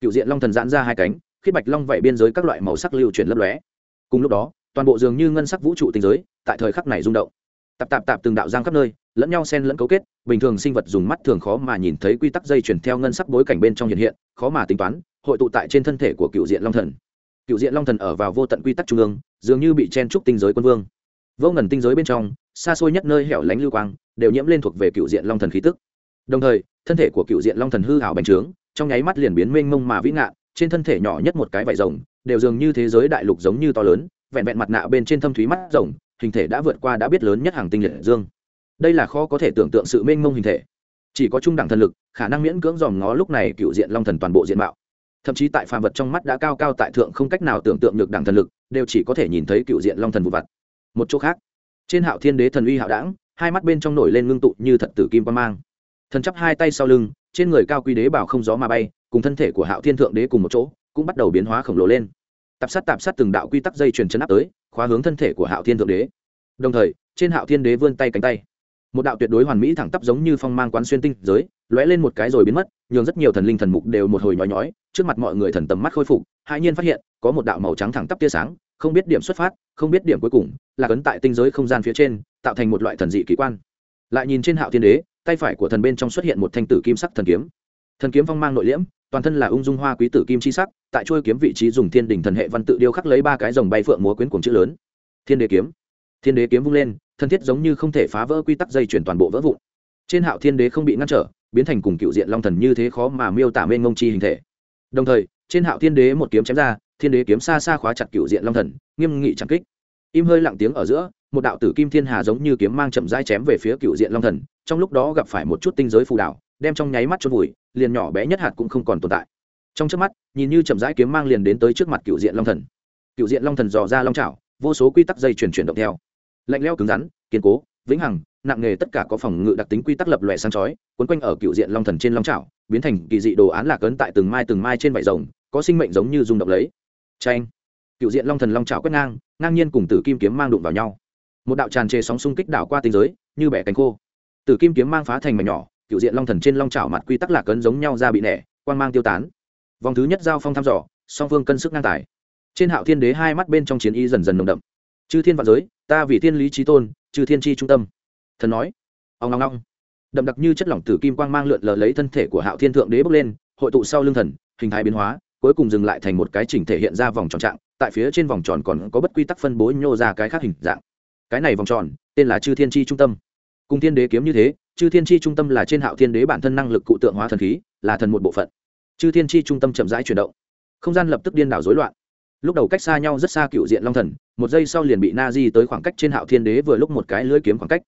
Cựu diện long thần giãn ra hai cánh khiết bạch long vảy biên giới các loại màu sắc lưu chuyển lấp lóe. Cùng lúc đó, toàn bộ dường như ngân sắc vũ trụ tinh giới, tại thời khắc này rung động tạp tạp tạp từng đạo giang khắp nơi, lẫn nhau xen lẫn cấu kết, bình thường sinh vật dùng mắt thường khó mà nhìn thấy quy tắc dây chuyển theo ngân sắc bối cảnh bên trong hiện hiện, khó mà tính toán, hội tụ tại trên thân thể của cựu diện long thần. Cựu diện long thần ở vào vô tận quy tắc trung ương, dường như bị chen trúc tinh giới quân vương. Vô ngần tinh giới bên trong, xa xôi nhất nơi hẻo lánh lưu quang, đều nhiễm lên thuộc về cựu diện long thần khí tức. Đồng thời, thân thể của cựu diện long thần hư hảo bành trướng, trong nháy mắt liền biến mênh mông mà vĩ ngạn trên thân thể nhỏ nhất một cái vải rồng, đều dường như thế giới đại lục giống như to lớn, vẹn vẹn mặt nạ bên trên thâm thúy mắt rồng hình thể đã vượt qua đã biết lớn nhất hàng tinh liệt dương. Đây là khó có thể tưởng tượng sự mênh mông hình thể. Chỉ có trung đẳng thần lực, khả năng miễn cưỡng dòm ngó lúc này cựu diện long thần toàn bộ diện mạo. Thậm chí tại phàm vật trong mắt đã cao cao tại thượng không cách nào tưởng tượng được đẳng thần lực, đều chỉ có thể nhìn thấy cựu diện long thần vụ vặt. Một chỗ khác, trên hạo thiên đế thần uy hạo đảng hai mắt bên trong nổi lên ngưng tụ như thật tử kim quan mang. Thần chắp hai tay sau lưng, trên người cao quy đế bảo không gió mà bay, cùng thân thể của hạo thiên thượng đế cùng một chỗ, cũng bắt đầu biến hóa khổng lồ lên. Tạp sát tạp sát từng đạo quy tắc dây truyền chấn áp tới khóa hướng thân thể của hạo thiên thượng đế. Đồng thời, trên hạo thiên đế vươn tay cánh tay. Một đạo tuyệt đối hoàn mỹ thẳng tắp giống như phong mang quán xuyên tinh giới, lóe lên một cái rồi biến mất, nhường rất nhiều thần linh thần mục đều một hồi nhói nhói, trước mặt mọi người thần tầm mắt khôi phục hai nhiên phát hiện, có một đạo màu trắng thẳng tắp tia sáng, không biết điểm xuất phát, không biết điểm cuối cùng, là cấn tại tinh giới không gian phía trên, tạo thành một loại thần dị kỳ quan. Lại nhìn trên hạo thiên đế, tay phải của thần bên trong xuất hiện một thanh tử kim sắc thần kiếm. Thần kiếm phong mang nội liễm toàn thân là ung dung hoa quý tử kim chi sắc, tại trôi kiếm vị trí dùng thiên đỉnh thần hệ văn tự điêu khắc lấy ba cái dòng bay phượng múa quyến cuồng chữ lớn. Thiên đế kiếm. Thiên đế kiếm vung lên, thân thiết giống như không thể phá vỡ quy tắc dây chuyển toàn bộ vỡ vụn. Trên hạo thiên đế không bị ngăn trở, biến thành cùng cựu diện long thần như thế khó mà miêu tả mênh ngông chi hình thể. Đồng thời, trên hạo thiên đế một kiếm chém ra, thiên đế kiếm xa xa khóa chặt cựu diện long thần, nghiêm nghị chẳng kích. Im hơi lặng tiếng ở giữa, một đạo tử kim thiên hà giống như kiếm mang chậm rãi chém về phía cựu diện long thần, trong lúc đó gặp phải một chút tinh giới phù đạo, đem trong nháy mắt chôn vùi liền nhỏ bé nhất hạt cũng không còn tồn tại. Trong trước mắt, nhìn như chậm rãi kiếm mang liền đến tới trước mặt cựu diện long thần. Cựu diện long thần dò ra long trào vô số quy tắc dây chuyển chuyển động theo. Lạnh leo cứng rắn, kiên cố, vĩnh hằng, nặng nghề tất cả có phòng ngự đặc tính quy tắc lập lòe sáng chói quấn quanh ở cựu diện long thần trên long trào biến thành kỳ dị đồ án lạc ấn tại từng mai từng mai trên vải rồng, có sinh mệnh giống như rung động lấy. Tranh cựu diện long thần long trào quét ngang ngang nhiên cùng tử kim kiếm mang đụng vào nhau. Một đạo tràn trề sóng xung kích đảo qua tinh giới, như bẻ cánh khô. Tử kim kiếm mang phá thành mảnh nhỏ cựu diện long thần trên long trào mặt quy tắc lạc ấn giống nhau ra bị nẻ, quang mang tiêu tán. Vòng thứ nhất giao phong thăm dò, song phương cân sức ngang tài. Trên hạo thiên đế hai mắt bên trong chiến y dần dần nồng đậm. Chư thiên vạn giới, ta vì thiên lý trí tôn, chư thiên tri trung tâm. Thần nói ông ngong ngong đậm đặc như chất lỏng tử kim quang mang lượn lờ lấy thân thể của hạo thiên thượng đế bốc lên, hội tụ sau lưng thần, hình thái biến hóa, cuối cùng dừng lại thành một cái chỉnh thể hiện ra vòng tròn trạng, tại phía trên vòng tròn còn có bất quy tắc phân bố nhô ra cái khác hình dạng. Cái này vòng tròn, tên là chư thiên tri trung tâm. Cùng thiên đế kiếm như thế chư thiên tri trung tâm là trên hạo thiên đế bản thân năng lực cụ tượng hóa thần khí, là thần một bộ phận. Chư thiên tri trung tâm chậm rãi chuyển động. Không gian lập tức điên đảo rối loạn. Lúc đầu cách xa nhau rất xa cựu diện long thần, một giây sau liền bị na di tới khoảng cách trên hạo thiên đế vừa lúc một cái lưỡi kiếm khoảng cách.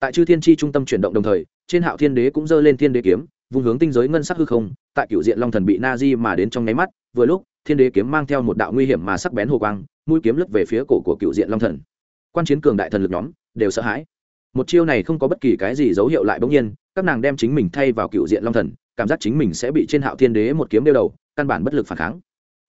Tại chư thiên tri trung tâm chuyển động đồng thời, trên hạo thiên đế cũng giơ lên thiên đế kiếm vùng hướng tinh giới ngân sắc hư không, tại cựu diện long thần bị na di mà đến trong nháy mắt, vừa lúc, thiên đế kiếm mang theo một đạo nguy hiểm mà sắc bén hồ quang, mũi kiếm lướt về phía cổ của cựu diện long thần. Quan chiến cường đại thần lực nhóm, đều sợ hãi một chiêu này không có bất kỳ cái gì dấu hiệu lại bỗng nhiên, các nàng đem chính mình thay vào cựu diện long thần, cảm giác chính mình sẽ bị trên hạo thiên đế một kiếm đeo đầu, căn bản bất lực phản kháng.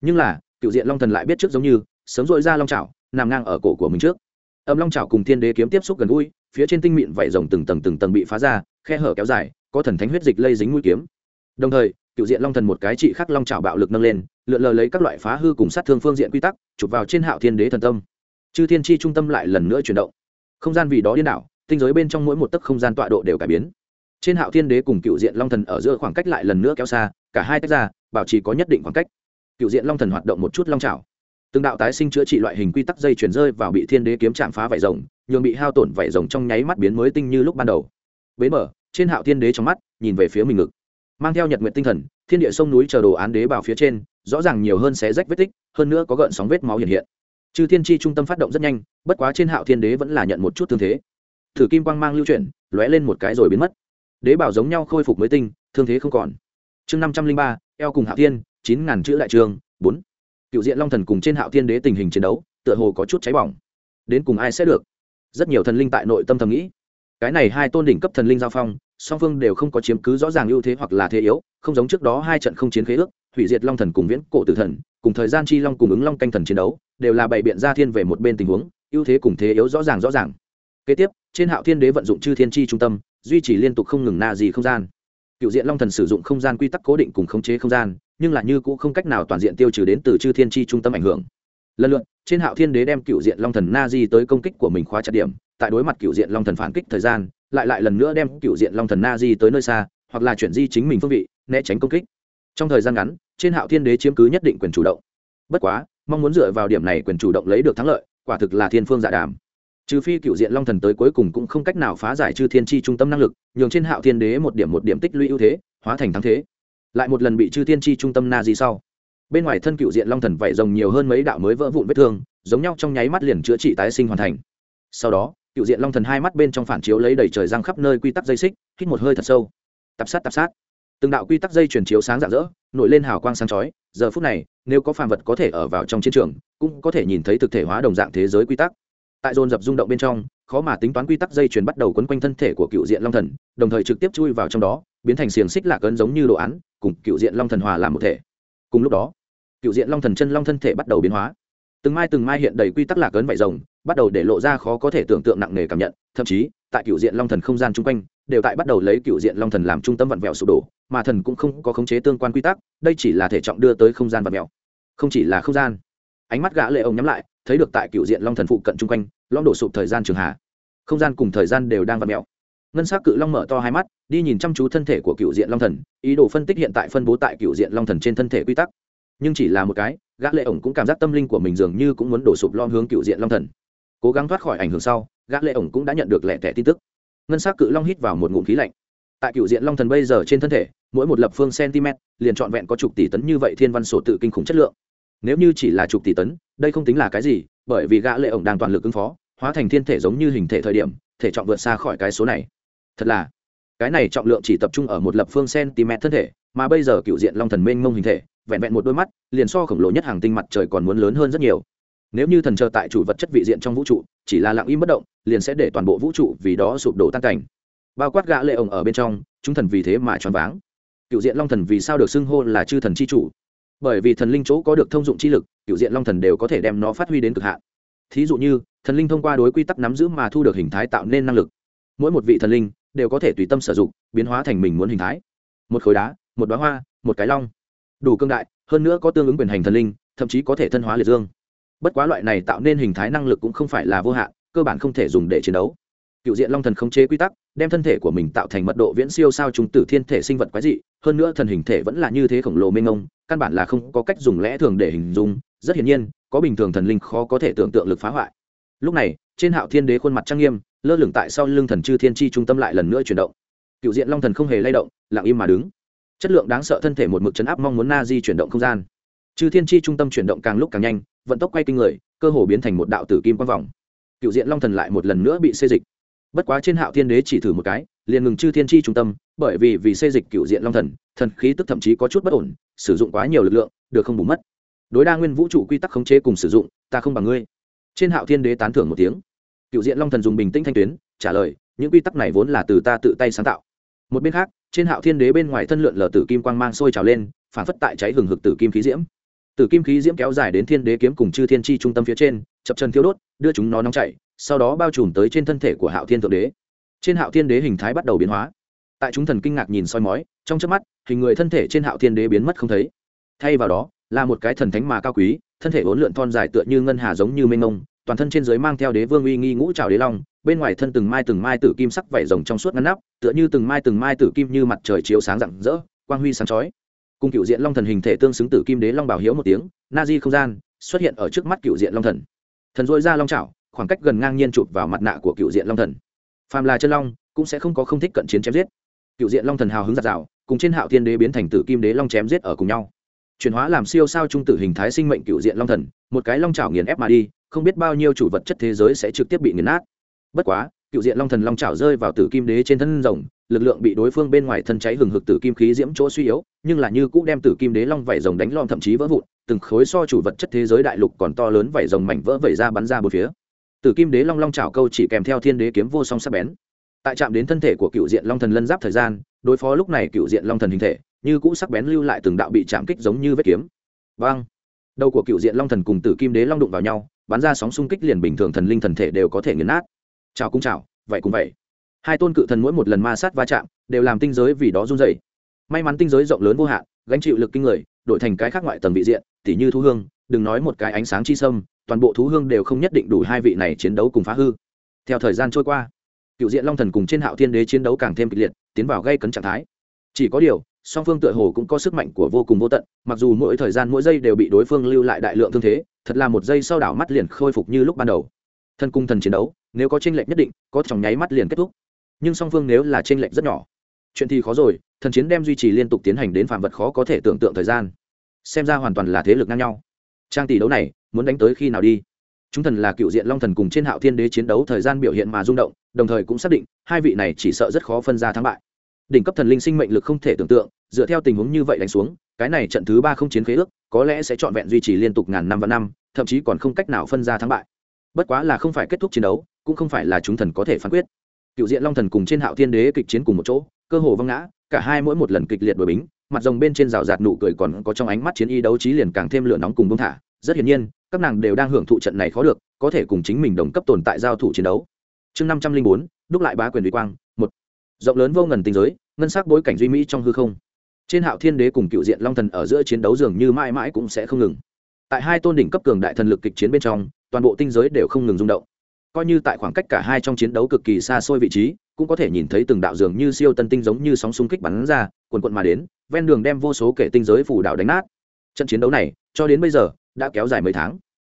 Nhưng là, cựu diện long thần lại biết trước giống như, sớm dội ra long trào nằm ngang ở cổ của mình trước. Âm long trào cùng thiên đế kiếm tiếp xúc gần gũi, phía trên tinh mịn vảy rồng từng tầng từng tầng bị phá ra, khe hở kéo dài, có thần thánh huyết dịch lây dính mũi kiếm. Đồng thời, cựu diện long thần một cái trị khắc long trào bạo lực nâng lên, lượn lờ lấy các loại phá hư cùng sát thương phương diện quy tắc, chụp vào trên hạo thiên đế thần tâm. Chư thiên tri trung tâm lại lần nữa chuyển động. Không gian vì đó điên đảo tinh giới bên trong mỗi một tấc không gian tọa độ đều cải biến. Trên hạo thiên đế cùng cựu diện long thần ở giữa khoảng cách lại lần nữa kéo xa, cả hai tách ra, bảo trì có nhất định khoảng cách. Cựu diện long thần hoạt động một chút long trào từng đạo tái sinh chữa trị loại hình quy tắc dây chuyển rơi vào bị thiên đế kiếm chạm phá vải rồng, nhường bị hao tổn vải rồng trong nháy mắt biến mới tinh như lúc ban đầu. Bế mở, trên hạo thiên đế trong mắt, nhìn về phía mình ngực. Mang theo nhật nguyện tinh thần, thiên địa sông núi chờ đồ án đế vào phía trên, rõ ràng nhiều hơn xé rách vết tích, hơn nữa có gợn sóng vết máu hiện hiện. Chư thiên tri trung tâm phát động rất nhanh, bất quá trên hạo thiên đế vẫn là nhận một chút thương thế thử kim quang mang lưu chuyển, lóe lên một cái rồi biến mất. Đế bảo giống nhau khôi phục mới tinh, thương thế không còn. Chương năm trăm linh ba, eo cùng hạo thiên, chín ngàn chữ đại trường, bốn. Cựu diện long thần cùng trên hạo thiên đế tình hình chiến đấu, tựa hồ có chút cháy bỏng. Đến cùng ai sẽ được? Rất nhiều thần linh tại nội tâm thầm nghĩ. Cái này hai tôn đỉnh cấp thần linh giao phong, song phương đều không có chiếm cứ rõ ràng ưu thế hoặc là thế yếu, không giống trước đó hai trận không chiến khế ước, hủy diệt long thần cùng viễn cổ tử thần, cùng thời gian chi long cùng ứng long canh thần chiến đấu, đều là bày biện ra thiên về một bên tình huống, ưu thế cùng thế yếu rõ ràng rõ ràng kế tiếp, trên hạo thiên đế vận dụng chư thiên chi trung tâm, duy trì liên tục không ngừng na gì không gian. Cựu diện long thần sử dụng không gian quy tắc cố định cùng khống chế không gian, nhưng là như cũng không cách nào toàn diện tiêu trừ đến từ chư thiên chi trung tâm ảnh hưởng. Lần lượt, trên hạo thiên đế đem cựu diện long thần na di tới công kích của mình khóa chặt điểm, tại đối mặt cựu diện long thần phản kích thời gian, lại lại lần nữa đem cựu diện long thần na di tới nơi xa, hoặc là chuyển di chính mình phương vị, né tránh công kích. Trong thời gian ngắn, trên hạo thiên đế chiếm cứ nhất định quyền chủ động. Bất quá, mong muốn dựa vào điểm này quyền chủ động lấy được thắng lợi, quả thực là thiên phương dạ đàm trừ phi cựu diện long thần tới cuối cùng cũng không cách nào phá giải chư thiên tri trung tâm năng lực, nhường trên hạo thiên đế một điểm một điểm tích lũy ưu thế, hóa thành thắng thế. Lại một lần bị chư thiên tri trung tâm na di sau. Bên ngoài thân cựu diện long thần vẩy rồng nhiều hơn mấy đạo mới vỡ vụn vết thương, giống nhau trong nháy mắt liền chữa trị tái sinh hoàn thành. Sau đó, cựu diện long thần hai mắt bên trong phản chiếu lấy đầy trời răng khắp nơi quy tắc dây xích, hít một hơi thật sâu. Tập sát tập sát. Từng đạo quy tắc dây chuyển chiếu sáng rạng rỡ, nổi lên hào quang sáng chói. Giờ phút này, nếu có phàm vật có thể ở vào trong chiến trường, cũng có thể nhìn thấy thực thể hóa đồng dạng thế giới quy tắc tại dồn dập rung động bên trong, khó mà tính toán quy tắc dây chuyền bắt đầu quấn quanh thân thể của cựu diện long thần, đồng thời trực tiếp chui vào trong đó, biến thành xiềng xích lạc ấn giống như đồ án, cùng cựu diện long thần hòa làm một thể. Cùng lúc đó, cựu diện long thần chân long thân thể bắt đầu biến hóa. Từng mai từng mai hiện đầy quy tắc lạc ấn vải rồng, bắt đầu để lộ ra khó có thể tưởng tượng nặng nề cảm nhận, thậm chí, tại cựu diện long thần không gian chung quanh, đều tại bắt đầu lấy cựu diện long thần làm trung tâm vặn vẹo sụp đổ, mà thần cũng không có khống chế tương quan quy tắc, đây chỉ là thể trọng đưa tới không gian vặn vẹo. Không chỉ là không gian ánh mắt gã lệ ông nhắm lại, thấy được tại cựu diện long thần phụ cận chung quanh long đổ sụp thời gian trường hạ không gian cùng thời gian đều đang vặn mèo. ngân s á c cự long mở to hai mắt, đi nhìn chăm chú thân thể của cựu diện long thần, ý đồ phân tích hiện tại phân bố tại cựu diện long thần trên thân thể quy tắc. Nhưng chỉ là một cái, gã lệ ổng cũng cảm giác tâm linh của mình dường như cũng muốn đổ sụp lon hướng cựu diện long thần. Cố gắng thoát khỏi ảnh hưởng sau, gã lệ ổng cũng đã nhận được lẻ tẻ tin tức. Ngân s á c cự long hít vào một ngụm khí lạnh. Tại cựu diện long thần bây giờ trên thân thể, mỗi một lập phương cm liền trọn vẹn có chục tỷ tấn như vậy thiên văn sổ tự kinh khủng chất lượng nếu như chỉ là chục tỷ tấn, đây không tính là cái gì, bởi vì gã lệ ổng đang toàn lực ứng phó, hóa thành thiên thể giống như hình thể thời điểm, thể trọng vượt xa khỏi cái số này. Thật là, cái này trọng lượng chỉ tập trung ở một lập phương cm thân thể, mà bây giờ cựu diện long thần mênh mông hình thể, vẹn vẹn một đôi mắt, liền so khổng lồ nhất hàng tinh mặt trời còn muốn lớn hơn rất nhiều. Nếu như thần chờ tại chủ vật chất vị diện trong vũ trụ, chỉ là lặng im bất động, liền sẽ để toàn bộ vũ trụ vì đó sụp đổ tan cảnh. Bao quát gã lệ ổng ở bên trong, chúng thần vì thế mà choáng váng. Cựu diện long thần vì sao được xưng hô là chư thần chi chủ? Bởi vì thần linh chỗ có được thông dụng chi lực cựu diện long thần đều có thể đem nó phát huy đến cực hạn. Thí dụ như, thần linh thông qua đối quy tắc nắm giữ mà thu được hình thái tạo nên năng lực. Mỗi một vị thần linh đều có thể tùy tâm sử dụng, biến hóa thành mình muốn hình thái. Một khối đá, một đoá hoa, một cái long. Đủ cương đại, hơn nữa có tương ứng quyền hành thần linh, thậm chí có thể thân hóa liệt dương. Bất quá loại này tạo nên hình thái năng lực cũng không phải là vô hạn, cơ bản không thể dùng để chiến đấu. Cựu diện long thần khống chế quy tắc, đem thân thể của mình tạo thành mật độ viễn siêu sao trùng tử thiên thể sinh vật quái dị hơn nữa thần hình thể vẫn là như thế khổng lồ mênh mông, căn bản là không có cách dùng lẽ thường để hình dung, rất hiển nhiên, có bình thường thần linh khó có thể tưởng tượng lực phá hoại. Lúc này, trên hạo thiên đế khuôn mặt trang nghiêm, lơ lửng tại sau lưng thần chư thiên tri trung tâm lại lần nữa chuyển động. Cựu diện long thần không hề lay động, lặng im mà đứng. Chất lượng đáng sợ thân thể một mực chấn áp mong muốn na di chuyển động không gian. Chư thiên tri trung tâm chuyển động càng lúc càng nhanh, vận tốc quay kinh người, cơ hồ biến thành một đạo tử kim quang vòng. Cựu diện long thần lại một lần nữa bị xê dịch. Bất quá trên hạo thiên đế chỉ thử một cái liền ngừng chư thiên tri trung tâm, bởi vì vì xây dịch cựu diện long thần thần khí tức thậm chí có chút bất ổn, sử dụng quá nhiều lực lượng, được không bù mất. Đối đa nguyên vũ trụ quy tắc khống chế cùng sử dụng, ta không bằng ngươi. Trên hạo thiên đế tán thưởng một tiếng. Cựu diện long thần dùng bình tĩnh thanh tuyến, trả lời, những quy tắc này vốn là từ ta tự tay sáng tạo. Một bên khác, trên hạo thiên đế bên ngoài thân lượn lờ tử kim quang mang sôi trào lên, phản phất tại cháy hừng hực tử kim khí diễm. Tử kim khí diễm kéo dài đến thiên đế kiếm cùng chư thiên tri trung tâm phía trên, chập chân thiếu đốt, đưa chúng nó nóng chảy, sau đó bao trùm tới trên thân thể của hạo thiên thượng đế trên hạo thiên đế hình thái bắt đầu biến hóa. Tại chúng thần kinh ngạc nhìn soi mói, trong chớp mắt, hình người thân thể trên hạo thiên đế biến mất không thấy. Thay vào đó, là một cái thần thánh mà cao quý, thân thể uốn lượn thon dài tựa như ngân hà giống như mênh mông, toàn thân trên dưới mang theo đế vương uy nghi ngũ trào đế long, bên ngoài thân từng mai từng mai tử kim sắc vảy rồng trong suốt ngăn nắp, tựa như từng mai từng mai tử kim như mặt trời chiếu sáng rạng rỡ, quang huy sáng chói. Cùng cựu diện long thần hình thể tương xứng tử kim đế long bảo hiếu một tiếng, na di không gian xuất hiện ở trước mắt cựu diện long thần. Thần dội ra long trào khoảng cách gần ngang nhiên chụp vào mặt nạ của cựu diện long thần phàm là chân long, cũng sẽ không có không thích cận chiến chém giết. Cựu diện long thần hào hứng giặt rào cùng trên hạo thiên đế biến thành tử kim đế long chém giết ở cùng nhau. Chuyển hóa làm siêu sao trung tử hình thái sinh mệnh cựu diện long thần, một cái long trào nghiền ép mà đi, không biết bao nhiêu chủ vật chất thế giới sẽ trực tiếp bị nghiền nát. Bất quá, cựu diện long thần long trào rơi vào tử kim đế trên thân rồng, lực lượng bị đối phương bên ngoài thân cháy hừng hực tử kim khí diễm chỗ suy yếu, nhưng là như cũ đem tử kim đế long vảy rồng đánh lom thậm chí vỡ vụn, từng khối so chủ vật chất thế giới đại lục còn to lớn vảy rồng mảnh vỡ vẩy ra bắn ra bốn phía tử kim đế long long trào câu chỉ kèm theo thiên đế kiếm vô song sắc bén. Tại chạm đến thân thể của cựu diện long thần lân giáp thời gian, đối phó lúc này cựu diện long thần hình thể, như cũ sắc bén lưu lại từng đạo bị chạm kích giống như vết kiếm. Vang đầu của cựu diện long thần cùng tử kim đế long đụng vào nhau, bắn ra sóng xung kích liền bình thường thần linh thần thể đều có thể nghiền nát. Chào cũng chào vậy cũng vậy. Hai tôn cự thần mỗi một lần ma sát va chạm, đều làm tinh giới vì đó run dày may mắn tinh giới rộng lớn vô hạn, gánh chịu lực kinh người, đổi thành cái khác ngoại tầng vị diện, tỉ như thu hương, đừng nói một cái ánh sáng chi sâm toàn bộ thú hương đều không nhất định đủ hai vị này chiến đấu cùng phá hư. Theo thời gian trôi qua, cựu diện long thần cùng trên hạo thiên đế chiến đấu càng thêm kịch liệt, tiến vào gây cấn trạng thái. Chỉ có điều, song phương tựa hồ cũng có sức mạnh của vô cùng vô tận, mặc dù mỗi thời gian mỗi giây đều bị đối phương lưu lại đại lượng thương thế, thật là một giây sau đảo mắt liền khôi phục như lúc ban đầu. Thân cung thần chiến đấu, nếu có tranh lệch nhất định, có trong nháy mắt liền kết thúc. Nhưng song phương nếu là tranh lệch rất nhỏ, chuyện thì khó rồi, thần chiến đem duy trì liên tục tiến hành đến phạm vật khó có thể tưởng tượng thời gian. Xem ra hoàn toàn là thế lực ngang nhau. Trang tỷ đấu này muốn đánh tới khi nào đi. Chúng thần là cựu diện long thần cùng trên hạo thiên đế chiến đấu thời gian biểu hiện mà rung động, đồng thời cũng xác định, hai vị này chỉ sợ rất khó phân ra thắng bại. Đỉnh cấp thần linh sinh mệnh lực không thể tưởng tượng, dựa theo tình huống như vậy đánh xuống, cái này trận thứ ba không chiến khế ước, có lẽ sẽ trọn vẹn duy trì liên tục ngàn năm và năm, thậm chí còn không cách nào phân ra thắng bại. Bất quá là không phải kết thúc chiến đấu, cũng không phải là chúng thần có thể phán quyết. Cựu diện long thần cùng trên hạo thiên đế kịch chiến cùng một chỗ, cơ hồ văng ngã, cả hai mỗi một lần kịch liệt đổi bính, mặt rồng bên trên rào rạt nụ cười còn có trong ánh mắt chiến y đấu trí liền càng thêm lửa nóng cùng bông thả. Rất hiển nhiên các nàng đều đang hưởng thụ trận này khó được, có thể cùng chính mình đồng cấp tồn tại giao thủ chiến đấu. Chương năm trăm linh bốn, đúc lại bá quyền uy quang, một. Rộng lớn vô ngần tinh giới, ngân sắc bối cảnh duy mỹ trong hư không. Trên hạo thiên đế cùng cựu diện long thần ở giữa chiến đấu dường như mãi mãi cũng sẽ không ngừng. Tại hai tôn đỉnh cấp cường đại thần lực kịch chiến bên trong, toàn bộ tinh giới đều không ngừng rung động. Coi như tại khoảng cách cả hai trong chiến đấu cực kỳ xa xôi vị trí, cũng có thể nhìn thấy từng đạo dường như siêu tân tinh giống như sóng xung kích bắn ra quần quận mà đến, ven đường đem vô số kể tinh giới phủ đảo đánh nát. Trận chiến đấu này, cho đến bây giờ đã kéo dài mấy tháng.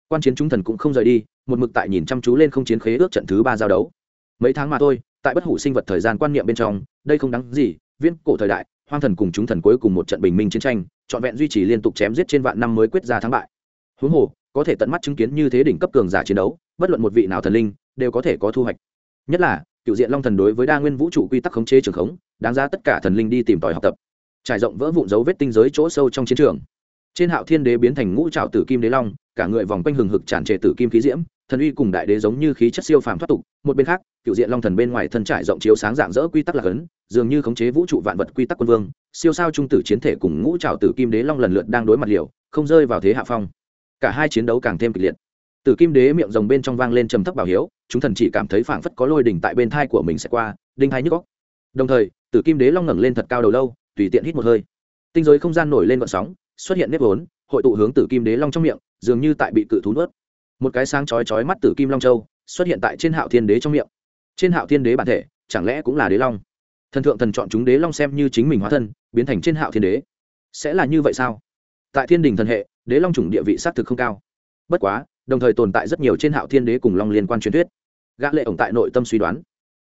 Quan chiến chúng thần cũng không rời đi, một mực tại nhìn chăm chú lên không chiến khế ước trận thứ ba giao đấu. Mấy tháng mà thôi, tại bất hủ sinh vật thời gian quan niệm bên trong, đây không đáng gì, viễn cổ thời đại, hoang thần cùng chúng thần cuối cùng một trận bình minh chiến tranh, trọn vẹn duy trì liên tục chém giết trên vạn năm mới quyết ra thắng bại. Huống hồ, có thể tận mắt chứng kiến như thế đỉnh cấp cường giả chiến đấu, bất luận một vị nào thần linh, đều có thể có thu hoạch. Nhất là, cựu diện long thần đối với đa nguyên vũ trụ quy tắc khống chế trường khống, đáng ra tất cả thần linh đi tìm tòi học tập. Trải rộng vỡ vụn dấu vết tinh giới chỗ sâu trong chiến trường trên hạo thiên đế biến thành ngũ trào tử kim đế long, cả người vòng quanh hừng hực tràn trề tử kim khí diễm, thần uy cùng đại đế giống như khí chất siêu phàm thoát tục, một bên khác, cựu diện long thần bên ngoài thân trải rộng chiếu sáng dạng dỡ quy tắc lạc ấn, dường như khống chế vũ trụ vạn vật quy tắc quân vương, siêu sao trung tử chiến thể cùng ngũ trào tử kim đế long lần lượt đang đối mặt liều, không rơi vào thế hạ phong. Cả hai chiến đấu càng thêm kịch liệt. Tử kim đế miệng rồng bên trong vang lên trầm thấp bảo hiếu, chúng thần chỉ cảm thấy phảng phất có lôi đỉnh tại bên thai của mình sẽ qua, đinh hai nhức góc đồng thời, tử kim đế long ngẩng lên thật cao đầu lâu, tùy tiện hít một hơi. Tinh giới không gian nổi lên vận sóng xuất hiện nếp vốn, hội tụ hướng tử kim đế long trong miệng, dường như tại bị cự thú nuốt. Một cái sáng chói chói mắt tử kim long châu xuất hiện tại trên hạo thiên đế trong miệng. Trên hạo thiên đế bản thể, chẳng lẽ cũng là đế long? Thần thượng thần chọn chúng đế long xem như chính mình hóa thân, biến thành trên hạo thiên đế. Sẽ là như vậy sao? Tại thiên đình thần hệ, đế long chủng địa vị xác thực không cao. Bất quá, đồng thời tồn tại rất nhiều trên hạo thiên đế cùng long liên quan truyền thuyết. Gã lệ ổng tại nội tâm suy đoán.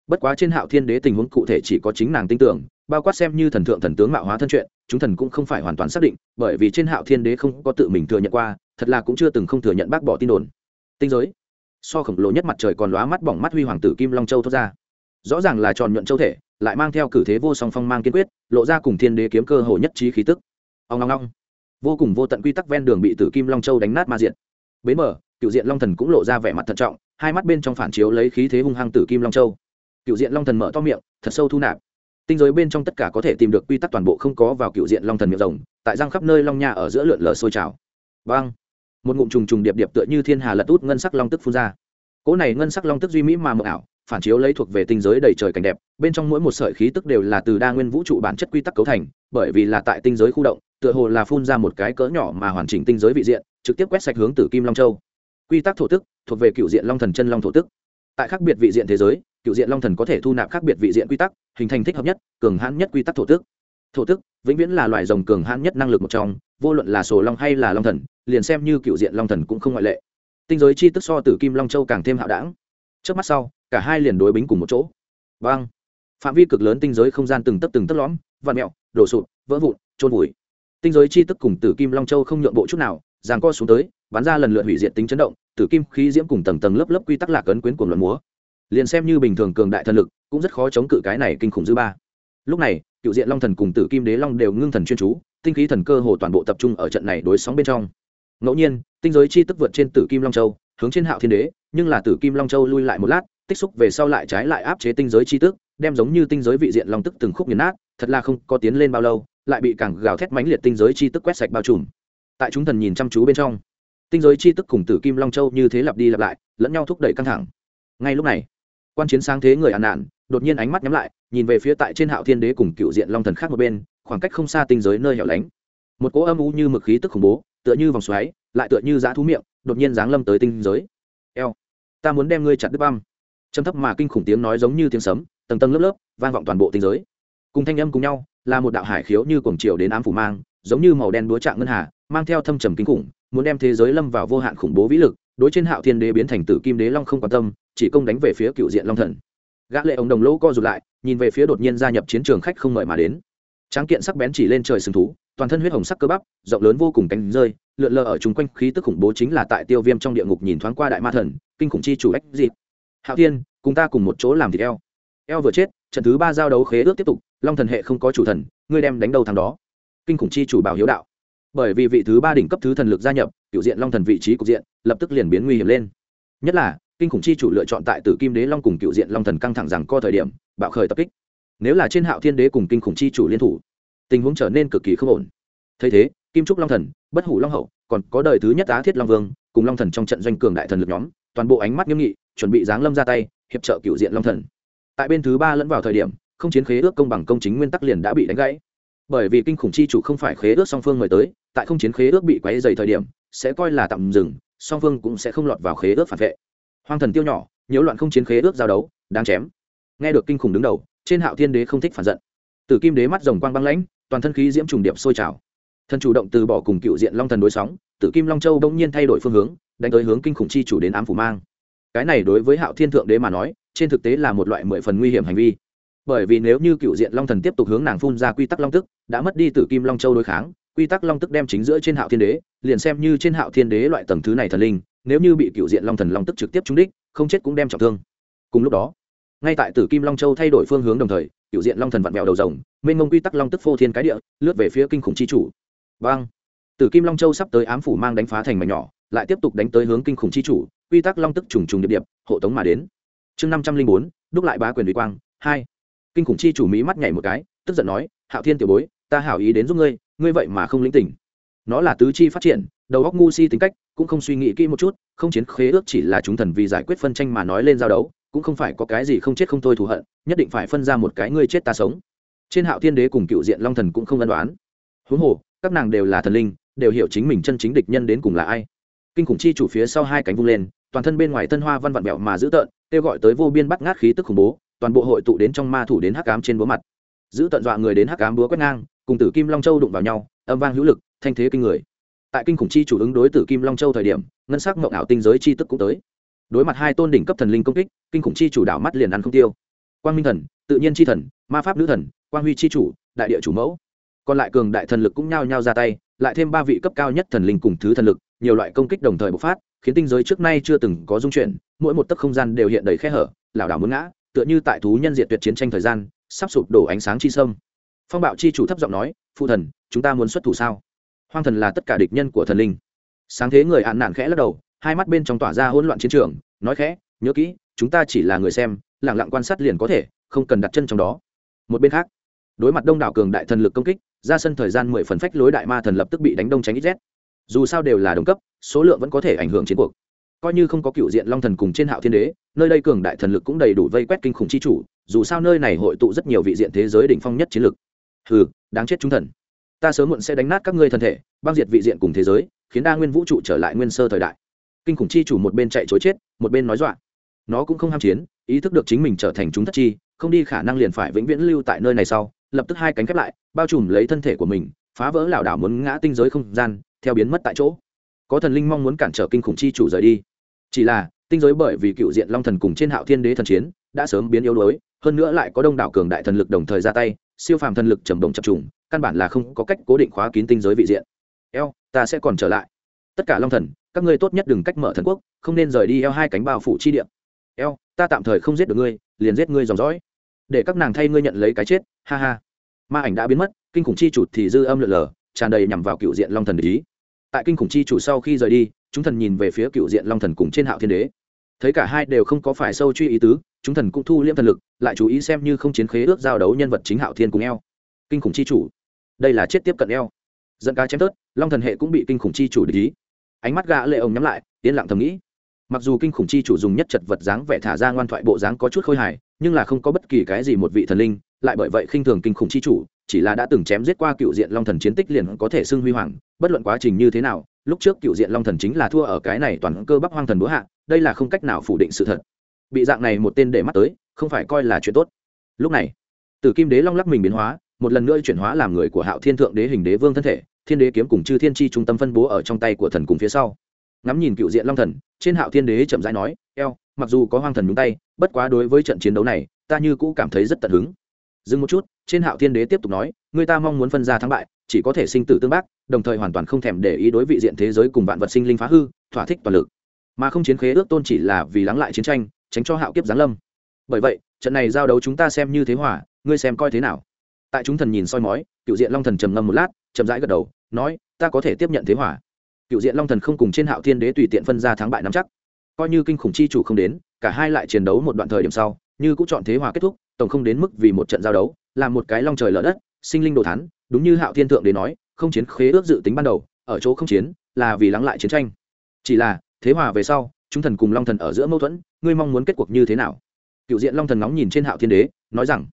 Bất quá trên hạo thiên đế tình huống cụ thể chỉ có chính nàng tin tưởng, bao quát xem như thần thượng thần tướng mạo hóa thân chuyện chúng thần cũng không phải hoàn toàn xác định, bởi vì trên hạo thiên đế không có tự mình thừa nhận qua, thật là cũng chưa từng không thừa nhận bác bỏ tin đồn. Tinh giới. So khổng lồ nhất mặt trời còn lóa mắt bỏng mắt huy hoàng tử kim long châu thoát ra. Rõ ràng là tròn nhuận châu thể, lại mang theo cử thế vô song phong mang kiên quyết, lộ ra cùng thiên đế kiếm cơ hồ nhất trí khí tức. Ông long long vô cùng vô tận quy tắc ven đường bị tử kim long châu đánh nát ma diện. Bến mở cựu diện long thần cũng lộ ra vẻ mặt thận trọng, hai mắt bên trong phản chiếu lấy khí thế hung hăng tử kim long châu. Cựu diện long thần mở to miệng, thật sâu thu nạp tinh giới bên trong tất cả có thể tìm được quy tắc toàn bộ không có vào cựu diện long thần miệng rồng, tại răng khắp nơi long nha ở giữa lượn lờ sôi trào. Vang một ngụm trùng trùng điệp điệp tựa như thiên hà lật út ngân sắc long tức phun ra. Cỗ này ngân sắc long tức duy mỹ mà mờ ảo, phản chiếu lấy thuộc về tinh giới đầy trời cảnh đẹp, bên trong mỗi một sợi khí tức đều là từ đa nguyên vũ trụ bản chất quy tắc cấu thành, bởi vì là tại tinh giới khu động, tựa hồ là phun ra một cái cỡ nhỏ mà hoàn chỉnh tinh giới vị diện, trực tiếp quét sạch hướng từ kim long châu. Quy tắc thổ tức, thuộc về cựu diện long thần chân long thổ tức. Tại khác biệt vị diện thế giới cựu diện long thần có thể thu nạp khác biệt vị diện quy tắc, hình thành thích hợp nhất, cường hãn nhất quy tắc thổ tức. Thổ tức vĩnh viễn là loài rồng cường hãn nhất năng lực một trong, vô luận là sổ long hay là long thần, liền xem như cựu diện long thần cũng không ngoại lệ. Tinh giới chi tức so từ kim long châu càng thêm hạo đảng. Trước mắt sau, cả hai liền đối bính cùng một chỗ. Vang phạm vi cực lớn tinh giới không gian từng tấp từng tấp lõm vạt mẹo, đổ sụt vỡ vụn trôn vùi. Tinh giới chi tức cùng tử kim long châu không nhượng bộ chút nào, giằng co xuống tới, bắn ra lần lượt hủy diệt tính chấn động, tử kim khí diễm cùng tầng tầng lớp lớp quy tắc lạc ấn quyến của luận múa liền xem như bình thường cường đại thần lực, cũng rất khó chống cự cái này kinh khủng dư ba. Lúc này, cựu diện long thần cùng tử kim đế long đều ngưng thần chuyên chú, tinh khí thần cơ hồ toàn bộ tập trung ở trận này đối sóng bên trong. Ngẫu nhiên, tinh giới chi tức vượt trên tử kim long châu, hướng trên hạo thiên đế, nhưng là tử kim long châu lui lại một lát, tích xúc về sau lại trái lại áp chế tinh giới chi tức, đem giống như tinh giới vị diện long tức từng khúc nghiền nát, thật là không có tiến lên bao lâu, lại bị càng gào thét mãnh liệt tinh giới chi tức quét sạch bao trùm. Tại chúng thần nhìn chăm chú bên trong, tinh giới chi tức cùng tử kim long châu như thế lặp đi lặp lại, lẫn nhau thúc đẩy căng thẳng. Ngay lúc này quan chiến sáng thế người ạn nạn, đột nhiên ánh mắt nhắm lại, nhìn về phía tại trên hạo thiên đế cùng cựu diện long thần khác một bên, khoảng cách không xa tinh giới nơi hẻo lánh. Một cỗ âm u như mực khí tức khủng bố, tựa như vòng xoáy, lại tựa như dã thú miệng, đột nhiên giáng lâm tới tinh giới. Eo, ta muốn đem ngươi chặt đứt băm. Châm thấp mà kinh khủng tiếng nói giống như tiếng sấm, tầng tầng lớp lớp, vang vọng toàn bộ tinh giới. Cùng thanh âm cùng nhau, là một đạo hải khiếu như cuồng triều đến ám phủ mang, giống như màu đen đúa trạng ngân hà, mang theo thâm trầm kinh khủng, muốn đem thế giới lâm vào vô hạn khủng bố vĩ lực, đối trên hạo thiên đế biến thành tử kim đế long không quan tâm chỉ công đánh về phía cựu diện long thần. Gã lệ ống đồng lỗ co rụt lại, nhìn về phía đột nhiên gia nhập chiến trường khách không mời mà đến. Tráng kiện sắc bén chỉ lên trời sừng thú, toàn thân huyết hồng sắc cơ bắp, rộng lớn vô cùng cánh rơi, lượn lờ ở chung quanh khí tức khủng bố chính là tại tiêu viêm trong địa ngục nhìn thoáng qua đại ma thần, kinh khủng chi chủ ách dịp hạo thiên, cùng ta cùng một chỗ làm thịt eo. Eo vừa chết, trận thứ ba giao đấu khế ước tiếp tục, long thần hệ không có chủ thần, ngươi đem đánh đầu thằng đó. Kinh khủng chi chủ bảo hiếu đạo. Bởi vì vị thứ ba đỉnh cấp thứ thần lực gia nhập, cựu diện long thần vị trí cục diện, lập tức liền biến nguy hiểm lên. Nhất là kinh khủng chi chủ lựa chọn tại tử kim đế long cùng cựu diện long thần căng thẳng rằng co thời điểm, bạo khởi tập kích. Nếu là trên hạo thiên đế cùng kinh khủng chi chủ liên thủ, tình huống trở nên cực kỳ không ổn. Thấy thế, kim trúc long thần, bất hủ long hậu, còn có đời thứ nhất á thiết long vương, cùng long thần trong trận doanh cường đại thần lực nhóm, toàn bộ ánh mắt nghiêm nghị, chuẩn bị giáng lâm ra tay, hiệp trợ cựu diện long thần. Tại bên thứ ba lẫn vào thời điểm, không chiến khế ước công bằng công chính nguyên tắc liền đã bị đánh gãy. Bởi vì kinh khủng chi chủ không phải khế ước song phương mời tới, tại không chiến khế ước bị quấy dày thời điểm, sẽ coi là tạm dừng, song phương cũng sẽ không lọt vào khế ước phản vệ hoang thần tiêu nhỏ, nhiễu loạn không chiến khế ước giao đấu đang chém. Nghe được kinh khủng đứng đầu, trên hạo thiên đế không thích phản giận. Tử kim đế mắt rồng quang băng lãnh, toàn thân khí diễm trùng điệp sôi trào. Thần chủ động từ bỏ cùng cựu diện long thần đối sóng, tử kim long châu bỗng nhiên thay đổi phương hướng, đánh tới hướng kinh khủng chi chủ đến ám phủ mang. Cái này đối với hạo thiên thượng đế mà nói, trên thực tế là một loại mười phần nguy hiểm hành vi. Bởi vì nếu như cựu diện long thần tiếp tục hướng nàng phun ra quy tắc long tức, đã mất đi Tử kim long châu đối kháng, quy tắc long tức đem chính giữa trên hạo thiên đế, liền xem như trên hạo thiên đế loại tầng thứ này thần linh nếu như bị cựu diện long thần long tức trực tiếp trúng đích, không chết cũng đem trọng thương. Cùng lúc đó, ngay tại tử kim long châu thay đổi phương hướng đồng thời, cựu diện long thần vặn vẹo đầu rồng, mênh mông quy tắc long tức phô thiên cái địa, lướt về phía kinh khủng chi chủ. Vang tử kim long châu sắp tới ám phủ mang đánh phá thành mảnh nhỏ, lại tiếp tục đánh tới hướng kinh khủng chi chủ, quy tắc long tức trùng trùng điệp điệp, hộ tống mà đến. Chương năm trăm linh bốn, đúc lại bá quyền uy quang, hai. Kinh khủng chi chủ mỹ mắt nhảy một cái, tức giận nói, hạo thiên tiểu bối, ta hảo ý đến giúp ngươi ngươi vậy mà không lĩnh tỉnh. Nó là tứ chi phát triển đầu góc ngu si tính cách, cũng không suy nghĩ kỹ một chút, không chiến khế ước chỉ là chúng thần vì giải quyết phân tranh mà nói lên giao đấu, cũng không phải có cái gì không chết không thôi thù hận, nhất định phải phân ra một cái ngươi chết ta sống. Trên hạo thiên đế cùng cựu diện long thần cũng không ân đoán huống hồ, các nàng đều là thần linh, đều hiểu chính mình chân chính địch nhân đến cùng là ai. Kinh khủng chi chủ phía sau hai cánh vung lên, toàn thân bên ngoài thân hoa văn vặn bẹo mà dữ tợn, kêu gọi tới vô biên bắt ngát khí tức khủng bố, toàn bộ hội tụ đến trong ma thủ đến hắc ám trên búa mặt. Giữ tận dọa người đến hắc ám búa quét ngang, cùng tử kim long châu đụng vào nhau, âm vang hữu lực, thanh thế kinh người tại kinh khủng chi chủ ứng đối tử kim long châu thời điểm, ngân sắc mộng ảo tinh giới chi tức cũng tới. Đối mặt hai tôn đỉnh cấp thần linh công kích, kinh khủng chi chủ đảo mắt liền ăn không tiêu. Quang minh thần, tự nhiên chi thần, ma pháp nữ thần, quang huy chi chủ, đại địa chủ mẫu. Còn lại cường đại thần lực cũng nhao nhao ra tay, lại thêm ba vị cấp cao nhất thần linh cùng thứ thần lực, nhiều loại công kích đồng thời bộc phát, khiến tinh giới trước nay chưa từng có dung chuyển, mỗi một tấc không gian đều hiện đầy khe hở, lảo đảo muốn ngã, tựa như tại thú nhân diện tuyệt chiến tranh thời gian, sắp sụp đổ ánh sáng chi sâm. Phong bạo chi chủ thấp giọng nói, phụ thần, chúng ta muốn xuất thủ sao? Hoang thần là tất cả địch nhân của thần linh. Sáng thế người hạn nạn khẽ lắc đầu, hai mắt bên trong tỏa ra hỗn loạn chiến trường, nói khẽ, nhớ kỹ, chúng ta chỉ là người xem lẳng lặng quan sát liền có thể, không cần đặt chân trong đó. Một bên khác, đối mặt đông đảo cường đại thần lực công kích, ra sân thời gian mười phần phách lối đại ma thần lập tức bị đánh đông tránh ít rét. Dù sao đều là đồng cấp, số lượng vẫn có thể ảnh hưởng chiến cuộc. Coi như không có cựu diện long thần cùng trên hạo thiên đế, nơi đây cường đại thần lực cũng đầy đủ vây quét kinh khủng chi chủ, dù sao nơi này hội tụ rất nhiều vị diện thế giới đỉnh phong nhất chiến lực. Hừ, đáng chết chúng thần ta sớm muộn sẽ đánh nát các ngươi thân thể, băng diệt vị diện cùng thế giới, khiến đa nguyên vũ trụ trở lại nguyên sơ thời đại. Kinh khủng chi chủ một bên chạy chối chết, một bên nói dọa. Nó cũng không ham chiến, ý thức được chính mình trở thành chúng thất chi, không đi khả năng liền phải vĩnh viễn lưu tại nơi này sau, lập tức hai cánh khép lại, bao trùm lấy thân thể của mình, phá vỡ lảo đảo muốn ngã tinh giới không gian, theo biến mất tại chỗ. Có thần linh mong muốn cản trở kinh khủng chi chủ rời đi. Chỉ là, tinh giới bởi vì cựu diện long thần cùng trên hạo thiên đế thần chiến, đã sớm biến yếu đuối, hơn nữa lại có đông đảo cường đại thần lực đồng thời ra tay siêu phàm thần lực trầm đồng chập trùng, căn bản là không có cách cố định khóa kín tinh giới vị diện. Eo, ta sẽ còn trở lại. Tất cả long thần, các ngươi tốt nhất đừng cách mở thần quốc, không nên rời đi eo hai cánh bao phủ chi điện eo, ta tạm thời không giết được ngươi, liền giết ngươi dòng dõi. Để các nàng thay ngươi nhận lấy cái chết, ha ha. Ma ảnh đã biến mất, kinh khủng chi chủ thì dư âm lượn lờ, tràn đầy nhằm vào cựu diện long thần ý. Tại kinh khủng chi chủ sau khi rời đi, chúng thần nhìn về phía cựu diện long thần cùng trên hạo thiên đế thấy cả hai đều không có phải sâu truy ý tứ, chúng thần cũng thu liễm thần lực, lại chú ý xem như không chiến khế ước giao đấu nhân vật chính hạo thiên cùng eo. Kinh khủng chi chủ. Đây là chết tiếp cận eo. Dẫn cá chém tớt, long thần hệ cũng bị kinh khủng chi chủ để ý. Ánh mắt gã lệ ông nhắm lại, yên lặng thầm nghĩ. Mặc dù kinh khủng chi chủ dùng nhất chật vật dáng vẻ thả ra ngoan thoại bộ dáng có chút khôi hài, nhưng là không có bất kỳ cái gì một vị thần linh, lại bởi vậy khinh thường kinh khủng chi chủ, chỉ là đã từng chém giết qua cựu diện long thần chiến tích liền có thể xưng huy hoàng, bất luận quá trình như thế nào lúc trước cựu diện long thần chính là thua ở cái này toàn cơ bắp hoang thần búa hạ, đây là không cách nào phủ định sự thật. Bị dạng này một tên để mắt tới, không phải coi là chuyện tốt. Lúc này, tử kim đế long lắc mình biến hóa, một lần nữa chuyển hóa làm người của hạo thiên thượng đế hình đế vương thân thể, thiên đế kiếm cùng chư thiên tri trung tâm phân bố ở trong tay của thần cùng phía sau. Ngắm nhìn cựu diện long thần, trên hạo thiên đế chậm rãi nói, eo, mặc dù có hoang thần nhúng tay, bất quá đối với trận chiến đấu này, ta như cũ cảm thấy rất tận hứng. Dừng một chút, trên hạo thiên đế tiếp tục nói, người ta mong muốn phân ra thắng bại chỉ có thể sinh tử tương bác, đồng thời hoàn toàn không thèm để ý đối vị diện thế giới cùng vạn vật sinh linh phá hư, thỏa thích toàn lực. Mà không chiến khế ước tôn chỉ là vì lắng lại chiến tranh, tránh cho hạo kiếp giáng lâm. Bởi vậy, trận này giao đấu chúng ta xem như thế hỏa ngươi xem coi thế nào? Tại chúng thần nhìn soi mói, cựu diện long thần trầm ngâm một lát, chậm rãi gật đầu, nói, ta có thể tiếp nhận thế hỏa cựu diện long thần không cùng trên hạo thiên đế tùy tiện phân ra thắng bại nắm chắc. Coi như kinh khủng chi chủ không đến, cả hai lại chiến đấu một đoạn thời điểm sau, như cũng chọn thế hòa kết thúc, tổng không đến mức vì một trận giao đấu, làm một cái long trời lở đất sinh linh đồ thán, đúng như hạo thiên thượng đến nói, không chiến khế ước dự tính ban đầu, ở chỗ không chiến là vì lắng lại chiến tranh. Chỉ là, thế hòa về sau, chúng thần cùng long thần ở giữa mâu thuẫn, ngươi mong muốn kết cuộc như thế nào? Cựu diện long thần nóng nhìn trên hạo thiên đế, nói rằng,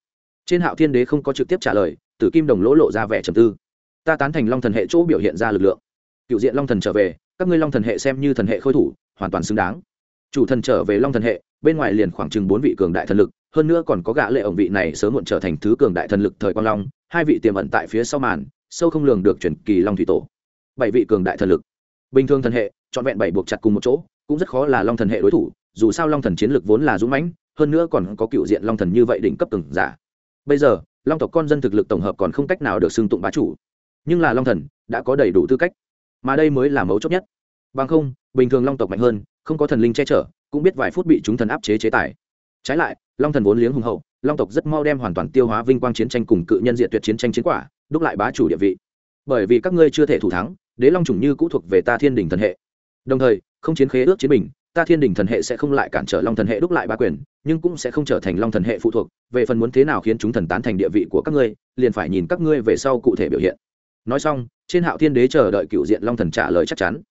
trên hạo thiên đế không có trực tiếp trả lời, tử kim đồng lỗ lộ ra vẻ trầm tư. Ta tán thành long thần hệ chỗ biểu hiện ra lực lượng. Cựu diện long thần trở về, các ngươi long thần hệ xem như thần hệ khôi thủ, hoàn toàn xứng đáng. Chủ thần trở về long thần hệ, bên ngoài liền khoảng chừng bốn vị cường đại thần lực, hơn nữa còn có gã lệ ổng vị này sớm muộn trở thành thứ cường đại thần lực thời quang long hai vị tiềm ẩn tại phía sau màn, sâu không lường được chuyển kỳ long thủy tổ. Bảy vị cường đại thần lực. Bình thường thần hệ, trọn vẹn bảy buộc chặt cùng một chỗ, cũng rất khó là long thần hệ đối thủ, dù sao long thần chiến lực vốn là dũng mãnh, hơn nữa còn có cựu diện long thần như vậy đỉnh cấp từng giả. Bây giờ, long tộc con dân thực lực tổng hợp còn không cách nào được xưng tụng bá chủ. Nhưng là long thần đã có đầy đủ tư cách, mà đây mới là mấu chốt nhất. Bằng không, bình thường long tộc mạnh hơn, không có thần linh che chở, cũng biết vài phút bị chúng thần áp chế chế tài. Trái lại, long thần vốn liếng hùng hậu long tộc rất mau đem hoàn toàn tiêu hóa vinh quang chiến tranh cùng cự nhân diện tuyệt chiến tranh chiến quả, đúc lại bá chủ địa vị. Bởi vì các ngươi chưa thể thủ thắng, đế long chủng như cũ thuộc về ta thiên đình thần hệ. Đồng thời, không chiến khế ước chiến bình, ta thiên đình thần hệ sẽ không lại cản trở long thần hệ đúc lại ba quyền, nhưng cũng sẽ không trở thành long thần hệ phụ thuộc. Về phần muốn thế nào khiến chúng thần tán thành địa vị của các ngươi, liền phải nhìn các ngươi về sau cụ thể biểu hiện. Nói xong, trên hạo thiên đế chờ đợi cựu diện long thần trả lời chắc chắn.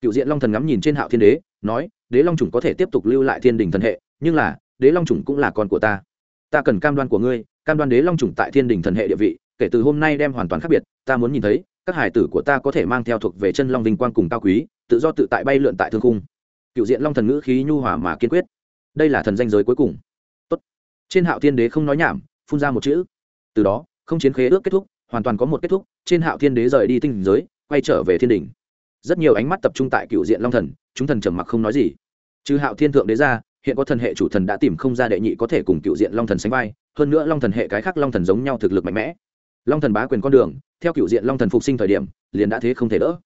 Cựu diện long thần ngắm nhìn trên hạo thiên đế, nói, đế long chủng có thể tiếp tục lưu lại thiên đình thần hệ, nhưng là, đế long chủng cũng là con của ta ta cần cam đoan của ngươi, cam đoan đế long trùng tại thiên đình thần hệ địa vị, kể từ hôm nay đem hoàn toàn khác biệt, ta muốn nhìn thấy, các hải tử của ta có thể mang theo thuộc về chân long vinh quang cùng cao quý, tự do tự tại bay lượn tại thương cung cựu diện long thần ngữ khí nhu hòa mà kiên quyết. Đây là thần danh giới cuối cùng. Tốt. trên hạo thiên đế không nói nhảm, phun ra một chữ. Từ đó, không chiến khế ước kết thúc, hoàn toàn có một kết thúc, trên hạo thiên đế rời đi tinh giới, quay trở về thiên đình. Rất nhiều ánh mắt tập trung tại cựu diện long thần, chúng thần trầm mặc không nói gì. Trừ hạo thiên thượng đế ra hiện có thần hệ chủ thần đã tìm không ra đệ nhị có thể cùng cựu diện long thần sánh vai, hơn nữa long thần hệ cái khác long thần giống nhau thực lực mạnh mẽ. Long thần bá quyền con đường, theo cựu diện long thần phục sinh thời điểm, liền đã thế không thể đỡ.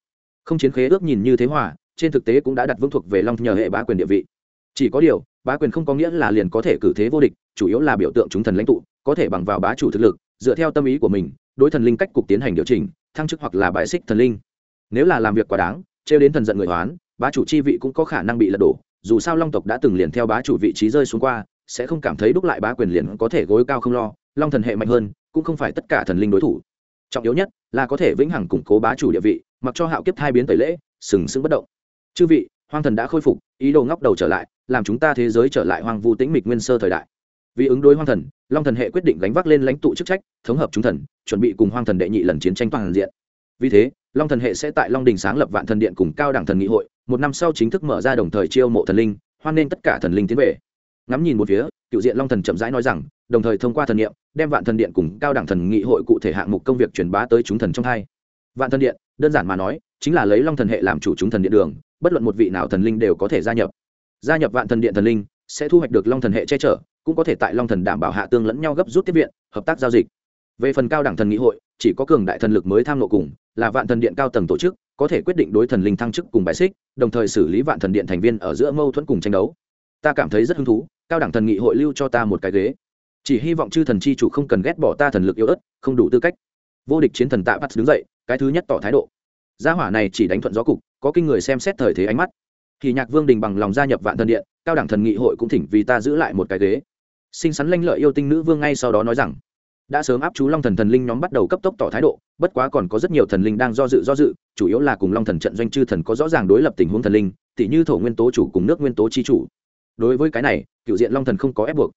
Không chiến khế ước nhìn như thế hòa, trên thực tế cũng đã đặt vững thuộc về long nhờ hệ bá quyền địa vị. Chỉ có điều, bá quyền không có nghĩa là liền có thể cử thế vô địch, chủ yếu là biểu tượng chúng thần lãnh tụ, có thể bằng vào bá chủ thực lực, dựa theo tâm ý của mình, đối thần linh cách cục tiến hành điều chỉnh, thăng chức hoặc là bãi xích thần linh. Nếu là làm việc quá đáng, trêu đến thần giận người hoán bá chủ chi vị cũng có khả năng bị lật đổ dù sao long tộc đã từng liền theo bá chủ vị trí rơi xuống qua, sẽ không cảm thấy đúc lại bá quyền liền có thể gối cao không lo, long thần hệ mạnh hơn, cũng không phải tất cả thần linh đối thủ. Trọng yếu nhất là có thể vĩnh hằng củng cố bá chủ địa vị, mặc cho hạo kiếp thai biến tẩy lễ, sừng sững bất động. Chư vị, hoang thần đã khôi phục, ý đồ ngóc đầu trở lại, làm chúng ta thế giới trở lại hoang vu tĩnh mịch nguyên sơ thời đại. Vì ứng đối hoang thần, long thần hệ quyết định gánh vác lên lãnh tụ chức trách, thống hợp chúng thần, chuẩn bị cùng hoang thần đệ nhị lần chiến tranh toàn diện. Vì thế long thần hệ sẽ tại long đình sáng lập vạn thần điện cùng cao đẳng thần nghị hội, một năm sau chính thức mở ra đồng thời chiêu mộ thần linh, hoan nên tất cả thần linh tiến về. Ngắm nhìn một phía, cựu diện long thần chậm rãi nói rằng, đồng thời thông qua thần niệm, đem vạn thần điện cùng cao đẳng thần nghị hội cụ thể hạng mục công việc truyền bá tới chúng thần trong hai. Vạn thần điện, đơn giản mà nói, chính là lấy long thần hệ làm chủ chúng thần điện đường, bất luận một vị nào thần linh đều có thể gia nhập. Gia nhập vạn thần điện thần linh, sẽ thu hoạch được long thần hệ che chở, cũng có thể tại long thần đảm bảo hạ tương lẫn nhau gấp rút tiếp viện, hợp tác giao dịch. Về phần cao đẳng thần nghị hội, chỉ có cường đại thần lực mới tham lộ cùng là vạn thần điện cao tầng tổ chức, có thể quyết định đối thần linh thăng chức cùng bài xích, đồng thời xử lý vạn thần điện thành viên ở giữa mâu thuẫn cùng tranh đấu. Ta cảm thấy rất hứng thú, cao đẳng thần nghị hội lưu cho ta một cái ghế. Chỉ hy vọng chư thần chi chủ không cần ghét bỏ ta thần lực yếu ớt, không đủ tư cách. Vô địch chiến thần tạ bắt đứng dậy, cái thứ nhất tỏ thái độ. Gia hỏa này chỉ đánh thuận gió cục, có kinh người xem xét thời thế ánh mắt. Thì nhạc vương đình bằng lòng gia nhập vạn thần điện, cao đẳng thần nghị hội cũng thỉnh vì ta giữ lại một cái ghế. Xinh xắn lanh lợi yêu tinh nữ vương ngay sau đó nói rằng đã sớm áp chú long thần thần linh nhóm bắt đầu cấp tốc tỏ thái độ, bất quá còn có rất nhiều thần linh đang do dự do dự, chủ yếu là cùng long thần trận doanh chư thần có rõ ràng đối lập tình huống thần linh, Tỉ như thổ nguyên tố chủ cùng nước nguyên tố chi chủ. Đối với cái này, cựu diện long thần không có ép buộc.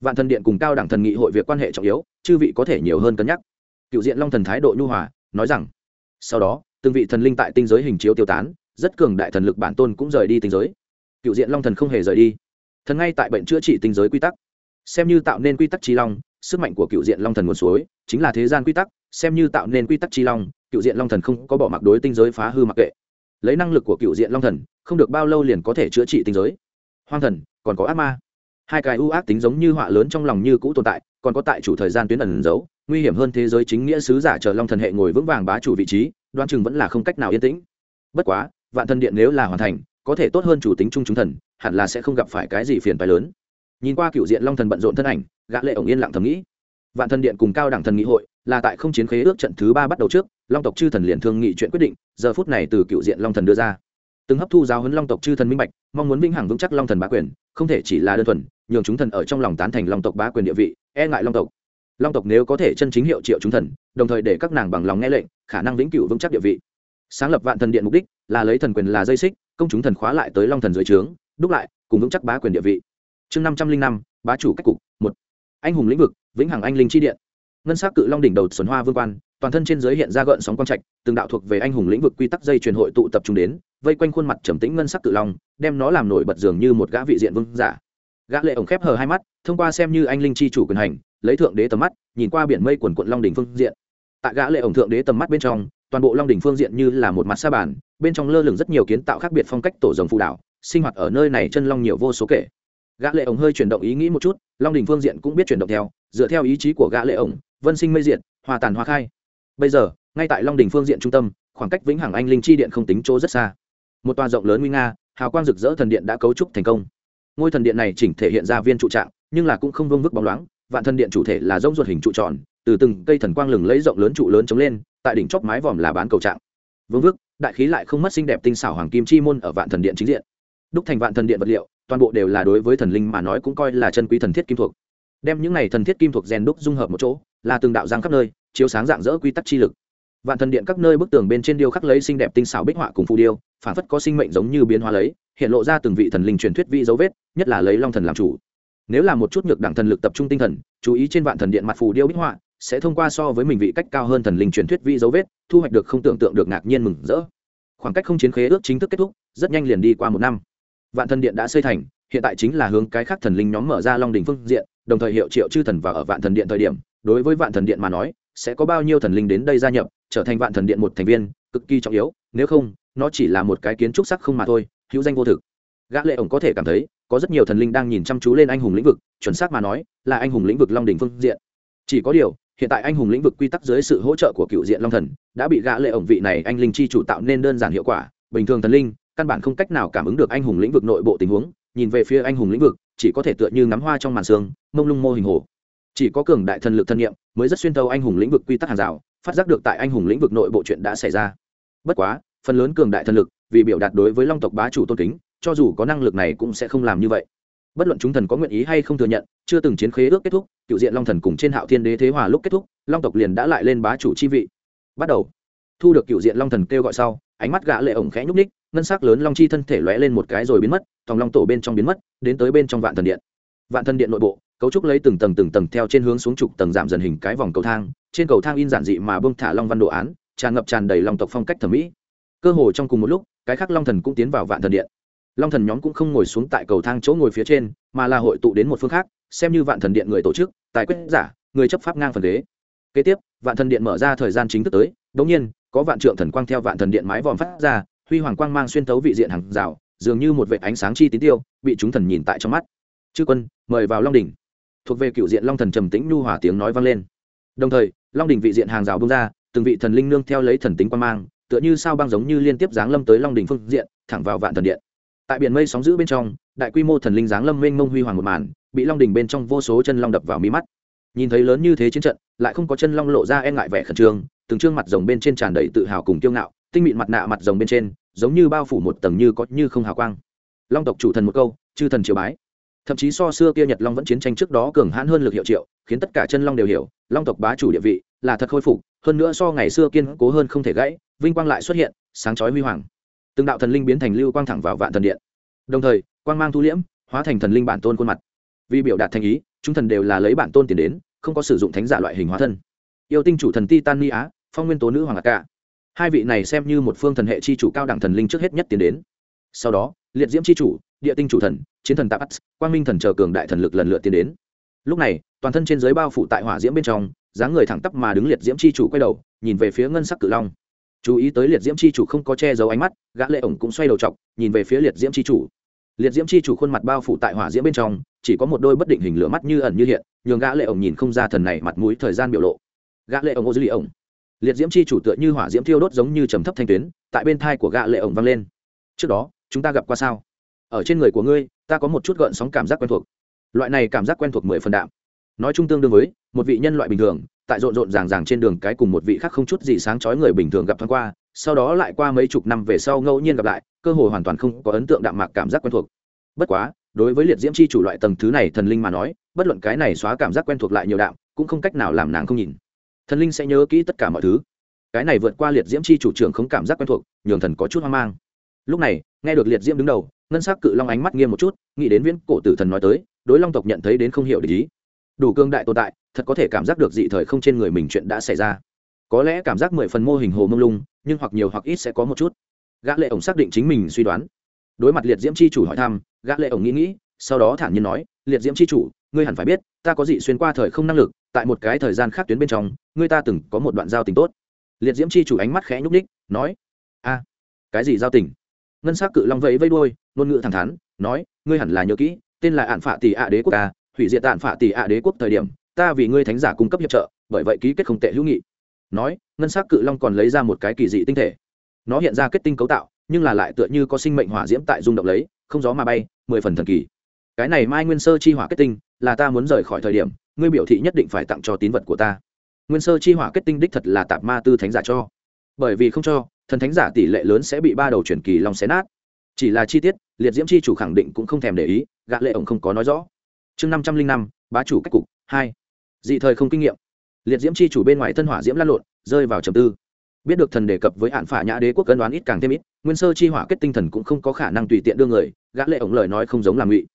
Vạn thần điện cùng cao đẳng thần nghị hội việc quan hệ trọng yếu, chư vị có thể nhiều hơn cân nhắc. Cựu diện long thần thái độ nhu hòa, nói rằng, sau đó, từng vị thần linh tại tinh giới hình chiếu tiêu tán, rất cường đại thần lực bản tôn cũng rời đi tinh giới. Cựu diện long thần không hề rời đi. Thần ngay tại bệnh chữa trị tinh giới quy tắc. Xem như tạo nên quy tắc trí long sức mạnh của cựu diện long thần nguồn suối, chính là thế gian quy tắc, xem như tạo nên quy tắc chi long, cựu diện long thần không có bỏ mặc đối tinh giới phá hư mặc kệ. Lấy năng lực của cựu diện long thần, không được bao lâu liền có thể chữa trị tinh giới. Hoang thần, còn có ác ma. Hai cái ưu ác tính giống như họa lớn trong lòng như cũ tồn tại, còn có tại chủ thời gian tuyến ẩn giấu, nguy hiểm hơn thế giới chính nghĩa sứ giả chờ long thần hệ ngồi vững vàng bá chủ vị trí đoan chừng vẫn là không cách nào yên tĩnh. Bất quá, vạn thần điện nếu là hoàn thành, có thể tốt hơn chủ tính chung chúng thần, hẳn là sẽ không gặp phải cái gì phiền phái lớn nhìn qua cựu diện long thần bận rộn thân ảnh, gã lệ ổng yên lặng thầm nghĩ. Vạn thần điện cùng cao đẳng thần nghị hội là tại không chiến khế ước trận thứ ba bắt đầu trước, long tộc chư thần liền thương nghị chuyện quyết định, giờ phút này từ cựu diện long thần đưa ra. Từng hấp thu giáo huấn long tộc chư thần minh bạch, mong muốn vĩnh hằng vững chắc long thần bá quyền, không thể chỉ là đơn thuần, nhường chúng thần ở trong lòng tán thành long tộc bá quyền địa vị e ngại long tộc. Long tộc nếu có thể chân chính hiệu triệu chúng thần, đồng thời để các nàng bằng lòng nghe lệnh, khả năng vĩnh cửu vững chắc địa vị. Sáng lập vạn thần điện mục đích là lấy thần quyền là dây xích, công chúng thần khóa lại tới long thần dưới trướng, đúc lại, cùng vững chắc bá quyền địa vị chương năm trăm linh năm, bá chủ cách cục, một. Anh hùng lĩnh vực, vĩnh hằng anh linh chi điện. Ngân s á c cự long đỉnh đầu xuân hoa vương quan, toàn thân trên giới hiện ra gợn sóng quang trạch, từng đạo thuộc về anh hùng lĩnh vực quy tắc dây truyền hội tụ tập trung đến, vây quanh khuôn mặt trầm tĩnh ngân sắc cự long, đem nó làm nổi bật dường như một gã vị diện vương giả. Gã lệ ổng khép hờ hai mắt, thông qua xem như anh linh chi chủ quyền hành, lấy thượng đế tầm mắt, nhìn qua biển mây quần quận long đỉnh phương diện. Tại gã lệ ổng thượng đế tầm mắt bên trong, toàn bộ long đỉnh phương diện như là một mặt sa bàn, bên trong lơ lửng rất nhiều kiến tạo khác biệt phong cách tổ rồng phù đảo sinh hoạt ở nơi này chân long nhiều vô số kể gã lệ ổng hơi chuyển động ý nghĩ một chút, long đình phương diện cũng biết chuyển động theo, dựa theo ý chí của gã lệ ổng, vân sinh mây diện hòa tàn hòa khai. Bây giờ, ngay tại long đình phương diện trung tâm, khoảng cách vĩnh hằng anh linh chi điện không tính chỗ rất xa. Một tòa rộng lớn nguy nga, hào quang rực rỡ thần điện đã cấu trúc thành công. Ngôi thần điện này chỉnh thể hiện ra viên trụ trạng, nhưng là cũng không vương vức bóng loáng, vạn thần điện chủ thể là rông ruột hình trụ tròn, từ từng cây thần quang lừng lấy rộng lớn trụ lớn chống lên, tại đỉnh chóp mái vòm là bán cầu trạng. Vương vức, đại khí lại không mất xinh đẹp tinh xảo hoàng kim chi môn ở vạn thần điện chính diện. Đúc thành vạn thần điện vật liệu toàn bộ đều là đối với thần linh mà nói cũng coi là chân quý thần thiết kim thuộc. Đem những này thần thiết kim thuộc rèn đúc dung hợp một chỗ, là từng đạo giang khắp nơi, chiếu sáng dạng dỡ quy tắc chi lực. Vạn thần điện các nơi bức tường bên trên điêu khắc lấy xinh đẹp tinh xảo bích họa cùng phù điêu, phản phất có sinh mệnh giống như biến hóa lấy, hiện lộ ra từng vị thần linh truyền thuyết vị dấu vết, nhất là lấy long thần làm chủ. Nếu là một chút nhược đẳng thần lực tập trung tinh thần, chú ý trên vạn thần điện mặt phù điêu bích họa, sẽ thông qua so với mình vị cách cao hơn thần linh truyền thuyết vị dấu vết, thu hoạch được không tưởng tượng được ngạc nhiên mừng rỡ. Khoảng cách không chiến khế ước chính thức kết thúc, rất nhanh liền đi qua một năm vạn thần điện đã xây thành, hiện tại chính là hướng cái khác thần linh nhóm mở ra long đình phương diện, đồng thời hiệu triệu chư thần và ở vạn thần điện thời điểm, đối với vạn thần điện mà nói, sẽ có bao nhiêu thần linh đến đây gia nhập, trở thành vạn thần điện một thành viên, cực kỳ trọng yếu, nếu không, nó chỉ là một cái kiến trúc sắc không mà thôi, hữu danh vô thực. Gã lệ ổng có thể cảm thấy, có rất nhiều thần linh đang nhìn chăm chú lên anh hùng lĩnh vực, chuẩn xác mà nói, là anh hùng lĩnh vực long đỉnh phương diện. Chỉ có điều, hiện tại anh hùng lĩnh vực quy tắc dưới sự hỗ trợ của cựu diện long thần, đã bị gã lệ ổng vị này anh linh chi chủ tạo nên đơn giản hiệu quả, bình thường thần linh căn bản không cách nào cảm ứng được anh hùng lĩnh vực nội bộ tình huống, nhìn về phía anh hùng lĩnh vực, chỉ có thể tựa như ngắm hoa trong màn sương, mông lung mô hình hồ. Chỉ có cường đại thần lực thân nhiệm mới rất xuyên tâu anh hùng lĩnh vực quy tắc hàng rào, phát giác được tại anh hùng lĩnh vực nội bộ chuyện đã xảy ra. Bất quá, phần lớn cường đại thần lực, vì biểu đạt đối với long tộc bá chủ tôn kính, cho dù có năng lực này cũng sẽ không làm như vậy. Bất luận chúng thần có nguyện ý hay không thừa nhận, chưa từng chiến khế ước kết thúc, cựu diện long thần cùng trên hạo thiên đế thế hòa lúc kết thúc, long tộc liền đã lại lên bá chủ chi vị. Bắt đầu. Thu được cựu diện long thần kêu gọi sau ánh mắt gã lệ ổng khẽ nhúc ních ngân sắc lớn long chi thân thể lóe lên một cái rồi biến mất, thòng long tổ bên trong biến mất, đến tới bên trong vạn thần điện. Vạn thần điện nội bộ, cấu trúc lấy từng tầng từng tầng theo trên hướng xuống trục tầng giảm dần hình cái vòng cầu thang, trên cầu thang in giản dị mà bông thả long văn đồ án, tràn ngập tràn đầy long tộc phong cách thẩm mỹ. Cơ hồ trong cùng một lúc, cái khác long thần cũng tiến vào vạn thần điện. Long thần nhóm cũng không ngồi xuống tại cầu thang chỗ ngồi phía trên, mà là hội tụ đến một phương khác, xem như vạn thần điện người tổ chức, tài quyết giả, người chấp pháp ngang phần ghế. Kế tiếp, vạn thần điện mở ra thời gian chính thức tới đ ỗ n g nhiên có vạn trượng thần quang theo vạn thần điện mái vòm phát ra, huy hoàng quang mang xuyên tấu vị diện hàng rào, dường như một vệ ánh sáng chi tín tiêu, bị chúng thần nhìn tại trong mắt. Chư quân, mời vào long đình thuộc về cựu diện long thần trầm tĩnh nhu hòa tiếng nói vang lên. Đồng thời, long đình vị diện hàng rào bông ra, từng vị thần linh nương theo lấy thần tính quang mang, tựa như sao băng giống như liên tiếp giáng lâm tới long đình phương diện, thẳng vào vạn thần điện. Tại biển mây sóng giữ bên trong, đại quy mô thần linh giáng lâm mênh mông huy hoàng một màn, bị long đình bên trong vô số chân long đập vào mí mắt. Nhìn thấy lớn như thế chiến trận, lại không có chân long lộ ra e ngại vẻ khẩn trương từng trương mặt rồng bên trên tràn đầy tự hào cùng kiêu ngạo, tinh mịn mặt nạ mặt rồng bên trên, giống như bao phủ một tầng như có như không hào quang. Long tộc chủ thần một câu, chư thần triều bái. Thậm chí so xưa kia nhật long vẫn chiến tranh trước đó cường hãn hơn lực hiệu triệu, khiến tất cả chân long đều hiểu, long tộc bá chủ địa vị là thật khôi phục, hơn nữa so ngày xưa kiên cố hơn không thể gãy, vinh quang lại xuất hiện, sáng chói huy hoàng. Từng đạo thần linh biến thành lưu quang thẳng vào vạn thần điện. Đồng thời, quang mang thu liễm, hóa thành thần linh bản tôn khuôn mặt. Vì biểu đạt thành ý, chúng thần đều là lấy bản tôn tiền đến, không có sử dụng thánh giả loại hình hóa thân. Yêu tinh chủ thần titan ni á phong nguyên tố nữ hoàng lạc ca hai vị này xem như một phương thần hệ chi chủ cao đẳng thần linh trước hết nhất tiến đến. Sau đó, liệt diễm chi chủ, địa tinh chủ thần, chiến thần tạp quang minh thần chờ cường đại thần lực lần lượt tiến đến. Lúc này, toàn thân trên giới bao phủ tại hỏa diễm bên trong, dáng người thẳng tắp mà đứng liệt diễm chi chủ quay đầu, nhìn về phía ngân sắc cự long. Chú ý tới liệt diễm chi chủ không có che giấu ánh mắt, gã lệ ổng cũng xoay đầu chọc, nhìn về phía liệt diễm chi chủ. Liệt diễm chi chủ khuôn mặt bao phủ tại hỏa diễm bên trong, chỉ có một đôi bất định hình lửa mắt như ẩn như hiện, nhường gã lệ ổng nhìn không ra thần này mặt mũi thời gian biểu lộ. Gã lệ ổng ô dư lì ổng liệt diễm chi chủ tựa như hỏa diễm thiêu đốt giống như trầm thấp thanh tuyến, tại bên thai của gạ lệ ổng vang lên. Trước đó, chúng ta gặp qua sao? Ở trên người của ngươi, ta có một chút gợn sóng cảm giác quen thuộc. Loại này cảm giác quen thuộc mười phần đạm. Nói chung tương đương với, một vị nhân loại bình thường, tại rộn rộn ràng ràng trên đường cái cùng một vị khác không chút gì sáng chói người bình thường gặp thoáng qua, sau đó lại qua mấy chục năm về sau ngẫu nhiên gặp lại, cơ hội hoàn toàn không có ấn tượng đạm mạc cảm giác quen thuộc. Bất quá, đối với liệt diễm chi chủ loại tầng thứ này thần linh mà nói, bất luận cái này xóa cảm giác quen thuộc lại nhiều đạm, cũng không cách nào làm nàng không nhìn thần linh sẽ nhớ kỹ tất cả mọi thứ. Cái này vượt qua liệt diễm chi chủ trưởng không cảm giác quen thuộc, nhường thần có chút hoang mang. Lúc này, nghe được liệt diễm đứng đầu, ngân s ắ c cự long ánh mắt nghiêm một chút, nghĩ đến viễn cổ tử thần nói tới, đối long tộc nhận thấy đến không hiểu để ý. Đủ cương đại tồn tại, thật có thể cảm giác được dị thời không trên người mình chuyện đã xảy ra. Có lẽ cảm giác mười phần mô hình hồ mông lung, nhưng hoặc nhiều hoặc ít sẽ có một chút. Gã lệ ổng xác định chính mình suy đoán. Đối mặt liệt diễm chi chủ hỏi thăm, gã lệ ổng nghĩ nghĩ, sau đó thản nhiên nói, liệt diễm chi chủ ngươi hẳn phải biết, ta có dị xuyên qua thời không năng lực, tại một cái thời gian khác tuyến bên trong, ngươi ta từng có một đoạn giao tình tốt. Liệt diễm chi chủ ánh mắt khẽ nhúc ních nói, a, cái gì giao tình? Ngân s c cự long vẫy vây đôi ngôn ngữ thẳng thắn, nói, ngươi hẳn là nhớ kỹ, tên là ạn phạ tỷ ạ đế quốc ta, hủy diệt tạn phạ tỷ ạ đế quốc thời điểm, ta vì ngươi thánh giả cung cấp hiệp trợ, bởi vậy ký kết không tệ hữu nghị. Nói, ngân s c cự long còn lấy ra một cái kỳ dị tinh thể. Nó hiện ra kết tinh cấu tạo, nhưng là lại tựa như có sinh mệnh hỏa diễm tại rung động lấy, không gió mà bay, mười phần thần kỳ. Cái này mai nguyên sơ chi hỏa kết tinh là ta muốn rời khỏi thời điểm, ngươi biểu thị nhất định phải tặng cho tín vật của ta. Nguyên sơ chi hỏa kết tinh đích thật là tạp ma tư thánh giả cho. Bởi vì không cho, thần thánh giả tỷ lệ lớn sẽ bị ba đầu chuyển kỳ long xé nát. Chỉ là chi tiết, liệt diễm chi chủ khẳng định cũng không thèm để ý, gã lệ ổng không có nói rõ. Chương năm trăm linh năm, bá chủ cách cục, hai. Dị thời không kinh nghiệm. Liệt diễm chi chủ bên ngoài thân hỏa diễm lan lộn, rơi vào trầm tư. Biết được thần đề cập với hạn phả nhã đế quốc cân đoán ít càng thêm ít, nguyên sơ chi hỏa kết tinh thần cũng không có khả năng tùy tiện đưa người, gã lệ ổng lời nói không giống làm ngụy.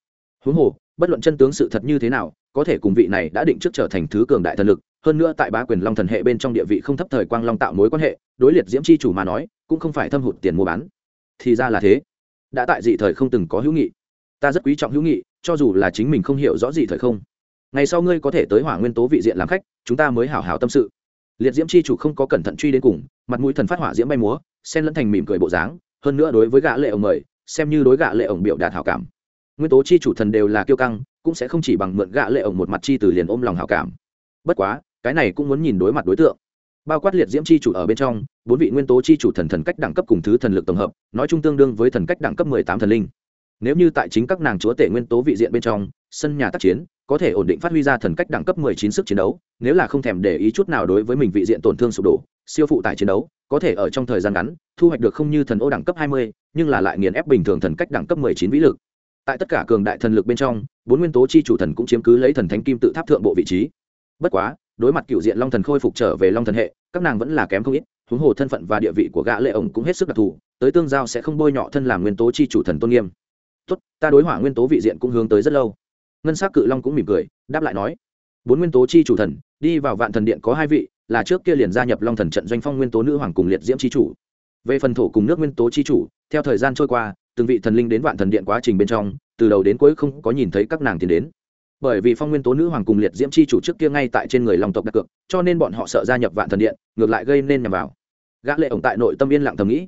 Huống hồ bất luận chân tướng sự thật như thế nào, có thể cùng vị này đã định trước trở thành thứ cường đại thần lực, hơn nữa tại bá quyền long thần hệ bên trong địa vị không thấp thời quang long tạo mối quan hệ, đối liệt diễm chi chủ mà nói, cũng không phải thâm hụt tiền mua bán. Thì ra là thế. Đã tại dị thời không từng có hữu nghị. Ta rất quý trọng hữu nghị, cho dù là chính mình không hiểu rõ gì thời không. Ngày sau ngươi có thể tới hỏa nguyên tố vị diện làm khách, chúng ta mới hào hào tâm sự. Liệt diễm chi chủ không có cẩn thận truy đến cùng, mặt mũi thần phát hỏa diễm bay múa, sen lẫn thành mỉm cười bộ dáng, hơn nữa đối với gã lệ ổng mời, xem như đối gã lệ ổng biểu đạt hảo cảm nguyên tố chi chủ thần đều là kiêu căng, cũng sẽ không chỉ bằng mượn gạ lệ ổng một mặt chi từ liền ôm lòng hảo cảm. Bất quá, cái này cũng muốn nhìn đối mặt đối tượng. Bao quát liệt diễm chi chủ ở bên trong, bốn vị nguyên tố chi chủ thần thần cách đẳng cấp cùng thứ thần lực tổng hợp, nói chung tương đương với thần cách đẳng cấp mười tám thần linh. Nếu như tại chính các nàng chúa tể nguyên tố vị diện bên trong, sân nhà tác chiến, có thể ổn định phát huy ra thần cách đẳng cấp mười chín sức chiến đấu, nếu là không thèm để ý chút nào đối với mình vị diện tổn thương sụp đổ, siêu phụ tải chiến đấu, có thể ở trong thời gian ngắn, thu hoạch được không như thần ô đẳng cấp hai mươi, nhưng là lại nghiền ép bình thường thần cách đẳng cấp mười chín vĩ lực tại tất cả cường đại thần lực bên trong, bốn nguyên tố chi chủ thần cũng chiếm cứ lấy thần thánh kim tự tháp thượng bộ vị trí. Bất quá, đối mặt cựu diện long thần khôi phục trở về long thần hệ, các nàng vẫn là kém không ít, huống hồ thân phận và địa vị của gã lệ ổng cũng hết sức đặc thù, tới tương giao sẽ không bôi nhọ thân làm nguyên tố chi chủ thần tôn nghiêm. Tốt, ta đối hỏa nguyên tố vị diện cũng hướng tới rất lâu. Ngân sắc cự long cũng mỉm cười, đáp lại nói, bốn nguyên tố chi chủ thần, đi vào vạn thần điện có hai vị, là trước kia liền gia nhập long thần trận doanh phong nguyên tố nữ hoàng cùng liệt diễm chi chủ. Về phần thổ cùng nước nguyên tố chi chủ, theo thời gian trôi qua từng vị thần linh đến vạn thần điện quá trình bên trong, từ đầu đến cuối không có nhìn thấy các nàng tiến đến. Bởi vì phong nguyên tố nữ hoàng cùng liệt diễm chi chủ trước kia ngay tại trên người long tộc đặt cược, cho nên bọn họ sợ gia nhập vạn thần điện, ngược lại gây nên nhằm vào. Gã lệ ổng tại nội tâm yên lặng thầm nghĩ.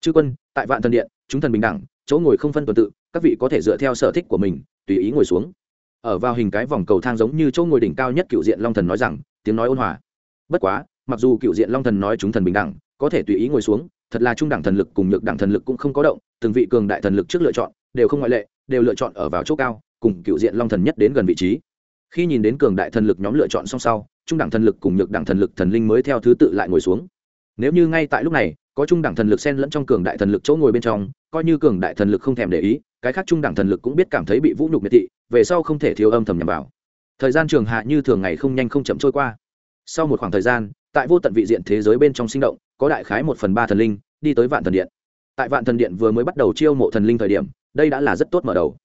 Chư quân, tại vạn thần điện, chúng thần bình đẳng, chỗ ngồi không phân tuần tự, các vị có thể dựa theo sở thích của mình, tùy ý ngồi xuống. Ở vào hình cái vòng cầu thang giống như chỗ ngồi đỉnh cao nhất cựu diện long thần nói rằng, tiếng nói ôn hòa. Bất quá, mặc dù cựu diện long thần nói chúng thần bình đẳng, có thể tùy ý ngồi xuống thật là trung đẳng thần lực cùng nhược đẳng thần lực cũng không có động từng vị cường đại thần lực trước lựa chọn đều không ngoại lệ đều lựa chọn ở vào chỗ cao cùng cựu diện long thần nhất đến gần vị trí khi nhìn đến cường đại thần lực nhóm lựa chọn song sau trung đẳng thần lực cùng nhược đẳng thần lực thần linh mới theo thứ tự lại ngồi xuống nếu như ngay tại lúc này có trung đẳng thần lực xen lẫn trong cường đại thần lực chỗ ngồi bên trong coi như cường đại thần lực không thèm để ý cái khác trung đẳng thần lực cũng biết cảm thấy bị vũ nhục miệt thị về sau không thể thiếu âm thầm nhằm vào thời gian trường hạ như thường ngày không nhanh không chậm trôi qua sau một khoảng thời gian tại vô tận vị diện thế giới bên trong sinh động có đại khái một phần ba thần linh, đi tới vạn thần điện. Tại vạn thần điện vừa mới bắt đầu chiêu mộ thần linh thời điểm, đây đã là rất tốt mở đầu.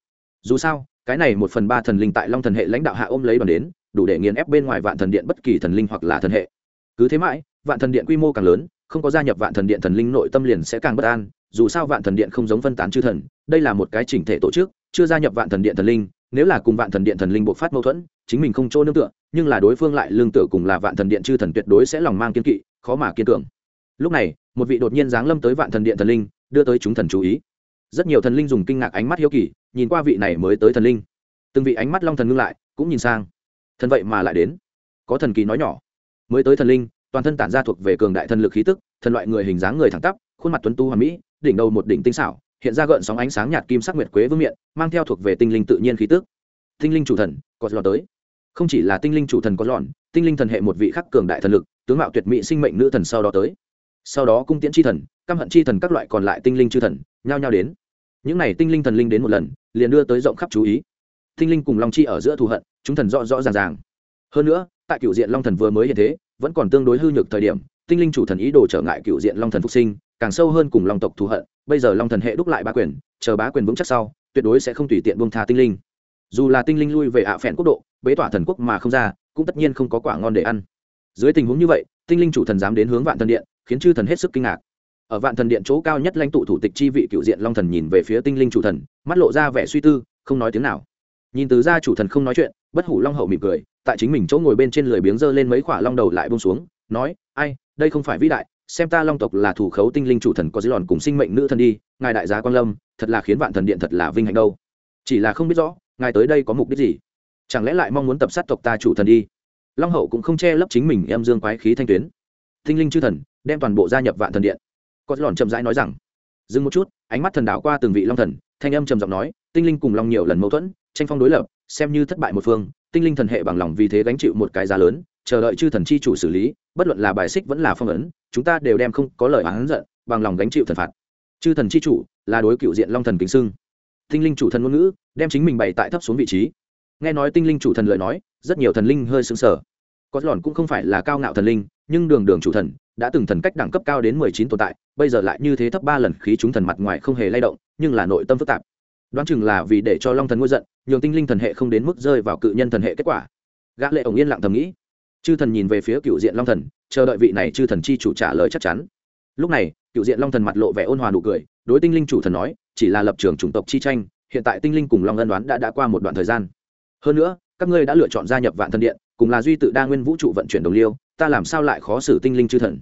Dù sao, cái này một phần ba thần linh tại long thần hệ lãnh đạo hạ ôm lấy đoàn đến, đủ để nghiền ép bên ngoài vạn thần điện bất kỳ thần linh hoặc là thần hệ. Cứ thế mãi, vạn thần điện quy mô càng lớn, không có gia nhập vạn thần điện thần linh nội tâm liền sẽ càng bất an, dù sao vạn thần điện không giống phân tán chư thần, đây là một cái chỉnh thể tổ chức, chưa gia nhập vạn thần điện thần linh, nếu là cùng vạn thần điện thần linh bộc phát mâu thuẫn, chính mình không chỗ nương tựa, nhưng là đối phương lại lương tựa cùng là vạn thần điện chư thần tuyệt đối sẽ lòng mang kiên kỵ, khó mà kiên cường lúc này, một vị đột nhiên giáng lâm tới vạn thần điện thần linh, đưa tới chúng thần chú ý. Rất nhiều thần linh dùng kinh ngạc ánh mắt hiếu kỳ, nhìn qua vị này mới tới thần linh. Từng vị ánh mắt long thần ngưng lại, cũng nhìn sang. Thần vậy mà lại đến. Có thần kỳ nói nhỏ. Mới tới thần linh, toàn thân tản ra thuộc về cường đại thần lực khí tức, thần loại người hình dáng người thẳng tắp, khuôn mặt tuấn tu hoàn mỹ, đỉnh đầu một đỉnh tinh xảo, hiện ra gợn sóng ánh sáng nhạt kim sắc nguyệt quế vương miện, mang theo thuộc về tinh linh tự nhiên khí tức. Tinh linh chủ thần, có lọt tới. Không chỉ là tinh linh chủ thần có lọn tinh linh thần hệ một vị khắc cường đại thần lực, tướng mạo tuyệt mỹ sinh mệnh nữ thần sau đó tới sau đó cung tiễn chi thần, căm hận chi thần các loại còn lại tinh linh chư thần, nhao nhao đến. Những n à y tinh linh thần linh đến một lần, liền đưa tới rộng khắp chú ý. Tinh linh cùng long chi ở giữa thù hận, chúng thần rõ rõ ràng ràng. Hơn nữa, tại cựu diện long thần vừa mới hiện thế, vẫn còn tương đối hư nhược thời điểm, tinh linh chủ thần ý đồ trở ngại cựu diện long thần phục sinh, càng sâu hơn cùng long tộc thù hận, bây giờ long thần hệ đúc lại bá quyền, chờ bá quyền vững chắc sau, tuyệt đối sẽ không tùy tiện buông tha tinh linh. Dù là tinh linh lui về ạ phèn quốc độ, bế tỏa thần quốc mà không ra, cũng tất nhiên không có quả ngon để ăn. Dưới tình huống như vậy, tinh linh chủ thần dám đến hướng vạn thần điện khiến chư thần hết sức kinh ngạc. Ở vạn thần điện chỗ cao nhất lãnh tụ thủ tịch chi vị cựu diện long thần nhìn về phía tinh linh chủ thần, mắt lộ ra vẻ suy tư, không nói tiếng nào. Nhìn từ ra chủ thần không nói chuyện, bất hủ long hậu mỉm cười, tại chính mình chỗ ngồi bên trên lười biếng giơ lên mấy khỏa long đầu lại bông xuống, nói, ai, đây không phải vĩ đại, xem ta long tộc là thủ khấu tinh linh chủ thần có dưới lòn cùng sinh mệnh nữ thần đi, ngài đại gia quan lâm, thật là khiến vạn thần điện thật là vinh hạnh đâu. Chỉ là không biết rõ, ngài tới đây có mục đích gì? Chẳng lẽ lại mong muốn tập sát tộc ta chủ thần đi? Long hậu cũng không che lấp chính mình em dương quái khí thanh tuyến. Tinh linh chư thần đem toàn bộ gia nhập vạn thần điện. Có lòn chậm rãi nói rằng, dừng một chút. Ánh mắt thần đạo qua từng vị long thần, thanh âm trầm giọng nói, tinh linh cùng long nhiều lần mâu thuẫn, tranh phong đối lập, xem như thất bại một phương, tinh linh thần hệ bằng lòng vì thế gánh chịu một cái giá lớn, chờ đợi chư thần chi chủ xử lý, bất luận là bài xích vẫn là phong ấn, chúng ta đều đem không có lời oán giận, bằng lòng gánh chịu thần phạt. Chư thần chi chủ là đối cựu diện long thần kính sưng. Tinh linh chủ thần ngôn ngữ, đem chính mình bày tại thấp xuống vị trí. Nghe nói tinh linh chủ thần lời nói, rất nhiều thần linh hơi sững sờ. Có lòn cũng không phải là cao ngạo thần linh, nhưng đường đường chủ thần đã từng thần cách đẳng cấp cao đến mười chín tồn tại, bây giờ lại như thế thấp ba lần khí chúng thần mặt ngoài không hề lay động, nhưng là nội tâm phức tạp. Đoán chừng là vì để cho long thần ngôi giận, nhường tinh linh thần hệ không đến mức rơi vào cự nhân thần hệ kết quả. Gã lệ ổng yên lặng thầm nghĩ. Chư thần nhìn về phía cựu diện long thần, chờ đợi vị này chư thần chi chủ trả lời chắc chắn. Lúc này, cựu diện long thần mặt lộ vẻ ôn hòa nụ cười, đối tinh linh chủ thần nói, chỉ là lập trường chủng tộc chi tranh, hiện tại tinh linh cùng long ân đoán đã đã qua một đoạn thời gian. Hơn nữa, các ngươi đã lựa chọn gia nhập vạn thần điện cùng là duy tự đa nguyên vũ trụ vận chuyển đồng liêu, ta làm sao lại khó xử tinh linh chư thần?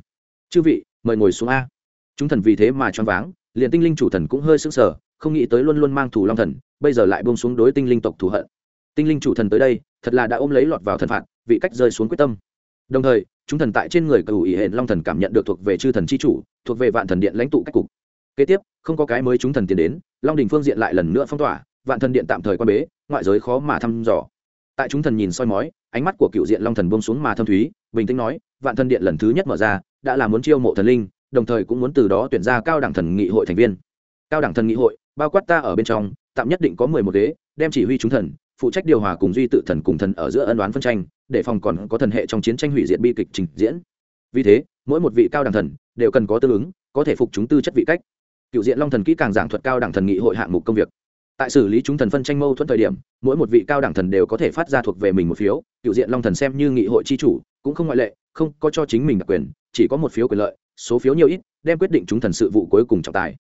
Chư vị, mời ngồi xuống a. Chúng thần vì thế mà choáng váng, liền tinh linh chủ thần cũng hơi sững sờ, không nghĩ tới luôn luôn mang thủ long thần, bây giờ lại buông xuống đối tinh linh tộc thù hận. Tinh linh chủ thần tới đây, thật là đã ôm lấy lọt vào thần phạt, vị cách rơi xuống quyết tâm. Đồng thời, chúng thần tại trên người cầu ủy hệ long thần cảm nhận được thuộc về chư thần chi chủ, thuộc về vạn thần điện lãnh tụ cách cục. Kế tiếp, không có cái mới chúng thần tiến đến, long đình phương diện lại lần nữa phong tỏa, vạn thần điện tạm thời quan bế, ngoại giới khó mà thăm dò tại chúng thần nhìn soi mói, ánh mắt của cựu diện long thần buông xuống mà thâm thúy, bình tĩnh nói, vạn thần điện lần thứ nhất mở ra, đã là muốn chiêu mộ thần linh, đồng thời cũng muốn từ đó tuyển ra cao đẳng thần nghị hội thành viên. Cao đẳng thần nghị hội, bao quát ta ở bên trong, tạm nhất định có mười một ghế, đem chỉ huy chúng thần, phụ trách điều hòa cùng duy tự thần cùng thần ở giữa ân đoán phân tranh, để phòng còn có thần hệ trong chiến tranh hủy diệt bi kịch trình diễn. Vì thế, mỗi một vị cao đẳng thần đều cần có tương ứng, có thể phục chúng tư chất vị cách. Cựu diện long thần kỹ càng giảng thuật cao đẳng thần nghị hội hạng mục công việc tại xử lý chúng thần phân tranh mâu thuẫn thời điểm, mỗi một vị cao đẳng thần đều có thể phát ra thuộc về mình một phiếu cựu diện long thần xem như nghị hội c h i chủ, cũng không ngoại lệ, không có cho chính mình đặc quyền, chỉ có một phiếu quyền lợi, số phiếu nhiều ít, đem quyết định chúng thần sự vụ cuối cùng trọng tài.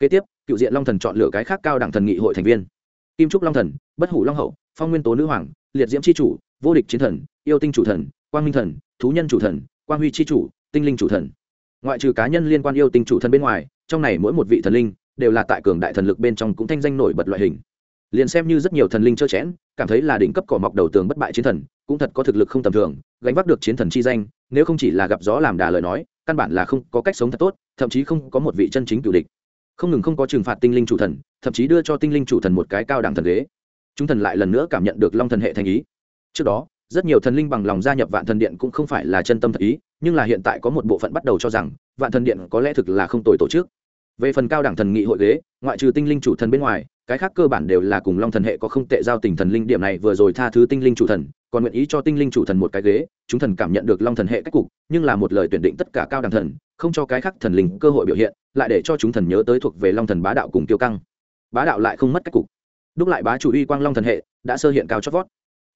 Kế tiếp cựu diện long thần chọn lựa cái khác cao đẳng thần nghị hội thành viên. Kim trúc long thần, bất hủ long hậu, phong nguyên tố nữ hoàng, liệt diễm c h i chủ, vô địch chiến thần, yêu tinh chủ thần, quang minh thần, thú nhân chủ thần, quang huy c h i chủ, tinh linh chủ thần. Ngoại trừ cá nhân liên quan yêu tinh chủ thần bên ngoài, trong này mỗi một vị thần linh đều là tại cường đại thần lực bên trong cũng thanh danh nổi bật loại hình. Liền xem như rất nhiều thần linh trơ chẽn, cảm thấy là đỉnh cấp cỏ mọc đầu tường bất bại chiến thần, cũng thật có thực lực không tầm thường, gánh vác được chiến thần chi danh, nếu không chỉ là gặp gió làm đà lời nói, căn bản là không có cách sống thật tốt, thậm chí không có một vị chân chính cựu địch. Không ngừng không có trừng phạt tinh linh chủ thần, thậm chí đưa cho tinh linh chủ thần một cái cao đẳng thần ghế. Chúng thần lại lần nữa cảm nhận được long thần hệ thành ý. Trước đó, rất nhiều thần linh bằng lòng gia nhập vạn thần điện cũng không phải là chân tâm thật ý, nhưng là hiện tại có một bộ phận bắt đầu cho rằng, vạn thần điện có lẽ thực là không tồi tổ chức về phần cao đẳng thần nghị hội ghế, ngoại trừ tinh linh chủ thần bên ngoài, cái khác cơ bản đều là cùng long thần hệ có không tệ giao tình thần linh điểm này vừa rồi tha thứ tinh linh chủ thần, còn nguyện ý cho tinh linh chủ thần một cái ghế, chúng thần cảm nhận được long thần hệ cách cục, nhưng là một lời tuyển định tất cả cao đẳng thần, không cho cái khác thần linh cơ hội biểu hiện, lại để cho chúng thần nhớ tới thuộc về long thần bá đạo cùng tiêu căng. Bá đạo lại không mất cách cục. Đúc lại bá chủ uy quang long thần hệ, đã sơ hiện cao chót vót.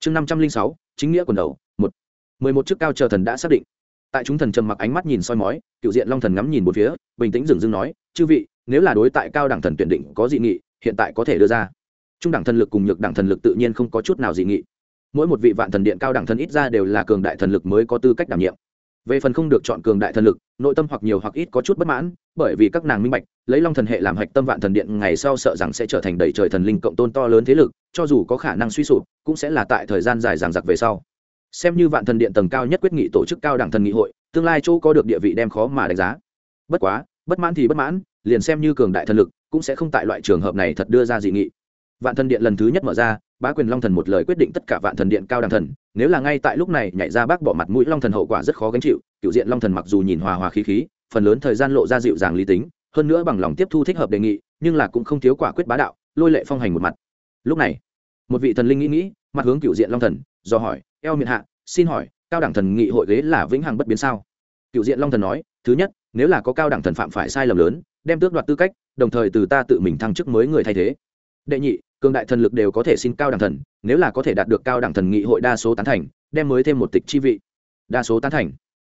Chương năm trăm linh sáu, chính nghĩa quần đầu, một. Mười một chức cao chờ thần đã xác định tại chúng thần trầm mặc ánh mắt nhìn soi mói, cựu diện long thần ngắm nhìn một phía, bình tĩnh dừng dưng nói, chư vị, nếu là đối tại cao đẳng thần tuyển định có dị nghị, hiện tại có thể đưa ra. Trung đẳng thần lực cùng nhược đẳng thần lực tự nhiên không có chút nào dị nghị. Mỗi một vị vạn thần điện cao đẳng thần ít ra đều là cường đại thần lực mới có tư cách đảm nhiệm. Về phần không được chọn cường đại thần lực, nội tâm hoặc nhiều hoặc ít có chút bất mãn, bởi vì các nàng minh bạch, lấy long thần hệ làm hạch tâm vạn thần điện ngày sau sợ rằng sẽ trở thành đầy trời thần linh cộng tôn to lớn thế lực, cho dù có khả năng suy sụp, cũng sẽ là tại thời gian dài dằng dặc về sau xem như vạn thần điện tầng cao nhất quyết nghị tổ chức cao đẳng thần nghị hội, tương lai chỗ có được địa vị đem khó mà đánh giá. Bất quá, bất mãn thì bất mãn, liền xem như cường đại thần lực, cũng sẽ không tại loại trường hợp này thật đưa ra dị nghị. Vạn thần điện lần thứ nhất mở ra, bá quyền long thần một lời quyết định tất cả vạn thần điện cao đẳng thần, nếu là ngay tại lúc này nhảy ra bác bỏ mặt mũi long thần hậu quả rất khó gánh chịu, cựu diện long thần mặc dù nhìn hòa hòa khí khí, phần lớn thời gian lộ ra dịu dàng lý tính, hơn nữa bằng lòng tiếp thu thích hợp đề nghị, nhưng là cũng không thiếu quả quyết bá đạo, lôi lệ phong hành một mặt. Lúc này, một vị thần linh nghĩ nghĩ, mặt hướng cựu diện long thần do hỏi, eo miệng hạ, xin hỏi, cao đẳng thần nghị hội ghế là vĩnh hằng bất biến sao? Cựu diện long thần nói, thứ nhất, nếu là có cao đẳng thần phạm phải sai lầm lớn, đem tước đoạt tư cách, đồng thời từ ta tự mình thăng chức mới người thay thế. Đệ nhị, cường đại thần lực đều có thể xin cao đẳng thần, nếu là có thể đạt được cao đẳng thần nghị hội đa số tán thành, đem mới thêm một tịch chi vị. Đa số tán thành.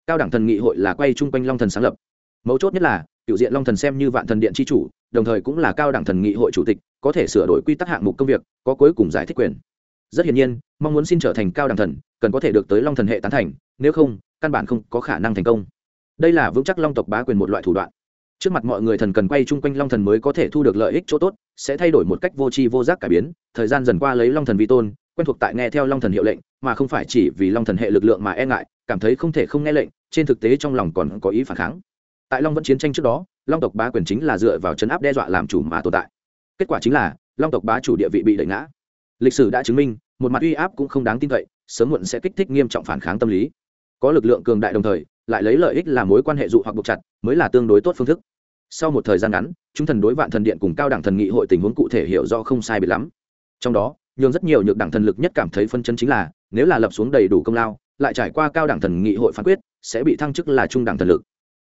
Cao đẳng thần nghị hội là quay chung quanh long thần sáng lập. Mấu chốt nhất là, cựu diện long thần xem như vạn thần điện chi chủ, đồng thời cũng là cao đẳng thần nghị hội chủ tịch, có thể sửa đổi quy tắc hạng mục công việc, có cuối cùng giải thích quyền rất hiển nhiên, mong muốn xin trở thành cao đẳng thần, cần có thể được tới long thần hệ tán thành, nếu không, căn bản không có khả năng thành công. Đây là vững chắc long tộc bá quyền một loại thủ đoạn. Trước mặt mọi người thần cần quay chung quanh long thần mới có thể thu được lợi ích chỗ tốt, sẽ thay đổi một cách vô tri vô giác cải biến. Thời gian dần qua lấy long thần vi tôn, quen thuộc tại nghe theo long thần hiệu lệnh, mà không phải chỉ vì long thần hệ lực lượng mà e ngại, cảm thấy không thể không nghe lệnh, trên thực tế trong lòng còn có ý phản kháng. Tại long vẫn chiến tranh trước đó, long tộc bá quyền chính là dựa vào chấn áp đe dọa làm chủ mà tồn tại. Kết quả chính là, long tộc bá chủ địa vị bị đẩy ngã lịch sử đã chứng minh, một mặt uy áp cũng không đáng tin cậy, sớm muộn sẽ kích thích nghiêm trọng phản kháng tâm lý. Có lực lượng cường đại đồng thời, lại lấy lợi ích là mối quan hệ dụ hoặc buộc chặt, mới là tương đối tốt phương thức. Sau một thời gian ngắn, chúng thần đối vạn thần điện cùng cao đẳng thần nghị hội tình huống cụ thể hiểu do không sai biệt lắm. Trong đó, nhường rất nhiều nhược đẳng thần lực nhất cảm thấy phân chân chính là, nếu là lập xuống đầy đủ công lao, lại trải qua cao đẳng thần nghị hội phán quyết, sẽ bị thăng chức là trung đẳng thần lực.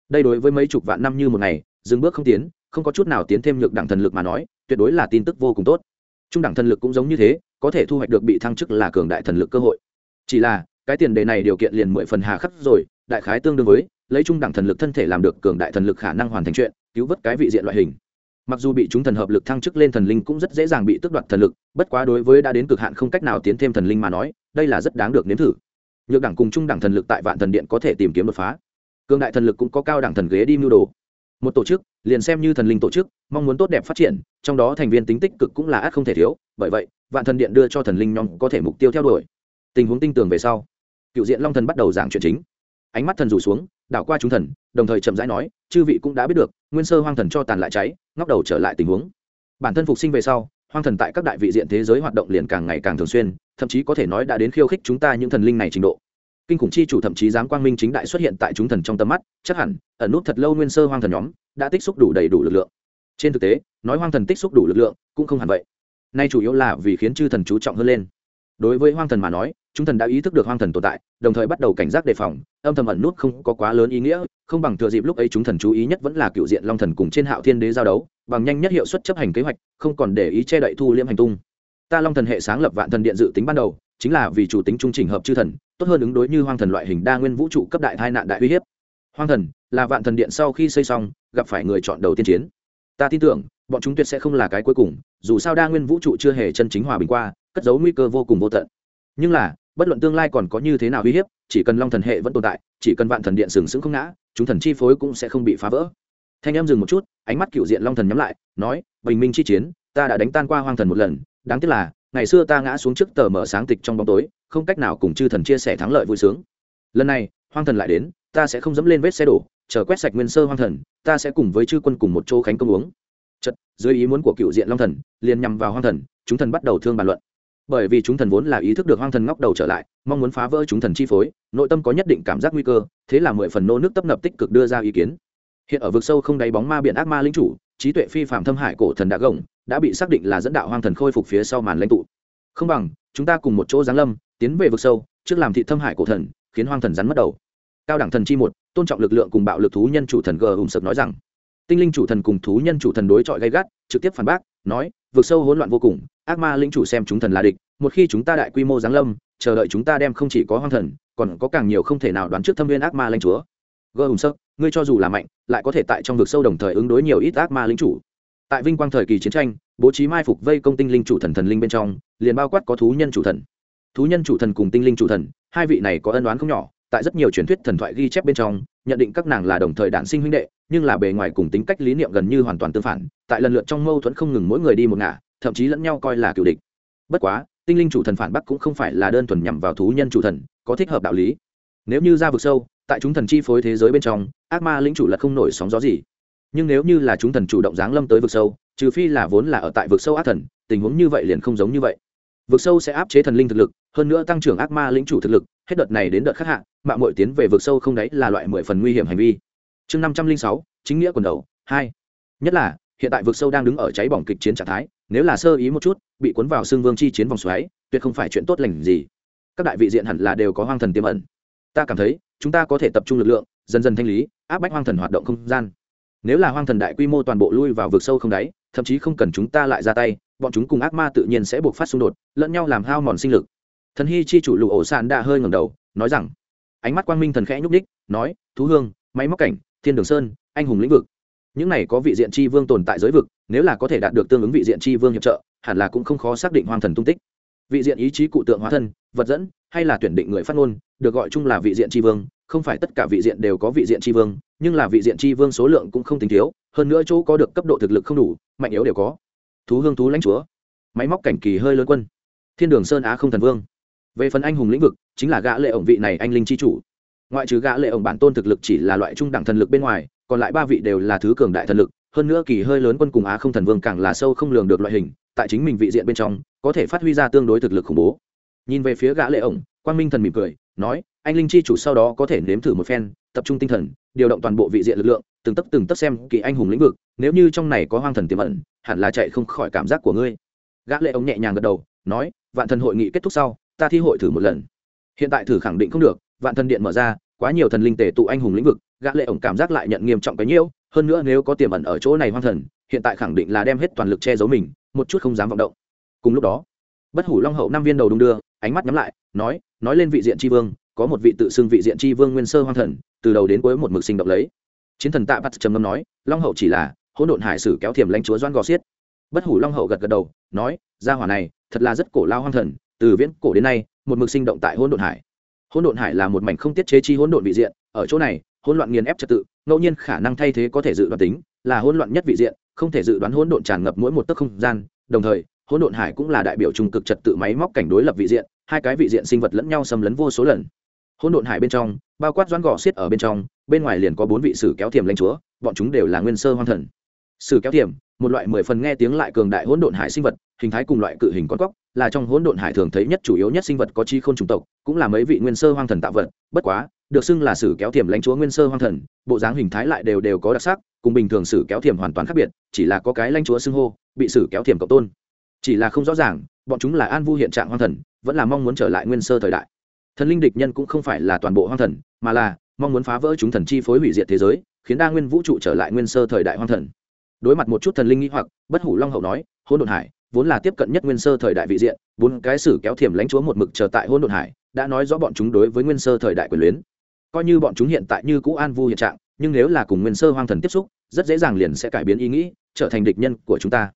Đây đối với mấy chục vạn năm như một ngày, dừng bước không tiến, không có chút nào tiến thêm nhược đẳng thần lực mà nói, tuyệt đối là tin tức vô cùng tốt trung đẳng thần lực cũng giống như thế, có thể thu hoạch được bị thăng chức là cường đại thần lực cơ hội. Chỉ là, cái tiền đề này điều kiện liền mười phần hà khắc rồi, đại khái tương đương với, lấy trung đẳng thần lực thân thể làm được cường đại thần lực khả năng hoàn thành chuyện, cứu vớt cái vị diện loại hình. Mặc dù bị chúng thần hợp lực thăng chức lên thần linh cũng rất dễ dàng bị tước đoạt thần lực, bất quá đối với đã đến cực hạn không cách nào tiến thêm thần linh mà nói, đây là rất đáng được nếm thử. Nhược đẳng cùng trung đẳng thần lực tại vạn thần điện có thể tìm kiếm đột phá. Cường đại thần lực cũng có cao đẳng thần ghế đi mưu đồ. Một tổ chức, liền xem như thần linh tổ chức, mong muốn tốt đẹp phát triển trong đó thành viên tính tích cực cũng là ác không thể thiếu, bởi vậy, vạn thần điện đưa cho thần linh nhóm có thể mục tiêu theo đuổi. Tình huống tinh tường về sau, cựu diện long thần bắt đầu giảng chuyện chính. Ánh mắt thần rủ xuống, đảo qua chúng thần, đồng thời chậm rãi nói, chư vị cũng đã biết được, nguyên sơ hoang thần cho tàn lại cháy, ngóc đầu trở lại tình huống. Bản thân phục sinh về sau, hoang thần tại các đại vị diện thế giới hoạt động liền càng ngày càng thường xuyên, thậm chí có thể nói đã đến khiêu khích chúng ta những thần linh này trình độ. Kinh khủng chi chủ thậm chí dám quang minh chính đại xuất hiện tại chúng thần trong tầm mắt, chắc hẳn, ẩn nút thật lâu nguyên sơ hoang thần nhóm, đã tích xúc đủ đầy đủ lực lượng trên thực tế, nói hoang thần tích xúc đủ lực lượng, cũng không hẳn vậy. Nay chủ yếu là vì khiến chư thần chú trọng hơn lên. Đối với hoang thần mà nói, chúng thần đã ý thức được hoang thần tồn tại, đồng thời bắt đầu cảnh giác đề phòng, âm thầm ẩn nút không có quá lớn ý nghĩa, không bằng thừa dịp lúc ấy chúng thần chú ý nhất vẫn là cựu diện long thần cùng trên hạo thiên đế giao đấu, bằng nhanh nhất hiệu suất chấp hành kế hoạch, không còn để ý che đậy thu liêm hành tung. Ta long thần hệ sáng lập vạn thần điện dự tính ban đầu, chính là vì chủ tính trung trình hợp chư thần, tốt hơn ứng đối như hoang thần loại hình đa nguyên vũ trụ cấp đại tai nạn đại uy hiếp. Hoang thần là vạn thần điện sau khi xây xong, gặp phải người chọn đầu tiên chiến ta tin tưởng, bọn chúng tuyệt sẽ không là cái cuối cùng, dù sao đa nguyên vũ trụ chưa hề chân chính hòa bình qua, cất giấu nguy cơ vô cùng vô tận. Nhưng là, bất luận tương lai còn có như thế nào uy hiếp, chỉ cần long thần hệ vẫn tồn tại, chỉ cần vạn thần điện sừng sững không ngã, chúng thần chi phối cũng sẽ không bị phá vỡ. Thanh em dừng một chút, ánh mắt cựu diện long thần nhắm lại, nói, bình minh chi chiến, ta đã đánh tan qua hoang thần một lần, đáng tiếc là, ngày xưa ta ngã xuống trước tờ mở sáng tịch trong bóng tối, không cách nào cùng chư thần chia sẻ thắng lợi vui sướng. Lần này, hoang thần lại đến, ta sẽ không dẫm lên vết xe đổ chờ quét sạch nguyên sơ hoang thần, ta sẽ cùng với chư quân cùng một chỗ khánh công uống. Chật, dưới ý muốn của cựu diện long thần, liền nhằm vào hoang thần, chúng thần bắt đầu thương bàn luận. Bởi vì chúng thần vốn là ý thức được hoang thần ngóc đầu trở lại, mong muốn phá vỡ chúng thần chi phối, nội tâm có nhất định cảm giác nguy cơ, thế là mười phần nô nước tấp nập tích cực đưa ra ý kiến. Hiện ở vực sâu không đáy bóng ma biển ác ma linh chủ, trí tuệ phi phạm thâm hải cổ thần đã gồng, đã bị xác định là dẫn đạo hoang thần khôi phục phía sau màn lãnh tụ. Không bằng, chúng ta cùng một chỗ giáng lâm, tiến về vực sâu, trước làm thị thâm hải cổ thần, khiến hoang thần rắn mất đầu. Cao đẳng thần chi một tôn trọng lực lượng cùng bạo lực thú nhân chủ thần g hùng sập nói rằng, tinh linh chủ thần cùng thú nhân chủ thần đối chọi gay gắt, trực tiếp phản bác, nói, vực sâu hỗn loạn vô cùng, ác ma linh chủ xem chúng thần là địch, một khi chúng ta đại quy mô giáng lâm, chờ đợi chúng ta đem không chỉ có hoang thần, còn có càng nhiều không thể nào đoán trước thâm viên ác ma lãnh chúa. Gơ hùng sấp ngươi cho dù là mạnh, lại có thể tại trong vực sâu đồng thời ứng đối nhiều ít ác ma lính chủ. Tại vinh quang thời kỳ chiến tranh, bố trí mai phục vây công tinh linh chủ thần thần linh bên trong, liền bao quát có thú nhân chủ thần. Thú nhân chủ thần cùng tinh linh chủ thần, hai vị này có ân đoán không nhỏ tại rất nhiều truyền thuyết thần thoại ghi chép bên trong, nhận định các nàng là đồng thời đản sinh huynh đệ, nhưng là bề ngoài cùng tính cách lý niệm gần như hoàn toàn tương phản, tại lần lượt trong mâu thuẫn không ngừng mỗi người đi một ngả, thậm chí lẫn nhau coi là cựu địch. Bất quá, tinh linh chủ thần phản bắc cũng không phải là đơn thuần nhằm vào thú nhân chủ thần, có thích hợp đạo lý. Nếu như ra vực sâu, tại chúng thần chi phối thế giới bên trong, ác ma lĩnh chủ lật không nổi sóng gió gì. Nhưng nếu như là chúng thần chủ động giáng lâm tới vực sâu, trừ phi là vốn là ở tại vực sâu ác thần, tình huống như vậy liền không giống như vậy vực sâu sẽ áp chế thần linh thực lực, hơn nữa tăng trưởng ác ma lĩnh chủ thực lực, hết đợt này đến đợt khác hạ mạng mội tiến về vực sâu không đấy là loại mười phần nguy hiểm hành vi. Chương năm trăm linh sáu, chính nghĩa quần đầu, hai. Nhất là, hiện tại vực sâu đang đứng ở cháy bỏng kịch chiến trạng thái, nếu là sơ ý một chút, bị cuốn vào xương vương chi chiến vòng xoáy, tuyệt không phải chuyện tốt lành gì. Các đại vị diện hẳn là đều có hoang thần tiềm ẩn. Ta cảm thấy, chúng ta có thể tập trung lực lượng, dần dần thanh lý, áp bách hoang thần hoạt động không gian nếu là hoang thần đại quy mô toàn bộ lui vào vực sâu không đáy, thậm chí không cần chúng ta lại ra tay, bọn chúng cùng ác ma tự nhiên sẽ buộc phát xung đột, lẫn nhau làm hao mòn sinh lực. Thần hy chi chủ lụ ổ sàn đã hơi ngầm đầu, nói rằng, ánh mắt quang minh thần khẽ nhúc đích nói, thú hương, máy móc cảnh, thiên đường sơn, anh hùng lĩnh vực. Những này có vị diện tri vương tồn tại giới vực, nếu là có thể đạt được tương ứng vị diện tri vương hiệp trợ, hẳn là cũng không khó xác định hoang thần tung tích. Vị diện ý chí cụ tượng hóa thân, vật dẫn, hay là tuyển định người phát ngôn, được gọi chung là vị diện tri vương, không phải tất cả vị diện đều có vị diện tri vương nhưng là vị diện chi vương số lượng cũng không tính thiếu, hơn nữa chỗ có được cấp độ thực lực không đủ, mạnh yếu đều có. Thú hương thú lãnh chúa, máy móc cảnh kỳ hơi lớn quân, thiên đường sơn á không thần vương. Về phần anh hùng lĩnh vực, chính là gã lệ ổng vị này anh linh chi chủ. Ngoại trừ gã lệ ổng bản tôn thực lực chỉ là loại trung đẳng thần lực bên ngoài, còn lại ba vị đều là thứ cường đại thần lực, hơn nữa kỳ hơi lớn quân cùng á không thần vương càng là sâu không lường được loại hình, tại chính mình vị diện bên trong, có thể phát huy ra tương đối thực lực khủng bố. Nhìn về phía gã lệ ổng, quang minh thần mỉm cười, nói anh linh chi chủ sau đó có thể nếm thử một phen, tập trung tinh thần, điều động toàn bộ vị diện lực lượng, từng tấp từng tấp xem kỳ anh hùng lĩnh vực. Nếu như trong này có hoang thần tiềm ẩn, hẳn là chạy không khỏi cảm giác của ngươi. Gã lệ ống nhẹ nhàng gật đầu, nói, vạn thần hội nghị kết thúc sau, ta thi hội thử một lần. Hiện tại thử khẳng định không được, vạn thần điện mở ra, quá nhiều thần linh tề tụ anh hùng lĩnh vực, gã lệ ống cảm giác lại nhận nghiêm trọng cái nhiễu. Hơn nữa nếu có tiềm ẩn ở chỗ này hoang thần, hiện tại khẳng định là đem hết toàn lực che giấu mình, một chút không dám vọng động. Cùng lúc đó, bất hủ long hậu năm viên đầu đung đưa, ánh mắt nhắm lại, nói nói lên vị diện tri vương có một vị tự xưng vị diện tri vương nguyên sơ hoang thần, từ đầu đến cuối một mực sinh động lấy. Chiến thần tạ bắt trầm ngâm nói, long hậu chỉ là hỗn độn hải sử kéo thiềm lãnh chúa doan gò xiết. Bất hủ long hậu gật gật đầu, nói, gia hỏa này thật là rất cổ lao hoang thần, từ viễn cổ đến nay, một mực sinh động tại hỗn độn hải. Hỗn độn hải là một mảnh không tiết chế chi hỗn độn vị diện, ở chỗ này, hỗn loạn nghiền ép trật tự, ngẫu nhiên khả năng thay thế có thể dự đoán tính, là hỗn loạn nhất vị diện, không thể dự đoán hỗn độn tràn ngập mỗi một tấc không gian, đồng thời, hỗn độn hải cũng là đại biểu trung cực trật tự máy móc cảnh đối lập vị diện, hai cái vị diện sinh vật lẫn nhau xâm lấn vô số lần hỗn độn hải bên trong, bao quát doãn gò xiết ở bên trong, bên ngoài liền có bốn vị sử kéo thiềm lãnh chúa, bọn chúng đều là nguyên sơ hoang thần. Sử kéo thiềm, một loại mười phần nghe tiếng lại cường đại hỗn độn hải sinh vật, hình thái cùng loại cự hình con cóc, là trong hỗn độn hải thường thấy nhất chủ yếu nhất sinh vật có chi khôn chủng tộc, cũng là mấy vị nguyên sơ hoang thần tạo vật, bất quá, được xưng là sử kéo thiềm lãnh chúa nguyên sơ hoang thần, bộ dáng hình thái lại đều đều có đặc sắc, cùng bình thường sử kéo thiềm hoàn toàn khác biệt, chỉ là có cái lãnh chúa xưng hô, bị sử kéo thiềm cộng tôn. Chỉ là không rõ ràng, bọn chúng là an vu hiện trạng hoang thần, vẫn là mong muốn trở lại nguyên sơ thời đại thần linh địch nhân cũng không phải là toàn bộ hoang thần, mà là mong muốn phá vỡ chúng thần chi phối hủy diệt thế giới, khiến đa nguyên vũ trụ trở lại nguyên sơ thời đại hoang thần. Đối mặt một chút thần linh nghĩ hoặc, bất hủ long hậu nói hôn đồn hải, vốn là tiếp cận nhất nguyên sơ thời đại vị diện, bốn cái sử kéo thiểm lãnh chúa một mực chờ tại hôn đồn hải, đã nói rõ bọn chúng đối với nguyên sơ thời đại quyền luyến. Coi như bọn chúng hiện tại như cũ an vu hiện trạng, nhưng nếu là cùng nguyên sơ hoang thần tiếp xúc, rất dễ dàng liền sẽ cải biến ý nghĩ, trở thành địch nhân của chúng ta.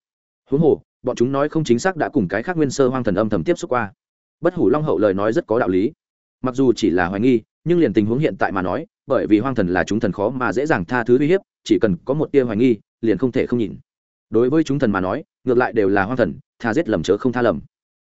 Huống hồ, bọn chúng nói không chính xác đã cùng cái khác nguyên sơ hoang thần âm thầm tiếp xúc qua. Bất hủ long hậu lời nói rất có đạo lý mặc dù chỉ là hoài nghi, nhưng liền tình huống hiện tại mà nói, bởi vì hoang thần là chúng thần khó mà dễ dàng tha thứ uy hiếp, chỉ cần có một tia hoài nghi, liền không thể không nhìn. Đối với chúng thần mà nói, ngược lại đều là hoang thần, tha giết lầm chớ không tha lầm.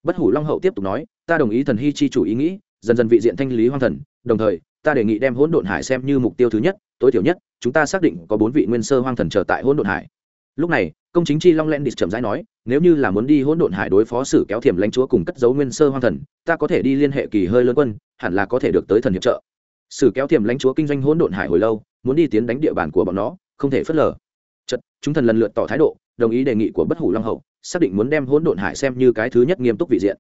Bất hủ long hậu tiếp tục nói, ta đồng ý thần hy chi chủ ý nghĩ, dần dần vị diện thanh lý hoang thần, đồng thời, ta đề nghị đem hỗn độn hải xem như mục tiêu thứ nhất, tối thiểu nhất, chúng ta xác định có bốn vị nguyên sơ hoang thần trở tại hỗn độn hải. Lúc này công chính chi long len địch chậm rãi nói, nếu như là muốn đi hỗn độn hải đối phó sử kéo thiểm lãnh chúa cùng cất dấu nguyên sơ hoang thần, ta có thể đi liên hệ kỳ hơi lớn quân, hẳn là có thể được tới thần hiệp trợ. Sử kéo thiểm lãnh chúa kinh doanh hỗn độn hải hồi lâu, muốn đi tiến đánh địa bàn của bọn nó, không thể phớt lờ. Chật chúng thần lần lượt tỏ thái độ, đồng ý đề nghị của bất hủ long hậu, xác định muốn đem hỗn độn hải xem như cái thứ nhất nghiêm túc vị diện.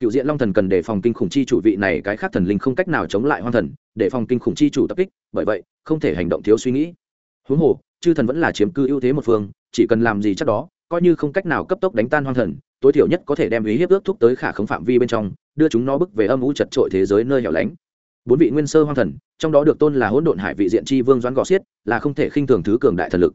Cựu diện long thần cần đề phòng kinh khủng chi chủ vị này cái khác thần linh không cách nào chống lại hoang thần đề phòng kinh khủng chi chủ tập kích, bởi vậy, không thể hành động thiếu suy nghĩ. Huống hồ chư thần vẫn là chiếm cư ưu thế một phương, chỉ cần làm gì chắc đó, coi như không cách nào cấp tốc đánh tan hoang thần, tối thiểu nhất có thể đem ý hiếp ước thúc tới khả không phạm vi bên trong, đưa chúng nó bước về âm u chật trội thế giới nơi hẻo lánh. Bốn vị nguyên sơ hoang thần, trong đó được tôn là hỗn độn hải vị diện chi vương doãn gò xiết, là không thể khinh thường thứ cường đại thần lực.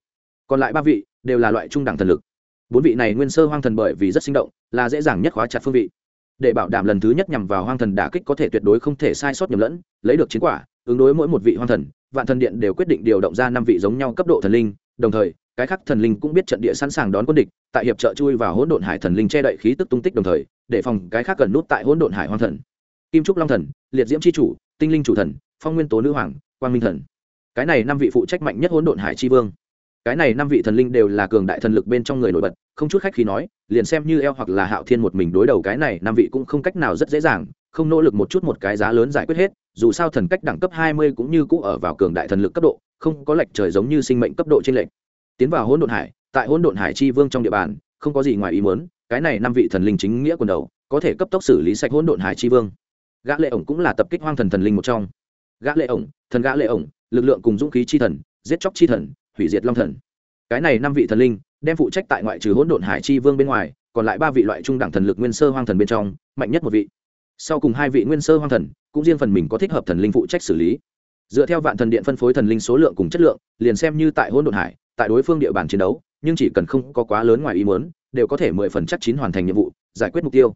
Còn lại ba vị đều là loại trung đẳng thần lực. Bốn vị này nguyên sơ hoang thần bởi vì rất sinh động, là dễ dàng nhất khóa chặt phương vị. Để bảo đảm lần thứ nhất nhằm vào hoang thần đả kích có thể tuyệt đối không thể sai sót nhầm lẫn, lấy được chiến quả, ứng đối mỗi một vị hoang thần vạn thần điện đều quyết định điều động ra năm vị giống nhau cấp độ thần linh, đồng thời, cái khác thần linh cũng biết trận địa sẵn sàng đón quân địch, tại hiệp trợ chui vào hỗn độn hải thần linh che đậy khí tức tung tích đồng thời, để phòng cái khác gần nút tại hỗn độn hải hoang thần. Kim trúc long thần, liệt diễm c h i chủ, tinh linh chủ thần, phong nguyên tố nữ hoàng, quang minh thần. Cái này năm vị phụ trách mạnh nhất hỗn độn hải tri vương. Cái này năm vị thần linh đều là cường đại thần lực bên trong người nổi bật, không chút khách khi nói, liền xem như eo hoặc là hạo thiên một mình đối đầu cái này, năm vị cũng không cách nào rất dễ dàng không nỗ lực một chút một cái giá lớn giải quyết hết, dù sao thần cách đẳng cấp hai mươi cũng như cũ ở vào cường đại thần lực cấp độ, không có lệch trời giống như sinh mệnh cấp độ trên lệch. Tiến vào hỗn độn hải, tại hỗn độn hải chi vương trong địa bàn, không có gì ngoài ý muốn, cái này năm vị thần linh chính nghĩa quần đầu, có thể cấp tốc xử lý sạch hỗn độn hải chi vương. Gã lệ ổng cũng là tập kích hoang thần thần linh một trong. Gã lệ ổng, thần gã lệ ổng, lực lượng cùng dũng khí chi thần, giết chóc chi thần, hủy diệt long thần. Cái này năm vị thần linh, đem phụ trách tại ngoại trừ hỗn độn hải chi vương bên ngoài, còn lại ba vị loại trung đẳng thần lực nguyên sơ hoang thần bên trong, mạnh nhất một vị sau cùng hai vị nguyên sơ hoang thần, cũng riêng phần mình có thích hợp thần linh phụ trách xử lý. Dựa theo vạn thần điện phân phối thần linh số lượng cùng chất lượng, liền xem như tại hỗn độn hải, tại đối phương địa bàn chiến đấu, nhưng chỉ cần không có quá lớn ngoài ý muốn, đều có thể mười phần chắc chín hoàn thành nhiệm vụ, giải quyết mục tiêu.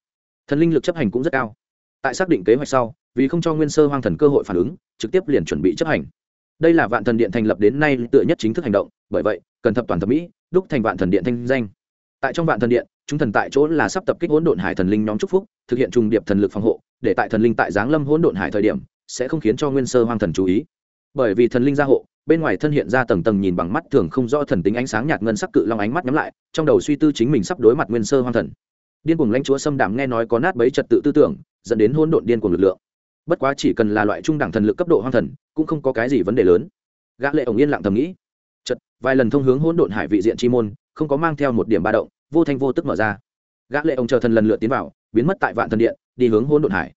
Thần linh lực chấp hành cũng rất cao. Tại xác định kế hoạch sau, vì không cho nguyên sơ hoang thần cơ hội phản ứng, trực tiếp liền chuẩn bị chấp hành. Đây là vạn thần điện thành lập đến nay tựa nhất chính thức hành động, bởi vậy, cần thập toàn thẩm mỹ, đúc thành vạn thần điện thanh danh. Tại trong vạn thần điện, chúng thần tại chỗ là sắp tập kích hỗn độn hải thần linh nhóm c phúc thực hiện trùng điệp thần lực phòng hộ, để tại thần linh tại giáng lâm hỗn độn hải thời điểm, sẽ không khiến cho nguyên sơ hoang thần chú ý. Bởi vì thần linh gia hộ, bên ngoài thân hiện ra tầng tầng nhìn bằng mắt thường không rõ thần tính ánh sáng nhạt ngân sắc cự long ánh mắt nhắm lại, trong đầu suy tư chính mình sắp đối mặt nguyên sơ hoang thần. Điên cuồng lãnh chúa xâm đảm nghe nói có nát bấy trật tự tư tưởng, dẫn đến hỗn độn điên cuồng lực lượng. Bất quá chỉ cần là loại trung đẳng thần lực cấp độ hoang thần, cũng không có cái gì vấn đề lớn. Gã lệ ổng yên lặng thầm nghĩ. Chật vài lần thông hướng hỗn độn hải vị diện chi môn, không có mang theo một điểm ba động, vô thanh vô tức mở ra. Gã lệ ổng chờ thần lần lượt tiến vào biến mất tại vạn thần điện đi hướng hỗn độn hải.